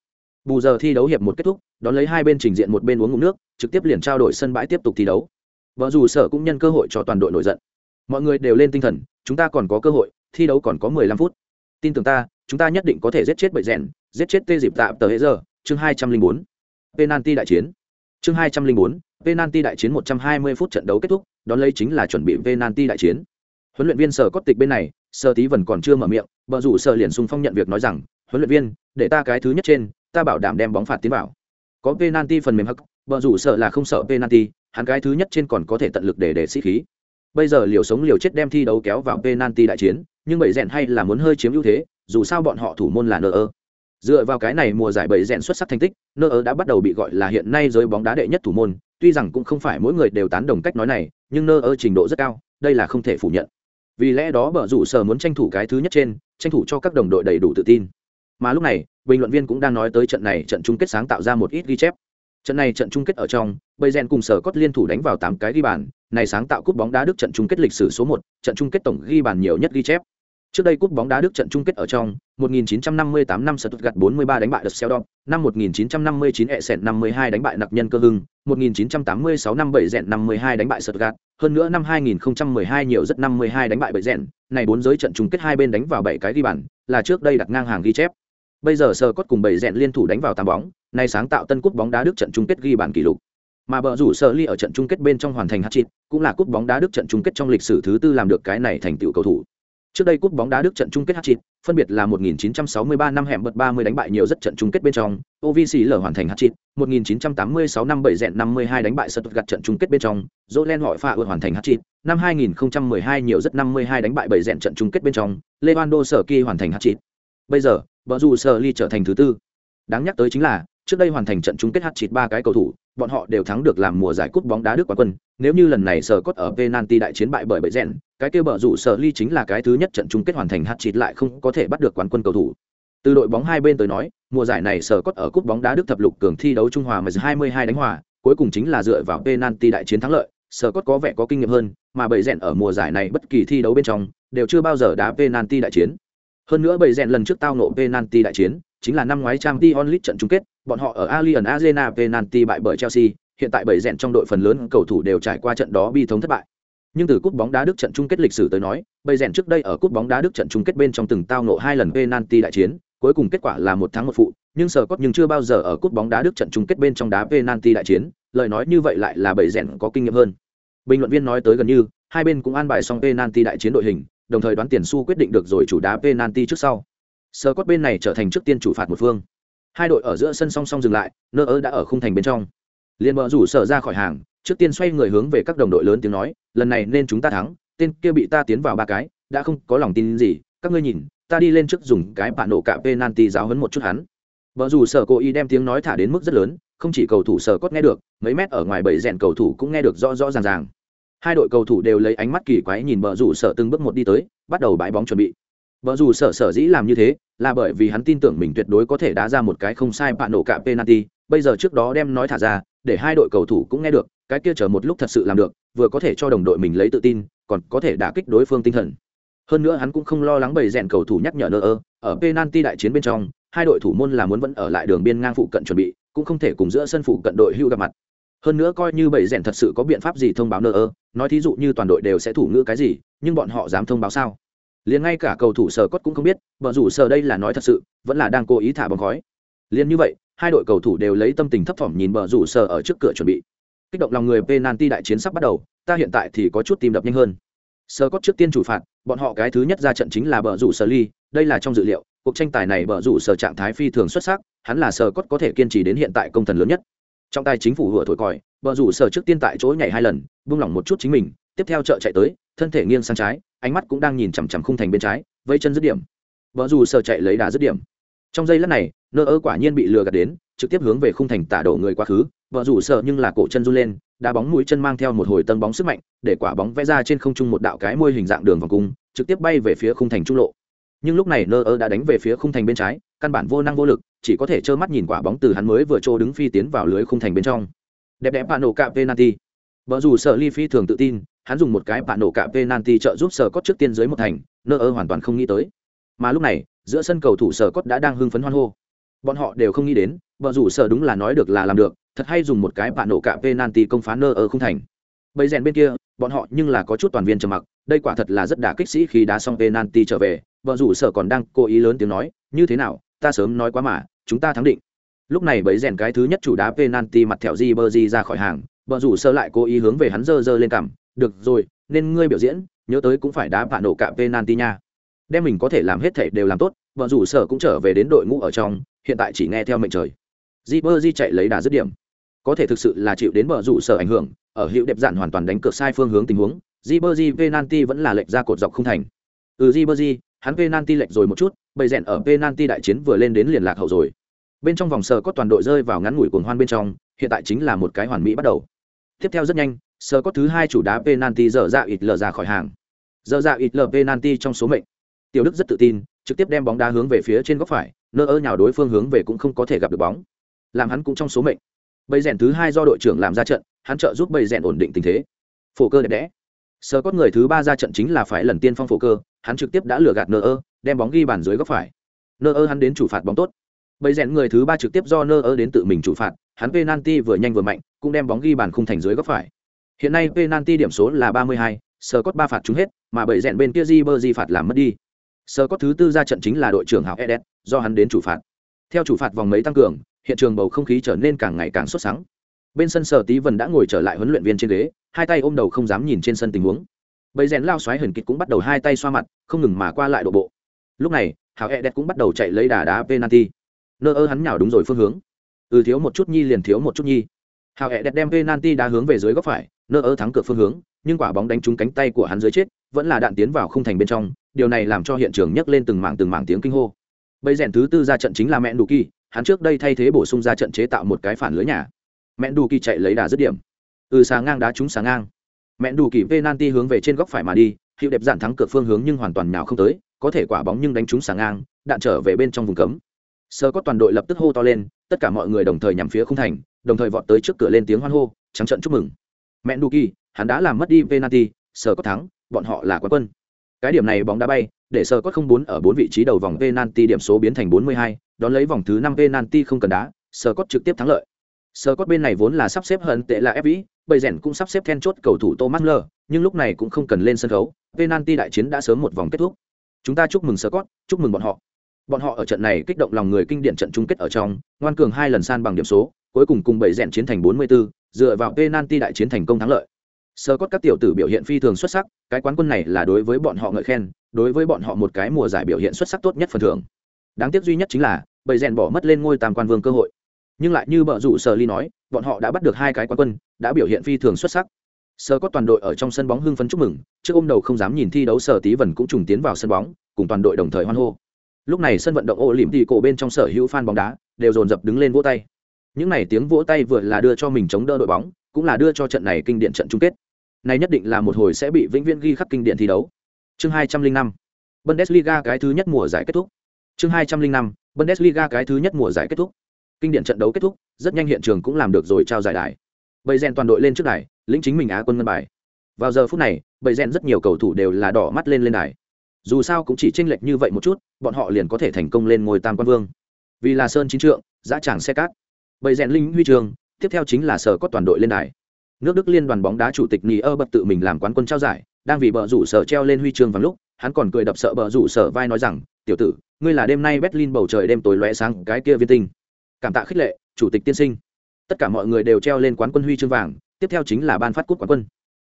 Bù giờ thi đấu hiệp một kết thúc, đón lấy hai bên trình diện một bên uống ngụm nước, trực tiếp liền trao đổi sân bãi tiếp tục thi đấu. Vợ dù sở cũng nhân cơ hội cho toàn đội nổi giận. Mọi người đều lên tinh thần, chúng ta còn có cơ hội, thi đấu còn có mười lăm phút. Tin tưởng ta, chúng ta nhất định có thể giết chết bậy rèn, giết chết tê dịp tạm tờ hệ giờ. Chương hai trăm linh bốn. Penalty đại chiến. Chương hai trăm linh bốn. Penalty đại chiến một trăm hai mươi phút trận đấu kết thúc, đón lấy chính là chuẩn bị penalty đại chiến huấn luyện viên sở cốt tịch bên này, sở tí vần còn chưa mở miệng vợ rủ sở liền sung phong nhận việc nói rằng, huấn luyện viên, để ta cái thứ nhất trên, ta bảo đảm đem bóng phạt tiến vào. Có penalty phần mềm hắc vợ rủ sở là không sợ penalty, hắn cái thứ nhất trên còn có thể tận lực để để sĩ khí. Bây giờ liều sống liều chết đem thi đấu kéo vào penalty đại chiến, nhưng bảy rèn hay là muốn hơi chiếm ưu thế, dù sao bọn họ thủ môn là nơ ơ. Dựa vào cái này mùa giải bảy rèn xuất sắc thành tích nơ ơ đã bắt đầu bị gọi là hiện nay giới bóng đá đệ nhất thủ môn, tuy rằng cũng không phải mỗi người đều tán đồng cách nói này, nhưng nơ ơ trình độ rất cao, đây là không thể phủ nhận vì lẽ đó bờ rủ sở muốn tranh thủ cái thứ nhất trên, tranh thủ cho các đồng đội đầy đủ tự tin. Mà lúc này, bình luận viên cũng đang nói tới trận này trận chung kết sáng tạo ra một ít ghi chép. Trận này trận chung kết ở trong bây rèn cùng sở cốt liên thủ đánh vào tám cái ghi bàn, này sáng tạo cúp bóng đá đức trận chung kết lịch sử số một, trận chung kết tổng ghi bàn nhiều nhất ghi chép. Trước đây cúp bóng đá Đức trận chung kết ở trong, 1958 năm Stuttgart 43 đánh bại The Seldom, năm 1959 Essen 52 đánh bại Nặc Nhân Cơ Hưng, 1986 năm Bảy Rèn 52 đánh bại Stuttgart, hơn nữa năm 2012 nhiều rất 52 đánh bại Bảy Rèn, này bốn giới trận chung kết hai bên đánh vào bảy cái ghi bàn, là trước đây đặt ngang hàng ghi chép. Bây giờ sờ Cốt cùng Bảy Rèn liên thủ đánh vào tám bóng, này sáng tạo tân cúp bóng đá Đức trận chung kết ghi bàn kỷ lục. Mà bờ rủ Sở Ly ở trận chung kết bên trong hoàn thành hat-trick, cũng là cúp bóng đá Đức trận chung kết trong lịch sử thứ tư làm được cái này thành tựu cầu thủ. Trước đây cúp bóng đá Đức trận chung kết hat-trick, phân biệt là 1963 năm hẻm bật 30 đánh bại nhiều rất trận chung kết bên trong, OVC lở hoàn thành hat-trick, 1986 năm bảy dẹn 52 đánh bại Stuttgart trận chung kết bên trong, Zolen hỏi pha hoàn thành hat-trick, năm 2012 nhiều rất 52 đánh bại bảy dẹn trận chung kết bên trong, Lewandowski hoàn thành hat-trick. Bây giờ, bờ dù Sở Ly trở thành thứ tư. Đáng nhắc tới chính là, trước đây hoàn thành trận chung kết hat-trick ba cái cầu thủ, bọn họ đều thắng được làm mùa giải cúp bóng đá Đức quán quân, nếu như lần này sở cốt ở penalty đại chiến bại bởi bệ rèn cái kia bở rủ sở ly chính là cái thứ nhất trận chung kết hoàn thành hạt chịt lại không có thể bắt được quán quân cầu thủ từ đội bóng hai bên tới nói mùa giải này sở cốt ở cúp bóng đá đức thập lục cường thi đấu trung hòa mà 22 đánh hòa cuối cùng chính là dựa vào penalty đại chiến thắng lợi sở cốt có vẻ có kinh nghiệm hơn mà bầy rèn ở mùa giải này bất kỳ thi đấu bên trong đều chưa bao giờ đá penalty đại chiến hơn nữa bầy rèn lần trước tao nộ penalty đại chiến chính là năm ngoái Champions League trận chung kết, bọn họ ở Allianz Arena penalty bại bởi Chelsea, hiện tại bảy rèn trong đội phần lớn cầu thủ đều trải qua trận đó bi thống thất bại. Nhưng từ cúp bóng đá Đức trận chung kết lịch sử tới nói, bây rèn trước đây ở cúp bóng đá Đức trận chung kết bên trong từng tao ngộ hai lần penalty đại chiến, cuối cùng kết quả là một thắng một phụ, nhưng sở cốt nhưng chưa bao giờ ở cúp bóng đá Đức trận chung kết bên trong đá penalty đại chiến, lời nói như vậy lại là bảy rèn có kinh nghiệm hơn. Bình luận viên nói tới gần như, hai bên cũng an bài xong penalty đại chiến đội hình, đồng thời đoán tiền su quyết định được rồi chủ đá penalty trước sau. Sở cốt bên này trở thành trước tiên chủ phạt một phương. Hai đội ở giữa sân song song dừng lại, nơ ớ đã ở khung thành bên trong. Liên bờ rủ sở ra khỏi hàng, trước tiên xoay người hướng về các đồng đội lớn tiếng nói, lần này nên chúng ta thắng, tên kia bị ta tiến vào ba cái, đã không có lòng tin gì, các ngươi nhìn, ta đi lên trước dùng cái bạn nổ cả penalty giáo huấn một chút hắn. Bờ rủ sở cố ý đem tiếng nói thả đến mức rất lớn, không chỉ cầu thủ sở cốt nghe được, mấy mét ở ngoài bảy rèn cầu thủ cũng nghe được rõ rõ ràng ràng hai đội cầu thủ đều lấy ánh mắt kỳ quái nhìn bờ rủ sở từng bước một đi tới bắt đầu bãi bóng chuẩn bị bờ rủ sở sở dĩ làm như thế là bởi vì hắn tin tưởng mình tuyệt đối có thể đá ra một cái không sai bạn nổ cả penalty bây giờ trước đó đem nói thả ra để hai đội cầu thủ cũng nghe được cái kia chờ một lúc thật sự làm được, vừa có thể cho đồng đội mình lấy tự tin, còn có thể đả kích đối phương tinh thần. Hơn nữa hắn cũng không lo lắng bầy rèn cầu thủ nhắc nhở nơ ơ, ở penalty đại chiến bên trong, hai đội thủ môn là muốn vẫn ở lại đường biên ngang phụ cận chuẩn bị, cũng không thể cùng giữa sân phụ cận đội hưu gặp mặt. Hơn nữa coi như bầy rèn thật sự có biện pháp gì thông báo nơ ơ, nói thí dụ như toàn đội đều sẽ thủ ngữ cái gì, nhưng bọn họ dám thông báo sao? Liền ngay cả cầu thủ sở cốt cũng không biết vợ rủ sở đây là nói thật sự, vẫn là đang cố ý thả bóng khói. Liền như vậy, hai đội cầu thủ đều lấy tâm tình thấp thỏm nhìn bờ rủ sở ở trước cửa chuẩn bị kích động lòng người penalty đại chiến sắp bắt đầu, ta hiện tại thì có chút tim đập nhanh hơn. Sơ cốt trước tiên chủ phạt, bọn họ cái thứ nhất ra trận chính là bờ rủ sở ly, đây là trong dự liệu, cuộc tranh tài này bờ rủ sở trạng thái phi thường xuất sắc, hắn là sơ cốt có thể kiên trì đến hiện tại công thần lớn nhất. Trong tay chính phủ hựa thổi còi, bờ rủ sở trước tiên tại chỗ nhảy hai lần, buông lỏng một chút chính mình, tiếp theo chợ chạy tới, thân thể nghiêng sang trái, ánh mắt cũng đang nhìn chằm chằm khung thành bên trái, vây chân dứt điểm. Bờ rủ sợ chạy lấy đà dứt điểm. Trong giây lát này, nơ ơ quả nhiên bị lừa gạt đến, trực tiếp hướng về khung thành tả đổ người quá khứ vợ rủ sợ nhưng là cổ chân run lên, đá bóng mũi chân mang theo một hồi tân bóng sức mạnh, để quả bóng vẽ ra trên không trung một đạo cái môi hình dạng đường vòng cung, trực tiếp bay về phía khung thành trung lộ. Nhưng lúc này nơ ơ đã đánh về phía khung thành bên trái, căn bản vô năng vô lực, chỉ có thể trơ mắt nhìn quả bóng từ hắn mới vừa trô đứng phi tiến vào lưới khung thành bên trong. Đẹp đẽ bạn nổ cạ penalty. Vợ dù sợ ly phi thường tự tin, hắn dùng một cái bạn nổ cạ penalty trợ giúp sở cốt trước tiên dưới một thành, nơ ơ hoàn toàn không nghĩ tới. Mà lúc này, giữa sân cầu thủ sở cốt đã đang hưng phấn hoan hô. Bọn họ đều không nghĩ đến, vợ dù sợ đúng là nói được là làm được thật hay dùng một cái bạn nổ cạ penalty công phá nơ ở không thành. Bây rèn bên kia, bọn họ nhưng là có chút toàn viên trầm mặc, đây quả thật là rất đả kích sĩ khi đá xong penalty trở về vợ rủ sở còn đang cố ý lớn tiếng nói, như thế nào, ta sớm nói quá mà, chúng ta thắng định. Lúc này bấy rèn cái thứ nhất chủ đá penalty mặt thẹo di bơ di ra khỏi hàng vợ rủ sơ lại cố ý hướng về hắn dơ dơ lên cằm, được rồi, nên ngươi biểu diễn, nhớ tới cũng phải đá bạn nổ cả penalty nha. Đem mình có thể làm hết thể đều làm tốt. Vợ rủ sở cũng trở về đến đội ngũ ở trong, hiện tại chỉ nghe theo mệnh trời. Di bơ di chạy lấy đà dứt điểm có thể thực sự là chịu đến bờ rủ sở ảnh hưởng, ở hiệu đẹp dạn hoàn toàn đánh cược sai phương hướng tình huống di bơ di penalty vẫn là lệch ra cột dọc không thành. Ừ di bơ di hắn penalty lệch rồi một chút bầy rèn ở penalty đại chiến vừa lên đến liền lạc hậu rồi. Bên trong vòng sờ có toàn đội rơi vào ngắn ngủi cuồng hoan bên trong, hiện tại chính là một cái hoàn mỹ bắt đầu. Tiếp theo rất nhanh, sờ có thứ hai chủ đá penalty dở dạ ít lờ ra khỏi hàng. Dở dạ ít lờ penalty trong số mệnh. Tiểu đức rất tự tin, trực tiếp đem bóng đá hướng về phía trên góc phải, nơ ơ nhào đối phương hướng về cũng không có thể gặp được bóng. Làm hắn cũng trong số mệnh bầy rèn thứ hai do đội trưởng làm ra trận hắn trợ giúp bầy rèn ổn định tình thế. Phổ cơ đẹp đẽ. Sơ có người thứ ba ra trận chính là phải lần tiên phong phổ cơ hắn trực tiếp đã lừa gạt nơ ơ đem bóng ghi bàn dưới góc phải. Nơ ơ hắn đến chủ phạt bóng tốt. Bầy rèn người thứ ba trực tiếp do nơ ơ đến tự mình chủ phạt hắn penalty vừa nhanh vừa mạnh cũng đem bóng ghi bàn khung thành dưới góc phải. Hiện nay penalty điểm số là 32, sơ cốt ba phạt trúng hết mà bầy rèn bên kia di bơ di phạt làm mất đi. Sơ cốt thứ tư ra trận chính là đội trưởng hảo edet do hắn đến chủ phạt. Theo chủ phạt vòng mấy tăng cường hiện trường bầu không khí trở nên càng ngày càng sốt sắng bên sân sở tí vần đã ngồi trở lại huấn luyện viên trên ghế, hai tay ôm đầu không dám nhìn trên sân tình huống. Bầy rèn lao xoáy hần kịch cũng bắt đầu hai tay xoa mặt, không ngừng mà qua lại độ bộ. Lúc này hảo edet cũng bắt đầu chạy lấy đà đá penalty. Nơ ơ hắn nhào đúng rồi phương hướng. Ừ thiếu một chút nhi liền thiếu một chút nhi. Hào hẹ đẹp đem penalty đá hướng về dưới góc phải, nơ ơ thắng cược phương hướng, nhưng quả bóng đánh trúng cánh tay của hắn dưới chết, vẫn là đạn tiến vào khung thành bên trong, điều này làm cho hiện trường nhấc lên từng mảng từng mảng tiếng kinh hô. Bây rèn thứ tư ra trận chính là mẹ đủ kỳ hắn trước đây thay thế bổ sung ra trận chế tạo một cái phản lưới nhà. Mẹn đủ kỳ chạy lấy đà dứt điểm. Ừ sáng ngang đá trúng sáng ngang. Mẹn đủ kỳ penalty hướng về trên góc phải mà đi hiệu đẹp dạn thắng cược phương hướng nhưng hoàn toàn nào không tới có thể quả bóng nhưng đánh trúng sáng ngang đạn trở về bên trong vùng cấm. Sơ có toàn đội lập tức hô to lên tất cả mọi người đồng thời nhằm phía khung thành đồng thời vọt tới trước cửa lên tiếng hoan hô trắng trận chúc mừng. Mẹ kỳ hắn đã làm mất đi penalty sơ có thắng bọn họ là quán quân. Cái điểm này bóng đá bay để sơ có không bốn ở bốn vị trí đầu vòng penalty điểm số biến thành 42, đón lấy vòng thứ năm penalty không cần đá, Scott trực tiếp thắng lợi. Scott bên này vốn là sắp xếp hận tệ là FV, bây rèn cũng sắp xếp then chốt cầu thủ Thomas Müller, nhưng lúc này cũng không cần lên sân khấu, penalty đại chiến đã sớm một vòng kết thúc. Chúng ta chúc mừng Scott, chúc mừng bọn họ. Bọn họ ở trận này kích động lòng người kinh điển trận chung kết ở trong, ngoan cường hai lần san bằng điểm số, cuối cùng cùng bảy rèn chiến thành 44, dựa vào penalty đại chiến thành công thắng lợi. Scott các tiểu tử biểu hiện phi thường xuất sắc, cái quán quân này là đối với bọn họ ngợi khen, đối với bọn họ một cái mùa giải biểu hiện xuất sắc tốt nhất phần thưởng. Đáng tiếc duy nhất chính là, bảy rèn bỏ mất lên ngôi tam quan vương cơ hội. Nhưng lại như bợ rủ Sở Ly nói, bọn họ đã bắt được hai cái quán quân, đã biểu hiện phi thường xuất sắc. Sơ có toàn đội ở trong sân bóng hưng phấn chúc mừng, trước ôm đầu không dám nhìn thi đấu Sở Tí vần cũng trùng tiến vào sân bóng, cùng toàn đội đồng thời hoan hô. Lúc này sân vận động ô lỉm thì cổ bên trong sở hữu fan bóng đá đều dồn dập đứng lên vỗ tay. Những này tiếng vỗ tay vừa là đưa cho mình chống đỡ đội bóng, cũng là đưa cho trận này kinh điển trận chung kết. Này nhất định là một hồi sẽ bị vĩnh viễn ghi khắc kinh điển thi đấu. Chương 205. Bundesliga cái thứ nhất mùa giải kết thúc. Chương 205. Bundesliga cái thứ nhất mùa giải kết thúc. Kinh điển trận đấu kết thúc, rất nhanh hiện trường cũng làm được rồi trao giải đài. Bầy rèn toàn đội lên trước đài, lĩnh chính mình á quân ngân bài. Vào giờ phút này, bầy rèn rất nhiều cầu thủ đều là đỏ mắt lên lên đài. Dù sao cũng chỉ chênh lệch như vậy một chút, bọn họ liền có thể thành công lên ngôi tam quan vương. Vì là sơn chín trượng, dã chẳng xe cát. Bầy rèn linh huy trường, tiếp theo chính là sở có toàn đội lên đài. Nước Đức liên đoàn bóng đá chủ tịch Nier ơ bật tự mình làm quán quân trao giải, đang vì bờ rủ sở treo lên huy chương vào lúc, hắn còn cười đập sợ bờ rủ sở vai nói rằng, "Tiểu tử, ngươi là đêm nay Berlin bầu trời đêm tối lóe sáng cái kia viên tinh." Cảm tạ khích lệ, chủ tịch tiên sinh. Tất cả mọi người đều treo lên quán quân huy chương vàng tiếp theo chính là ban phát cúp quán quân.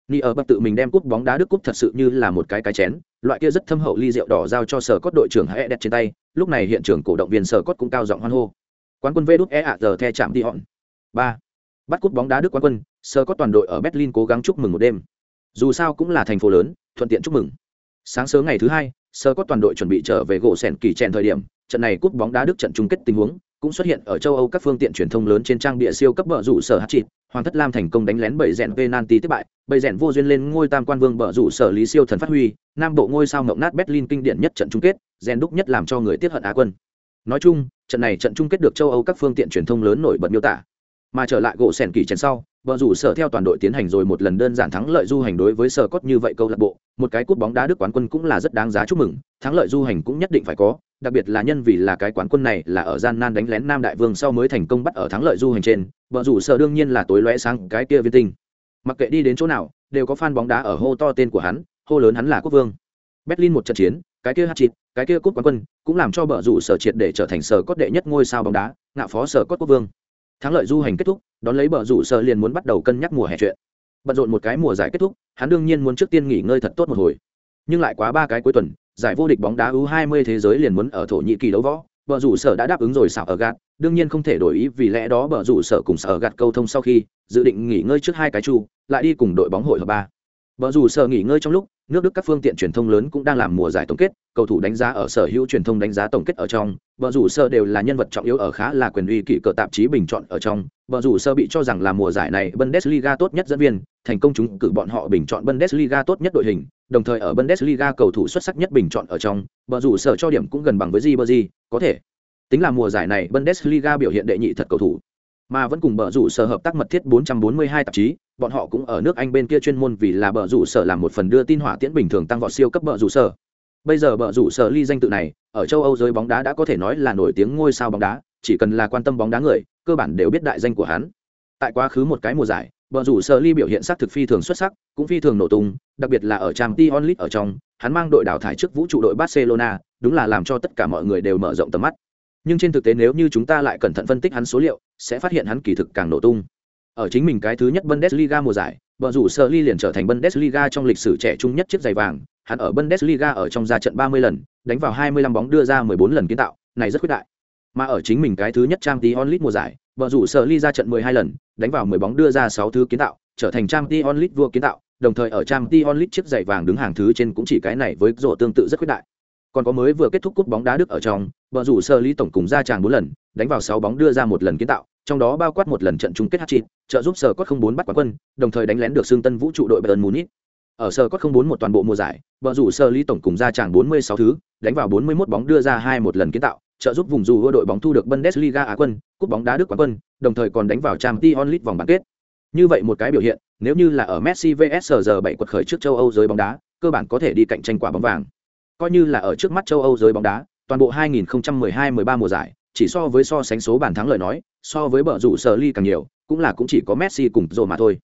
Ni ở bậc tự mình đem cúp bóng đá đức cúp thật sự như là một cái cái chén loại kia rất thâm hậu ly rượu đỏ giao cho sở cốt đội trưởng hãy đẹp trên tay lúc này hiện trường cổ động viên sở cốt cũng cao giọng hoan hô. Quán quân vê đút e ạ giờ the chạm đi hòn ba. Bắt cúp bóng đá đức quán quân sở cốt toàn đội ở berlin cố gắng chúc mừng một đêm. Dù sao cũng là thành phố lớn thuận tiện chúc mừng sáng sớm ngày thứ hai sơ có toàn đội chuẩn bị trở về gỗ sèn kỳ trèn thời điểm trận này cúp bóng đá đức trận chung kết tình huống cũng xuất hiện ở châu Âu các phương tiện truyền thông lớn trên trang địa siêu cấp bờ rủ sở hát chịt, Hoàng thất Lam thành công đánh lén bảy rèn penalty tiếp bại, bảy rèn vô duyên lên ngôi tam quan vương bờ rủ sở lý siêu thần phát huy, nam bộ ngôi sao mộng nát Berlin kinh điển nhất trận chung kết, rèn đúc nhất làm cho người tiếc hận Á quân. Nói chung, trận này trận chung kết được châu Âu các phương tiện truyền thông lớn nổi bật miêu tả. Mà trở lại gỗ sèn kỳ trận sau, vợ rủ sở theo toàn đội tiến hành rồi một lần đơn giản thắng lợi du hành đối với sở cốt như vậy câu lạc bộ, một cái cúp bóng đá Đức quán quân cũng là rất đáng giá chúc mừng, thắng lợi du hành cũng nhất định phải có, đặc biệt là nhân vì là cái quán quân này là ở gian nan đánh lén nam đại vương sau mới thành công bắt ở thắng lợi du hành trên vợ rủ sợ đương nhiên là tối lóe sáng cái kia viên tinh. Mặc kệ đi đến chỗ nào đều có fan bóng đá ở hô to tên của hắn hô lớn hắn là quốc vương. Berlin một trận chiến cái kia hát chịt cái kia cúp quán quân cũng làm cho bờ rủ sở triệt để trở thành sở cốt đệ nhất ngôi sao bóng đá ngạo phó sở cốt quốc vương thắng lợi du hành kết thúc đón lấy bờ rủ sở liền muốn bắt đầu cân nhắc mùa hè chuyện bận rộn một cái mùa giải kết thúc hắn đương nhiên muốn trước tiên nghỉ ngơi thật tốt một hồi nhưng lại quá ba cái cuối tuần giải vô địch bóng đá U20 thế giới liền muốn ở Thổ Nhĩ Kỳ đấu võ. Bờ rủ sở đã đáp ứng rồi xảo ở gạt, đương nhiên không thể đổi ý vì lẽ đó bờ rủ sở cùng sở gạt câu thông sau khi dự định nghỉ ngơi trước hai cái chu, lại đi cùng đội bóng hội hợp ba. Bờ rủ sở nghỉ ngơi trong lúc, nước Đức các phương tiện truyền thông lớn cũng đang làm mùa giải tổng kết, cầu thủ đánh giá ở sở hữu truyền thông đánh giá tổng kết ở trong, bờ rủ sở đều là nhân vật trọng yếu ở khá là quyền uy kỷ cờ tạp chí bình chọn ở trong, bờ rủ sở bị cho rằng là mùa giải này Bundesliga tốt nhất dẫn viên, thành công chúng cử bọn họ bình chọn Bundesliga tốt nhất đội hình, đồng thời ở Bundesliga cầu thủ xuất sắc nhất bình chọn ở trong, bờ rủ sở cho điểm cũng gần bằng với Ribery, có thể. Tính là mùa giải này Bundesliga biểu hiện đệ nhị thật cầu thủ. Mà vẫn cùng bờ rủ sở hợp tác mật thiết 442 tạp chí, bọn họ cũng ở nước Anh bên kia chuyên môn vì là bờ rủ sở làm một phần đưa tin hỏa tiễn bình thường tăng vọt siêu cấp bờ rủ sở. Bây giờ bờ rủ sở ly danh tự này, ở châu Âu giới bóng đá đã có thể nói là nổi tiếng ngôi sao bóng đá, chỉ cần là quan tâm bóng đá người, cơ bản đều biết đại danh của hắn. Tại quá khứ một cái mùa giải, Bờ rủ Sở Ly biểu hiện sắc thực phi thường xuất sắc, cũng phi thường nổ tung, đặc biệt là ở Champions League ở trong, hắn mang đội đào thải trước vũ trụ đội Barcelona, đúng là làm cho tất cả mọi người đều mở rộng tầm mắt. Nhưng trên thực tế nếu như chúng ta lại cẩn thận phân tích hắn số liệu, sẽ phát hiện hắn kỳ thực càng nổ tung. Ở chính mình cái thứ nhất Bundesliga mùa giải, bờ rủ Sở Ly liền trở thành Bundesliga trong lịch sử trẻ trung nhất chiếc giày vàng, hắn ở Bundesliga ở trong ra trận 30 lần, đánh vào 25 bóng đưa ra 14 lần kiến tạo, này rất quyết đại. Mà ở chính mình cái thứ nhất Trang Champions onlit mùa giải, bờ rủ Sở Ly ra trận 12 lần, đánh vào 10 bóng đưa ra 6 thứ kiến tạo, trở thành Trang Champions onlit vua kiến tạo, đồng thời ở Champions onlit chiếc giày vàng đứng hàng thứ trên cũng chỉ cái này với rổ tương tự rất quyết đại. Còn có mới vừa kết thúc cúp bóng đá Đức ở trong, bờ rủ sơ Ly tổng cùng ra tràng bốn lần, đánh vào sáu bóng đưa ra một lần kiến tạo, trong đó bao quát một lần trận chung kết hát chịt trợ giúp Sở Cốt 04 bắt quán quân, đồng thời đánh lén được xương tân vũ trụ đội Bayern Munich. Ở Sở Cốt 04 một toàn bộ mùa giải, bờ rủ sơ Ly tổng cùng ra tràng 46 thứ, đánh vào 41 bóng đưa ra hai một lần kiến tạo, trợ giúp vùng dù đội bóng thu được Bundesliga Á quân, cúp bóng đá Đức quán quân, đồng thời còn đánh vào Champions League vòng bán kết. Như vậy một cái biểu hiện, nếu như là ở Messi vs giờ bảy quật khởi trước châu Âu giới bóng đá, cơ bản có thể đi cạnh tranh quả bóng vàng. Coi như là ở trước mắt châu Âu giới bóng đá, toàn bộ 2012-13 mùa giải, chỉ so với so sánh số bàn thắng lời nói so với bờ rủ sở ly càng nhiều cũng là cũng chỉ có messi cùng rồi mà thôi.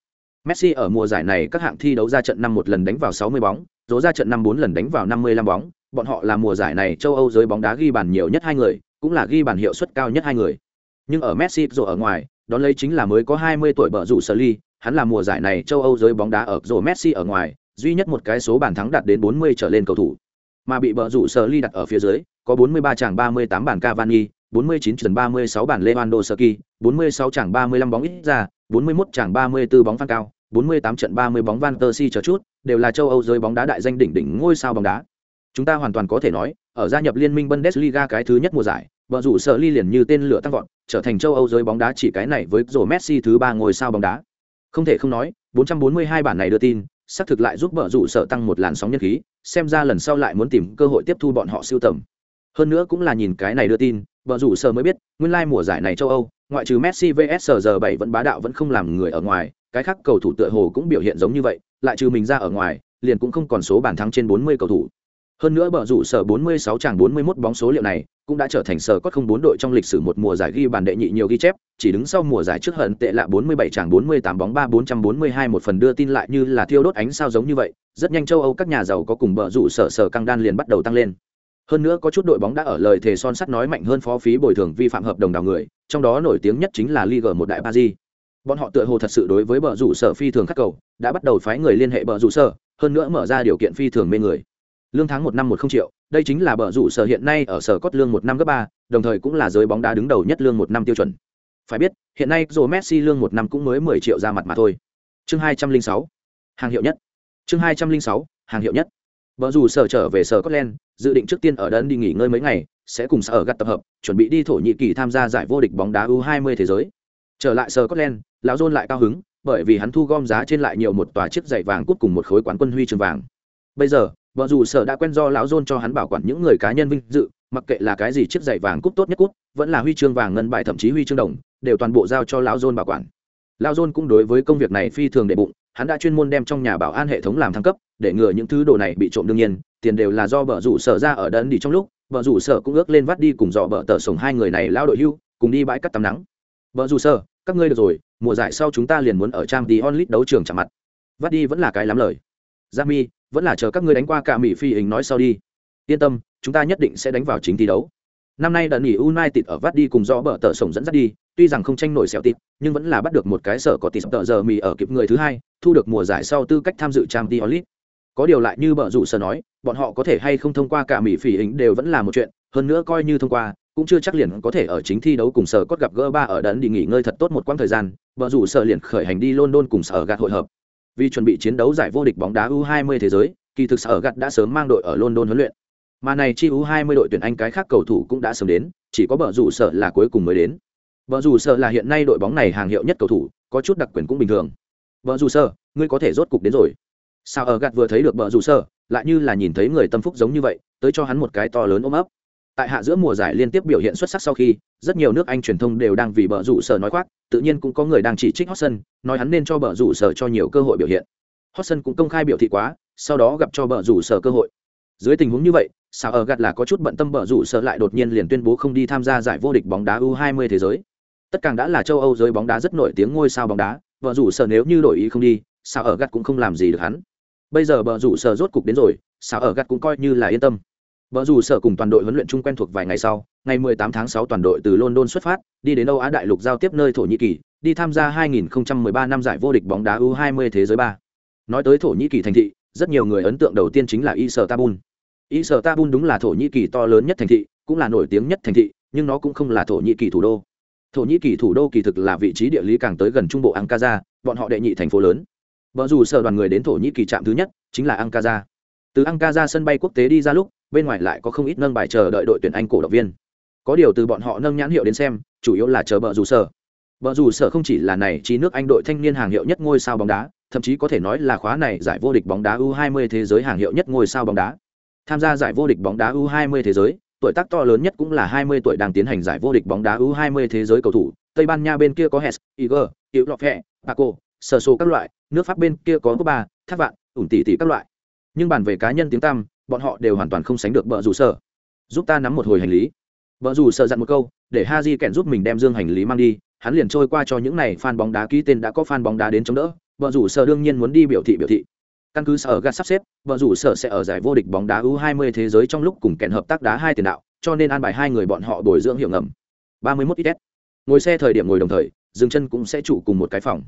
Messi ở mùa giải này các hạng thi đấu ra trận năm một lần đánh vào 60 bóng rồi ra trận năm bốn lần đánh vào 55 bóng bọn họ là mùa giải này châu âu giới bóng đá ghi bàn nhiều nhất hai người cũng là ghi bàn hiệu suất cao nhất hai người. Nhưng ở messi rồi ở ngoài đón lấy chính là mới có 20 tuổi bờ rủ sở ly hắn là mùa giải này châu âu giới bóng đá ở rồi messi ở ngoài duy nhất một cái số bàn thắng đạt đến 40 trở lên cầu thủ mà bị bờ rủ sở ly đặt ở phía dưới, có 43 chàng 38 bàn Cavani 49 trận 36 bàn Lewandowski 46 chàng 35 bóng ít ra 41 chàng 34 bóng phan cao 48 trận 30 bóng Van der Si chờ chút, đều là châu Âu giới bóng đá đại danh đỉnh đỉnh ngôi sao bóng đá. Chúng ta hoàn toàn có thể nói, ở gia nhập liên minh Bundesliga cái thứ nhất mùa giải, bờ rủ sở ly liền như tên lửa tăng vọt, trở thành châu Âu giới bóng đá chỉ cái này với rổ Messi thứ ba ngôi sao bóng đá. Không thể không nói 442 bản này đưa tin, xác thực lại giúp bờ rủ sở tăng một làn sóng nhân khí xem ra lần sau lại muốn tìm cơ hội tiếp thu bọn họ siêu tầm. Hơn nữa cũng là nhìn cái này đưa tin bờ rủ sở mới biết, nguyên lai mùa giải này châu âu, ngoại trừ messi vs giờ bảy vẫn bá đạo vẫn không làm người ở ngoài, cái khác cầu thủ tựa hồ cũng biểu hiện giống như vậy, lại trừ mình ra ở ngoài, liền cũng không còn số bàn thắng trên 40 cầu thủ. Hơn nữa bờ rủ sở 46 chàng 41 bóng số liệu này cũng đã trở thành sở có không bốn đội trong lịch sử một mùa giải ghi bàn đệ nhị nhiều ghi chép, chỉ đứng sau mùa giải trước hận tệ lạ 47 chàng 48 bóng 3 442 một phần đưa tin lại như là thiêu đốt ánh sao giống như vậy rất nhanh châu âu các nhà giàu có cùng bờ rủ sở sở căng đan liền bắt đầu tăng lên. Hơn nữa có chút đội bóng đã ở lời thề son sắt nói mạnh hơn phó phí bồi thường vi phạm hợp đồng đào người, trong đó nổi tiếng nhất chính là Liga một đại Paris. Bọn họ tựa hồ thật sự đối với bờ rủ sở phi thường khắc cầu, đã bắt đầu phái người liên hệ bờ rủ sở, hơn nữa mở ra điều kiện phi thường mê người. Lương tháng một năm một không triệu, đây chính là bờ rủ sở hiện nay ở sở cốt lương một năm gấp ba, đồng thời cũng là giới bóng đá đứng đầu nhất lương một năm tiêu chuẩn. Phải biết, hiện nay dù messi lương một năm cũng mới mười triệu ra mặt mà thôi. Chương hai trăm linh sáu, hàng hiệu nhất chương hai trăm linh sáu hàng hiệu nhất Bờ Dù sở trở về sở Scotland, dự định trước tiên ở đơn đi nghỉ ngơi mấy ngày, sẽ cùng sở gặt tập hợp, chuẩn bị đi thổ nhĩ kỳ tham gia giải vô địch bóng đá U20 thế giới. Trở lại sở Scotland, lão John lại cao hứng, bởi vì hắn thu gom giá trên lại nhiều một tòa chiếc giày vàng cút cùng một khối quán quân huy chương vàng. Bây giờ, vợ dù sở đã quen do lão John cho hắn bảo quản những người cá nhân vinh dự, mặc kệ là cái gì chiếc giày vàng cúp tốt nhất cúp vẫn là huy chương vàng ngân bài thậm chí huy chương đồng, đều toàn bộ giao cho lão John bảo quản. Lão John cũng đối với công việc này phi thường đệ bụng, hắn đã chuyên môn đem trong nhà bảo an hệ thống làm thăng cấp, để ngừa những thứ đồ này bị trộm đương nhiên, tiền đều là do bờ rủ sở ra ở đơn đi trong lúc, bờ rủ sở cũng ước lên vắt đi cùng dò bờ tờ sổng hai người này lao đội hưu, cùng đi bãi cắt tắm nắng. Bờ rủ sở, các ngươi được rồi, mùa giải sau chúng ta liền muốn ở trang tí onlit đấu trường chạm mặt. Vắt đi vẫn là cái lắm lời. Jami, vẫn là chờ các ngươi đánh qua cả Mỹ phi hình nói sau đi. Yên tâm, chúng ta nhất định sẽ đánh vào chính thi đấu. Năm nay đợt nghỉ United ở vắt đi cùng dọ bờ tờ sổng dẫn dắt đi, tuy rằng không tranh nổi xẻo tịt, nhưng vẫn là bắt được một cái sở có tịt tợ giờ mì ở kịp người thứ hai, thu được mùa giải sau tư cách tham dự trang tí có điều lại như bợ rủ sở nói bọn họ có thể hay không thông qua cả mỹ phỉ hình đều vẫn là một chuyện hơn nữa coi như thông qua cũng chưa chắc liền có thể ở chính thi đấu cùng sở cốt gặp gỡ ba ở đấn đi nghỉ ngơi thật tốt một quãng thời gian bờ rủ sở liền khởi hành đi london cùng sở gạt hội hợp. Vì chuẩn bị chiến đấu giải vô địch bóng đá u 20 thế giới kỳ thực sở gạt đã sớm mang đội ở london huấn luyện. Mà này chi u 20 đội tuyển anh cái khác cầu thủ cũng đã sớm đến chỉ có bờ rủ sở là cuối cùng mới đến. Vợ dù sợ là hiện nay đội bóng này hàng hiệu nhất cầu thủ có chút đặc quyền cũng bình thường. Vợ dù sợ, ngươi có thể rốt cục đến rồi. Sao ở gạt vừa thấy được vợ dù sợ, lại như là nhìn thấy người tâm phúc giống như vậy tới cho hắn một cái to lớn ôm ấp. Tại hạ giữa mùa giải liên tiếp biểu hiện xuất sắc sau khi rất nhiều nước anh truyền thông đều đang vì bờ rủ sở nói khoác tự nhiên cũng có người đang chỉ trích Hotson, nói hắn nên cho bờ rủ sở cho nhiều cơ hội biểu hiện. Hotson cũng công khai biểu thị quá sau đó gặp cho bờ rủ sở cơ hội. Dưới tình huống như vậy sao ở gạt là có chút bận tâm bờ rủ sở lại đột nhiên liền tuyên bố không đi tham gia giải vô địch bóng đá u 20 thế giới tất càng đã là châu âu giới bóng đá rất nổi tiếng ngôi sao bóng đá vợ rủ sở nếu như đổi ý không đi sao ở gắt cũng không làm gì được hắn bây giờ vợ rủ sở rốt cục đến rồi sao ở gắt cũng coi như là yên tâm Vợ rủ sở cùng toàn đội huấn luyện chung quen thuộc vài ngày sau, ngày 18 tháng 6 toàn đội từ London xuất phát, đi đến Âu Á đại lục giao tiếp nơi Thổ Nhĩ Kỳ, đi tham gia 2013 năm giải vô địch bóng đá U20 thế giới ba. Nói tới Thổ Nhĩ Kỳ thành thị, rất nhiều người ấn tượng đầu tiên chính là Istanbul. Istanbul đúng là Thổ Nhĩ Kỳ to lớn nhất thành thị, cũng là nổi tiếng nhất thành thị, nhưng nó cũng không là Thổ Nhĩ Kỳ thủ đô. Thổ Nhĩ Kỳ thủ đô kỳ thực là vị trí địa lý càng tới gần trung bộ Ankara, bọn họ đệ nhị thành phố lớn. Bờ rủ sở đoàn người đến Thổ Nhĩ Kỳ trạm thứ nhất, chính là Ankara. Từ Ankara sân bay quốc tế đi ra lúc, bên ngoài lại có không ít nâng bài chờ đợi đội tuyển Anh cổ động viên. Có điều từ bọn họ nâng nhãn hiệu đến xem, chủ yếu là chờ bờ rủ sở. Bờ rủ sở không chỉ là này chi nước Anh đội thanh niên hàng hiệu nhất ngôi sao bóng đá, thậm chí có thể nói là khóa này giải vô địch bóng đá U20 thế giới hàng hiệu nhất ngôi sao bóng đá. Tham gia giải vô địch bóng đá U20 thế giới, tuổi tác to lớn nhất cũng là 20 tuổi đang tiến hành giải vô địch bóng đá U20 thế giới cầu thủ. Tây Ban Nha bên kia có Hess, Iger, Hữu Hẹ, Paco, Sở Sô các loại, nước Pháp bên kia có Copa, Thác Vạn, ủn tỷ tỷ các loại nhưng bàn về cá nhân tiếng tăm bọn họ đều hoàn toàn không sánh được bờ rủ sở giúp ta nắm một hồi hành lý bờ rủ sở dặn một câu để Haji kẹn giúp mình đem dương hành lý mang đi, hắn liền trôi qua cho những này fan bóng đá ký tên đã có fan bóng đá đến chống đỡ, Bợ rủ sở đương nhiên muốn đi biểu thị biểu thị. Căn cứ sở gạt sắp xếp, vợ rủ sở sẽ ở giải vô địch bóng đá U20 thế giới trong lúc cùng kẹn hợp tác đá hai tiền đạo, cho nên an bài hai người bọn họ bồi dưỡng hiệu ngầm. 31 ít Ngồi xe thời điểm ngồi đồng thời, dừng chân cũng sẽ trụ cùng một cái phòng.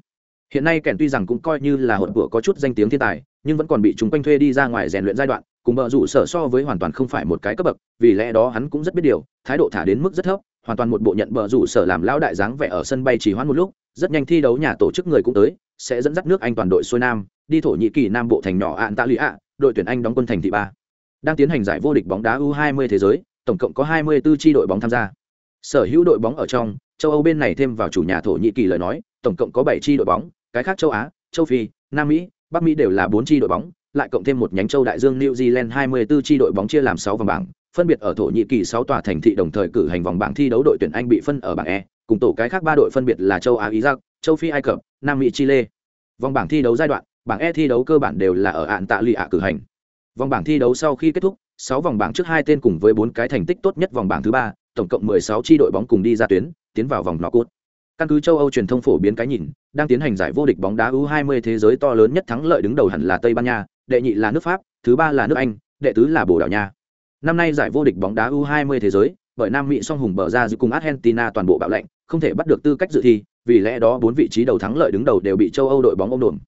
Hiện nay kẹn tuy rằng cũng coi như là hột bữa có chút danh tiếng thiên tài, nhưng vẫn còn bị chúng quanh thuê đi ra ngoài rèn luyện giai đoạn, cùng bờ rủ sở so với hoàn toàn không phải một cái cấp bậc vì lẽ đó hắn cũng rất biết điều thái độ thả đến mức rất thấp hoàn toàn một bộ nhận bờ rủ sở làm lão đại dáng vẻ ở sân bay chỉ hoãn một lúc rất nhanh thi đấu nhà tổ chức người cũng tới sẽ dẫn dắt nước anh toàn đội xuôi nam đi thổ nhĩ kỳ nam bộ thành nhỏ ạn tạ lụy ạ đội tuyển anh đóng quân thành thị ba đang tiến hành giải vô địch bóng đá u 20 thế giới tổng cộng có 24 chi đội bóng tham gia sở hữu đội bóng ở trong châu âu bên này thêm vào chủ nhà thổ nhĩ kỳ lời nói tổng cộng có 7 chi đội bóng cái khác châu á châu phi nam mỹ bắc mỹ đều là 4 chi đội bóng lại cộng thêm một nhánh châu đại dương New Zealand 24 chi đội bóng chia làm 6 vòng bảng, phân biệt ở Thổ Nhĩ Kỳ 6 tòa thành thị đồng thời cử hành vòng bảng thi đấu đội tuyển Anh bị phân ở bảng E, cùng tổ cái khác ba đội phân biệt là châu Á Iraq, châu Phi Ai Cập, Nam Mỹ Chile. Vòng bảng thi đấu giai đoạn, bảng E thi đấu cơ bản đều là ở ạn tạ lì ạ cử hành. Vòng bảng thi đấu sau khi kết thúc, 6 vòng bảng trước hai tên cùng với 4 cái thành tích tốt nhất vòng bảng thứ ba, tổng cộng 16 chi đội bóng cùng đi ra tuyến, tiến vào vòng knock-out. Căn cứ châu Âu truyền thông phổ biến cái nhìn, đang tiến hành giải vô địch bóng đá U20 thế giới to lớn nhất thắng lợi đứng đầu hẳn là Tây Ban Nha, đệ nhị là nước pháp thứ ba là nước anh đệ tứ là bồ đào nha năm nay giải vô địch bóng đá u 20 thế giới bởi nam mỹ song hùng bờ ra giữa cùng argentina toàn bộ bạo lệnh không thể bắt được tư cách dự thi vì lẽ đó bốn vị trí đầu thắng lợi đứng đầu đều bị châu âu đội bóng ôm đồn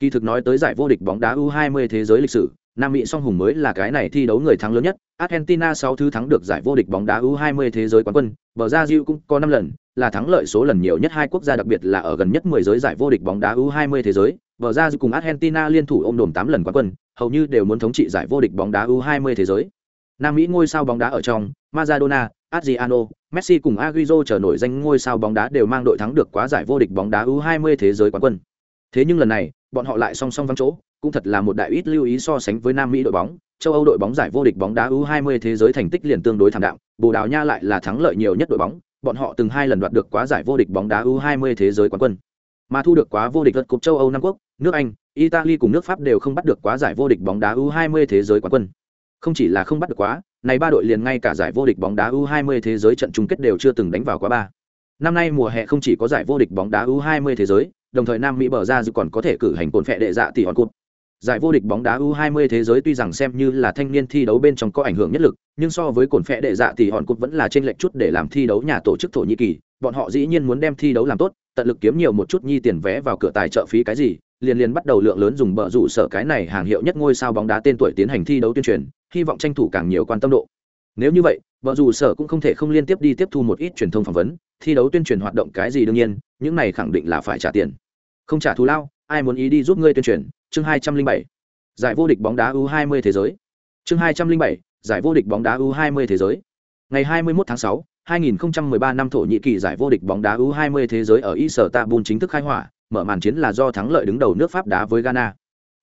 kỳ thực nói tới giải vô địch bóng đá u 20 thế giới lịch sử nam mỹ song hùng mới là cái này thi đấu người thắng lớn nhất argentina sáu thứ thắng được giải vô địch bóng đá u 20 thế giới quán quân Brazil cũng có năm lần là thắng lợi số lần nhiều nhất hai quốc gia đặc biệt là ở gần nhất 10 giới giải vô địch bóng đá u 20 thế giới Brazil cùng Argentina liên thủ ôm đồm 8 lần quán quân, hầu như đều muốn thống trị giải vô địch bóng đá U20 thế giới. Nam Mỹ ngôi sao bóng đá ở trong, Maradona, Adriano, Messi cùng Agüero trở nổi danh ngôi sao bóng đá đều mang đội thắng được quá giải vô địch bóng đá U20 thế giới quán quân. Thế nhưng lần này, bọn họ lại song song vắng chỗ, cũng thật là một đại ít lưu ý so sánh với Nam Mỹ đội bóng, châu Âu đội bóng giải vô địch bóng đá U20 thế giới thành tích liền tương đối thảm đạm, Bồ Đào Nha lại là thắng lợi nhiều nhất đội bóng, bọn họ từng hai lần đoạt được quá giải vô địch bóng đá U20 thế giới quán quân mà thu được quá vô địch lượt cục châu Âu năm quốc, nước Anh, Italy cùng nước Pháp đều không bắt được quá giải vô địch bóng đá U20 thế giới quán quân. Không chỉ là không bắt được quá, này ba đội liền ngay cả giải vô địch bóng đá U20 thế giới trận chung kết đều chưa từng đánh vào quá ba. Năm nay mùa hè không chỉ có giải vô địch bóng đá U20 thế giới, đồng thời Nam Mỹ bờ ra dự còn có thể cử hành cồn phệ đệ dạ tỷ hòn cột. Giải vô địch bóng đá U20 thế giới tuy rằng xem như là thanh niên thi đấu bên trong có ảnh hưởng nhất lực, nhưng so với cồn phệ đệ dạ tỷ hòn cột vẫn là trên lệch chút để làm thi đấu nhà tổ chức Thổ Nhĩ Kỳ, bọn họ dĩ nhiên muốn đem thi đấu làm tốt, tận lực kiếm nhiều một chút nhi tiền vé vào cửa tài trợ phí cái gì liền liền bắt đầu lượng lớn dùng bờ rủ sở cái này hàng hiệu nhất ngôi sao bóng đá tên tuổi tiến hành thi đấu tuyên truyền hy vọng tranh thủ càng nhiều quan tâm độ. Nếu như vậy bờ rủ sở cũng không thể không liên tiếp đi tiếp thu một ít truyền thông phỏng vấn thi đấu tuyên truyền hoạt động cái gì đương nhiên những này khẳng định là phải trả tiền không trả thù lao ai muốn ý đi giúp ngươi tuyên truyền chương hai trăm linh bảy giải vô địch bóng đá u hai mươi thế giới chương hai trăm linh bảy giải vô địch bóng đá u hai mươi thế giới ngày hai mươi 21 tháng sáu 2013 năm Thổ Nhĩ Kỳ giải vô địch bóng đá U20 thế giới ở Istanbul chính thức khai hỏa, mở màn chiến là do thắng lợi đứng đầu nước Pháp đá với Ghana.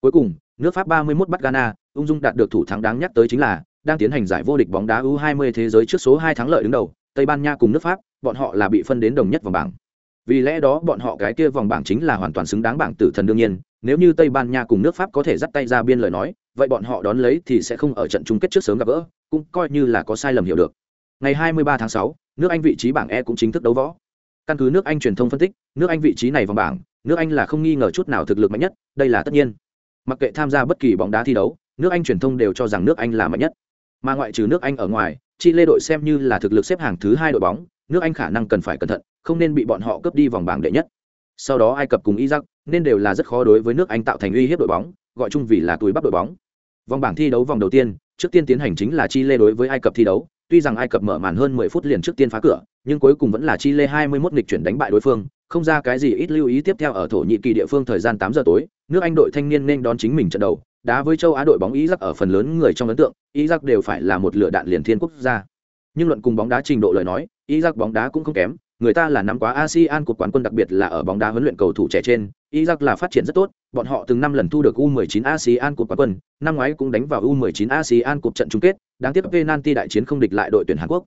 Cuối cùng, nước Pháp 31 bắt Ghana, ung dung đạt được thủ thắng đáng nhắc tới chính là đang tiến hành giải vô địch bóng đá U20 thế giới trước số 2 thắng lợi đứng đầu, Tây Ban Nha cùng nước Pháp, bọn họ là bị phân đến đồng nhất vòng bảng. Vì lẽ đó bọn họ cái kia vòng bảng chính là hoàn toàn xứng đáng bảng tử thần đương nhiên, nếu như Tây Ban Nha cùng nước Pháp có thể dắt tay ra biên lời nói, vậy bọn họ đón lấy thì sẽ không ở trận chung kết trước sớm gặp gỡ, cũng coi như là có sai lầm hiểu được. Ngày 23 tháng 6, nước anh vị trí bảng e cũng chính thức đấu võ. Căn cứ nước anh truyền thông phân tích nước anh vị trí này vòng bảng nước anh là không nghi ngờ chút nào thực lực mạnh nhất đây là tất nhiên. Mặc kệ tham gia bất kỳ bóng đá thi đấu nước anh truyền thông đều cho rằng nước anh là mạnh nhất. Mà ngoại trừ nước anh ở ngoài chi lê đội xem như là thực lực xếp hàng thứ hai đội bóng nước anh khả năng cần phải cẩn thận không nên bị bọn họ cướp đi vòng bảng đệ nhất. Sau đó ai cập cùng iraq nên đều là rất khó đối với nước anh tạo thành uy hiếp đội bóng, gọi chung vì là túi bắp đội bóng. Vòng bảng thi đấu vòng đầu tiên, trước tiên tiến hành chính là chi lê đối với ai cập thi đấu. Tuy rằng ai cập mở màn hơn 10 phút liền trước tiên phá cửa, nhưng cuối cùng vẫn là chile 21 nghịch chuyển đánh bại đối phương, không ra cái gì ít lưu ý tiếp theo ở thổ nhĩ kỳ địa phương thời gian 8 giờ tối, nước anh đội thanh niên nên đón chính mình trận đầu, đá với châu á đội bóng iraq ở phần lớn người trong ấn tượng, iraq đều phải là một lựa đạn liền thiên quốc gia. Nhưng luận cùng bóng đá trình độ lời nói, iraq bóng đá cũng không kém người ta là nắm quá ASEAN cuộc quán quân đặc biệt là ở bóng đá huấn luyện cầu thủ trẻ trên, Iraq là phát triển rất tốt, bọn họ từng năm lần thu được U19 ASEAN cuộc quán quân, năm ngoái cũng đánh vào U19 ASEAN cuộc trận chung kết, đáng tiếc penalty đại chiến không địch lại đội tuyển Hàn Quốc.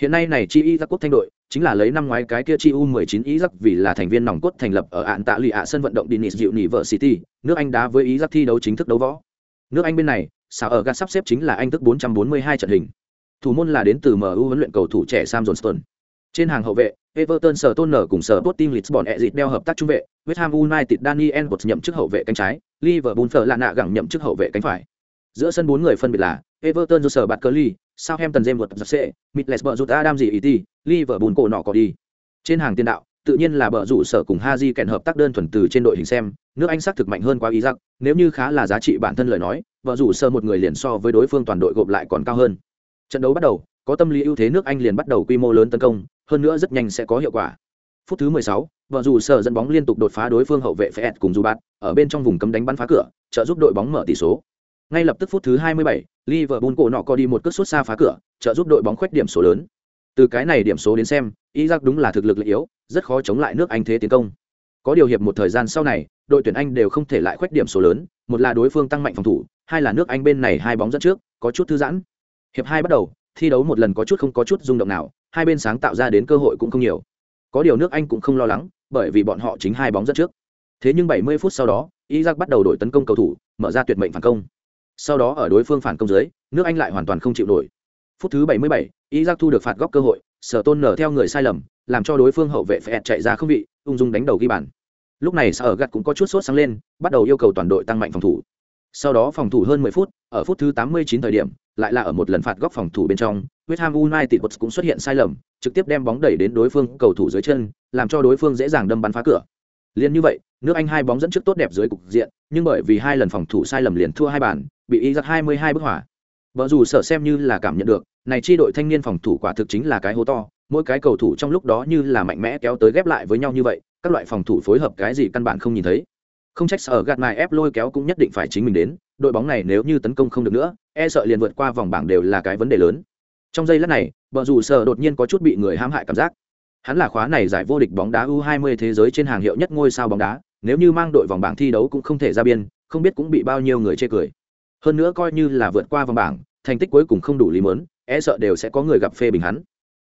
Hiện nay này chi Iraq quốc thanh đội, chính là lấy năm ngoái cái kia chi U19 Iraq vì là thành viên nòng cốt thành lập ở án tạ lì ạ sân vận động Dennis University, nước Anh đá với Iraq thi đấu chính thức đấu võ. Nước Anh bên này, sao ở gạt sắp xếp chính là Anh thức 442 trận hình. Thủ môn là đến từ MU huấn luyện cầu thủ trẻ Sam Johnston trên hàng hậu vệ, Everton sở tôn nở cùng sở Sporting Lisbon ẹ dịt đeo hợp tác trung vệ, West Ham United Daniel bột nhậm chức hậu vệ cánh trái, Liverpool phở lạ nạ gẳng nhậm chức hậu vệ cánh phải. Giữa sân bốn người phân biệt là Everton Jose curly, Southampton James Wood Middlesbrough rút Adam gì ý Liverpool cổ nọ có đi. Trên hàng tiền đạo, tự nhiên là bờ rủ sở cùng Haji kèn hợp tác đơn thuần từ trên đội hình xem, nước Anh xác thực mạnh hơn quá ý giặc, nếu như khá là giá trị bản thân lời nói, bờ rủ sở một người liền so với đối phương toàn đội gộp lại còn cao hơn. Trận đấu bắt đầu, có tâm lý ưu thế nước Anh liền bắt đầu quy mô lớn tấn công, hơn nữa rất nhanh sẽ có hiệu quả. Phút thứ 16, vợ dù sở dẫn bóng liên tục đột phá đối phương hậu vệ Fed cùng Zubat, ở bên trong vùng cấm đánh bắn phá cửa, trợ giúp đội bóng mở tỷ số. Ngay lập tức phút thứ 27, Liverpool cổ nọ có đi một cước sút xa phá cửa, trợ giúp đội bóng khoét điểm số lớn. Từ cái này điểm số đến xem, Iraq đúng là thực lực lợi yếu, rất khó chống lại nước Anh thế tiến công. Có điều hiệp một thời gian sau này, đội tuyển Anh đều không thể lại khoét điểm số lớn, một là đối phương tăng mạnh phòng thủ, hai là nước Anh bên này hai bóng dẫn trước, có chút thư giãn. Hiệp hai bắt đầu, thi đấu một lần có chút không có chút rung động nào, hai bên sáng tạo ra đến cơ hội cũng không nhiều. Có điều nước Anh cũng không lo lắng, bởi vì bọn họ chính hai bóng dẫn trước. Thế nhưng 70 phút sau đó, Iraq bắt đầu đổi tấn công cầu thủ, mở ra tuyệt mệnh phản công. Sau đó ở đối phương phản công dưới, nước Anh lại hoàn toàn không chịu nổi. Phút thứ 77, Iraq thu được phạt góc cơ hội, Sở Tôn nở theo người sai lầm, làm cho đối phương hậu vệ phải chạy ra không vị, ung dung đánh đầu ghi bàn. Lúc này Sở Gặt cũng có chút sốt sáng lên, bắt đầu yêu cầu toàn đội tăng mạnh phòng thủ. Sau đó phòng thủ hơn 10 phút, ở phút thứ 89 thời điểm, lại là ở một lần phạt góc phòng thủ bên trong, West Ham United cũng xuất hiện sai lầm, trực tiếp đem bóng đẩy đến đối phương cầu thủ dưới chân, làm cho đối phương dễ dàng đâm bắn phá cửa. Liên như vậy, nước Anh hai bóng dẫn trước tốt đẹp dưới cục diện, nhưng bởi vì hai lần phòng thủ sai lầm liền thua hai bàn, bị y giật 22 bức hỏa. Vợ dù sở xem như là cảm nhận được, này chi đội thanh niên phòng thủ quả thực chính là cái hố to, mỗi cái cầu thủ trong lúc đó như là mạnh mẽ kéo tới ghép lại với nhau như vậy, các loại phòng thủ phối hợp cái gì căn bản không nhìn thấy. Không trách sở gạt mài ép lôi kéo cũng nhất định phải chính mình đến, đội bóng này nếu như tấn công không được nữa, e sợ liền vượt qua vòng bảng đều là cái vấn đề lớn. Trong giây lát này, bờ rủ sở đột nhiên có chút bị người hãm hại cảm giác. Hắn là khóa này giải vô địch bóng đá U20 thế giới trên hàng hiệu nhất ngôi sao bóng đá, nếu như mang đội vòng bảng thi đấu cũng không thể ra biên, không biết cũng bị bao nhiêu người chê cười. Hơn nữa coi như là vượt qua vòng bảng, thành tích cuối cùng không đủ lý mớn, e sợ đều sẽ có người gặp phê bình hắn.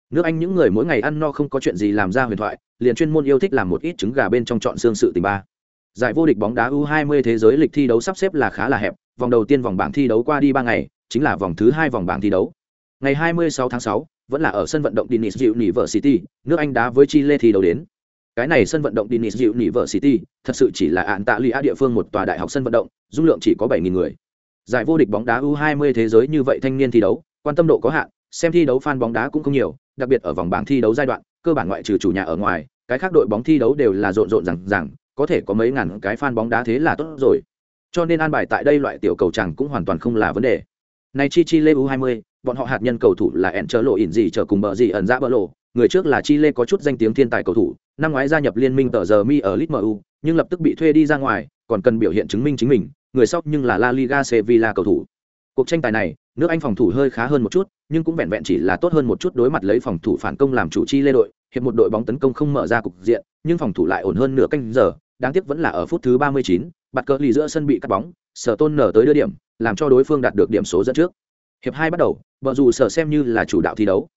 Nước Anh những người mỗi ngày ăn no không có chuyện gì làm ra huyền thoại, liền chuyên môn yêu thích làm một ít trứng gà bên trong chọn xương sự tình ba. Giải vô địch bóng đá U20 thế giới lịch thi đấu sắp xếp là khá là hẹp, vòng đầu tiên vòng bảng thi đấu qua đi ba ngày, chính là vòng thứ hai vòng bảng thi đấu. Ngày 26 tháng 6, vẫn là ở sân vận động Denis University, nước Anh đá với Chile thi đấu đến. Cái này sân vận động Denis University, thật sự chỉ là án tạ lìa địa phương một tòa đại học sân vận động, dung lượng chỉ có 7.000 người. Giải vô địch bóng đá U20 thế giới như vậy thanh niên thi đấu, quan tâm độ có hạn, xem thi đấu fan bóng đá cũng không nhiều, đặc biệt ở vòng bảng thi đấu giai đoạn, cơ bản ngoại trừ chủ nhà ở ngoài, cái khác đội bóng thi đấu đều là rộn rộn rằng rằng, có thể có mấy ngàn cái fan bóng đá thế là tốt rồi. Cho nên an bài tại đây loại tiểu cầu chẳng cũng hoàn toàn không là vấn đề. Này chi chi lê U20, bọn họ hạt nhân cầu thủ là ẻn chớ lộ ỉn gì chờ cùng bờ gì ẩn ra bờ lộ người trước là chi lê có chút danh tiếng thiên tài cầu thủ năm ngoái gia nhập liên minh tờ giờ mi ở lit mu nhưng lập tức bị thuê đi ra ngoài còn cần biểu hiện chứng minh chính mình người sau nhưng là la liga sevilla cầu thủ cuộc tranh tài này nước anh phòng thủ hơi khá hơn một chút nhưng cũng vẹn vẹn chỉ là tốt hơn một chút đối mặt lấy phòng thủ phản công làm chủ chi lê đội hiệp một đội bóng tấn công không mở ra cục diện nhưng phòng thủ lại ổn hơn nửa canh giờ đáng tiếc vẫn là ở phút thứ 39, bạt cờ lì giữa sân bị cắt bóng sở tôn nở tới đưa điểm làm cho đối phương đạt được điểm số dẫn trước. Hiệp hai bắt đầu vợ dù sở xem như là chủ đạo thi đấu.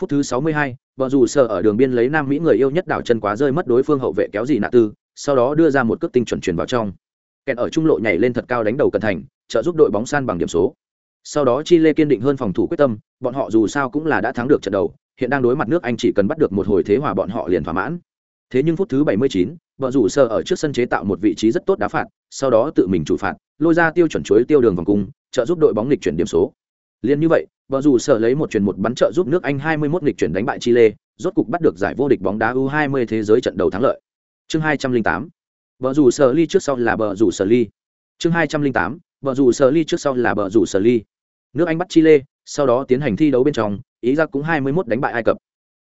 Phút thứ 62, vợ dù sở ở đường biên lấy nam mỹ người yêu nhất đảo chân quá rơi mất đối phương hậu vệ kéo gì nạ tư sau đó đưa ra một cước tinh chuẩn chuyển vào trong. Kẹt ở trung lộ nhảy lên thật cao đánh đầu cẩn thành trợ giúp đội bóng san bằng điểm số sau đó chile kiên định hơn phòng thủ quyết tâm bọn họ dù sao cũng là đã thắng được trận đầu hiện đang đối mặt nước anh chỉ cần bắt được một hồi thế hòa bọn họ liền thỏa mãn thế nhưng phút thứ 79, vợ rủ sơ ở trước sân chế tạo một vị trí rất tốt đá phạt sau đó tự mình chủ phạt lôi ra tiêu chuẩn chuối tiêu đường vòng cung trợ giúp đội bóng lịch chuyển điểm số Liên như vậy, vợ dù sở lấy một truyền một bắn trợ giúp nước Anh 21 nghịch chuyển đánh bại Chile, rốt cục bắt được giải vô địch bóng đá U20 thế giới trận đầu thắng lợi. Chương 208. Vợ dù sở ly trước sau là bờ rủ sở ly. Chương 208. Vợ dù sở ly trước sau là bờ rủ sở ly. Nước Anh bắt Chile, sau đó tiến hành thi đấu bên trong, Ý Giác cũng 21 đánh bại Ai Cập.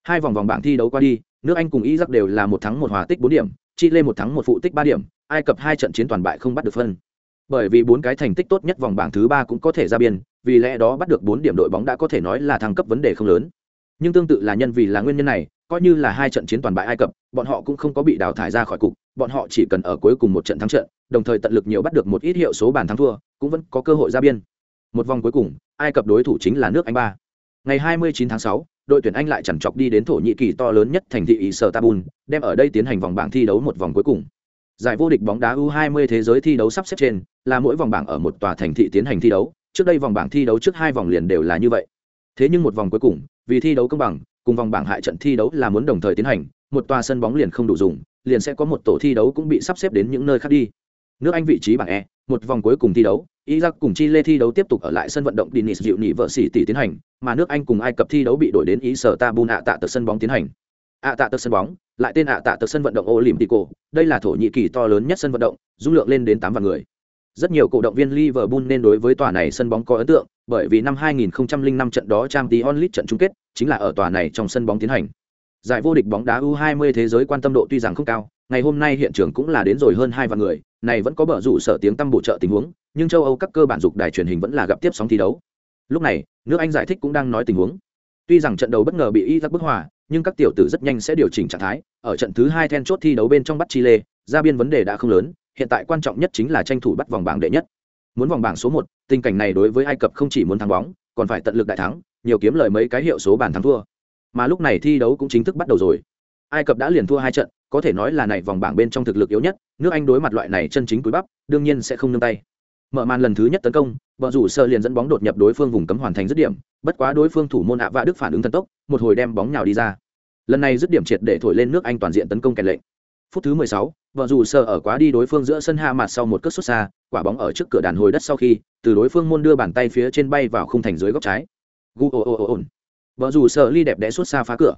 Hai vòng vòng bảng thi đấu qua đi, nước Anh cùng Ý Giác đều là một thắng một hòa tích bốn điểm, Chile một thắng một phụ tích ba điểm, Ai Cập hai trận chiến toàn bại không bắt được phân. Bởi vì bốn cái thành tích tốt nhất vòng bảng thứ ba cũng có thể ra biên, vì lẽ đó bắt được bốn điểm đội bóng đã có thể nói là thăng cấp vấn đề không lớn nhưng tương tự là nhân vì là nguyên nhân này coi như là hai trận chiến toàn bại ai cập bọn họ cũng không có bị đào thải ra khỏi cục bọn họ chỉ cần ở cuối cùng một trận thắng trận đồng thời tận lực nhiều bắt được một ít hiệu số bàn thắng thua cũng vẫn có cơ hội ra biên một vòng cuối cùng ai cập đối thủ chính là nước anh ba. Ngày 29 tháng 6, đội tuyển anh lại chẳng chọc đi đến thổ nhĩ kỳ to lớn nhất thành thị istanbul đem ở đây tiến hành vòng bảng thi đấu một vòng cuối cùng. Giải vô địch bóng đá u20 thế giới thi đấu sắp xếp trên là mỗi vòng bảng ở một tòa thành thị tiến hành thi đấu. Trước đây vòng bảng thi đấu trước hai vòng liền đều là như vậy. Thế nhưng một vòng cuối cùng vì thi đấu công bằng cùng vòng bảng hại trận thi đấu là muốn đồng thời tiến hành một tòa sân bóng liền không đủ dùng liền sẽ có một tổ thi đấu cũng bị sắp xếp đến những nơi khác đi nước anh vị trí bảng e một vòng cuối cùng thi đấu iraq cùng chile thi đấu tiếp tục ở lại sân vận động dinis dịu Nị vợ xỉ tỷ tiến hành mà nước anh cùng ai cập thi đấu bị đổi đến ý sở tabun ạ tạ tờ sân bóng tiến hành ạ tạ tờ sân bóng lại tên ạ tạ tờ sân vận động olympico đây là thổ nhĩ kỳ to lớn nhất sân vận động dung lượng lên đến tám vạn người rất nhiều cổ động viên Liverpool nên đối với tòa này sân bóng có ấn tượng, bởi vì năm 2005 trận đó Champions League trận chung kết chính là ở tòa này trong sân bóng tiến hành. Giải vô địch bóng đá U20 thế giới quan tâm độ tuy rằng không cao, ngày hôm nay hiện trường cũng là đến rồi hơn hai vạn người, này vẫn có bở rủ sở tiếng tăm bổ trợ tình huống, nhưng châu Âu các cơ bản dục đài truyền hình vẫn là gặp tiếp sóng thi đấu. Lúc này, nước Anh giải thích cũng đang nói tình huống. Tuy rằng trận đấu bất ngờ bị Iraq bức hòa, nhưng các tiểu tử rất nhanh sẽ điều chỉnh trạng thái, ở trận thứ hai then chốt thi đấu bên trong bắt Chile, ra biên vấn đề đã không lớn, hiện tại quan trọng nhất chính là tranh thủ bắt vòng bảng đệ nhất. Muốn vòng bảng số một, tình cảnh này đối với Ai Cập không chỉ muốn thắng bóng, còn phải tận lực đại thắng, nhiều kiếm lời mấy cái hiệu số bàn thắng thua. Mà lúc này thi đấu cũng chính thức bắt đầu rồi. Ai Cập đã liền thua hai trận, có thể nói là này vòng bảng bên trong thực lực yếu nhất, nước Anh đối mặt loại này chân chính cúi bắp, đương nhiên sẽ không nương tay. Mở màn lần thứ nhất tấn công, vợ rủ sơ liền dẫn bóng đột nhập đối phương vùng cấm hoàn thành dứt điểm, bất quá đối phương thủ môn ạ và đức phản ứng thần tốc, một hồi đem bóng nhào đi ra. Lần này dứt điểm triệt để thổi lên nước Anh toàn diện tấn công kèn lệnh. Phút thứ 16, vợ rủ sơ ở quá đi đối phương giữa sân hạ mặt sau một cất xuất xa, quả bóng ở trước cửa đàn hồi đất sau khi, từ đối phương môn đưa bàn tay phía trên bay vào khung thành dưới góc trái. Gu o. Vợ rủ sợ ly đẹp đẽ suốt xa phá cửa.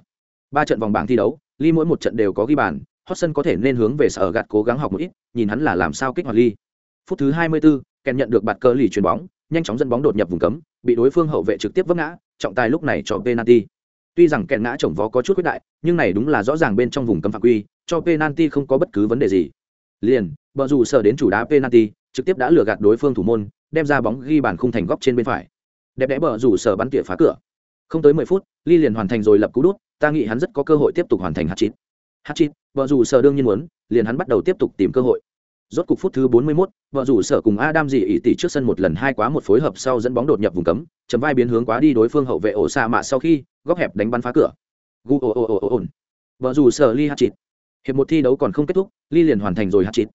Ba trận vòng bảng thi đấu, ly mỗi một trận đều có ghi bàn, Hotson có thể nên hướng về sở gạt cố gắng học một ít, nhìn hắn là làm sao kích hoạt ly. Phút thứ 24, Ken nhận được bạt cơ lì chuyền bóng, nhanh chóng dẫn bóng đột nhập vùng cấm, bị đối phương hậu vệ trực tiếp vấp ngã, trọng tài lúc này cho penalty. Tuy rằng Ken ngã chồng vó có chút quyết đại, nhưng này đúng là rõ ràng bên trong vùng cấm phạm quy, cho penalty không có bất cứ vấn đề gì. Liền, bờ rủ sở đến chủ đá penalty, trực tiếp đã lừa gạt đối phương thủ môn, đem ra bóng ghi bàn khung thành góc trên bên phải. Đẹp đẽ bờ rủ sở bắn tỉa phá cửa. Không tới 10 phút, Ly liền hoàn thành rồi lập cú đút, ta nghĩ hắn rất có cơ hội tiếp tục hoàn thành hat-trick. Hat-trick, vợ dù sở đương nhiên muốn, liền hắn bắt đầu tiếp tục tìm cơ hội. Rốt cục phút thứ 41, vợ rủ sở cùng Adam dị ý tỷ trước sân một lần hai quá một phối hợp sau dẫn bóng đột nhập vùng cấm, chấm vai biến hướng quá đi đối phương hậu vệ ổ xa mạ sau khi góc hẹp đánh bắn phá cửa. Gu o o o o. Vợ rủ sở Ly hat-trick. Hiệp một thi đấu còn không kết thúc, Ly liền hoàn thành rồi hat-trick.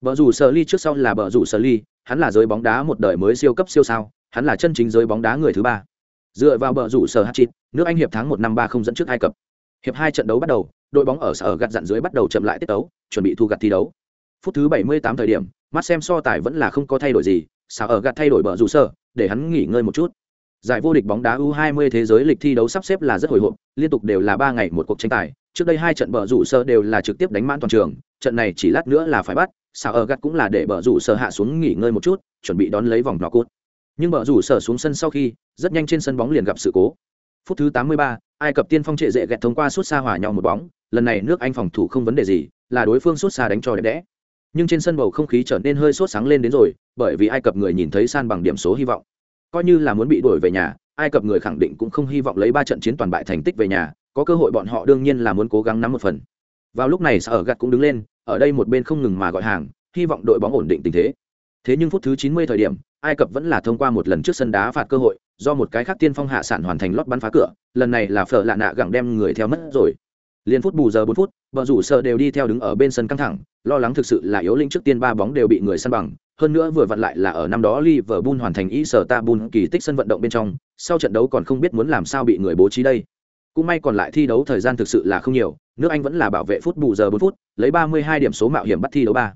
Vợ rủ sở Ly trước sau là vợ rủ sở Ly, hắn là giới bóng đá một đời mới siêu cấp siêu sao, hắn là chân chính giới bóng đá người thứ ba. Dựa vào bờ rủ sở hat-trick, nước Anh hiệp tháng một năm ba không dẫn trước Ai Cập. Hiệp hai trận đấu bắt đầu, đội bóng ở sở gạt dặn dưới bắt đầu chậm lại tiết đấu, chuẩn bị thu gặt thi đấu. Phút thứ 78 thời điểm, mắt xem so tài vẫn là không có thay đổi gì, sao ở gạt thay đổi bờ rủ sở, để hắn nghỉ ngơi một chút. Giải vô địch bóng đá U20 thế giới lịch thi đấu sắp xếp là rất hồi hộp, liên tục đều là ba ngày một cuộc tranh tài, trước đây hai trận bờ rủ sở đều là trực tiếp đánh mãn toàn trường, trận này chỉ lát nữa là phải bắt, sao ở gạt cũng là để bờ rủ sở hạ xuống nghỉ ngơi một chút, chuẩn bị đón lấy vòng knock-out. Nhưng bờ rủ sở xuống sân sau khi, rất nhanh trên sân bóng liền gặp sự cố. Phút thứ 83, Ai Cập tiên phong trệ dệ gẹt thông qua suốt xa hỏa nhau một bóng, lần này nước Anh phòng thủ không vấn đề gì, là đối phương suốt xa đánh cho đẹp đẽ. Nhưng trên sân bầu không khí trở nên hơi sốt sáng lên đến rồi, bởi vì Ai Cập người nhìn thấy san bằng điểm số hy vọng. Coi như là muốn bị đuổi về nhà, Ai Cập người khẳng định cũng không hy vọng lấy ba trận chiến toàn bại thành tích về nhà, có cơ hội bọn họ đương nhiên là muốn cố gắng nắm một phần. Vào lúc này Sở Gạt cũng đứng lên, ở đây một bên không ngừng mà gọi hàng, hy vọng đội bóng ổn định tình thế. Thế nhưng phút thứ 90 thời điểm, Ai Cập vẫn là thông qua một lần trước sân đá phạt cơ hội, do một cái khác tiên phong hạ sản hoàn thành lót bắn phá cửa, lần này là phở lạ nạ gặng đem người theo mất rồi. Liên phút bù giờ 4 phút, vợ rủ sợ đều đi theo đứng ở bên sân căng thẳng, lo lắng thực sự là yếu lĩnh trước tiên ba bóng đều bị người săn bằng, hơn nữa vừa vặn lại là ở năm đó Liverpool hoàn thành ý sở bùn kỳ tích sân vận động bên trong, sau trận đấu còn không biết muốn làm sao bị người bố trí đây. Cũng may còn lại thi đấu thời gian thực sự là không nhiều, nước Anh vẫn là bảo vệ phút bù giờ 4 phút, lấy 32 điểm số mạo hiểm bắt thi đấu 3.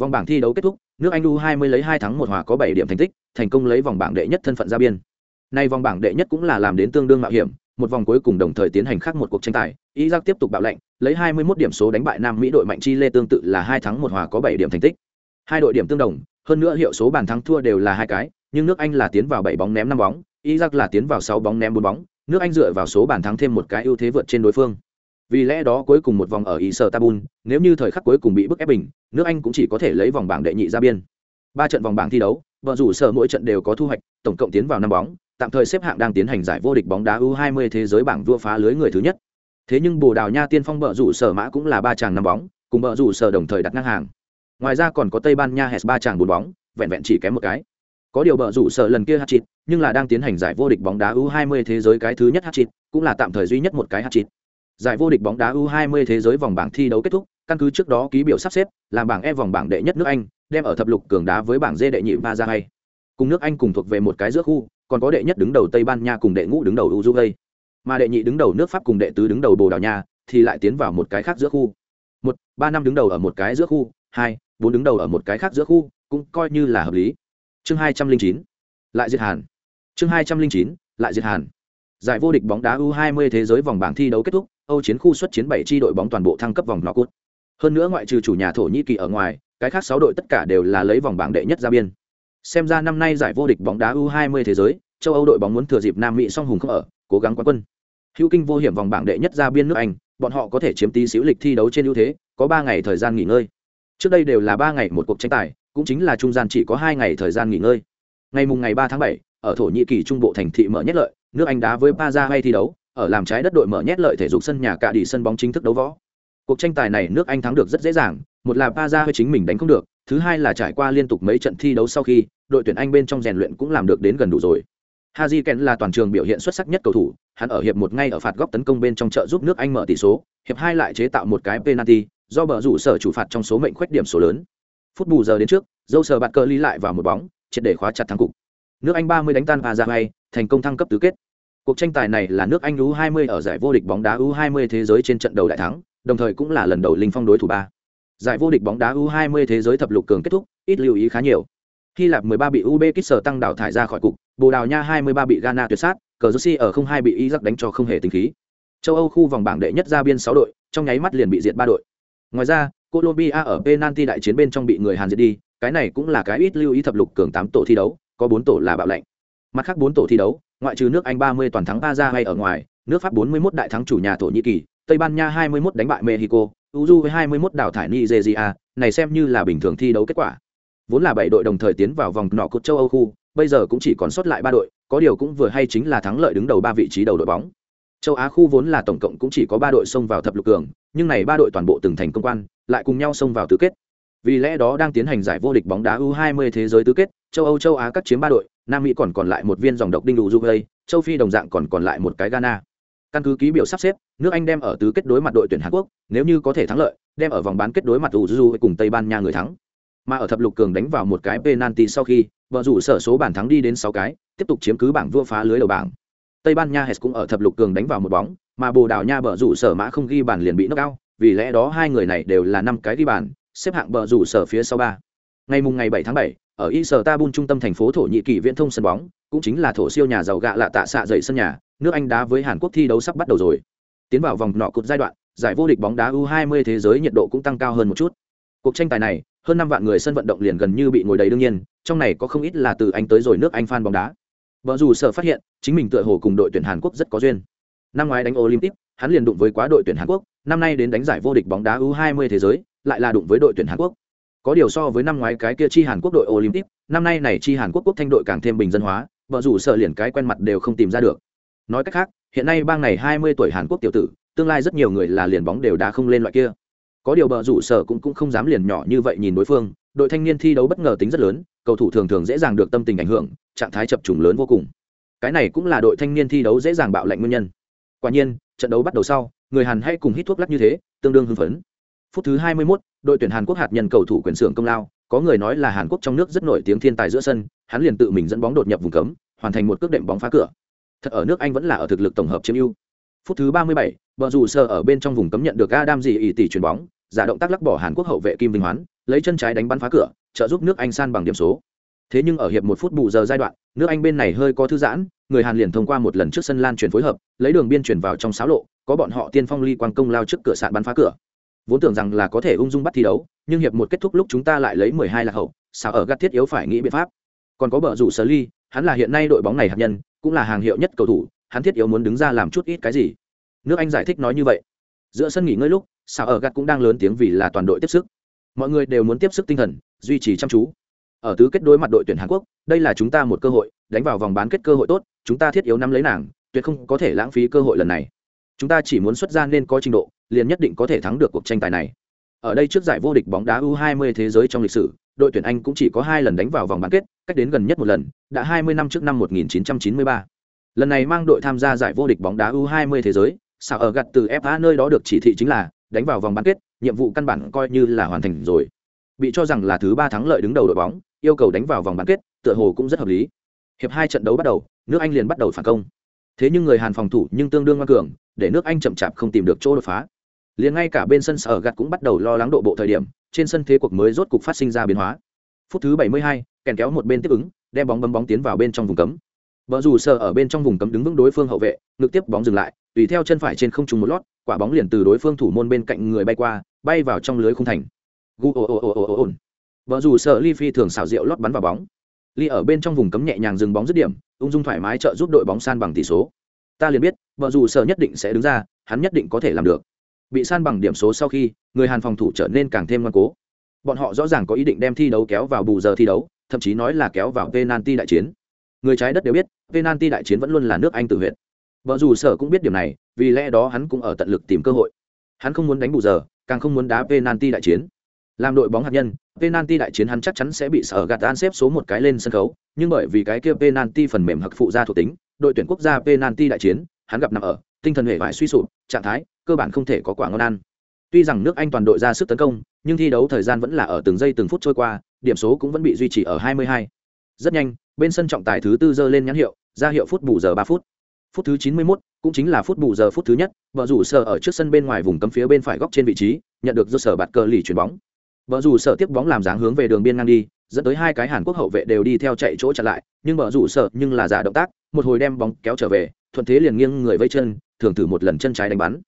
Vòng bảng thi đấu kết thúc, nước Anh U20 lấy 2 thắng 1 hòa có 7 điểm thành tích, thành công lấy vòng bảng đệ nhất thân phận ra biên. Nay vòng bảng đệ nhất cũng là làm đến tương đương mạo hiểm, một vòng cuối cùng đồng thời tiến hành khác một cuộc tranh tài, Iraq tiếp tục bạo lệnh, lấy 21 điểm số đánh bại Nam Mỹ đội mạnh Chile tương tự là 2 thắng 1 hòa có 7 điểm thành tích. Hai đội điểm tương đồng, hơn nữa hiệu số bàn thắng thua đều là hai cái, nhưng nước Anh là tiến vào 7 bóng ném 5 bóng, Iraq là tiến vào 6 bóng ném 4 bóng, nước Anh dựa vào số bàn thắng thêm một cái ưu thế vượt trên đối phương. Vì lẽ đó cuối cùng một vòng ở Istanbul, nếu như thời khắc cuối cùng bị bức ép bình, nước Anh cũng chỉ có thể lấy vòng bảng đệ nhị ra biên. Ba trận vòng bảng thi đấu, vợ rủ sở mỗi trận đều có thu hoạch, tổng cộng tiến vào năm bóng, tạm thời xếp hạng đang tiến hành giải vô địch bóng đá U20 thế giới bảng vua phá lưới người thứ nhất. Thế nhưng Bồ Đào Nha tiên phong vợ rủ sở mã cũng là ba chàng năm bóng, cùng vợ rủ sở đồng thời đặt ngang hàng. Ngoài ra còn có Tây Ban Nha Hes ba chàng bốn bóng, vẹn vẹn chỉ kém một cái. Có điều bợ rủ sở lần kia hat-trick, nhưng là đang tiến hành giải vô địch bóng đá U20 thế giới cái thứ nhất hat-trick, cũng là tạm thời duy nhất một cái hat-trick. Giải vô địch bóng đá U20 thế giới vòng bảng thi đấu kết thúc, căn cứ trước đó ký biểu sắp xếp, làm bảng E vòng bảng đệ nhất nước Anh, đem ở thập lục cường đá với bảng D đệ nhị ba ra hay. Cùng nước Anh cùng thuộc về một cái giữa khu, còn có đệ nhất đứng đầu Tây Ban Nha cùng đệ ngũ đứng đầu Uruguay. mà đệ nhị đứng đầu nước pháp cùng đệ tứ đứng đầu bồ đào nha thì lại tiến vào một cái khác giữa khu một ba năm đứng đầu ở một cái giữa khu hai bốn đứng đầu ở một cái khác giữa khu cũng coi như là hợp lý chương hai trăm linh chín lại diệt hàn chương hai trăm linh chín lại diệt hàn giải vô địch bóng đá u 20 thế giới vòng bảng thi đấu kết thúc âu chiến khu xuất chiến bảy chi đội bóng toàn bộ thăng cấp vòng knockout hơn nữa ngoại trừ chủ nhà thổ nhĩ kỳ ở ngoài, cái khác sáu đội tất cả đều là lấy vòng bảng đệ nhất ra biên. Xem ra năm nay giải vô địch bóng đá u 20 thế giới, châu âu đội bóng muốn thừa dịp nam mỹ song hùng không ở, cố gắng quán quân. Hữu kinh vô hiểm vòng bảng đệ nhất ra biên nước anh, bọn họ có thể chiếm tí xíu lịch thi đấu trên ưu thế, có ba ngày thời gian nghỉ ngơi. Trước đây đều là ba ngày một cuộc tranh tài, cũng chính là trung gian chỉ có hai ngày thời gian nghỉ ngơi. Ngày mùng ngày ba tháng bảy, ở thổ nhĩ kỳ trung bộ thành thị mở nhất lợi, nước anh đá với pa hay thi đấu ở làm trái đất đội mở nhét lợi thể dục sân nhà cả đi sân bóng chính thức đấu võ cuộc tranh tài này nước anh thắng được rất dễ dàng một là pa hơi chính mình đánh không được thứ hai là trải qua liên tục mấy trận thi đấu sau khi đội tuyển anh bên trong rèn luyện cũng làm được đến gần đủ rồi Haji Ken là toàn trường biểu hiện xuất sắc nhất cầu thủ, hắn ở hiệp một ngay ở phạt góc tấn công bên trong trợ giúp nước Anh mở tỷ số, hiệp hai lại chế tạo một cái penalty, do bờ rủ sở chủ phạt trong số mệnh khuyết điểm số lớn. Phút bù giờ đến trước, dâu sờ bạt cờ ly lại vào một bóng, triệt để khóa chặt thắng cục. Nước Anh 30 đánh tan Paraguay, thành công thăng cấp tứ kết. Cuộc tranh tài này là nước Anh U20 ở giải vô địch bóng đá U20 thế giới trên trận đầu đại thắng, đồng thời cũng là lần đầu linh phong đối thủ ba. Giải vô địch bóng đá U20 thế giới thập lục cường kết thúc, ít lưu ý khá nhiều. Hy Lạp 13 bị Uzbekistan tăng đảo thải ra khỏi cục, Bồ Đào Nha 23 bị Ghana tuyệt sát, cờ Jersey ở 02 bị Iraq đánh cho không hề tính khí. Châu Âu khu vòng bảng đệ nhất ra biên 6 đội, trong nháy mắt liền bị diệt 3 đội. Ngoài ra, Colombia ở penalty đại chiến bên trong bị người Hàn diệt đi, cái này cũng là cái ít lưu ý thập lục cường 8 tổ thi đấu, có 4 tổ là bạo lệnh. Mặt khác 4 tổ thi đấu, ngoại trừ nước Anh 30 toàn thắng Ba ra hay ở ngoài, nước Pháp 41 đại thắng chủ nhà Thổ Nhĩ Kỳ, Tây Ban Nha 21 đánh bại Mexico, Uruguay với 21 đảo thải Nigeria, này xem như là bình thường thi đấu kết quả. Vốn là 7 đội đồng thời tiến vào vòng nọ cột châu Âu khu, bây giờ cũng chỉ còn sót lại 3 đội, có điều cũng vừa hay chính là thắng lợi đứng đầu 3 vị trí đầu đội bóng. Châu Á khu vốn là tổng cộng cũng chỉ có 3 đội xông vào thập lục cường, nhưng này 3 đội toàn bộ từng thành công quan, lại cùng nhau xông vào tứ kết. Vì lẽ đó đang tiến hành giải vô địch bóng đá U20 thế giới tứ kết, châu Âu châu Á các chiếm 3 đội, Nam Mỹ còn còn lại một viên dòng độc đinh đủ Juve. châu Phi đồng dạng còn còn lại một cái Ghana. Căn cứ ký biểu sắp xếp, nước Anh đem ở tứ kết đối mặt đội tuyển Hàn Quốc, nếu như có thể thắng lợi, đem ở vòng bán kết đối mặt Uruguay cùng Tây Ban Nha người thắng. Mà ở thập lục cường đánh vào một cái penalty sau khi, vợ rủ sở số bàn thắng đi đến 6 cái, tiếp tục chiếm cứ bảng vua phá lưới đầu bảng. Tây Ban Nha Hes cũng ở thập lục cường đánh vào một bóng, mà Bồ Đào Nha bờ rủ sở mã không ghi bàn liền bị nước cao. vì lẽ đó hai người này đều là năm cái ghi bàn, xếp hạng bờ rủ sở phía sau ba. Ngày mùng ngày 7 tháng 7, ở Istanbul trung tâm thành phố Thổ Nhĩ Kỳ viễn thông sân bóng, cũng chính là thổ siêu nhà giàu gạ lạ tạ xạ dậy sân nhà, nước Anh đá với Hàn Quốc thi đấu sắp bắt đầu rồi. Tiến vào vòng nọ cột giai đoạn, giải vô địch bóng đá U20 thế giới nhiệt độ cũng tăng cao hơn một chút. Cuộc tranh tài này, hơn năm vạn người sân vận động liền gần như bị ngồi đầy đương nhiên, trong này có không ít là từ Anh tới rồi nước Anh fan bóng đá. Vợ dù sở phát hiện, chính mình tựa hồ cùng đội tuyển Hàn Quốc rất có duyên. Năm ngoái đánh Olympic, hắn liền đụng với quá đội tuyển Hàn Quốc, năm nay đến đánh giải vô địch bóng đá U20 thế giới, lại là đụng với đội tuyển Hàn Quốc. Có điều so với năm ngoái cái kia chi Hàn Quốc đội Olympic, năm nay này chi Hàn Quốc quốc thanh đội càng thêm bình dân hóa, vợ rủ sợ liền cái quen mặt đều không tìm ra được. Nói cách khác, hiện nay bang này 20 tuổi Hàn Quốc tiểu tử, tương lai rất nhiều người là liền bóng đều đã không lên loại kia. Có điều bờ rủ sở cũng cũng không dám liền nhỏ như vậy nhìn đối phương, đội thanh niên thi đấu bất ngờ tính rất lớn, cầu thủ thường thường dễ dàng được tâm tình ảnh hưởng, trạng thái chập trùng lớn vô cùng. Cái này cũng là đội thanh niên thi đấu dễ dàng bạo lệnh nguyên nhân. Quả nhiên, trận đấu bắt đầu sau, người Hàn hay cùng hít thuốc lắc như thế, tương đương hưng phấn. Phút thứ 21, đội tuyển Hàn Quốc hạt nhân cầu thủ quyền sưởng công lao, có người nói là Hàn Quốc trong nước rất nổi tiếng thiên tài giữa sân, hắn liền tự mình dẫn bóng đột nhập vùng cấm, hoàn thành một cước đệm bóng phá cửa. Thật ở nước Anh vẫn là ở thực lực tổng hợp chiếm ưu. Phút thứ 37, bờ rủ sơ ở bên trong vùng cấm nhận được Adam gì ỷ tỷ chuyền bóng, giả động tác lắc bỏ Hàn Quốc hậu vệ Kim Vinh Hoán, lấy chân trái đánh bắn phá cửa, trợ giúp nước Anh san bằng điểm số. Thế nhưng ở hiệp một phút bù giờ giai đoạn, nước Anh bên này hơi có thư giãn, người Hàn liền thông qua một lần trước sân lan chuyển phối hợp, lấy đường biên chuyển vào trong sáo lộ, có bọn họ tiên phong ly quang công lao trước cửa sạn bắn phá cửa. Vốn tưởng rằng là có thể ung dung bắt thi đấu, nhưng hiệp một kết thúc lúc chúng ta lại lấy mười hai lạc hậu, sao ở gắt thiết yếu phải nghĩ biện pháp. Còn có bờ rủ Sở Ly, hắn là hiện nay đội bóng này hạt nhân, cũng là hàng hiệu nhất cầu thủ, hắn thiết yếu muốn đứng ra làm chút ít cái gì. Nước Anh giải thích nói như vậy. Giữa sân nghỉ ngơi lúc, sao ở gắt cũng đang lớn tiếng vì là toàn đội tiếp sức. Mọi người đều muốn tiếp sức tinh thần, duy trì chăm chú. Ở tứ kết đối mặt đội tuyển Hàn Quốc, đây là chúng ta một cơ hội, đánh vào vòng bán kết cơ hội tốt, chúng ta thiết yếu nắm lấy nàng, tuyệt không có thể lãng phí cơ hội lần này. Chúng ta chỉ muốn xuất ra nên có trình độ, liền nhất định có thể thắng được cuộc tranh tài này. Ở đây trước giải vô địch bóng đá U20 thế giới trong lịch sử, đội tuyển Anh cũng chỉ có hai lần đánh vào vòng bán kết, cách đến gần nhất một lần, đã 20 năm trước năm 1993. Lần này mang đội tham gia giải vô địch bóng đá U20 thế giới, sao ở gặt từ FA nơi đó được chỉ thị chính là đánh vào vòng bán kết, nhiệm vụ căn bản coi như là hoàn thành rồi. Bị cho rằng là thứ ba thắng lợi đứng đầu đội bóng, yêu cầu đánh vào vòng bán kết, tựa hồ cũng rất hợp lý. Hiệp hai trận đấu bắt đầu, nước Anh liền bắt đầu phản công. thế nhưng người hàn phòng thủ nhưng tương đương ngoan cường để nước anh chậm chạp không tìm được chỗ đột phá liền ngay cả bên sân sở gạt cũng bắt đầu lo lắng độ bộ thời điểm trên sân thế cuộc mới rốt cục phát sinh ra biến hóa. Phút thứ 72, kèn kéo một bên tiếp ứng đem bóng bấm bóng tiến vào bên trong vùng cấm. Vợ dù sở ở bên trong vùng cấm đứng vững đối phương hậu vệ ngực tiếp bóng dừng lại tùy theo chân phải trên không trùng một lót quả bóng liền từ đối phương thủ môn bên cạnh người bay qua bay vào trong lưới khung thành. Gu ồ ồ ồ ồ ồ vợ dù sở ly phi thường xảo diệu lót bắn vào bóng. Ly ở bên trong vùng cấm nhẹ nhàng dừng bóng dứt điểm ung dung thoải mái trợ giúp đội bóng san bằng tỷ số. Ta liền biết vợ dù sở nhất định sẽ đứng ra hắn nhất định có thể làm được bị san bằng điểm số sau khi, người hàn phòng thủ trở nên càng thêm ngoan cố. Bọn họ rõ ràng có ý định đem thi đấu kéo vào bù giờ thi đấu, thậm chí nói là kéo vào penalty đại chiến. Người trái đất đều biết, penalty đại chiến vẫn luôn là nước anh tự huyện vợ dù sở cũng biết điểm này, vì lẽ đó hắn cũng ở tận lực tìm cơ hội. Hắn không muốn đánh bù giờ, càng không muốn đá penalty đại chiến. Làm đội bóng hạt nhân, penalty đại chiến hắn chắc chắn sẽ bị sở gạt an xếp số một cái lên sân khấu, nhưng bởi vì cái kia penalty phần mềm hặc phụ ra thuộc tính, đội tuyển quốc gia penalty đại chiến hắn gặp nằm ở tinh thần hệ vải suy sụp trạng thái cơ bản không thể có quả ngon ăn. Tuy rằng nước anh toàn đội ra sức tấn công nhưng thi đấu thời gian vẫn là ở từng giây từng phút trôi qua điểm số cũng vẫn bị duy trì ở 22. rất nhanh bên sân trọng tài thứ tư giơ lên nhãn hiệu ra hiệu phút bù giờ ba phút. Phút thứ 91, cũng chính là phút bù giờ phút thứ nhất vợ rủ sở ở trước sân bên ngoài vùng cấm phía bên phải góc trên vị trí nhận được do sở bạt cờ lì chuyển bóng. Vợ rủ sở tiếp bóng làm dáng hướng về đường biên ngang đi dẫn tới hai cái hàn quốc hậu vệ đều đi theo chạy chỗ chặn lại nhưng vợ rủ sở nhưng là giả động tác một hồi đem bóng kéo trở về thuận thế liền nghiêng người vây chân thường thử một lần chân trái đánh bắn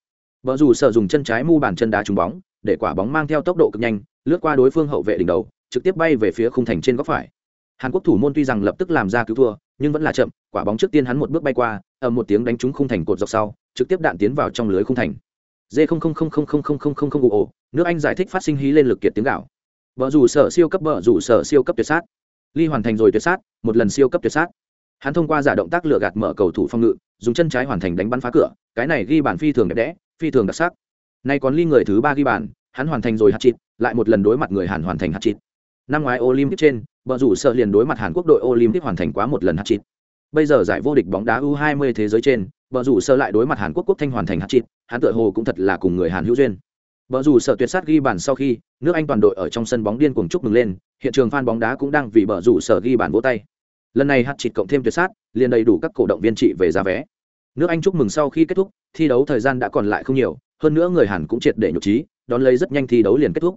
vợ rủ sở dùng chân trái mu bàn chân đá trúng bóng để quả bóng mang theo tốc độ cực nhanh lướt qua đối phương hậu vệ đỉnh đầu trực tiếp bay về phía khung thành trên góc phải hàn quốc thủ môn tuy rằng lập tức làm ra cứu thua nhưng vẫn là chậm quả bóng trước tiên hắn một bước bay qua ầm một tiếng đánh trúng khung thành cột dọc sau trực tiếp đạn tiến vào trong lưới khung thành d không không không không không không không không không ồ nước anh giải thích phát sinh hí lên lực kiệt tiếng gạo vợ dù sở siêu cấp vợ dù sở siêu cấp tuyệt sát ly hoàn thành rồi tuyệt sát một lần siêu cấp tuyệt sát hắn thông qua giả động tác lựa gạt mở cầu thủ phong ngự dùng chân trái hoàn thành đánh bắn phá cửa, cái này ghi bàn phi thường đẹp đẽ, phi thường đặc sắc. Nay còn ly người thứ ba ghi bàn, hắn hoàn thành rồi hạt chịt, lại một lần đối mặt người hàn hoàn thành hạt chịt. Năm ngoái olympic trên, bờ rủ sợ liền đối mặt hàn quốc đội olympic hoàn thành quá một lần hạt chịt. Bây giờ giải vô địch bóng đá u 20 thế giới trên, bờ rủ sợ lại đối mặt hàn quốc quốc thanh hoàn thành hạt chịt, hắn tựa hồ cũng thật là cùng người hàn hữu duyên. Bờ rủ sợ tuyệt sát ghi bàn sau khi, nước anh toàn đội ở trong sân bóng điên cuồng chúc mừng lên, hiện trường fan bóng đá cũng đang vì bờ rủ sợ ghi bàn vỗ tay lần này hạt chịt cộng thêm tuyệt sát, liền đầy đủ các cổ động viên trị về giá vé. Nước anh chúc mừng sau khi kết thúc, thi đấu thời gian đã còn lại không nhiều, hơn nữa người hàn cũng triệt để nhục trí, đón lấy rất nhanh thi đấu liền kết thúc.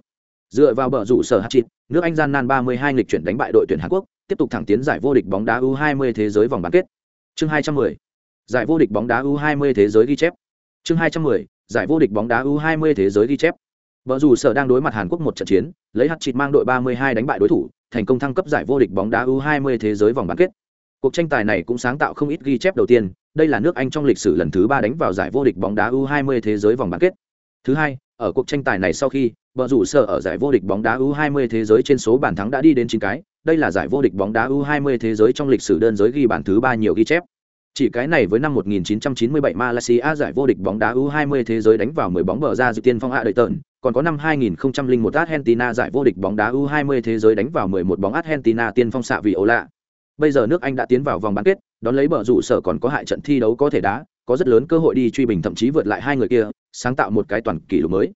Dựa vào bờ rủ sở hạt chịt, nước anh gian nan 32 nghịch chuyển đánh bại đội tuyển hàn quốc, tiếp tục thẳng tiến giải vô địch bóng đá u 20 thế giới vòng bán kết. Chương 210 giải vô địch bóng đá u 20 thế giới ghi chép. Chương 210 giải vô địch bóng đá u 20 thế giới ghi chép. Bờ rủ sở đang đối mặt Hàn Quốc một trận chiến, lấy hạt chịt mang đội 32 đánh bại đối thủ, thành công thăng cấp giải vô địch bóng đá U20 thế giới vòng bán kết. Cuộc tranh tài này cũng sáng tạo không ít ghi chép đầu tiên, đây là nước Anh trong lịch sử lần thứ 3 đánh vào giải vô địch bóng đá U20 thế giới vòng bán kết. Thứ hai, ở cuộc tranh tài này sau khi, bờ rủ sở ở giải vô địch bóng đá U20 thế giới trên số bàn thắng đã đi đến 9 cái, đây là giải vô địch bóng đá U20 thế giới trong lịch sử đơn giới ghi bàn thứ 3 nhiều ghi chép. Chỉ cái này với năm 1997 Malaysia giải vô địch bóng đá U20 thế giới đánh vào 10 bóng bờ ra dự tiên phong hạ đời tợn, còn có năm 2001 Argentina giải vô địch bóng đá U20 thế giới đánh vào 11 bóng Argentina tiên phong xạ vì ổ lạ. Bây giờ nước Anh đã tiến vào vòng bán kết, đón lấy bờ rủ sở còn có hại trận thi đấu có thể đá, có rất lớn cơ hội đi truy bình thậm chí vượt lại hai người kia, sáng tạo một cái toàn kỷ lục mới.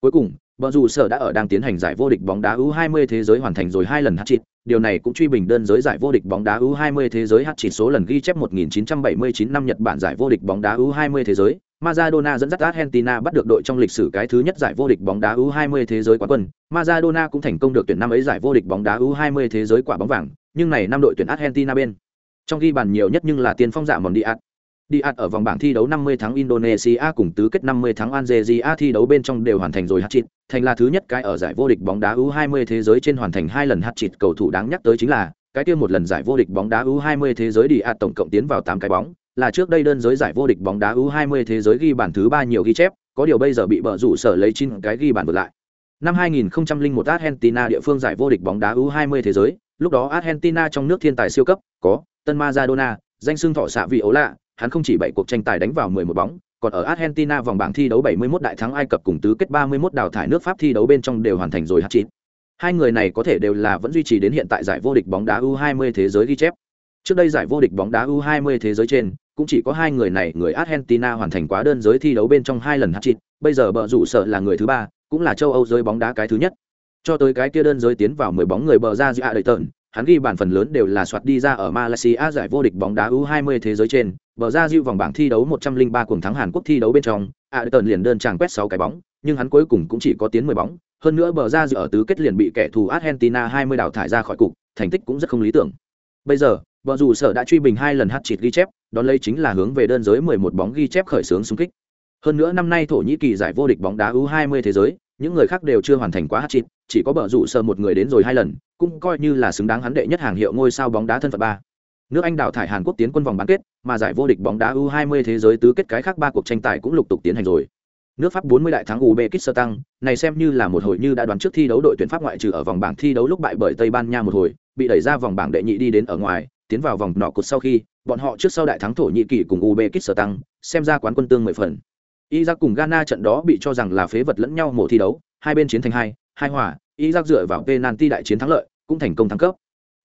Cuối cùng, bờ rủ sở đã ở đang tiến hành giải vô địch bóng đá U20 thế giới hoàn thành rồi hai lần hat-trick, điều này cũng truy bình đơn giới giải vô địch bóng đá U20 thế giới hat-trick số lần ghi chép 1979 năm Nhật Bản giải vô địch bóng đá U20 thế giới. Maradona dẫn dắt Argentina bắt được đội trong lịch sử cái thứ nhất giải vô địch bóng đá U20 thế giới quán quân. Maradona cũng thành công được tuyển năm ấy giải vô địch bóng đá U20 thế giới quả bóng vàng, nhưng này năm đội tuyển Argentina bên. Trong ghi bàn nhiều nhất nhưng là tiền phong giả Mòn Diaz. Diaz ở vòng bảng thi đấu 50 tháng Indonesia cùng tứ kết 50 tháng Algeria thi đấu bên trong đều hoàn thành rồi hat-trick, thành là thứ nhất cái ở giải vô địch bóng đá U20 thế giới trên hoàn thành hai lần hat-trick cầu thủ đáng nhắc tới chính là cái kia một lần giải vô địch bóng đá U20 thế giới Diaz tổng cộng tiến vào 8 cái bóng, là trước đây đơn giới giải vô địch bóng đá U20 thế giới ghi bàn thứ 3 nhiều ghi chép, có điều bây giờ bị bờ rủ sở lấy chín cái ghi bàn vượt lại. Năm 2001 Argentina địa phương giải vô địch bóng đá U20 thế giới, lúc đó Argentina trong nước thiên tài siêu cấp, có Tân Maradona, danh xưng thọ xạ vị ấu lạ, hắn không chỉ bảy cuộc tranh tài đánh vào 11 bóng, còn ở Argentina vòng bảng thi đấu 71 đại thắng Ai Cập cùng tứ kết 31 đào thải nước Pháp thi đấu bên trong đều hoàn thành rồi hat-trick. Hai người này có thể đều là vẫn duy trì đến hiện tại giải vô địch bóng đá U20 thế giới ghi chép. Trước đây giải vô địch bóng đá U20 thế giới trên, cũng chỉ có hai người này người Argentina hoàn thành quá đơn giới thi đấu bên trong hai lần hat-trick, bây giờ bờ rủ sợ là người thứ ba, cũng là châu Âu giới bóng đá cái thứ nhất. Cho tới cái kia đơn giới tiến vào 10 bóng người bờ ra giữa đời tợn, hắn ghi bàn phần lớn đều là soạt đi ra ở Malaysia giải vô địch bóng đá U20 thế giới trên, Bờ ra dịu vòng bảng thi đấu 103 cuồng thắng Hàn Quốc thi đấu bên trong, Aderton liền đơn chàng quét 6 cái bóng, nhưng hắn cuối cùng cũng chỉ có tiến 10 bóng, hơn nữa bờ ra dịu ở tứ kết liền bị kẻ thù Argentina 20 đảo thải ra khỏi cục, thành tích cũng rất không lý tưởng. Bây giờ, bờ rủ sở đã truy bình hai lần hat trick ghi chép, đón lấy chính là hướng về đơn giới 11 bóng ghi chép khởi xướng xung kích. Hơn nữa năm nay Thổ Nhĩ Kỳ giải vô địch bóng đá U20 thế giới, những người khác đều chưa hoàn thành quá hat trick, chỉ có bờ rủ sờ một người đến rồi hai lần, cũng coi như là xứng đáng hắn đệ nhất hàng hiệu ngôi sao bóng đá thân phận ba. Nước Anh đào thải Hàn Quốc tiến quân vòng bán kết, mà giải vô địch bóng đá U20 thế giới tứ kết cái khác ba cuộc tranh tài cũng lục tục tiến hành rồi. Nước Pháp 40 đại thắng Uzbekistan, này xem như là một hồi như đã đoán trước thi đấu đội tuyển Pháp ngoại trừ ở vòng bảng thi đấu lúc bại bởi Tây Ban Nha một hồi, bị đẩy ra vòng bảng đệ nhị đi đến ở ngoài, tiến vào vòng nọ cột sau khi, bọn họ trước sau đại thắng Thổ Nhĩ Kỳ cùng Uzbekistan, xem ra quán quân tương 10 phần. Iraq cùng Ghana trận đó bị cho rằng là phế vật lẫn nhau mổ thi đấu, hai bên chiến thành hai, hai hòa, Iraq dựa vào penalty đại chiến thắng lợi, cũng thành công thắng cấp.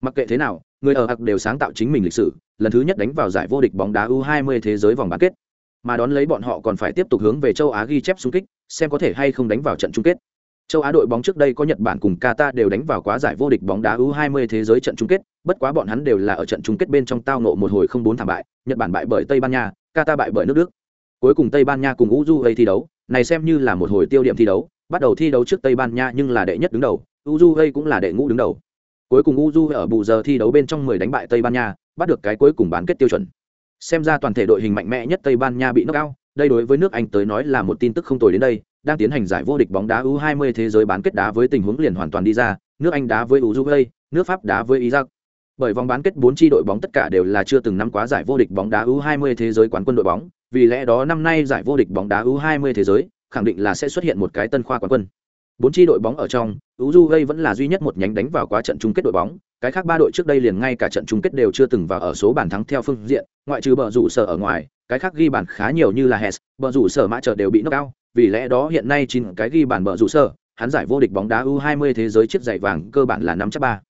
Mặc kệ thế nào, người ở Hạc đều sáng tạo chính mình lịch sử, lần thứ nhất đánh vào giải vô địch bóng đá U20 thế giới vòng bán kết. Mà đón lấy bọn họ còn phải tiếp tục hướng về châu Á ghi chép xung kích, xem có thể hay không đánh vào trận chung kết. Châu Á đội bóng trước đây có Nhật Bản cùng Qatar đều đánh vào quá giải vô địch bóng đá U20 thế giới trận chung kết, bất quá bọn hắn đều là ở trận chung kết bên trong tao ngộ một hồi không bốn thảm bại, Nhật Bản bại bởi Tây Ban Nha, Qatar bại bởi nước Đức. Cuối cùng Tây Ban Nha cùng Uruguay thi đấu, này xem như là một hồi tiêu điểm thi đấu, bắt đầu thi đấu trước Tây Ban Nha nhưng là đệ nhất đứng đầu, Uruguay cũng là đệ ngũ đứng đầu. Cuối cùng Uruguay ở bù giờ thi đấu bên trong 10 đánh bại Tây Ban Nha, bắt được cái cuối cùng bán kết tiêu chuẩn. Xem ra toàn thể đội hình mạnh mẽ nhất Tây Ban Nha bị knock out, đây đối với nước Anh tới nói là một tin tức không tồi đến đây, đang tiến hành giải vô địch bóng đá U20 thế giới bán kết đá với tình huống liền hoàn toàn đi ra, nước Anh đá với Uruguay, nước Pháp đá với Iraq. Bởi vòng bán kết 4 chi đội bóng tất cả đều là chưa từng nắm quá giải vô địch bóng đá U20 thế giới quán quân đội bóng, vì lẽ đó năm nay giải vô địch bóng đá U20 thế giới khẳng định là sẽ xuất hiện một cái tân khoa quán quân. Bốn chi đội bóng ở trong, Uruguay vẫn là duy nhất một nhánh đánh vào quá trận chung kết đội bóng, cái khác ba đội trước đây liền ngay cả trận chung kết đều chưa từng vào ở số bàn thắng theo phương diện, ngoại trừ bờ rủ sở ở ngoài, cái khác ghi bàn khá nhiều như là Hess, bờ rủ sở mã trợ đều bị knock out, vì lẽ đó hiện nay chín cái ghi bàn bờ rủ sở, hắn giải vô địch bóng đá U20 thế giới chiếc giày vàng cơ bản là năm chấp ba.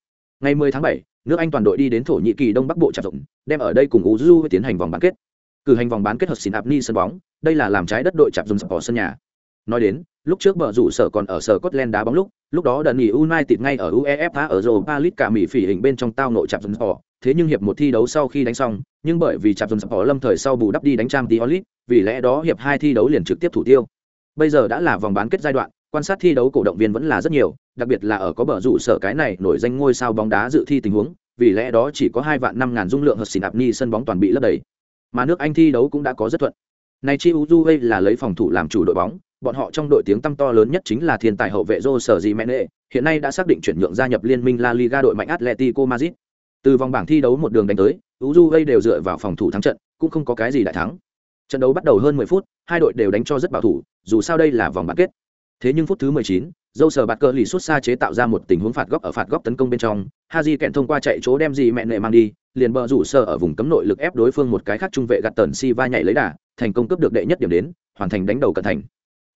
Ngày 10 tháng 7, nước Anh toàn đội đi đến Thổ Nhĩ Kỳ Đông Bắc Bộ chạm rộng, đem ở đây cùng Uruguay tiến hành vòng bán kết. Cử hành vòng bán kết hợp xin Apni sân bóng, đây là làm trái đất đội chạm dùng sập sân nhà. Nói đến, lúc trước bờ rủ sở còn ở sở Scotland đá bóng lúc, lúc đó đần nghỉ United ngay ở UEFA ở Europa League cả Mỹ phỉ hình bên trong tao nội chạm dùng sập thế nhưng hiệp một thi đấu sau khi đánh xong, nhưng bởi vì chạm dùng sập lâm thời sau bù đắp đi đánh trang Diolit, vì lẽ đó hiệp hai thi đấu liền trực tiếp thủ tiêu. Bây giờ đã là vòng bán kết giai đoạn, quan sát thi đấu cổ động viên vẫn là rất nhiều, đặc biệt là ở có bờ rủ sở cái này nổi danh ngôi sao bóng đá dự thi tình huống, vì lẽ đó chỉ có hai vạn năm ngàn dung lượng hợp xỉn ạp ni sân bóng toàn bị lấp đầy mà nước anh thi đấu cũng đã có rất thuận này chi uruguay là lấy phòng thủ làm chủ đội bóng bọn họ trong đội tiếng tăm to lớn nhất chính là thiên tài hậu vệ Jose Sở Di hiện nay đã xác định chuyển nhượng gia nhập liên minh La Liga đội mạnh Atletico Madrid. Từ vòng bảng thi đấu một đường đánh tới, Uruguay đều dựa vào phòng thủ thắng trận, cũng không có cái gì đại thắng. Trận đấu bắt đầu hơn 10 phút, hai đội đều đánh cho rất bảo thủ, dù sao đây là vòng bán kết. Thế nhưng phút thứ 19, dâu sờ bạt cờ lì xuất xa chế tạo ra một tình huống phạt góc ở phạt góc tấn công bên trong. Haji kẹn thông qua chạy chỗ đem gì mẹ nệ mang đi liền bờ rủ sờ ở vùng cấm nội lực ép đối phương một cái khác trung vệ gạt tần si va nhảy lấy đà thành công cướp được đệ nhất điểm đến hoàn thành đánh đầu cận thành.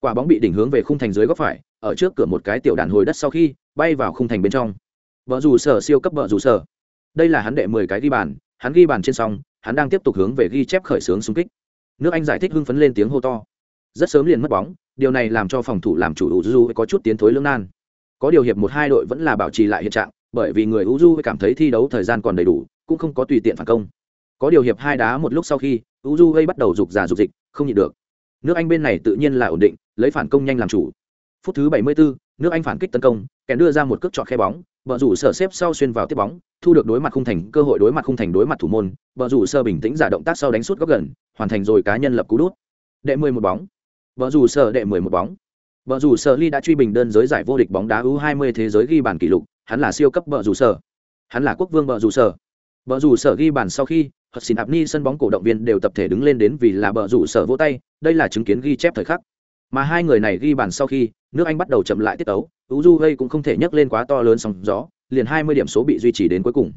Quả bóng bị đỉnh hướng về khung thành dưới góc phải ở trước cửa một cái tiểu đàn hồi đất sau khi bay vào khung thành bên trong. Bờ rủ sờ siêu cấp bờ rủ sờ. Đây là hắn đệ mười cái ghi bàn hắn ghi bàn trên xong hắn đang tiếp tục hướng về ghi chép khởi xướng xung kích nước anh giải thích hưng phấn lên tiếng hô to rất sớm liền mất bóng điều này làm cho phòng thủ làm chủ Uju có chút tiến thối lưỡng nan. Có điều hiệp một hai đội vẫn là bảo trì lại hiện trạng, bởi vì người Uju cảm thấy thi đấu thời gian còn đầy đủ, cũng không có tùy tiện phản công. Có điều hiệp hai đá một lúc sau khi, Uju bắt đầu rục giả rục dịch, không nhịn được. Nước Anh bên này tự nhiên là ổn định, lấy phản công nhanh làm chủ. Phút thứ 74, nước Anh phản kích tấn công, kèn đưa ra một cước chọn khe bóng, bờ rủ sở xếp sau xuyên vào tiếp bóng, thu được đối mặt khung thành cơ hội đối mặt khung thành đối mặt thủ môn, bờ rủ sơ bình tĩnh giả động tác sau đánh sút góc gần, hoàn thành rồi cá nhân lập cú đút. Đệ 11 bóng. Vợ rủ sở đệ 11 bóng. Vợ rủ sở Ly đã truy bình đơn giới giải vô địch bóng đá U20 thế giới ghi bàn kỷ lục, hắn là siêu cấp vợ rủ sở. Hắn là quốc vương vợ rủ sở. Vợ rủ sở ghi bàn sau khi, Hật Xin Áp Ni sân bóng cổ động viên đều tập thể đứng lên đến vì là vợ rủ sở vỗ tay, đây là chứng kiến ghi chép thời khắc. Mà hai người này ghi bàn sau khi, nước Anh bắt đầu chậm lại tiết tấu, Uruguay cũng không thể nhấc lên quá to lớn sóng gió, liền 20 điểm số bị duy trì đến cuối cùng.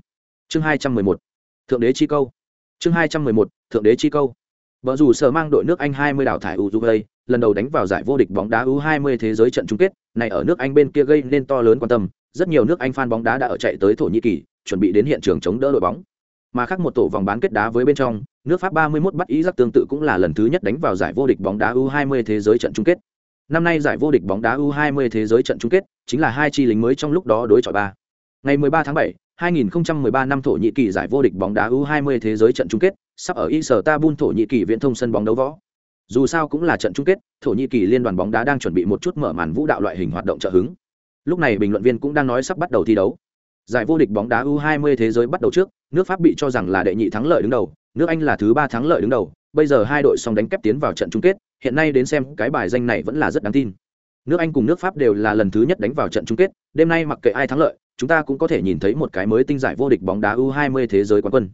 Chương 211. Thượng đế chi câu. Chương 211. Thượng đế chi câu. Vợ dù sở mang đội nước Anh 20 đảo thải Uruguay, lần đầu đánh vào giải vô địch bóng đá U20 thế giới trận chung kết, này ở nước Anh bên kia gây nên to lớn quan tâm, rất nhiều nước Anh fan bóng đá đã ở chạy tới Thổ Nhĩ Kỳ, chuẩn bị đến hiện trường chống đỡ đội bóng. Mà khác một tổ vòng bán kết đá với bên trong, nước Pháp 31 bắt ý giác tương tự cũng là lần thứ nhất đánh vào giải vô địch bóng đá U20 thế giới trận chung kết. Năm nay giải vô địch bóng đá U20 thế giới trận chung kết chính là hai chi lính mới trong lúc đó đối chọi ba. Ngày 13 tháng 7, 2013 năm thổ nhĩ kỳ giải vô địch bóng đá U20 thế giới trận chung kết, sắp ở Istanbul thổ nhĩ kỳ viễn thông sân bóng đấu võ. Dù sao cũng là trận chung kết, thổ nhĩ kỳ liên đoàn bóng đá đang chuẩn bị một chút mở màn vũ đạo loại hình hoạt động trợ hứng. Lúc này bình luận viên cũng đang nói sắp bắt đầu thi đấu. Giải vô địch bóng đá U20 thế giới bắt đầu trước, nước Pháp bị cho rằng là đệ nhị thắng lợi đứng đầu, nước Anh là thứ ba thắng lợi đứng đầu, bây giờ hai đội song đánh kép tiến vào trận chung kết, hiện nay đến xem cái bài danh này vẫn là rất đáng tin. Nước Anh cùng nước Pháp đều là lần thứ nhất đánh vào trận chung kết, đêm nay mặc kệ ai thắng lợi, chúng ta cũng có thể nhìn thấy một cái mới tinh giải vô địch bóng đá U20 thế giới quán quân.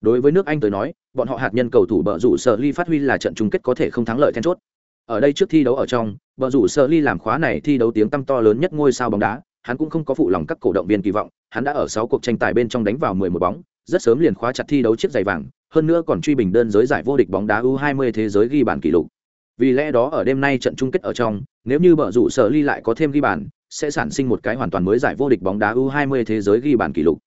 Đối với nước Anh tới nói, bọn họ hạt nhân cầu thủ bợ rủ sở ly phát huy là trận chung kết có thể không thắng lợi then chốt. Ở đây trước thi đấu ở trong, bợ rủ sở ly làm khóa này thi đấu tiếng tăm to lớn nhất ngôi sao bóng đá, hắn cũng không có phụ lòng các cổ động viên kỳ vọng, hắn đã ở 6 cuộc tranh tài bên trong đánh vào 11 bóng, rất sớm liền khóa chặt thi đấu chiếc giày vàng, hơn nữa còn truy bình đơn giới giải vô địch bóng đá U20 thế giới ghi bàn kỷ lục. Vì lẽ đó ở đêm nay trận chung kết ở trong, nếu như bở rủ sở ly lại có thêm ghi bàn, sẽ sản sinh một cái hoàn toàn mới giải vô địch bóng đá U20 thế giới ghi bàn kỷ lục.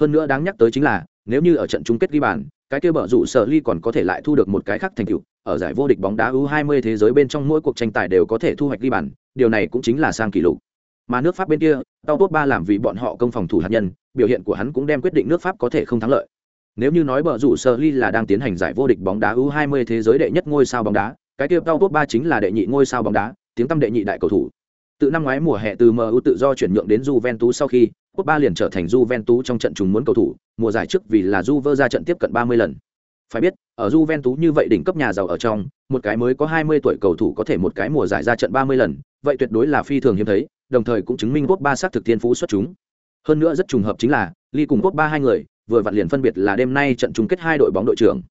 Hơn nữa đáng nhắc tới chính là, nếu như ở trận chung kết ghi bàn, cái kia bở rủ sở ly còn có thể lại thu được một cái khác thành tựu, ở giải vô địch bóng đá U20 thế giới bên trong mỗi cuộc tranh tài đều có thể thu hoạch ghi bàn, điều này cũng chính là sang kỷ lục. Mà nước Pháp bên kia, Tao Tốt ba làm vì bọn họ công phòng thủ hạt nhân, biểu hiện của hắn cũng đem quyết định nước Pháp có thể không thắng lợi. Nếu như nói bờ rủ sở ly là đang tiến hành giải vô địch bóng đá U20 thế giới đệ nhất ngôi sao bóng đá, cái kia Tao Tốt ba chính là đệ nhị ngôi sao bóng đá, tiếng tăm đệ nhị đại cầu thủ. Từ năm ngoái mùa hè từ MU tự do chuyển nhượng đến Juventus sau khi, Quốc ba liền trở thành Juventus trong trận trùng muốn cầu thủ, mùa giải trước vì là Juve ra trận tiếp cận 30 lần. Phải biết, ở Juventus như vậy đỉnh cấp nhà giàu ở trong, một cái mới có 20 tuổi cầu thủ có thể một cái mùa giải ra trận 30 lần, vậy tuyệt đối là phi thường hiếm thấy, đồng thời cũng chứng minh Quốc ba xác thực thiên phú xuất chúng. Hơn nữa rất trùng hợp chính là, Ly cùng Quốc ba hai người, vừa vặn liền phân biệt là đêm nay trận chung kết hai đội bóng đội trưởng.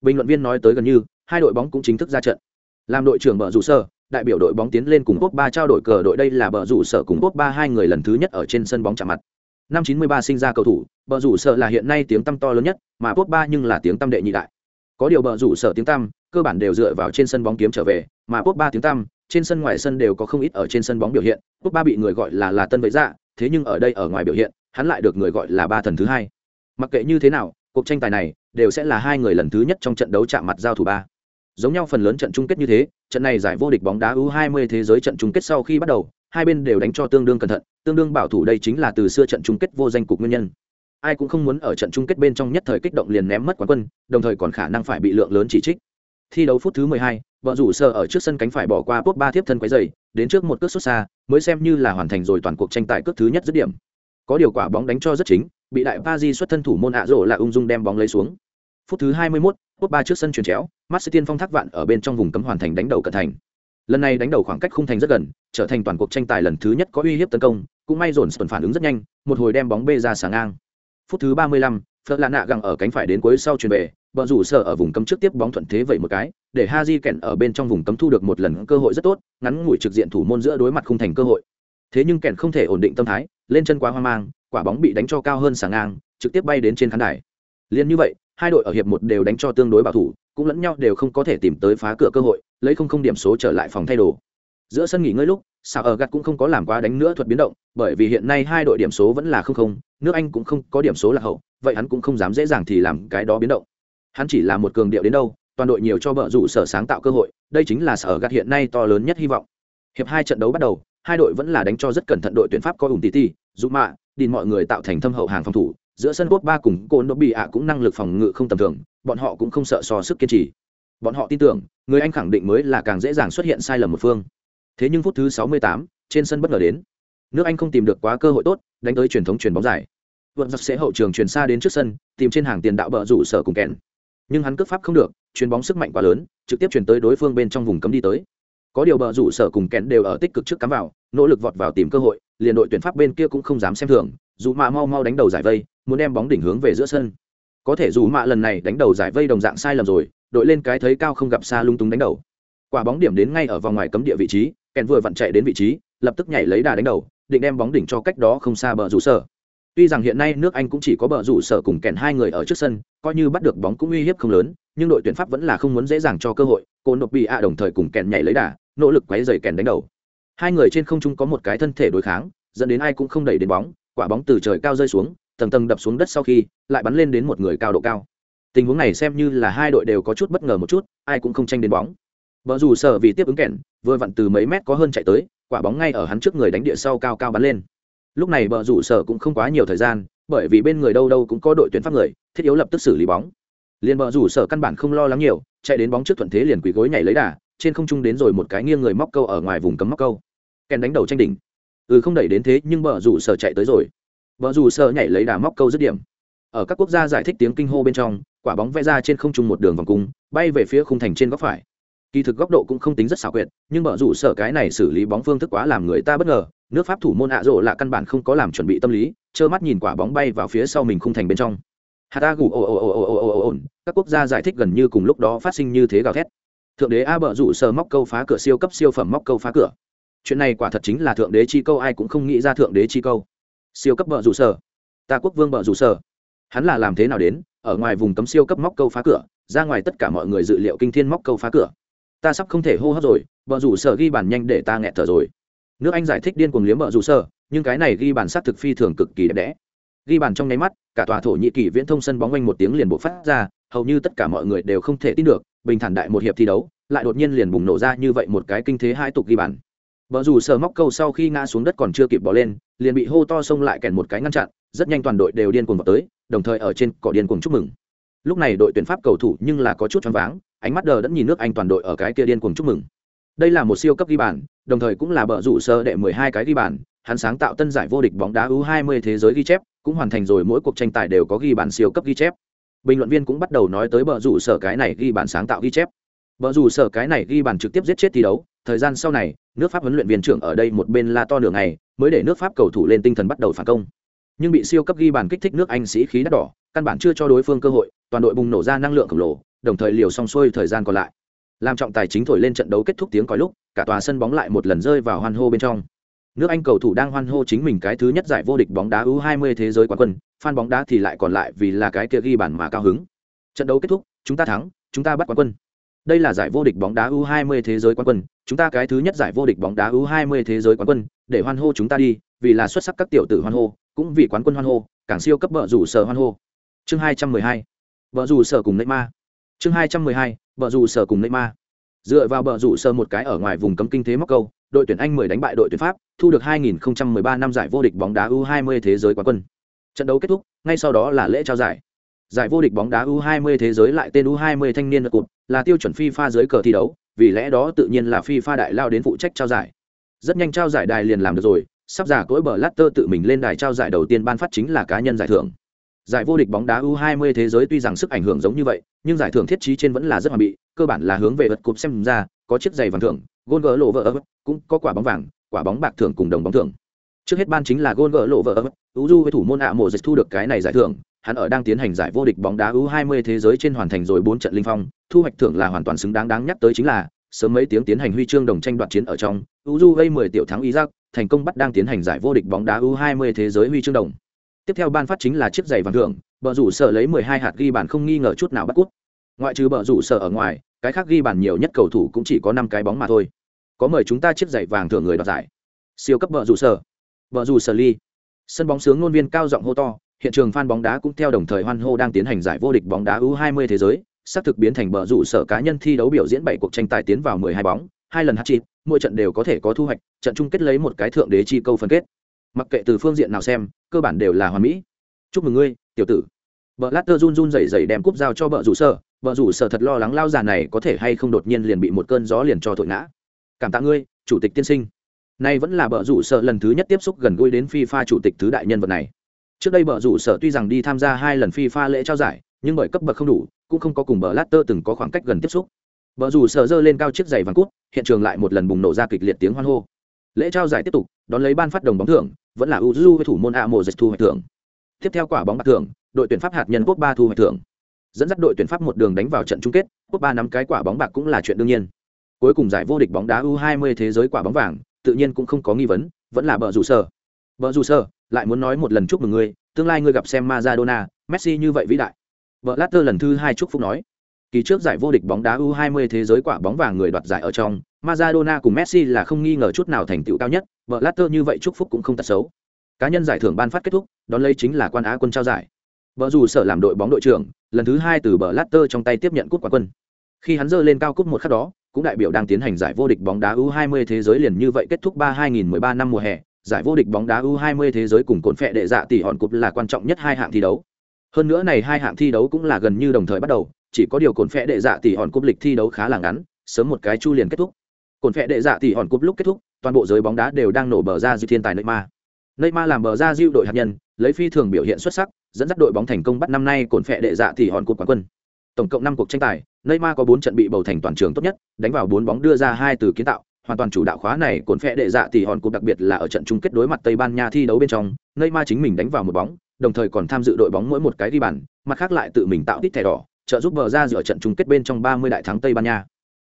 Bình luận viên nói tới gần như, hai đội bóng cũng chính thức ra trận. Làm đội trưởng bờ rủ sở đại biểu đội bóng tiến lên cùng quốc ba trao đổi cờ đội đây là bờ rủ sở cùng quốc ba hai người lần thứ nhất ở trên sân bóng chạm mặt năm 93 sinh ra cầu thủ bờ rủ sở là hiện nay tiếng tăm to lớn nhất mà quốc ba nhưng là tiếng tăm đệ nhị đại có điều bờ rủ sở tiếng tăm cơ bản đều dựa vào trên sân bóng kiếm trở về mà quốc ba tiếng tăm trên sân ngoài sân đều có không ít ở trên sân bóng biểu hiện quốc ba bị người gọi là là tân vậy dạ thế nhưng ở đây ở ngoài biểu hiện hắn lại được người gọi là ba thần thứ hai mặc kệ như thế nào cuộc tranh tài này đều sẽ là hai người lần thứ nhất trong trận đấu chạm mặt giao thủ ba giống nhau phần lớn trận chung kết như thế trận này giải vô địch bóng đá U20 thế giới trận chung kết sau khi bắt đầu, hai bên đều đánh cho tương đương cẩn thận, tương đương bảo thủ đây chính là từ xưa trận chung kết vô danh cục nguyên nhân. Ai cũng không muốn ở trận chung kết bên trong nhất thời kích động liền ném mất quán quân, đồng thời còn khả năng phải bị lượng lớn chỉ trích. Thi đấu phút thứ 12, vợ rủ sơ ở trước sân cánh phải bỏ qua pốt ba tiếp thân quấy giày, đến trước một cước xuất xa, mới xem như là hoàn thành rồi toàn cuộc tranh tài cước thứ nhất dứt điểm. Có điều quả bóng đánh cho rất chính, bị đại Paris xuất thân thủ môn ạ rổ là ung dung đem bóng lấy xuống. Phút thứ 21, Quốc ba trước sân chuyển chéo, Marseille phong thác vạn ở bên trong vùng cấm hoàn thành đánh đầu cận thành. Lần này đánh đầu khoảng cách khung thành rất gần, trở thành toàn cuộc tranh tài lần thứ nhất có uy hiếp tấn công, cũng may dồn tuần phản ứng rất nhanh, một hồi đem bóng bê ra sáng ngang. Phút thứ 35, Phật Lạ Nạ gặng ở cánh phải đến cuối sau chuyển về, bờ rủ sở ở vùng cấm trước tiếp bóng thuận thế vậy một cái, để Haji kẹn ở bên trong vùng cấm thu được một lần cơ hội rất tốt, ngắn ngủi trực diện thủ môn giữa đối mặt khung thành cơ hội. Thế nhưng kẹn không thể ổn định tâm thái, lên chân quá hoang mang, quả bóng bị đánh cho cao hơn sáng ngang, trực tiếp bay đến trên khán đài. Liên như vậy, hai đội ở hiệp một đều đánh cho tương đối bảo thủ cũng lẫn nhau đều không có thể tìm tới phá cửa cơ hội lấy không không điểm số trở lại phòng thay đồ. Giữa sân nghỉ ngơi lúc sao ở gạt cũng không có làm quá đánh nữa thuật biến động bởi vì hiện nay hai đội điểm số vẫn là không không nước anh cũng không có điểm số là hậu vậy hắn cũng không dám dễ dàng thì làm cái đó biến động. Hắn chỉ là một cường điệu đến đâu toàn đội nhiều cho vợ rủ sở sáng tạo cơ hội đây chính là sở gạt hiện nay to lớn nhất hy vọng. Hiệp hai trận đấu bắt đầu hai đội vẫn là đánh cho rất cẩn thận đội tuyển pháp có ủng tỷ tỷ dù mạ đi mọi người tạo thành thâm hậu hàng phòng thủ giữa sân quốc ba cùng cô đỗ bị ạ cũng năng lực phòng ngự không tầm thường bọn họ cũng không sợ so sức kiên trì. Bọn họ tin tưởng người anh khẳng định mới là càng dễ dàng xuất hiện sai lầm một phương. Thế nhưng phút thứ 68, trên sân bất ngờ đến. Nước anh không tìm được quá cơ hội tốt đánh tới truyền thống truyền bóng dài. Vận giặc sẽ hậu trường truyền xa đến trước sân tìm trên hàng tiền đạo bờ rủ sở cùng kèn nhưng hắn cướp pháp không được truyền bóng sức mạnh quá lớn trực tiếp truyền tới đối phương bên trong vùng cấm đi tới. Có điều bờ rủ sở cùng kèn đều ở tích cực trước cắm vào nỗ lực vọt vào tìm cơ hội liền đội tuyển pháp bên kia cũng không dám xem thường, dù mạ mau mau đánh đầu giải vây, muốn đem bóng đỉnh hướng về giữa sân. Có thể dù mạ lần này đánh đầu giải vây đồng dạng sai lầm rồi, đội lên cái thấy cao không gặp xa lung túng đánh đầu. Quả bóng điểm đến ngay ở vòng ngoài cấm địa vị trí, kèn vừa vặn chạy đến vị trí, lập tức nhảy lấy đà đánh đầu, định đem bóng đỉnh cho cách đó không xa bờ rủ sở. Tuy rằng hiện nay nước anh cũng chỉ có bờ rủ sở cùng kèn hai người ở trước sân, coi như bắt được bóng cũng uy hiếp không lớn, nhưng đội tuyển pháp vẫn là không muốn dễ dàng cho cơ hội, cô nộp bị ạ đồng thời cùng kèn nhảy lấy đà, nỗ lực quấy dày kèn đánh đầu hai người trên không trung có một cái thân thể đối kháng, dẫn đến ai cũng không đẩy đến bóng, quả bóng từ trời cao rơi xuống, tầng tầng đập xuống đất sau khi, lại bắn lên đến một người cao độ cao. Tình huống này xem như là hai đội đều có chút bất ngờ một chút, ai cũng không tranh đến bóng. Vợ dù sợ vì tiếp ứng kẹn, vừa vặn từ mấy mét có hơn chạy tới, quả bóng ngay ở hắn trước người đánh địa sau cao cao bắn lên. Lúc này vợ rủ sở cũng không quá nhiều thời gian, bởi vì bên người đâu đâu cũng có đội tuyển pháp người, thiết yếu lập tức xử lý bóng. Liền bờ rủ sở căn bản không lo lắng nhiều, chạy đến bóng trước thuận thế liền quỳ gối nhảy lấy đà trên không trung đến rồi một cái nghiêng người móc câu ở ngoài vùng cấm móc câu kèn đánh đầu tranh đỉnh ừ không đẩy đến thế nhưng bờ rủ sở chạy tới rồi bờ rủ sở nhảy lấy đà móc câu dứt điểm ở các quốc gia giải thích tiếng kinh hô bên trong quả bóng vẽ ra trên không trung một đường vòng cung bay về phía khung thành trên góc phải kỳ thực góc độ cũng không tính rất xảo quyệt nhưng bờ rủ sở cái này xử lý bóng phương thức quá làm người ta bất ngờ nước pháp thủ môn ạ rộ là căn bản không có làm chuẩn bị tâm lý trơ mắt nhìn quả bóng bay vào phía sau mình khung thành bên trong hata gù ồ ồ ồ ồ ồ ồ ồ các quốc gia giải thích gần như cùng lúc đó phát sinh như thế gào thét thượng đế a bờ rủ sở móc câu phá cửa siêu cấp siêu phẩm móc câu phá cửa. Chuyện này quả thật chính là thượng đế chi câu, ai cũng không nghĩ ra thượng đế chi câu. Siêu cấp bờ rủ sở ta quốc vương bờ rủ sở hắn là làm thế nào đến, ở ngoài vùng cấm siêu cấp móc câu phá cửa, ra ngoài tất cả mọi người dự liệu kinh thiên móc câu phá cửa. Ta sắp không thể hô hấp rồi bờ rủ sở ghi bàn nhanh để ta nghẹt thở rồi. Nước anh giải thích điên cuồng liếm bờ rủ sở nhưng cái này ghi bàn sát thực phi thường cực kỳ đẹp đẽ. Ghi bàn trong nháy mắt, cả tòa thổ nhĩ kỳ viễn thông sân bóng quanh một tiếng liền bộ phát ra, hầu như tất cả mọi người đều không thể tin được bình thản đại một hiệp thi đấu, lại đột nhiên liền bùng nổ ra như vậy một cái kinh thế hai tục ghi bàn. Vợ dù sờ móc câu sau khi ngã xuống đất còn chưa kịp bỏ lên, liền bị hô to xông lại kèn một cái ngăn chặn, rất nhanh toàn đội đều điên cuồng vào tới, đồng thời ở trên cỏ điên cuồng chúc mừng. Lúc này đội tuyển pháp cầu thủ nhưng là có chút choáng váng, ánh mắt đờ đẫn nhìn nước anh toàn đội ở cái kia điên cuồng chúc mừng. Đây là một siêu cấp ghi bàn, đồng thời cũng là bờ rủ sơ đệ 12 cái ghi bàn, hắn sáng tạo tân giải vô địch bóng đá U20 thế giới ghi chép, cũng hoàn thành rồi mỗi cuộc tranh tài đều có ghi bàn siêu cấp ghi chép bình luận viên cũng bắt đầu nói tới bờ rủ sở cái này ghi bàn sáng tạo ghi chép. Bờ rủ sở cái này ghi bàn trực tiếp giết chết thi đấu, thời gian sau này, nước pháp huấn luyện viên trưởng ở đây một bên la to nửa ngày, mới để nước pháp cầu thủ lên tinh thần bắt đầu phản công. Nhưng bị siêu cấp ghi bàn kích thích nước anh sĩ khí đắt đỏ, căn bản chưa cho đối phương cơ hội, toàn đội bùng nổ ra năng lượng khổng lồ, đồng thời liều xong xuôi thời gian còn lại. Làm trọng tài chính thổi lên trận đấu kết thúc tiếng còi lúc, cả tòa sân bóng lại một lần rơi vào hoan hô bên trong nước anh cầu thủ đang hoan hô chính mình cái thứ nhất giải vô địch bóng đá u 20 thế giới quán quân, fan bóng đá thì lại còn lại vì là cái kia ghi bàn mà cao hứng. Trận đấu kết thúc, chúng ta thắng, chúng ta bắt quán quân. Đây là giải vô địch bóng đá u 20 thế giới quán quân, chúng ta cái thứ nhất giải vô địch bóng đá u 20 thế giới quán quân, để hoan hô chúng ta đi, vì là xuất sắc các tiểu tử hoan hô, cũng vì quán quân hoan hô, càng siêu cấp bợ rủ sở hoan hô. Chương 212 bợ rủ sở cùng neymar. Chương 212 bợ rủ sở cùng neymar. Dựa vào bợ rủ sở một cái ở ngoài vùng cấm kinh thế móc câu đội tuyển Anh 10 đánh bại đội tuyển Pháp, thu được 2013 năm giải vô địch bóng đá U20 thế giới quán quân. Trận đấu kết thúc, ngay sau đó là lễ trao giải. Giải vô địch bóng đá U20 thế giới lại tên U20 thanh niên cột, là tiêu chuẩn FIFA dưới cờ thi đấu, vì lẽ đó tự nhiên là FIFA đại lao đến phụ trách trao giải. Rất nhanh trao giải đài liền làm được rồi, sắp giả cỗi bờ Latter tự mình lên đài trao giải đầu tiên ban phát chính là cá nhân giải thưởng. Giải vô địch bóng đá U20 thế giới tuy rằng sức ảnh hưởng giống như vậy, nhưng giải thưởng thiết trí trên vẫn là rất hoàn bị, cơ bản là hướng về vật cúp xem ra, có chiếc giày vàng thưởng, gôn gỡ lộ vỡ ấp cũng có quả bóng vàng, quả bóng bạc thưởng cùng đồng bóng thưởng. Trước hết ban chính là gôn gỡ lộ vỡ ấp u du với thủ môn ạ mộ dịch thu được cái này giải thưởng, hắn ở đang tiến hành giải vô địch bóng đá u 20 thế giới trên hoàn thành rồi bốn trận linh phong, thu hoạch thưởng là hoàn toàn xứng đáng đáng nhắc tới chính là, sớm mấy tiếng tiến hành huy chương đồng tranh đoạt chiến ở trong u du gây 10 tiểu thắng iraq, thành công bắt đang tiến hành giải vô địch bóng đá u 20 thế giới huy chương đồng. Tiếp theo ban phát chính là chiếc giày vàng thưởng, bờ rủ sở lấy 12 hạt ghi bàn không nghi ngờ chút nào bắt cút. Ngoại trừ bờ rủ sở ở ngoài cái khác ghi bàn nhiều nhất cầu thủ cũng chỉ có năm cái bóng mà thôi. Có mời chúng ta chiếc giày vàng thưởng người đoạt giải. Siêu cấp vợ rủ sở vợ rủ sở ly. Sân bóng sướng ngôn viên cao giọng hô to hiện trường fan bóng đá cũng theo đồng thời hoan hô đang tiến hành giải vô địch bóng đá U20 thế giới sắp thực biến thành bờ rủ sở cá nhân thi đấu biểu diễn bảy cuộc tranh tài tiến vào 12 bóng hai lần hat-trick mỗi trận đều có thể có thu hoạch trận chung kết lấy một cái thượng đế chi câu phân kết. Mặc kệ từ phương diện nào xem cơ bản đều là hoàn mỹ. Chúc mừng ngươi tiểu tử. Bờ Latter run run rẩy rẩy đem cúp giao cho bờ rủ sở, bờ rủ sở thật lo lắng lao già này có thể hay không đột nhiên liền bị một cơn gió liền cho thổi ngã. Cảm tạ ngươi, chủ tịch tiên sinh. Nay vẫn là bờ rủ sở lần thứ nhất tiếp xúc gần gũi đến fifa chủ tịch thứ đại nhân vật này. Trước đây bờ rủ sở tuy rằng đi tham gia hai lần fifa lễ trao giải, nhưng bởi cấp bậc không đủ, cũng không có cùng bờ latter từng có khoảng cách gần tiếp xúc. Bờ rủ sở giơ lên cao chiếc giày vàng cút, hiện trường lại một lần bùng nổ ra kịch liệt tiếng hoan hô. Lễ trao giải tiếp tục, đón lấy ban phát đồng bóng thưởng, vẫn là uzu với thủ môn a mộ dịch thu hoạch thưởng. Tiếp theo quả bóng bạc thưởng, đội tuyển pháp hạt nhân quốc ba thu hoạch thưởng dẫn dắt đội tuyển pháp một đường đánh vào trận chung kết quốc ba nắm cái quả bóng bạc cũng là chuyện đương nhiên. Cuối cùng giải vô địch bóng đá u 20 thế giới quả bóng vàng tự nhiên cũng không có nghi vấn vẫn là bờ rủ sở. Bờ rủ sở lại muốn nói một lần chúc mừng ngươi tương lai ngươi gặp xem Maradona Messi như vậy vĩ đại. Vợ Latter lần thứ hai chúc phúc nói. Kỳ trước giải vô địch bóng đá u 20 thế giới quả bóng vàng người đoạt giải ở trong Maradona cùng Messi là không nghi ngờ chút nào thành tựu cao nhất vợ Latter như vậy chúc phúc cũng không tật xấu. Cá nhân giải thưởng ban phát kết thúc đón lấy chính là quan á quân trao giải. Bờ rủ sở làm đội bóng đội trưởng, lần thứ hai từ bờ Latter trong tay tiếp nhận cúp quán quân. Khi hắn giơ lên cao cúp một khắc đó, cũng đại biểu đang tiến hành giải vô địch bóng đá U20 thế giới liền như vậy kết thúc 3 2013 năm mùa hè, giải vô địch bóng đá U20 thế giới cùng cồn phệ đệ dạ tỷ hòn cúp là quan trọng nhất hai hạng thi đấu. Hơn nữa này hai hạng thi đấu cũng là gần như đồng thời bắt đầu, chỉ có điều cồn phệ đệ dạ tỷ hòn cúp lịch thi đấu khá là ngắn, sớm một cái chu liền kết thúc. Cồn phệ đệ dạ tỷ hòn cúp lúc kết thúc, toàn bộ giới bóng đá đều đang nổ bờ ra dư thiên tài Neymar. Neymar làm bờ ra dư đội hạt nhân, lấy phi thường biểu hiện xuất sắc, dẫn dắt đội bóng thành công bắt năm nay cồn phệ đệ dạ thì hòn cột quán quân. Tổng cộng năm cuộc tranh tài, Neymar có 4 trận bị bầu thành toàn trường tốt nhất, đánh vào 4 bóng đưa ra hai từ kiến tạo, hoàn toàn chủ đạo khóa này cồn phệ đệ dạ thì hòn cột đặc biệt là ở trận chung kết đối mặt Tây Ban Nha thi đấu bên trong, Neymar chính mình đánh vào một bóng, đồng thời còn tham dự đội bóng mỗi một cái ghi bàn, mặt khác lại tự mình tạo tít thẻ đỏ, trợ giúp bờ ra giữa trận chung kết bên trong 30 đại thắng Tây Ban Nha.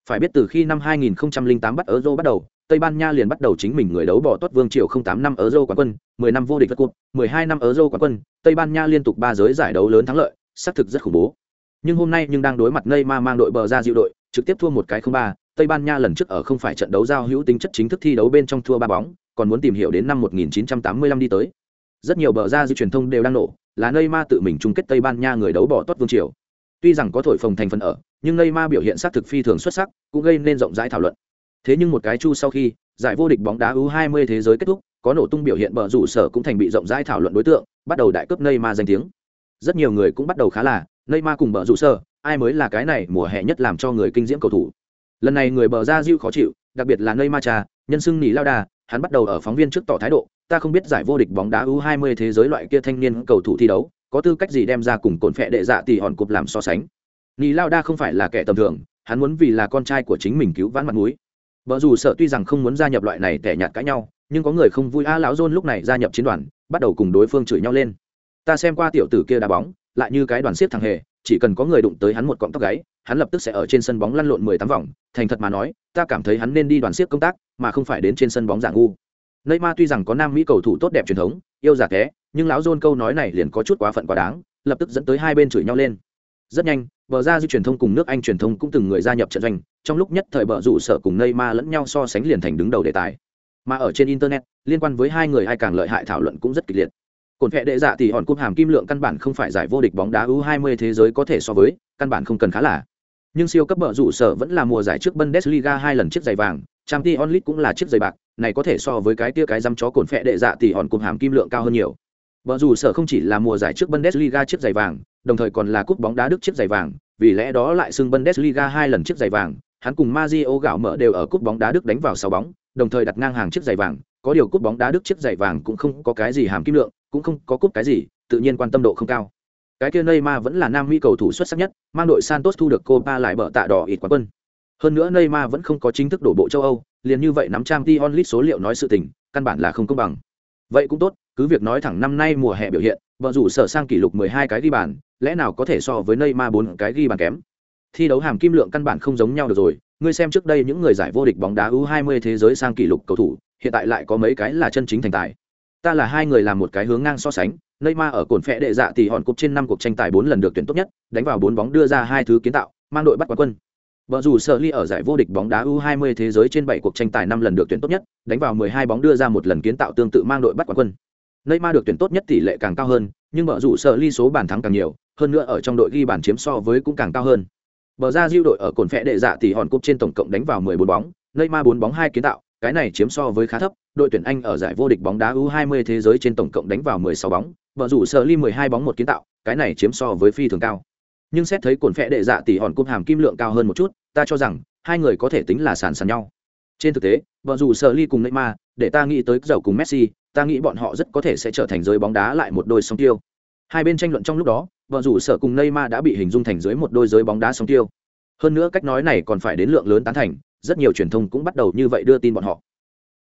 Phải biết từ khi năm 2008 bắt Euro bắt đầu, Tây Ban Nha liền bắt đầu chính mình người đấu bỏ tốt vương triều 08 năm Euro quán quân, 10 năm vô địch vật cúp, 12 năm Euro quán quân, Tây Ban Nha liên tục ba giới giải đấu lớn thắng lợi, xác thực rất khủng bố. Nhưng hôm nay nhưng đang đối mặt Neymar mang đội bờ ra dịu đội, trực tiếp thua một cái 0-3, Tây Ban Nha lần trước ở không phải trận đấu giao hữu tính chất chính thức thi đấu bên trong thua ba bóng, còn muốn tìm hiểu đến năm 1985 đi tới. Rất nhiều bờ ra dịu truyền thông đều đang nổ, là Neymar tự mình chung kết Tây Ban Nha người đấu bỏ tốt vương triều. Tuy rằng có thổi phồng thành phần ở, nhưng Neymar biểu hiện sát thực phi thường xuất sắc, cũng gây nên rộng rãi thảo luận. Thế nhưng một cái chu sau khi, giải vô địch bóng đá U20 thế giới kết thúc, có nổ tung biểu hiện bờ rủ sở cũng thành bị rộng rãi thảo luận đối tượng, bắt đầu đại cấp Neymar danh tiếng. Rất nhiều người cũng bắt đầu khá là, Neymar cùng bờ rủ sở, ai mới là cái này mùa hè nhất làm cho người kinh diễm cầu thủ. Lần này người bờ ra diêu khó chịu, đặc biệt là Neymar cha, nhân xưng nỉ lao đà, hắn bắt đầu ở phóng viên trước tỏ thái độ, ta không biết giải vô địch bóng đá U20 thế giới loại kia thanh niên cầu thủ thi đấu, có tư cách gì đem ra cùng cồn phệ đệ dạ tỷ hòn cục làm so sánh. Nỉ lao đa không phải là kẻ tầm thường, hắn muốn vì là con trai của chính mình cứu vãn mặt mũi vợ dù sợ tuy rằng không muốn gia nhập loại này tẻ nhạt cãi nhau, nhưng có người không vui, a lão dôn lúc này gia nhập chiến đoàn, bắt đầu cùng đối phương chửi nhau lên. Ta xem qua tiểu tử kia đá bóng, lại như cái đoàn siết thằng hề, chỉ cần có người đụng tới hắn một cọng tóc gáy, hắn lập tức sẽ ở trên sân bóng lăn lộn mười tám vòng. Thành thật mà nói, ta cảm thấy hắn nên đi đoàn siết công tác, mà không phải đến trên sân bóng giả ngu. Neymar tuy rằng có nam mỹ cầu thủ tốt đẹp truyền thống, yêu giả thế nhưng lão dôn câu nói này liền có chút quá phận quá đáng, lập tức dẫn tới hai bên chửi nhau lên. Rất nhanh bờ ra di truyền thông cùng nước anh truyền thông cũng từng người gia nhập trận doanh trong lúc nhất thời bờ rủ sở cùng neymar lẫn nhau so sánh liền thành đứng đầu đề tài. Mà ở trên internet liên quan với hai người ai càng lợi hại thảo luận cũng rất kịch liệt. Cồn vẽ đệ dạ thì hòn cúp hàm kim lượng căn bản không phải giải vô địch bóng đá u 20 thế giới có thể so với căn bản không cần khá là. Nhưng siêu cấp bờ rủ sở vẫn là mùa giải trước bundesliga hai lần chiếc giày vàng Champions League cũng là chiếc giày bạc này có thể so với cái tia cái dăm chó cồn phệ đệ dạ thì hòn cúp hàm kim lượng cao hơn nhiều. Bờ rủ sở không chỉ là mùa giải trước Bundesliga chiếc giày vàng, đồng thời còn là cúp bóng đá Đức chiếc giày vàng, vì lẽ đó lại xưng Bundesliga hai lần chiếc giày vàng, hắn cùng Mario gạo mở đều ở cúp bóng đá Đức đánh vào 6 bóng, đồng thời đặt ngang hàng chiếc giày vàng, có điều cúp bóng đá Đức chiếc giày vàng cũng không có cái gì hàm kim lượng, cũng không có cúp cái gì, tự nhiên quan tâm độ không cao. Cái kia Neymar vẫn là nam mỹ cầu thủ xuất sắc nhất, mang đội Santos thu được Copa lại bở tạ đỏ ít quán quân. Hơn nữa Neymar vẫn không có chính thức đổ bộ châu Âu, liền như vậy nắm trang Dion League số liệu nói sự tình, căn bản là không công bằng. Vậy cũng tốt, cứ việc nói thẳng năm nay mùa hè biểu hiện, vợ rủ sở sang kỷ lục 12 cái ghi bàn, lẽ nào có thể so với Neymar bốn cái ghi bàn kém. Thi đấu hàm kim lượng căn bản không giống nhau được rồi, ngươi xem trước đây những người giải vô địch bóng đá U20 thế giới sang kỷ lục cầu thủ, hiện tại lại có mấy cái là chân chính thành tài. Ta là hai người làm một cái hướng ngang so sánh, Neymar ở cồn phệ đệ dạ thì hòn cúp trên năm cuộc tranh tài 4 lần được tuyển tốt nhất, đánh vào 4 bóng đưa ra hai thứ kiến tạo, mang đội bắt quán quân. Vợ dù Sở Ly ở giải vô địch bóng đá U20 thế giới trên 7 cuộc tranh tài 5 lần được tuyển tốt nhất, đánh vào 12 bóng đưa ra một lần kiến tạo tương tự mang đội bắt quán quân. Neymar được tuyển tốt nhất tỷ lệ càng cao hơn, nhưng bờ rủ Sở Ly số bàn thắng càng nhiều, hơn nữa ở trong đội ghi bàn chiếm so với cũng càng cao hơn. Bờ ra diêu đội ở cồn phẹ đệ dạ tỷ hòn cúp trên tổng cộng đánh vào 14 bóng, Neymar 4 bóng hai kiến tạo, cái này chiếm so với khá thấp. Đội tuyển Anh ở giải vô địch bóng đá U20 thế giới trên tổng cộng đánh vào 16 bóng, bờ rủ Sở Ly 12 bóng một kiến tạo, cái này chiếm so với phi thường cao. Nhưng xét thấy cồn phẹ đệ dạ tỷ hòn cúp hàm kim lượng cao hơn một chút, ta cho rằng hai người có thể tính là sàn sàn nhau. Trên thực tế, vợ rủ sợ Ly cùng Neymar, để ta nghĩ tới dầu cùng Messi, ta nghĩ bọn họ rất có thể sẽ trở thành giới bóng đá lại một đôi song tiêu. Hai bên tranh luận trong lúc đó, vợ rủ Sở cùng Neymar đã bị hình dung thành dưới một đôi giới bóng đá song tiêu hơn nữa cách nói này còn phải đến lượng lớn tán thành rất nhiều truyền thông cũng bắt đầu như vậy đưa tin bọn họ